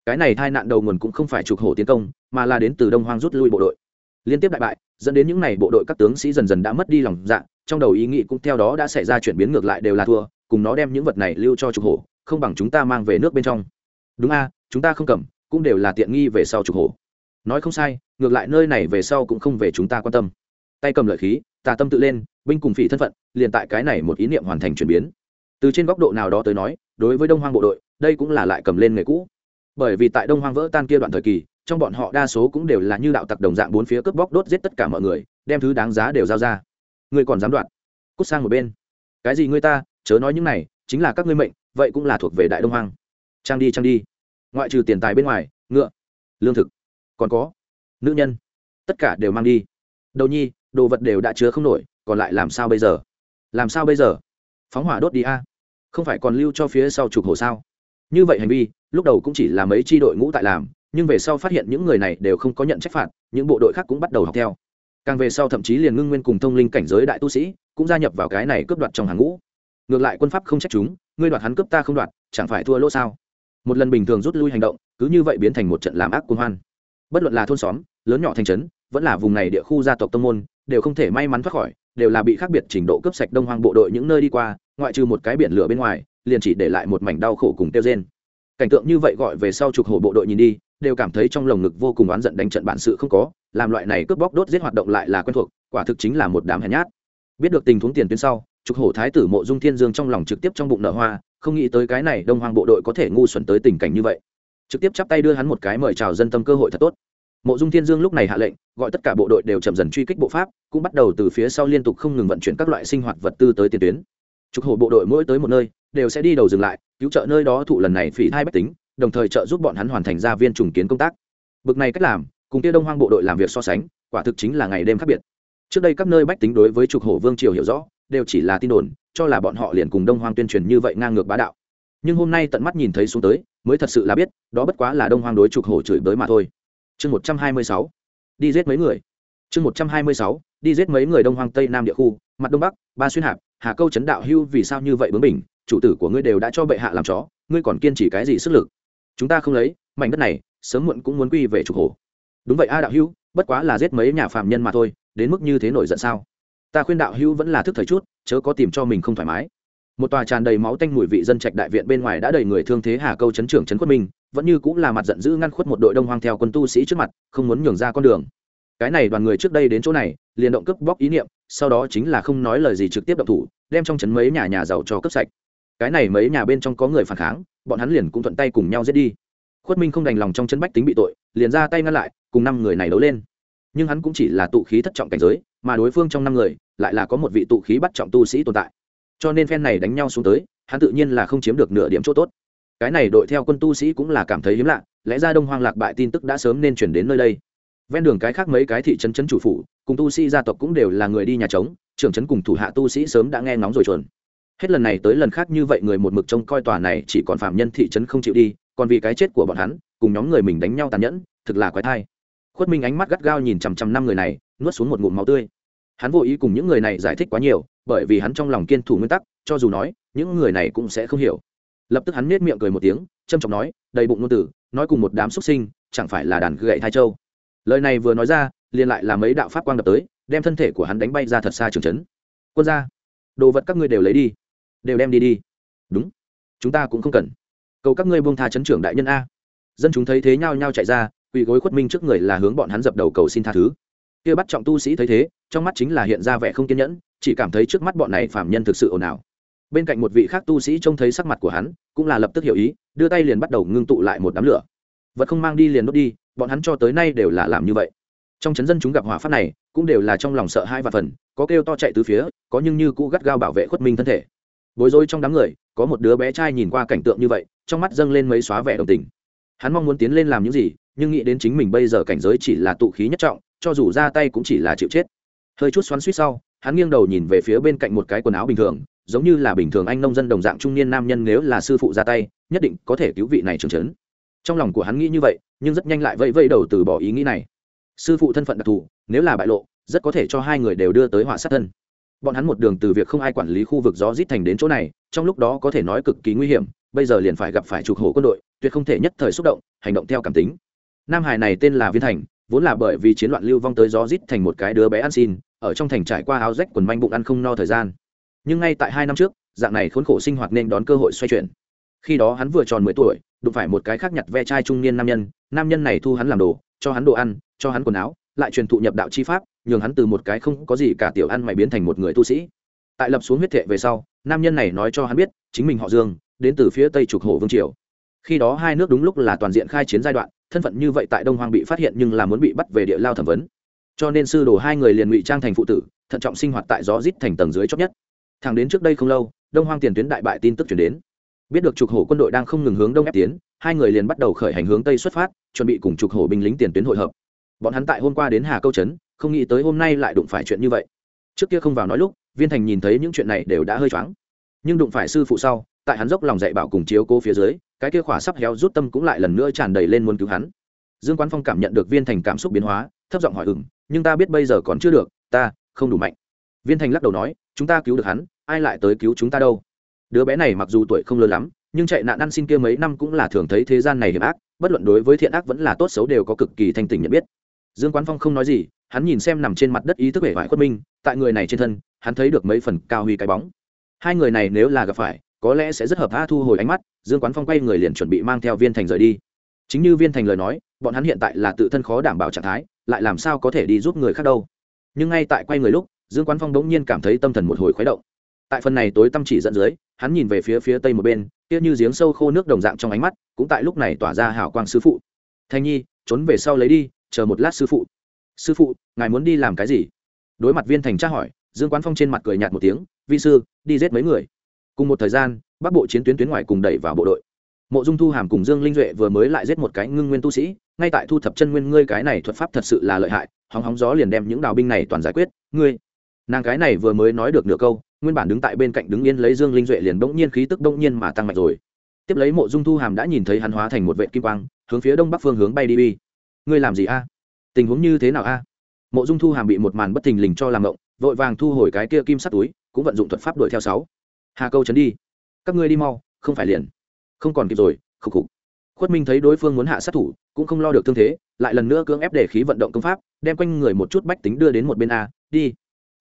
cái này tai nạn đầu nguồn cũng không phải trục hổ tiến công, mà là đến từ đông hoang rút lui bộ đội. Liên tiếp đại bại, dẫn đến những n à y bộ đội các tướng sĩ dần dần đã mất đi lòng dạ trong đầu ý nghĩ cũng theo đó đã xảy ra chuyển biến ngược lại đều là thua, cùng nó đem những vật này lưu cho trục hổ, không bằng chúng ta mang về nước bên trong. Đúng a, chúng ta không cầm, cũng đều là tiện nghi về sau trục hổ. Nói không sai, ngược lại nơi này về sau cũng không về chúng ta quan tâm. Tay cầm lợi khí, tà tâm tự lên, binh cùng phỉ thân phận, liền tại cái này một ý niệm hoàn thành chuyển biến. Từ trên góc độ nào đó tới nói, đối với đông hoang bộ đội, đây cũng là lại cầm lên nghề cũ bởi vì tại đông hoang vỡ tan kia đoạn thời kỳ, trong bọn họ đa số cũng đều là như đạo tặc đồng dạng bốn phía cướp bóc đốt giết tất cả mọi người, đem thứ đáng giá đều giao ra. Ngươi còn dám đoạn? Cút sang một bên. Cái gì ngươi ta? Chớ nói những này, chính là các ngươi mệnh, vậy cũng là thuộc về đại đông hoang. Trang đi trang đi. Ngoại trừ tiền tài bên ngoài, ngựa, lương thực, còn có nữ nhân. Tất cả đều mang đi. Đầu nhi, đồ vật đều đã chứa không nổi, còn lại làm sao bây giờ? Làm sao bây giờ? Phóng hỏa đốt đi a. Không phải còn lưu cho phía sau trục hồ sao? Như vậy hành vi, lúc đầu cũng chỉ là mấy tri đội ngũ tại làm, nhưng về sau phát hiện những người này đều không có nhận trách phạt, những bộ đội khác cũng bắt đầu học theo. Càng về sau thậm chí liền ngưng nguyên cùng thông linh cảnh giới đại tu sĩ, cũng gia nhập vào cái này cướp đoạt trong hàng ngũ. Ngược lại quân pháp không trách chúng, ngươi đoạt hắn cướp ta không đoạt, chẳng phải thua lỗ sao? Một lần bình thường rút lui hành động, cứ như vậy biến thành một trận làm ác quân hoan. Bất luận là thôn xóm, lớn nhỏ thành trấn, vẫn là vùng này địa khu gia tộc tông môn, đều không thể may mắn thoát khỏi, đều là bị khác biệt trình độ cướp sạch đông hoang bộ đội những nơi đi qua, ngoại trừ một cái biển lửa bên ngoài liền chỉ để lại một mảnh đau khổ cùng tiêu rên. Cảnh tượng như vậy gọi về sau trục hổ bộ đội nhìn đi, đều cảm thấy trong lồng ngực vô cùng oán giận đánh trận bản sự không có, làm loại này cướp bóc đốt giết hoạt động lại là quen thuộc, quả thực chính là một đám hèn nhát. Biết được tình huống tiền tuyến sau, trục hổ thái tử mộ dung thiên dương trong lòng trực tiếp trong bụng nở hoa, không nghĩ tới cái này đông hoang bộ đội có thể ngu xuẩn tới tình cảnh như vậy. Trực tiếp chắp tay đưa hắn một cái mời chào dân tâm cơ hội thật tốt. Mộ dung thiên dương lúc này hạ lệnh, gọi tất cả bộ đội đều chậm dần truy kích bộ pháp, cũng bắt đầu từ phía sau liên tục không ngừng vận chuyển các loại sinh hoạt vật tư tới tiền tuyến trục hộ bộ đội mỗi tới một nơi, đều sẽ đi đầu dừng lại, cứu trợ nơi đó thụ lần này phỉ hai bách tính, đồng thời trợ giúp bọn hắn hoàn thành gia viên trùng kiến công tác. Bực này cách làm, cùng kia đông hoang bộ đội làm việc so sánh, quả thực chính là ngày đêm khác biệt. Trước đây các nơi bách tính đối với trục hổ vương triều hiểu rõ, đều chỉ là tin đồn, cho là bọn họ liền cùng đông hoang tuyên truyền như vậy ngang ngược bá đạo. Nhưng hôm nay tận mắt nhìn thấy xuống tới, mới thật sự là biết, đó bất quá là đông hoang đối trục hổ chửi bới mà thôi. Chương một trăm hai mươi sáu, đi giết mấy người. Chương một trăm hai mươi sáu, đi giết mấy người đông hoang tây nam địa khu, mặt đông bắc, ba xuyên hạp hà câu chấn đạo hưu vì sao như vậy bướng bình chủ tử của ngươi đều đã cho bệ hạ làm chó, ngươi còn kiên trì cái gì sức lực? Chúng ta không lấy, mảnh đất này, sớm muộn cũng muốn quy về trục hổ đúng vậy a, đạo hưu, bất quá là giết mấy nhà phạm nhân mà thôi, đến mức như thế nổi giận sao? Ta khuyên đạo hưu vẫn là thức thời chút, chớ có tìm cho mình không thoải mái. Một tòa tràn đầy máu tanh mùi vị dân trạch đại viện bên ngoài đã đầy người thương thế hà câu chấn trưởng trấn quất minh, vẫn như cũng là mặt giận dữ ngăn khuất một đội đông hoang theo quân tu sĩ trước mặt, không muốn nhường ra con đường cái này đoàn người trước đây đến chỗ này, liền động cướp bóc ý niệm, sau đó chính là không nói lời gì trực tiếp động thủ, đem trong trấn mấy nhà nhà giàu cho cướp sạch. Cái này mấy nhà bên trong có người phản kháng, bọn hắn liền cũng thuận tay cùng nhau giết đi. Khuất minh không đành lòng trong chân bách tính bị tội, liền ra tay ngăn lại, cùng năm người này đấu lên. Nhưng hắn cũng chỉ là tụ khí thất trọng cảnh giới, mà đối phương trong năm người, lại là có một vị tụ khí bắt trọng tu sĩ tồn tại. Cho nên phen này đánh nhau xuống tới, hắn tự nhiên là không chiếm được nửa điểm chỗ tốt. Cái này đội theo quân tu sĩ cũng là cảm thấy hiếm lạ, lẽ ra đông hoang lạc bại tin tức đã sớm nên chuyển đến nơi đây ven đường cái khác mấy cái thị trấn trấn chủ phủ, cùng tu sĩ gia tộc cũng đều là người đi nhà trống, trưởng trấn cùng thủ hạ tu sĩ sớm đã nghe ngóng rồi chuẩn hết lần này tới lần khác như vậy người một mực trông coi tòa này chỉ còn phạm nhân thị trấn không chịu đi, còn vì cái chết của bọn hắn, cùng nhóm người mình đánh nhau tàn nhẫn, thực là quái thai. Khuất minh ánh mắt gắt gao nhìn chằm chằm năm người này, nuốt xuống một ngụm máu tươi. Hắn vô ý cùng những người này giải thích quá nhiều, bởi vì hắn trong lòng kiên thủ nguyên tắc, cho dù nói, những người này cũng sẽ không hiểu. Lập tức hắn nết miệng cười một tiếng trâm trọng nói, đầy bụng ngôn tử, nói cùng một đám xuất sinh, chẳng phải là đàn gậy thai châu lời này vừa nói ra, liền lại là mấy đạo pháp quang đập tới, đem thân thể của hắn đánh bay ra thật xa trường trấn quân ra đồ vật các ngươi đều lấy đi, đều đem đi đi. Đúng, chúng ta cũng không cần. Cầu các ngươi buông tha chấn trưởng đại nhân a. Dân chúng thấy thế nhau nhau chạy ra, quỳ gối khuất minh trước người là hướng bọn hắn dập đầu cầu xin tha thứ. Kia bắt trọng tu sĩ thấy thế, trong mắt chính là hiện ra vẻ không kiên nhẫn, chỉ cảm thấy trước mắt bọn này phạm nhân thực sự ồn ào. Bên cạnh một vị khác tu sĩ trông thấy sắc mặt của hắn, cũng là lập tức hiểu ý, đưa tay liền bắt đầu ngưng tụ lại một đám lửa. Vật không mang đi liền đốt đi bọn hắn cho tới nay đều là làm như vậy. Trong chấn dân chúng gặp hỏa phát này, cũng đều là trong lòng sợ hai và phần, có kêu to chạy từ phía, có nhưng như cũ gắt gao bảo vệ khuất minh thân thể. Bối rối trong đám người, có một đứa bé trai nhìn qua cảnh tượng như vậy, trong mắt dâng lên mấy xóa vẻ đồng tình. Hắn mong muốn tiến lên làm những gì, nhưng nghĩ đến chính mình bây giờ cảnh giới chỉ là tụ khí nhất trọng, cho dù ra tay cũng chỉ là chịu chết. Hơi chút xoắn suýt sau, hắn nghiêng đầu nhìn về phía bên cạnh một cái quần áo bình thường, giống như là bình thường anh nông dân đồng dạng trung niên nam nhân nếu là sư phụ ra tay, nhất định có thể cứu vị này trường trấn trong lòng của hắn nghĩ như vậy, nhưng rất nhanh lại vẫy vẫy đầu từ bỏ ý nghĩ này. Sư phụ thân phận đặc thù, nếu là bại lộ, rất có thể cho hai người đều đưa tới họa sát thân. Bọn hắn một đường từ việc không ai quản lý khu vực gió rít thành đến chỗ này, trong lúc đó có thể nói cực kỳ nguy hiểm, bây giờ liền phải gặp phải trục hổ quân đội, tuyệt không thể nhất thời xúc động, hành động theo cảm tính. Nam hải này tên là viên thành, vốn là bởi vì chiến loạn lưu vong tới gió rít thành một cái đứa bé ăn xin, ở trong thành trải qua áo rách quần manh bụng ăn không no thời gian. Nhưng ngay tại hai năm trước, dạng này khốn khổ sinh hoạt nên đón cơ hội xoay chuyển khi đó hắn vừa tròn mười tuổi, đụng phải một cái khác nhặt ve chai trung niên nam nhân nam nhân này thu hắn làm đồ, cho hắn đồ ăn, cho hắn quần áo, lại truyền thụ nhập đạo chi pháp, nhường hắn từ một cái không có gì cả tiểu ăn mày biến thành một người tu sĩ. Tại lập xuống huyết thệ về sau, nam nhân này nói cho hắn biết, chính mình họ dương, đến từ phía tây trục hổ vương triều. Khi đó hai nước đúng lúc là toàn diện khai chiến giai đoạn, thân phận như vậy tại đông hoàng bị phát hiện nhưng là muốn bị bắt về địa lao thẩm vấn. Cho nên sư đồ hai người liền ngụy trang thành phụ tử, thận trọng sinh hoạt tại gió rít thành tầng dưới chót nhất. Thẳng đến trước đây không lâu, đông hoang tiền tuyến đại bại tin tức chuyển đến biết được trục hổ quân đội đang không ngừng hướng đông ép tiến, hai người liền bắt đầu khởi hành hướng tây xuất phát, chuẩn bị cùng trục hổ binh lính tiền tuyến hội hợp. Bọn hắn tại hôm qua đến hà câu trấn, không nghĩ tới hôm nay lại đụng phải chuyện như vậy. Trước kia không vào nói lúc, viên thành nhìn thấy những chuyện này đều đã hơi choáng. Nhưng đụng phải sư phụ sau, tại hắn dốc lòng dạy bảo cùng chiếu cố phía dưới, cái kia khỏa sắp héo rút tâm cũng lại lần nữa tràn đầy lên muốn cứu hắn. Dương quán phong cảm nhận được viên thành cảm xúc biến hóa, thấp giọng hỏi ừng nhưng ta biết bây giờ còn chưa được, ta không đủ mạnh. Viên thành lắc đầu nói, chúng ta cứu được hắn, ai lại tới cứu chúng ta đâu? Đứa bé này mặc dù tuổi không lớn lắm, nhưng chạy nạn ăn xin kia mấy năm cũng là thường thấy thế gian này hiểm ác, bất luận đối với thiện ác vẫn là tốt xấu đều có cực kỳ thanh tình nhận biết. Dương quán phong không nói gì, hắn nhìn xem nằm trên mặt đất ý thức vẻ vải khuất minh tại người này trên thân, hắn thấy được mấy phần cao huy cái bóng. Hai người này nếu là gặp phải, có lẽ sẽ rất hợp tha thu hồi ánh mắt, dương quán phong quay người liền chuẩn bị mang theo viên thành rời đi. Chính như viên thành lời nói, bọn hắn hiện tại là tự thân khó đảm bảo trạng thái, lại làm sao có thể đi giúp người khác đâu. Nhưng ngay tại quay người lúc, dương quán phong đ ỗ n g nhiên cảm thấy tâm thần một hồi khuấy động tại phần này tối tâm chỉ dẫn dưới, hắn nhìn về phía phía tây một bên, kia như giếng sâu khô nước đồng dạng trong ánh mắt, cũng tại lúc này tỏa ra hào quang sư phụ. Thanh nhi, trốn về sau lấy đi, chờ một lát sư phụ. Sư phụ, ngài muốn đi làm cái gì? Đối mặt viên thành tra hỏi, dương quán phong trên mặt cười nhạt một tiếng, vi sư, đi giết mấy người. Cùng một thời gian, bắc bộ chiến tuyến tuyến ngoài cùng đẩy vào bộ đội. Mộ dung thu hàm cùng dương linh duệ vừa mới lại giết một cái ngưng nguyên tu sĩ, ngay tại thu thập chân nguyên, ngươi cái này thuật pháp thật sự là lợi hại, hóng hóng gió liền đem những đào binh này toàn giải quyết. Ngươi nàng cái này vừa mới nói được nửa câu, nguyên bản đứng tại bên cạnh đứng yên lấy dương linh duệ liền bỗng nhiên khí tức bỗng nhiên mà tăng mạnh rồi. Tiếp lấy mộ dung thu hàm đã nhìn thấy hắn hóa thành một vệ kim quang, hướng phía đông bắc phương hướng bay đi bi ngươi làm gì a? Tình huống như thế nào a? Mộ dung thu hàm bị một màn bất thình lình cho làm ngộng, vội vàng thu hồi cái kia kim sắt túi, cũng vận dụng thuật pháp đuổi theo sáu. Hà câu chấn đi. Các ngươi đi mau, không phải liền. Không còn kịp rồi, khục khục. Khuất minh thấy đối phương muốn hạ sát thủ, cũng không lo được thương thế, lại lần nữa cưỡng ép để khí vận động công pháp, đem quanh người một chút bách tính đưa đến một bên a, đi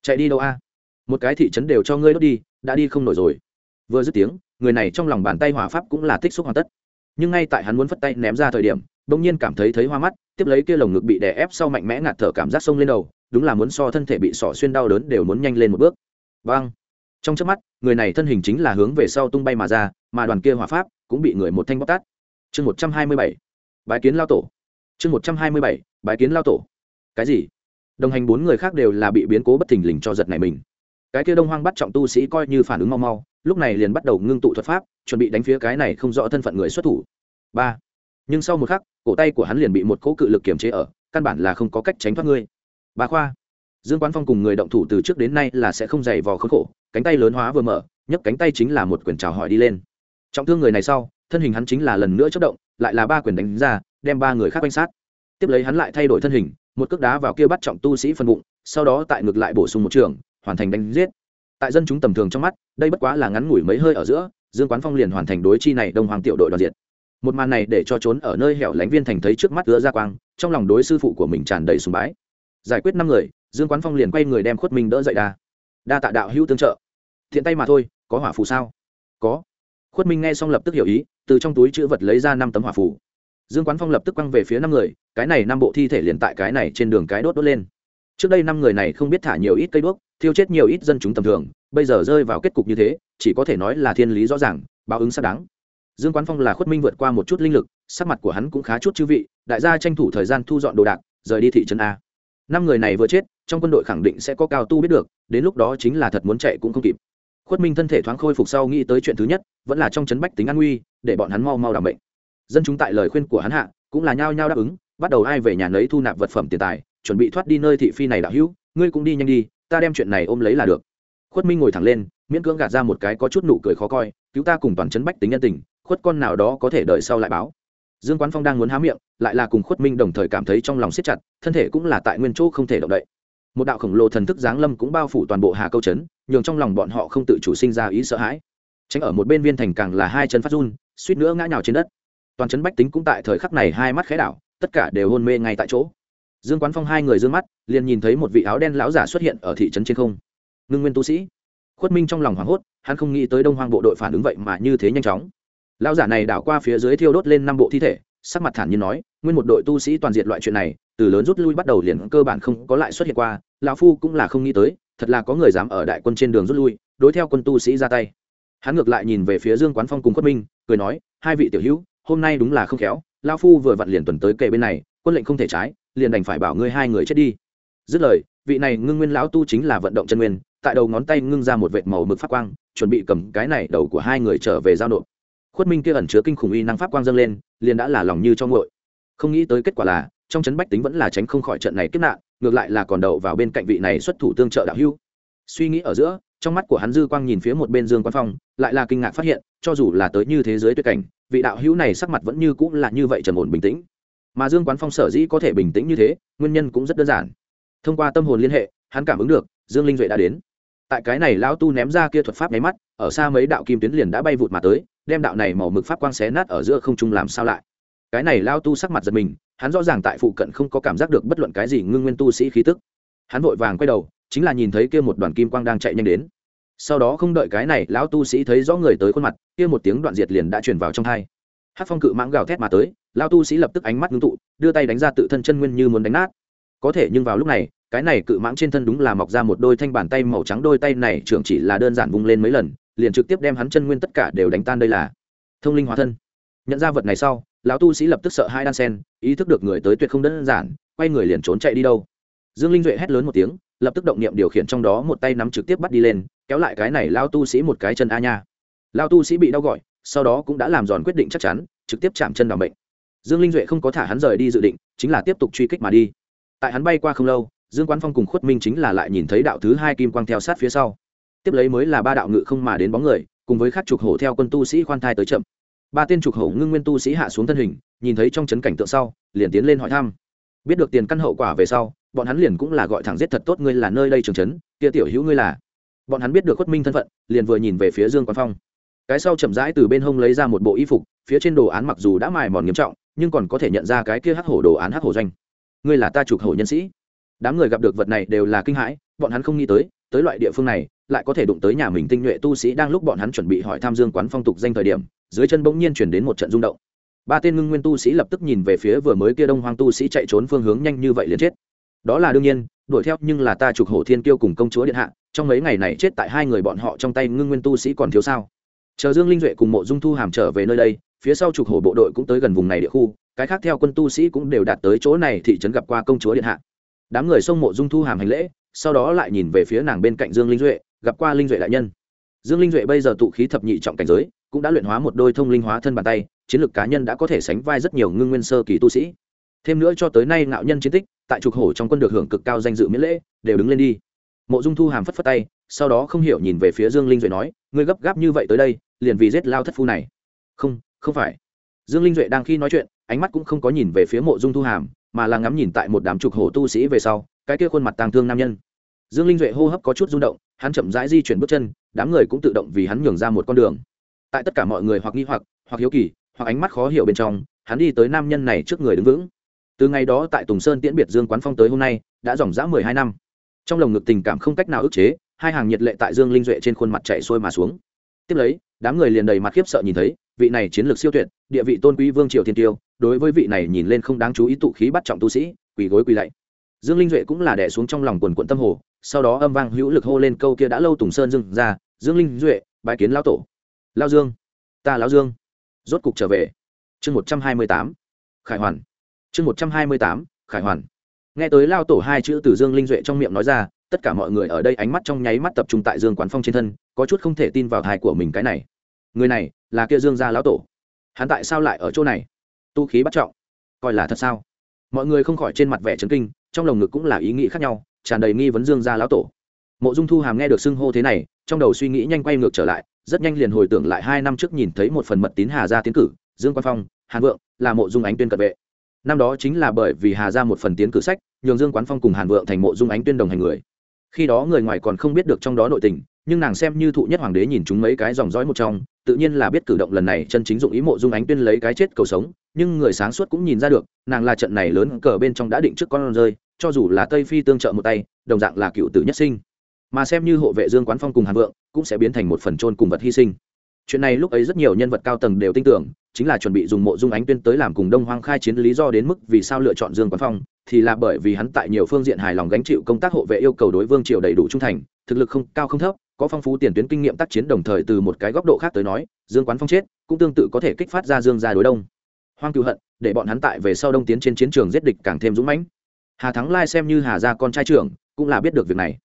chạy đi đâu a? Một cái thị trấn đều cho ngươi đốt đi, đã đi không nổi rồi. Vừa dứt tiếng, người này trong lòng bàn tay hỏa pháp cũng là tích xúc hoàn tất. Nhưng ngay tại hắn muốn phất tay ném ra thời điểm, bỗng nhiên cảm thấy thấy hoa mắt, tiếp lấy kia lồng ngực bị đè ép sau mạnh mẽ ngạt thở cảm giác sông lên đầu, đúng là muốn so thân thể bị sỏ xuyên đau đớn đều muốn nhanh lên một bước. Vang trong chớp mắt, người này thân hình chính là hướng về sau tung bay mà ra, mà đoàn kia hỏa pháp cũng bị người một thanh bóc tát. Chương một trăm hai mươi bảy. Bái kiến lao tổ. Chương một trăm hai mươi bảy. Bái kiến lao tổ. Cái gì? Đồng hành bốn người khác đều là bị biến cố bất thình lình cho giật này mình. Cái kia đông hoang bắt trọng tu sĩ coi như phản ứng mau mau, lúc này liền bắt đầu ngưng tụ thuật pháp, chuẩn bị đánh phía cái này không rõ thân phận người xuất thủ. Ba. Nhưng sau một khắc, cổ tay của hắn liền bị một cỗ cự lực kiềm chế ở, căn bản là không có cách tránh thoát ngươi. Ba khoa. Dương quán phong cùng người động thủ từ trước đến nay là sẽ không dày vò khốn khổ, cánh tay lớn hóa vừa mở, nhấc cánh tay chính là một quyền chào hỏi đi lên. Trọng thương người này sau, thân hình hắn chính là lần nữa chất động, lại là ba quyền đánh ra, đem ba người khác quanh sát. Tiếp lấy hắn lại thay đổi thân hình một cước đá vào kia bắt trọng tu sĩ phân bụng, sau đó tại ngược lại bổ sung một trường, hoàn thành đánh giết. Tại dân chúng tầm thường trong mắt, đây bất quá là ngắn ngủi mấy hơi ở giữa, dương quán phong liền hoàn thành đối chi này đông hoàng tiểu đội đoàn diệt. Một màn này để cho trốn ở nơi hẻo lánh viên thành thấy trước mắt ứa ra quang, trong lòng đối sư phụ của mình tràn đầy sùng bái. Giải quyết năm người, dương quán phong liền quay người đem khuất minh đỡ dậy đa. Đa tạ đạo hữu tương trợ. Thiện tay mà thôi, có hỏa phù sao? Có. Khuất minh nghe xong lập tức hiểu ý, từ trong túi chữ vật lấy ra năm tấm hỏa phù dương quán phong lập tức quăng về phía năm người, cái này năm bộ thi thể liền tại cái này trên đường cái đốt đốt lên. Trước đây năm người này không biết thả nhiều ít cây đuốc, thiêu chết nhiều ít dân chúng tầm thường, bây giờ rơi vào kết cục như thế, chỉ có thể nói là thiên lý rõ ràng, báo ứng xác đáng. Dương quán phong là khuất minh vượt qua một chút linh lực, sắc mặt của hắn cũng khá chút chư vị, đại gia tranh thủ thời gian thu dọn đồ đạc, rời đi thị trấn a. Năm người này vừa chết, trong quân đội khẳng định sẽ có cao tu biết được, đến lúc đó chính là thật muốn chạy cũng không kịp. Khuất minh thân thể thoáng khôi phục sau nghĩ tới chuyện thứ nhất, vẫn là trong chấn bách tính an nguy, để bọn hắn mau mau đảm bệnh dân chúng tại lời khuyên của hắn hạ, cũng là nhao nhao đáp ứng, bắt đầu ai về nhà nấy thu nạp vật phẩm tiền tài, chuẩn bị thoát đi nơi thị phi này đạo hữu, ngươi cũng đi nhanh đi, ta đem chuyện này ôm lấy là được. Khuất minh ngồi thẳng lên, miễn cưỡng gạt ra một cái có chút nụ cười khó coi, cứu ta cùng toàn chấn bách tính nhân tình, khuất con nào đó có thể đợi sau lại báo. Dương quán phong đang muốn há miệng, lại là cùng khuất minh đồng thời cảm thấy trong lòng siết chặt, thân thể cũng là tại nguyên chỗ không thể động đậy. Một đạo khổng lồ thần thức giáng lâm cũng bao phủ toàn bộ hà câu trấn, nhường trong lòng bọn họ không tự chủ sinh ra ý sợ hãi. Tránh ở một bên viên thành càng là hai chân phát run, suýt nữa ngã nhào trên đất toàn trấn bách tính cũng tại thời khắc này hai mắt khẽ đảo, tất cả đều hôn mê ngay tại chỗ. Dương quán phong hai người d ư ơ n g mắt, liền nhìn thấy một vị áo đen lão giả xuất hiện ở thị trấn trên không. Ngưng nguyên tu sĩ. Khuất minh trong lòng hoảng hốt, hắn không nghĩ tới đông hoang bộ đội phản ứng vậy mà như thế nhanh chóng. Lão giả này đảo qua phía dưới thiêu đốt lên năm bộ thi thể, sắc mặt thản nhiên nói, nguyên một đội tu sĩ toàn diện loại chuyện này, từ lớn rút lui bắt đầu liền cơ bản không có lại xuất hiện qua, lão phu cũng là không nghĩ tới, thật là có người dám ở đại quân trên đường rút lui, đối theo quân tu sĩ ra tay. Hắn ngược lại nhìn về phía dương quán phong cùng khuất minh, cười nói, hai vị tiểu hữu hôm nay đúng là không khéo lao phu vừa vặn liền tuần tới kề bên này, quân lệnh không thể trái, liền đành phải bảo ngươi hai người chết đi. Dứt lời, vị này ngưng nguyên lão tu chính là vận động chân nguyên, tại đầu ngón tay ngưng ra một vệt màu mực phát quang, chuẩn bị cầm cái này đầu của hai người trở về giao nộp. Khuất minh kia ẩn chứa kinh khủng uy năng pháp quang dâng lên, liền đã là lòng như cho ngội không nghĩ tới kết quả là, trong chấn bách tính vẫn là tránh không khỏi trận này kết nạn, ngược lại là còn đậu vào bên cạnh vị này xuất thủ tương trợ đạo hưu suy nghĩ ở giữa, trong mắt của hắn dư quang nhìn phía một bên dương quan phong, lại là kinh ngạc phát hiện, cho dù là tới như thế giới tuyệt cảnh vị đạo hữu này sắc mặt vẫn như cũng là như vậy trầm ổn bình tĩnh. Mà dương quán phong sở dĩ có thể bình tĩnh như thế, nguyên nhân cũng rất đơn giản. Thông qua tâm hồn liên hệ, hắn cảm ứng được, dương linh duệ đã đến. Tại cái này lão tu ném ra kia thuật pháp nháy mắt, ở xa mấy đạo kim tuyến liền đã bay vụt mà tới, đem đạo này màu mực pháp quang xé nát ở giữa không trung làm sao lại. Cái này lao tu sắc mặt giật mình, hắn rõ ràng tại phụ cận không có cảm giác được bất luận cái gì ngưng nguyên tu sĩ khí tức. Hắn vội vàng quay đầu, chính là nhìn thấy kia một đoàn kim quang đang chạy nhanh đến sau đó không đợi cái này lão tu sĩ thấy rõ người tới khuôn mặt, kia một tiếng đoạn diệt liền đã truyền vào trong hai hát phong cự mãng gào thét mà tới, lão tu sĩ lập tức ánh mắt ngưng tụ, đưa tay đánh ra tự thân chân nguyên như muốn đánh nát. Có thể nhưng vào lúc này, cái này cự mãng trên thân đúng là mọc ra một đôi thanh bàn tay màu trắng, đôi tay này trưởng chỉ là đơn giản vung lên mấy lần, liền trực tiếp đem hắn chân nguyên tất cả đều đánh tan đây là. Thông linh hóa thân. Nhận ra vật này sau, lão tu sĩ lập tức sợ hai đan sen, ý thức được người tới tuyệt không đơn giản, quay người liền trốn chạy đi đâu dương linh duệ hét lớn một tiếng, lập tức động niệm điều khiển trong đó một tay nắm trực tiếp bắt đi lên, kéo lại cái này lao tu sĩ một cái chân a nha. Lao tu sĩ bị đau gọi, sau đó cũng đã làm giòn quyết định chắc chắn, trực tiếp chạm chân đ ỏ bệnh. Dương linh duệ không có thả hắn rời đi dự định, chính là tiếp tục truy kích mà đi. Tại hắn bay qua không lâu, dương quán phong cùng khuất minh chính là lại nhìn thấy đạo thứ hai kim quang theo sát phía sau. Tiếp lấy mới là ba đạo ngự không mà đến bóng người, cùng với khắc trục hổ theo quân tu sĩ khoan thai tới chậm. Ba tên trục hổ ngưng nguyên tu sĩ hạ xuống thân hình, nhìn thấy trong chấn cảnh tượng sau, liền tiến lên hỏi thăm. Biết được tiền căn hậu quả về sau bọn hắn liền cũng là gọi thẳng giết thật tốt ngươi là nơi đây trường trấn kia tiểu hữu ngươi là. Bọn hắn biết được khuất minh thân phận, liền vừa nhìn về phía dương quán phong. Cái sau chậm rãi từ bên hông lấy ra một bộ y phục, phía trên đồ án mặc dù đã mài mòn nghiêm trọng, nhưng còn có thể nhận ra cái kia hắc hổ đồ án hắc hổ doanh. Ngươi là ta chụp hổ nhân sĩ. Đám người gặp được vật này đều là kinh hãi, bọn hắn không nghĩ tới tới loại địa phương này, lại có thể đụng tới nhà mình tinh nhuệ tu sĩ đang lúc bọn hắn chuẩn bị hỏi tham dương quán phong tục danh thời điểm, dưới chân bỗng nhiên chuyển đến một trận rung động. Ba tên ngưng nguyên tu sĩ lập tức nhìn về phía vừa mới kia đông hoang tu sĩ chạy trốn phương hướng nhanh như vậy liền chết đó là đương nhiên, đuổi theo, nhưng là ta trục hổ thiên kiêu cùng công chúa điện hạ, trong mấy ngày này chết tại hai người bọn họ trong tay ngưng nguyên tu sĩ còn thiếu sao? Chờ dương linh duệ cùng mộ dung thu hàm trở về nơi đây, phía sau trục hổ bộ đội cũng tới gần vùng này địa khu, cái khác theo quân tu sĩ cũng đều đạt tới chỗ này thị trấn gặp qua công chúa điện hạ. Đám người xông mộ dung thu hàm hành lễ, sau đó lại nhìn về phía nàng bên cạnh dương linh duệ, gặp qua linh duệ đại nhân. Dương linh duệ bây giờ tụ khí thập nhị trọng cảnh giới, cũng đã luyện hóa một đôi thông linh hóa thân bàn tay, chiến lược cá nhân đã có thể sánh vai rất nhiều ngưng nguyên sơ kỳ tu sĩ. Thêm nữa cho tới nay ngạo nhân chiến tích tại trục hổ trong quân được hưởng cực cao danh dự miễn lễ, đều đứng lên đi. Mộ dung thu hàm phất phất tay, sau đó không hiểu nhìn về phía dương linh duệ nói, ngươi gấp gáp như vậy tới đây, liền vì giết lao thất phu này. Không không phải. Dương linh duệ đang khi nói chuyện, ánh mắt cũng không có nhìn về phía mộ dung thu hàm, mà là ngắm nhìn tại một đám trục hổ tu sĩ về sau, cái kia khuôn mặt tàng thương nam nhân. Dương linh duệ hô hấp có chút rung động, hắn chậm rãi di chuyển bước chân, đám người cũng tự động vì hắn nhường ra một con đường. Tại tất cả mọi người hoặc nghi hoặc hoặc hiếu kỳ, hoặc ánh mắt khó hiểu bên trong, hắn đi tới nam nhân này trước người đứng vững từ ngày đó tại tùng sơn tiễn biệt dương quán phong tới hôm nay, đã dòng dã mười hai năm. Trong lồng ngực tình cảm không cách nào ức chế, hai hàng nhiệt lệ tại dương linh duệ trên khuôn mặt chạy xuôi mà xuống. Tiếp lấy, đám người liền đầy mặt khiếp sợ nhìn thấy, vị này chiến lược siêu tuyệt, địa vị tôn quý vương triều thiên tiêu, đối với vị này nhìn lên không đáng chú ý tụ khí bắt trọng tu sĩ, quỳ gối quỳ lạy. Dương linh duệ cũng là đẻ xuống trong lòng quần quận tâm hồ, sau đó âm vang hữu lực hô lên câu kia đã lâu tùng sơn dưng ra, dương linh duệ, bái kiến lão tổ. Lao dương. Ta, lão dương. Rốt cục trở về. Chương một trăm hai mươi tám. Khải hoàn chương một trăm hai mươi tám, khải hoàn. Nghe tới lao tổ hai chữ từ dương linh duệ trong miệng nói ra, tất cả mọi người ở đây ánh mắt trong nháy mắt tập trung tại dương quán phong trên thân, có chút không thể tin vào thai của mình cái này. Người này là kia dương gia lão tổ. Hắn tại sao lại ở chỗ này? Tu khí bắt trọng. Coi là thật sao? Mọi người không khỏi trên mặt vẻ trấn kinh, trong lồng ngực cũng là ý nghĩ khác nhau, tràn đầy nghi vấn dương gia lão tổ. Mộ dung thu hàm nghe được xưng hô thế này, trong đầu suy nghĩ nhanh quay ngược trở lại, rất nhanh liền hồi tưởng lại hai năm trước nhìn thấy một phần mật tín hà gia tiến cử, dương quang phong, hàn vượng, là mộ dung ánh tuyên cận vệ năm đó chính là bởi vì hà ra một phần tiến cử sách, nhường dương quán phong cùng hàn vượng thành mộ dung ánh tuyên đồng hành người. Khi đó người ngoài còn không biết được trong đó nội tình, nhưng nàng xem như thụ nhất hoàng đế nhìn chúng mấy cái dòng dõi một trong, tự nhiên là biết cử động lần này chân chính dụng ý mộ dung ánh tuyên lấy cái chết cầu sống, nhưng người sáng suốt cũng nhìn ra được, nàng là trận này lớn cờ bên trong đã định trước con rơi, cho dù là tây phi tương trợ một tay, đồng dạng là cựu tử nhất sinh. Mà xem như hộ vệ dương quán phong cùng hàn vượng, cũng sẽ biến thành một phần trôn cùng vật hy sinh. Chuyện này lúc ấy rất nhiều nhân vật cao tầng đều tin tưởng chính là chuẩn bị dùng mộ dung ánh tuyên tới làm cùng đông hoang khai chiến lý do đến mức vì sao lựa chọn dương quán phong, thì là bởi vì hắn tại nhiều phương diện hài lòng gánh chịu công tác hộ vệ yêu cầu đối vương triều đầy đủ trung thành, thực lực không, cao không thấp, có phong phú tiền tuyến kinh nghiệm tác chiến đồng thời từ một cái góc độ khác tới nói, dương quán phong chết, cũng tương tự có thể kích phát ra dương ra đối đông. Hoang cựu hận, để bọn hắn tại về sau đông tiến trên chiến trường giết địch càng thêm dũng mãnh. Hà thắng lai xem như hà gia con trai trưởng, cũng là biết được việc này.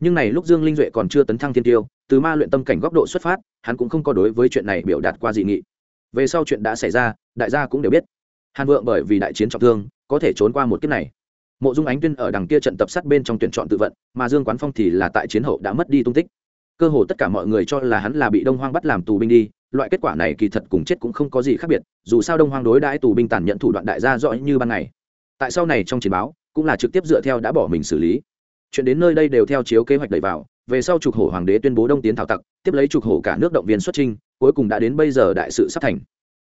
Nhưng này lúc dương linh duệ còn chưa tấn thăng thiên tiêu, từ ma luyện tâm cảnh góc độ xuất phát, hắn cũng không có đối với chuyện này biểu đạt qua dị nghị về sau chuyện đã xảy ra, đại gia cũng đều biết. Hàn vượng bởi vì đại chiến trọng thương, có thể trốn qua một kiếp này. Mộ dung ánh tuyên ở đằng kia trận tập sát bên trong tuyển chọn tự vận, mà dương quán phong thì là tại chiến hậu đã mất đi tung tích. Cơ hồ tất cả mọi người cho là hắn là bị đông hoang bắt làm tù binh đi, loại kết quả này kỳ thật cùng chết cũng không có gì khác biệt, dù sao đông hoang đối đãi tù binh tàn nhận thủ đoạn đại gia rõ như ban ngày. Tại sau này trong chiến báo, cũng là trực tiếp dựa theo đã bỏ mình xử lý. Chuyện đến nơi đây đều theo chiếu kế hoạch đẩy vào, về sau trục hổ hoàng đế tuyên bố đông tiến thảo tặc, tiếp lấy trục hổ cả nước động viên xuất trinh cuối cùng đã đến bây giờ đại sự sắp thành.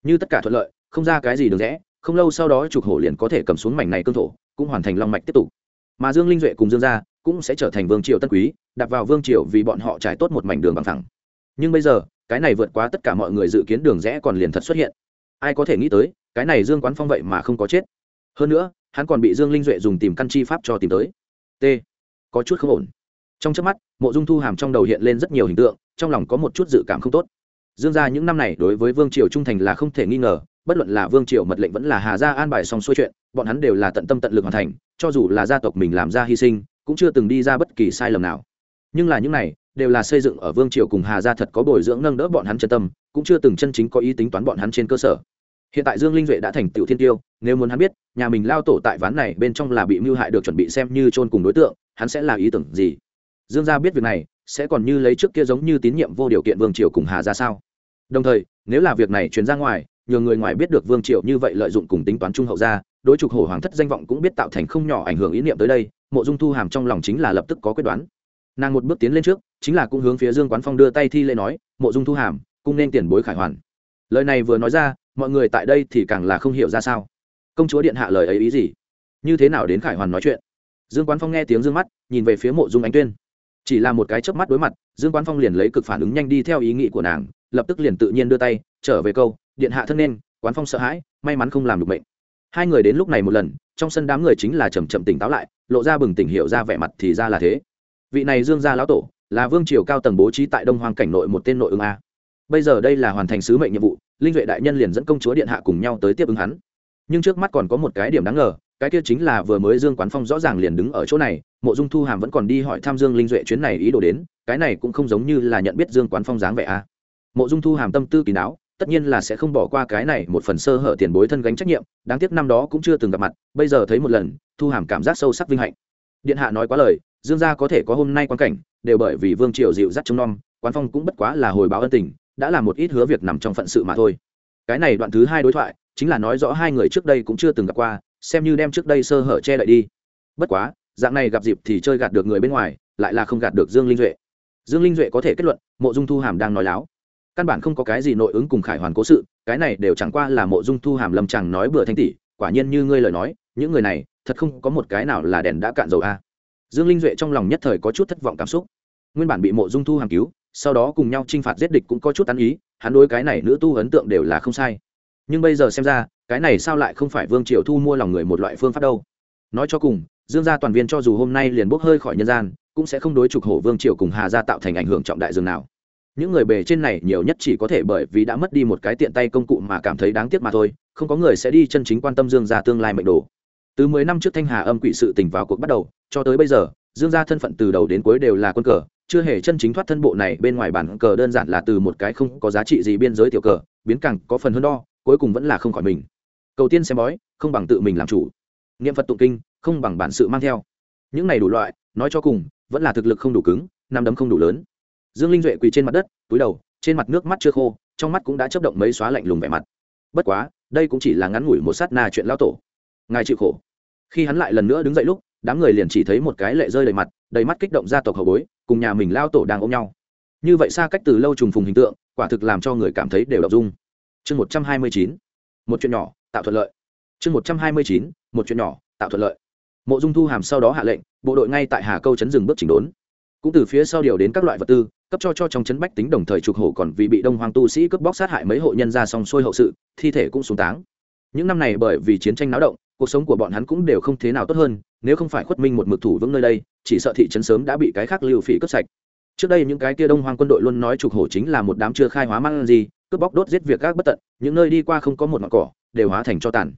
Như tất cả thuận lợi, không ra cái gì được rẽ, không lâu sau đó trục hổ liền có thể cầm xuống mảnh này cương thổ, cũng hoàn thành long mạch tiếp tục. Mà dương linh duệ cùng dương gia cũng sẽ trở thành vương triều tân quý, đặt vào vương triều vì bọn họ trải tốt một mảnh đường bằng thẳng. Nhưng bây giờ, cái này vượt quá tất cả mọi người dự kiến đường rẽ còn liền thật xuất hiện. Ai có thể nghĩ tới, cái này dương quán phong vậy mà không có chết. Hơn nữa, hắn còn bị dương linh duệ dùng tìm căn chi pháp cho tìm tới. T. Có chút không ổn. Trong trước mắt, mộ dung thu hàm trong đầu hiện lên rất nhiều hình tượng, trong lòng có một chút dự cảm không tốt dương gia những năm này đối với vương triều trung thành là không thể nghi ngờ, bất luận là vương triều mật lệnh vẫn là hà gia an bài xong xuôi chuyện, bọn hắn đều là tận tâm tận lực hoàn thành, cho dù là gia tộc mình làm ra hy sinh, cũng chưa từng đi ra bất kỳ sai lầm nào. Nhưng là những này đều là xây dựng ở vương triều cùng hà gia thật có bồi dưỡng nâng đỡ bọn hắn chân tâm, cũng chưa từng chân chính có ý tính toán bọn hắn trên cơ sở. Hiện tại dương linh duệ đã thành tựu thiên tiêu, nếu muốn hắn biết, nhà mình lao tổ tại ván này bên trong là bị mưu hại được chuẩn bị xem như chôn cùng đối tượng, hắn sẽ là ý tưởng gì? Dương gia biết việc này, sẽ còn như lấy trước kia giống như tín nhiệm vô điều kiện vương triều cùng hà ra sao? Đồng thời, nếu là việc này chuyển ra ngoài, nhờ người ngoài biết được vương triều như vậy lợi dụng cùng tính toán trung hậu ra, đối trục hổ hoàng thất danh vọng cũng biết tạo thành không nhỏ ảnh hưởng ý niệm tới đây, mộ dung thu hàm trong lòng chính là lập tức có quyết đoán. Nàng một bước tiến lên trước, chính là cũng hướng phía dương quán phong đưa tay thi lễ nói, mộ dung thu hàm cũng nên tiền bối khải hoàn. Lời này vừa nói ra, mọi người tại đây thì càng là không hiểu ra sao. Công chúa điện hạ lời ấy ý gì? Như thế nào đến khải hoàn nói chuyện? Dương quán phong nghe tiếng dương mắt, nhìn về phía mộ dung ánh tuyên. Chỉ là một cái chớp mắt đối mặt, dương quán phong liền lấy cực phản ứng nhanh đi theo ý nghĩ của nàng lập tức liền tự nhiên đưa tay, trở về câu, điện hạ thân nên, quán phong sợ hãi, may mắn không làm được mệnh. Hai người đến lúc này một lần, trong sân đám người chính là chầm chậm tỉnh táo lại, lộ ra bừng tỉnh hiểu ra vẻ mặt thì ra là thế. Vị này dương gia lão tổ, là vương triều cao tầng bố trí tại đông hoang cảnh nội một tên nội ứng a. Bây giờ đây là hoàn thành sứ mệnh nhiệm vụ, linh duệ đại nhân liền dẫn công chúa điện hạ cùng nhau tới tiếp ứng hắn. Nhưng trước mắt còn có một cái điểm đáng ngờ, cái kia chính là vừa mới dương quán phong rõ ràng liền đứng ở chỗ này, mộ dung thu hàm vẫn còn đi hỏi tham dương linh duệ chuyến này ý đồ đến, cái này cũng không giống như là nhận biết dương quán phong dáng vẻ a mộ dung thu hàm tâm tư kỳ não tất nhiên là sẽ không bỏ qua cái này một phần sơ hở tiền bối thân gánh trách nhiệm, đáng tiếc năm đó cũng chưa từng gặp mặt, bây giờ thấy một lần, thu hàm cảm giác sâu sắc vinh hạnh. Điện hạ nói quá lời, dương gia có thể có hôm nay quan cảnh, đều bởi vì vương triều dịu dắt trông nom quán phong cũng bất quá là hồi báo ân tình, đã là một ít hứa việc nằm trong phận sự mà thôi. Cái này đoạn thứ hai đối thoại, chính là nói rõ hai người trước đây cũng chưa từng gặp qua, xem như đem trước đây sơ hở che đậy đi. Bất quá, dạng này gặp dịp thì chơi gạt được người bên ngoài, lại là không gạt được dương linh duệ. Dương linh duệ có thể kết luận, mộ dung thu hàm đang nói láo căn bản không có cái gì nội ứng cùng khải hoàn cố sự, cái này đều chẳng qua là mộ dung thu hàm lâm chẳng nói bừa thanh tỷ, quả nhiên như ngươi lời nói, những người này, thật không có một cái nào là đèn đã cạn dầu a. Dương linh duệ trong lòng nhất thời có chút thất vọng cảm xúc. Nguyên bản bị mộ dung thu hàm cứu, sau đó cùng nhau t r i n h phạt giết địch cũng có chút tán ý, hắn đối cái này nữ tu ấn tượng đều là không sai. Nhưng bây giờ xem ra, cái này sao lại không phải vương triều thu mua lòng người một loại phương pháp đâu. Nói cho cùng, dương gia toàn viên cho dù hôm nay liền bốc hơi khỏi nhân gian, cũng sẽ không đối trục hổ vương triều cùng hà gia tạo thành ảnh hưởng trọng đại dương nào những người bề trên này nhiều nhất chỉ có thể bởi vì đã mất đi một cái tiện tay công cụ mà cảm thấy đáng tiếc mà thôi, không có người sẽ đi chân chính quan tâm dương gia tương lai mệnh đồ. Từ mười năm trước thanh hà âm quỷ sự tình vào cuộc bắt đầu, cho tới bây giờ, dương gia thân phận từ đầu đến cuối đều là quân cờ, chưa hề chân chính thoát thân bộ này bên ngoài bản cờ đơn giản là từ một cái không có giá trị gì biên giới tiểu cờ, biến càng có phần hơn đo, cuối cùng vẫn là không khỏi mình. Cầu tiên xem bói, không bằng tự mình làm chủ. Niệm phật tụng kinh, không bằng bản sự mang theo. Những này đủ loại, nói cho cùng, vẫn là thực lực không đủ cứng nằm đấm không đủ lớn dương linh duệ quỳ trên mặt đất, túi đầu, trên mặt nước mắt chưa khô, trong mắt cũng đã chấp động mấy xóa lạnh lùng vẻ mặt. Bất quá, đây cũng chỉ là ngắn ngủi một sát na chuyện lao tổ. Ngài chịu khổ. Khi hắn lại lần nữa đứng dậy lúc, đám người liền chỉ thấy một cái lệ rơi đầy mặt, đầy mắt kích động gia tộc hậu bối, cùng nhà mình lao tổ đang ôm nhau. Như vậy xa cách từ lâu trùng phùng hình tượng, quả thực làm cho người cảm thấy đều đọc dung chương một trăm hai mươi chín, một chuyện nhỏ, tạo thuận lợi. Chương một trăm hai mươi chín, một chuyện nhỏ, tạo thuận lợi. Mộ dung thu hàm sau đó hạ lệnh, bộ đội ngay tại hà câu chấn dừng bước chỉnh đốn. Cũng từ phía sau điều đến các loại vật tư cấp cho cho trong chấn bách tính đồng thời trục hổ còn vì bị đông hoàng tu sĩ cướp bóc sát hại mấy hộ nhân ra xong xuôi hậu sự, thi thể cũng xuống táng. Những năm này bởi vì chiến tranh náo động, cuộc sống của bọn hắn cũng đều không thế nào tốt hơn, nếu không phải khuất minh một mực thủ vững nơi đây, chỉ sợ thị trấn sớm đã bị cái khác lưu phỉ cướp sạch. Trước đây những cái kia đông hoang quân đội luôn nói trục hổ chính là một đám chưa khai hóa mang gì, cướp bóc đốt giết việc các bất tận, những nơi đi qua không có một ngọn cỏ, đều hóa thành cho tàn.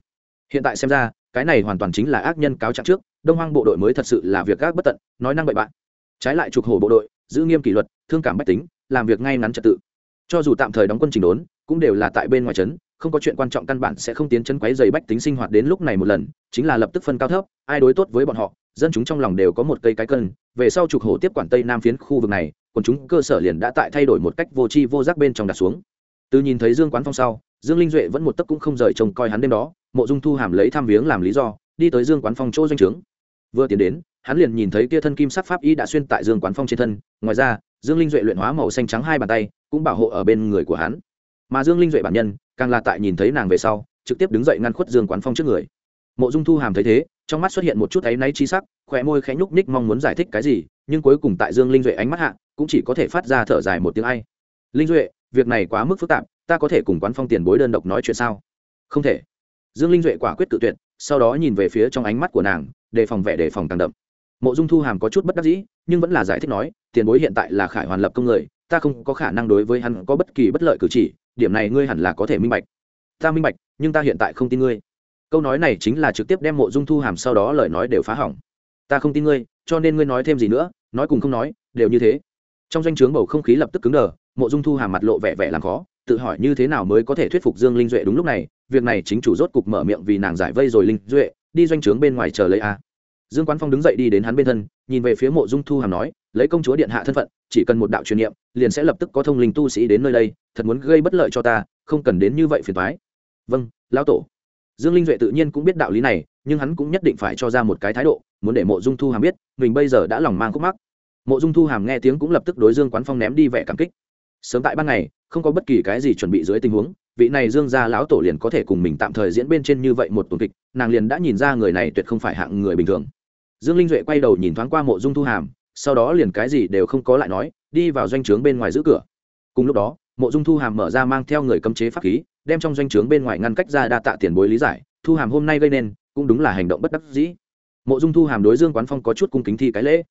Hiện tại xem ra, cái này hoàn toàn chính là ác nhân cáo trạng trước, đông hoang bộ đội mới thật sự là việc các bất tận, nói năng bậy bạn. Trái lại trục hổ bộ đội giữ nghiêm kỷ luật, thương cảm bách tính, làm việc ngay ngắn trật tự. Cho dù tạm thời đóng quân trình đốn, cũng đều là tại bên ngoài trấn, không có chuyện quan trọng căn bản sẽ không tiến chân quấy dày bách tính sinh hoạt đến lúc này một lần, chính là lập tức phân cao thấp, ai đối tốt với bọn họ, dân chúng trong lòng đều có một cây cái cân. Về sau trục hổ tiếp quản tây nam phiến khu vực này còn chúng cơ sở liền đã tại thay đổi một cách vô tri vô giác bên trong đặt xuống. Từ nhìn thấy dương quán phong sau, dương linh duệ vẫn một tấc cũng không rời trông coi hắn đêm đó, mộ dung thu hàm lấy tham viếng làm lý do, đi tới dương quán phong chỗ doanh trướng. Vừa tiến đến hắn liền nhìn thấy kia thân kim sắc pháp y đã xuyên tại dương quán phong trên thân, ngoài ra, dương linh duệ luyện hóa màu xanh trắng hai bàn tay, cũng bảo hộ ở bên người của hắn. Mà dương linh duệ bản nhân, càng là tại nhìn thấy nàng về sau, trực tiếp đứng dậy ngăn khuất dương quán phong trước người. Mộ dung thu hàm thấy thế, trong mắt xuất hiện một chút áy náy chi sắc khỏe môi khẽ nhúc ních mong muốn giải thích cái gì, nhưng cuối cùng tại dương linh duệ ánh mắt hạ, cũng chỉ có thể phát ra thở dài một tiếng ai. Linh duệ, việc này quá mức phức tạp, ta có thể cùng quán phong tiền bối đơn độc nói chuyện sao? Không thể. Dương linh duệ quả quyết tự tuyệt, sau đó nhìn về phía trong ánh mắt của nàng, đề phòng vẻ đề phòng càng đậm mộ dung thu hàm có chút bất đắc dĩ, nhưng vẫn là giải thích nói, tiền bối hiện tại là khải hoàn lập công người, ta không có khả năng đối với hắn có bất kỳ bất lợi cử chỉ, điểm này ngươi hẳn là có thể minh bạch. Ta minh bạch, nhưng ta hiện tại không tin ngươi. Câu nói này chính là trực tiếp đem mộ dung thu hàm sau đó lời nói đều phá hỏng. Ta không tin ngươi, cho nên ngươi nói thêm gì nữa, nói cùng không nói, đều như thế. Trong danh o chướng bầu không khí lập tức cứng đờ, mộ dung thu hàm mặt lộ vẻ vẻ làm khó, tự hỏi như thế nào mới có thể thuyết phục dương linh duệ đúng lúc này, việc này chính chủ rốt cục mở miệng vì nàng giải vây rồi linh duệ, đi doanh trướng bên ngoài chờ lấy a dương quán phong đứng dậy đi đến hắn bên thân, nhìn về phía mộ dung thu hàm nói, lấy công chúa điện hạ thân phận, chỉ cần một đạo truyền niệm, liền sẽ lập tức có thông linh tu sĩ đến nơi đây, thật muốn gây bất lợi cho ta, không cần đến như vậy phiền thoái vâng lão tổ. Dương linh duệ tự nhiên cũng biết đạo lý này, nhưng hắn cũng nhất định phải cho ra một cái thái độ, muốn để mộ dung thu hàm biết, mình bây giờ đã lòng mang khúc mắc. Mộ dung thu hàm nghe tiếng cũng lập tức đối dương quán phong ném đi vẻ cảm kích. Sớm tại ban ngày, không có bất kỳ cái gì chuẩn bị dưới tình huống, vị này dương gia lão tổ liền có thể cùng mình tạm thời diễn bên trên như vậy một tuần kịch, nàng liền đã nhìn ra người này tuyệt không phải hạng người bình thường dương linh duệ quay đầu nhìn thoáng qua mộ dung thu hàm, sau đó liền cái gì đều không có lại nói, đi vào doanh trướng bên ngoài giữ cửa. Cùng lúc đó, mộ dung thu hàm mở ra mang theo người cấm chế pháp khí, đem trong doanh trướng bên ngoài ngăn cách ra đa tạ tiền bối lý giải, thu hàm hôm nay gây nên, cũng đúng là hành động bất đắc dĩ. Mộ dung thu hàm đối dương quán phong có chút cung kính thi cái lễ.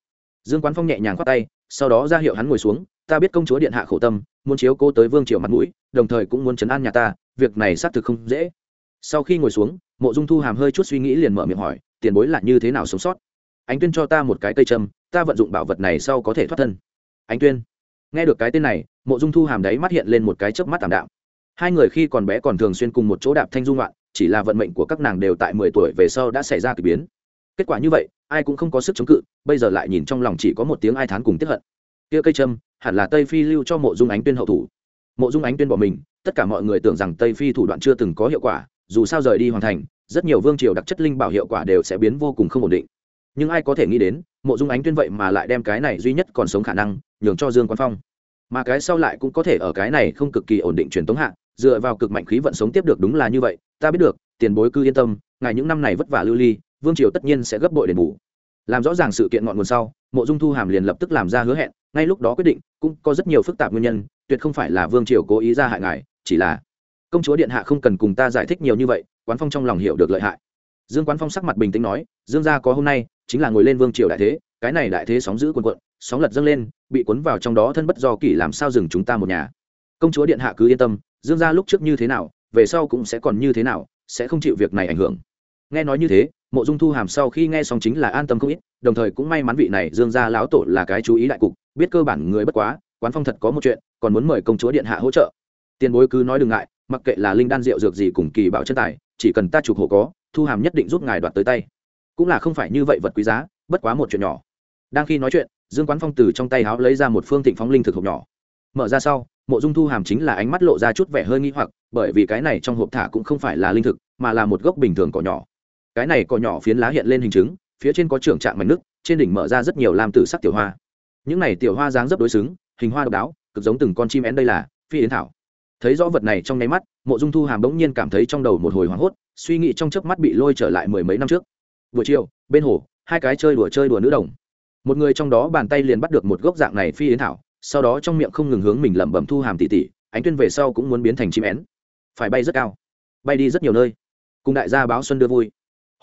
Dương quán phong nhẹ nhàng khoát tay, sau đó ra hiệu hắn ngồi xuống, ta biết công chúa điện hạ khổ tâm, muốn chiếu cô tới vương triều mặt mũi, đồng thời cũng muốn chấn an nhà ta, việc này xác thực không dễ. Sau khi ngồi xuống, mộ dung thu hàm hơi chút suy nghĩ liền mở miệng hỏi, tiền bối là như thế nào sống sót? Ánh tuyên cho ta một cái cây châm, ta vận dụng bảo vật này sau có thể thoát thân. Ánh tuyên. Nghe được cái tên này, mộ dung thu hàm đấy mắt hiện lên một cái chớp mắt tảm đạm. Hai người khi còn bé còn thường xuyên cùng một chỗ đạp thanh dung loạn chỉ là vận mệnh của các nàng đều tại mười tuổi về sau đã xảy ra k ỳ biến. Kết quả như vậy, ai cũng không có sức chống cự, bây giờ lại nhìn trong lòng chỉ có một tiếng ai thán cùng tiếp hận. Kia cây châm, hẳn là tây phi lưu cho mộ dung ánh tuyên hậu thủ. Mộ dung ánh tuyên bỏ mình, tất cả mọi người tưởng rằng tây phi thủ đoạn chưa từng có hiệu quả, dù sao rời đi hoàn thành, rất nhiều vương triều đặc chất linh bảo hiệu quả đều sẽ biến vô cùng không ổn định nhưng ai có thể nghĩ đến, mộ dung ánh tuyên vậy mà lại đem cái này duy nhất còn sống khả năng, nhường cho dương quán phong. Mà cái sau lại cũng có thể ở cái này không cực kỳ ổn định truyền thống hạ, dựa vào cực mạnh khí vận sống tiếp được đúng là như vậy, ta biết được, tiền bối cư yên tâm, ngài những năm này vất vả lưu ly, vương triều tất nhiên sẽ gấp bội đền bù. Làm rõ ràng sự kiện ngọn nguồn sau, mộ dung thu hàm liền lập tức làm ra hứa hẹn, ngay lúc đó quyết định, cũng có rất nhiều phức tạp nguyên nhân, tuyệt không phải là vương triều cố ý ra hại ngài, chỉ là công chúa điện hạ không cần cùng ta giải thích nhiều như vậy, quán phong trong lòng hiểu được lợi hại. Dương quán phong sắc mặt bình tĩnh nói, dương gia có hôm nay chính là ngồi lên vương triều đại thế, cái này đại thế sóng giữ quần quận sóng lật dâng lên, bị cuốn vào trong đó thân bất do kỷ làm sao dừng chúng ta một nhà. Công chúa điện hạ cứ yên tâm, dương gia lúc trước như thế nào, về sau cũng sẽ còn như thế nào, sẽ không chịu việc này ảnh hưởng. Nghe nói như thế, mộ dung thu hàm sau khi nghe xong chính là an tâm không ít, đồng thời cũng may mắn vị này dương gia lão tổ là cái chú ý đại cục, biết cơ bản người bất quá, quán phong thật có một chuyện, còn muốn mời công chúa điện hạ hỗ trợ. Tiền bối cứ nói đừng ngại, mặc kệ là linh đan rượu dược gì cùng kỳ bảo chân tài, chỉ cần ta chụp hộ có, thu hàm nhất định giúp ngài đoạt tới tay cũng là không phải như vậy vật quý giá, bất quá một chuyện nhỏ. Đang khi nói chuyện, dương quán phong từ trong tay háo lấy ra một phương thịnh phóng linh thực hộp nhỏ. Mở ra sau, mộ dung thu hàm chính là ánh mắt lộ ra chút vẻ hơi nghi hoặc, bởi vì cái này trong hộp thả cũng không phải là linh thực, mà là một gốc bình thường cỏ nhỏ. Cái này cỏ nhỏ phiến lá hiện lên hình chứng phía trên có trưởng trạng mảnh nước, trên đỉnh mở ra rất nhiều lam tử sắc tiểu hoa. Những này tiểu hoa dáng dấp đối xứng, hình hoa độc đáo, cực giống từng con chim én đây là, phi yến thảo. Thấy rõ vật này trong nháy mắt, mộ dung thu hàm bỗng nhiên cảm thấy trong đầu một hồi hoảng hốt, suy nghĩ trong chớp mắt bị lôi trở lại mười mấy năm trước buổi chiều, bên hồ, hai cái chơi đùa chơi đùa nữ đồng. Một người trong đó bàn tay liền bắt được một gốc dạng này phi yến thảo, sau đó trong miệng không ngừng hướng mình lẩm bẩm thu hàm tỉ tỉ, ánh tuyên về sau cũng muốn biến thành chim én. Phải bay rất cao, bay đi rất nhiều nơi. Cùng đại gia báo xuân đưa vui.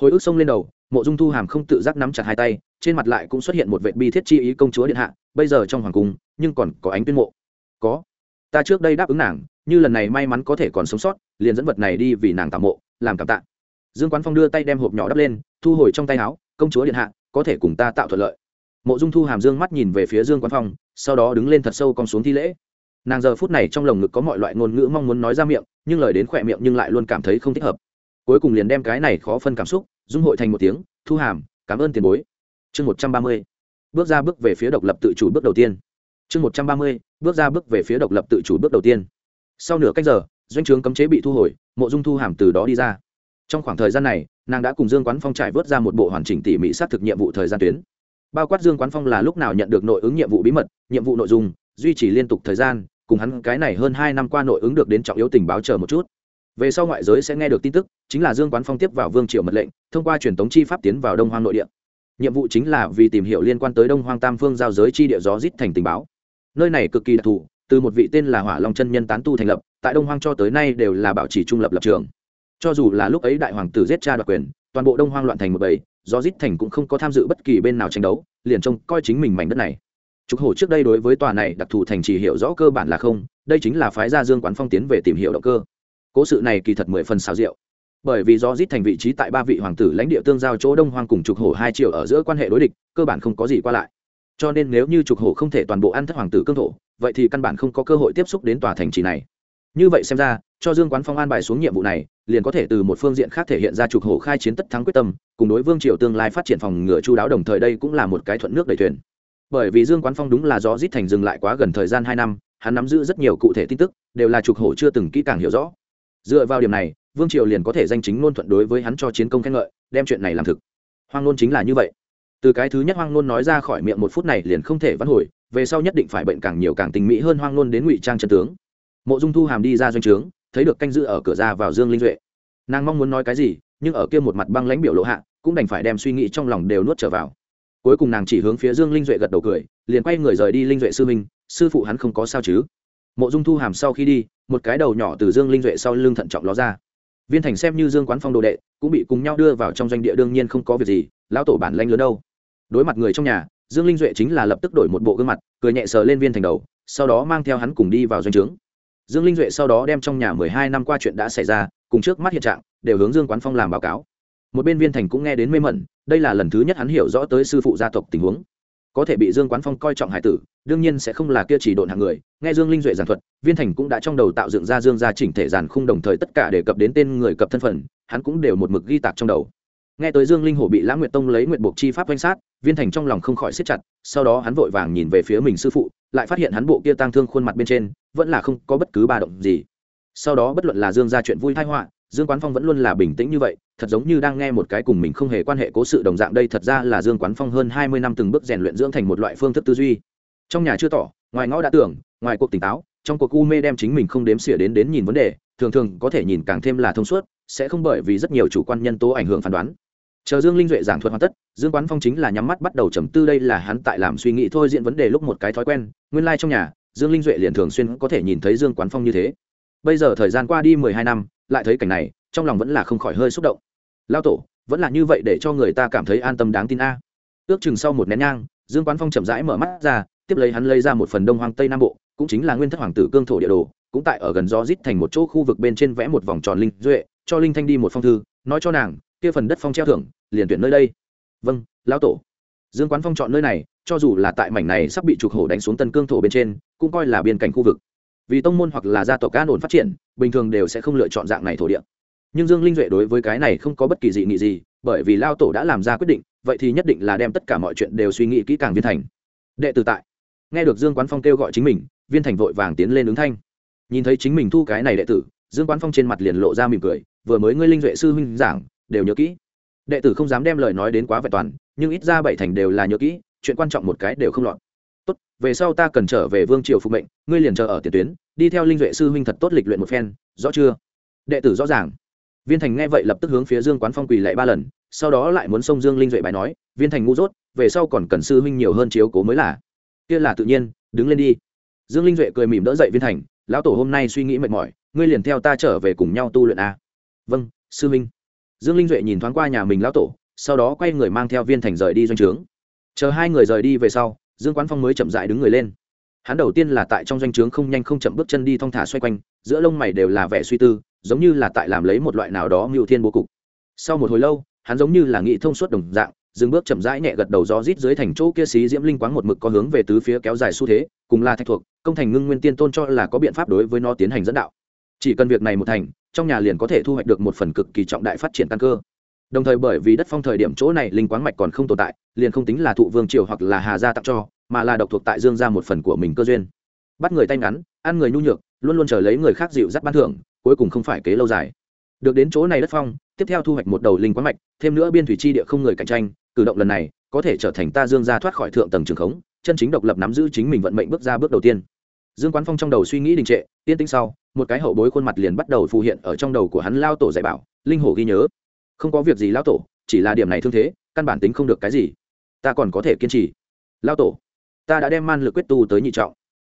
Hồi ức sông lên đầu, mộ dung thu hàm không tự giác nắm chặt hai tay, trên mặt lại cũng xuất hiện một vệ bi thiết chi ý công chúa điện hạ, bây giờ trong hoàng cung, nhưng còn có ánh tuyên mộ. Có. Ta trước đây đáp ứng nàng, như lần này may mắn có thể còn sống sót, liền dẫn vật này đi vì nàng tạm mộ, làm cảm tạ. Dương quán phong đưa tay đem hộp nhỏ đắp lên thu hồi trong tay áo, công chúa điện hạ, có thể cùng ta tạo thuận lợi. Mộ dung thu hàm dương mắt nhìn về phía dương quán phong, sau đó đứng lên thật sâu con xuống thi lễ. Nàng giờ phút này trong lồng ngực có mọi loại ngôn ngữ mong muốn nói ra miệng, nhưng lời đến khỏe miệng nhưng lại luôn cảm thấy không thích hợp. Cuối cùng liền đem cái này khó phân cảm xúc, dung hội thành một tiếng, thu hàm, cảm ơn tiền bối. Chương một trăm ba mươi, bước ra bước về phía độc lập tự chủ bước đầu tiên. Chương một trăm ba mươi, bước ra bước về phía độc lập tự chủ bước đầu tiên. Sau nửa cách giờ, doanh trướng cấm chế bị thu hồi, mộ dung thu hàm từ đó đi ra trong khoảng thời gian này, nàng đã cùng dương quán phong trải vớt ra một bộ hoàn chỉnh tỉ mỉ xác thực nhiệm vụ thời gian tuyến. Bao quát dương quán phong là lúc nào nhận được nội ứng nhiệm vụ bí mật, nhiệm vụ nội dung, duy trì liên tục thời gian, cùng hắn cái này hơn hai năm qua nội ứng được đến trọng yếu tình báo chờ một chút. Về sau ngoại giới sẽ nghe được tin tức, chính là dương quán phong tiếp vào vương triều mật lệnh, thông qua truyền thống chi pháp tiến vào đông hoang nội địa. Nhiệm vụ chính là vì tìm hiểu liên quan tới đông hoang tam phương giao giới chi địa gió rít thành tình báo. Nơi này cực kỳ đặc thù, từ một vị tên là hỏa long chân nhân tán tu thành lập, tại đông hoang cho tới nay đều là bảo trì trung lập lập trường cho dù là lúc ấy đại hoàng tử giết cha đoạt quyền, toàn bộ đông hoang loạn thành một bầy, do rít thành cũng không có tham dự bất kỳ bên nào tranh đấu, liền trông coi chính mình mảnh đất này. Trục hổ trước đây đối với tòa này đặc thù thành chỉ hiểu rõ cơ bản là không, đây chính là phái gia dương quán phong tiến về tìm hiểu động cơ. Cố sự này kỳ thật mười phần xào rượu bởi vì do rít thành vị trí tại ba vị hoàng tử lãnh địa tương giao chỗ đông hoang cùng trục hổ hai triệu ở giữa quan hệ đối địch, cơ bản không có gì qua lại. Cho nên nếu như trục hổ không thể toàn bộ ăn thất hoàng tử cương thổ, vậy thì căn bản không có cơ hội tiếp xúc đến tòa thành trì này như vậy xem ra, cho dương quán phong an bài xuống nhiệm vụ này, liền có thể từ một phương diện khác thể hiện ra trục hổ khai chiến tất thắng quyết tâm, cùng đối vương triều tương lai phát triển phòng ngựa chu đáo đồng thời đây cũng là một cái thuận nước đầy thuyền. Bởi vì dương quán phong đúng là do rít thành dừng lại quá gần thời gian hai năm, hắn nắm giữ rất nhiều cụ thể tin tức, đều là trục hổ chưa từng kỹ càng hiểu rõ. Dựa vào điểm này, vương triều liền có thể danh chính ngôn thuận đối với hắn cho chiến công khen ngợi, đem chuyện này làm thực. Hoang ngôn chính là như vậy. Từ cái thứ nhất hoang ngôn nói ra khỏi miệng một phút này liền không thể vãn hồi, về sau nhất định phải bệnh càng nhiều càng tình mỹ hơn hoang ngôn đến ngụy trang chân tướng mộ dung thu hàm đi ra doanh trướng, thấy được canh giữ ở cửa ra vào dương linh duệ. Nàng mong muốn nói cái gì, nhưng ở kia một mặt băng lãnh biểu lộ hạ, cũng đành phải đem suy nghĩ trong lòng đều nuốt trở vào. Cuối cùng nàng chỉ hướng phía dương linh duệ gật đầu cười, liền quay người rời đi linh duệ sư minh, sư phụ hắn không có sao chứ? Mộ dung thu hàm sau khi đi, một cái đầu nhỏ từ dương linh duệ sau lưng thận trọng ló ra. Viên thành xem như dương quán phong đồ đệ, cũng bị cùng nhau đưa vào trong doanh địa đương nhiên không có việc gì, lão tổ bản lanh lớn đâu. Đối mặt người trong nhà, dương linh duệ chính là lập tức đổi một bộ gương mặt, cười nhẹ sờ lên viên thành đầu, sau đó mang theo hắn cùng đi vào doanh trướng dương linh duệ sau đó đem trong nhà mười hai năm qua chuyện đã xảy ra, cùng trước mắt hiện trạng, đều hướng dương quán phong làm báo cáo. Một bên viên thành cũng nghe đến mê mẩn, đây là lần thứ nhất hắn hiểu rõ tới sư phụ gia tộc tình huống. Có thể bị dương quán phong coi trọng hải tử, đương nhiên sẽ không là kia chỉ độn hạng người, nghe dương linh duệ giảng thuật, viên thành cũng đã trong đầu tạo dựng ra dương gia chỉnh thể giàn khung đồng thời tất cả đề cập đến tên người cập thân phận, hắn cũng đều một mực ghi tạc trong đầu nghe tới dương linh hổ bị lãng nguyệt tông lấy nguyệt buộc chi pháp danh sát, viên thành trong lòng không khỏi siết chặt, sau đó hắn vội vàng nhìn về phía mình sư phụ, lại phát hiện hắn bộ kia tăng thương khuôn mặt bên trên, vẫn là không có bất cứ ba động gì. Sau đó bất luận là dương ra chuyện vui thai họa, dương quán phong vẫn luôn là bình tĩnh như vậy, thật giống như đang nghe một cái cùng mình không hề quan hệ cố sự đồng dạng đây, thật ra là dương quán phong hơn hai mươi năm từng bước rèn luyện dưỡng thành một loại phương thức tư duy. Trong nhà chưa tỏ, ngoài ngõ đã tưởng, ngoài cuộc tỉnh táo, trong cuộc u mê đem chính mình không đếm xỉa đến đến nhìn vấn đề, thường thường có thể nhìn càng thêm là thông suốt, sẽ không bởi vì rất nhiều chủ quan nhân tố ảnh hưởng phán đoán chờ dương linh duệ giảng thuật hoàn tất, dương quán phong chính là nhắm mắt bắt đầu trầm tư đây là hắn tại làm suy nghĩ thôi diễn vấn đề lúc một cái thói quen, nguyên lai、like、trong nhà, dương linh duệ liền thường xuyên có thể nhìn thấy dương quán phong như thế. Bây giờ thời gian qua đi mười hai năm, lại thấy cảnh này, trong lòng vẫn là không khỏi hơi xúc động. Lao tổ, vẫn là như vậy để cho người ta cảm thấy an tâm đáng tin a. Ước chừng sau một nén nhang, dương quán phong chậm rãi mở mắt ra, tiếp lấy hắn lấy ra một phần đông hoàng tây nam bộ, cũng chính là nguyên thất hoàng tử cương thổ địa đồ, cũng tại ở gần gió rít thành một chỗ khu vực bên trên vẽ một vòng tròn linh duệ, cho linh thanh đi một phong thư, nói cho nàng kia phần đất phong treo thưởng, liền tuyển nơi đây. Vâng lão tổ. Dương quán phong chọn nơi này, cho dù là tại mảnh này sắp bị trục hổ đánh xuống tân cương thổ bên trên, cũng coi là biên cảnh khu vực. Vì tông môn hoặc là gia tộc an ổn phát triển, bình thường đều sẽ không lựa chọn dạng này thổ địa. Nhưng dương linh duệ đối với cái này không có bất kỳ dị nghị gì, bởi vì lao tổ đã làm ra quyết định, vậy thì nhất định là đem tất cả mọi chuyện đều suy nghĩ kỹ càng viên thành. Đệ tử tại. Nghe được dương quán phong kêu gọi chính mình, viên thành vội vàng tiến lên ứng thanh. Nhìn thấy chính mình thu cái này đệ tử, dương quán phong trên mặt liền lộ ra mỉm cười, vừa mới ngươi linh duệ sư huynh giảng đều nhớ kỹ. Đệ tử không dám đem lời nói đến quá vẹn toàn, nhưng ít ra bảy thành đều là nhớ kỹ, chuyện quan trọng một cái đều không lọt. Tốt, về sau ta cần trở về vương triều phục mệnh, ngươi liền chờ ở tiền tuyến, đi theo linh duệ sư huynh thật tốt lịch luyện một phen, rõ chưa? Đệ tử rõ ràng. Viên thành nghe vậy lập tức hướng phía dương quán phong quỳ lạy ba lần, sau đó lại muốn xông dương linh duệ bài nói, viên thành ngu dốt, về sau còn cần sư huynh nhiều hơn chiếu cố mới là. Kia là tự nhiên, đứng lên đi. Dương linh duệ cười mỉm đỡ dậy viên thành, lão tổ hôm nay suy nghĩ mệt mỏi, ngươi liền theo ta trở về cùng nhau tu luyện a. Vâng sư huynh dương linh duệ nhìn thoáng qua nhà mình lão tổ, sau đó quay người mang theo viên thành rời đi doanh trướng. Chờ hai người rời đi về sau, dương quán phong mới chậm dại đứng người lên. Hắn đầu tiên là tại trong doanh trướng không nhanh không chậm bước chân đi thong thả xoay quanh, giữa lông mày đều là vẻ suy tư, giống như là tại làm lấy một loại nào đó mưu thiên bố cục. Sau một hồi lâu, hắn giống như là nghị thông suốt đồng dạng, dừng bước chậm rãi nhẹ gật đầu gió rít dưới thành chỗ kia xí diễm linh quáng một mực có hướng về tứ phía kéo dài xu thế, cùng là thạch thuộc, công thành ngưng nguyên tiên tôn cho là có biện pháp đối với nó tiến hành dẫn đạo chỉ cần việc này một thành, trong nhà liền có thể thu hoạch được một phần cực kỳ trọng đại phát triển căn cơ. Đồng thời bởi vì đất phong thời điểm chỗ này linh quáng mạch còn không tồn tại, liền không tính là thụ vương triều hoặc là hà gia tặng cho, mà là độc thuộc tại dương ra một phần của mình cơ duyên. Bắt người tay ngắn, ăn người nhu nhược, luôn luôn chờ lấy người khác dịu dắt ban thưởng, cuối cùng không phải kế lâu dài. Được đến chỗ này đất phong, tiếp theo thu hoạch một đầu linh quáng mạch, thêm nữa biên thủy chi địa không người cạnh tranh, cử động lần này có thể trở thành ta dương gia thoát khỏi thượng tầng trường khống, chân chính độc lập nắm giữ chính mình vận mệnh bước ra bước đầu tiên. Dương quán phong trong đầu suy nghĩ đình trệ tiên tĩnh sau một cái hậu bối khuôn mặt liền bắt đầu phù hiện ở trong đầu của hắn lao tổ dạy bảo, linh hồ ghi nhớ. Không có việc gì lao tổ, chỉ là điểm này thương thế, căn bản tính không được cái gì. Ta còn có thể kiên trì. Lao tổ, ta đã đem man lực quyết tu tới nhị trọng.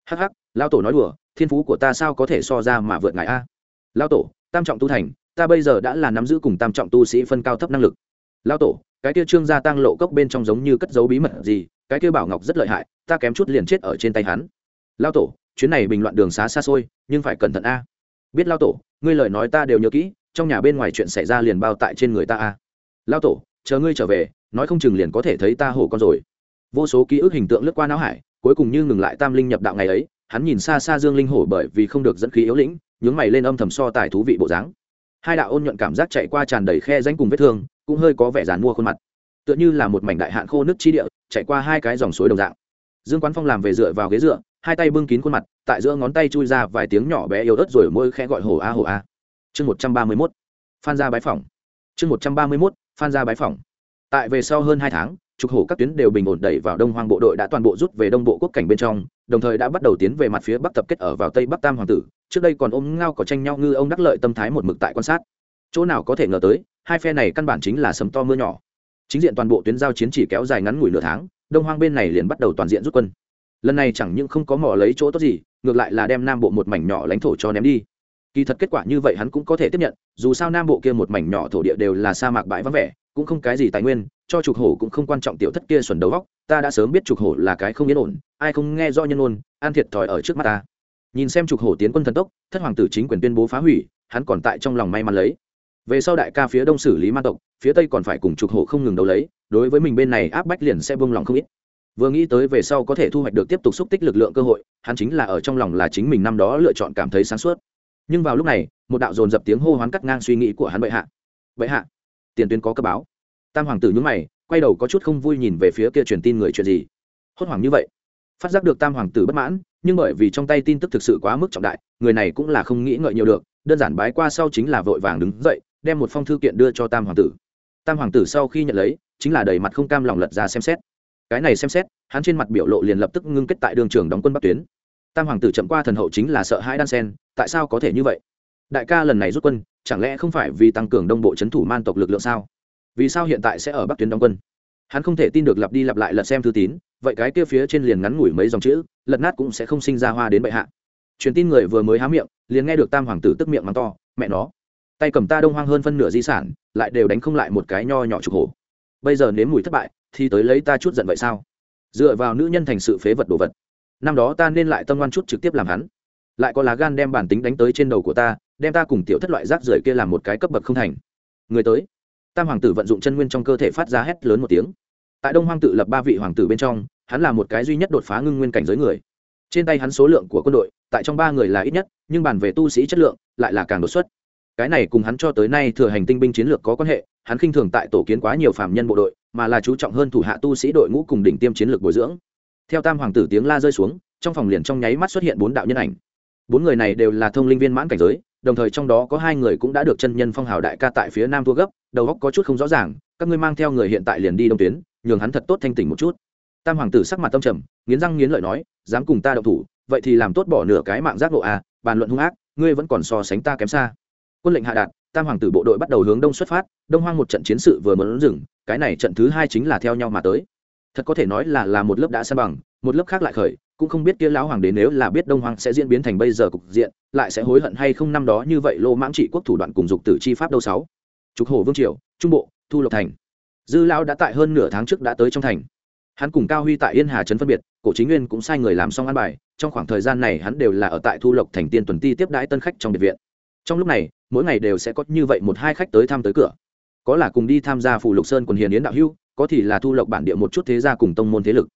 Hh lao tổ nói đùa, thiên phú của ta sao có thể so ra mà vượt ngại a? Lao tổ, tam trọng tu thành, ta bây giờ đã là nắm giữ cùng tam trọng tu sĩ phân cao thấp năng lực. Lao tổ, cái kia trương gia tăng lộ cốc bên trong giống như cất dấu bí mật gì, cái kia bảo ngọc rất lợi hại, ta kém chút liền chết ở trên tay hắn. Lao tổ chuyến này bình loạn đường xá xa xôi, nhưng phải cẩn thận a. Biết lao tổ, ngươi lời nói ta đều nhớ kỹ, trong nhà bên ngoài chuyện xảy ra liền bao tại trên người ta a. Lao tổ, chờ ngươi trở về, nói không chừng liền có thể thấy ta hổ con rồi. Vô số ký ức hình tượng lướt qua não hải, cuối cùng như ngừng lại tam linh nhập đạo ngày ấy, hắn nhìn xa xa dương linh hổ bởi vì không được dẫn khí yếu lĩnh, nhướng mày lên âm thầm so tài thú vị bộ dáng. Hai đạo ôn nhuận cảm giác chạy qua tràn đầy khe danh cùng vết thương, cũng hơi có vẻ dàn mua khuôn mặt. Tựa như là một mảnh đại hạn khô nước chi địa, chạy qua hai cái dòng suối đồng dạng. Dương quán phong làm về dựa vào ghế dựa hai tay bưng kín khuôn mặt, tại giữa ngón tay chui ra vài tiếng nhỏ bé yếu ớt rồi môi khẽ gọi hổ a hổ a. Chương một trăm ba mươi mốt, phan ra bái phỏng. Chương một trăm ba mươi mốt, phan ra bái phỏng. Tại về sau hơn hai tháng, trục hổ các tuyến đều bình ổn đẩy vào đông hoang bộ đội đã toàn bộ rút về đông bộ quốc cảnh bên trong, đồng thời đã bắt đầu tiến về mặt phía bắc tập kết ở vào tây bắc tam hoàng tử. Trước đây còn ôm ngao có tranh nhau ngư ông đắc lợi tâm thái một mực tại quan sát. Chỗ nào có thể ngờ tới, hai phe này căn bản chính là sấm to mưa nhỏ. Chính diện toàn bộ tuyến giao chiến chỉ kéo dài ngắn ngủi nửa tháng, đông hoang bên này liền bắt đầu toàn diện rút quân lần này chẳng những không có mỏ lấy chỗ tốt gì, ngược lại là đem nam bộ một mảnh nhỏ lãnh thổ cho ném đi. Kỳ thật kết quả như vậy hắn cũng có thể tiếp nhận, dù sao nam bộ kia một mảnh nhỏ thổ địa đều là sa mạc bãi vắng vẻ, cũng không cái gì tài nguyên, cho trục hổ cũng không quan trọng tiểu thất kia xuẩn đầu góc ta đã sớm biết trục hổ là cái không yên ổn, ai không nghe do nhân ôn, an thiệt thòi ở trước mắt ta. Nhìn xem trục hổ tiến quân thần tốc, thất hoàng tử chính quyền tuyên bố phá hủy, hắn còn tại trong lòng may mắn lấy. Về sau đại ca phía đông xử lý ma tộc, phía tây còn phải cùng trục hổ không ngừng đấu lấy, đối với mình bên này áp bách liền sẽ vương lòng không ít vừa nghĩ tới về sau có thể thu hoạch được tiếp tục xúc tích lực lượng cơ hội, hắn chính là ở trong lòng là chính mình năm đó lựa chọn cảm thấy sáng suốt. Nhưng vào lúc này, một đạo dồn dập tiếng hô hoán cắt ngang suy nghĩ của hắn bệ hạ. Bệ hạ, tiền tuyến có cơ báo. Tam hoàng tử nhúng mày, quay đầu có chút không vui nhìn về phía kia truyền tin người chuyện gì. Hốt hoảng như vậy, phát giác được tam hoàng tử bất mãn, nhưng bởi vì trong tay tin tức thực sự quá mức trọng đại, người này cũng là không nghĩ ngợi nhiều được, đơn giản bái qua sau chính là vội vàng đứng dậy, đem một phong thư kiện đưa cho tam hoàng tử. Tam hoàng tử sau khi nhận lấy, chính là đầy mặt không cam lòng lật ra xem xét cái này xem xét, hắn trên mặt biểu lộ liền lập tức ngưng kết tại đường trường đóng quân bắc tuyến. Tam hoàng tử chậm qua thần hậu chính là sợ hãi đan sen, tại sao có thể như vậy? Đại ca lần này rút quân, chẳng lẽ không phải vì tăng cường đông bộ c h ấ n thủ man tộc lực lượng sao? Vì sao hiện tại sẽ ở bắc tuyến đóng quân? Hắn không thể tin được lặp đi lặp lại lật xem thư tín, vậy cái kia phía trên liền ngắn ngủi mấy dòng chữ, lật nát cũng sẽ không sinh ra hoa đến bệ hạ. Truyền tin người vừa mới há miệng, liền nghe được tam hoàng tử tức miệng mắng to, mẹ nó, tay cầm ta đông hoang hơn phân nửa di sản, lại đều đánh không lại một cái nho nhỏ trục hổ. Bây giờ nếm mùi thất bại thì tới lấy ta chút giận vậy sao? Dựa vào nữ nhân thành sự phế vật đồ vật. Năm đó ta nên lại tâm ngoan chút trực tiếp làm hắn. Lại có lá gan đem bản tính đánh tới trên đầu của ta, đem ta cùng tiểu thất loại rác rưởi kia làm một cái cấp bậc không thành. Người tới. Tam hoàng tử vận dụng chân nguyên trong cơ thể phát ra hét lớn một tiếng. Tại đông hoang tự lập ba vị hoàng tử bên trong, hắn là một cái duy nhất đột phá ngưng nguyên cảnh giới người. Trên tay hắn số lượng của quân đội, tại trong ba người là ít nhất, nhưng bàn về tu sĩ chất lượng, lại là càng đột xuất. Cái này cùng hắn cho tới nay thừa hành tinh binh chiến lược có quan hệ, hắn khinh thường tại tổ kiến quá nhiều phạm nhân bộ đội mà là chú trọng hơn thủ hạ tu sĩ đội ngũ cùng đỉnh tiêm chiến lược bồi dưỡng. Theo tam hoàng tử tiếng la rơi xuống, trong phòng liền trong nháy mắt xuất hiện bốn đạo nhân ảnh. Bốn người này đều là thông linh viên mãn cảnh giới, đồng thời trong đó có hai người cũng đã được chân nhân phong hào đại ca tại phía nam thua gấp, đầu góc có chút không rõ ràng, các ngươi mang theo người hiện tại liền đi đông tuyến, nhường hắn thật tốt thanh tỉnh một chút. Tam hoàng tử sắc mặt tâm trầm, nghiến răng nghiến lợi nói, dám cùng ta động thủ, vậy thì làm tốt bỏ nửa cái mạng giác lộ à bàn luận hung ác, ngươi vẫn còn so sánh ta kém xa. Quân lệnh hạ đạt tam hoàng tử bộ đội bắt đầu hướng đông xuất phát, đông hoang một trận chiến sự vừa mới dừng, cái này trận thứ hai chính là theo nhau mà tới. Thật có thể nói là là một lớp đã san bằng, một lớp khác lại khởi, cũng không biết kia lão hoàng đế nếu là biết đông hoang sẽ diễn biến thành bây giờ cục diện, lại sẽ hối hận hay không năm đó như vậy lô mãng trị quốc thủ đoạn cùng dục tử chi pháp đâu sáu. Trục hồ vương triều, trung bộ, thu lộc thành. Dư lão đã tại hơn nửa tháng trước đã tới trong thành. Hắn cùng cao huy tại yên hà trấn phân biệt, cổ chính nguyên cũng sai người làm xong ăn bài, trong khoảng thời gian này hắn đều là ở tại thu lộc thành tiên tuần ti tiếp đãi tân khách trong biệt viện trong lúc này, mỗi ngày đều sẽ có như vậy một hai khách tới thăm tới cửa. Có là cùng đi tham gia phủ lục sơn quần hiền yến đạo hưu, có thì là thu lộc bản địa một chút thế gia cùng tông môn thế lực.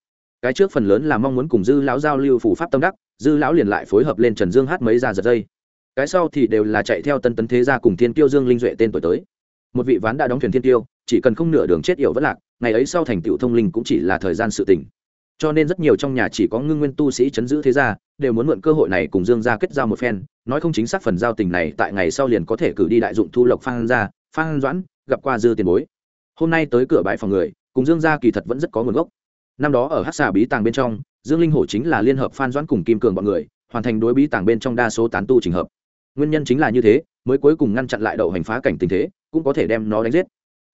Cái trước phần lớn là mong muốn cùng dư lão giao lưu phủ pháp tâm đắc, dư lão liền lại phối hợp lên trần dương hát mấy ra giật dây. Cái sau thì đều là chạy theo tân tấn thế gia cùng thiên tiêu dương linh duệ tên tuổi tới. Một vị ván đã đóng thuyền thiên tiêu, chỉ cần không nửa đường chết yểu vất lạc, ngày ấy sau thành tựu thông linh cũng chỉ là thời gian sự tình. Cho nên rất nhiều trong nhà chỉ có ngưng nguyên tu sĩ chấn giữ thế gia, đều muốn mượn cơ hội này cùng dương gia kết giao một phen nói không chính xác phần giao tình này tại ngày sau liền có thể cử đi đại dụng thu lộc phan gia, phan doãn, gặp qua dư tiền bối. Hôm nay tới cửa bãi phòng người, cùng dương gia kỳ thật vẫn rất có nguồn gốc. Năm đó ở hát xà bí tàng bên trong, dương linh hổ chính là liên hợp phan doãn cùng kim cường bọn người, hoàn thành đối bí tàng bên trong đa số tán tu trình hợp. Nguyên nhân chính là như thế, mới cuối cùng ngăn chặn lại đậu hành phá cảnh tình thế, cũng có thể đem nó đánh giết.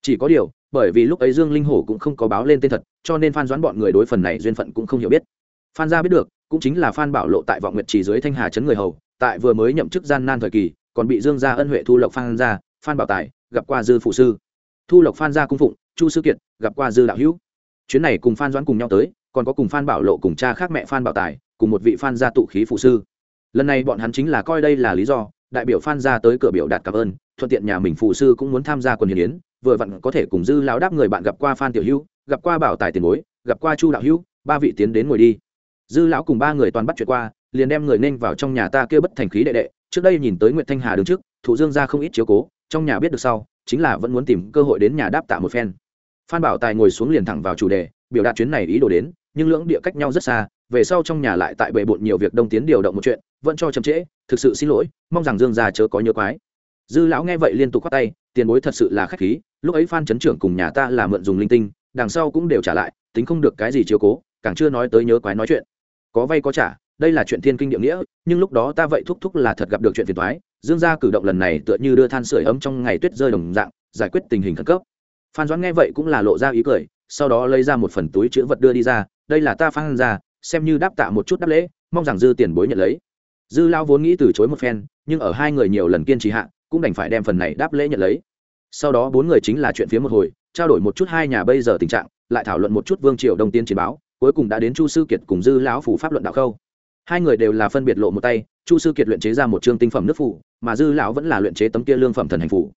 Chỉ có điều, bởi vì lúc ấy dương linh hổ cũng không có báo lên tên thật, cho nên phan doãn bọn người đối phần này duyên phận cũng không hiểu biết. Phan gia biết được, cũng chính là phan bảo lộ tại vọng nguyệt chỉ dưới thanh hà chấn người hầu tại vừa mới nhậm chức gian nan thời kỳ, còn bị dương gia ân huệ thu lộc phan gia, phan bảo tài, gặp qua dư phụ sư. Thu lộc phan gia cung phụng, chu sư kiệt, gặp qua dư đạo hữu. Chuyến này cùng phan doãn cùng nhau tới, còn có cùng phan bảo lộ cùng cha khác mẹ phan bảo tài, cùng một vị phan gia tụ khí phụ sư. Lần này bọn hắn chính là coi đây là lý do, đại biểu phan gia tới cửa biểu đạt cảm ơn, thuận tiện nhà mình phụ sư cũng muốn tham gia quần hiến yến, vừa vặn có thể cùng dư lão đáp người bạn gặp qua phan tiểu hữu, gặp qua bảo tài tiền bối, gặp qua chu đạo hữu, ba vị tiến đến ngồi đi. Dư lão cùng ba người toàn bắt chuyện qua liền đem người nên vào trong nhà ta kia bất thành khí đệ đệ, trước đây nhìn tới nguyệt thanh hà đứng trước thủ dương ra không ít chiếu cố, trong nhà biết được sau, chính là vẫn muốn tìm cơ hội đến nhà đáp tạ một phen. Phan bảo tài ngồi xuống liền thẳng vào chủ đề, biểu đạt chuyến này ý đồ đến, nhưng lưỡng địa cách nhau rất xa, về sau trong nhà lại tại bề bộn nhiều việc đông tiến điều động một chuyện, vẫn cho chậm trễ, thực sự xin lỗi, mong rằng dương gia chớ có nhớ quái. Dư lão nghe vậy liên tục khoát tay, tiền bối thật sự là khách khí, lúc ấy phan chấn trưởng cùng nhà ta là mượn dùng linh tinh, đằng sau cũng đều trả lại, tính không được cái gì chiếu cố, càng chưa nói tới nhớ quái nói chuyện. Có vay có trả đây là chuyện thiên kinh địa nghĩa, nhưng lúc đó ta vậy thúc thúc là thật gặp được chuyện phiền toái. Dương gia cử động lần này tựa như đưa than sửa ấm trong ngày tuyết rơi đồng dạng, giải quyết tình hình khẩn cấp. Phan doãn nghe vậy cũng là lộ ra ý cười, sau đó lấy ra một phần túi chữ vật đưa đi ra, đây là ta phan ra xem như đáp tạ một chút đáp lễ, mong rằng dư tiền bối nhận lấy. Dư lao vốn nghĩ từ chối một phen, nhưng ở hai người nhiều lần kiên trì hạ, cũng đành phải đem phần này đáp lễ nhận lấy. Sau đó bốn người chính là chuyện phía một hồi, trao đổi một chút hai nhà bây giờ tình trạng, lại thảo luận một chút vương triều đông tiên chiến báo, cuối cùng đã đến chu sư kiệt cùng dư lão phủ pháp luận đạo khâu hai người đều là phân biệt lộ một tay, chu sư kiệt luyện chế ra một chương tinh phẩm nước phủ, mà dư lão vẫn là luyện chế tấm kia lương phẩm thần hành phủ.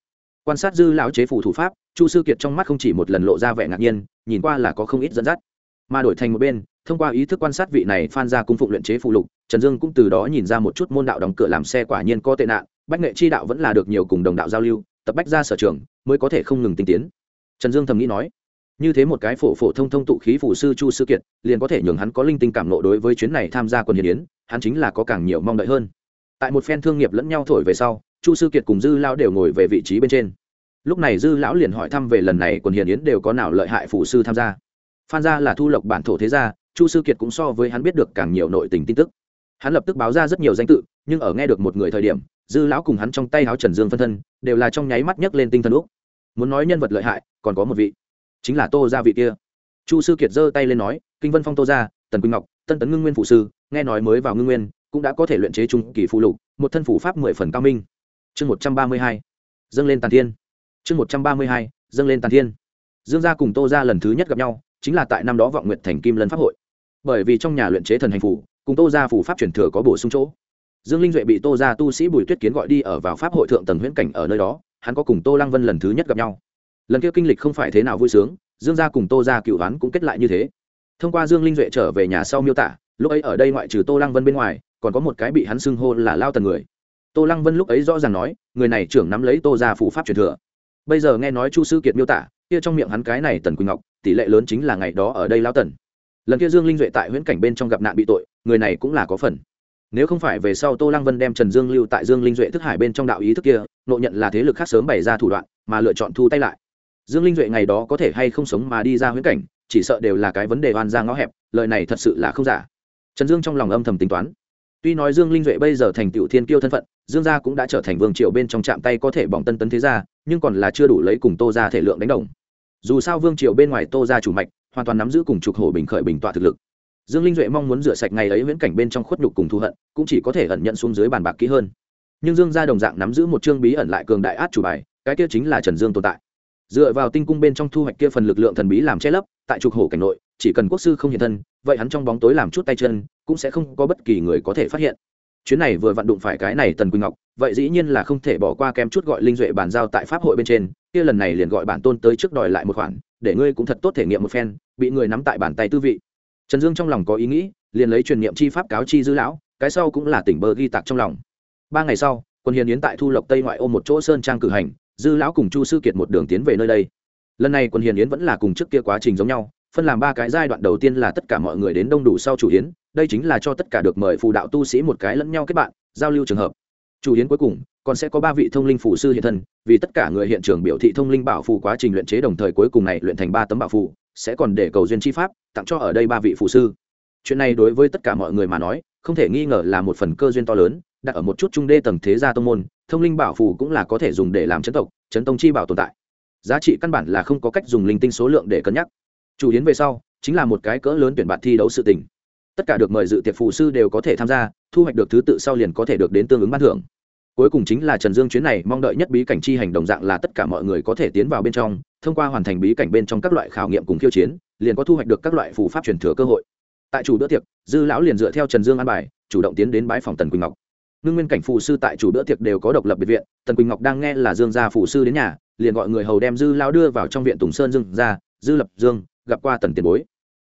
Quan sát dư lão chế phủ thủ pháp, chu sư kiệt trong mắt không chỉ một lần lộ ra vẻ ngạc nhiên, nhìn qua là có không ít dẫn dắt. Mà đổi thành một bên, thông qua ý thức quan sát vị này phan ra cung phụng luyện chế phụ lục, trần dương cũng từ đó nhìn ra một chút môn đạo đóng cửa làm xe quả nhiên có tệ nạn, bách nghệ chi đạo vẫn là được nhiều cùng đồng đạo giao lưu, tập bách ra sở trường, mới có thể không ngừng tinh tiến. Trần dương thầm nghĩ nói như thế một cái phổ phổ thông thông tụ khí phủ sư chu sư kiệt, liền có thể nhường hắn có linh tinh cảm nộ đối với chuyến này tham gia quần hiến yến, hắn chính là có càng nhiều mong đợi hơn. Tại một phen thương nghiệp lẫn nhau thổi về sau, chu sư kiệt cùng dư lão đều ngồi về vị trí bên trên. Lúc này dư lão liền hỏi thăm về lần này quần hiền yến đều có nào lợi hại phủ sư tham gia. Phan gia là thu lộc bản thổ thế gia, chu sư kiệt cũng so với hắn biết được càng nhiều nội tình tin tức. Hắn lập tức báo ra rất nhiều danh tự, nhưng ở nghe được một người thời điểm, dư lão cùng hắn trong tay áo trần dương phân thân, đều là trong nháy mắt nhấc lên tinh thần úc. Muốn nói nhân vật lợi hại, còn có một vị chính là tô gia vị kia. Chu sư kiệt giơ tay lên nói, kinh vân phong tô gia, tần quỳnh ngọc, tân tấn ngưng nguyên phụ sư, nghe nói mới vào ngưng nguyên, cũng đã có thể luyện chế trung kỳ phụ lục, một thân phủ pháp mười phần cao minh. Chương một trăm ba mươi hai, dâng lên tàn thiên. Chương một trăm ba mươi hai, dâng lên tàn thiên. Dương gia cùng tô gia lần thứ nhất gặp nhau, chính là tại năm đó vọng nguyện thành kim lân pháp hội. Bởi vì trong nhà luyện chế thần hành phủ, cùng tô gia phủ pháp truyền thừa có bổ sung chỗ. Dương linh duệ bị tô gia tu sĩ bùi tuyết kiến gọi đi ở vào pháp hội thượng tầng huyễn cảnh ở nơi đó, hắn có cùng tô lăng vân lần thứ nhất gặp nhau lần kia kinh lịch không phải thế nào vui sướng, dương gia cùng tô gia cựu đoán cũng kết lại như thế. Thông qua dương linh duệ trở về nhà sau miêu tả, lúc ấy ở đây ngoại trừ tô lăng vân bên ngoài, còn có một cái bị hắn xưng hô là lao tần người. Tô lăng vân lúc ấy rõ ràng nói, người này trưởng nắm lấy tô gia phủ pháp truyền thừa. Bây giờ nghe nói chu sư kiệt miêu tả, kia trong miệng hắn cái này tần quỳnh ngọc, tỷ lệ lớn chính là ngày đó ở đây lao tần. Lần kia dương linh duệ tại huyễn cảnh bên trong gặp nạn bị tội, người này cũng là có phần. Nếu không phải về sau tô lăng vân đem trần dương lưu tại dương linh duệ thức hải bên trong đạo ý thức kia nộ nhận là thế lực khác sớm bày ra thủ đoạn, mà lựa chọn thu tay lại dương linh duệ ngày đó có thể hay không sống mà đi ra huyễn cảnh, chỉ sợ đều là cái vấn đề oan ra ngõ hẹp, lời này thật sự là không giả. Trần dương trong lòng âm thầm tính toán. Tuy nói dương linh duệ bây giờ thành tựu thiên kiêu thân phận, dương gia cũng đã trở thành vương triều bên trong chạm tay có thể bỏng tân tấn thế gia, nhưng còn là chưa đủ lấy cùng tô ra thể lượng đánh đồng. Dù sao vương triều bên ngoài tô ra chủ mạch, hoàn toàn nắm giữ cùng trục hổ bình khởi bình tọa thực lực. Dương linh duệ mong muốn rửa sạch ngày ấy viễn cảnh bên trong khuất nhục cùng thù hận, cũng chỉ có thể ẩn nhận xuống dưới bàn bạc kỹ hơn. Nhưng dương gia đồng dạng nắm giữ một chương bí ẩn lại cường đại át chủ bài, cái kia chính là trần dương tồn tại dựa vào tinh cung bên trong thu hoạch kia phần lực lượng thần bí làm che lấp, tại trục hổ cảnh nội, chỉ cần quốc sư không hiện thân, vậy hắn trong bóng tối làm chút tay chân, cũng sẽ không có bất kỳ người có thể phát hiện. Chuyến này vừa vặn đụng phải cái này tần quỳnh ngọc, vậy dĩ nhiên là không thể bỏ qua kem chút gọi linh duệ bàn giao tại pháp hội bên trên, kia lần này liền gọi bản tôn tới trước đòi lại một khoản, để ngươi cũng thật tốt thể nghiệm một phen, bị người nắm tại bàn tay tư vị. Trần dương trong lòng có ý nghĩ, liền lấy truyền niệm chi pháp cáo chi dư lão, cái sau cũng là tỉnh bơ ghi tạc trong lòng. Ba ngày sau, quân hiền yến tại thu lộc tây ngoại ô một chỗ sơn trang cử hành dư lão cùng chu sư kiệt một đường tiến về nơi đây. Lần này quân hiền yến vẫn là cùng trước kia quá trình giống nhau, phân làm ba cái giai đoạn đầu tiên là tất cả mọi người đến đông đủ sau chủ yến, đây chính là cho tất cả được mời phù đạo tu sĩ một cái lẫn nhau kết bạn, giao lưu trường hợp. Chủ yến cuối cùng, còn sẽ có ba vị thông linh phủ sư hiện thân, vì tất cả người hiện trường biểu thị thông linh bảo phù quá trình luyện chế đồng thời cuối cùng này luyện thành ba tấm bảo phù, sẽ còn để cầu duyên chi pháp, tặng cho ở đây ba vị phụ sư. Chuyện này đối với tất cả mọi người mà nói, không thể nghi ngờ là một phần cơ duyên to lớn, đặt ở một chút trung đê tầng thế gia tông môn thông linh bảo phù cũng là có thể dùng để làm chấn tộc, chấn tông chi bảo tồn tại. Giá trị căn bản là không có cách dùng linh tinh số lượng để cân nhắc. Chủ yến về sau, chính là một cái cỡ lớn tuyển bạn thi đấu sự tình. Tất cả được mời dự tiệc phụ sư đều có thể tham gia, thu hoạch được thứ tự sau liền có thể được đến tương ứng ban thưởng. Cuối cùng chính là trần dương chuyến này mong đợi nhất bí cảnh chi hành đồng dạng là tất cả mọi người có thể tiến vào bên trong, thông qua hoàn thành bí cảnh bên trong các loại khảo nghiệm cùng khiêu chiến, liền có thu hoạch được các loại phù pháp truyền thừa cơ hội. Tại chủ bữa tiệc, dư lão liền dựa theo trần dương an bài, chủ động tiến đến bãi phòng tần quỳnh ngọc ngưng nguyên cảnh phụ sư tại chủ bữa tiệc đều có độc lập biệt viện, tần quỳnh ngọc đang nghe là dương gia phụ sư đến nhà, liền gọi người hầu đem dư lão đưa vào trong viện tùng sơn dương ra, dư lập dương, gặp qua tần tiền bối.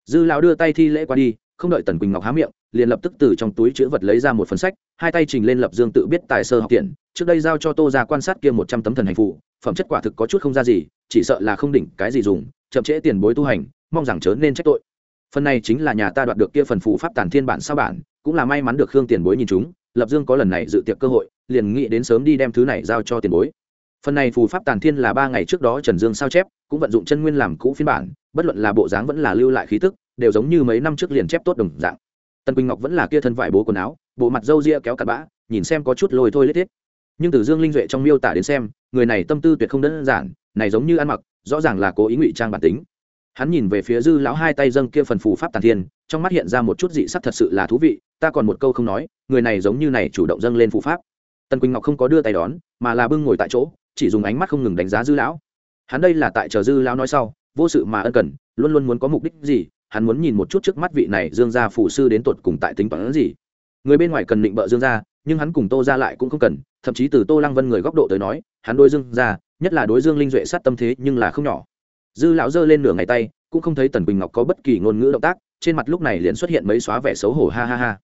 Dư lão đưa tay thi lễ qua đi, không đợi tần quỳnh ngọc há miệng, liền lập tức từ trong túi chữ vật lấy ra một phần sách, hai tay trình lên lập dương tự biết tài sơ học tiện, trước đây giao cho tô ra quan sát kia một trăm tấm thần hành phụ phẩm chất quả thực có chút không ra gì, chỉ sợ là không đỉnh, cái gì dùng, chậm trễ tiền bối tu hành, mong rằng chớ nên trách tội. Phần này chính là nhà ta đoạt được kia phần phụ pháp tản thiên bản sao bản, cũng là may mắn được khương tiền bối nhìn chúng lập dương có lần này dự tiệc cơ hội, liền nghĩ đến sớm đi đem thứ này giao cho tiền bối. Phần này phù pháp tàn thiên là ba ngày trước đó trần dương sao chép, cũng vận dụng chân nguyên làm cũ phiên bản, bất luận là bộ dáng vẫn là lưu lại khí tức, đều giống như mấy năm trước liền chép tốt đồng dạng. Tần quỳnh ngọc vẫn là kia thân vải bố quần áo, bộ mặt râu ria kéo cặp bã, nhìn xem có chút lôi thôi lết thiết. Nhưng từ dương linh duệ trong miêu tả đến xem, người này tâm tư tuyệt không đơn giản, này giống như ăn mặc, rõ ràng là cố ý ngụy trang bản tính hắn nhìn về phía dư lão hai tay dâng kia phần phù pháp tàn thiên, trong mắt hiện ra một chút dị sắc thật sự là thú vị, ta còn một câu không nói, người này giống như này chủ động dâng lên phù pháp. Tần quỳnh ngọc không có đưa tay đón, mà là bưng ngồi tại chỗ, chỉ dùng ánh mắt không ngừng đánh giá dư lão. Hắn đây là tại chờ dư lão nói sau, vô sự mà ân cần, luôn luôn muốn có mục đích gì, hắn muốn nhìn một chút trước mắt vị này dương gia phủ sư đến tột cùng tại tính toán gì. Người bên ngoài cần định bợ dương gia, nhưng hắn cùng tô ra lại cũng không cần, thậm chí từ tô lăng vân người góc độ tới nói, hắn đôi dương gia, nhất là đối dương linh duệ sát tâm thế nhưng là không nhỏ dư lão giơ lên nửa ngày tay, cũng không thấy tần quỳnh ngọc có bất kỳ ngôn ngữ động tác, trên mặt lúc này liền xuất hiện mấy xóa vẻ xấu hổ, ha ha ha.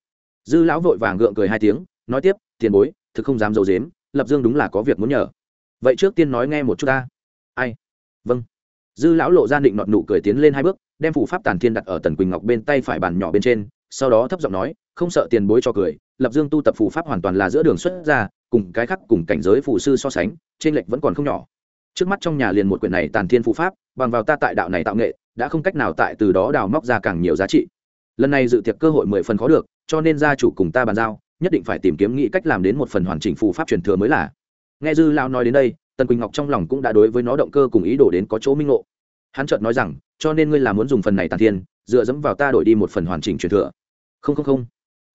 Dư lão vội vàng gượng cười hai tiếng, nói tiếp, tiền bối, thực không dám d i ấ u dếm lập dương đúng là có việc muốn nhờ. Vậy trước tiên nói nghe một chút ta. Ai? Vâng. Dư lão lộ ra định nọt nụ cười tiến lên hai bước, đem phủ pháp tàn thiên đặt ở tần quỳnh ngọc bên tay phải bàn nhỏ bên trên, sau đó thấp giọng nói, không sợ tiền bối cho cười, lập dương tu tập phù pháp hoàn toàn là giữa đường xuất ra, cùng cái khác cùng cảnh giới phù sư so sánh trên lệch vẫn còn không nhỏ trước mắt trong nhà liền một quyển này tàn thiên phù pháp, bằng vào ta tại đạo này tạo nghệ, đã không cách nào tại từ đó đào móc ra càng nhiều giá trị. Lần này dự tiệc cơ hội mười phần khó được, cho nên gia chủ cùng ta bàn giao, nhất định phải tìm kiếm nghĩ cách làm đến một phần hoàn chỉnh phù pháp truyền thừa mới là. Nghe dư lao nói đến đây, tần quỳnh ngọc trong lòng cũng đã đối với nó động cơ cùng ý đồ đến có chỗ minh ngộ. Hắn chợt nói rằng, cho nên ngươi là muốn dùng phần này tàn thiên, dựa dẫm vào ta đổi đi một phần hoàn chỉnh truyền thừa. Không không không.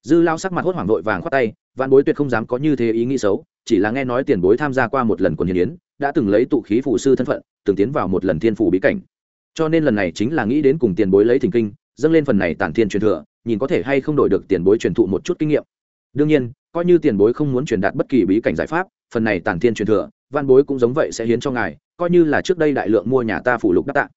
Dư lao sắc mặt hốt hoảng vội vàng khoát tay văn bối tuyệt không dám có như thế ý nghĩ xấu, chỉ là nghe nói tiền bối tham gia qua một lần quần hiến yến đã từng lấy tụ khí phụ sư thân phận, từng tiến vào một lần thiên phủ bí cảnh. Cho nên lần này chính là nghĩ đến cùng tiền bối lấy thỉnh kinh, dâng lên phần này tản thiên truyền thừa, nhìn có thể hay không đổi được tiền bối truyền thụ một chút kinh nghiệm. Đương nhiên, coi như tiền bối không muốn truyền đạt bất kỳ bí cảnh giải pháp, phần này tản thiên truyền thừa, văn bối cũng giống vậy sẽ hiến cho ngài, coi như là trước đây đại lượng mua nhà ta phủ lục đắc tạ.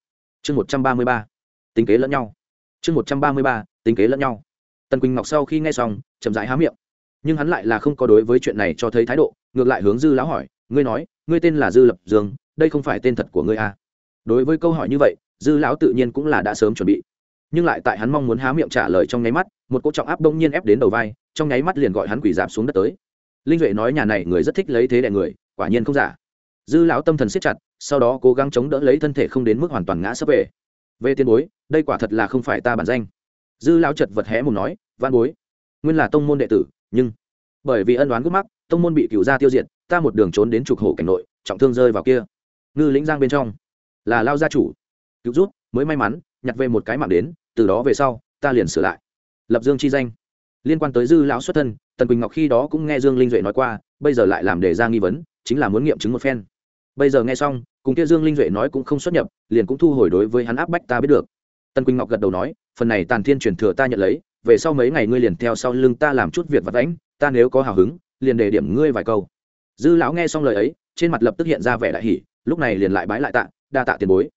Chương một trăm ba mươi ba, tính kế lẫn nhau. Chương một trăm ba mươi ba, tính kế lẫn nhau. Tần quỳnh ngọc sau khi nghe xong, chậm rãi há miệng. Nhưng hắn lại là không có đối với chuyện này cho thấy thái độ, ngược lại hướng dư lão hỏi, ngươi nói ngươi tên là dư lập dương, đây không phải tên thật của ngươi à. đối với câu hỏi như vậy, dư lão tự nhiên cũng là đã sớm chuẩn bị. Nhưng lại tại hắn mong muốn há miệng trả lời trong nháy mắt, một cô trọng áp đông nhiên ép đến đầu vai, trong nháy mắt liền gọi hắn quỷ giảm xuống đất tới. Linh duệ nói nhà này người rất thích lấy thế đại người, quả nhiên không giả. Dư lão tâm thần siết chặt, sau đó cố gắng chống đỡ lấy thân thể không đến mức hoàn toàn ngã sấp về. Về tiền bối, đây quả thật là không phải ta bản danh. Dư lão chật vật hé mùng nói văn bối, nguyên là tông môn đệ tử, nhưng bởi vì ân đoán gốc mắc, tông môn bị cựu gia tiêu diệt ta một đường trốn đến trục hổ cảnh nội, trọng thương rơi vào kia. Ngư lĩnh giang bên trong. Là lao gia chủ. Cứu rút mới may mắn, nhặt về một cái mạng đến, từ đó về sau, ta liền sửa lại. Lập dương chi danh. Liên quan tới dư lão xuất thân, tần quỳnh ngọc khi đó cũng nghe dương linh duệ nói qua, bây giờ lại làm đề ra nghi vấn, chính là muốn nghiệm chứng một phen. Bây giờ nghe xong, cùng kia dương linh duệ nói cũng không xuất nhập, liền cũng thu hồi đối với hắn áp bách ta biết được. Tần quỳnh ngọc gật đầu nói, phần này tàn thiên truyền thừa ta nhận lấy, về sau mấy ngày ngươi liền theo sau lưng ta làm chút việc vặt vãnh, ta nếu có hào hứng, liền đề điểm ngươi vài câu dư lão nghe xong lời ấy, trên mặt lập tức hiện ra vẻ đại hỷ lúc này liền lại bái lại tạ, đa tạ tiền bối.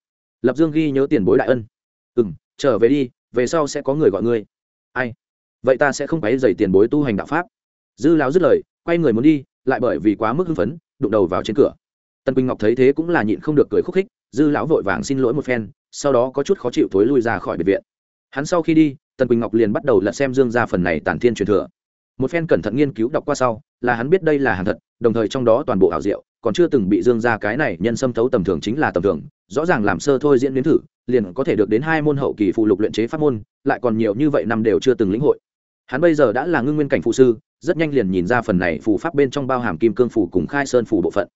Lập dương ghi nhớ tiền bối đại ân. Ừ m trở về đi, về sau sẽ có người gọi ngươi. Ai? Vậy ta sẽ không quấy dày tiền bối tu hành đạo pháp. Dư lão dứt lời, quay người muốn đi, lại bởi vì quá mức hưng phấn, đụng đầu vào trên cửa. Tần quỳnh ngọc thấy thế cũng là nhịn không được cười khúc khích, dư lão vội vàng xin lỗi một phen, sau đó có chút khó chịu thối lui ra khỏi biệt viện. Hắn sau khi đi, tần quỳnh ngọc liền bắt đầu lật xem dương ra phần này tản thiên truyền thừa một phen cẩn thận nghiên cứu đọc qua sau, là hắn biết đây là hàng thật, đồng thời trong đó toàn bộ ảo diệu còn chưa từng bị dương ra cái này nhân xâm thấu tầm thường chính là tầm thường, rõ ràng làm sơ thôi diễn biến thử, liền có thể được đến hai môn hậu kỳ phụ lục luyện chế pháp môn, lại còn nhiều như vậy năm đều chưa từng lĩnh hội. Hắn bây giờ đã là ngưng nguyên cảnh phụ sư, rất nhanh liền nhìn ra phần này phù pháp bên trong bao hàm kim cương phù cùng khai sơn phù bộ phận.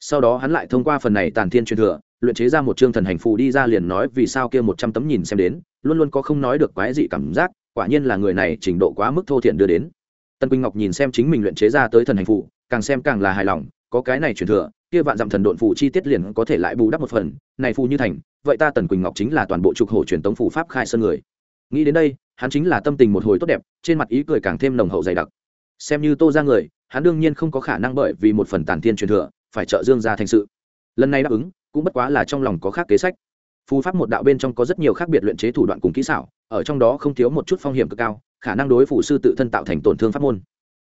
Sau đó hắn lại thông qua phần này tàn thiên truyền thừa, luyện chế ra một chương thần hành phù đi ra liền nói vì sao kia một trăm tấm nhìn xem đến, luôn luôn có không nói được quái dị cảm giác, quả nhiên là người này trình độ quá mức thô thiện đưa đến tân quỳnh ngọc nhìn xem chính mình luyện chế ra tới thần hành phù, càng xem càng là hài lòng, có cái này truyền thừa, kia vạn dặm thần độn phù chi tiết liền có thể lại bù đắp một phần, này phù như thành, vậy ta tần quỳnh ngọc chính là toàn bộ trục hổ truyền tống phù pháp khai sơn người. Nghĩ đến đây, hắn chính là tâm tình một hồi tốt đẹp, trên mặt ý cười càng thêm nồng hậu dày đặc. Xem như tô ra người, hắn đương nhiên không có khả năng bởi vì một phần tàn thiên truyền thừa, phải trợ dương ra thành sự. Lần này đáp ứng, cũng bất quá là trong lòng có khác kế sách. Phù pháp một đạo bên trong có rất nhiều khác biệt luyện chế thủ đoạn cùng kỹ xảo, ở trong đó không thiếu một chút phong hiểm cực cao khả năng đối phủ sư tự thân tạo thành tổn thương pháp môn.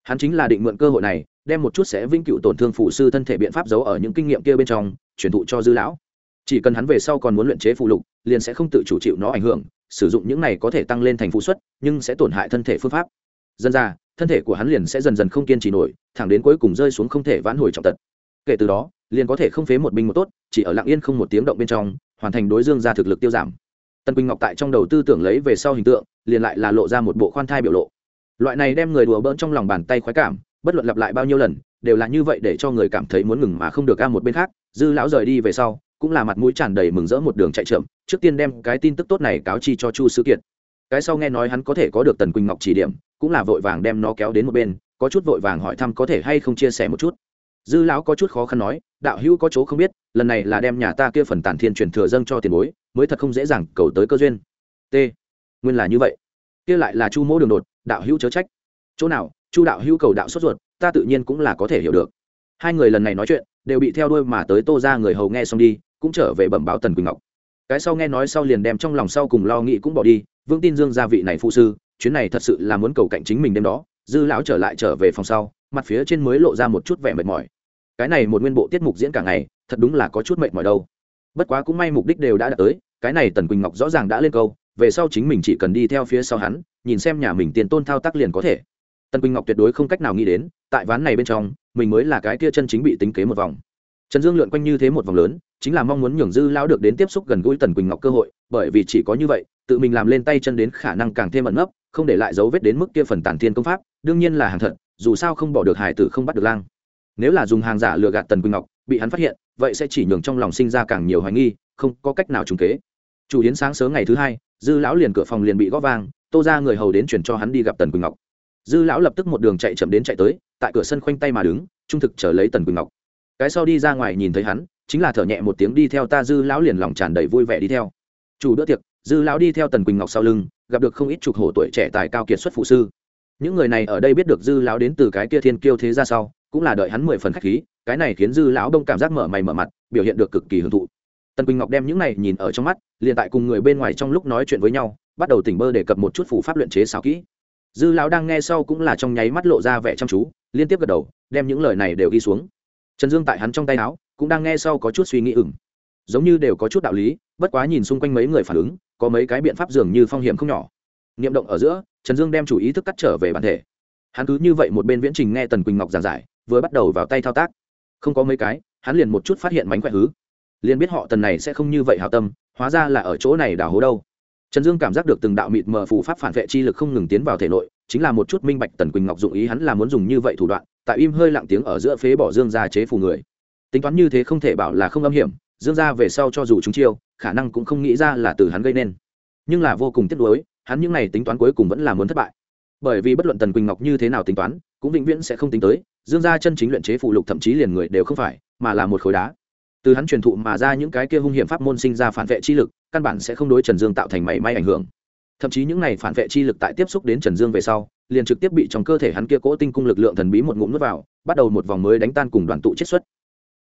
Hắn chính là định mượn cơ hội này, đem một chút sẽ vĩnh cửu tổn thương phủ sư thân thể biện pháp giấu ở những kinh nghiệm kia bên trong, truyền thụ cho dư lão. Chỉ cần hắn về sau còn muốn luyện chế phụ lục, liền sẽ không tự chủ chịu nó ảnh hưởng, sử dụng những này có thể tăng lên thành phụ suất nhưng sẽ tổn hại thân thể phương pháp. Dân ra, thân thể của hắn liền sẽ dần dần không kiên trì nổi, thẳng đến cuối cùng rơi xuống không thể vãn hồi trọng tật. Kể từ đó, liền có thể không phế một binh một tốt, chỉ ở lặng yên không một tiếng động bên trong, hoàn thành đối dương ra thực lực tiêu giảm. Tân quỳnh ngọc tại trong đầu tư tưởng lấy về sau hình tượng liền lại là lộ ra một bộ khoan thai biểu lộ. Loại này đem người đùa bỡn trong lòng bàn tay khoái cảm, bất luận lặp lại bao nhiêu lần, đều là như vậy để cho người cảm thấy muốn ngừng mà không được ca một bên khác, dư lão rời đi về sau, cũng là mặt mũi tràn đầy mừng rỡ một đường chạy trượm, trước tiên đem cái tin tức tốt này cáo chi cho chu sứ kiệt. Cái sau nghe nói hắn có thể có được tần quỳnh ngọc chỉ điểm, cũng là vội vàng đem nó kéo đến một bên, có chút vội vàng hỏi thăm có thể hay không chia sẻ một chút. Dư lão có chút khó khăn nói, đạo hữu có chỗ không biết, lần này là đem nhà ta kia phần tàn thiên truyền thừa dâng cho tiền bối, mới thật không dễ dàng cầu tới cơ duyên. T nguyên là như vậy. Kia lại là chu mỗ đường đột, đạo hữu chớ trách. Chỗ nào, chu đạo hữu cầu đạo sốt ruột, ta tự nhiên cũng là có thể hiểu được. Hai người lần này nói chuyện, đều bị theo đuôi mà tới tô ra người hầu nghe xong đi, cũng trở về bẩm báo tần quỳnh ngọc. Cái sau nghe nói sau liền đem trong lòng sau cùng lo nghĩ cũng bỏ đi vương tin dương gia vị này phụ sư, chuyến này thật sự là muốn cầu cạnh chính mình đêm đó, dư lão trở lại trở về phòng sau, mặt phía trên mới lộ ra một chút vẻ mệt mỏi. Cái này một nguyên bộ tiết mục diễn cả ngày, thật đúng là có chút mệt mỏi đâu. Bất quá cũng may mục đích đều đã đạt tới, cái này tần quỳnh ngọc rõ ràng đã lên câu về sau chính mình chỉ cần đi theo phía sau hắn, nhìn xem nhà mình tiền tôn thao tác liền có thể. Tần quỳnh ngọc tuyệt đối không cách nào nghĩ đến, tại ván này bên trong, mình mới là cái kia chân chính bị tính kế một vòng. Trần dương lượn quanh như thế một vòng lớn, chính là mong muốn nhường dư lão được đến tiếp xúc gần gũi tần quỳnh ngọc cơ hội, bởi vì chỉ có như vậy, tự mình làm lên tay chân đến khả năng càng thêm ẩn nấp, không để lại dấu vết đến mức kia phần tản thiên công pháp, đương nhiên là hàng thật, dù sao không bỏ được hải tử không bắt được lang. Nếu là dùng hàng giả lừa gạt tần quỳnh ngọc, bị hắn phát hiện, vậy sẽ chỉ nhường trong lòng sinh ra càng nhiều hoài nghi, không có cách nào trùng kế chủ yến sáng sớm ngày thứ hai, dư lão liền cửa phòng liền bị góp vang, tô ra người hầu đến chuyển cho hắn đi gặp tần quỳnh ngọc. Dư lão lập tức một đường chạy chậm đến chạy tới, tại cửa sân khoanh tay mà đứng, trung thực trở lấy tần quỳnh ngọc. Cái sau đi ra ngoài nhìn thấy hắn, chính là thở nhẹ một tiếng đi theo ta, dư lão liền lòng tràn đầy vui vẻ đi theo. Chủ bữa tiệc, dư lão đi theo tần quỳnh ngọc sau lưng, gặp được không ít chục hổ tuổi trẻ tài cao kiệt xuất phụ sư. Những người này ở đây biết được dư lão đến từ cái kia thiên kiêu thế ra sau, cũng là đợi hắn mười phần khách khí, cái này khiến dư lão đông cảm giác mở mày mở mặt, biểu hiện được cực kỳ hưởng thụ tần quỳnh ngọc đem những này nhìn ở trong mắt, liền tại cùng người bên ngoài trong lúc nói chuyện với nhau, bắt đầu tỉnh bơ đề cập một chút phủ pháp luyện chế xảo kỹ. Dư lão đang nghe sau cũng là trong nháy mắt lộ ra vẻ chăm chú, liên tiếp gật đầu, đem những lời này đều ghi xuống. Trần dương tại hắn trong tay áo, cũng đang nghe sau có chút suy nghĩ ửng. Giống như đều có chút đạo lý, bất quá nhìn xung quanh mấy người phản ứng, có mấy cái biện pháp dường như phong hiểm không nhỏ. Niệm động ở giữa, trần dương đem chủ ý thức cắt trở về bản thể. Hắn cứ như vậy một bên viễn trình nghe tần quỳnh ngọc giảng giải, vừa bắt đầu vào tay thao tác. Không có mấy cái, hắn liền một chút phát hiện mánh khỏe hứ liền biết họ tần này sẽ không như vậy hào tâm, hóa ra là ở chỗ này đào hố đâu. Trần dương cảm giác được từng đạo mịt mờ phù pháp phản vệ chi lực không ngừng tiến vào thể nội, chính là một chút minh bạch tần quỳnh ngọc dụng ý hắn là muốn dùng như vậy thủ đoạn, tại im hơi lặng tiếng ở giữa phế bỏ dương ra chế phù người. Tính toán như thế không thể bảo là không âm hiểm, dương ra về sau cho dù chúng chiêu, khả năng cũng không nghĩ ra là từ hắn gây nên. Nhưng là vô cùng tiếc nuối, hắn những n à y tính toán cuối cùng vẫn là muốn thất bại. Bởi vì bất luận tần quỳnh ngọc như thế nào tính toán, cũng vĩnh viễn sẽ không tính tới, dương gia chân chính luyện chế phụ lục thậm chí liền người đều không phải, mà là một khối đá từ hắn truyền thụ mà ra những cái kia hung hiểm pháp môn sinh ra phản vệ chi lực, căn bản sẽ không đối trần dương tạo thành mảy may ảnh hưởng. Thậm chí những này phản vệ chi lực tại tiếp xúc đến trần dương về sau, liền trực tiếp bị trong cơ thể hắn kia cỗ tinh cung lực lượng thần bí một ngụm nuốt vào, bắt đầu một vòng mới đánh tan cùng đoàn tụ chiết xuất.